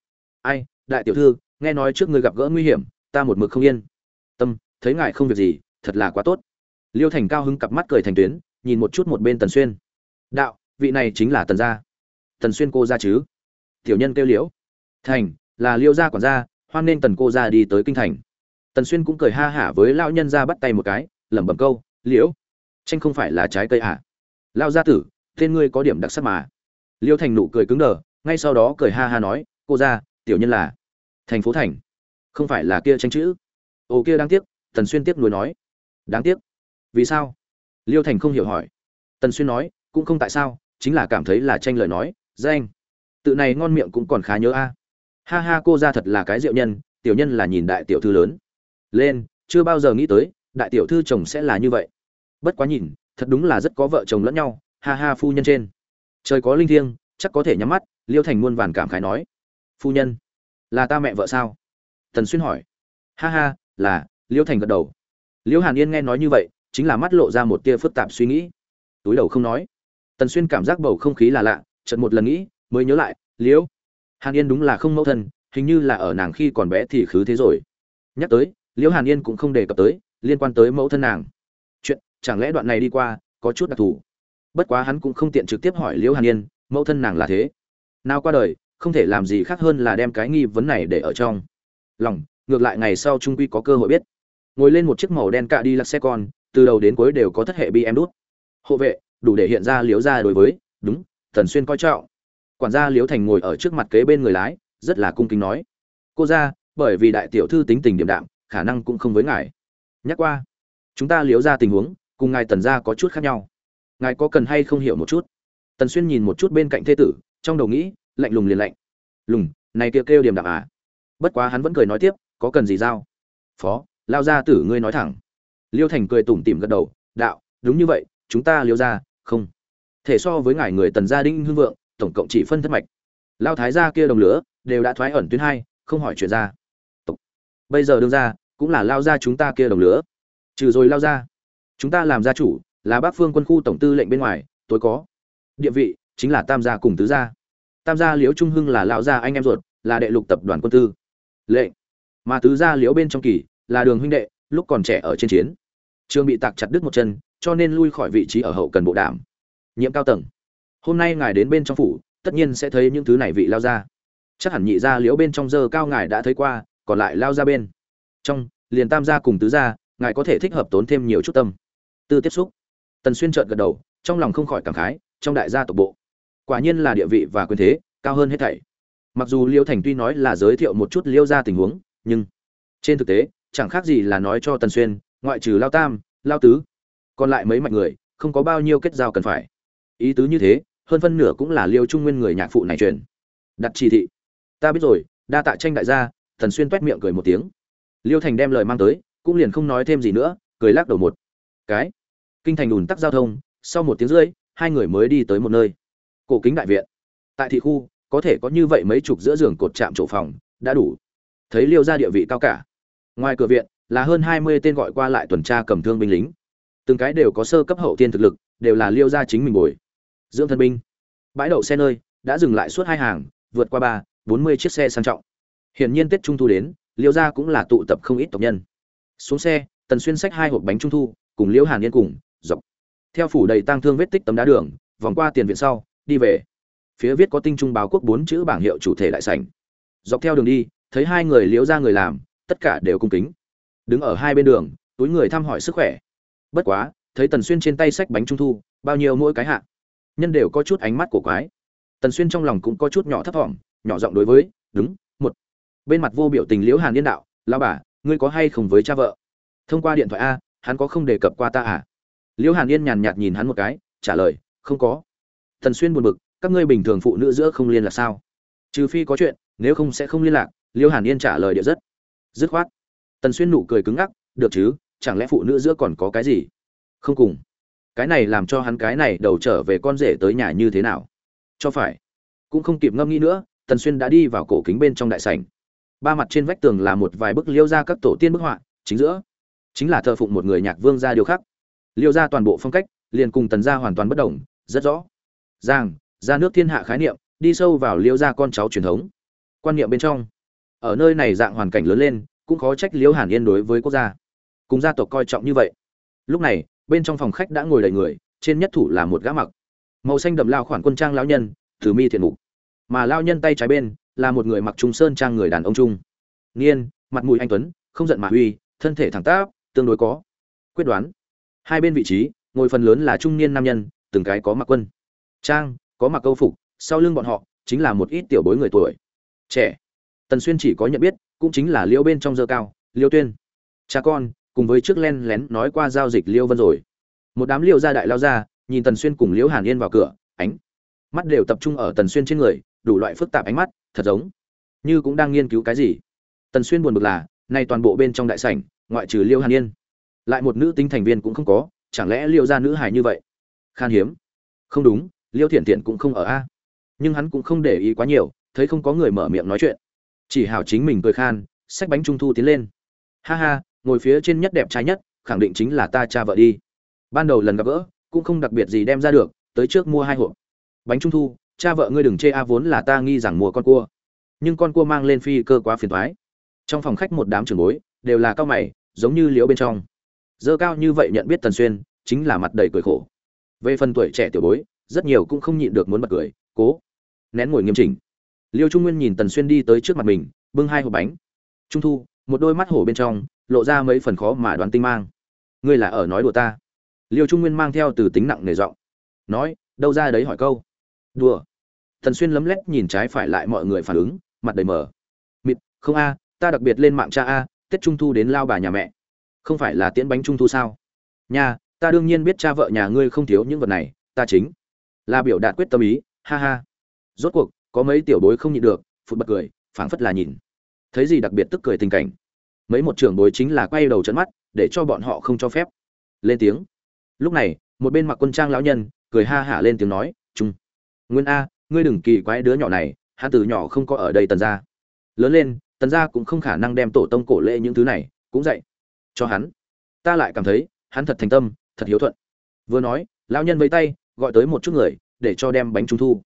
ai, đại tiểu thư, nghe nói trước người gặp gỡ nguy hiểm, ta một mực không yên. Tâm, thấy ngài không việc gì, thật là quá tốt. Liêu thành cao hứng cặp mắt cười thành tuyến, nhìn một chút một bên tần xuyên. Đạo, vị này chính là tần gia. Tần xuyên cô ra chứ? Tiểu nhân kêu liễu. Thành, là liêu gia quản gia hoan nên tần cô ra đi tới kinh thành. Tần xuyên cũng cười ha hả với lão nhân ra bắt tay một cái, lẩm bẩm câu, liễu, tranh không phải là trái cây à. lao gia tử, tên ngươi có điểm đặc sắc mà. Liêu thành nụ cười cứng đờ, ngay sau đó cười ha ha nói, cô ra tiểu nhân là thành phố thành, không phải là kia tranh chữ. Ồ, kia đáng tiếc, tần xuyên tiếc nuối nói. Đáng tiếc? Vì sao? Liêu thành không hiểu hỏi. Tần xuyên nói, cũng không tại sao, chính là cảm thấy là tranh lời nói, danh. Tự này ngon miệng cũng còn khá nhớ a ha ha, cô ra thật là cái diệu nhân, tiểu nhân là nhìn đại tiểu thư lớn. Lên, chưa bao giờ nghĩ tới, đại tiểu thư chồng sẽ là như vậy. Bất quá nhìn, thật đúng là rất có vợ chồng lẫn nhau, ha ha, phu nhân trên. Trời có linh thiêng, chắc có thể nhắm mắt, liêu thành muôn vàn cảm khái nói. Phu nhân, là ta mẹ vợ sao? Tần xuyên hỏi. Ha ha, là, liêu thành gật đầu. Liêu hàn yên nghe nói như vậy, chính là mắt lộ ra một tia phức tạp suy nghĩ. Túi đầu không nói. Tần xuyên cảm giác bầu không khí là lạ, chợt một lần nghĩ, mới nhớ lại liễu hàn yên đúng là không mẫu thân, hình như là ở nàng khi còn bé thì khứ thế rồi. Nhắc tới, liễu hàn yên cũng không đề cập tới, liên quan tới mẫu thân nàng. Chuyện, chẳng lẽ đoạn này đi qua, có chút đặc thù? Bất quá hắn cũng không tiện trực tiếp hỏi liễu hàn yên, mẫu thân nàng là thế. Nào qua đời, không thể làm gì khác hơn là đem cái nghi vấn này để ở trong lòng, ngược lại ngày sau trung quy có cơ hội biết. Ngồi lên một chiếc màu đen cạ đi lắc xe con, từ đầu đến cuối đều có thất hệ bm đút hộ vệ, đủ để hiện ra liễu ra đối với, đúng thần xuyên coi trọng quản gia liếu thành ngồi ở trước mặt kế bên người lái, rất là cung kính nói. Cô ra, bởi vì đại tiểu thư tính tình điểm đạm, khả năng cũng không với ngài. Nhắc qua. Chúng ta liếu ra tình huống, cùng ngài tần ra có chút khác nhau. Ngài có cần hay không hiểu một chút? Tần xuyên nhìn một chút bên cạnh thê tử, trong đầu nghĩ, lạnh lùng liền lạnh. Lùng, này kêu kêu điểm đạm à? Bất quá hắn vẫn cười nói tiếp, có cần gì giao? Phó, lao ra tử ngươi nói thẳng. Liêu thành cười tủm tỉm gật đầu, đạo, đúng như vậy, chúng ta liêu ra, không. Thể so với ngài người tần gia đinh hưng vượng tổng cộng chỉ phân thất mạch. Lao thái gia kia đồng lửa đều đã thoái ẩn tuyến hai, không hỏi chuyện ra. Bây giờ đương ra cũng là lao ra chúng ta kia đồng lửa. Trừ rồi lao ra chúng ta làm gia chủ là bác phương quân khu tổng tư lệnh bên ngoài, tối có. Địa vị chính là tam gia cùng tứ gia. Tam gia liễu trung hưng là lão gia anh em ruột, là đệ lục tập đoàn quân tư. Lệnh. Mà tứ gia liễu bên trong kỳ là đường huynh đệ, lúc còn trẻ ở trên chiến. Trường bị tạc chặt đứt một chân, cho nên lui khỏi vị trí ở hậu cần bộ đảm nhiệm cao tầng hôm nay ngài đến bên trong phủ, tất nhiên sẽ thấy những thứ này vị lao ra. Chắc hẳn nhị gia liễu bên trong giờ cao ngài đã thấy qua, còn lại lao ra bên. Trong, liền tam gia cùng tứ gia, ngài có thể thích hợp tốn thêm nhiều chút tâm. Tư tiếp xúc. Tần xuyên trợn gật đầu, trong lòng không khỏi cảm khái, trong đại gia tộc bộ. Quả nhiên là địa vị và quyền thế, cao hơn hết thảy. Mặc dù liêu thành tuy nói là giới thiệu một chút liêu ra tình huống, nhưng trên thực tế, chẳng khác gì là nói cho tần xuyên, ngoại trừ lao tam, lao tứ, còn lại mấy mạnh người, không có bao nhiêu kết giao cần phải ý tứ như thế, hơn phân nửa cũng là liêu trung nguyên người nhạc phụ này truyền. Đặt chỉ thị. Ta biết rồi, đa tạ tranh đại gia, Thần xuyên toét miệng cười một tiếng. Liêu thành đem lời mang tới, cũng liền không nói thêm gì nữa, cười lắc đầu một cái. Kinh thành ùn tắc giao thông, sau một tiếng rưỡi, hai người mới đi tới một nơi. Cổ kính đại viện. Tại thị khu, có thể có như vậy mấy chục giữa giường cột chạm chỗ phòng, đã đủ. Thấy liêu ra địa vị cao cả. Ngoài cửa viện, là hơn hai mươi tên gọi qua lại tuần tra cầm thương binh lính. Từng cái đều có sơ cấp hậu tiên thực lực, đều là liêu ra chính mình bồi dưỡng thân binh. Bãi đậu xe nơi đã dừng lại suốt hai hàng, vượt qua ba, bốn mươi chiếc xe sang trọng. Hiển nhiên tết trung thu đến, liêu gia cũng là tụ tập không ít tộc nhân. Xuống xe, tần xuyên xách hai hộp bánh trung thu, cùng liễu hàn yên cùng, dọc. Theo phủ đầy tang thương vết tích tấm đá đường, vòng qua tiền viện sau, đi về. Phía viết có tinh trung báo quốc bốn chữ bảng hiệu chủ thể đại sảnh. Dọc theo đường đi, thấy hai người liễu ra người làm, tất cả đều cung kính. Đứng ở hai bên đường, túi người thăm hỏi sức khỏe. Bất quá, thấy tần xuyên trên tay sách bánh trung thu, bao nhiêu mỗi cái hạ nhân đều có chút ánh mắt của quái. Tần xuyên trong lòng cũng có chút nhỏ thấp thỏm, nhỏ giọng đối với, đúng, một. Bên mặt vô biểu tình liễu hàn yên đạo lao bà, ngươi có hay không với cha vợ? Thông qua điện thoại a, hắn có không đề cập qua ta à? Liễu hàn yên nhàn nhạt nhìn hắn một cái, trả lời, không có. Tần xuyên buồn bực, các ngươi bình thường phụ nữ giữa không liên lạc sao? Trừ phi có chuyện, nếu không sẽ không liên lạc, liễu hàn yên trả lời địa rất. Dứt khoát, tần xuyên nụ cười cứng ngắc, được chứ, chẳng lẽ phụ nữ giữa còn có cái gì? Không cùng cái này làm cho hắn cái này đầu trở về con rể tới nhà như thế nào? Cho phải. Cũng không kịp ngâm nghĩ nữa, tần xuyên đã đi vào cổ kính bên trong đại sảnh. Ba mặt trên vách tường là một vài bức liêu ra các tổ tiên bức họa, chính giữa chính là thờ phụng một người nhạc vương gia điều khắc. Liêu ra toàn bộ phong cách, liền cùng tần gia hoàn toàn bất đồng, rất rõ. Giang, ra nước thiên hạ khái niệm, đi sâu vào liêu ra con cháu truyền thống. Quan niệm bên trong. Ở nơi này dạng hoàn cảnh lớn lên, cũng khó trách liêu hàn yên đối với quốc gia. Cùng gia tộc coi trọng như vậy. Lúc này bên trong phòng khách đã ngồi đầy người trên nhất thủ là một gã mặc màu xanh đậm lao khoản quân trang lão nhân từ mi thiện mục. Mà lao nhân tay trái bên là một người mặc trung sơn trang người đàn ông trung. Niên mặt mũi anh tuấn không giận mà huy, thân thể thẳng tắp tương đối có quyết đoán. Hai bên vị trí ngồi phần lớn là trung niên nam nhân từng cái có mặc quân trang có mặc câu phục sau lưng bọn họ chính là một ít tiểu bối người tuổi trẻ. Tần xuyên chỉ có nhận biết cũng chính là liêu bên trong dơ cao liêu tuyên. Cha con cùng với trước len lén nói qua giao dịch liêu vân rồi. Một đám liêu gia đại lao ra, nhìn tần xuyên cùng liễu hàn yên vào cửa, ánh mắt đều tập trung ở tần xuyên trên người, đủ loại phức tạp ánh mắt, thật giống như cũng đang nghiên cứu cái gì. Tần xuyên buồn bực là, nay toàn bộ bên trong đại sảnh, ngoại trừ liêu hàn yên, lại một nữ tính thành viên cũng không có, chẳng lẽ liêu gia nữ hài như vậy? Khan hiếm. Không đúng, liêu thiện thiện cũng không ở a. Nhưng hắn cũng không để ý quá nhiều, thấy không có người mở miệng nói chuyện. Chỉ hảo chính mình cười khan, xách bánh trung thu tiến lên. Ha ha ngồi phía trên nhất đẹp trai nhất, khẳng định chính là ta cha vợ đi. Ban đầu lần gặp gỡ, cũng không đặc biệt gì đem ra được, tới trước mua hai hộp. Bánh trung thu, cha vợ ngươi đừng chê a, vốn là ta nghi rằng mua con cua. Nhưng con cua mang lên phi cơ quá phiền thoái trong phòng khách một đám trường bối, đều là cao mày, giống như liễu bên trong. Dơ cao như vậy nhận biết tần xuyên, chính là mặt đầy cười khổ. Về phần tuổi trẻ tiểu bối, rất nhiều cũng không nhịn được muốn bật cười, cố nén ngồi nghiêm chỉnh. Liêu trung nguyên nhìn tần xuyên đi tới trước mặt mình, bưng hai hộp bánh. Trung thu, một đôi mắt hổ bên trong lộ ra mấy phần khó mà đoán tinh mang. Ngươi là ở nói đùa ta? Liêu trung nguyên mang theo từ tính nặng nề giọng. Nói, đâu ra đấy hỏi câu. Đùa. Thần xuyên lấm lét nhìn trái phải lại mọi người phản ứng, mặt đầy mờ. Mịt, không a, ta đặc biệt lên mạng cha a, tết trung thu đến lao bà nhà mẹ. Không phải là tiễn bánh trung thu sao? Nha, ta đương nhiên biết cha vợ nhà ngươi không thiếu những vật này, ta chính là biểu đạt quyết tâm ý, ha ha. Rốt cuộc, có mấy tiểu bối không nhịn được, phụt bật cười, phảng phất là nhìn. Thấy gì đặc biệt tức cười tình cảnh mấy một trưởng bối chính là quay đầu trận mắt, để cho bọn họ không cho phép. Lên tiếng. Lúc này, một bên mặc quân trang lão nhân, cười ha hả lên tiếng nói, trung, nguyên a, ngươi đừng kỳ quái đứa nhỏ này, hắn từ nhỏ không có ở đây tần gia. Lớn lên, tần gia cũng không khả năng đem tổ tông cổ lễ những thứ này cũng dạy cho hắn. Ta lại cảm thấy, hắn thật thành tâm, thật hiếu thuận. Vừa nói, lão nhân vẫy tay, gọi tới một chút người, để cho đem bánh trung thu.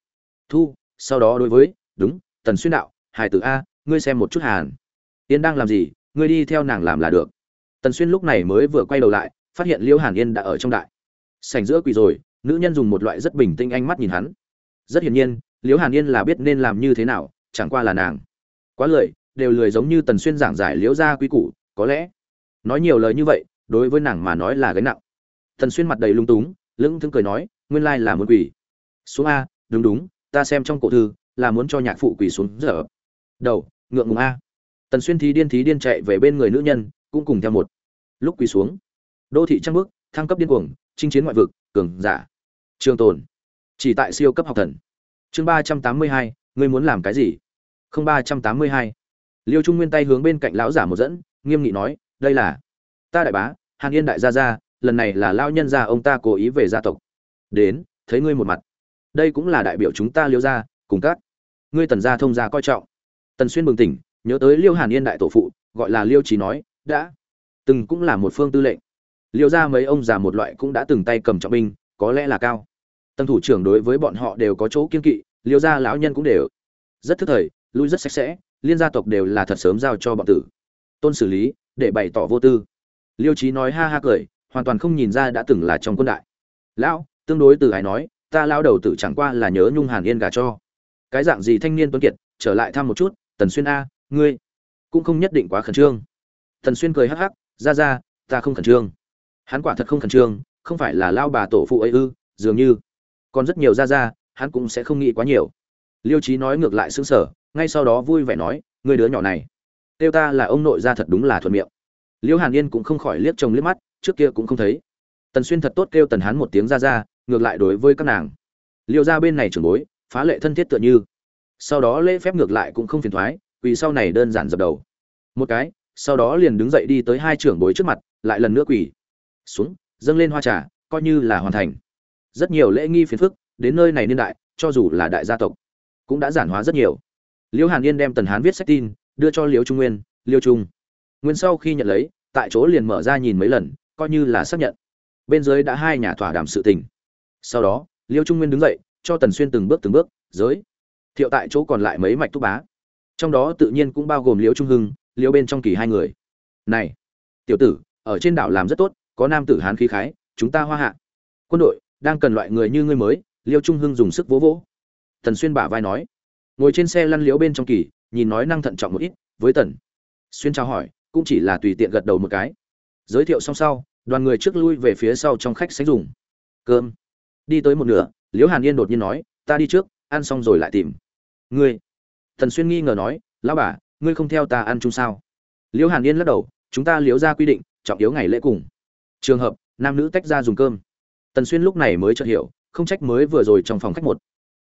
Thu, sau đó đối với, đúng, tần xuyên đạo hải tử a, ngươi xem một chút hàn. Tiên đang làm gì ngươi đi theo nàng làm là được. Tần xuyên lúc này mới vừa quay đầu lại, phát hiện liễu hàn yên đã ở trong đại. Sảnh giữa quỳ rồi, nữ nhân dùng một loại rất bình tĩnh ánh mắt nhìn hắn. Rất hiển nhiên, liễu hàn yên là biết nên làm như thế nào, chẳng qua là nàng. Quá lười, đều lười giống như tần xuyên giảng giải liễu gia quý củ, có lẽ. Nói nhiều lời như vậy, đối với nàng mà nói là gánh nặng. Tần xuyên mặt đầy lung túng, lững thững cười nói, nguyên lai là muốn quỳ xuống a, đúng đúng, ta xem trong cổ thư, là muốn cho nhạc phụ quỳ xuống dở. Đầu, ngượng ngùng a tần xuyên thí điên thí điên chạy về bên người nữ nhân, cũng cùng theo một lúc quỳ xuống. Đô thị trăng bước thăng cấp điên cuồng, chinh chiến ngoại vực, cường giả. Trường tồn. Chỉ tại siêu cấp học thần. Chương ba trăm tám mươi hai, ngươi muốn làm cái gì? Không ba trăm tám mươi hai. Liêu trung nguyên tay hướng bên cạnh lão giả một dẫn, nghiêm nghị nói, đây là ta đại bá, hàn yên đại gia gia, lần này là lao nhân gia ông ta cố ý về gia tộc. Đến, thấy ngươi một mặt. Đây cũng là đại biểu chúng ta liêu gia, cùng các ngươi tần gia thông gia coi trọng. Tần xuyên bừng tỉnh nhớ tới liêu hàn yên đại tổ phụ, gọi là liêu trí nói, đã. Từng cũng là một phương tư lệnh. Liêu gia mấy ông già một loại cũng đã từng tay cầm trọng binh, có lẽ là cao. Tân thủ trưởng đối với bọn họ đều có chỗ kiên kỵ, liêu gia lão nhân cũng đều rất thức thời, lui rất sạch sẽ, liên gia tộc đều là thật sớm giao cho bọn tử. Tôn xử lý, để bày tỏ vô tư. Liêu trí nói ha ha cười, hoàn toàn không nhìn ra đã từng là trong quân đại. Lão, tương đối từ ai nói, ta lao đầu tử chẳng qua là nhớ nhung hàn yên gà cho. Cái dạng gì thanh niên tuấn kiệt, trở lại thăm một chút, tần xuyên a ngươi cũng không nhất định quá khẩn trương. Tần xuyên cười hắc hắc, ra ra, ta không khẩn trương. Hắn quả thật không khẩn trương, không phải là lao bà tổ phụ ấy ư, dường như. Còn rất nhiều ra ra, hắn cũng sẽ không nghĩ quá nhiều. Liêu trí nói ngược lại xứng sở ngay sau đó vui vẻ nói người đứa nhỏ này, kêu ta là ông nội ra thật đúng là thuận miệng. Liêu hàn yên cũng không khỏi liếc chồng liếc mắt, trước kia cũng không thấy. Tần xuyên thật tốt kêu tần hắn một tiếng ra ra, ngược lại đối với các nàng. Liêu ra bên này trưởng bối, phá lệ thân thiết tựa như. Sau đó lễ phép ngược lại cũng không phiền thoái vì sau này đơn giản dập đầu. Một cái, sau đó liền đứng dậy đi tới hai trưởng bối trước mặt, lại lần nữa quỳ xuống, dâng lên hoa trà, coi như là hoàn thành. Rất nhiều lễ nghi phiền phức, đến nơi này niên đại, cho dù là đại gia tộc, cũng đã giản hóa rất nhiều. Liễu hàn yên đem tần hán viết sách tin, đưa cho liễu trung nguyên, liêu trung, nguyên sau khi nhận lấy, tại chỗ liền mở ra nhìn mấy lần, coi như là xác nhận. Bên dưới đã hai nhà thỏa đàm sự tình. Sau đó, liêu trung nguyên đứng dậy, cho tần xuyên từng bước từng bước, giới, thiệu tại chỗ còn lại mấy mạch thúc bá trong đó tự nhiên cũng bao gồm liễu trung hưng, liễu bên trong kỳ hai người. Này, tiểu tử, ở trên đảo làm rất tốt, có nam tử hán khí khái, chúng ta hoa hạ. Quân đội, đang cần loại người như ngươi mới liêu trung hưng dùng sức vỗ vỗ. Tần xuyên bả vai nói. Ngồi trên xe lăn liễu bên trong kỳ, nhìn nói năng thận trọng một ít, với tần. Xuyên trao hỏi, cũng chỉ là tùy tiện gật đầu một cái. Giới thiệu xong sau, đoàn người trước lui về phía sau trong khách sánh dùng. Cơm. Đi tới một nửa, liễu hàn yên đột nhiên nói, ta đi trước, ăn xong rồi lại tìm. Ngươi? Tần xuyên nghi ngờ nói, lão bà, ngươi không theo ta ăn chung sao? Liễu hàn yên lắc đầu, chúng ta liễu ra quy định, trọng yếu ngày lễ cùng. Trường hợp, nam nữ tách ra dùng cơm. Tần xuyên lúc này mới chợt hiểu, không trách mới vừa rồi trong phòng khách một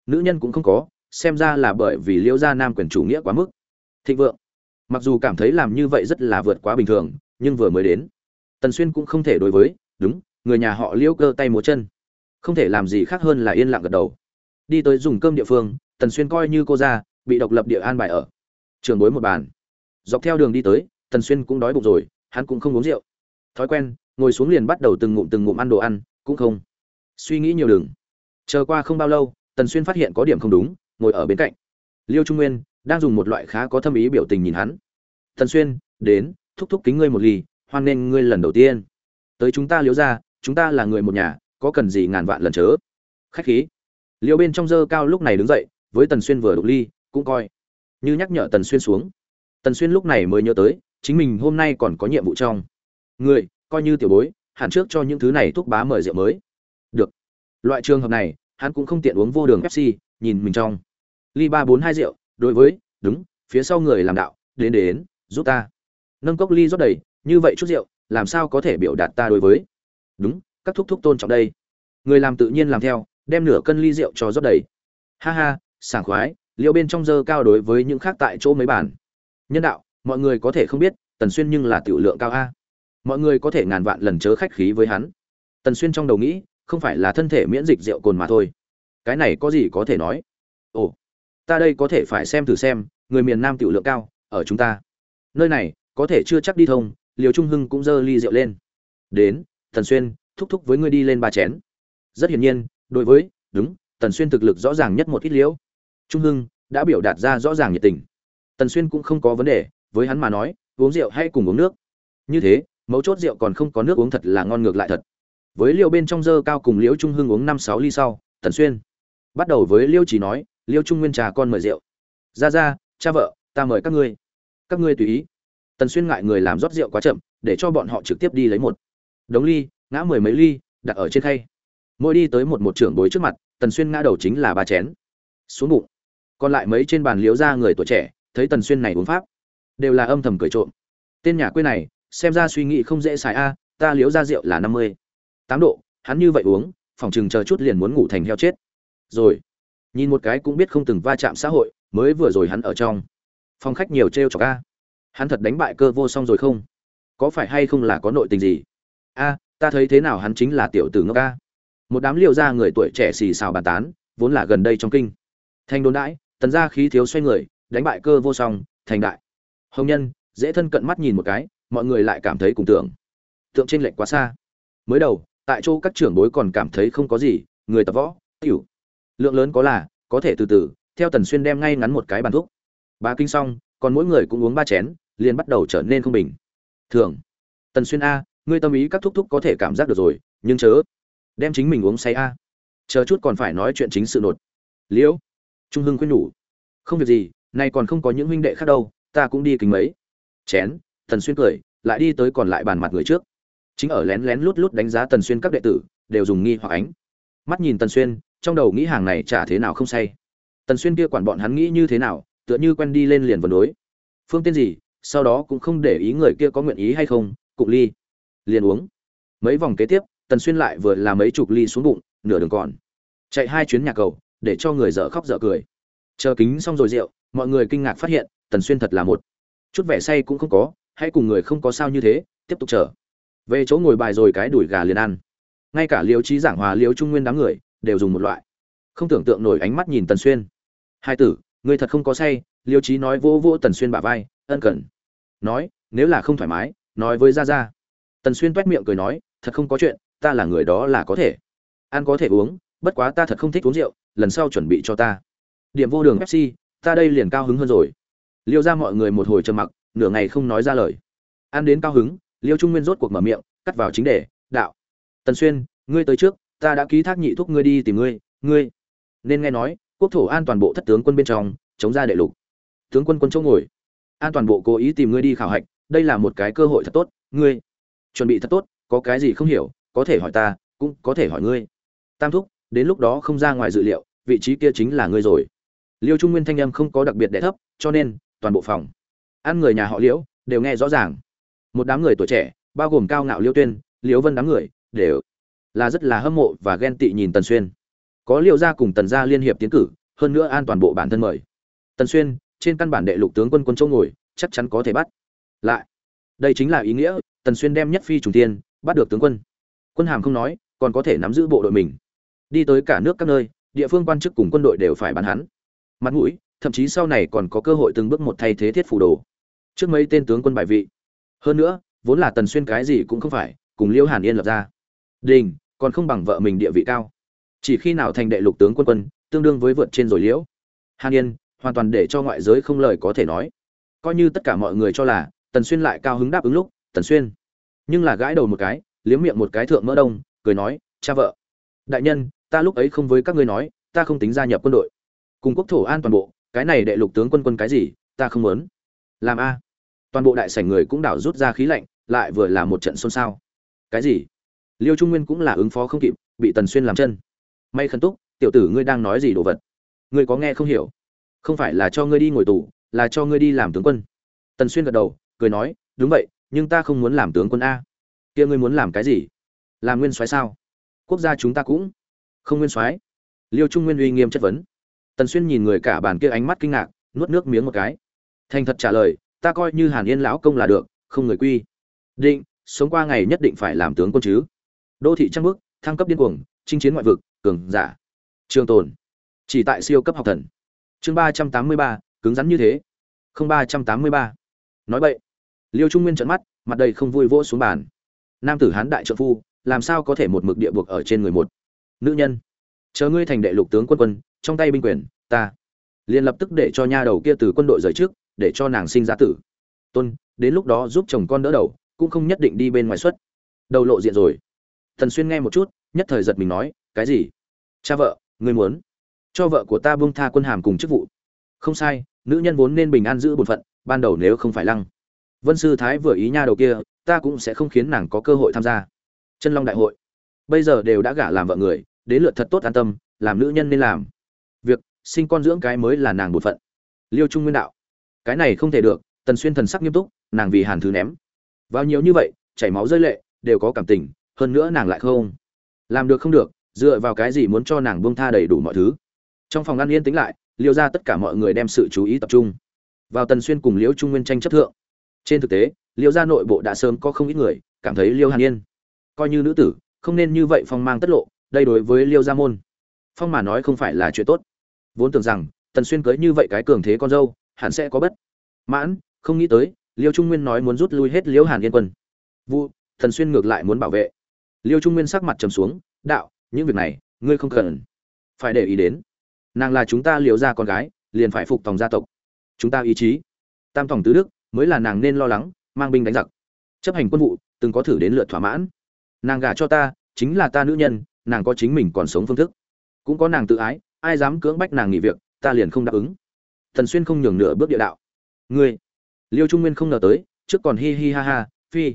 nữ nhân cũng không có, xem ra là bởi vì liễu gia nam quyền chủ nghĩa quá mức. Thịnh vượng, mặc dù cảm thấy làm như vậy rất là vượt quá bình thường, nhưng vừa mới đến, tần xuyên cũng không thể đối với, đúng, người nhà họ liễu cơ tay múa chân. Không thể làm gì khác hơn là yên lặng gật đầu. Đi tới dùng cơm địa phương, tần xuyên coi như cô ra bị độc lập địa an bài ở. Trường bối một bàn. Dọc theo đường đi tới, tần xuyên cũng đói bụng rồi, hắn cũng không uống rượu. Thói quen, ngồi xuống liền bắt đầu từng ngụm từng ngụm ăn đồ ăn, cũng không. Suy nghĩ nhiều đường. Chờ qua không bao lâu, tần xuyên phát hiện có điểm không đúng, ngồi ở bên cạnh. Liêu trung nguyên đang dùng một loại khá có thâm ý biểu tình nhìn hắn. Tần xuyên, đến, thúc thúc kính ngươi một ly, hoan nghênh ngươi lần đầu tiên. Tới chúng ta liếu ra chúng ta là người một nhà, có cần gì ngàn vạn lần chớ. Khách khí. Liêu bên trong dơ cao lúc này đứng dậy, với tần xuyên vừa đục ly cũng coi như nhắc nhở tần xuyên xuống. Tần xuyên lúc này mới nhớ tới, chính mình hôm nay còn có nhiệm vụ trong. Người, coi như tiểu bối, hẳn trước cho những thứ này thuốc bá mời rượu mới. Được. Loại trường hợp này, hắn cũng không tiện uống vô đường pepsi, nhìn mình trong. Ly ba bốn hai rượu, đối với, đúng, phía sau người làm đạo, đến đến, giúp ta. Nâng cốc ly rót đầy, như vậy chút rượu, làm sao có thể biểu đạt ta đối với? Đúng, các thúc thúc tôn trọng đây. Người làm tự nhiên làm theo, đem nửa cân ly rượu cho rót đầy. Ha ha, sảng khoái liệu bên trong dơ cao đối với những khác tại chỗ mấy bản nhân đạo, mọi người có thể không biết, tần xuyên nhưng là tiểu lượng cao a. Mọi người có thể ngàn vạn lần chớ khách khí với hắn. Tần xuyên trong đầu nghĩ, không phải là thân thể miễn dịch rượu cồn mà thôi. Cái này có gì có thể nói? Ồ, ta đây có thể phải xem thử xem, người miền nam tiểu lượng cao, ở chúng ta. Nơi này, có thể chưa chắc đi thông liều trung hưng cũng dơ ly rượu lên. Đến, tần xuyên, thúc thúc với ngươi đi lên ba chén. Rất hiển nhiên, đối với, đúng, tần xuyên thực lực rõ ràng nhất một ít liễu trung hưng đã biểu đạt ra rõ ràng nhiệt tình. Tần xuyên cũng không có vấn đề, với hắn mà nói, uống rượu hay cùng uống nước. Như thế, mấu chốt rượu còn không có nước uống thật là ngon ngược lại thật. Với liêu bên trong dơ cao cùng liễu trung hưng uống năm sáu ly sau, tần xuyên bắt đầu với liêu chỉ nói, liêu trung nguyên trà con mời rượu. Ra ra, cha vợ, ta mời các ngươi. Các ngươi tùy ý. Tần xuyên ngại người làm rót rượu quá chậm, để cho bọn họ trực tiếp đi lấy một đống ly, ngã mười mấy ly, đặt ở trên khay. Mỗi đi tới một một trưởng bối trước mặt, tần xuyên ngã đầu chính là ba chén. Xuống bụng còn lại mấy trên bàn liếu ra người tuổi trẻ, thấy tần xuyên này uống pháp, đều là âm thầm cười trộm. Tên nhà quê này, xem ra suy nghĩ không dễ xài a, ta liếu ra rượu là năm mươi. Tám độ, hắn như vậy uống, phòng chừng chờ chút liền muốn ngủ thành heo chết. Rồi, nhìn một cái cũng biết không từng va chạm xã hội, mới vừa rồi hắn ở trong. Phòng khách nhiều t r e o chọc a. Hắn thật đánh bại cơ vô song rồi không? Có phải hay không là có nội tình gì? A, ta thấy thế nào hắn chính là tiểu tử ngốc a. Một đám liều ra người tuổi trẻ xì xào bàn tán, vốn là gần đây trong kinh. Thanh đồn đãi tần gia khí thiếu xoay người, đánh bại cơ vô song, thành đại. Hồng nhân, dễ thân cận mắt nhìn một cái, mọi người lại cảm thấy cùng tưởng. Tượng trên lệnh quá xa. Mới đầu, tại chỗ các trưởng bối còn cảm thấy không có gì, người tập võ, tiểu. Lượng lớn có là, có thể từ từ, theo tần xuyên đem ngay ngắn một cái bàn thuốc. Ba kinh xong, còn mỗi người cũng uống ba chén, liền bắt đầu trở nên không bình. Thường. Tần xuyên a, ngươi tâm ý các thúc thúc có thể cảm giác được rồi, nhưng chớ. Đem chính mình uống say a. Chờ chút còn phải nói chuyện chính sự nột. Liễu trung hưng khuyên nhủ, không việc gì, nay còn không có những huynh đệ khác đâu, ta cũng đi kính mấy. Chén, tần xuyên cười, lại đi tới còn lại bàn mặt người trước. Chính ở lén lén lút lút đánh giá tần xuyên các đệ tử, đều dùng nghi hoặc ánh. Mắt nhìn tần xuyên, trong đầu nghĩ hàng này chả thế nào không say. Tần xuyên kia quản bọn hắn nghĩ như thế nào, tựa như quen đi lên liền vần đối. Phương tiên gì, sau đó cũng không để ý người kia có nguyện ý hay không cụng ly. Liền uống. Mấy vòng kế tiếp, tần xuyên lại vừa làm mấy chục ly xuống bụng, nửa đường còn. Chạy hai chuyến nhà cầu để cho người dở khóc dở cười. Chờ kính xong rồi rượu, mọi người kinh ngạc phát hiện, tần xuyên thật là một. Chút vẻ say cũng không có, hãy cùng người không có sao như thế, tiếp tục chờ. Về chỗ ngồi bài rồi cái đuổi gà liền ăn. Ngay cả liêu trí giảng hòa liêu trung nguyên đám người, đều dùng một loại. Không tưởng tượng nổi ánh mắt nhìn tần xuyên. Hai tử, người thật không có say liêu trí nói vô vô tần xuyên bả vai, ân cần. Nói, nếu là không thoải mái, nói với ra ra tần xuyên tuét miệng cười nói, thật không có chuyện, ta là người đó là có thể. Ăn có thể uống bất quá ta thật không thích uống rượu, lần sau chuẩn bị cho ta. Điểm vô đường pepsi, ta đây liền cao hứng hơn rồi. Liêu ra mọi người một hồi trầm mặc, nửa ngày không nói ra lời. Ăn đến cao hứng, liêu trung nguyên rốt cuộc mở miệng, cắt vào chính đề, đạo. Tần xuyên, ngươi tới trước, ta đã ký thác nhị thúc ngươi đi tìm ngươi ngươi. Nên nghe nói, quốc thổ an toàn bộ thất tướng quân bên trong, chống ra đệ lục. Tướng quân quân chỗ ngồi. An toàn bộ cố ý tìm ngươi đi khảo hạch, đây là một cái cơ hội thật tốt, ngươi. Chuẩn bị thật tốt, có cái gì không hiểu, có thể hỏi ta, cũng có thể hỏi ngươi. Tam thúc đến lúc đó không ra ngoài dự liệu, vị trí kia chính là ngươi rồi. Liêu trung nguyên thanh âm không có đặc biệt đẻ thấp, cho nên, toàn bộ phòng, ăn người nhà họ liễu, đều nghe rõ ràng. Một đám người tuổi trẻ, bao gồm cao ngạo liêu tuyên, liễu vân đám người, đều là rất là hâm mộ và ghen tị nhìn tần xuyên. Có liêu gia cùng tần gia liên hiệp tiến cử, hơn nữa an toàn bộ bản thân mời. Tần xuyên, trên căn bản đệ lục tướng quân quân châu ngồi, chắc chắn có thể bắt lại. Đây chính là ý nghĩa, tần xuyên đem nhất phi trùng tiên bắt được tướng quân. Quân hàm không nói, còn có thể nắm giữ bộ đội mình đi tới cả nước các nơi, địa phương quan chức cùng quân đội đều phải bắn hắn. Mặt mũi, thậm chí sau này còn có cơ hội từng bước một thay thế thiết phủ đồ. Trước mấy tên tướng quân bại vị. Hơn nữa, vốn là tần xuyên cái gì cũng không phải, cùng liễu hàn yên lập ra. Đình, còn không bằng vợ mình địa vị cao. Chỉ khi nào thành đệ lục tướng quân quân, tương đương với vượt trên rồi liễu hàn yên, hoàn toàn để cho ngoại giới không lời có thể nói. Coi như tất cả mọi người cho là, tần xuyên lại cao hứng đáp ứng lúc, tần xuyên. Nhưng là gãi đầu một cái, liếm miệng một cái thượng mỡ đông, cười nói, cha vợ. Đại nhân ta lúc ấy không với các ngươi nói, ta không tính gia nhập quân đội. Cùng quốc thổ an toàn bộ, cái này đệ lục tướng quân quân cái gì, ta không muốn. Làm a. Toàn bộ đại sảnh người cũng đảo rút ra khí lạnh, lại vừa là một trận xôn xao. Cái gì? Liêu trung nguyên cũng là ứng phó không kịp, bị tần xuyên làm chân. May khẩn túc, tiểu tử ngươi đang nói gì đồ vật? Ngươi có nghe không hiểu? Không phải là cho ngươi đi ngồi tù, là cho ngươi đi làm tướng quân. Tần xuyên gật đầu, cười nói, đúng vậy, nhưng ta không muốn làm tướng quân a. Kia ngươi muốn làm cái gì? Làm nguyên soái sao? Quốc gia chúng ta cũng không nguyên soái. Liêu trung nguyên uy nghiêm chất vấn. Tần xuyên nhìn người cả bàn kia ánh mắt kinh ngạc, nuốt nước miếng một cái. Thành thật trả lời, ta coi như hàn yên lão công là được, không người quy. Định, sống qua ngày nhất định phải làm tướng quân chứ. Đô thị trăng bước, thăng cấp điên cuồng, chinh chiến ngoại vực, cường giả. Trường tồn. Chỉ tại siêu cấp học thần. Chương ba trăm tám mươi ba, cứng rắn như thế. Không ba trăm tám mươi ba. Nói vậy liêu trung nguyên trận mắt, mặt đầy không vui vỗ xuống bàn. Nam tử hán đại trợ phu, làm sao có thể một mực địa buộc ở trên người một? Nữ nhân, chờ ngươi thành đệ lục tướng quân quân, trong tay binh quyền, ta liền lập tức để cho nha đầu kia từ quân đội rời trước, để cho nàng sinh ra tử. Tôn, đến lúc đó giúp chồng con đỡ đầu, cũng không nhất định đi bên ngoài xuất. Đầu lộ diện rồi. Thần xuyên nghe một chút, nhất thời giật mình nói, cái gì? Cha vợ, ngươi muốn cho vợ của ta buông tha quân hàm cùng chức vụ? Không sai, nữ nhân vốn nên bình an giữ bổn phận, ban đầu nếu không phải lăng. Vân sư thái vừa ý nha đầu kia, ta cũng sẽ không khiến nàng có cơ hội tham gia. Chân long đại hội bây giờ đều đã gả làm vợ người, đến lượt thật tốt an tâm, làm nữ nhân nên làm. Việc sinh con dưỡng cái mới là nàng bột phận. Liêu trung nguyên đạo, cái này không thể được, tần xuyên thần sắc nghiêm túc, nàng vì hàn thứ ném. Vào nhiều như vậy, chảy máu rơi lệ, đều có cảm tình, hơn nữa nàng lại không. Làm được không được, dựa vào cái gì muốn cho nàng buông tha đầy đủ mọi thứ. Trong phòng ăn yên tĩnh lại, liêu ra tất cả mọi người đem sự chú ý tập trung. Vào tần xuyên cùng liễu trung nguyên tranh chấp thượng. Trên thực tế, liêu gia nội bộ đã sớm có không ít người, cảm thấy liêu hàn yên coi như nữ tử không nên như vậy phong mang tất lộ, đây đối với liêu gia môn. Phong mà nói không phải là chuyện tốt. Vốn tưởng rằng, tần xuyên cưới như vậy cái cường thế con dâu, hẳn sẽ có bất. Mãn, không nghĩ tới, liêu trung nguyên nói muốn rút lui hết liễu hàn yên quân. Vu, tần xuyên ngược lại muốn bảo vệ. Liêu trung nguyên sắc mặt trầm xuống, đạo, những việc này, ngươi không cần. Phải để ý đến. Nàng là chúng ta liều ra con gái, liền phải phục tòng gia tộc. Chúng ta ý chí. Tam tòng tứ đức, mới là nàng nên lo lắng, mang binh đánh giặc. Chấp hành quân vụ, từng có thử đến lượt thỏa mãn nàng gả cho ta, chính là ta nữ nhân, nàng có chính mình còn sống phương thức. Cũng có nàng tự ái, ai dám cưỡng bách nàng nghỉ việc, ta liền không đáp ứng. Thần xuyên không nhường nửa bước địa đạo. Ngươi, liêu trung nguyên không ngờ tới, trước còn hi hi ha ha, phi.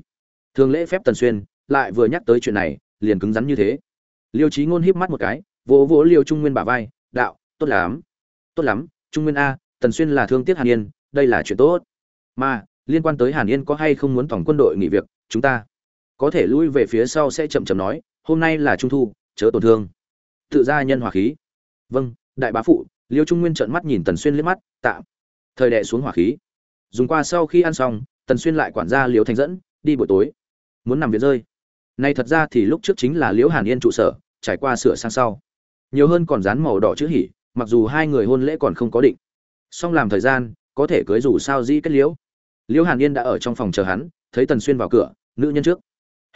Thường lễ phép tần xuyên, lại vừa nhắc tới chuyện này, liền cứng rắn như thế. Liêu trí ngôn híp mắt một cái, vỗ vỗ liêu trung nguyên bả vai, đạo, tốt lắm tốt lắm, trung nguyên a, tần xuyên là thương tiếc hàn yên, đây là chuyện tốt. Mà, liên quan tới hàn yên có hay không muốn tổng quân đội nghỉ việc, chúng ta có thể lui về phía sau sẽ chậm chậm nói, hôm nay là trung thu, chớ tổn thương. Tự ra nhân hòa khí. Vâng đại bá phụ. Liêu trung nguyên trợn mắt nhìn tần xuyên liếc mắt tạm thời đệ xuống hỏa khí. Dùng qua sau khi ăn xong, tần xuyên lại quản gia liễu thành dẫn, đi buổi tối. Muốn nằm viện rơi. Nay thật ra thì lúc trước chính là liễu hàn yên trụ sở, trải qua sửa sang sau. Nhiều hơn còn dán màu đỏ chữ hỉ, mặc dù hai người hôn lễ còn không có định. Song làm thời gian, có thể cưới dù sao dĩ kết liễu liễu hàn yên đã ở trong phòng chờ hắn, thấy tần xuyên vào cửa, nữ nhân trước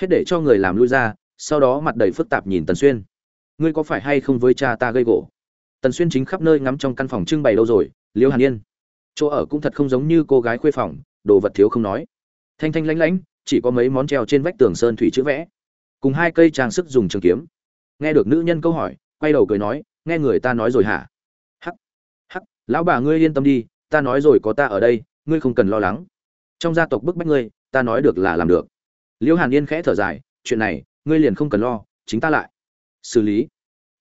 hết để cho người làm lui ra, sau đó mặt đầy phức tạp nhìn tần xuyên. Ngươi có phải hay không với cha ta gây gỗ? Tần xuyên chính khắp nơi ngắm trong căn phòng trưng bày đâu rồi, liễu hàn yên. Chỗ ở cũng thật không giống như cô gái khuê phòng, đồ vật thiếu không nói. Thanh thanh lánh lánh chỉ có mấy món treo trên vách tường sơn thủy chữ vẽ. Cùng hai cây trang sức dùng trường kiếm. Nghe được nữ nhân câu hỏi, quay đầu cười nói, nghe người ta nói rồi hả? Hắc hắc, lão bà ngươi yên tâm đi, ta nói rồi có ta ở đây, ngươi không cần lo lắng. Trong gia tộc bức bách ngươi, ta nói được là làm được liễu hàn yên khẽ thở dài, chuyện này, ngươi liền không cần lo, chính ta lại xử lý.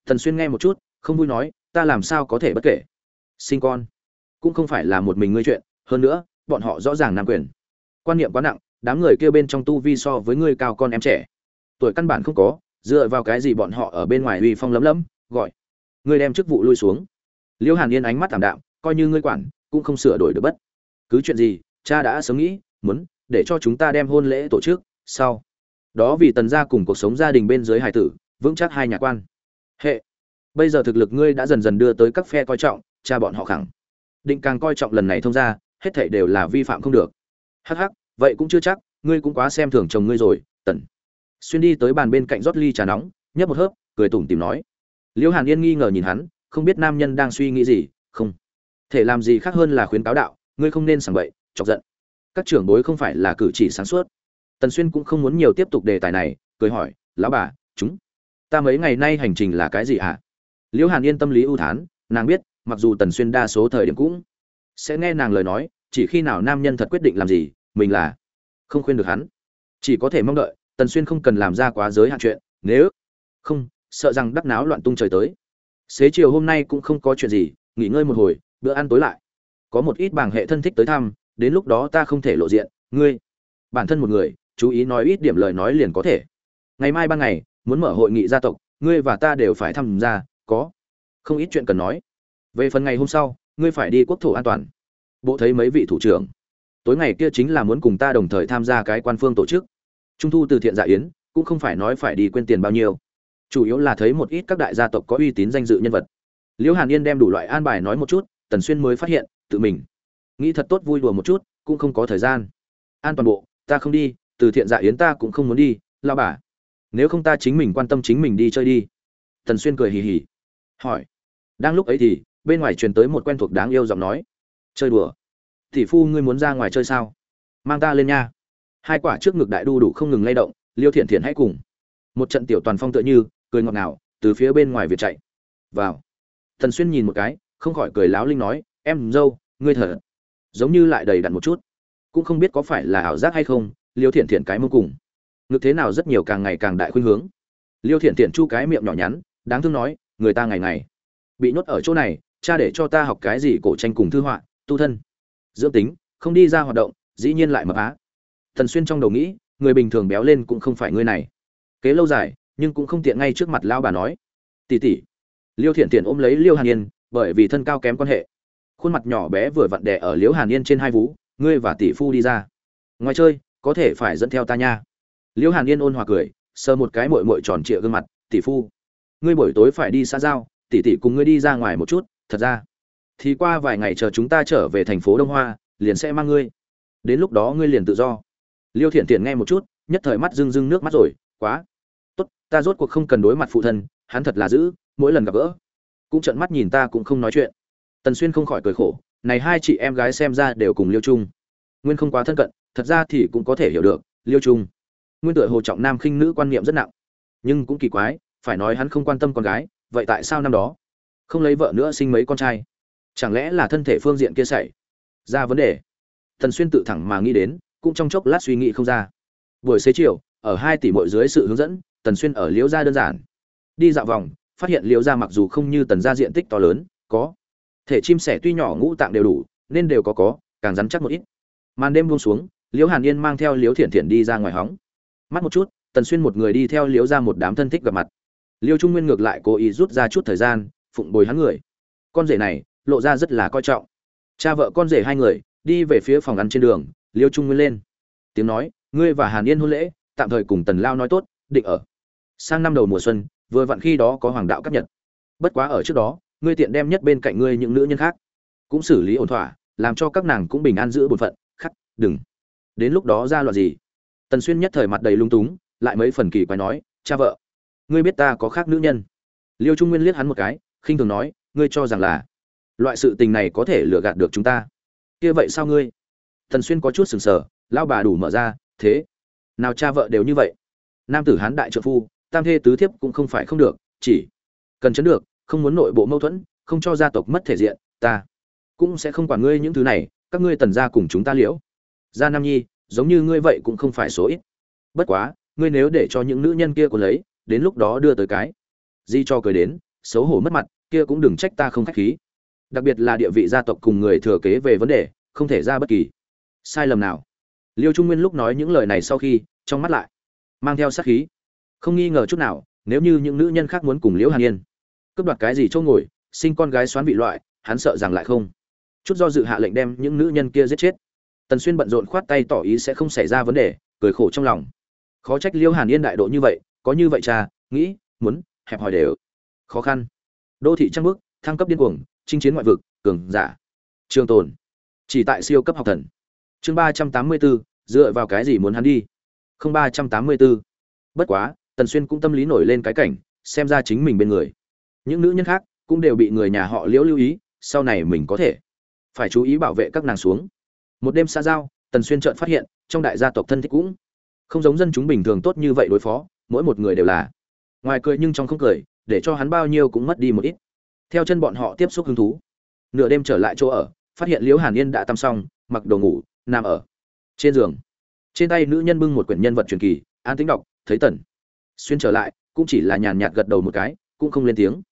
Thần xuyên nghe một chút, không vui nói, ta làm sao có thể bất kể? Sinh con cũng không phải là một mình ngươi chuyện, hơn nữa, bọn họ rõ ràng nam quyền. Quan niệm quá nặng, đám người kia bên trong tu vi so với ngươi cao con em trẻ. Tuổi căn bản không có, dựa vào cái gì bọn họ ở bên ngoài uy phong lấm lấm, gọi, ngươi đem chức vụ lui xuống. Liễu hàn yên ánh mắt thảm đạm, coi như ngươi quản, cũng không sửa đổi được bất. Cứ chuyện gì, cha đã sớm nghĩ, muốn để cho chúng ta đem hôn lễ tổ chức sau. Đó vì tần gia cùng cuộc sống gia đình bên dưới hải tử, vững chắc hai nhà quan. Hệ. Bây giờ thực lực ngươi đã dần dần đưa tới các phe coi trọng, cha bọn họ khẳng định càng coi trọng lần này thông ra hết thảy đều là vi phạm không được. Hắc hắc, vậy cũng chưa chắc, ngươi cũng quá xem thường chồng ngươi rồi, tần. Xuyên đi tới bàn bên cạnh rót ly trà nóng, nhấp một hớp, cười tủm tìm nói. Liễu hàn yên nghi ngờ nhìn hắn, không biết nam nhân đang suy nghĩ gì, không. Thể làm gì khác hơn là khuyến cáo đạo, ngươi không nên sảng bậy, chọc giận. Các trưởng bối không phải là cử chỉ sáng suốt tần xuyên cũng không muốn nhiều tiếp tục đề tài này, cười hỏi, lão bà, chúng, ta mấy ngày nay hành trình là cái gì ạ? À? liễu hàn yên tâm lý ưu thán, nàng biết, mặc dù tần xuyên đa số thời điểm cũng sẽ nghe nàng lời nói, chỉ khi nào nam nhân thật quyết định làm gì, mình là không khuyên được hắn. Chỉ có thể mong đợi, tần xuyên không cần làm ra quá giới hạn chuyện, nếu không, sợ rằng đắc náo loạn tung trời tới. Xế chiều hôm nay cũng không có chuyện gì, nghỉ ngơi một hồi, bữa ăn tối lại. Có một ít bảng hệ thân thích tới thăm, đến lúc đó ta không thể lộ diện, ngươi, bản thân một người chú ý nói ít điểm lời nói liền có thể. Ngày mai ban ngày, muốn mở hội nghị gia tộc, ngươi và ta đều phải tham gia, có không ít chuyện cần nói. Về phần ngày hôm sau, ngươi phải đi quốc thổ an toàn. Bộ thấy mấy vị thủ trưởng. Tối ngày kia chính là muốn cùng ta đồng thời tham gia cái quan phương tổ chức. Trung thu từ thiện dạ yến, cũng không phải nói phải đi quên tiền bao nhiêu. Chủ yếu là thấy một ít các đại gia tộc có uy tín danh dự nhân vật. Liễu hàn yên đem đủ loại an bài nói một chút, tần xuyên mới phát hiện, tự mình. Nghĩ thật tốt vui đùa một chút, cũng không có thời gian. An toàn bộ, ta không đi từ thiện dạ yến ta cũng không muốn đi lao bà. Nếu không ta chính mình quan tâm chính mình đi chơi đi. Tần xuyên cười hì hì. Hỏi. Đang lúc ấy thì, bên ngoài truyền tới một quen thuộc đáng yêu giọng nói. Chơi đùa. Tỷ phu ngươi muốn ra ngoài chơi sao? Mang ta lên nha. Hai quả trước ngực đại đu đủ không ngừng lay động, liêu thiện thiện hãy cùng. Một trận tiểu toàn phong tựa như, cười ngọt ngào, từ phía bên ngoài việt chạy. Vào. Thần xuyên nhìn một cái, không khỏi cười láo linh nói, em dâu, ngươi thở. Giống như lại đầy đặn một chút. Cũng không biết có phải là ảo giác hay không liêu thiện thiện cái mông cùng. Ngực thế nào rất nhiều càng ngày càng đại khuynh hướng. Liêu thiện thiện chu cái miệng nhỏ nhắn, đáng thương nói, người ta ngày ngày bị nhốt ở chỗ này, cha để cho ta học cái gì cổ tranh cùng thư họa, tu thân. Dưỡng tính, không đi ra hoạt động, dĩ nhiên lại mập á. Thần xuyên trong đầu nghĩ, người bình thường béo lên cũng không phải ngươi này. Kế lâu dài, nhưng cũng không tiện ngay trước mặt lao bà nói. Tỉ tỉ. Liêu thiện thiện ôm lấy liêu hàn yên, bởi vì thân cao kém quan hệ. Khuôn mặt nhỏ bé vừa vặn đẻ ở Liêu hàn yên trên hai vú, ngươi và tỷ phu đi ra. Ngoài chơi có thể phải dẫn theo ta nha. Liễu hàn yên ôn hòa cười, sờ một cái mội mội tròn trịa gương mặt, tỷ phu, ngươi buổi tối phải đi xa giao, tỷ tỷ cùng ngươi đi ra ngoài một chút, thật ra, thì qua vài ngày chờ chúng ta trở về thành phố đông hoa, liền sẽ mang ngươi. Đến lúc đó ngươi liền tự do. Liêu thiện thiện nghe một chút, nhất thời mắt rưng rưng nước mắt rồi, quá, tốt, ta rốt cuộc không cần đối mặt phụ thân, hắn thật là dữ, mỗi lần gặp gỡ, cũng trợn mắt nhìn ta cũng không nói chuyện. Tần xuyên không khỏi cười khổ, này hai chị em gái xem ra đều cùng liêu trung, nguyên không quá thân cận thật ra thì cũng có thể hiểu được, liêu trung. Nguyên tựa hồ trọng nam khinh nữ quan niệm rất nặng. Nhưng cũng kỳ quái, phải nói hắn không quan tâm con gái, vậy tại sao năm đó? Không lấy vợ nữa sinh mấy con trai? Chẳng lẽ là thân thể phương diện kia xảy ra vấn đề? Tần xuyên tự thẳng mà nghĩ đến, cũng trong chốc lát suy nghĩ không ra. Buổi xế chiều, ở hai tỷ mội dưới sự hướng dẫn, tần xuyên ở liễu gia đơn giản. Đi dạo vòng, phát hiện liễu gia mặc dù không như tần gia diện tích to lớn, có. Thể chim sẻ tuy nhỏ ngũ tạng đều đủ, nên đều có có, càng rắn chắc một ít. Màn đêm buông xuống liễu hàn yên mang theo liễu thiện thiện đi ra ngoài hóng. Mắt một chút, tần xuyên một người đi theo liễu ra một đám thân thích gặp mặt. Liêu trung nguyên ngược lại cố ý rút ra chút thời gian, phụng bồi hắn người. Con rể này, lộ ra rất là coi trọng. Cha vợ con rể hai người, đi về phía phòng ăn trên đường, liêu trung nguyên lên. Tiếng nói, ngươi và hàn yên hôn lễ, tạm thời cùng tần lao nói tốt, định ở. Sang năm đầu mùa xuân, vừa vặn khi đó có hoàng đạo cấp nhật. Bất quá ở trước đó, ngươi tiện đem nhất bên cạnh ngươi những nữ nhân khác cũng xử lý ổn thỏa, làm cho các nàng cũng bình an giữ bổn phận. Khắc, đừng đến lúc đó ra loạn gì? Tần xuyên nhất thời mặt đầy lung túng, lại mấy phần kỳ quái nói, cha vợ, ngươi biết ta có khác nữ nhân? Liêu trung nguyên liếc hắn một cái, khinh thường nói, ngươi cho rằng là loại sự tình này có thể lừa gạt được chúng ta? Kia vậy sao ngươi? Tần xuyên có chút sừng sờ lao bà đủ mở ra, thế nào cha vợ đều như vậy? Nam tử hán đại trợ phu, tam thê tứ thiếp cũng không phải không được, chỉ cần chấn được, không muốn nội bộ mâu thuẫn, không cho gia tộc mất thể diện, ta cũng sẽ không quản ngươi những thứ này, các ngươi tần gia cùng chúng ta liễu gia nam nhi, giống như ngươi vậy cũng không phải số ít. Bất quá, ngươi nếu để cho những nữ nhân kia còn lấy, đến lúc đó đưa tới cái di cho cười đến, xấu hổ mất mặt, kia cũng đừng trách ta không khách khí. Đặc biệt là địa vị gia tộc cùng người thừa kế về vấn đề, không thể ra bất kỳ sai lầm nào. Liêu trung nguyên lúc nói những lời này sau khi, trong mắt lại mang theo sát khí. Không nghi ngờ chút nào, nếu như những nữ nhân khác muốn cùng liễu hàn yên cướp đoạt cái gì chỗ ngồi, sinh con gái xoán vị loại, hắn sợ rằng lại không. Chút do dự hạ lệnh đem những nữ nhân kia giết chết tần xuyên bận rộn khoát tay tỏ ý sẽ không xảy ra vấn đề, cười khổ trong lòng. Khó trách liễu hàn yên đại độ như vậy, có như vậy cha, nghĩ, muốn, hẹp hòi đều. Khó khăn. Đô thị trăng bước, thăng cấp điên cuồng, chinh chiến ngoại vực, cường giả. Trường tồn. Chỉ tại siêu cấp học thần. Chương ba trăm tám mươi bốn dựa vào cái gì muốn hắn đi? Không ba trăm tám mươi bốn bất quá, tần xuyên cũng tâm lý nổi lên cái cảnh, xem ra chính mình bên người. Những nữ nhân khác cũng đều bị người nhà họ liễu lưu ý, sau này mình có thể phải chú ý bảo vệ các nàng xuống một đêm xa giao, tần xuyên chợt phát hiện, trong đại gia tộc thân thích cũng không giống dân chúng bình thường tốt như vậy đối phó, mỗi một người đều là. Ngoài cười nhưng trong không cười, để cho hắn bao nhiêu cũng mất đi một ít. Theo chân bọn họ tiếp xúc hứng thú, nửa đêm trở lại chỗ ở, phát hiện liễu hàn yên đã tắm xong, mặc đồ ngủ, nằm ở trên giường. Trên tay nữ nhân bưng một quyển nhân vật truyền kỳ, an tính đọc, thấy tần. Xuyên trở lại, cũng chỉ là nhàn nhạt gật đầu một cái, cũng không lên tiếng.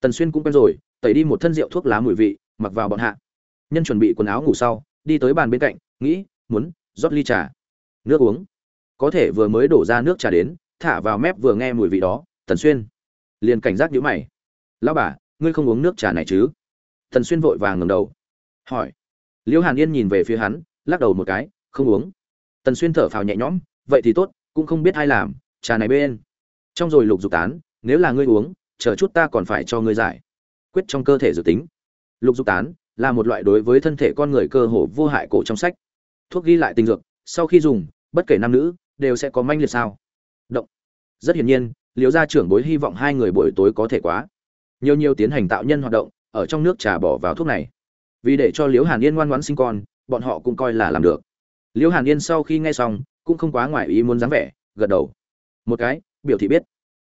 Tần xuyên cũng quen rồi, tẩy đi một thân rượu thuốc lá mùi vị, mặc vào bọn hạ. Nhân chuẩn bị quần áo ngủ sau đi tới bàn bên cạnh, nghĩ, muốn, rót ly trà. Nước uống. Có thể vừa mới đổ ra nước trà đến, thả vào mép vừa nghe mùi vị đó, tần xuyên liền cảnh giác nhíu mày. Lão bà, ngươi không uống nước trà này chứ? Tần xuyên vội vàng ngẩng đầu. Hỏi. Liễu hàn yên nhìn về phía hắn, lắc đầu một cái, không uống. Tần xuyên thở phào nhẹ nhõm, vậy thì tốt, cũng không biết ai làm, trà này bên. Trong rồi lục dục tán, nếu là ngươi uống, chờ chút ta còn phải cho ngươi giải. Quyết trong cơ thể dự tính. Lục dục tán là một loại đối với thân thể con người cơ hồ vô hại cổ trong sách. Thuốc ghi lại tình dược, sau khi dùng, bất kể nam nữ, đều sẽ có manh liệt sao? Động. Rất hiển nhiên, liễu gia trưởng bối hy vọng hai người buổi tối có thể quá. Nhiều nhiều tiến hành tạo nhân hoạt động, ở trong nước trà bỏ vào thuốc này. Vì để cho liễu hàn yên ngoan ngoãn sinh con, bọn họ cũng coi là làm được. Liễu hàn yên sau khi nghe xong, cũng không quá ngoài ý muốn dáng vẻ, gật đầu. Một cái, biểu thị biết.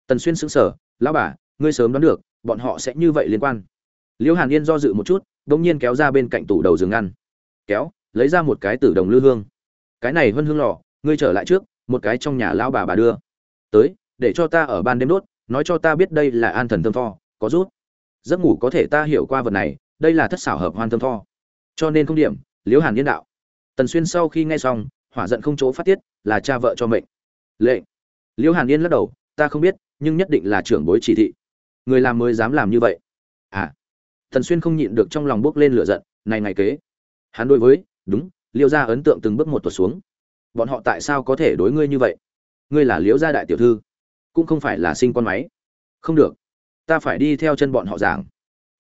Tần xuyên sững sờ, lão bà, ngươi sớm đoán được, bọn họ sẽ như vậy liên quan liễu hàn yên do dự một chút đ ỗ n g nhiên kéo ra bên cạnh tủ đầu giường ngăn. Kéo, lấy ra một cái tử đồng lư hương. Cái này vân hương lò, ngươi trở lại trước, một cái trong nhà lão bà bà đưa. Tới, để cho ta ở ban đêm đốt, nói cho ta biết đây là an thần thơm tho, có rút. Giấc ngủ có thể ta hiểu qua vật này, đây là thất xảo hợp hoan thơm tho. Cho nên không điểm, liễu hàn yên đạo. Tần xuyên sau khi nghe xong, hỏa giận không chỗ phát tiết, là cha vợ cho mệnh. Lệnh. Liễu hàn yên lắc đầu, ta không biết, nhưng nhất định là trưởng bối chỉ thị. Người làm mới dám làm như vậy. À thần xuyên không nhịn được trong lòng bước lên lửa giận, này ngày kế. Hắn đối với, đúng, liêu gia ấn tượng từng bước một tuột xuống. Bọn họ tại sao có thể đối ngươi như vậy? Ngươi là liễu gia đại tiểu thư, cũng không phải là sinh con máy. Không được, ta phải đi theo chân bọn họ giảng.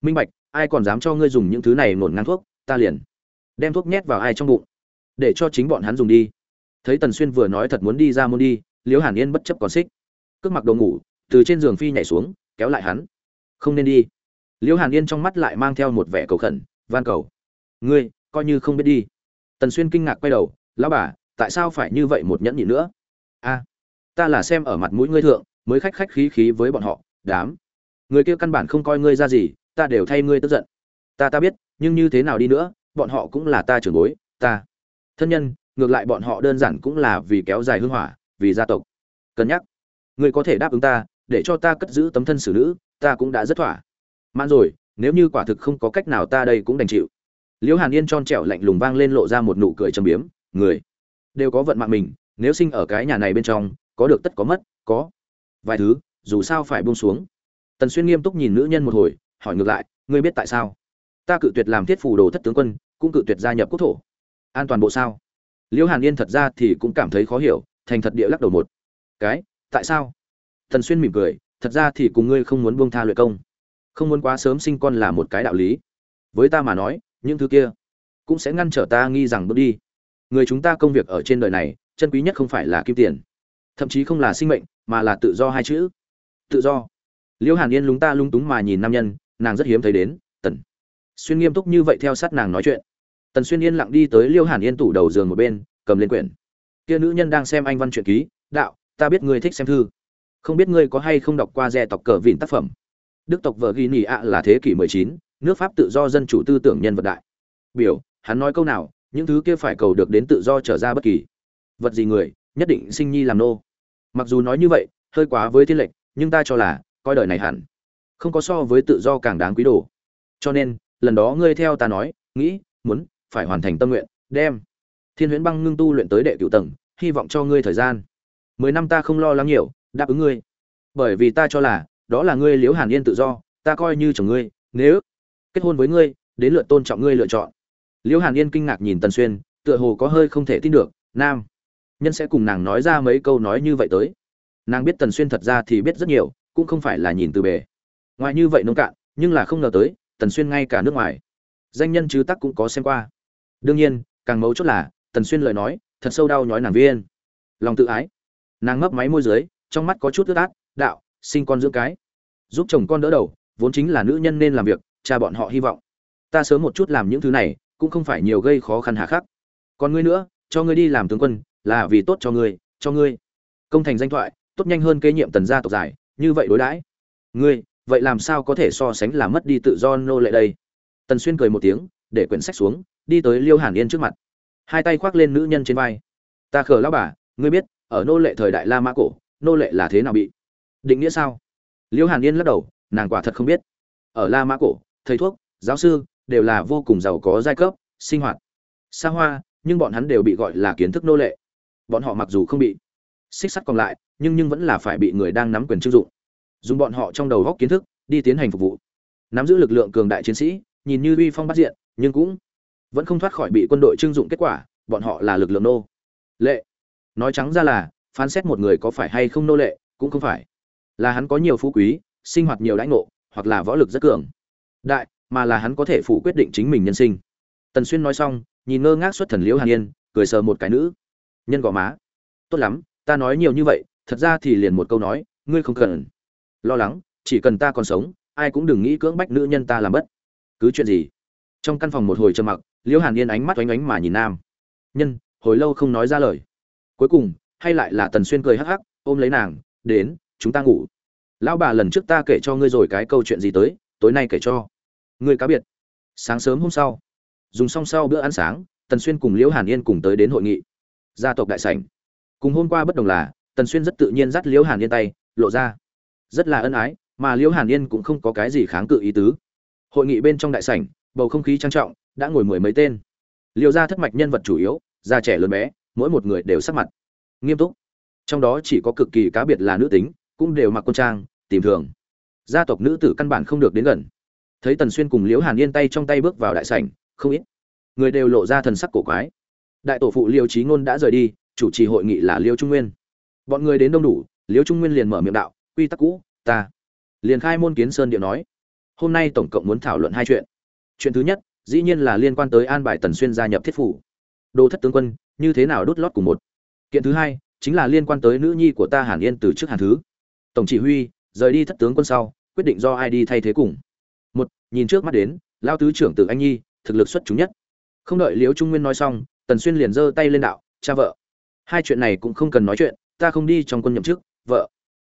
Minh bạch, ai còn dám cho ngươi dùng những thứ này nổn ngang thuốc, ta liền đem thuốc nhét vào ai trong bụng, để cho chính bọn hắn dùng đi. Thấy tần xuyên vừa nói thật muốn đi ra môn đi liễu hàn yên bất chấp còn xích, cước mặc đồ ngủ, từ trên giường phi nhảy xuống, kéo lại hắn. Không nên đi liễu hàn yên trong mắt lại mang theo một vẻ cầu khẩn, van cầu. Ngươi, coi như không biết đi. Tần xuyên kinh ngạc quay đầu, lão bà, tại sao phải như vậy một nhẫn nhịn nữa? A, ta là xem ở mặt mũi ngươi thượng, mới khách khách khí khí với bọn họ, đám. Người kia căn bản không coi ngươi ra gì, ta đều thay ngươi tức giận. Ta ta biết, nhưng như thế nào đi nữa, bọn họ cũng là ta trưởng bối, ta. Thân nhân, ngược lại bọn họ đơn giản cũng là vì kéo dài hương hỏa, vì gia tộc. Cân nhắc. Ngươi có thể đáp ứng ta, để cho ta cất giữ tấm thân xử nữ, ta cũng đã rất thỏa mãn rồi, nếu như quả thực không có cách nào ta đây cũng đành chịu. Liễu hàn yên tròn trẻo lạnh lùng vang lên lộ ra một nụ cười trầm biếm, người đều có vận mạng mình, nếu sinh ở cái nhà này bên trong, có được tất có mất, có vài thứ, dù sao phải buông xuống. Tần xuyên nghiêm túc nhìn nữ nhân một hồi, hỏi ngược lại, ngươi biết tại sao? Ta cự tuyệt làm thiết phù đồ thất tướng quân, cũng cự tuyệt gia nhập quốc thổ. An toàn bộ sao? Liễu hàn yên thật ra thì cũng cảm thấy khó hiểu, thành thật địa lắc đầu một cái, tại sao? Tần xuyên mỉm cười, thật ra thì cùng ngươi không muốn buông tha luyện công không muốn quá sớm sinh con là một cái đạo lý. Với ta mà nói, những thứ kia cũng sẽ ngăn trở ta nghi rằng bước đi. Người chúng ta công việc ở trên đời này, chân quý nhất không phải là kim tiền, thậm chí không là sinh mệnh, mà là tự do hai chữ. Tự do. Liễu hàn yên lúng ta lung túng mà nhìn nam nhân, nàng rất hiếm thấy đến, tần. Xuyên nghiêm túc như vậy theo sát nàng nói chuyện. Tần xuyên yên lặng đi tới liêu hàn yên tủ đầu giường một bên, cầm lên quyển. Kia nữ nhân đang xem anh văn truyện ký, đạo, ta biết ngươi thích xem thư. Không biết ngươi có hay không đọc qua rẻ tộc cờ vịn tác phẩm đức tộc vợ ghi nỉ ạ là thế kỷ 19, nước pháp tự do dân chủ tư tưởng nhân vật đại. Biểu hắn nói câu nào những thứ kia phải cầu được đến tự do trở ra bất kỳ. Vật gì người nhất định sinh nhi làm nô. Mặc dù nói như vậy hơi quá với thiên lệnh nhưng ta cho là coi đời này hẳn. Không có so với tự do càng đáng quý đồ. Cho nên lần đó ngươi theo ta nói nghĩ muốn phải hoàn thành tâm nguyện đem. Thiên huyễn băng ngưng tu luyện tới đệ cựu tầng hy vọng cho ngươi thời gian. Mười năm ta không lo lắng nhiều đáp ứng ngươi. Bởi vì ta cho là đó là ngươi liễu hàn yên tự do, ta coi như chồng ngươi, nếu kết hôn với ngươi, đến lượt tôn trọng ngươi lựa chọn. Liễu hàn yên kinh ngạc nhìn tần xuyên, tựa hồ có hơi không thể tin được, nam, nhân sẽ cùng nàng nói ra mấy câu nói như vậy tới. Nàng biết tần xuyên thật ra thì biết rất nhiều, cũng không phải là nhìn từ bề. Ngoài như vậy nông cạn, nhưng là không ngờ tới, tần xuyên ngay cả nước ngoài. Danh nhân chứ tắc cũng có xem qua. Đương nhiên, càng mấu chốt là, tần xuyên lời nói, thật sâu đau nhói nàng viên. Lòng tự ái. Nàng ngấp máy môi dưới, trong mắt có chút ướt át, đạo, sinh con dưỡng cái giúp chồng con đỡ đầu, vốn chính là nữ nhân nên làm việc, cha bọn họ hy vọng. Ta sớm một chút làm những thứ này, cũng không phải nhiều gây khó khăn hà khắc. Còn ngươi nữa, cho ngươi đi làm tướng quân, là vì tốt cho ngươi cho ngươi. Công thành danh thoại, tốt nhanh hơn kế nhiệm tần gia tộc giải, như vậy đối đãi. Ngươi, vậy làm sao có thể so sánh là mất đi tự do nô lệ đây? Tần xuyên cười một tiếng, để quyển sách xuống, đi tới liêu hàn yên trước mặt. Hai tay khoác lên nữ nhân trên vai. Ta khờ lão bà, ngươi biết, ở nô lệ thời đại la mã cổ, nô lệ là thế nào bị định nghĩa sao? Liễu hàn yên lắc đầu, nàng quả thật không biết. Ở la mã cổ, thầy thuốc, giáo sư đều là vô cùng giàu có giai cấp, sinh hoạt, xa hoa, nhưng bọn hắn đều bị gọi là kiến thức nô lệ. Bọn họ mặc dù không bị xích sắt còn lại, nhưng nhưng vẫn là phải bị người đang nắm quyền chức dụng. Dùng bọn họ trong đầu góc kiến thức, đi tiến hành phục vụ. Nắm giữ lực lượng cường đại chiến sĩ, nhìn như uy phong bắt diện, nhưng cũng vẫn không thoát khỏi bị quân đội trưng dụng kết quả, bọn họ là lực lượng nô lệ. Nói trắng ra là, phán xét một người có phải hay không nô lệ, cũng không phải là hắn có nhiều phú quý, sinh hoạt nhiều đãi ngộ, hoặc là võ lực rất cường. Đại, mà là hắn có thể phụ quyết định chính mình nhân sinh. Tần xuyên nói xong, nhìn ngơ ngác xuất thần liễu hàn yên, cười sờ một cái nữ. Nhân gò má. Tốt lắm, ta nói nhiều như vậy, thật ra thì liền một câu nói, ngươi không cần. Lo lắng, chỉ cần ta còn sống, ai cũng đừng nghĩ cưỡng bách nữ nhân ta làm bất. Cứ chuyện gì? Trong căn phòng một hồi trầm mặc, liễu hàn yên ánh mắt oánh oánh mà nhìn nam. Nhân, hồi lâu không nói ra lời. Cuối cùng, hay lại là tần xuyên cười hắc hắc, ôm lấy nàng, đến chúng ta ngủ. Lão bà lần trước ta kể cho ngươi rồi cái câu chuyện gì tới, tối nay kể cho. Ngươi cá biệt. Sáng sớm hôm sau, dùng xong sau bữa ăn sáng, tần xuyên cùng liễu hàn yên cùng tới đến hội nghị. Gia tộc đại sảnh. Cùng hôm qua bất đồng là, tần xuyên rất tự nhiên dắt liễu hàn yên tay, lộ ra. Rất là ân ái, mà liễu hàn yên cũng không có cái gì kháng cự ý tứ. Hội nghị bên trong đại sảnh, bầu không khí trang trọng, đã ngồi mười mấy tên. Liễu gia thất mạch nhân vật chủ yếu, già trẻ lớn bé, mỗi một người đều sắc mặt nghiêm túc. Trong đó chỉ có cực kỳ cá biệt là nữ tính cũng đều mặc quân trang, tìm thường. Gia tộc nữ tử căn bản không được đến gần. Thấy tần xuyên cùng liễu hàn yên tay trong tay bước vào đại sảnh, không ít người đều lộ ra thần sắc cổ quái. Đại tổ phụ liêu trí ngôn đã rời đi, chủ trì hội nghị là liêu trung nguyên. Bọn người đến đông đủ, liêu trung nguyên liền mở miệng đạo, quy tắc cũ, ta liền khai môn kiến sơn điệu nói. Hôm nay tổng cộng muốn thảo luận hai chuyện. Chuyện thứ nhất, dĩ nhiên là liên quan tới an bài tần xuyên gia nhập thiết phủ. Đô thất tướng quân, như thế nào đốt lót cùng một? Kiện thứ hai, chính là liên quan tới nữ nhi của ta hàn yên từ trước hàn thứ tổng chỉ huy, rời đi thất tướng quân sau, quyết định do ai đi thay thế cùng. Một, nhìn trước mắt đến lao tứ trưởng tử anh nhi, thực lực xuất chúng nhất. Không đợi liễu trung nguyên nói xong, tần xuyên liền giơ tay lên đạo, cha vợ, hai chuyện này cũng không cần nói chuyện, ta không đi trong quân nhậm chức, vợ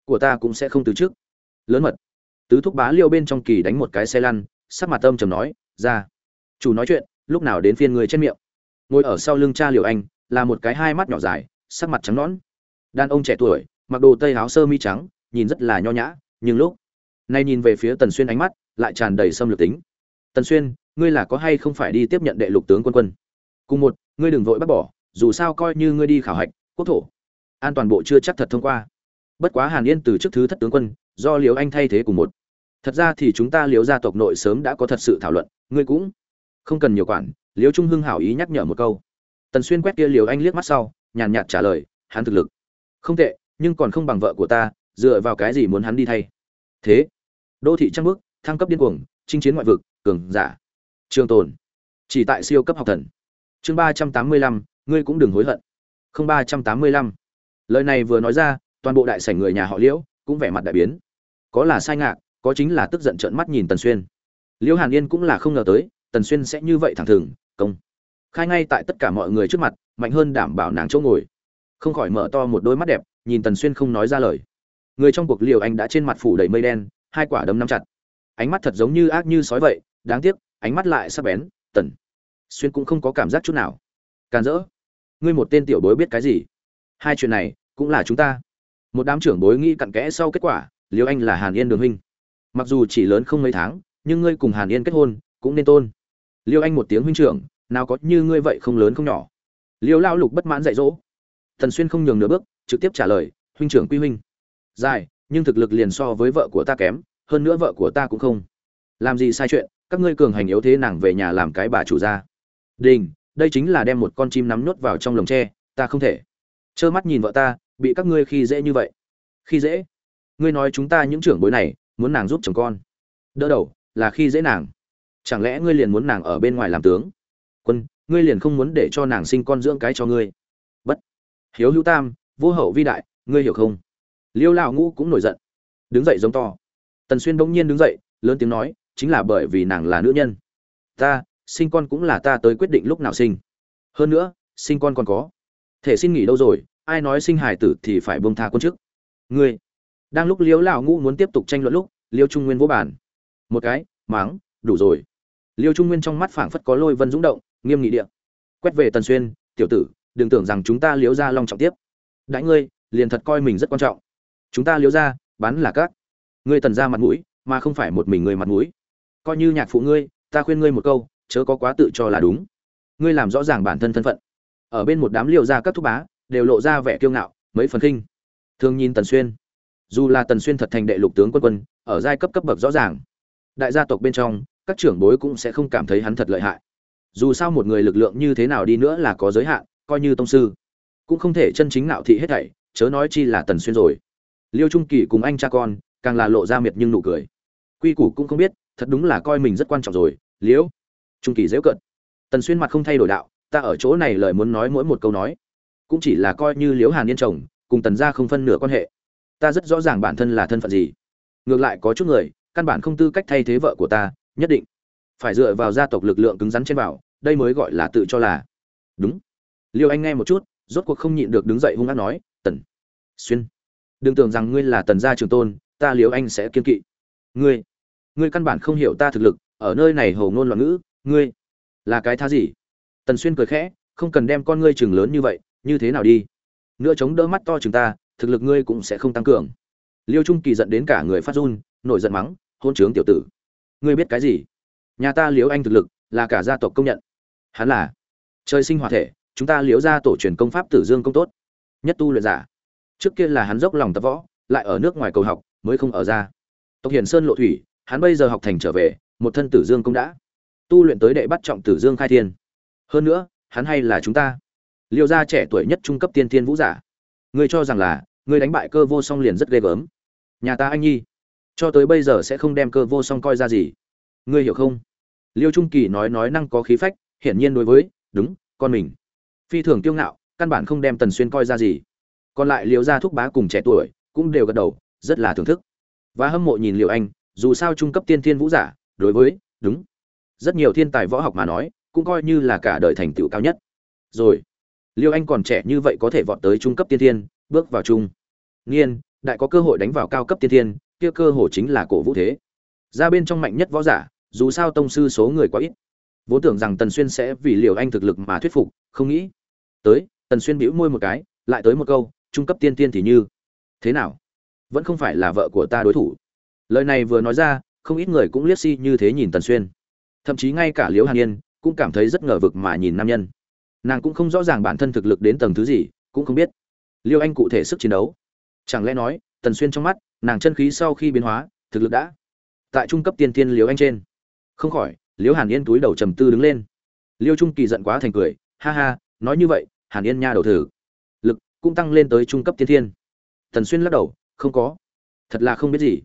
của ta cũng sẽ không từ chức. Lớn mật, tứ thúc bá liêu bên trong kỳ đánh một cái xe lăn, sắc mặt tâm trầm nói, ra, chủ nói chuyện, lúc nào đến phiên người trên miệng. Ngồi ở sau lưng cha liều anh, là một cái hai mắt nhỏ dài, sắc mặt trắng nõn. Đàn ông trẻ tuổi, mặc đồ tây áo sơ mi trắng nhìn rất là nho nhã, nhưng lúc nay nhìn về phía tần xuyên ánh mắt lại tràn đầy xâm lược tính. Tần xuyên, ngươi là có hay không phải đi tiếp nhận đệ lục tướng quân quân? Cùng một, ngươi đừng vội bắt bỏ, dù sao coi như ngươi đi khảo hạch, quốc thổ, an toàn bộ chưa chắc thật thông qua. Bất quá hàn yên từ chức thứ thất tướng quân, do liều anh thay thế cùng một. Thật ra thì chúng ta liều gia tộc nội sớm đã có thật sự thảo luận, ngươi cũng không cần nhiều quản. Liều trung hưng hảo ý nhắc nhở một câu. Tần xuyên quét kia liều anh liếc mắt sau, nhàn nhạt trả lời, hắn thực lực không tệ, nhưng còn không bằng vợ của ta dựa vào cái gì muốn hắn đi thay? Thế, đô thị trăng bước, thăng cấp điên cuồng, chinh chiến ngoại vực, cường giả, trường tồn. Chỉ tại siêu cấp học thần. Chương ba trăm tám mươi lăm, ngươi cũng đừng hối hận. Không ba trăm tám mươi lăm. Lời này vừa nói ra, toàn bộ đại sảnh người nhà họ liễu cũng vẻ mặt đại biến. Có là sai ngạc, có chính là tức giận trợn mắt nhìn tần xuyên. Liễu hàn yên cũng là không ngờ tới, tần xuyên sẽ như vậy thẳng thừng, công. Khai ngay tại tất cả mọi người trước mặt, mạnh hơn đảm bảo nàng chỗ ngồi. Không khỏi mở to một đôi mắt đẹp, nhìn tần xuyên không nói ra lời người trong cuộc liều anh đã trên mặt phủ đầy mây đen, hai quả đấm nắm chặt. Ánh mắt thật giống như ác như sói vậy, đáng tiếc, ánh mắt lại sắp bén, tần. Xuyên cũng không có cảm giác chút nào. Càn rỡ. Ngươi một tên tiểu bối biết cái gì? Hai chuyện này, cũng là chúng ta. Một đám trưởng bối nghĩ cặn kẽ sau kết quả liêu anh là hàn yên đường huynh. Mặc dù chỉ lớn không mấy tháng, nhưng ngươi cùng hàn yên kết hôn, cũng nên tôn. Liêu anh một tiếng huynh trưởng, nào có như ngươi vậy không lớn không nhỏ. Liêu lao lục bất mãn dạy dỗ. Thần xuyên không nhường nửa bước, trực tiếp trả lời, huynh trưởng quy huynh dài, nhưng thực lực liền so với vợ của ta kém, hơn nữa vợ của ta cũng không. Làm gì sai chuyện, các ngươi cường hành yếu thế nàng về nhà làm cái bà chủ ra. đình, đây chính là đem một con chim nắm nhốt vào trong lồng tre, ta không thể. Trơ mắt nhìn vợ ta, bị các ngươi khi dễ như vậy. Khi dễ? Ngươi nói chúng ta những trưởng bối này, muốn nàng giúp chồng con. Đỡ đầu, là khi dễ nàng. Chẳng lẽ ngươi liền muốn nàng ở bên ngoài làm tướng? Quân, ngươi liền không muốn để cho nàng sinh con dưỡng cái cho ngươi. Bất. Hiếu hữu tam, vô hậu vi đại, ngươi hiểu không? Liêu lão ngũ cũng nổi giận. Đứng dậy giống to. Tần xuyên bỗng nhiên đứng dậy, lớn tiếng nói, chính là bởi vì nàng là nữ nhân. Ta, sinh con cũng là ta tới quyết định lúc nào sinh. Hơn nữa, sinh con còn có. Thể xin nghỉ đâu rồi, ai nói sinh hài tử thì phải bông tha con chức ngươi, đang lúc liêu lão ngũ muốn tiếp tục tranh luận lúc, liêu trung nguyên vô bản một cái, máng, đủ rồi. Liêu trung nguyên trong mắt phảng phất có lôi vân dũng động, nghiêm nghị địa. Quét về tần xuyên, tiểu tử, đừng tưởng rằng chúng ta liếu ra long trọng tiếp. Đãi ngươi, liền thật coi mình rất quan trọng chúng ta liếu ra, bán là các. Ngươi tần ra mặt mũi, mà không phải một mình người mặt mũi. Coi như nhạc phụ ngươi, ta khuyên ngươi một câu, chớ có quá tự cho là đúng. Ngươi làm rõ ràng bản thân thân phận. Ở bên một đám liều ra các thúc bá, đều lộ ra vẻ kiêu ngạo, mấy phần khinh. Thường nhìn tần xuyên. Dù là tần xuyên thật thành đệ lục tướng quân quân, ở giai cấp cấp bậc rõ ràng. Đại gia tộc bên trong, các trưởng bối cũng sẽ không cảm thấy hắn thật lợi hại. Dù sao một người lực lượng như thế nào đi nữa là có giới hạn, coi như tông sư. Cũng không thể chân chính nạo thị hết thảy, chớ nói chi là tần xuyên rồi liêu trung kỳ cùng anh cha con, càng là lộ ra miệt nhưng nụ cười. Quy củ cũng không biết, thật đúng là coi mình rất quan trọng rồi liễu trung kỳ dễu cận tần xuyên mặt không thay đổi đạo, ta ở chỗ này lời muốn nói mỗi một câu nói. Cũng chỉ là coi như liễu hàn yên chồng, cùng tần gia không phân nửa quan hệ. Ta rất rõ ràng bản thân là thân phận gì. Ngược lại có chút người, căn bản không tư cách thay thế vợ của ta, nhất định phải dựa vào gia tộc lực lượng cứng rắn trên bảo đây mới gọi là tự cho là. Đúng. Liêu anh nghe một chút, rốt cuộc không nhịn được đứng dậy hung hăng nói, tần xuyên đừng tưởng rằng ngươi là tần gia trường tôn, ta liêu anh sẽ kiên kỵ. Ngươi ngươi căn bản không hiểu ta thực lực, ở nơi này hầu ngôn loạn ngữ, ngươi là cái thá gì? Tần xuyên cười khẽ, không cần đem con ngươi chừng lớn như vậy, như thế nào đi? Nữa chống đỡ mắt to chừng ta, thực lực ngươi cũng sẽ không tăng cường. Liêu trung kỳ giận đến cả người phát run, nổi giận mắng, hôn trướng tiểu tử. Ngươi biết cái gì? Nhà ta liếu anh thực lực là cả gia tộc công nhận. Hắn là trời sinh hòa thể, chúng ta liếu ra tổ truyền công pháp tử dương công tốt. Nhất tu luyện giả trước kia là hắn dốc lòng tập võ, lại ở nước ngoài cầu học, mới không ở ra. Tộc hiển sơn lộ thủy, hắn bây giờ học thành trở về, một thân tử dương cũng đã. Tu luyện tới đệ bắt trọng tử dương khai thiên. Hơn nữa, hắn hay là chúng ta. Liêu gia trẻ tuổi nhất trung cấp tiên thiên vũ giả. Ngươi cho rằng là, ngươi đánh bại cơ vô song liền rất ghê gớm. Nhà ta anh nhi, cho tới bây giờ sẽ không đem cơ vô song coi ra gì. Ngươi hiểu không? Liêu trung kỳ nói nói năng có khí phách, hiển nhiên đối với, đúng, con mình. Phi thường kiêu ngạo, căn bản không đem tần xuyên coi ra gì còn lại liều gia thúc bá cùng trẻ tuổi cũng đều gật đầu, rất là thưởng thức. Và hâm mộ nhìn liệu anh, dù sao trung cấp tiên thiên vũ giả, đối với, đúng. Rất nhiều thiên tài võ học mà nói, cũng coi như là cả đời thành tựu cao nhất. Rồi liêu anh còn trẻ như vậy có thể vọt tới trung cấp tiên thiên, bước vào trung. Nghiên, đại có cơ hội đánh vào cao cấp tiên thiên, kia cơ hội chính là cổ vũ thế. Ra bên trong mạnh nhất võ giả, dù sao tông sư số người quá ít. Vốn tưởng rằng tần xuyên sẽ vì liều anh thực lực mà thuyết phục, không nghĩ. Tới, tần xuyên bĩu môi một cái, lại tới một câu trung cấp tiên tiên thì như. Thế nào? Vẫn không phải là vợ của ta đối thủ. Lời này vừa nói ra, không ít người cũng liếc si như thế nhìn tần xuyên. Thậm chí ngay cả liễu hàn yên cũng cảm thấy rất ngờ vực mà nhìn nam nhân. Nàng cũng không rõ ràng bản thân thực lực đến tầng thứ gì, cũng không biết. Liêu anh cụ thể sức chiến đấu. Chẳng lẽ nói, tần xuyên trong mắt, nàng chân khí sau khi biến hóa, thực lực đã tại trung cấp tiên tiên liễu anh trên. Không khỏi liễu hàn yên túi đầu trầm tư đứng lên. Liêu trung kỳ giận quá thành cười, ha ha, nói như vậy, hàn yên nha đầu thử cũng tăng lên tới trung cấp tiên thiên. Thần xuyên lắc đầu, không có. Thật là không biết gì.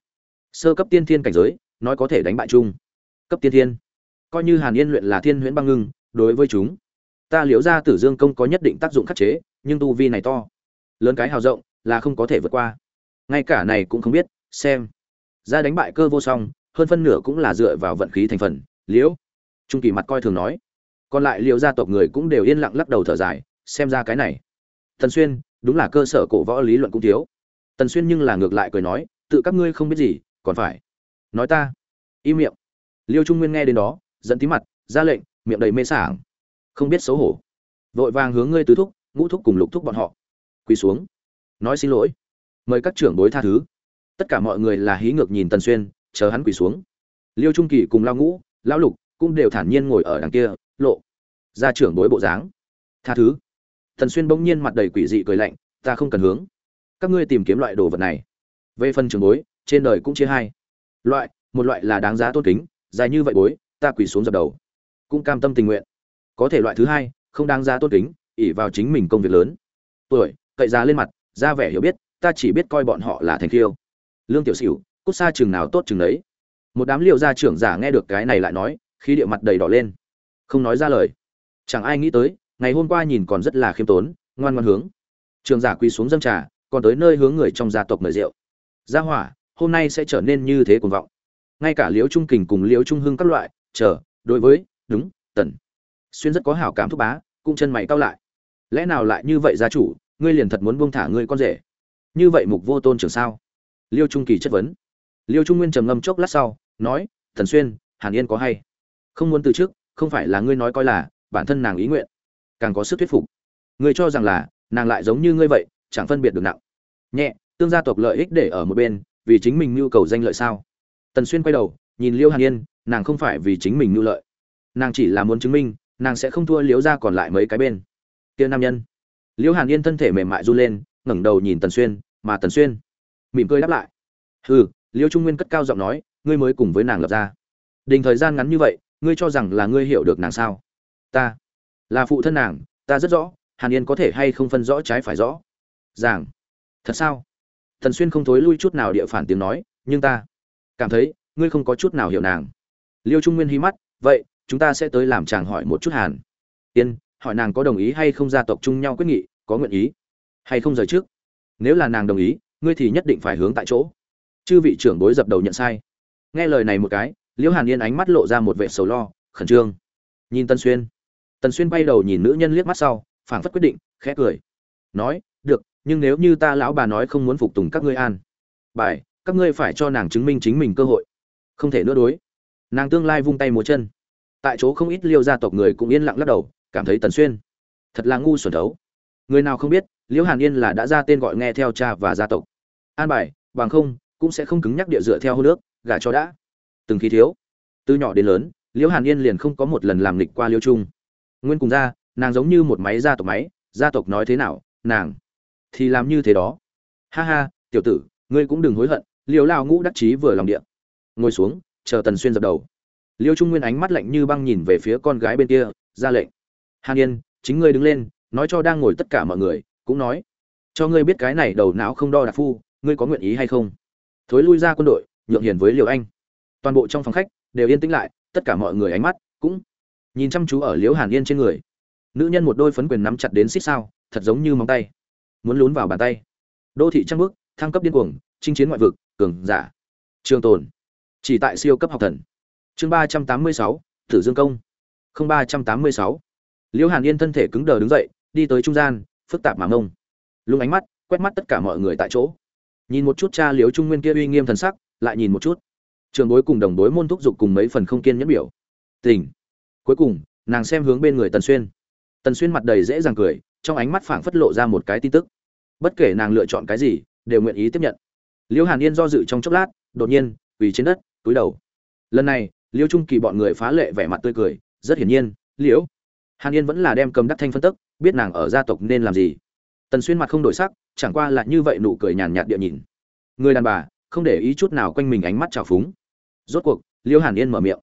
Sơ cấp tiên thiên cảnh giới, nói có thể đánh bại trung cấp tiên thiên. Coi như hàn yên luyện là thiên huyễn băng ngưng, đối với chúng, ta liễu ra tử dương công có nhất định tác dụng khắc chế, nhưng tu vi này to. Lớn cái hào rộng, là không có thể vượt qua. Ngay cả này cũng không biết, xem. Ra đánh bại cơ vô song, hơn phân nửa cũng là dựa vào vận khí thành phần, liễu. Trung kỳ mặt coi thường nói. Còn lại liệu gia tộc người cũng đều yên lặng lắc đầu thở dài, xem ra cái này tần xuyên, đúng là cơ sở cổ võ lý luận cũng thiếu. Tần xuyên nhưng là ngược lại cười nói, tự các ngươi không biết gì, còn phải nói ta. Im miệng. Liêu trung nguyên nghe đến đó dẫn tí mặt, ra lệnh, miệng đầy mê sảng. Không biết xấu hổ. Vội vàng hướng ngươi tứ thúc, ngũ thúc cùng lục thúc bọn họ. Quỳ xuống. Nói xin lỗi. Mời các trưởng bối tha thứ. Tất cả mọi người là hí ngược nhìn tần xuyên, chờ hắn quỳ xuống. Liêu trung kỳ cùng lao ngũ lão lục cũng đều thản nhiên ngồi ở đằng kia, lộ ra trưởng bối bộ dáng. Tha thứ thần xuyên bỗng nhiên mặt đầy quỷ dị cười lạnh, ta không cần hướng. Các ngươi tìm kiếm loại đồ vật này. Về phần trường bối, trên đời cũng chia hai. Loại, một loại là đáng giá tôn kính, dài như vậy bối, ta quỳ xuống dập đầu. Cũng cam tâm tình nguyện. Có thể loại thứ hai, không đáng giá tôn kính ỉ vào chính mình công việc lớn. Tuổi, cậy giá lên mặt, ra vẻ hiểu biết, ta chỉ biết coi bọn họ là thành khiêu. Lương tiểu xỉu cút xa chừng nào tốt chừng đấy một đám liệu gia trưởng giả nghe được cái này lại nói khi địa mặt đầy đỏ lên. Không nói ra lời. Chẳng ai nghĩ tới ngày hôm qua nhìn còn rất là khiêm tốn, ngoan ngoan hướng. Trường giả quỳ xuống dâng trà, còn tới nơi hướng người trong gia tộc mời rượu. Gia hỏa, hôm nay sẽ trở nên như thế cuồng vọng. Ngay cả liễu trung kình cùng liễu trung hưng các loại, chờ, đối với, đúng, tần. Xuyên rất có hảo cảm thúc bá, cũng chân mày cao lại. Lẽ nào lại như vậy gia chủ, ngươi liền thật muốn buông thả ngươi con rể? Như vậy mục vô tôn trưởng sao? Liêu trung kỳ chất vấn. Liêu trung nguyên trầm ngâm chốc lát sau, nói, thần xuyên, hàn yên có hay? Không muốn từ chức, không phải là ngươi nói coi là, bản thân nàng ý nguyện càng có sức thuyết phục. Người cho rằng là, nàng lại giống như ngươi vậy, chẳng phân biệt được nặng. Nhẹ, tương gia tộc lợi ích để ở một bên, vì chính mình nhu cầu danh lợi sao? Tần xuyên quay đầu, nhìn liêu hàn yên, nàng không phải vì chính mình nhu lợi. Nàng chỉ là muốn chứng minh, nàng sẽ không thua liếu ra còn lại mấy cái bên. Kia nam nhân. Liêu hàn yên thân thể mềm mại run lên, ngẩng đầu nhìn tần xuyên, mà tần xuyên mỉm cười đáp lại. Hừ, liêu trung nguyên cất cao giọng nói, ngươi mới cùng với nàng lập ra. Đình thời gian ngắn như vậy, ngươi cho rằng là ngươi hiểu được nàng sao? Ta là phụ thân nàng, ta rất rõ, hàn yên có thể hay không phân rõ trái phải rõ. Giảng. Thật sao? Thần xuyên không thối lui chút nào địa phản tiếng nói, nhưng ta cảm thấy, ngươi không có chút nào hiểu nàng. Liêu trung nguyên hí mắt, vậy, chúng ta sẽ tới làm chàng hỏi một chút hàn. Yên, hỏi nàng có đồng ý hay không gia tộc chung nhau quyết nghị, có nguyện ý hay không rời trước. Nếu là nàng đồng ý, ngươi thì nhất định phải hướng tại chỗ. Chư vị trưởng bối dập đầu nhận sai. Nghe lời này một cái liễu hàn yên ánh mắt lộ ra một vẻ sầu lo, khẩn trương. Nhìn tân xuyên tần xuyên bay đầu nhìn nữ nhân liếc mắt sau, phảng phất quyết định, khẽ cười. Nói, được, nhưng nếu như ta lão bà nói không muốn phục tùng các ngươi an, bài, các ngươi phải cho nàng chứng minh chính mình cơ hội. Không thể nữa đối. Nàng tương lai vung tay múa chân. Tại chỗ không ít liêu gia tộc người cũng yên lặng lắc đầu, cảm thấy tần xuyên thật là ngu xuẩn thấu. Người nào không biết liễu hàn yên là đã ra tên gọi nghe theo cha và gia tộc. An bài, bằng không, cũng sẽ không cứng nhắc địa dựa theo hô nước gả cho đã. Từng khi thiếu, từ nhỏ đến lớn liễu hàn yên liền không có một lần làm lịch qua liêu trung nguyên cùng ra nàng giống như một máy gia tộc máy, gia tộc nói thế nào, nàng thì làm như thế đó. Ha ha, tiểu tử, ngươi cũng đừng hối hận liều lao ngũ đắc chí vừa lòng điện ngồi xuống, chờ tần xuyên dập đầu. Liêu trung nguyên ánh mắt lạnh như băng nhìn về phía con gái bên kia, ra lệnh. Hàn yên, chính ngươi đứng lên, nói cho đang ngồi tất cả mọi người, cũng nói, cho ngươi biết cái này đầu não không đo đạc phu, ngươi có nguyện ý hay không? Thối lui ra quân đội, nhượng hiền với liều anh. Toàn bộ trong phòng khách, đều yên tĩnh lại, tất cả mọi người ánh mắt cũng nhìn chăm chú ở liễu hàn yên trên người. Nữ nhân một đôi phấn quyền nắm chặt đến xích sao, thật giống như móng tay. Muốn lún vào bàn tay. Đô thị trăng bước thăng cấp điên cuồng, chinh chiến ngoại vực, cường giả. Trường tồn. Chỉ tại siêu cấp học thần. Chương ba trăm tám mươi sáu, tử dương công. Không ba trăm tám mươi sáu. Liễu hàn yên thân thể cứng đờ đứng dậy, đi tới trung gian, phức tạp mà ngông. Lung ánh mắt, quét mắt tất cả mọi người tại chỗ. Nhìn một chút cha liễu trung nguyên kia uy nghiêm thần sắc, lại nhìn một chút. Trường bối cùng đồng bối môn thúc giục cùng mấy phần không kiên nhẫn biểu. Tình cuối cùng, nàng xem hướng bên người tần xuyên. Tần xuyên mặt đầy dễ dàng cười, trong ánh mắt phảng phất lộ ra một cái tin tức. Bất kể nàng lựa chọn cái gì, đều nguyện ý tiếp nhận. Liễu hàn yên do dự trong chốc lát, đột nhiên, quỳ trên đất, túi đầu. Lần này liễu trung kỳ bọn người phá lệ vẻ mặt tươi cười, rất hiển nhiên liễu hàn yên vẫn là đem cầm đắc thanh phân tức, biết nàng ở gia tộc nên làm gì. Tần xuyên mặt không đổi sắc, chẳng qua là như vậy nụ cười nhàn nhạt địa nhìn. Người đàn bà, không để ý chút nào quanh mình ánh mắt trào phúng. Rốt cuộc liễu hàn yên mở miệng.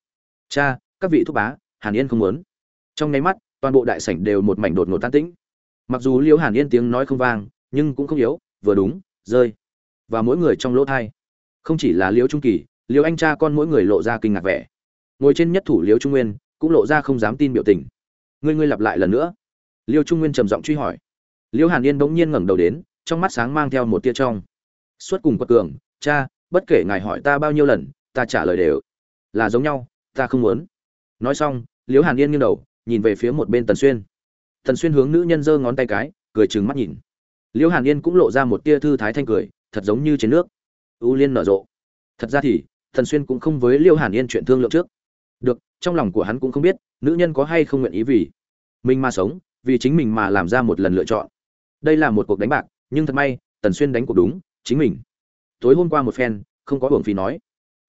Cha, các vị thúc bá hàn yên không muốn. Trong nháy mắt, toàn bộ đại sảnh đều một mảnh đột ngột tan tĩnh. Mặc dù liễu hàn yên tiếng nói không vang, nhưng cũng không yếu, vừa đúng, rơi và mỗi người trong lỗ thai. Không chỉ là liễu trung kỳ liễu anh cha con mỗi người lộ ra kinh ngạc vẻ. Ngồi trên nhất thủ liễu trung nguyên, cũng lộ ra không dám tin biểu tình. Ngươi ngươi lặp lại lần nữa. Liễu trung nguyên trầm giọng truy hỏi. Liễu hàn yên bỗng nhiên ngẩng đầu đến, trong mắt sáng mang theo một tia trong. Suốt cùng quật cường, cha, bất kể ngài hỏi ta bao nhiêu lần, ta trả lời đều là giống nhau, ta không muốn. Nói xong liễu hàn yên nghiêng đầu, nhìn về phía một bên tần xuyên. Tần xuyên hướng nữ nhân giơ ngón tay cái, cười trừng mắt nhìn. Liễu hàn yên cũng lộ ra một tia thư thái thanh cười, thật giống như trên nước. U liên nở rộ. Thật ra thì, tần xuyên cũng không với liễu hàn yên chuyện thương lượng trước. Được, trong lòng của hắn cũng không biết, nữ nhân có hay không nguyện ý vì mình mà sống, vì chính mình mà làm ra một lần lựa chọn. Đây là một cuộc đánh bạc, nhưng thật may, tần xuyên đánh cuộc đúng, chính mình. Tối hôm qua một phen, không có hưởng phí nói.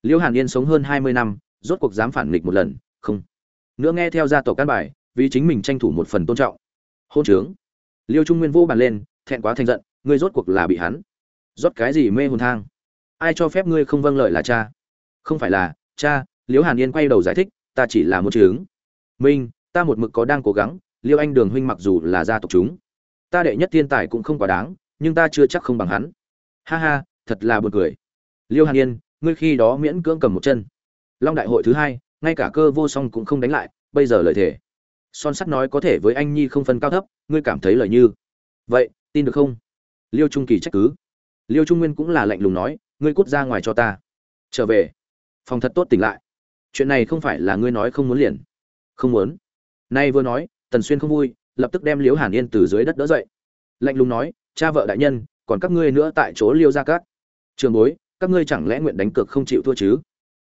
Liễu hàn yên sống hơn hai mươi năm, rốt cuộc dám phản nghịch một lần, không nữa nghe theo gia tộc căn bài, vì chính mình tranh thủ một phần tôn trọng. Hôn trướng. Liêu trung nguyên vô bàn lên, thẹn quá thành giận, ngươi rốt cuộc là bị hắn. Rót cái gì mê hồn thang? Ai cho phép ngươi không vâng lời là cha? Không phải là, cha, liễu hàn yên quay đầu giải thích, ta chỉ là một chứng minh, ta một mực có đang cố gắng, liêu anh đường huynh mặc dù là gia tộc chúng, ta đệ nhất thiên tài cũng không quá đáng, nhưng ta chưa chắc không bằng hắn. Ha ha, thật là buồn cười. Liêu hàn yên, ngươi khi đó miễn cưỡng cầm một chân. Long đại hội thứ hai ngay cả cơ vô song cũng không đánh lại, bây giờ lời thể son sắt nói có thể với anh nhi không phân cao thấp, ngươi cảm thấy lời như. Vậy, tin được không? Liêu trung kỳ trách cứ. Liêu trung nguyên cũng là lạnh lùng nói, ngươi cút ra ngoài cho ta. Trở về. Phòng thật tốt tỉnh lại. Chuyện này không phải là ngươi nói không muốn liền. Không muốn. Nay vừa nói, tần xuyên không vui, lập tức đem liễu hàn yên từ dưới đất đỡ dậy. Lạnh lùng nói, cha vợ đại nhân, còn các ngươi nữa tại chỗ liêu gia cát. Trường bối, các ngươi chẳng lẽ nguyện đánh cược không chịu thua chứ?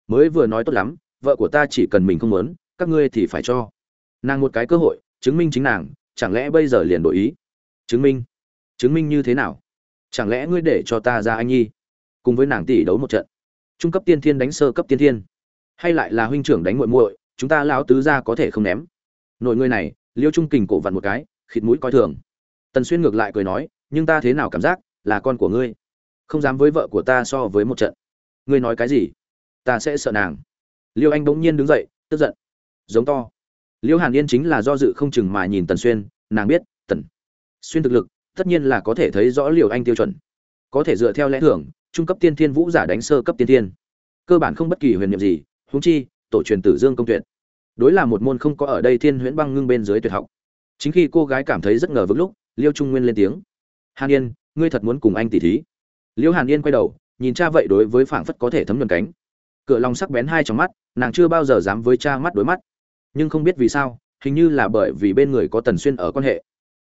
Mới vừa nói tốt lắm vợ của ta chỉ cần mình không muốn, các ngươi thì phải cho. Nàng một cái cơ hội, chứng minh chính nàng, chẳng lẽ bây giờ liền đổi ý? Chứng minh. Chứng minh như thế nào? Chẳng lẽ ngươi để cho ta ra anh nhi? Cùng với nàng tỷ đấu một trận. Trung cấp tiên thiên đánh sơ cấp tiên thiên. Hay lại là huynh trưởng đánh muội muội, chúng ta lão tứ gia có thể không ném. Nội ngươi này, liêu trung kình cổ vặn một cái, khịt mũi coi thường. Tần xuyên ngược lại cười nói, nhưng ta thế nào cảm giác, là con của ngươi. Không dám với vợ của ta so với một trận. Ngươi nói cái gì? Ta sẽ sợ nàng liêu anh bỗng nhiên đứng dậy, tức giận. Giống to. Liêu hàn yên chính là do dự không chừng mà nhìn tần xuyên, nàng biết, tần xuyên thực lực, tất nhiên là có thể thấy rõ liều anh tiêu chuẩn. Có thể dựa theo lẽ thường, trung cấp tiên thiên vũ giả đánh sơ cấp tiên thiên. Cơ bản không bất kỳ huyền nhiệm gì, huống chi, tổ truyền tử dương công tuyệt. Đối là một môn không có ở đây thiên huyễn băng ngưng bên dưới tuyệt học. Chính khi cô gái cảm thấy rất ngờ vực lúc, liêu trung nguyên lên tiếng. Hàn yên, ngươi thật muốn cùng anh tỷ thí? Liêu hàn yên quay đầu, nhìn cha vậy đối với phảng phất có thể thấm nhuần cánh. Cửa lòng sắc bén hai trong mắt nàng chưa bao giờ dám với cha mắt đối mắt. Nhưng không biết vì sao, hình như là bởi vì bên người có tần xuyên ở quan hệ.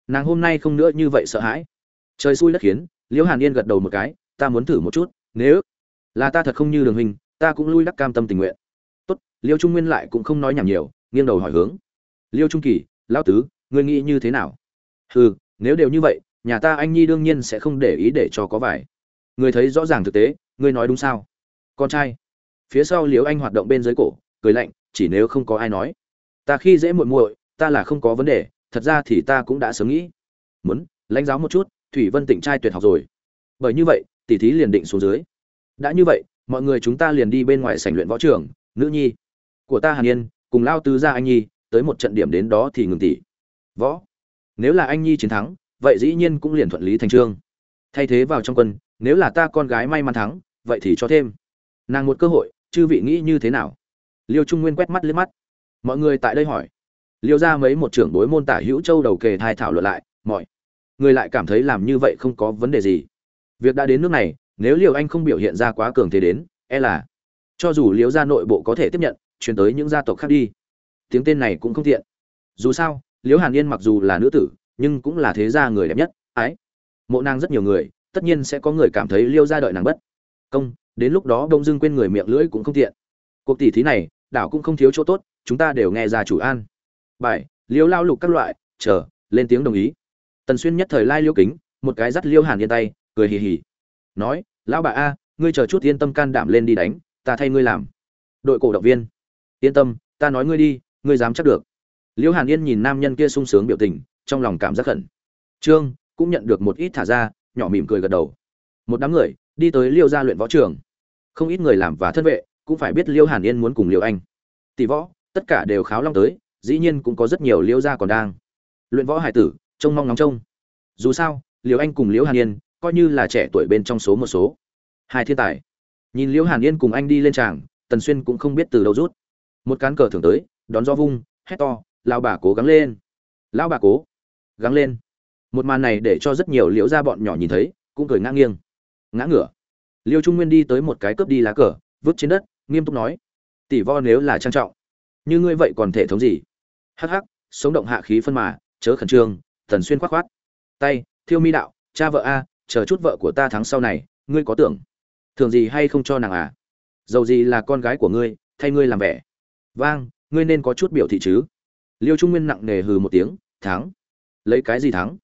Nàng hôm nay không nữa như vậy sợ hãi. Trời xui đất khiến, liễu hàn yên gật đầu một cái, ta muốn thử một chút, nếu là ta thật không như đường hình, ta cũng lui đắc cam tâm tình nguyện. Tốt. Liêu trung nguyên lại cũng không nói nhảm nhiều, nghiêng đầu hỏi hướng. Liêu trung kỳ, lão tứ, ngươi nghĩ như thế nào? Hừ, nếu đều như vậy, nhà ta anh nhi đương nhiên sẽ không để ý để cho có vải Người thấy rõ ràng thực tế, ngươi nói đúng sao? Con trai phía sau liễu anh hoạt động bên dưới cổ, cười lạnh, chỉ nếu không có ai nói. Ta khi dễ muội muội, ta là không có vấn đề, thật ra thì ta cũng đã sớm nghĩ. Muốn, lãnh giáo một chút, thủy vân tịnh trai tuyệt học rồi. Bởi như vậy tỷ thí liền định xuống dưới. Đã như vậy, mọi người chúng ta liền đi bên ngoài sảnh luyện võ trường, nữ nhi của ta hàn yên, cùng lao tứ ra anh nhi, tới một trận điểm đến đó thì ngừng tỷ võ, nếu là anh nhi chiến thắng, vậy dĩ nhiên cũng liền thuận lý thành trương. Thay thế vào trong quân, nếu là ta con gái may mắn thắng, vậy thì cho thêm. Nàng một cơ hội chư vị nghĩ như thế nào? Liêu trung nguyên quét mắt liếc mắt. Mọi người tại đây hỏi. Liêu ra mấy một trưởng đối môn tả hữu châu đầu kề thai thảo luận lại, mọi người lại cảm thấy làm như vậy không có vấn đề gì. Việc đã đến nước này, nếu liêu anh không biểu hiện ra quá cường thế đến e là cho dù liêu gia nội bộ có thể tiếp nhận, chuyển tới những gia tộc khác đi. Tiếng tên này cũng không thiện dù sao, liêu hàn yên mặc dù là nữ tử, nhưng cũng là thế gia người đẹp nhất, ái. Mộ nàng rất nhiều người, tất nhiên sẽ có người cảm thấy liêu gia đợi nàng bất công, đến lúc đó đông dưng quên người miệng lưỡi cũng không tiện. Cuộc tỷ thí này, đảo cũng không thiếu chỗ tốt, chúng ta đều nghe ra chủ an. Bài, liêu lao lục các loại, chờ, lên tiếng đồng ý. Tần xuyên nhất thời lai liêu kính, một cái dắt liêu hàn yên tay, cười hì hì. Nói, lão bà a, ngươi chờ chút yên tâm can đảm lên đi đánh, ta thay ngươi làm. Đội cổ động viên. Yên tâm, ta nói ngươi đi, ngươi dám chắc được. Liêu hàn yên nhìn nam nhân kia sung sướng biểu tình, trong lòng cảm giác khẩn. Trương cũng nhận được một ít thả ra, nhỏ mỉm cười gật đầu một đám người đi tới liêu gia luyện võ trường. Không ít người làm và thân vệ, cũng phải biết liêu hàn yên muốn cùng liêu anh. Tỷ võ, tất cả đều kháo long tới, dĩ nhiên cũng có rất nhiều liêu gia còn đang. Luyện võ hải tử, trông mong ngóng trông. Dù sao, liêu anh cùng liêu hàn yên coi như là trẻ tuổi bên trong số một số. Hai thiên tài. Nhìn liêu hàn yên cùng anh đi lên tràng, tần xuyên cũng không biết từ đâu rút. Một cán cờ thưởng tới, đón gió vung, hét to lao bà cố gắng lên! Lao bà cố gắng lên! Một màn này để cho rất nhiều liễu gia bọn nhỏ nhìn thấy, cũng cười ngang nghiêng ngã ngửa. Liêu trung nguyên đi tới một cái cướp đi lá cờ, vứt trên đất, nghiêm túc nói, tỷ vo nếu là trang trọng, như ngươi vậy còn thể thống gì? Hắc hắc, sống động hạ khí phân mà, chớ khẩn trương tần xuyên khoát khoát. Tay, thiêu mi đạo, cha vợ a, chờ chút vợ của ta tháng sau này, ngươi có tưởng thường gì hay không cho nàng à? Dầu gì là con gái của ngươi, thay ngươi làm vẻ. Vang, ngươi nên có chút biểu thị chứ. Liêu trung nguyên nặng nề hừ một tiếng, thắng. Lấy cái gì thắng?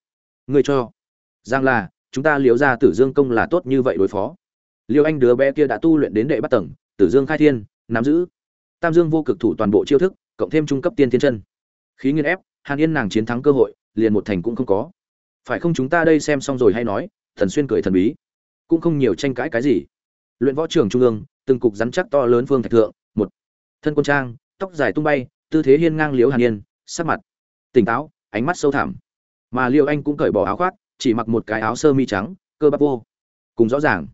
Ngươi cho. Giang là chúng ta liếu ra tử dương công là tốt như vậy đối phó. Liêu anh đứa bé kia đã tu luyện đến đệ bắt tầng, tử dương khai thiên, nắm giữ. Tam dương vô cực thủ toàn bộ chiêu thức, cộng thêm trung cấp tiên thiên chân. Khí nghiên ép, hàn yên nàng chiến thắng cơ hội, liền một thành cũng không có. Phải không chúng ta đây xem xong rồi hay nói, thần xuyên cười thần bí. Cũng không nhiều tranh cãi cái gì. Luyện võ trường trung ương, từng cục rắn chắc to lớn phương thạch thượng, một. Thân quân trang, tóc dài tung bay, tư thế hiên ngang liếu hàn yên, sắc mặt tỉnh táo, ánh mắt sâu thẳm. Mà liêu anh cũng cởi bỏ áo khoác chỉ mặc một cái áo sơ mi trắng, cơ bắp vô cùng rõ ràng.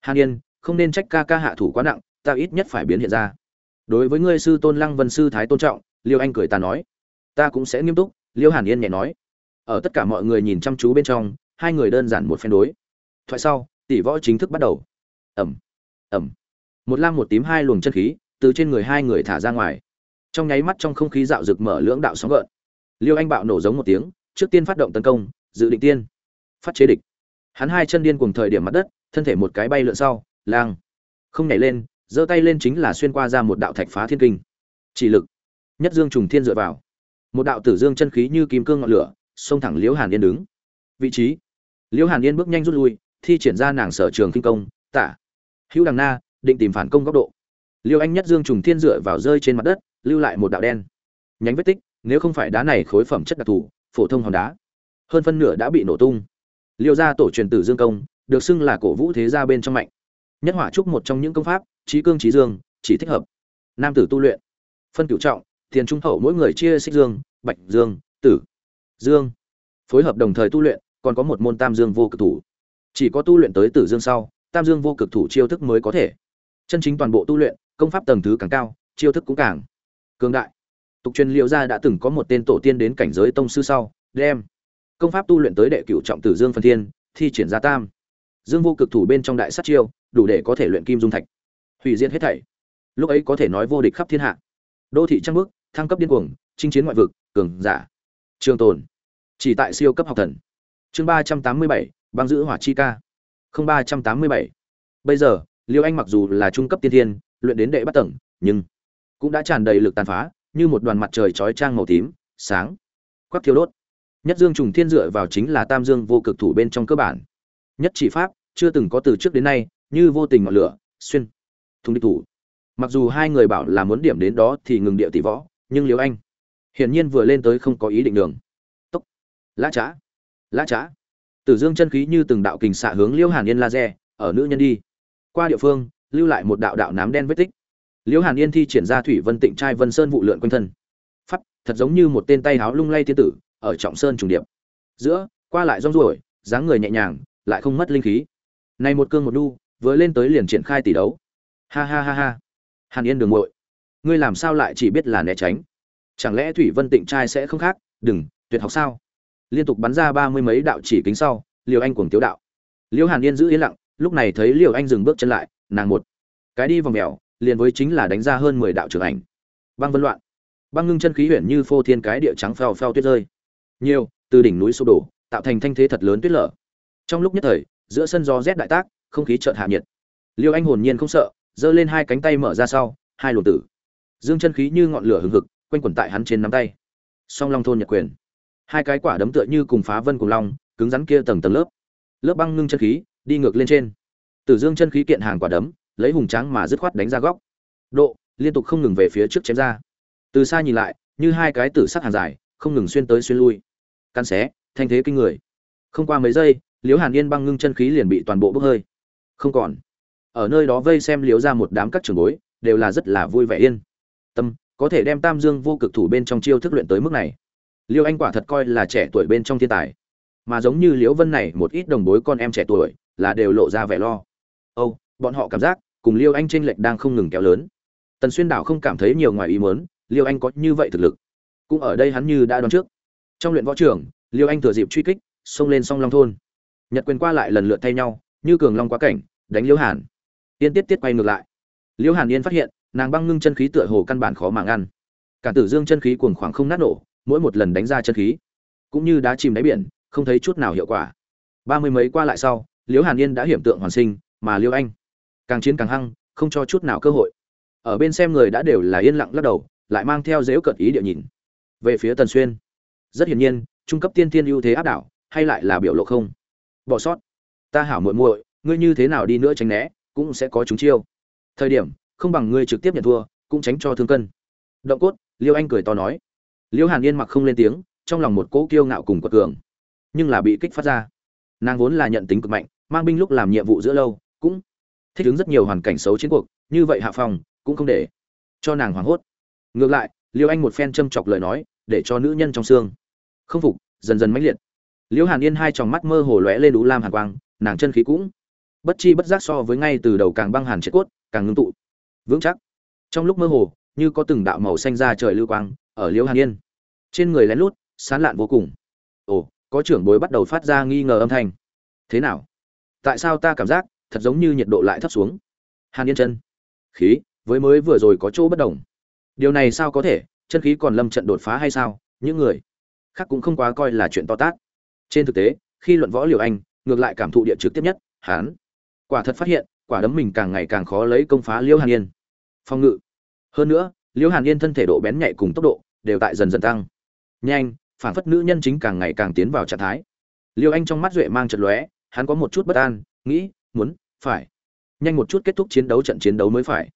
Hàn yên, không nên trách ca ca hạ thủ quá nặng, ta ít nhất phải biến hiện ra. Đối với ngươi sư tôn lăng vân sư thái tôn trọng, liêu anh cười ta nói. Ta cũng sẽ nghiêm túc, liêu hàn yên nhẹ nói. Ở tất cả mọi người nhìn chăm chú bên trong, hai người đơn giản một phen đối. Thoại sau, tỷ võ chính thức bắt đầu. Ẩm ẩm. Một lam một tím hai luồng chân khí, từ trên người hai người thả ra ngoài. Trong nháy mắt trong không khí dạo rực mở lưỡng đạo sóng gợn. Liêu anh bạo nổ giống một tiếng, trước tiên phát động tấn công, dự định tiên phát chế địch. Hắn hai chân điên cùng thời điểm mặt đất, thân thể một cái bay lượn sau, lang, không nhảy lên, giơ tay lên chính là xuyên qua ra một đạo thạch phá thiên kinh. Chỉ lực, nhất dương trùng thiên dựa vào. Một đạo tử dương chân khí như kim cương ngọn lửa, xông thẳng liễu hàn yên đứng. Vị trí, liễu hàn yên bước nhanh rút lui, thi triển ra nàng sở trường kinh công tả hữu đằng na, định tìm phản công góc độ. Liêu anh nhất dương trùng thiên dựa vào rơi trên mặt đất, lưu lại một đạo đen. Nhánh vết tích, nếu không phải đá này khối phẩm chất đặc thù, phổ thông hòn đá, hơn phân nửa đã bị nổ tung liêu gia tổ truyền tử dương công, được xưng là cổ vũ thế gia bên trong mạnh. Nhất hỏa trúc một trong những công pháp, trí cương trí dương, chỉ thích hợp. Nam tử tu luyện, phân cửu trọng, tiền trung hậu mỗi người chia xích dương, bạch dương, tử, dương. Phối hợp đồng thời tu luyện, còn có một môn tam dương vô cực thủ. Chỉ có tu luyện tới tử dương sau, tam dương vô cực thủ chiêu thức mới có thể. Chân chính toàn bộ tu luyện, công pháp tầng thứ càng cao, chiêu thức cũng càng cường đại. Tục truyền liệu gia đã từng có một tên tổ tiên đến cảnh giới tông sư sau, đem công pháp tu luyện tới đệ cửu trọng tử dương Phần thiên, thi triển ra tam. Dương vô cực thủ bên trong đại sát chiêu, đủ để có thể luyện kim dung thạch. Hủy diệt hết thảy. Lúc ấy có thể nói vô địch khắp thiên hạ. Đô thị trăng bước thăng cấp điên cuồng, chinh chiến ngoại vực, cường giả. Trường tồn. Chỉ tại siêu cấp học thần. Chương ba trăm tám mươi bảy, băng giữ hỏa chi ca. Không ba trăm tám mươi bảy. Bây giờ, liêu anh mặc dù là trung cấp tiên thiên, luyện đến đệ bắt tầng, nhưng cũng đã tràn đầy lực tàn phá, như một đoàn mặt trời chói trang màu tím, sáng. Quắc thiêu đốt nhất dương trùng thiên dựa vào chính là tam dương vô cực thủ bên trong cơ bản. Nhất chỉ pháp, chưa từng có từ trước đến nay, như vô tình ngọn lửa, xuyên, thùng địch thủ. Mặc dù hai người bảo là muốn điểm đến đó thì ngừng địa tỷ võ, nhưng liêu anh, hiển nhiên vừa lên tới không có ý định đường. Tốc, lã trá lã trá. Tử dương chân khí như từng đạo kình xạ hướng liêu hàn yên laser, ở nữ nhân đi. Qua địa phương, lưu lại một đạo đạo nám đen vết tích. Liêu hàn yên thi triển ra thủy vân tịnh trai vân sơn vụ lượn quanh thân. Pháp thật giống như một tên tay háo lung lay thiên tử ở trọng sơn trùng điệp. Giữa, qua lại rong ruổi, dáng người nhẹ nhàng, lại không mất linh khí. Này một cương một đu, vừa lên tới liền triển khai tỷ đấu. Ha ha ha ha. Hàn yên đường muội, ngươi làm sao lại chỉ biết là né tránh? Chẳng lẽ thủy vân tịnh trai sẽ không khác? Đừng, tuyệt học sao? Liên tục bắn ra ba mươi mấy đạo chỉ kính sau liều anh cuồng tiếu đạo. Liêu hàn yên giữ yên lặng, lúc này thấy liều anh dừng bước chân lại, nàng một cái đi vòng mèo, liền với chính là đánh ra hơn mười đạo trưởng ảnh. Băng vân loạn. Băng ngưng chân khí huyện như phô thiên cái địa trắng phèo phèo tuyết rơi nhiều, từ đỉnh núi sụp đổ, tạo thành thanh thế thật lớn tuyết lở. Trong lúc nhất thời, giữa sân gió rét đại tác, không khí chợt hạ nhiệt. Liêu anh hồn nhiên không sợ, giơ lên hai cánh tay mở ra sau, hai luồng tử. Dương chân khí như ngọn lửa hừng hực, quanh quẩn tại hắn trên nắm tay. Song long thôn nhật quyền. Hai cái quả đấm tựa như cùng phá vân cùng long, cứng rắn kia tầng tầng lớp. Lớp băng ngưng chân khí, đi ngược lên trên. Tử dương chân khí kiện hàng quả đấm, lấy hùng tráng mà dứt khoát đánh ra góc. Độ, liên tục không ngừng về phía trước chém ra. Từ xa nhìn lại, như hai cái tử sắc hàng dài, không ngừng xuyên tới xuyên lui căn xé, thanh thế kinh người. Không qua mấy giây, liễu hàn yên băng ngưng chân khí liền bị toàn bộ bốc hơi. Không còn. Ở nơi đó vây xem liễu ra một đám các trường bối, đều là rất là vui vẻ yên. Tâm, có thể đem tam dương vô cực thủ bên trong chiêu thức luyện tới mức này. Liêu anh quả thật coi là trẻ tuổi bên trong thiên tài. Mà giống như liễu vân này, một ít đồng bối con em trẻ tuổi, là đều lộ ra vẻ lo. Âu, bọn họ cảm giác, cùng liêu anh tranh lệch đang không ngừng kéo lớn. Tần xuyên đảo không cảm thấy nhiều ngoài ý muốn, liêu anh có như vậy thực lực. Cũng ở đây hắn như đã đoán trước trong luyện võ trường, liêu anh thừa dịp truy kích, xông lên song long thôn. Nhật quyền qua lại lần lượt thay nhau, như cường long quá cảnh, đánh liêu hàn. Tiên tiết tiết quay ngược lại. Liêu hàn yên phát hiện, nàng băng ngưng chân khí tựa hồ căn bản khó mà ngăn. Cả tử dương chân khí cuồng khoảng không nát nổ, mỗi một lần đánh ra chân khí, cũng như đá chìm đáy biển, không thấy chút nào hiệu quả. Ba mươi mấy qua lại sau, liêu hàn yên đã hiểm tượng hoàn sinh, mà liêu anh càng chiến càng hăng, không cho chút nào cơ hội. Ở bên xem người đã đều là yên lặng lắc đầu, lại mang theo dếu cợt ý địa nhìn. Về phía tần xuyên rất hiển nhiên, trung cấp tiên thiên ưu thế áp đảo, hay lại là biểu lộ không? Bỏ sót. Ta hảo muội muội, ngươi như thế nào đi nữa tránh né, cũng sẽ có chúng chiêu. Thời điểm, không bằng ngươi trực tiếp nhận thua, cũng tránh cho thương cân. Động cốt, liêu anh cười to nói. Liêu hàn yên mặc không lên tiếng, trong lòng một cỗ kiêu ngạo cùng quật cường. Nhưng là bị kích phát ra. Nàng vốn là nhận tính cực mạnh, mang binh lúc làm nhiệm vụ giữa lâu, cũng thích ứng rất nhiều hoàn cảnh xấu chiến cuộc, như vậy hạ phòng, cũng không để cho nàng hoảng hốt. Ngược lại, liêu anh một phen châm chọc lời nói, để cho nữ nhân trong xương không phục, dần dần mãnh liệt. Liễu hàn yên hai tròng mắt mơ hồ lóe lên đủ lam hàn quang, nàng chân khí cũng bất chi bất giác so với ngay từ đầu càng băng hàn chết cốt, càng ngưng tụ. Vững chắc. Trong lúc mơ hồ, như có từng đạo màu xanh ra trời lưu quang, ở liễu hàn yên. Trên người lén lút, sán lạn vô cùng. Ồ, có trưởng bối bắt đầu phát ra nghi ngờ âm thanh. Thế nào? Tại sao ta cảm giác thật giống như nhiệt độ lại thấp xuống? Hàn yên chân. Khí, với mới vừa rồi có chỗ bất đồng. Điều này sao có thể? Chân khí còn lâm trận đột phá hay sao? Những người khác cũng không quá coi là chuyện to tát. Trên thực tế, khi luận võ liều anh, ngược lại cảm thụ địa trực tiếp nhất hán quả thật phát hiện, quả đấm mình càng ngày càng khó lấy công phá liễu hàn yên. Phong ngự. Hơn nữa liễu hàn yên thân thể độ bén nhạy cùng tốc độ, đều tại dần dần tăng. Nhanh, phản phất nữ nhân chính càng ngày càng tiến vào trạng thái. Liêu anh trong mắt duệ mang trận lóe, hắn có một chút bất an, nghĩ, muốn, phải. Nhanh một chút kết thúc chiến đấu trận chiến đấu mới phải.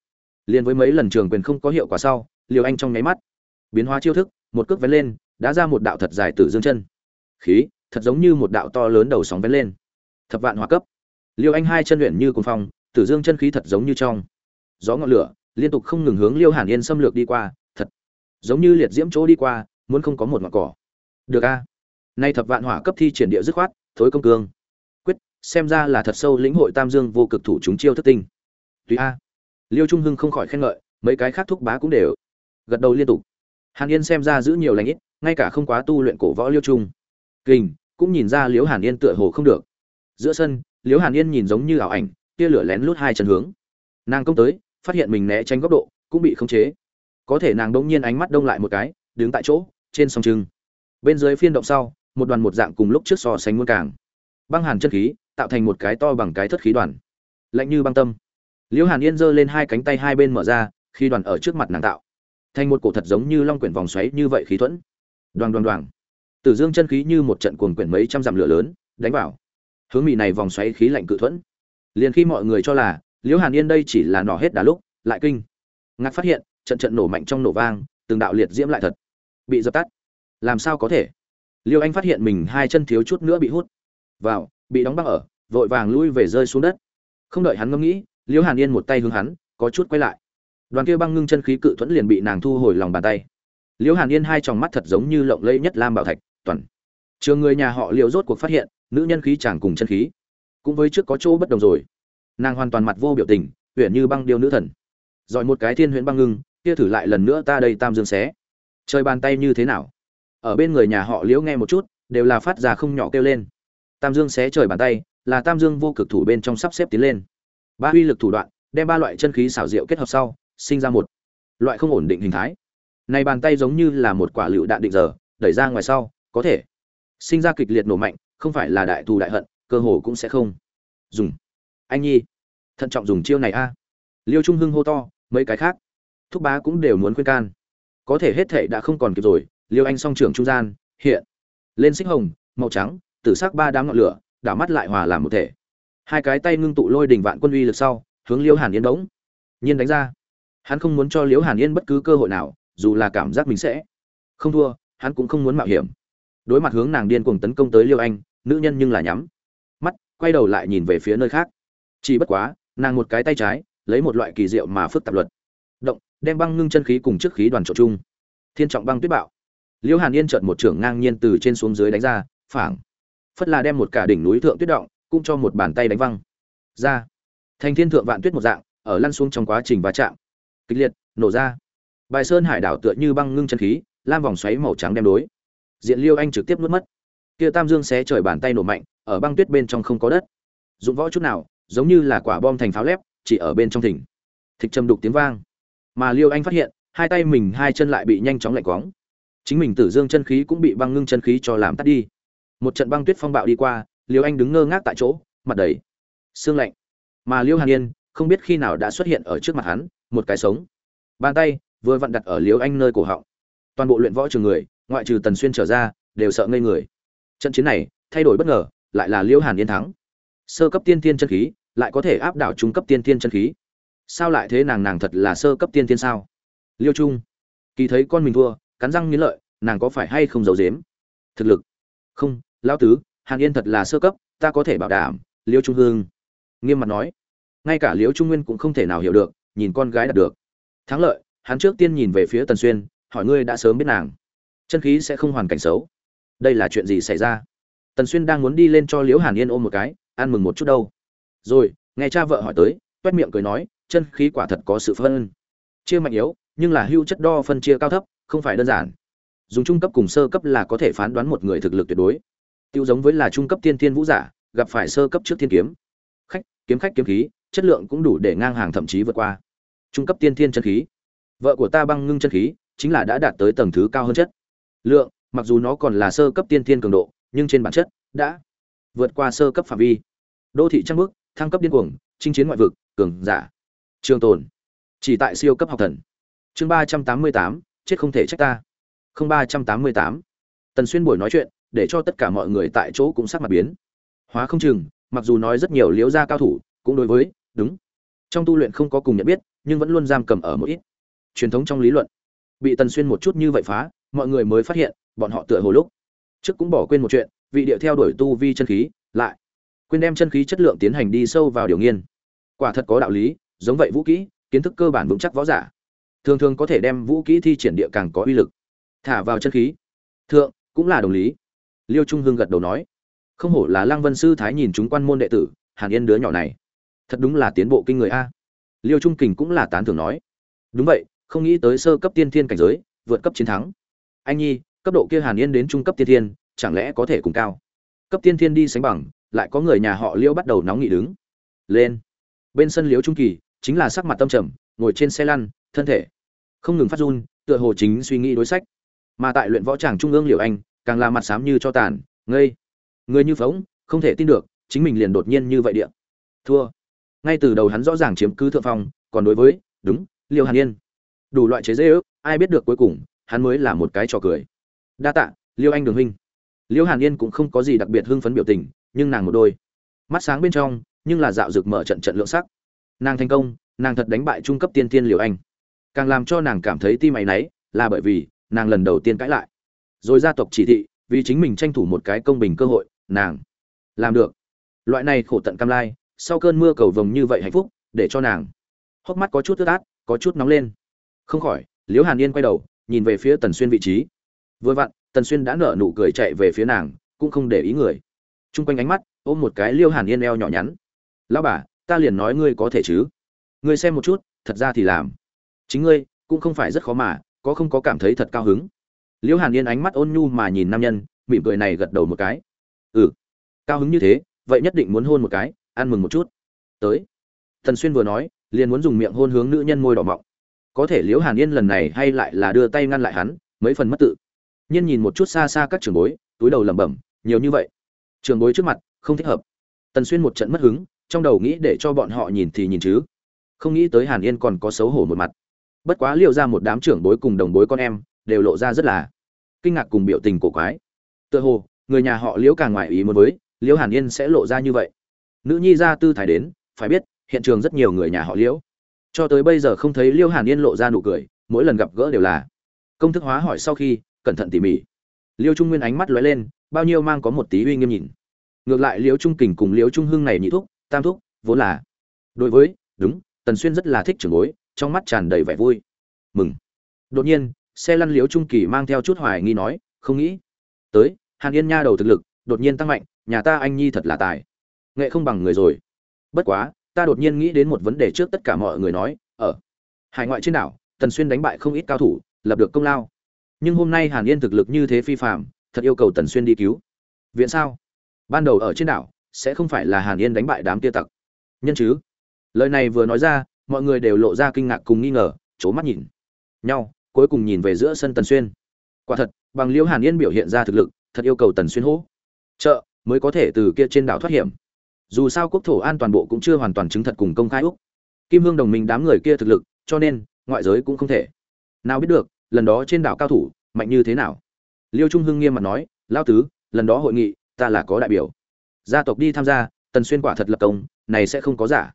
Liền với mấy lần trường quyền không có hiệu quả sau, liêu anh trong nháy mắt, biến hóa chiêu thức, một cước vén lên đã ra một đạo thật dài từ dương chân. Khí, thật giống như một đạo to lớn đầu sóng vén lên. Thập vạn hỏa cấp. Liêu anh hai chân luyện như cùng phong, tử dương chân khí thật giống như trong gió ngọn lửa, liên tục không ngừng hướng liêu hàn yên xâm lược đi qua, thật giống như liệt diễm chỗ đi qua, muốn không có một ngọn cỏ. Được a. Nay thập vạn hỏa cấp thi triển địa dứt khoát, thối công cương. Quyết, xem ra là thật sâu lĩnh hội tam dương vô cực thủ chúng chiêu thất tinh. Tùy a. Liêu trung hưng không khỏi khen ngợi, mấy cái khác thúc bá cũng đều gật đầu liên tục hàn yên xem ra giữ nhiều lãnh ít, ngay cả không quá tu luyện cổ võ liêu trung. Kình, cũng nhìn ra liễu hàn yên tựa hồ không được. Giữa sân, liễu hàn yên nhìn giống như ảo ảnh, tia lửa lén lút hai chân hướng. Nàng công tới, phát hiện mình né tránh góc độ, cũng bị khống chế. Có thể nàng đống nhiên ánh mắt đông lại một cái, đứng tại chỗ, trên sông trưng. Bên dưới phiên động sau, một đoàn một dạng cùng lúc trước so sánh muôn càng. Băng hàn chân khí, tạo thành một cái to bằng cái thất khí đoàn. Lạnh như băng tâm. Liễu hàn yên giơ lên hai cánh tay hai bên mở ra khi đoàn ở trước mặt nàng tạo thành một cổ thật giống như long quyển vòng xoáy như vậy khí thuẫn. Đoàn đoàn đoàn tử dương chân khí như một trận cuồng quyển mấy trăm dặm lửa lớn, đánh vào. Hướng mị này vòng xoáy khí lạnh cự thuẫn. Liền khi mọi người cho là liễu hàn yên đây chỉ là nỏ hết đà lúc, lại kinh. Ngạc phát hiện, trận trận nổ mạnh trong nổ vang, từng đạo liệt diễm lại thật. Bị dập tắt. Làm sao có thể? Liêu anh phát hiện mình hai chân thiếu chút nữa bị hút. Vào, bị đóng băng ở, vội vàng lui về rơi xuống đất. Không đợi hắn ngẫm nghĩ liễu hàn yên một tay hướng hắn, có chút quay lại đoàn kia băng ngưng chân khí cự thuẫn liền bị nàng thu hồi lòng bàn tay. Liễu hàn yên hai tròng mắt thật giống như lộng lẫy nhất lam bảo thạch, toàn. Trường người nhà họ Liễu rốt cuộc phát hiện, nữ nhân khí chẳng cùng chân khí, cũng với trước có chỗ bất đồng rồi. Nàng hoàn toàn mặt vô biểu tình huyện như băng điêu nữ thần. Giỏi một cái thiên huyễn băng ngưng, kia thử lại lần nữa ta đây tam dương xé. Chơi bàn tay như thế nào? Ở bên người nhà họ liễu nghe một chút, đều là phát ra không nhỏ kêu lên. Tam dương xé trời bàn tay, là tam dương vô cực thủ bên trong sắp xếp tiến lên. Ba uy lực thủ đoạn, đem ba loại chân khí xảo diệu kết hợp sau sinh ra một loại không ổn định hình thái. Này bàn tay giống như là một quả lựu đạn định giờ, đẩy ra ngoài sau, có thể sinh ra kịch liệt nổ mạnh, không phải là đại thù đại hận, cơ hồ cũng sẽ không. Dùng. Anh nhi, thận trọng dùng chiêu này a. Liêu trung hưng hô to, mấy cái khác. Thúc bá cũng đều muốn khuyên can. Có thể hết thệ đã không còn kịp rồi, liêu anh song trưởng trung gian, hiện lên xích hồng, màu trắng, tử sắc ba đám ngọn lửa, đảo mắt lại hòa làm một thể. Hai cái tay ngưng tụ lôi đỉnh vạn quân uy lực sau, hướng liêu hàn yên bỗng nhiên đánh ra hắn không muốn cho Liễu hàn yên bất cứ cơ hội nào, dù là cảm giác mình sẽ không thua, hắn cũng không muốn mạo hiểm. Đối mặt hướng nàng điên cuồng tấn công tới liêu anh, nữ nhân nhưng là nhắm mắt, quay đầu lại nhìn về phía nơi khác. Chỉ bất quá, nàng một cái tay trái, lấy một loại kỳ diệu mà phức tạp luật. Động, đem băng ngưng chân khí cùng trước khí đoàn trộn chung. Thiên trọng băng tuyết bạo. Liêu hàn yên trợn một trưởng ngang nhiên từ trên xuống dưới đánh ra, phảng. Phất là đem một cả đỉnh núi thượng tuyết động, cũng cho một bàn tay đánh văng. Ra. Thành thiên thượng vạn tuyết một dạng, ở lăn xuống trong quá trình va chạm kịch liệt, nổ ra. Bài sơn hải đảo tựa như băng ngưng chân khí, lam vòng xoáy màu trắng đem đối. Diện liêu anh trực tiếp nuốt mất. Kia tam dương xé trời bàn tay nổ mạnh, ở băng tuyết bên trong không có đất. Dụng võ chút nào, giống như là quả bom thành pháo lép, chỉ ở bên trong thỉnh. Thịt châm đục tiếng vang. Mà liêu anh phát hiện, hai tay mình hai chân lại bị nhanh chóng lạnh quóng chính mình tử dương chân khí cũng bị băng ngưng chân khí cho làm tắt đi. Một trận băng tuyết phong bạo đi qua, liêu anh đứng ngơ ngác tại chỗ, mặt đầy xương lạnh. Mà liêu hàn yên không biết khi nào đã xuất hiện ở trước mặt hắn một cái sống. Bàn tay vừa vặn đặt ở liễu anh nơi cổ họng. Toàn bộ luyện võ trường người, ngoại trừ tần xuyên trở ra, đều sợ ngây người. Trận chiến này thay đổi bất ngờ, lại là liễu hàn yên thắng. Sơ cấp tiên tiên chân khí lại có thể áp đảo trung cấp tiên tiên chân khí. Sao lại thế nàng nàng thật là sơ cấp tiên tiên sao? Liêu trung, kỳ thấy con mình thua, cắn răng nghiến lợi, nàng có phải hay không giấu dếm thực lực. Không, lão tứ, hàn yên thật là sơ cấp, ta có thể bảo đảm, liêu trung hương nghiêm mặt nói. Ngay cả liêu trung nguyên cũng không thể nào hiểu được nhìn con gái đạt được. Thắng lợi, hắn trước tiên nhìn về phía tần xuyên, hỏi ngươi đã sớm biết nàng. Chân khí sẽ không hoàn cảnh xấu. Đây là chuyện gì xảy ra? Tần xuyên đang muốn đi lên cho liễu hàn yên ôm một cái, ăn mừng một chút đâu. Rồi, nghe cha vợ hỏi tới, toét miệng cười nói, chân khí quả thật có sự phân. Chia mạnh yếu, nhưng là hưu chất đo phân chia cao thấp, không phải đơn giản. Dùng trung cấp cùng sơ cấp là có thể phán đoán một người thực lực tuyệt đối. Tiêu giống với là trung cấp tiên thiên vũ giả, gặp phải sơ cấp trước thiên kiếm. Khách kiếm khách kiếm khí, chất lượng cũng đủ để ngang hàng thậm chí vượt qua trung cấp tiên thiên chân khí. Vợ của ta băng ngưng chân khí, chính là đã đạt tới tầng thứ cao hơn chất. Lượng, mặc dù nó còn là sơ cấp tiên thiên cường độ, nhưng trên bản chất, đã vượt qua sơ cấp phạm vi. Đô thị trang bước thăng cấp điên cuồng, chinh chiến ngoại vực, cường giả. Trường tồn, chỉ tại siêu cấp học thần. Chương ba trăm tám mươi tám, chết không thể trách ta. Không ba trăm tám mươi tám. Tần xuyên buổi nói chuyện, để cho tất cả mọi người tại chỗ cũng sắc mặt biến. Hóa không chừng, mặc dù nói rất nhiều liễu gia cao thủ, cũng đối với, đúng. Trong tu luyện không có cùng nhận biết nhưng vẫn luôn giam cầm ở một ít. Truyền thống trong lý luận. Bị tần xuyên một chút như vậy phá, mọi người mới phát hiện, bọn họ tựa hồ lúc trước cũng bỏ quên một chuyện, vị địa theo đuổi tu vi chân khí, lại quên đem chân khí chất lượng tiến hành đi sâu vào điều nghiên. Quả thật có đạo lý, giống vậy vũ kỹ, kiến thức cơ bản vững chắc võ giả. Thường thường có thể đem vũ kỹ thi triển địa càng có uy lực. Thả vào chân khí. Thượng, cũng là đồng lý. Liêu trung hưng gật đầu nói, không hổ là lăng vân sư thái nhìn chúng quan môn đệ tử, hàn yên đứa nhỏ này, thật đúng là tiến bộ kinh người a liêu trung kình cũng là tán thưởng nói. Đúng vậy, không nghĩ tới sơ cấp tiên thiên cảnh giới, vượt cấp chiến thắng. Anh nhi, cấp độ kia hàn yên đến trung cấp tiên thiên, chẳng lẽ có thể cùng cao? Cấp tiên thiên đi sánh bằng, lại có người nhà họ liêu bắt đầu nóng nghị đứng. Lên. Bên sân Liêu trung kỳ, chính là sắc mặt tâm trầm, ngồi trên xe lăn, thân thể không ngừng phát run, tựa hồ chính suy nghĩ đối sách. Mà tại luyện võ tràng trung ương Liêu anh, càng là mặt xám như cho tàn, ngây. Người như phóng, không thể tin được, chính mình liền đột nhiên như vậy địa. Thua ngay từ đầu hắn rõ ràng chiếm cứ thượng phong, còn đối với, đúng, liêu hàn yên. Đủ loại chế dễ ước ai biết được cuối cùng, hắn mới là một cái trò cười. Đa tạ, liêu anh đường huynh. Liêu hàn yên cũng không có gì đặc biệt hưng phấn biểu tình, nhưng nàng một đôi. Mắt sáng bên trong, nhưng là dạo rực mở trận trận lượng sắc. Nàng thành công, nàng thật đánh bại trung cấp tiên tiên liều anh. Càng làm cho nàng cảm thấy tim mày náy, là bởi vì, nàng lần đầu tiên cãi lại. Rồi gia tộc chỉ thị, vì chính mình tranh thủ một cái công bình cơ hội, nàng. Làm được. Loại này khổ tận cam lai sau cơn mưa cầu vồng như vậy hạnh phúc, để cho nàng. Hốc mắt có chút ướt át, có chút nóng lên. Không khỏi, liễu hàn yên quay đầu, nhìn về phía tần xuyên vị trí. Vừa vặn, tần xuyên đã nở nụ cười chạy về phía nàng, cũng không để ý người. T r u n g quanh ánh mắt, ôm một cái liêu hàn yên eo nhỏ nhắn. Lão bà, ta liền nói ngươi có thể chứ? Ngươi xem một chút, thật ra thì làm. Chính ngươi, cũng không phải rất khó mà, có không có cảm thấy thật cao hứng. Liêu hàn yên ánh mắt ôn nhu mà nhìn nam nhân, mỉm cười này gật đầu một cái. Ừ cao hứng như thế, vậy nhất định muốn hôn một cái ăn mừng một chút. Tới. Tần xuyên vừa nói, liền muốn dùng miệng hôn hướng nữ nhân môi đỏ mọng. Có thể liễu hàn yên lần này hay lại là đưa tay ngăn lại hắn, mấy phần mất tự. Nhiên nhìn một chút xa xa các trường bối, túi đầu lẩm bẩm, nhiều như vậy. Trường bối trước mặt, không thích hợp. Tần xuyên một trận mất hứng, trong đầu nghĩ để cho bọn họ nhìn thì nhìn chứ. Không nghĩ tới hàn yên còn có xấu hổ một mặt. Bất quá liệu ra một đám trưởng bối cùng đồng bối con em, đều lộ ra rất là kinh ngạc cùng biểu tình cổ quái. Tựa hồ, người nhà họ liễu càng ngoài ý muốn với, liễu hàn yên sẽ lộ ra như vậy nữ nhi ra tư thái đến, phải biết, hiện trường rất nhiều người nhà họ liễu. Cho tới bây giờ không thấy Liêu hàn yên lộ ra nụ cười, mỗi lần gặp gỡ đều là công thức hóa hỏi sau khi, cẩn thận tỉ mỉ. Liêu trung nguyên ánh mắt lóe lên, bao nhiêu mang có một tí uy nghiêm nhìn. Ngược lại liêu trung kình cùng liêu trung hưng này nhị thúc, tam thúc, vốn là đối với, đúng, tần xuyên rất là thích trưởng bối, trong mắt tràn đầy vẻ vui. Mừng. Đột nhiên, xe lăn liêu trung kỳ mang theo chút hoài nghi nói, không nghĩ tới, hàn yên nha đầu thực lực, đột nhiên tăng mạnh, nhà ta anh nhi thật là tài nghệ không bằng người rồi. Bất quá, ta đột nhiên nghĩ đến một vấn đề trước tất cả mọi người nói, ở hải ngoại trên đảo, tần xuyên đánh bại không ít cao thủ, lập được công lao. Nhưng hôm nay hàn yên thực lực như thế phi phạm thật yêu cầu tần xuyên đi cứu. Viện sao? Ban đầu ở trên đảo, sẽ không phải là hàn yên đánh bại đám kia tặc. Nhân chứ? Lời này vừa nói ra, mọi người đều lộ ra kinh ngạc cùng nghi ngờ c h ố mắt nhìn nhau, cuối cùng nhìn về giữa sân tần xuyên. Quả thật, bằng liễu hàn yên biểu hiện ra thực lực, thật yêu cầu tần xuyên hỗ trợ mới có thể từ kia trên đảo thoát hiểm dù sao quốc thổ an toàn bộ cũng chưa hoàn toàn chứng thật cùng công khai úc. Kim hương đồng minh đám người kia thực lực, cho nên, ngoại giới cũng không thể. Nào biết được, lần đó trên đảo cao thủ, mạnh như thế nào? Liêu trung hưng nghiêm mặt nói lao tứ, lần đó hội nghị, ta là có đại biểu. Gia tộc đi tham gia, tần xuyên quả thật lập công, này sẽ không có giả.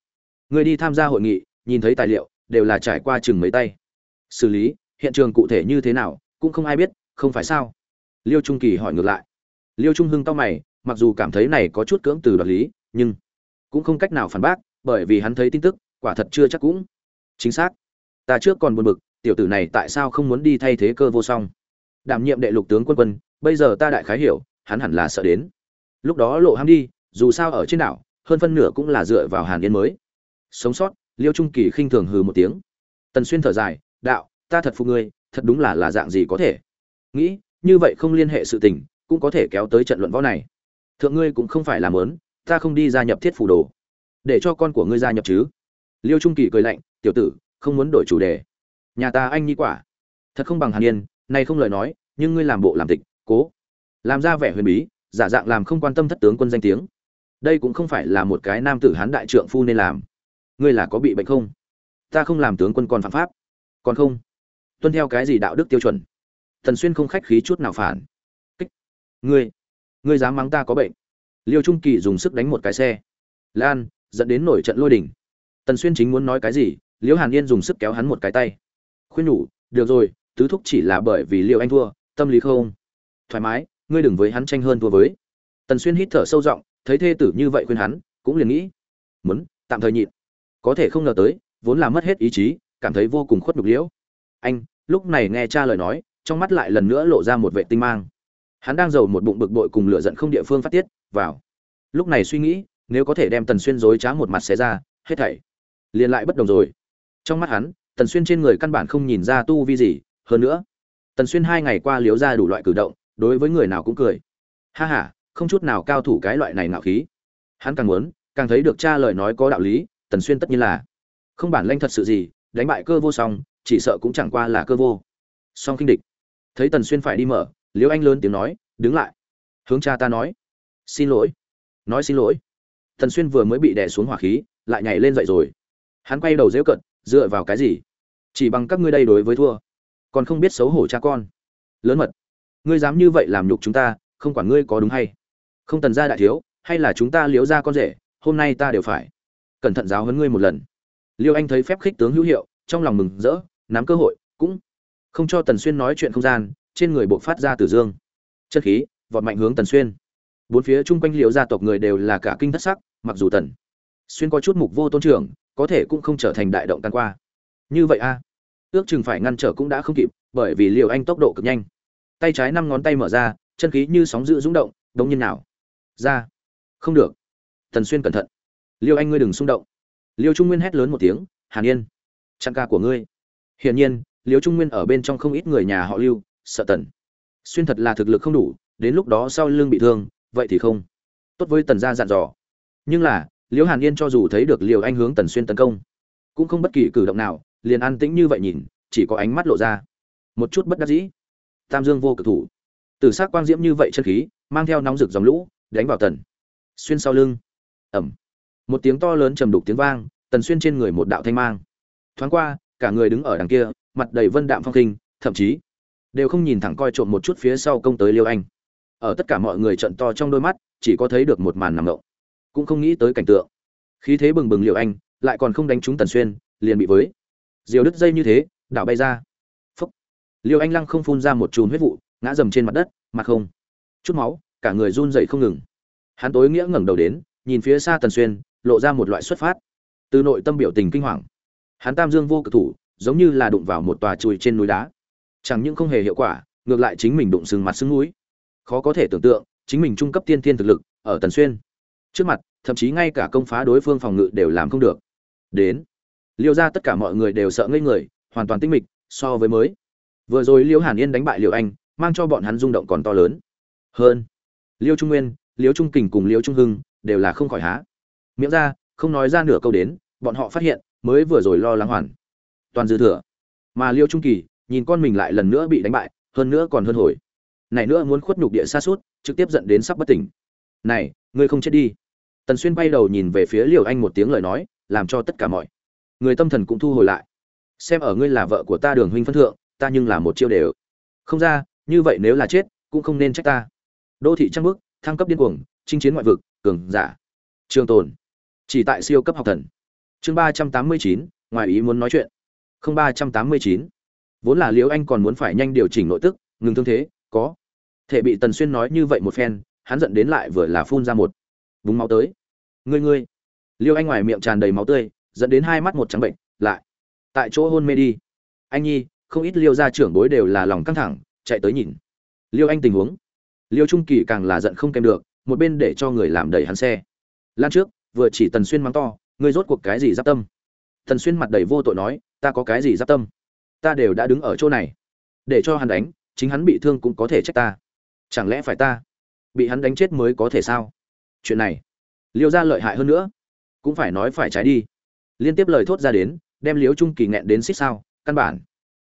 Người đi tham gia hội nghị, nhìn thấy tài liệu, đều là trải qua chừng mấy tay. Xử lý, hiện trường cụ thể như thế nào, cũng không ai biết, không phải sao? Liêu trung kỳ hỏi ngược lại. Liêu trung hưng tao mày, mặc dù cảm thấy này có chút cưỡng từ đoạt lý nhưng cũng không cách nào phản bác, bởi vì hắn thấy tin tức, quả thật chưa chắc cũng chính xác. Ta trước còn buồn bực, tiểu tử này tại sao không muốn đi thay thế cơ vô song? Đảm nhiệm đệ lục tướng quân quân, bây giờ ta đại khái hiểu, hắn hẳn là sợ đến. Lúc đó lộ ham đi, dù sao ở trên đảo, hơn phân nửa cũng là dựa vào hàn yên mới. Sống sót, liêu trung kỳ khinh thường hừ một tiếng. Tần xuyên thở dài, đạo, ta thật phục ngươi, thật đúng là là dạng gì có thể? Nghĩ, như vậy không liên hệ sự tình, cũng có thể kéo tới trận luận võ này. Thượng ngươi cũng không phải làm lớn ta không đi gia nhập thiết phủ đồ. Để cho con của ngươi gia nhập chứ. Liêu trung kỳ cười lạnh, tiểu tử, không muốn đổi chủ đề. Nhà ta anh nhi quả. Thật không bằng hàn yên, nay không lời nói, nhưng ngươi làm bộ làm tịch, cố. Làm ra vẻ huyền bí, giả dạng làm không quan tâm thất tướng quân danh tiếng. Đây cũng không phải là một cái nam tử hán đại trượng phu nên làm. Ngươi là có bị bệnh không? Ta không làm tướng quân còn phạm pháp. Còn không? Tuân theo cái gì đạo đức tiêu chuẩn? Thần xuyên không khách khí chút nào phản. Kích. Ngươi. Ngươi dám mắng ta có bệnh liêu trung kỳ dùng sức đánh một cái xe. Lan, dẫn đến nổi trận lôi đỉnh tần xuyên chính muốn nói cái gì liễu hàn yên dùng sức kéo hắn một cái tay. Khuyên nhủ, được rồi, tứ thúc chỉ là bởi vì liệu anh thua, tâm lý không thoải mái, ngươi đừng với hắn tranh hơn thua với. Tần xuyên hít thở sâu rộng thấy thê tử như vậy khuyên hắn, cũng liền nghĩ, muốn, tạm thời nhịn. Có thể không ngờ tới, vốn là mất hết ý chí, cảm thấy vô cùng khuất nhục liễu. Anh, lúc này nghe cha lời nói, trong mắt lại lần nữa lộ ra một vệ tinh mang. Hắn đang giàu một bụng bực bội cùng lửa giận không địa phương phát tiết vào. Lúc này suy nghĩ, nếu có thể đem tần xuyên dối trá một mặt xé ra, hết thảy liền lại bất đồng rồi. Trong mắt hắn, tần xuyên trên người căn bản không nhìn ra tu vi gì, hơn nữa, tần xuyên hai ngày qua liếu ra đủ loại cử động, đối với người nào cũng cười. Ha ha, không chút nào cao thủ cái loại này ngạo khí. Hắn càng muốn, càng thấy được cha lời nói có đạo lý, tần xuyên tất nhiên là không bản lanh thật sự gì, đánh bại cơ vô song, chỉ sợ cũng chẳng qua là cơ vô. Song kinh địch. Thấy tần xuyên phải đi mở, liễu anh lớn tiếng nói, đứng lại. Hướng cha ta nói xin lỗi. Nói xin lỗi. Thần xuyên vừa mới bị đè xuống hỏa khí, lại nhảy lên dậy rồi. Hắn quay đầu dễu cận dựa vào cái gì? Chỉ bằng các ngươi đây đối với thua. Còn không biết xấu hổ cha con. Lớn mật, ngươi dám như vậy làm nhục chúng ta, không quản ngươi có đúng hay. Không tần ra đại thiếu, hay là chúng ta liếu ra con rể, hôm nay ta đều phải cẩn thận giáo huấn ngươi một lần. Liêu anh thấy phép khích tướng hữu hiệu, trong lòng mừng rỡ, nắm cơ hội, cũng không cho tần xuyên nói chuyện không gian, trên người buộc phát ra từ dương. Chất khí vọt mạnh hướng tần xuyên bốn phía chung quanh liễu gia tộc người đều là cả kinh thất sắc, mặc dù tần xuyên có chút mục vô tôn trưởng, có thể cũng không trở thành đại động tan qua. Như vậy a, ước chừng phải ngăn trở cũng đã không kịp, bởi vì liều anh tốc độ cực nhanh. Tay trái năm ngón tay mở ra, chân khí như sóng dữ rung động, đống nhiên nào. Ra. Không được. Tần xuyên cẩn thận. Liêu anh ngươi đừng xung động. Liêu trung nguyên hét lớn một tiếng, hàn yên chăn ca của ngươi. Hiển nhiên, liêu trung nguyên ở bên trong không ít người nhà họ lưu, sợ tần. Xuyên thật là thực lực không đủ, đến lúc đó sau lưng bị thương vậy thì không. Tốt với tần gia dặn dò. Nhưng là, liễu hàn yên cho dù thấy được liều anh hướng tần xuyên tấn công, cũng không bất kỳ cử động nào, liền an tĩnh như vậy nhìn, chỉ có ánh mắt lộ ra. Một chút bất đắc dĩ. Tam dương vô cực thủ. Từ s quang diễm như vậy chân khí, mang theo nóng rực dòng lũ, đánh vào tần xuyên sau lưng. Ẩm. Một tiếng to lớn trầm đục tiếng vang, tần xuyên trên người một đạo thanh mang. Thoáng qua, cả người đứng ở đằng kia, mặt đầy vân đạm phong khinh, thậm chí đều không nhìn thẳng coi trộm một chút phía sau công tới liêu anh ở tất cả mọi người trận to trong đôi mắt, chỉ có thấy được một màn nằm ngộng cũng không nghĩ tới cảnh tượng. Khí thế bừng bừng liêu anh, lại còn không đánh trúng tần xuyên, liền bị với. Diều đứt dây như thế, đảo bay ra. Phúc. Liêu anh lăng không phun ra một chùm huyết vụ, ngã dầm trên mặt đất, mặt không. Chút máu, cả người run dậy không ngừng. Hắn tối nghĩa ngẩng đầu đến, nhìn phía xa tần xuyên, lộ ra một loại xuất phát. Từ nội tâm biểu tình kinh hoàng. Hắn tam dương vô cực thủ, giống như là đụng vào một tòa chùi trên núi đá. Chẳng những không hề hiệu quả, ngược lại chính mình đụng sừng mặt sưng núi khó có thể tưởng tượng, chính mình trung cấp tiên thiên thực lực, ở tần xuyên. Trước mặt, thậm chí ngay cả công phá đối phương phòng ngự đều làm không được. Đến, liêu ra tất cả mọi người đều sợ ngây người, hoàn toàn tinh mịch, so với mới. Vừa rồi liêu hàn yên đánh bại liêu anh, mang cho bọn hắn rung động còn to lớn. Hơn, liêu trung nguyên, liêu trung kình cùng liêu trung hưng đều là không khỏi há. Miệng ra, không nói ra nửa câu đến, bọn họ phát hiện, mới vừa rồi lo lắng hoàn. Toàn dư thừa. Mà liêu trung kỳ, nhìn con mình lại lần nữa bị đánh bại, hơn nữa còn hơn hồi này nữa muốn khuất nhục địa xa suốt, trực tiếp dẫn đến sắp bất tỉnh. Này, ngươi không chết đi. Tần xuyên bay đầu nhìn về phía liều anh một tiếng lời nói, làm cho tất cả mọi người tâm thần cũng thu hồi lại. Xem ở ngươi là vợ của ta đường huynh phân thượng, ta nhưng là một chiêu đều. Không ra, như vậy nếu là chết, cũng không nên trách ta. Đô thị trăng bước thăng cấp điên cuồng, chinh chiến ngoại vực, cường giả. Trường tồn. Chỉ tại siêu cấp học thần. Chương ba trăm tám mươi chín, ngoài ý muốn nói chuyện. Không ba trăm tám mươi chín. Vốn là liễu anh còn muốn phải nhanh điều chỉnh nội tức, ngừng thương thế, có thể bị tần xuyên nói như vậy một phen, hắn giận đến lại vừa là phun ra một búng máu tới. Ngươi ngươi. Liêu anh ngoài miệng tràn đầy máu tươi dẫn đến hai mắt một trắng bệnh, lại. Tại chỗ hôn mê đi. Anh nhi, không ít liêu gia trưởng bối đều là lòng căng thẳng, chạy tới nhìn. Liêu anh tình huống. Liêu trung kỳ càng là giận không kèm được, một bên để cho người làm đẩy hắn xe. Lan trước, vừa chỉ tần xuyên mắng to, ngươi rốt cuộc cái gì giáp tâm? Tần xuyên mặt đầy vô tội nói, ta có cái gì giáp tâm? Ta đều đã đứng ở chỗ này. Để cho hắn đánh, chính hắn bị thương cũng có thể trách ta chẳng lẽ phải ta? Bị hắn đánh chết mới có thể sao? Chuyện này, liêu ra lợi hại hơn nữa. Cũng phải nói phải trái đi. Liên tiếp lời thốt ra đến, đem liếu trung kỳ nghẹn đến xích sao, căn bản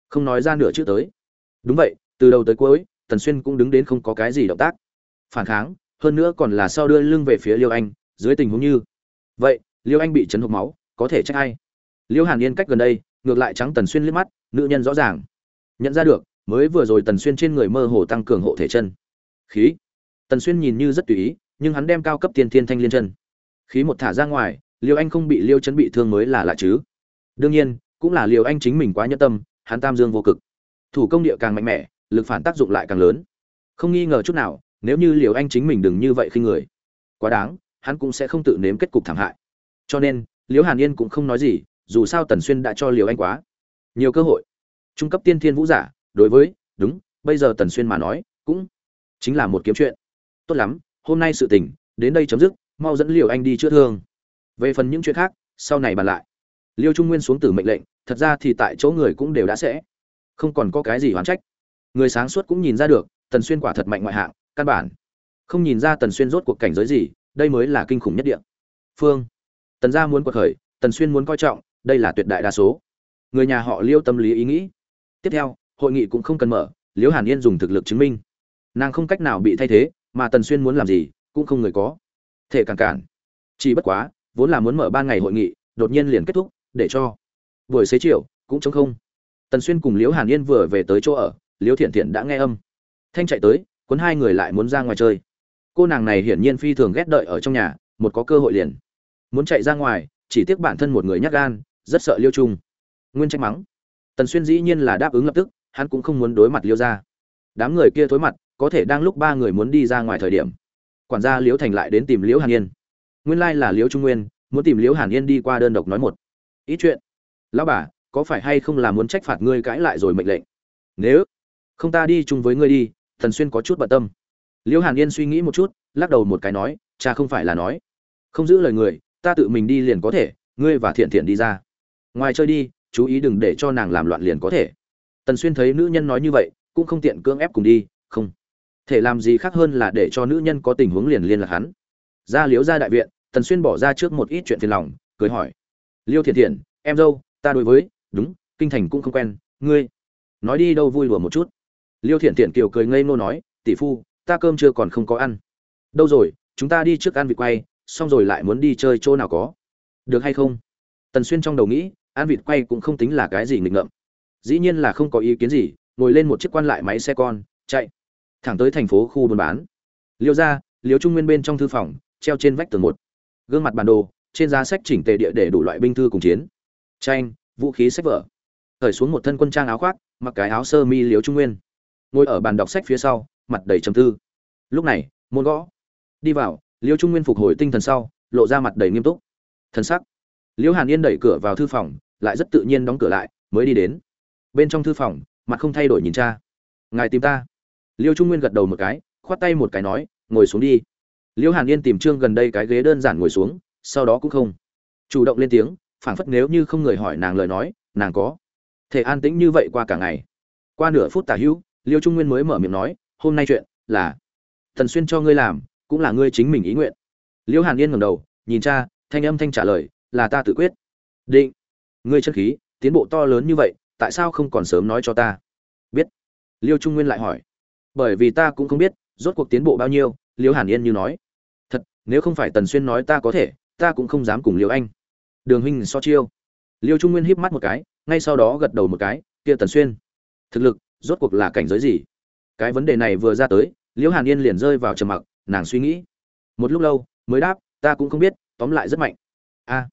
không nói ra nửa chữ tới. Đúng vậy, từ đầu tới cuối, tần xuyên cũng đứng đến không có cái gì động tác. Phản kháng, hơn nữa còn là sau đưa lưng về phía liêu anh, dưới tình huống như, vậy, liêu anh bị chấn hộp máu, có thể trách ai? Liêu hàn yên cách gần đây, ngược lại trắng tần xuyên liếc mắt, nữ nhân rõ ràng nhận ra được, mới vừa rồi tần xuyên trên người mơ hồ tăng cường hộ thể chân khí. Tần xuyên nhìn như rất tùy ý, nhưng hắn đem cao cấp tiên thiên thanh liên chân. Khí một thả ra ngoài, liêu anh không bị liêu chấn bị thương mới là lạ chứ. Đương nhiên, cũng là liêu anh chính mình quá nhẫn tâm, hắn tam dương vô cực. Thủ công địa càng mạnh mẽ, lực phản tác dụng lại càng lớn. Không nghi ngờ chút nào, nếu như liều anh chính mình đừng như vậy khi người, quá đáng, hắn cũng sẽ không tự nếm kết cục thảm hại. Cho nên liễu hàn yên cũng không nói gì, dù sao tần xuyên đã cho liều anh quá nhiều cơ hội. Trung cấp tiên thiên vũ giả, đối với, đúng, bây giờ tần xuyên mà nói, cũng chính là một kiếm chuyện. Tốt lắm, hôm nay sự tình, đến đây chấm dứt, mau dẫn liều anh đi chữa thương. Về phần những chuyện khác, sau này bàn lại. Liêu trung nguyên xuống từ mệnh lệnh, thật ra thì tại chỗ người cũng đều đã sẽ. Không còn có cái gì oán trách. Người sáng suốt cũng nhìn ra được, tần xuyên quả thật mạnh ngoại hạng, căn bản. Không nhìn ra tần xuyên rốt cuộc cảnh giới gì, đây mới là kinh khủng nhất địa. Phương. Tần gia muốn quật khởi, tần xuyên muốn coi trọng, đây là tuyệt đại đa số. Người nhà họ liêu tâm lý ý nghĩ. Tiếp theo, hội nghị cũng không cần mở liễu hàn yên dùng thực lực chứng minh nàng không cách nào bị thay thế, mà tần xuyên muốn làm gì cũng không người có thể cản cản. Chỉ bất quá, vốn là muốn mở ban ngày hội nghị, đột nhiên liền kết thúc, để cho buổi xế chiều cũng chống không. Tần xuyên cùng liễu hàn yên vừa về tới chỗ ở, liễu thiện thiện đã nghe âm. Thanh chạy tới, cuốn hai người lại muốn ra ngoài chơi. Cô nàng này hiển nhiên phi thường ghét đợi ở trong nhà, một có cơ hội liền. Muốn chạy ra ngoài, chỉ tiếc bản thân một người nhát gan, rất sợ liêu trung. Nguyên trách mắng. Tần xuyên dĩ nhiên là đáp ứng lập tức, hắn cũng không muốn đối mặt liêu ra đám người kia thối mặt có thể đang lúc ba người muốn đi ra ngoài thời điểm. Quản gia liễu thành lại đến tìm liễu hàn yên. Nguyên lai là liễu trung nguyên, muốn tìm liễu hàn yên đi qua đơn độc nói một. Ít chuyện. Lão bà, có phải hay không là muốn trách phạt ngươi cãi lại rồi mệnh lệnh? Nếu không ta đi chung với ngươi đi, thần xuyên có chút bận tâm. Liễu hàn yên suy nghĩ một chút, lắc đầu một cái nói, cha không phải là nói. Không giữ lời người, ta tự mình đi liền có thể, ngươi và thiện thiện đi ra. Ngoài chơi đi, chú ý đừng để cho nàng làm loạn liền có thể. Tần xuyên thấy nữ nhân nói như vậy, cũng không tiện cưỡng ép cùng đi, không thể làm gì khác hơn là để cho nữ nhân có tình huống liền liên lạc hắn. Ra liếu ra đại viện, tần xuyên bỏ ra trước một ít chuyện phiền lòng, cười hỏi. Liêu thiện thiện em dâu, ta đối với, đúng, kinh thành cũng không quen, ngươi? Nói đi đâu vui đùa một chút. Liêu thiện thiện kiều cười ngây nô nói, tỷ phu, ta cơm chưa còn không có ăn. Đâu rồi, chúng ta đi trước ăn vịt quay, xong rồi lại muốn đi chơi chỗ nào có. Được hay không? Tần xuyên trong đầu nghĩ, ăn vịt quay cũng không tính là cái gì nghịch ngợm. Dĩ nhiên là không có ý kiến gì, ngồi lên một chiếc quan lại máy xe con, chạy thẳng tới thành phố khu buôn bán. Liêu ra, liêu trung nguyên bên trong thư phòng, treo trên vách tường một. Gương mặt bản đồ, trên giá sách chỉnh tề địa để đủ loại binh thư cùng chiến. Tranh, vũ khí sách vở. Khởi xuống một thân quân trang áo khoác, mặc cái áo sơ mi liếu trung nguyên. Ngồi ở bàn đọc sách phía sau, mặt đầy trầm tư. Lúc này, môn gõ. Đi vào, liêu trung nguyên phục hồi tinh thần sau, lộ ra mặt đầy nghiêm túc. Thần sắc. Liêu hàn yên đẩy cửa vào thư phòng, lại rất tự nhiên đóng cửa lại, mới đi đến. Bên trong thư phòng, mặt không thay đổi nhìn cha. Ngài tìm ta liêu trung nguyên gật đầu một cái, khoát tay một cái nói, ngồi xuống đi. Liêu hàn yên tìm trương gần đây cái ghế đơn giản ngồi xuống, sau đó cũng không. Chủ động lên tiếng, phảng phất nếu như không người hỏi nàng lời nói, nàng có thể an tĩnh như vậy qua cả ngày. Qua nửa phút tả hữu, liêu trung nguyên mới mở miệng nói, hôm nay chuyện là thần xuyên cho ngươi làm, cũng là ngươi chính mình ý nguyện. Liêu hàn yên ngẩng đầu, nhìn cha, thanh âm thanh trả lời, là ta tự quyết. Định, ngươi chân khí, tiến bộ to lớn như vậy, tại sao không còn sớm nói cho ta? Biết. Liêu trung nguyên lại hỏi bởi vì ta cũng không biết, rốt cuộc tiến bộ bao nhiêu, liêu hàn yên như nói. Thật, nếu không phải tần xuyên nói ta có thể, ta cũng không dám cùng liêu anh. Đường huynh so chiêu. Liêu trung nguyên híp mắt một cái, ngay sau đó gật đầu một cái, kia tần xuyên. Thực lực, rốt cuộc là cảnh giới gì? Cái vấn đề này vừa ra tới liễu hàn yên liền rơi vào trầm mặc, nàng suy nghĩ. Một lúc lâu, mới đáp, ta cũng không biết, tóm lại rất mạnh. A.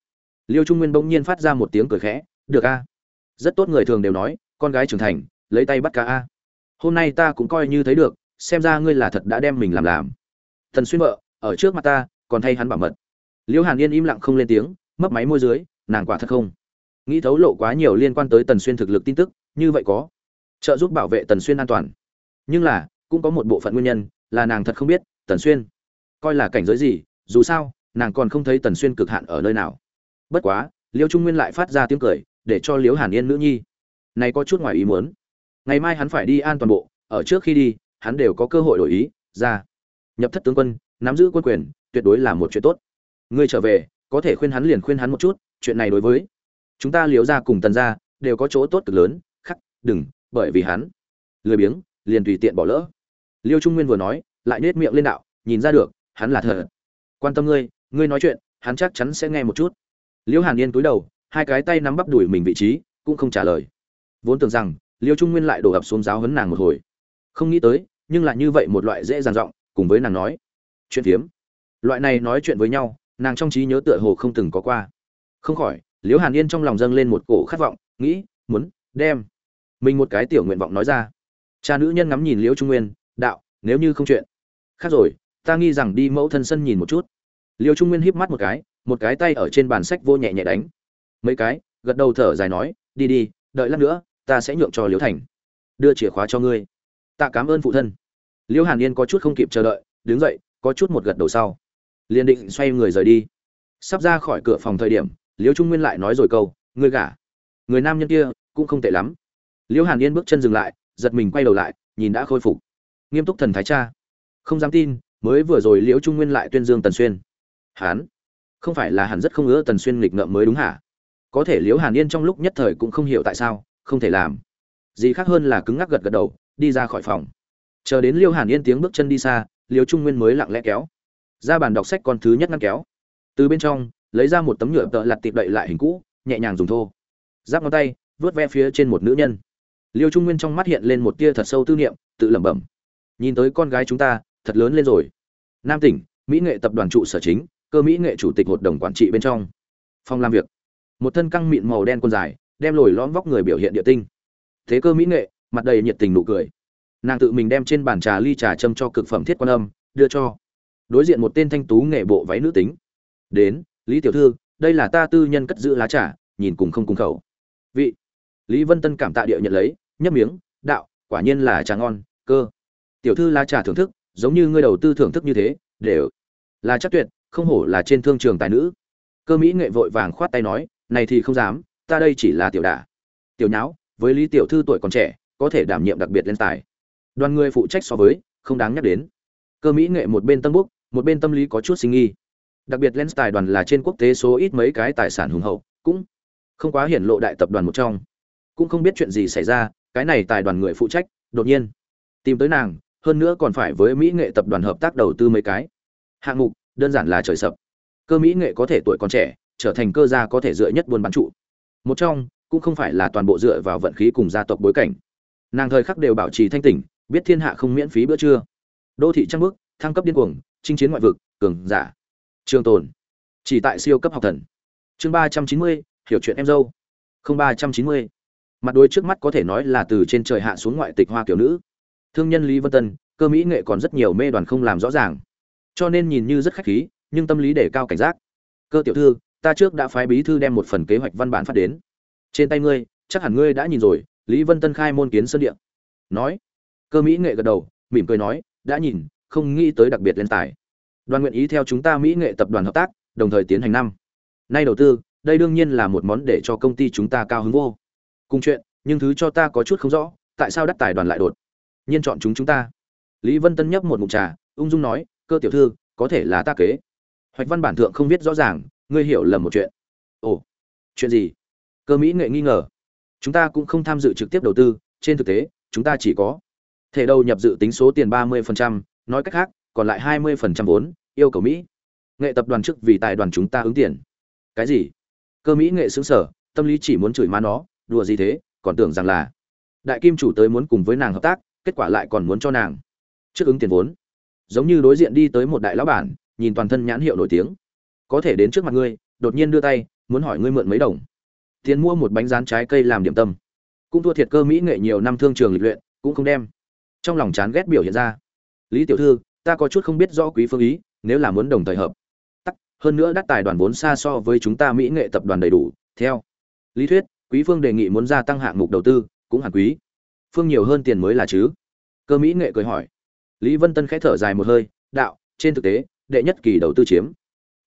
Liêu trung nguyên bỗng nhiên phát ra một tiếng cười khẽ, được a. Rất tốt người thường đều nói, con gái trưởng thành, lấy tay bắt cá a hôm nay ta cũng coi như thấy được, xem ra ngươi là thật đã đem mình làm làm. Thần xuyên vợ, ở trước mặt ta, còn thay hắn bảo mật. Liễu hàn yên im lặng không lên tiếng, mấp máy môi dưới, nàng quả thật không. Nghĩ thấu lộ quá nhiều liên quan tới tần xuyên thực lực tin tức, như vậy có. Trợ giúp bảo vệ tần xuyên an toàn. Nhưng là, cũng có một bộ phận nguyên nhân, là nàng thật không biết, tần xuyên, coi là cảnh giới gì, dù sao, nàng còn không thấy tần xuyên cực hạn ở nơi nào. Bất quá liêu trung nguyên lại phát ra tiếng cười, để cho liễu hàn yên nữ nhi này có chút ngoài ý muốn ngày mai hắn phải đi an toàn bộ, ở trước khi đi, hắn đều có cơ hội đổi ý, ra. Nhập thất tướng quân, nắm giữ quân quyền, tuyệt đối là một chuyện tốt. Ngươi trở về, có thể khuyên hắn liền khuyên hắn một chút, chuyện này đối với chúng ta liếu ra cùng tần ra đều có chỗ tốt cực lớn, khắc, đừng, bởi vì hắn lười biếng, liền tùy tiện bỏ lỡ. Liêu trung nguyên vừa nói, lại nết miệng lên đạo, nhìn ra được, hắn là thật. Quan tâm ngươi ngươi nói chuyện, hắn chắc chắn sẽ nghe một chút. Liêu hàn yên cúi đầu, hai cái tay nắm bắp đuổi mình vị trí, cũng không trả lời. Vốn tưởng rằng liêu trung nguyên lại đổ ập xuống giáo hấn nàng một hồi. Không nghĩ tới, nhưng lại như vậy một loại dễ dàng giọng, cùng với nàng nói. Chuyện phiếm. Loại này nói chuyện với nhau, nàng trong trí nhớ tựa hồ không từng có qua. Không khỏi liễu hàn yên trong lòng dâng lên một cổ khát vọng, nghĩ, muốn, đem. Mình một cái tiểu nguyện vọng nói ra. Cha nữ nhân ngắm nhìn liễu trung nguyên, đạo, nếu như không chuyện. Khác rồi, ta nghi rằng đi mẫu thân sân nhìn một chút. Liễu trung nguyên híp mắt một cái một cái tay ở trên bàn sách vô nhẹ nhẹ đánh. Mấy cái, gật đầu thở dài nói, đi đi, đợi lát nữa ta sẽ nhượng cho liễu thành. Đưa chìa khóa cho ngươi. Ta cảm ơn phụ thân. Liễu hàn yên có chút không kịp chờ đợi, đứng dậy, có chút một gật đầu sau. Liền định xoay người rời đi. Sắp ra khỏi cửa phòng thời điểm, liễu trung nguyên lại nói rồi câu, ngươi gả. Người nam nhân kia cũng không tệ lắm. Liễu hàn yên bước chân dừng lại, giật mình quay đầu lại, nhìn đã khôi phục. Nghiêm túc thần thái cha. Không dám tin, mới vừa rồi liễu trung nguyên lại tuyên dương tần xuyên. Hán. Không phải là hẳn rất không ngỡ tần xuyên nghịch ngợm mới đúng hả? Có thể liễu hàn yên trong lúc nhất thời cũng không hiểu tại sao không thể làm. Gì khác hơn là cứng ngắc gật gật đầu, đi ra khỏi phòng. Chờ đến liêu hàn yên tiếng bước chân đi xa, liêu trung nguyên mới lặng lẽ kéo. Ra bàn đọc sách con thứ nhất ngăn kéo. Từ bên trong, lấy ra một tấm nhựa tợ lặt tiệp đậy lại hình cũ, nhẹ nhàng dùng thô. Giáp ngón tay, vớt ve phía trên một nữ nhân. Liêu trung nguyên trong mắt hiện lên một tia thật sâu tư niệm, tự lẩm bẩm. Nhìn tới con gái chúng ta, thật lớn lên rồi. Nam tỉnh, mỹ nghệ tập đoàn trụ sở chính, cơ mỹ nghệ chủ tịch hội đồng quản trị bên trong. Phòng làm việc. Một thân căng mịn màu đen quần dài đem lồi lõm vóc người biểu hiện địa tinh. Thế cơ mỹ nghệ, mặt đầy nhiệt tình nụ cười. Nàng tự mình đem trên bàn trà ly trà châm cho cực phẩm thiết quan âm, đưa cho. Đối diện một tên thanh tú nghệ bộ váy nữ tính. Đến, lý tiểu thư, đây là ta tư nhân cất giữ lá trà, nhìn cùng không cùng khẩu. Vị. Lý vân tân cảm tạ địa nhận lấy, nhấp miếng, đạo, quả nhiên là trà ngon, cơ. Tiểu thư, lá trà thưởng thức, giống như ngươi đầu tư thưởng thức như thế, đều là chắc tuyệt, không hổ là trên thương trường tài nữ. Cơ mỹ nghệ vội vàng khoát tay nói, này thì không dám ta đây chỉ là tiểu đả. Tiểu nháo, với lý tiểu thư tuổi còn trẻ, có thể đảm nhiệm đặc biệt lên tài. Đoàn người phụ trách so với, không đáng nhắc đến. Cơ mỹ nghệ một bên tân búc, một bên tâm lý có chút sinh nghi. Đặc biệt lens tài đoàn là trên quốc tế số ít mấy cái tài sản hùng hậu, cũng không quá hiển lộ đại tập đoàn một trong. Cũng không biết chuyện gì xảy ra, cái này tài đoàn người phụ trách, đột nhiên tìm tới nàng, hơn nữa còn phải với mỹ nghệ tập đoàn hợp tác đầu tư mấy cái. Hạng mục, đơn giản là trời sập. Cơ mỹ nghệ có thể tuổi còn trẻ, trở thành cơ gia có thể dựa nhất buôn bán trụ một trong cũng không phải là toàn bộ dựa vào vận khí cùng gia tộc bối cảnh. Nàng thời khắc đều bảo trì thanh tỉnh, biết thiên hạ không miễn phí bữa trưa. Đô thị trăng bước, thăng cấp điên cuồng, chinh chiến ngoại vực, cường giả. Trường tồn. Chỉ tại siêu cấp học thần. Chương ba trăm chín mươi, hiểu chuyện em dâu. Không ba trăm chín mươi. Mặt đôi trước mắt có thể nói là từ trên trời hạ xuống ngoại tịch hoa kiểu nữ. Thương nhân lý vân tân, cơ mỹ nghệ còn rất nhiều mê đoàn không làm rõ ràng. Cho nên nhìn như rất khách khí, nhưng tâm lý để cao cảnh giác. Cơ tiểu thư ta trước đã phái bí thư đem một phần kế hoạch văn bản phát đến. Trên tay ngươi, chắc hẳn ngươi đã nhìn rồi, lý vân tân khai môn kiến sơn điện nói. Cơ mỹ nghệ gật đầu, mỉm cười nói, đã nhìn, không nghĩ tới đặc biệt lên tài. Đoàn nguyện ý theo chúng ta mỹ nghệ tập đoàn hợp tác, đồng thời tiến hành năm. Nay đầu tư, đây đương nhiên là một món để cho công ty chúng ta cao hứng vô. Cùng chuyện, nhưng thứ cho ta có chút không rõ, tại sao đắc tài đoàn lại đột nhiên chọn chúng chúng ta? Lý vân tân nhấp một ngụm trà, ung dung nói, cơ tiểu thư, có thể là ta kế. Hoạch văn bản thượng không viết rõ ràng ngươi hiểu lầm một chuyện. Ồ chuyện gì? Cơ mỹ nghệ nghi ngờ. Chúng ta cũng không tham dự trực tiếp đầu tư trên thực tế chúng ta chỉ có thể đầu nhập dự tính số tiền ba 30%, nói cách khác còn lại hai 20% vốn yêu cầu mỹ nghệ tập đoàn chức vì tài đoàn chúng ta ứng tiền. Cái gì? Cơ mỹ nghệ xứng sở tâm lý chỉ muốn chửi má nó đùa gì thế còn tưởng rằng là đại kim chủ tới muốn cùng với nàng hợp tác kết quả lại còn muốn cho nàng trước ứng tiền vốn. Giống như đối diện đi tới một đại lão bản nhìn toàn thân nhãn hiệu nổi tiếng có thể đến trước mặt ngươi, đột nhiên đưa tay, muốn hỏi ngươi mượn mấy đồng. Tiền mua một bánh rán trái cây làm điểm tâm. Cũng thua thiệt cơ mỹ nghệ nhiều năm thương trường lịch luyện, cũng không đem. Trong lòng chán ghét biểu hiện ra. Lý tiểu thư, ta có chút không biết rõ quý phương ý, nếu là muốn đồng thời hợp. Tắc, hơn nữa đắt tài đoàn vốn xa so với chúng ta mỹ nghệ tập đoàn đầy đủ, theo. Lý thuyết, quý phương đề nghị muốn gia tăng hạng mục đầu tư, cũng hẳn quý. Phương nhiều hơn tiền mới là chứ. Cơ mỹ nghệ cười hỏi. Lý vân tân khẽ thở dài một hơi, đạo, trên thực tế, đệ nhất kỳ đầu tư chiếm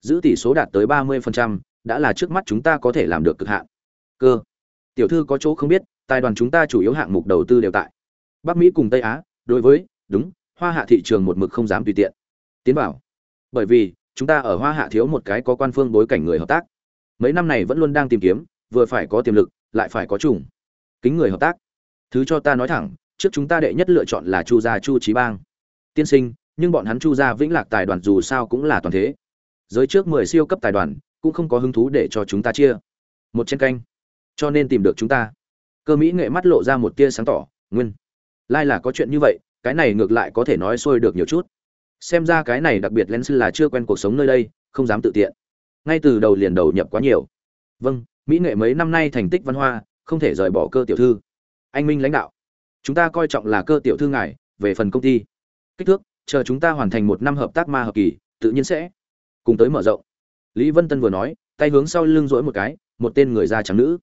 giữ tỷ số đạt tới ba mươi đã là trước mắt chúng ta có thể làm được cực hạn. Cơ. Tiểu thư có chỗ không biết, tài đoàn chúng ta chủ yếu hạng mục đầu tư đều tại bắc mỹ cùng tây á, đối với, đúng, hoa hạ thị trường một mực không dám tùy tiện. Tiến bảo bởi vì, chúng ta ở hoa hạ thiếu một cái có quan phương bối cảnh người hợp tác. Mấy năm này vẫn luôn đang tìm kiếm, vừa phải có tiềm lực, lại phải có chủng kính người hợp tác. Thứ cho ta nói thẳng, trước chúng ta đệ nhất lựa chọn là chu gia chu trí bang. Tiên sinh, nhưng bọn hắn chu gia vĩnh lạc tài đoàn dù sao cũng là toàn thế giới trước mười siêu cấp tài đoàn, cũng không có hứng thú để cho chúng ta chia. Một trên canh. Cho nên tìm được chúng ta. Cơ mỹ nghệ mắt lộ ra một tia sáng tỏ, nguyên, lai là có chuyện như vậy, cái này ngược lại có thể nói xuôi được nhiều chút. Xem ra cái này đặc biệt lens là chưa quen cuộc sống nơi đây, không dám tự tiện. Ngay từ đầu liền đầu nhập quá nhiều. Vâng mỹ nghệ mấy năm nay thành tích văn hoa, không thể rời bỏ cơ tiểu thư. Anh minh lãnh đạo, chúng ta coi trọng là cơ tiểu thư ngài, về phần công ty. Kích thước, chờ chúng ta hoàn thành một năm hợp tác ma hợp kỳ, tự nhiên sẽ cùng tới mở rộng. Lý vân tân vừa nói, tay hướng sau lưng rỗi một cái, một tên người da trắng nữ.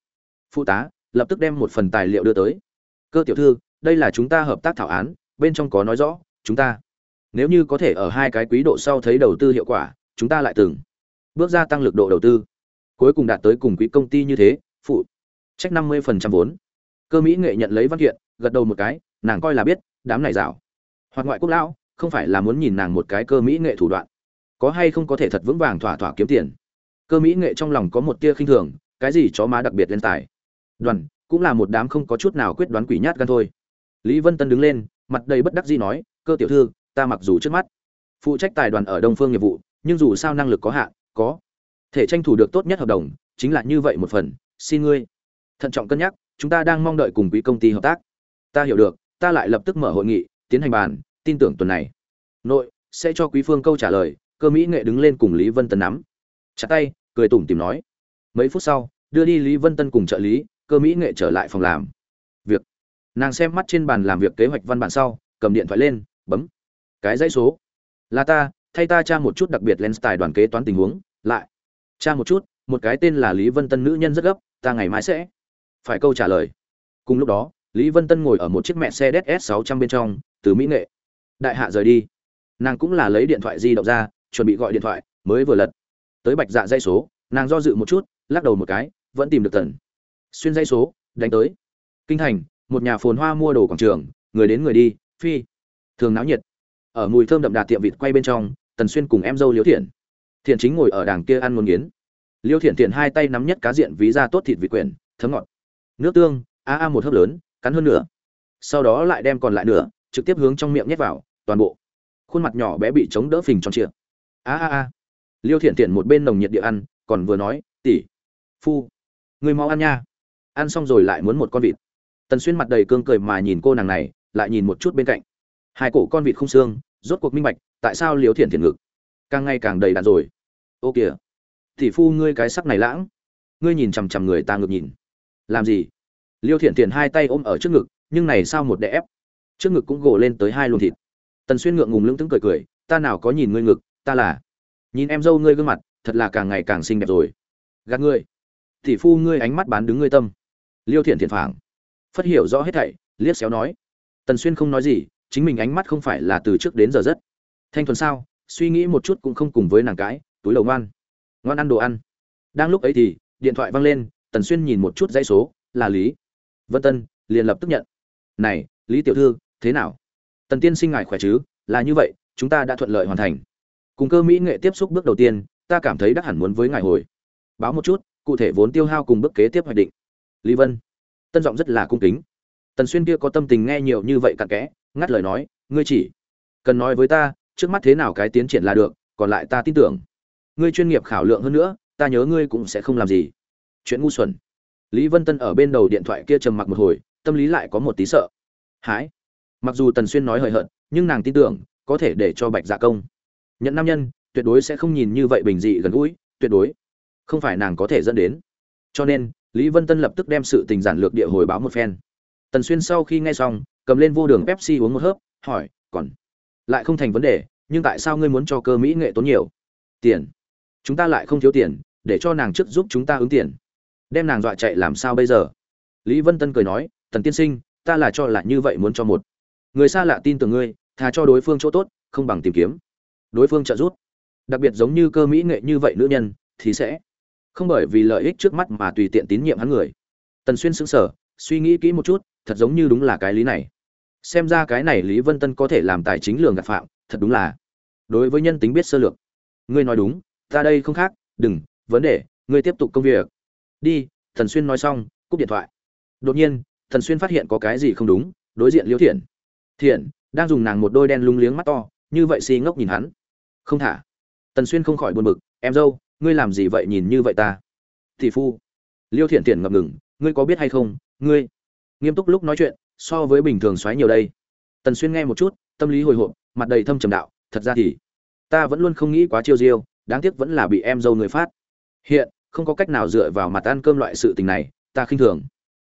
Phụ tá, lập tức đem một phần tài liệu đưa tới. Cơ tiểu thư, đây là chúng ta hợp tác thảo án, bên trong có nói rõ, chúng ta, nếu như có thể ở hai cái quý độ sau thấy đầu tư hiệu quả, chúng ta lại từng bước ra tăng lực độ đầu tư. Cuối cùng đạt tới cùng quỹ công ty như thế, phụ trách năm mươi phần trăm vốn. Cơ mỹ nghệ nhận lấy văn kiện, gật đầu một cái, nàng coi là biết, đám này rảo. Hoặc ngoại quốc lão, không phải là muốn nhìn nàng một cái cơ mỹ nghệ thủ đoạn có hay không có thể thật vững vàng thỏa thỏa kiếm tiền. Cơ mỹ nghệ trong lòng có một tia khinh thường, cái gì chó má đặc biệt lên tài. Đoàn, cũng là một đám không có chút nào quyết đoán quỷ nhát gan thôi. Lý vân tân đứng lên, mặt đầy bất đắc dĩ nói, cơ tiểu thư, ta mặc dù trước mắt phụ trách tài đoàn ở đông phương nghiệp vụ, nhưng dù sao năng lực có hạn, có thể tranh thủ được tốt nhất hợp đồng, chính là như vậy một phần, xin ngươi thận trọng cân nhắc, chúng ta đang mong đợi cùng quỹ công ty hợp tác. Ta hiểu được, ta lại lập tức mở hội nghị, tiến hành bàn, tin tưởng tuần này. Nội, sẽ cho quý phương câu trả lời cơ mỹ nghệ đứng lên cùng lý vân tân nắm. Chặt tay, cười tủm tìm nói. Mấy phút sau, đưa đi lý vân tân cùng trợ lý, cơ mỹ nghệ trở lại phòng làm. Việc. Nàng xem mắt trên bàn làm việc kế hoạch văn bản sau, cầm điện thoại lên, bấm. Cái dãy số. Là ta, thay ta tra một chút đặc biệt lens tài đoàn kế toán tình huống, lại. Tra một chút, một cái tên là lý vân tân nữ nhân rất gấp, ta ngày mai sẽ. Phải câu trả lời. Cùng lúc đó, lý vân tân ngồi ở một chiếc mẹ xe ds 600 bên trong, từ mỹ nghệ. Đại hạ rời đi. Nàng cũng là lấy điện thoại di động ra chuẩn bị gọi điện thoại mới vừa lật. Tới bạch dạ dây số nàng do dự một chút lắc đầu một cái vẫn tìm được tần. Xuyên dây số đánh tới. Kinh thành một nhà phồn hoa mua đồ quảng trường người đến người đi phi. Thường náo nhiệt. Ở mùi thơm đậm đà tiệm vịt quay bên trong tần xuyên cùng em dâu liễu thiện. Thiện chính ngồi ở đàng kia ăn một nghiến. Liễu thiện thiện hai tay nắm nhất cá diện ví ra tốt thịt vịt quyển thấm ngọt. Nước tương a a một hớp lớn cắn hơn nửa, sau đó lại đem còn lại nửa, trực tiếp hướng trong miệng nhét vào toàn bộ. Khuôn mặt nhỏ bé bị chống đỡ phình tròn trịa a a a. Liêu thiện thiện một bên nồng nhiệt địa ăn, còn vừa nói, tỷ, phu người mau ăn nha. Ăn xong rồi lại muốn một con vịt. Tần xuyên mặt đầy cương cười mà nhìn cô nàng này, lại nhìn một chút bên cạnh. Hai cổ con vịt không xương, rốt cuộc minh bạch, tại sao liêu thiện thiện ngực càng ngày càng đầy đạn rồi. Ô kìa, tỷ phu ngươi cái sắc này lãng. Ngươi nhìn chằm chằm người ta ngược nhìn. Làm gì? Liêu thiện thiện hai tay ôm ở trước ngực, nhưng này sao một đè ép? Trước ngực cũng gồ lên tới hai luồng thịt. Tần xuyên ngượng ngùng lững tướng cười cười, ta nào có nhìn ngươi ngực ta là. Nhìn em dâu ngươi gương mặt, thật là càng ngày càng xinh đẹp rồi. Gạt ngươi. Tỷ phu ngươi ánh mắt bán đứng ngươi tâm. Liêu thiện thiện phảng. Phất hiểu rõ hết thảy, liếc xéo nói. Tần xuyên không nói gì, chính mình ánh mắt không phải là từ trước đến giờ rất. Thanh thuần sao, suy nghĩ một chút cũng không cùng với nàng cái, túi đầu ngoan. Ngoan ăn đồ ăn. Đang lúc ấy thì, điện thoại văng lên, tần xuyên nhìn một chút dãy số, là lý. Vân tân, liền lập tức nhận. Này, lý tiểu thư, thế nào? Tần tiên sinh ngài khỏe chứ? Là như vậy, chúng ta đã thuận lợi hoàn thành cùng cơ mỹ nghệ tiếp xúc bước đầu tiên, ta cảm thấy đắc hẳn muốn với ngài hồi. Báo một chút, cụ thể vốn tiêu hao cùng bước kế tiếp hoạch định. Lý vân. Tân giọng rất là cung kính. Tần xuyên kia có tâm tình nghe nhiều như vậy cặn kẽ, ngắt lời nói, ngươi chỉ cần nói với ta, trước mắt thế nào cái tiến triển là được, còn lại ta tin tưởng. Ngươi chuyên nghiệp khảo lượng hơn nữa, ta nhớ ngươi cũng sẽ không làm gì. Chuyện ngu xuẩn. Lý vân tân ở bên đầu điện thoại kia trầm mặc một hồi, tâm lý lại có một tí sợ. Hãi. Mặc dù tần xuyên nói hời hợt, nhưng nàng tin tưởng, có thể để cho bạch dạ công nhận nam nhân, tuyệt đối sẽ không nhìn như vậy bình dị gần gũi, tuyệt đối không phải nàng có thể dẫn đến. Cho nên, lý vân tân lập tức đem sự tình giản lược địa hồi báo một phen. Tần xuyên sau khi nghe xong, cầm lên vô đường pepsi uống một hớp, hỏi, còn lại không thành vấn đề, nhưng tại sao ngươi muốn cho cơ mỹ nghệ tốn nhiều? Tiền. Chúng ta lại không thiếu tiền, để cho nàng trước giúp chúng ta ứng tiền. Đem nàng dọa chạy làm sao bây giờ? Lý vân tân cười nói, tần tiên sinh, ta là cho là như vậy muốn cho một. Người xa lạ tin tưởng ngươi thà cho đối phương chỗ tốt, không bằng tìm kiếm đối phương trợ giúp. Đặc biệt giống như cơ mỹ nghệ như vậy nữ nhân, thì sẽ không bởi vì lợi ích trước mắt mà tùy tiện tín nhiệm hắn người. Tần xuyên sững sờ, suy nghĩ kỹ một chút, thật giống như đúng là cái lý này. Xem ra cái này lý vân tân có thể làm tài chính lường gạt phạm, thật đúng là đối với nhân tính biết sơ lược. Ngươi nói đúng, ta đây không khác, đừng, vấn đề, ngươi tiếp tục công việc. Đi thần xuyên nói xong, cúp điện thoại. Đột nhiên thần xuyên phát hiện có cái gì không đúng, đối diện liễu thiện. Thiện, đang dùng nàng một đôi đen lung liếng mắt to, như vậy si ngốc nhìn hắn không thả. Tần xuyên không khỏi buồn bực, em dâu, ngươi làm gì vậy nhìn như vậy ta? Thị phu. Liêu thiện thiện ngập ngừng, ngươi có biết hay không, ngươi? Nghiêm túc lúc nói chuyện, so với bình thường xoáy nhiều đây. Tần xuyên nghe một chút, tâm lý hồi hộp, mặt đầy thâm trầm đạo, thật ra thì, ta vẫn luôn không nghĩ quá chiêu diêu, đáng tiếc vẫn là bị em dâu người phát. Hiện, không có cách nào dựa vào mặt ăn cơm loại sự tình này, ta khinh thường.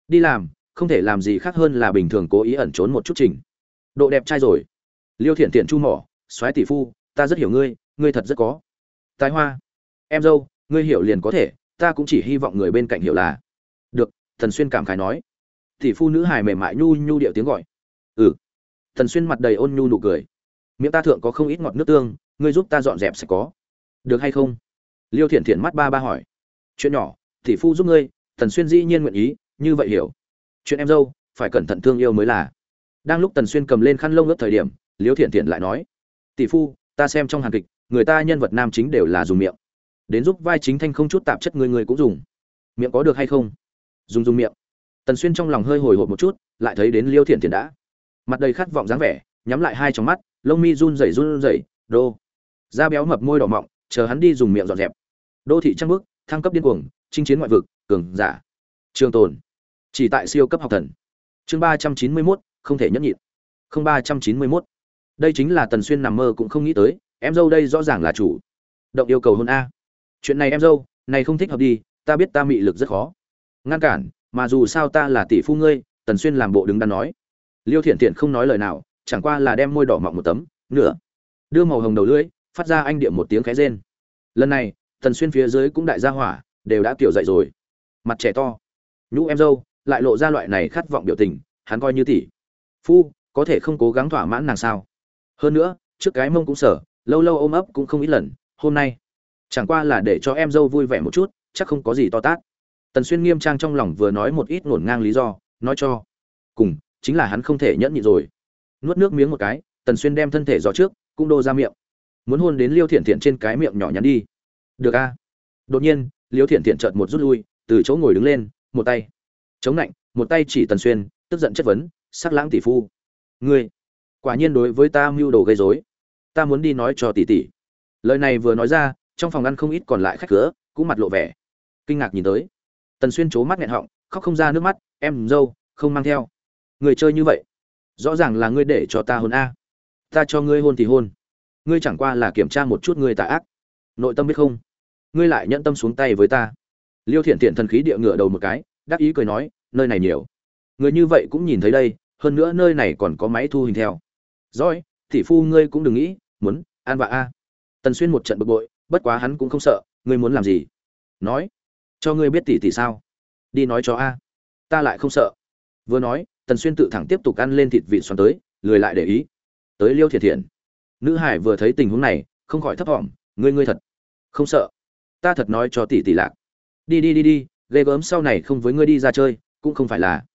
Đi làm, không thể làm gì khác hơn là bình thường cố ý ẩn trốn một chút trình. Độ đẹp trai rồi. Liêu thiện thiện chu mỏ, xoáy tỷ phu ta rất hiểu ngươi ngươi thật rất có. Tài hoa. Em dâu, ngươi hiểu liền có thể, ta cũng chỉ hy vọng người bên cạnh hiểu là. Được, thần xuyên cảm khái nói. Tỷ phu nữ hài mềm mại nhu nhu điệu tiếng gọi. Ừ. Thần xuyên mặt đầy ôn nhu nụ cười. Miệng ta thượng có không ít ngọt nước tương, ngươi giúp ta dọn dẹp sẽ có. Được hay không? Liêu thiện thiện mắt ba ba hỏi. Chuyện nhỏ, tỷ phu giúp ngươi, thần xuyên dĩ nhiên nguyện ý, như vậy hiểu. Chuyện em dâu, phải cẩn thận thương yêu mới là. Đang lúc tần xuyên cầm lên khăn lông ướt thời điểm, liêu thiện thiện lại nói. Tỷ phu ta xem trong hàn kịch, người ta nhân vật nam chính đều là dùng miệng. Đến giúp vai chính thanh không chút tạp chất người người cũng dùng. Miệng có được hay không? Dùng dùng miệng. Tần xuyên trong lòng hơi hồi hộp một chút, lại thấy đến liêu thiện thiện đã. Mặt đầy khát vọng dáng vẻ, nhắm lại hai trong mắt, lông mi run rẩy run rẩy, đô. Da béo mập môi đỏ mọng, chờ hắn đi dùng miệng dọn dẹp. Đô thị trăng bước thăng cấp điên cuồng, chinh chiến ngoại vực, cường giả. Trường tồn. Chỉ tại siêu cấp học thần. Chương ba trăm chín mươi mốt, không thể nhẫn nhịn. Không ba trăm chín mươi mốt đây chính là tần xuyên nằm mơ cũng không nghĩ tới, em dâu đây rõ ràng là chủ. Động yêu cầu hôn a. Chuyện này em dâu, này không thích hợp đi, ta biết ta mị lực rất khó. Ngăn cản, mà dù sao ta là tỷ phu ngươi, tần xuyên làm bộ đứng đắn nói. Liêu thiện thiện không nói lời nào, chẳng qua là đem môi đỏ mọng một tấm nữa đưa màu hồng đầu lưỡi, phát ra anh điệu một tiếng khẽ rên. Lần này, tần xuyên phía dưới cũng đại gia hỏa, đều đã kiểu dậy rồi. Mặt trẻ to. Nhũ em dâu, lại lộ ra loại này khát vọng biểu tình, hắn coi như tỷ. Phu, có thể không cố gắng thỏa mãn nàng sao? Hơn nữa, trước cái mông cũng sở, lâu lâu ôm ấp cũng không ít lần, hôm nay. Chẳng qua là để cho em dâu vui vẻ một chút, chắc không có gì to tát. Tần xuyên nghiêm trang trong lòng vừa nói một ít ngổn ngang lý do, nói cho. Cùng, chính là hắn không thể nhẫn nhịn rồi. Nuốt nước miếng một cái, tần xuyên đem thân thể gió trước, cũng đô ra miệng. Muốn hôn đến liêu thiện thiện trên cái miệng nhỏ nhắn đi. Được a. Đột nhiên, liêu thiện thiện chợt một rút lui, từ chỗ ngồi đứng lên, một tay. Chống lạnh một tay chỉ tần xuyên, tức giận chất vấn, sắc lãng tỷ phu, ngươi quả nhiên đối với ta mưu đồ gây rối. Ta muốn đi nói cho tỷ tỷ. Lời này vừa nói ra, trong phòng ăn không ít còn lại khách cửa, cũng mặt lộ vẻ. Kinh ngạc nhìn tới. Tần xuyên c mắt nghẹn họng, khóc không ra nước mắt, em dâu, không mang theo. Người chơi như vậy, rõ ràng là ngươi để cho ta hôn a. Ta cho ngươi hôn thì hôn. Ngươi chẳng qua là kiểm tra một chút ngươi tà ác. Nội tâm biết không? Ngươi lại nhận tâm xuống tay với ta. Liêu thiện thiện thần khí địa ngựa đầu một cái, đắc ý cười nói, nơi này nhiều. Người như vậy cũng nhìn thấy đây, hơn nữa nơi này còn có máy thu hình theo rồi, tỷ phu ngươi cũng đừng nghĩ, muốn, an vạ a. Tần xuyên một trận bực bội, bất quá hắn cũng không sợ, ngươi muốn làm gì? Nói. Cho ngươi biết tỷ tỷ sao? Đi nói cho a. Ta lại không sợ. Vừa nói, tần xuyên tự thẳng tiếp tục ăn lên thịt vị xoắn tới, lười lại để ý. Tới liêu thiệt thiện nữ hải vừa thấy tình huống này, không khỏi thấp thỏm, ngươi ngươi thật. Không sợ. Ta thật nói cho tỷ tỷ lạc. Đi đi đi đi, ghê gớm sau này không với ngươi đi ra chơi, cũng không phải là.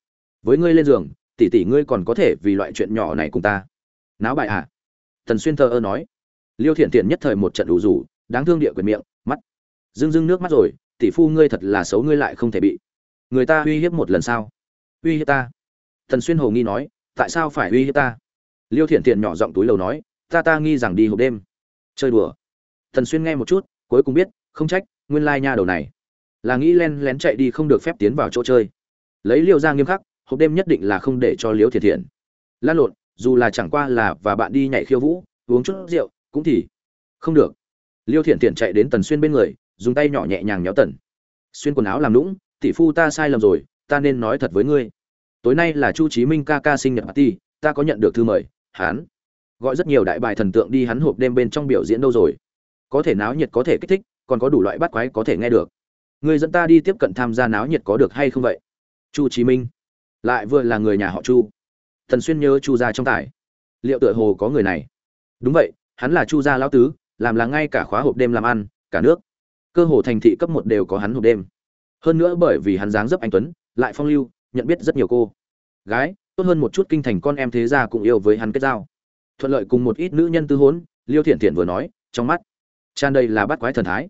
Với ngươi lên giường, tỷ tỷ ngươi còn có thể vì loại chuyện nhỏ này cùng ta náo bại à? Tần xuyên thờ ơ nói. Liêu thiện thiện nhất thời một trận đủ rủ, đáng thương địa quyền miệng, mắt. Dưng dưng nước mắt rồi, tỷ phu ngươi thật là xấu, ngươi lại không thể bị. Người ta uy hiếp một lần sao? Uy hiếp ta? Tần xuyên hồ nghi nói, tại sao phải uy hiếp ta? Liêu thiện thiện nhỏ giọng túi lầu nói, ta ta nghi rằng đi hộp đêm. Chơi đùa. Tần xuyên nghe một chút, cuối cùng biết, không trách, nguyên lai nha đầu này. Là nghĩ len lén chạy đi không được phép tiến vào chỗ chơi. Lấy liêu ra nghiêm khắc, hộp đêm nhất định là không để cho liêu thiện thiện lan lộn dù là chẳng qua là và bạn đi nhảy khiêu vũ, uống chút rượu, cũng thì không được. Liêu thiện thiện chạy đến tần xuyên bên người, dùng tay nhỏ nhẹ nhàng nhéo tần. Xuyên quần áo làm lũng tỷ phu ta sai lầm rồi, ta nên nói thật với ngươi. Tối nay là chu chí minh ca ca sinh nhật party, ta có nhận được thư mời, hắn gọi rất nhiều đại bài thần tượng đi hắn hộp đêm bên trong biểu diễn đâu rồi. Có thể náo nhiệt có thể kích thích, còn có đủ loại bắt quái có thể nghe được. Người dẫn ta đi tiếp cận tham gia náo nhiệt có được hay không vậy? Chu chí minh. Lại vừa là người nhà họ chu thần xuyên nhớ chu gia trong tài. Liệu tựa hồ có người này? Đúng vậy, hắn là chu gia lão tứ, làm là ngay cả khóa hộp đêm làm ăn, cả nước. Cơ hồ thành thị cấp một đều có hắn hộp đêm. Hơn nữa bởi vì hắn dáng dấp anh tuấn, lại phong lưu, nhận biết rất nhiều cô. Gái, tốt hơn một chút kinh thành con em thế gia cũng yêu với hắn kết giao. Thuận lợi cùng một ít nữ nhân tư hốn, liêu thiện thiện vừa nói, trong mắt, tràn đầy là bắt quái thần thái.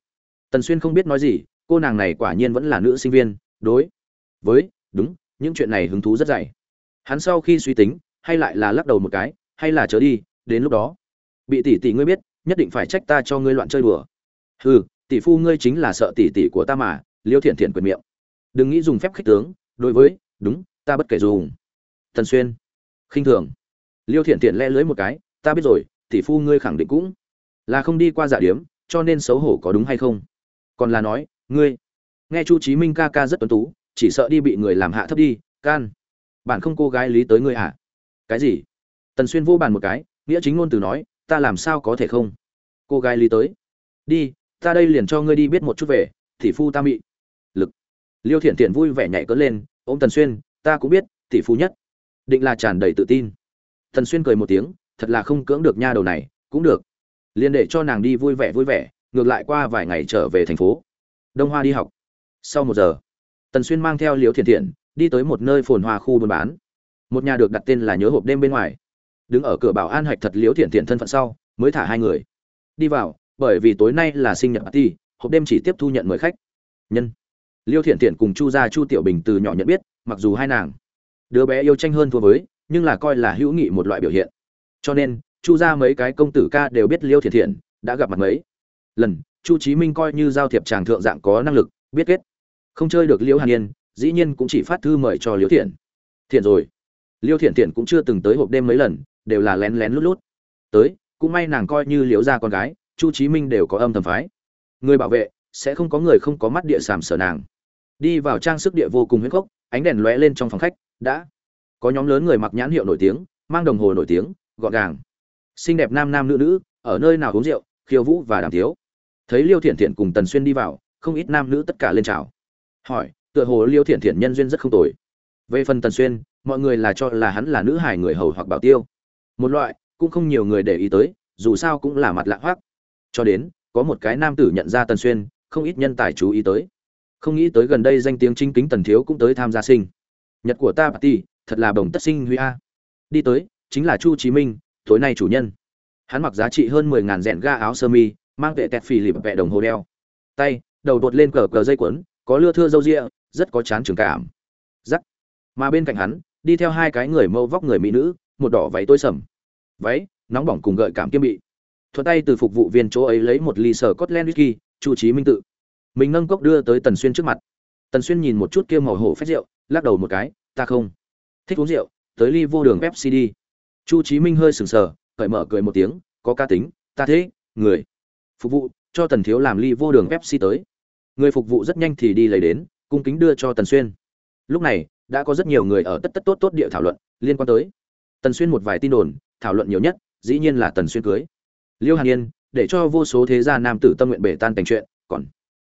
Tần xuyên không biết nói gì, cô nàng này quả nhiên vẫn là nữ sinh viên, đối, với, đúng, những chuyện này hứng thú rất dày hắn sau khi suy tính, hay lại là lắc đầu một cái, hay là chớ đi, đến lúc đó. Bị tỷ tỷ ngươi biết, nhất định phải trách ta cho ngươi loạn chơi đùa. Hừ, tỷ phu ngươi chính là sợ tỷ tỷ của ta mà, liêu thiện thiện quyền miệng. Đừng nghĩ dùng phép khích tướng, đối với, đúng, ta bất kể dùng. Thần xuyên. Khinh thường. Liêu thiện thiện le lưới một cái, ta biết rồi, tỷ phu ngươi khẳng định cũng là không đi qua giả điếm, cho nên xấu hổ có đúng hay không? Còn là nói, ngươi, nghe chu chí minh ca ca rất tuấn tú, chỉ sợ đi bị người làm hạ thấp đi, can bạn không cô gái lý tới ngươi à? cái gì? Tần xuyên vô bàn một cái, nghĩa chính ngôn từ nói, ta làm sao có thể không? Cô gái lý tới. Đi, ta đây liền cho ngươi đi biết một chút về, tỷ phu ta mị. Lực. Liêu thiện thiện vui vẻ nhảy cỡ lên, ôm tần xuyên, ta cũng biết, tỷ phu nhất. Định là tràn đầy tự tin. Tần xuyên cười một tiếng, thật là không cưỡng được nha đầu này, cũng được. Liền để cho nàng đi vui vẻ vui vẻ, ngược lại qua vài ngày trở về thành phố. Đông hoa đi học. Sau một giờ, tần xuyên mang theo liễu thiện thiện đi tới một nơi phồn hoa khu buôn bán. Một nhà được đặt tên là nhớ hộp đêm bên ngoài. Đứng ở cửa bảo an hạch thật liễu thiện thiện thân phận sau, mới thả hai người. Đi vào, bởi vì tối nay là sinh nhật party, hộp đêm chỉ tiếp thu nhận mời khách. Nhân. Liêu thiện thiện cùng chu gia chu tiểu bình từ nhỏ nhận biết, mặc dù hai nàng. Đứa bé yêu tranh hơn thua với, nhưng là coi là hữu nghị một loại biểu hiện. Cho nên, chu gia mấy cái công tử ca đều biết liêu thiện thiện đã gặp mặt mấy. Lần, chu chí minh coi như giao thiệp tràng thượng dạng có năng lực, biết kết. Không chơi được liễu hàn yên dĩ nhiên cũng chỉ phát thư mời cho liêu thiện thiện rồi. Liêu thiện thiện cũng chưa từng tới hộp đêm mấy lần, đều là lén lén lút lút. Tới, cũng may nàng coi như liếu gia con gái, chu chí minh đều có âm thầm phái. Người bảo vệ, sẽ không có người không có mắt địa sàm sở nàng. Đi vào trang sức địa vô cùng huyết cốc ánh đèn lóe lên trong phòng khách, đã có nhóm lớn người mặc nhãn hiệu nổi tiếng, mang đồng hồ nổi tiếng, gọn gàng. Xinh đẹp nam nam nữ nữ, ở nơi nào uống rượu, khiêu vũ và đàm thiếu thấy liêu thiện thiện cùng tần xuyên đi vào, không ít nam nữ tất cả lên chào. Hỏi tựa hồ liêu thiện thiện nhân duyên rất không tồi. Về phần tần xuyên, mọi người là cho là hắn là nữ hài người hầu hoặc bảo tiêu. Một loại, cũng không nhiều người để ý tới, dù sao cũng là mặt lạ hoác cho đến, có một cái nam tử nhận ra tần xuyên, không ít nhân tài chú ý tới. Không nghĩ tới gần đây danh tiếng chính kính tần thiếu cũng tới tham gia sinh. Nhật của ta party thật là bồng tất sinh huy a. Đi tới, chính là chu chí minh, tối nay chủ nhân. Hắn mặc giá trị hơn mười ngàn rèn ga áo sơ mi, mang vệ tẹt phì lịp vẹ đồng hồ đeo. Tay, đầu đột lên cờ cờ dây quấn có lưa thưa râu ria rất có chán trường cảm giắc mà bên cạnh hắn đi theo hai cái người mâu vóc người mỹ nữ một đỏ váy tối sầm váy nóng bỏng cùng gợi cảm kiêm bị thuận tay từ phục vụ viên chỗ ấy lấy một ly sở cốt len whisky, Chu Chí Minh tự. Mình nâng cốc đưa tới Tần Xuyên trước mặt. Tần Xuyên nhìn một chút kia màu hổ phép rượu, lắc đầu một cái, ta không thích uống rượu, tới ly vô đường Pepsi đi. Chu Chí Minh hơi sừng sờ, cởi mở cười một tiếng, có ca tính, ta thế, người. Phục vụ, cho Tần thiếu làm ly vô đường Pepsi tới. Người phục vụ rất nhanh thì đi lấy đến, cung kính đưa cho Tần Xuyên. Lúc này, đã có rất nhiều người ở tất tất tốt tốt địa thảo luận liên quan tới. Tần Xuyên một vài tin đồn, thảo luận nhiều nhất, dĩ nhiên là Tần Xuyên cưới. Liêu hàn yên để cho vô số thế gia nam tử tâm nguyện bể tan thành chuyện còn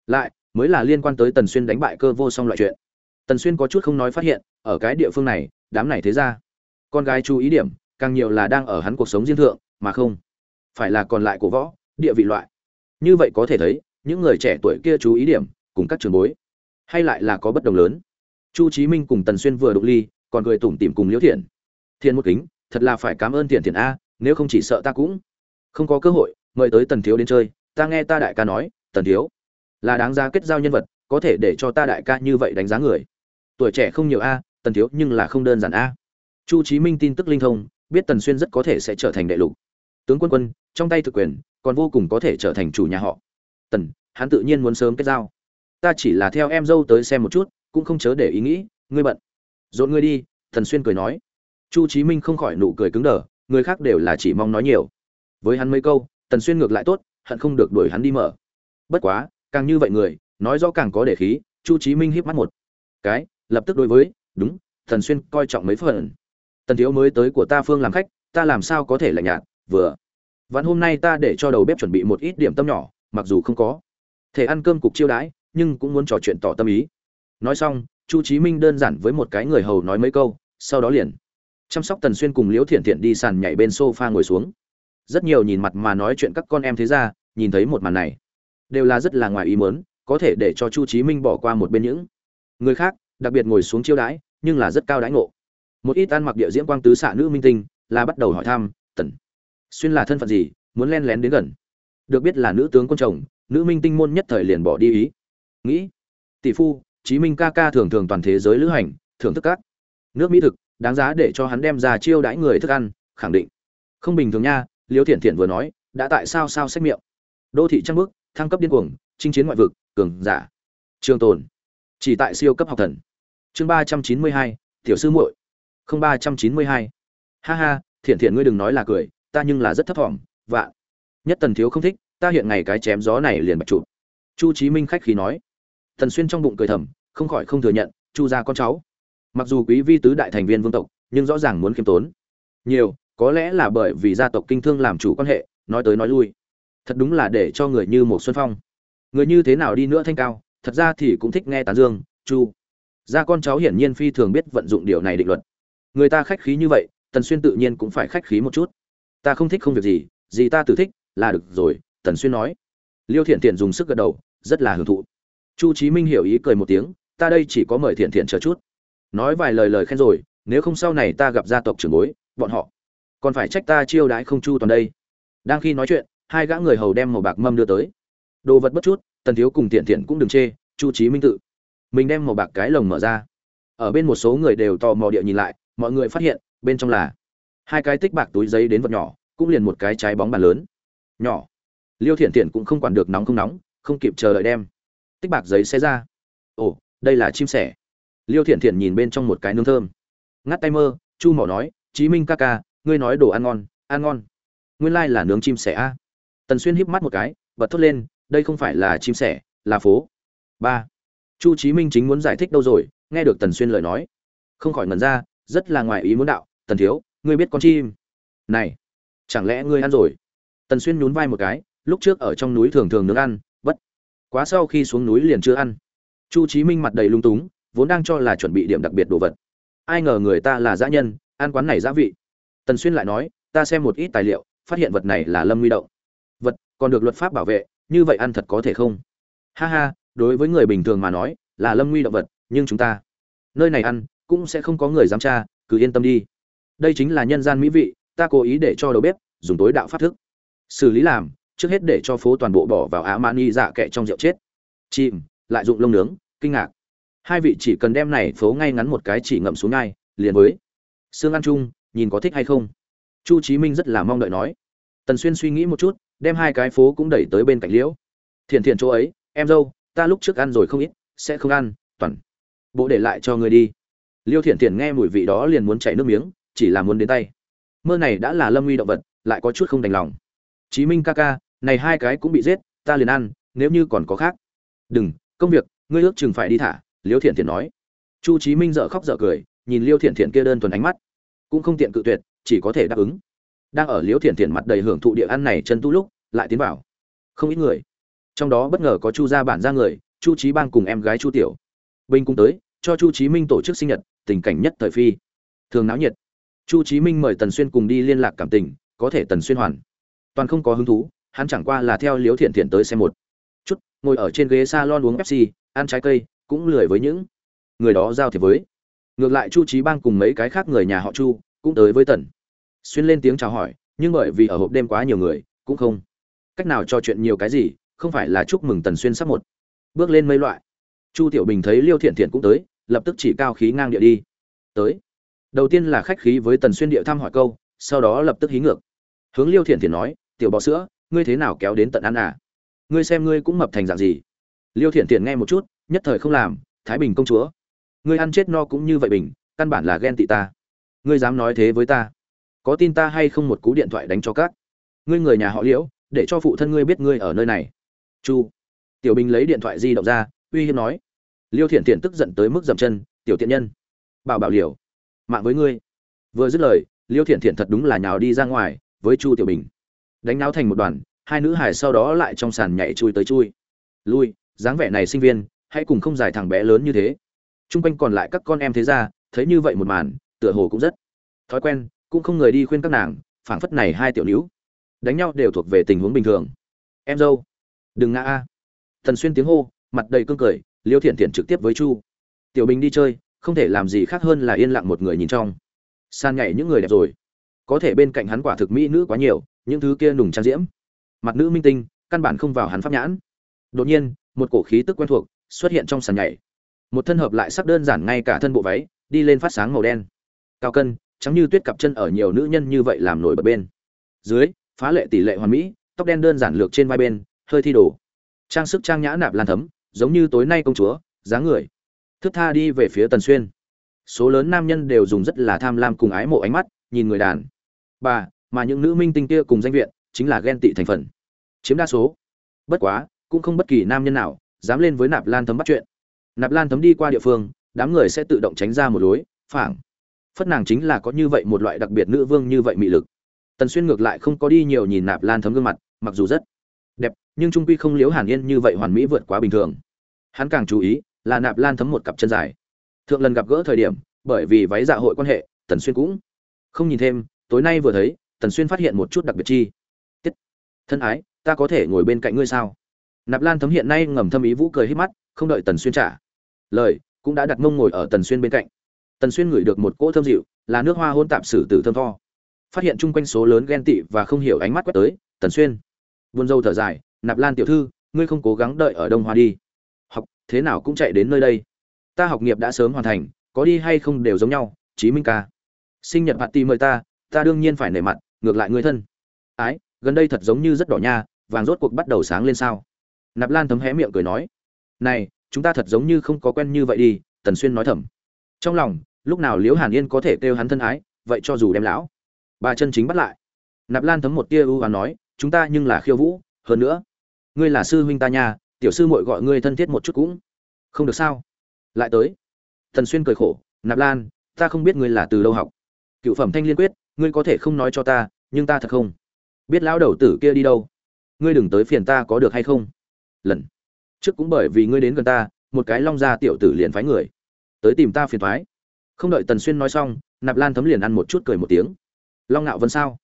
lại mới là liên quan tới tần xuyên đánh bại cơ vô song loại chuyện. Tần xuyên có chút không nói phát hiện ở cái địa phương này đám này thế gia con gái chú ý điểm càng nhiều là đang ở hắn cuộc sống riêng thượng mà không phải là còn lại của võ địa vị loại. Như vậy có thể thấy những người trẻ tuổi kia chú ý điểm cùng các trường bối hay lại là có bất đồng lớn. Chu chí minh cùng tần xuyên vừa đụng ly, còn cười tủm tỉm cùng liễu thiện. Thiên một kính, thật là phải cảm ơn thiện thiện a, nếu không chỉ sợ ta cũng không có cơ hội, mời tới tần thiếu đến chơi, ta nghe ta đại ca nói, tần thiếu, là đáng giá kết giao nhân vật, có thể để cho ta đại ca như vậy đánh giá người. Tuổi trẻ không nhiều a, tần thiếu nhưng là không đơn giản a. Chu chí minh tin tức linh thông, biết tần xuyên rất có thể sẽ trở thành đại lục. Tướng quân quân, trong tay thực quyền, còn vô cùng có thể trở thành chủ nhà họ. Tần, hắn tự nhiên muốn sớm kết giao ta chỉ là theo em dâu tới xem một chút, cũng không chớ để ý nghĩ, ngươi bận. Dồn ngươi đi, thần xuyên cười nói. Chu chí minh không khỏi nụ cười cứng đờ, người khác đều là chỉ mong nói nhiều. Với hắn mấy câu tần xuyên ngược lại tốt, hận không được đuổi hắn đi mở. Bất quá, càng như vậy người, nói rõ càng có để khí, chu chí minh híp mắt một cái, lập tức đối với, đúng, thần xuyên coi trọng mấy phần. Tần thiếu mới tới của ta phương làm khách, ta làm sao có thể lạnh nhạt, vừa. Vạn hôm nay ta để cho đầu bếp chuẩn bị một ít điểm tâm nhỏ, mặc dù không có. Thể ăn cơm cục chiêu đãi nhưng cũng muốn trò chuyện tỏ tâm ý. Nói xong, chu chí minh đơn giản với một cái người hầu nói mấy câu, sau đó liền chăm sóc tần xuyên cùng liễu thiện thiện đi sàn nhảy bên sofa ngồi xuống. Rất nhiều nhìn mặt mà nói chuyện các con em thế ra nhìn thấy một màn này, đều là rất là ngoài ý muốn, có thể để cho chu chí minh bỏ qua một bên những người khác, đặc biệt ngồi xuống chiêu đãi, nhưng là rất cao đãi ngộ. Một ít ăn mặc địa diễm quang tứ xạ nữ minh tinh, là bắt đầu hỏi thăm, tần, xuyên là thân phận gì? Muốn len lén đến gần. Được biết là nữ tướng quân chồng, nữ minh tinh môn nhất thời liền bỏ đi ý nghĩ, tỷ phu, chí minh ca ca thường thường toàn thế giới lữ hành, thưởng thức các nước mỹ thực, đáng giá để cho hắn đem ra chiêu đãi người thức ăn, khẳng định. Không bình thường nha, liêu thiện thiện vừa nói, đã tại sao sao xét miệng. Đô thị trăng bước thăng cấp điên cuồng, chinh chiến ngoại vực, cường giả. Trường tồn, chỉ tại siêu cấp học thần. Chương ba trăm chín mươi hai, tiểu sư muội. Không ba trăm chín mươi hai. Ha ha thiện thiện ngươi đừng nói là cười, ta nhưng là rất thấp thỏm, vạ. Nhất tần thiếu không thích, ta hiện ngày cái chém gió này liền bạch chụp chu chí minh khách khí nói thần xuyên trong bụng cười thầm, không khỏi không thừa nhận, chu gia con cháu. Mặc dù quý vi tứ đại thành viên vương tộc, nhưng rõ ràng muốn khiêm tốn. Nhiều, có lẽ là bởi vì gia tộc kinh thương làm chủ quan hệ, nói tới nói lui. Thật đúng là để cho người như một xuân phong. Người như thế nào đi nữa thanh cao, thật ra thì cũng thích nghe tán dương, chu. Gia con cháu hiển nhiên phi thường biết vận dụng điều này định luật. Người ta khách khí như vậy, tần xuyên tự nhiên cũng phải khách khí một chút. Ta không thích không việc gì gì ta tự thích, là được rồi, tần xuyên nói. Liêu thiện thiện dùng sức gật đầu, rất là hưởng thụ chu chí minh hiểu ý cười một tiếng, ta đây chỉ có mời thiện thiện chờ chút. Nói vài lời lời khen rồi, nếu không sau này ta gặp gia tộc trưởng bối, bọn họ còn phải trách ta chiêu đãi không chu toàn đây. Đang khi nói chuyện, hai gã người hầu đem màu bạc mâm đưa tới. Đồ vật bất chút, tần thiếu cùng tiện tiện cũng đừng chê, chu trí minh tự. Mình đem màu bạc cái lồng mở ra. Ở bên một số người đều tò mò địa nhìn lại, mọi người phát hiện, bên trong là hai cái tích bạc túi giấy đến vật nhỏ, cũng liền một cái trái bóng bàn lớn. Nhỏ. Liêu thiện thiện cũng không quản được nóng không nóng, không kịp chờ đợi đem tích bạc giấy xé ra. Ồ, đây là chim sẻ. Liêu thiện thiện nhìn bên trong một cái nương thơm. Ngắt tay mơ, chu mỏ nói, chí minh ca ca, ngươi nói đồ ăn ngon ăn ngon. Nguyên lai là nướng chim sẻ a. Tần xuyên híp mắt một cái, bật thốt lên, đây không phải là chim sẻ, là phố. Ba. Chu chí minh chính muốn giải thích đâu rồi, nghe được tần xuyên lời nói. Không khỏi ngẩn ra, rất là ngoài ý muốn đạo, tần thiếu, ngươi biết con chim? Này, chẳng lẽ ngươi ăn rồi? Tần xuyên nhún vai một cái, lúc trước ở trong núi thường thường nướng ăn quá sau khi xuống núi liền chưa ăn. Chu chí minh mặt đầy lung túng, vốn đang cho là chuẩn bị điểm đặc biệt đồ vật. Ai ngờ người ta là dã nhân, ăn quán này dã vị. Tần xuyên lại nói, ta xem một ít tài liệu, phát hiện vật này là lâm nguy động. Vật còn được luật pháp bảo vệ, như vậy ăn thật có thể không? Ha ha, đối với người bình thường mà nói, là lâm nguy động vật, nhưng chúng ta nơi này ăn cũng sẽ không có người dám tra, cứ yên tâm đi. Đây chính là nhân gian mỹ vị, ta cố ý để cho đầu bếp dùng tối đạo pháp thức. Xử lý làm trước hết để cho phố toàn bộ bỏ vào á mani dạ kệ trong rượu chết. Chìm, lại dụng lông nướng, kinh ngạc. Hai vị chỉ cần đem này phố ngay ngắn một cái chỉ ngậm xuống ngay, liền với. Xương ăn chung nhìn có thích hay không? Chu chí minh rất là mong đợi nói. Tần xuyên suy nghĩ một chút, đem hai cái phố cũng đẩy tới bên cạnh liễu. Thiện thiện chỗ ấy, em dâu, ta lúc trước ăn rồi không ít, sẽ không ăn, toàn. Bộ để lại cho người đi. Liêu thiện thiện nghe mùi vị đó liền muốn chảy nước miếng, chỉ là muốn đến tay. Mơ này đã là lâm nguy động vật, lại có chút không đành lòng. Chí minh ca ca này hai cái cũng bị giết, ta liền ăn, nếu như còn có khác. Đừng, công việc, ngươi ước chừng phải đi thả, liêu thiện thiện nói. Chu chí minh dở khóc dở cười, nhìn liêu thiện thiện kia đơn thuần ánh mắt. Cũng không tiện cự tuyệt, chỉ có thể đáp ứng. Đang ở liêu thiện thiện mặt đầy hưởng thụ địa ăn này chân tu lúc, lại tiến vào. Không ít người. Trong đó bất ngờ có chu gia bản ra người, chu trí bang cùng em gái chu tiểu. Bình cũng tới, cho chu chí minh tổ chức sinh nhật, tình cảnh nhất thời phi. Thường náo nhiệt. Chu chí minh mời tần xuyên cùng đi liên lạc cảm tình, có thể tần xuyên hoàn. Toàn không có hứng thú hắn chẳng qua là theo liếu thiện thiện tới xem một chút, ngồi ở trên ghế salon uống pepsi, ăn trái cây, cũng lười với những người đó giao thiệp với. Ngược lại chu trí bang cùng mấy cái khác người nhà họ chu cũng tới với tần. Xuyên lên tiếng chào hỏi, nhưng bởi vì ở hộp đêm quá nhiều người, cũng không cách nào trò chuyện nhiều cái gì, không phải là chúc mừng tần xuyên sắp một. Bước lên mấy loại, chu tiểu bình thấy liêu thiện thiện cũng tới, lập tức chỉ cao khí ngang địa đi. Tới. Đầu tiên là khách khí với tần xuyên địa thăm hỏi câu, sau đó lập tức hí ngược. Hướng liêu thiện thiện nói, tiểu Bọ sữa ngươi thế nào kéo đến tận ăn à? Ngươi xem ngươi cũng mập thành dạng gì. Liêu thiện thiện nghe một chút, nhất thời không làm, thái bình công chúa. Ngươi ăn chết no cũng như vậy bình, căn bản là ghen tị ta. Ngươi dám nói thế với ta. Có tin ta hay không một cú điện thoại đánh cho các. Ngươi người nhà họ liễu, để cho phụ thân ngươi biết ngươi ở nơi này. Chu. Tiểu bình lấy điện thoại di động ra, uy hiếp nói. Liêu thiện thiện tức giận tới mức dậm chân, tiểu tiện nhân, bảo bảo liều. Mạng với ngươi. Vừa dứt lời, liêu thiện thiện thật đúng là nhào đi ra ngoài, với chu tiểu bình đánh náo thành một đoàn, hai nữ hải sau đó lại trong sàn nhảy chui tới chui. Lui, dáng vẻ này sinh viên, hãy cùng không dài thằng bé lớn như thế. Chung quanh còn lại các con em thế ra thấy như vậy một màn, tựa hồ cũng rất thói quen, cũng không người đi khuyên các nàng, phảng phất này hai tiểu nữ. Đánh nhau đều thuộc về tình huống bình thường. Em dâu, đừng ngã a. Thần xuyên tiếng hô, mặt đầy cương cười, liêu thiện thiện trực tiếp với chu. Tiểu bình đi chơi, không thể làm gì khác hơn là yên lặng một người nhìn trong. San nhảy những người đẹp rồi. Có thể bên cạnh hắn quả thực mỹ nữ quá nhiều những thứ kia nùng trang diễm. Mặt nữ minh tinh, căn bản không vào hắn pháp nhãn. Đột nhiên, một cổ khí tức quen thuộc xuất hiện trong sàn nhảy. Một thân hợp lại sắc đơn giản ngay cả thân bộ váy, đi lên phát sáng màu đen. Cao cân, trắng như tuyết cặp chân ở nhiều nữ nhân như vậy làm nổi bật bên. Dưới, phá lệ tỷ lệ hoàn mỹ, tóc đen đơn giản lược trên vai bên, hơi thi đồ. Trang sức trang nhã nạp lan thấm, giống như tối nay công chúa, dáng người. Thức tha đi về phía tần xuyên. Số lớn nam nhân đều dùng rất là tham lam cùng ái mộ ánh mắt, nhìn người đàn bà mà những nữ minh tinh kia cùng danh viện chính là ghen tị thành phần. Chiếm đa số. Bất quá, cũng không bất kỳ nam nhân nào dám lên với nạp lan thấm bắt chuyện. Nạp lan thấm đi qua địa phương, đám người sẽ tự động tránh ra một lối, phảng. Phất nàng chính là có như vậy một loại đặc biệt nữ vương như vậy mị lực. Tần xuyên ngược lại không có đi nhiều nhìn nạp lan thấm gương mặt, mặc dù rất đẹp, nhưng trung quy không liếu hàn yên như vậy hoàn mỹ vượt quá bình thường. Hắn càng chú ý là nạp lan thấm một cặp chân dài. Thượng lần gặp gỡ thời điểm, bởi vì váy dạ hội quan hệ, tần xuyên cũng không nhìn thêm, tối nay vừa thấy tần xuyên phát hiện một chút đặc biệt chi. Tiết, thân ái, ta có thể ngồi bên cạnh ngươi sao? Nạp lan thấm hiện nay ngầm thâm ý vũ cười hết mắt, không đợi tần xuyên trả lời, cũng đã đặt mông ngồi ở tần xuyên bên cạnh. Tần xuyên ngửi được một cỗ thơm dịu, là nước hoa hôn tạp sử tử thơm tho. Phát hiện chung quanh số lớn ghen tị và không hiểu ánh mắt quét tới, tần xuyên buồn dâu thở dài, nạp lan tiểu thư, ngươi không cố gắng đợi ở đông hoa đi. Học, thế nào cũng chạy đến nơi đây. Ta học nghiệp đã sớm hoàn thành, có đi hay không đều giống nhau, chí minh ca. Sinh nhật bạn ti mời ta ta đương nhiên phải nể mặt ngược lại người thân. Ái, gần đây thật giống như rất đỏ nha, vàng rốt cuộc bắt đầu sáng lên sao? Nạp lan thấm hé miệng cười nói. Này, chúng ta thật giống như không có quen như vậy đi, tần xuyên nói thầm. Trong lòng, lúc nào liễu hàn yên có thể kêu hắn thân ái, vậy cho dù đem lão. Bà chân chính bắt lại. Nạp lan thấm một tia ưu và nói, chúng ta nhưng là khiêu vũ, hơn nữa. Ngươi là sư huynh ta nha, tiểu sư muội gọi ngươi thân thiết một chút cũng không được sao? Lại tới. Tần xuyên cười khổ, nạp lan, ta không biết ngươi là từ đâu học. Cựu phẩm thanh liên quyết ngươi có thể không nói cho ta, nhưng ta thật không. Biết lão đầu tử kia đi đâu? Ngươi đừng tới phiền ta có được hay không? Lần. Trước cũng bởi vì ngươi đến gần ta, một cái long gia tiểu tử liền phái người. Tới tìm ta phiền thoái. Không đợi tần xuyên nói xong, nạp lan thấm liền ăn một chút cười một tiếng. Long ngạo vân sao?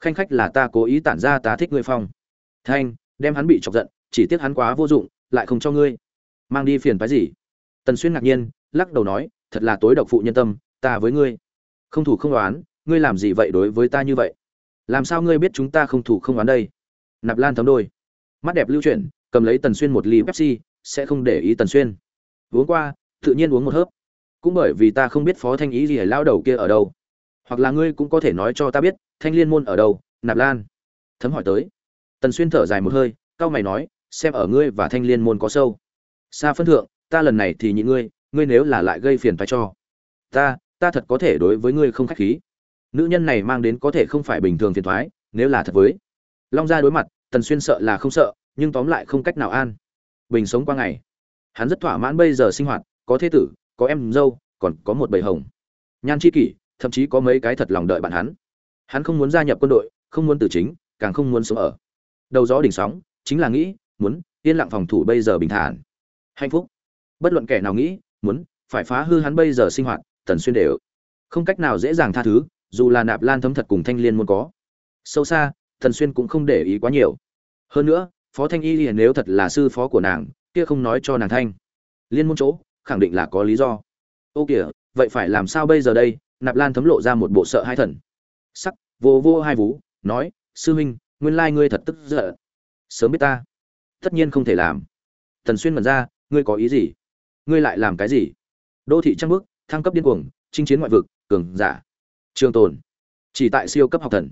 Khanh khách là ta cố ý tản ra ta thích ngươi phong. Thanh, đem hắn bị chọc giận, chỉ tiếc hắn quá vô dụng, lại không cho ngươi. Mang đi phiền phái gì? Tần xuyên ngạc nhiên, lắc đầu nói, thật là tối độc phụ nhân tâm, ta với ngươi. Không thủ không đoán ngươi làm gì vậy đối với ta như vậy? Làm sao ngươi biết chúng ta không thủ không đoán đây? Nạp lan thấm đôi. Mắt đẹp lưu chuyển, cầm lấy tần xuyên một ly pepsi, sẽ không để ý tần xuyên. Uống qua, tự nhiên uống một hớp. Cũng bởi vì ta không biết phó thanh ý gì hay lao đầu kia ở đâu. Hoặc là ngươi cũng có thể nói cho ta biết, thanh liên môn ở đâu, nạp lan. Thấm hỏi tới. Tần xuyên thở dài một hơi cao mày nói, xem ở ngươi và thanh liên môn có sâu. Xa phân thượng, ta lần này thì nhịn ngươi ngươi nếu là lại gây phiền phải cho. Ta ta thật có thể đối với ngươi không khách khí nữ nhân này mang đến có thể không phải bình thường phiền thoái, nếu là thật với. Long gia đối mặt, tần xuyên sợ là không sợ, nhưng tóm lại không cách nào an. Bình sống qua ngày. Hắn rất thỏa mãn bây giờ sinh hoạt, có thế tử, có em dâu, còn có một bầy hồng. Nhan chi kỷ, thậm chí có mấy cái thật lòng đợi bạn hắn. Hắn không muốn gia nhập quân đội, không muốn từ chính, càng không muốn sống ở. Đầu gió đỉnh sóng, chính là nghĩ, muốn yên lặng phòng thủ bây giờ bình thản. Hạnh phúc. Bất luận kẻ nào nghĩ, muốn phải phá hư hắn bây giờ sinh hoạt, tần xuyên đều không cách nào dễ dàng tha thứ dù là nạp lan thấm thật cùng thanh liên muốn có. Sâu xa, thần xuyên cũng không để ý quá nhiều. Hơn nữa, phó thanh y hiền nếu thật là sư phó của nàng, kia không nói cho nàng thanh. Liên môn chỗ, khẳng định là có lý do. Ô kìa, vậy phải làm sao bây giờ đây? Nạp lan thấm lộ ra một bộ sợ hai thần. Sắc, vô vô hai vú, nói, sư huynh, nguyên lai ngươi thật tức giận. Sớm biết ta. Tất nhiên không thể làm. Thần xuyên mật ra, ngươi có ý gì? Ngươi lại làm cái gì? Đô thị trăng bước, thăng cấp điên cuồng, chinh chiến ngoại vực, cường giả trường tồn. Chỉ tại siêu cấp học thần.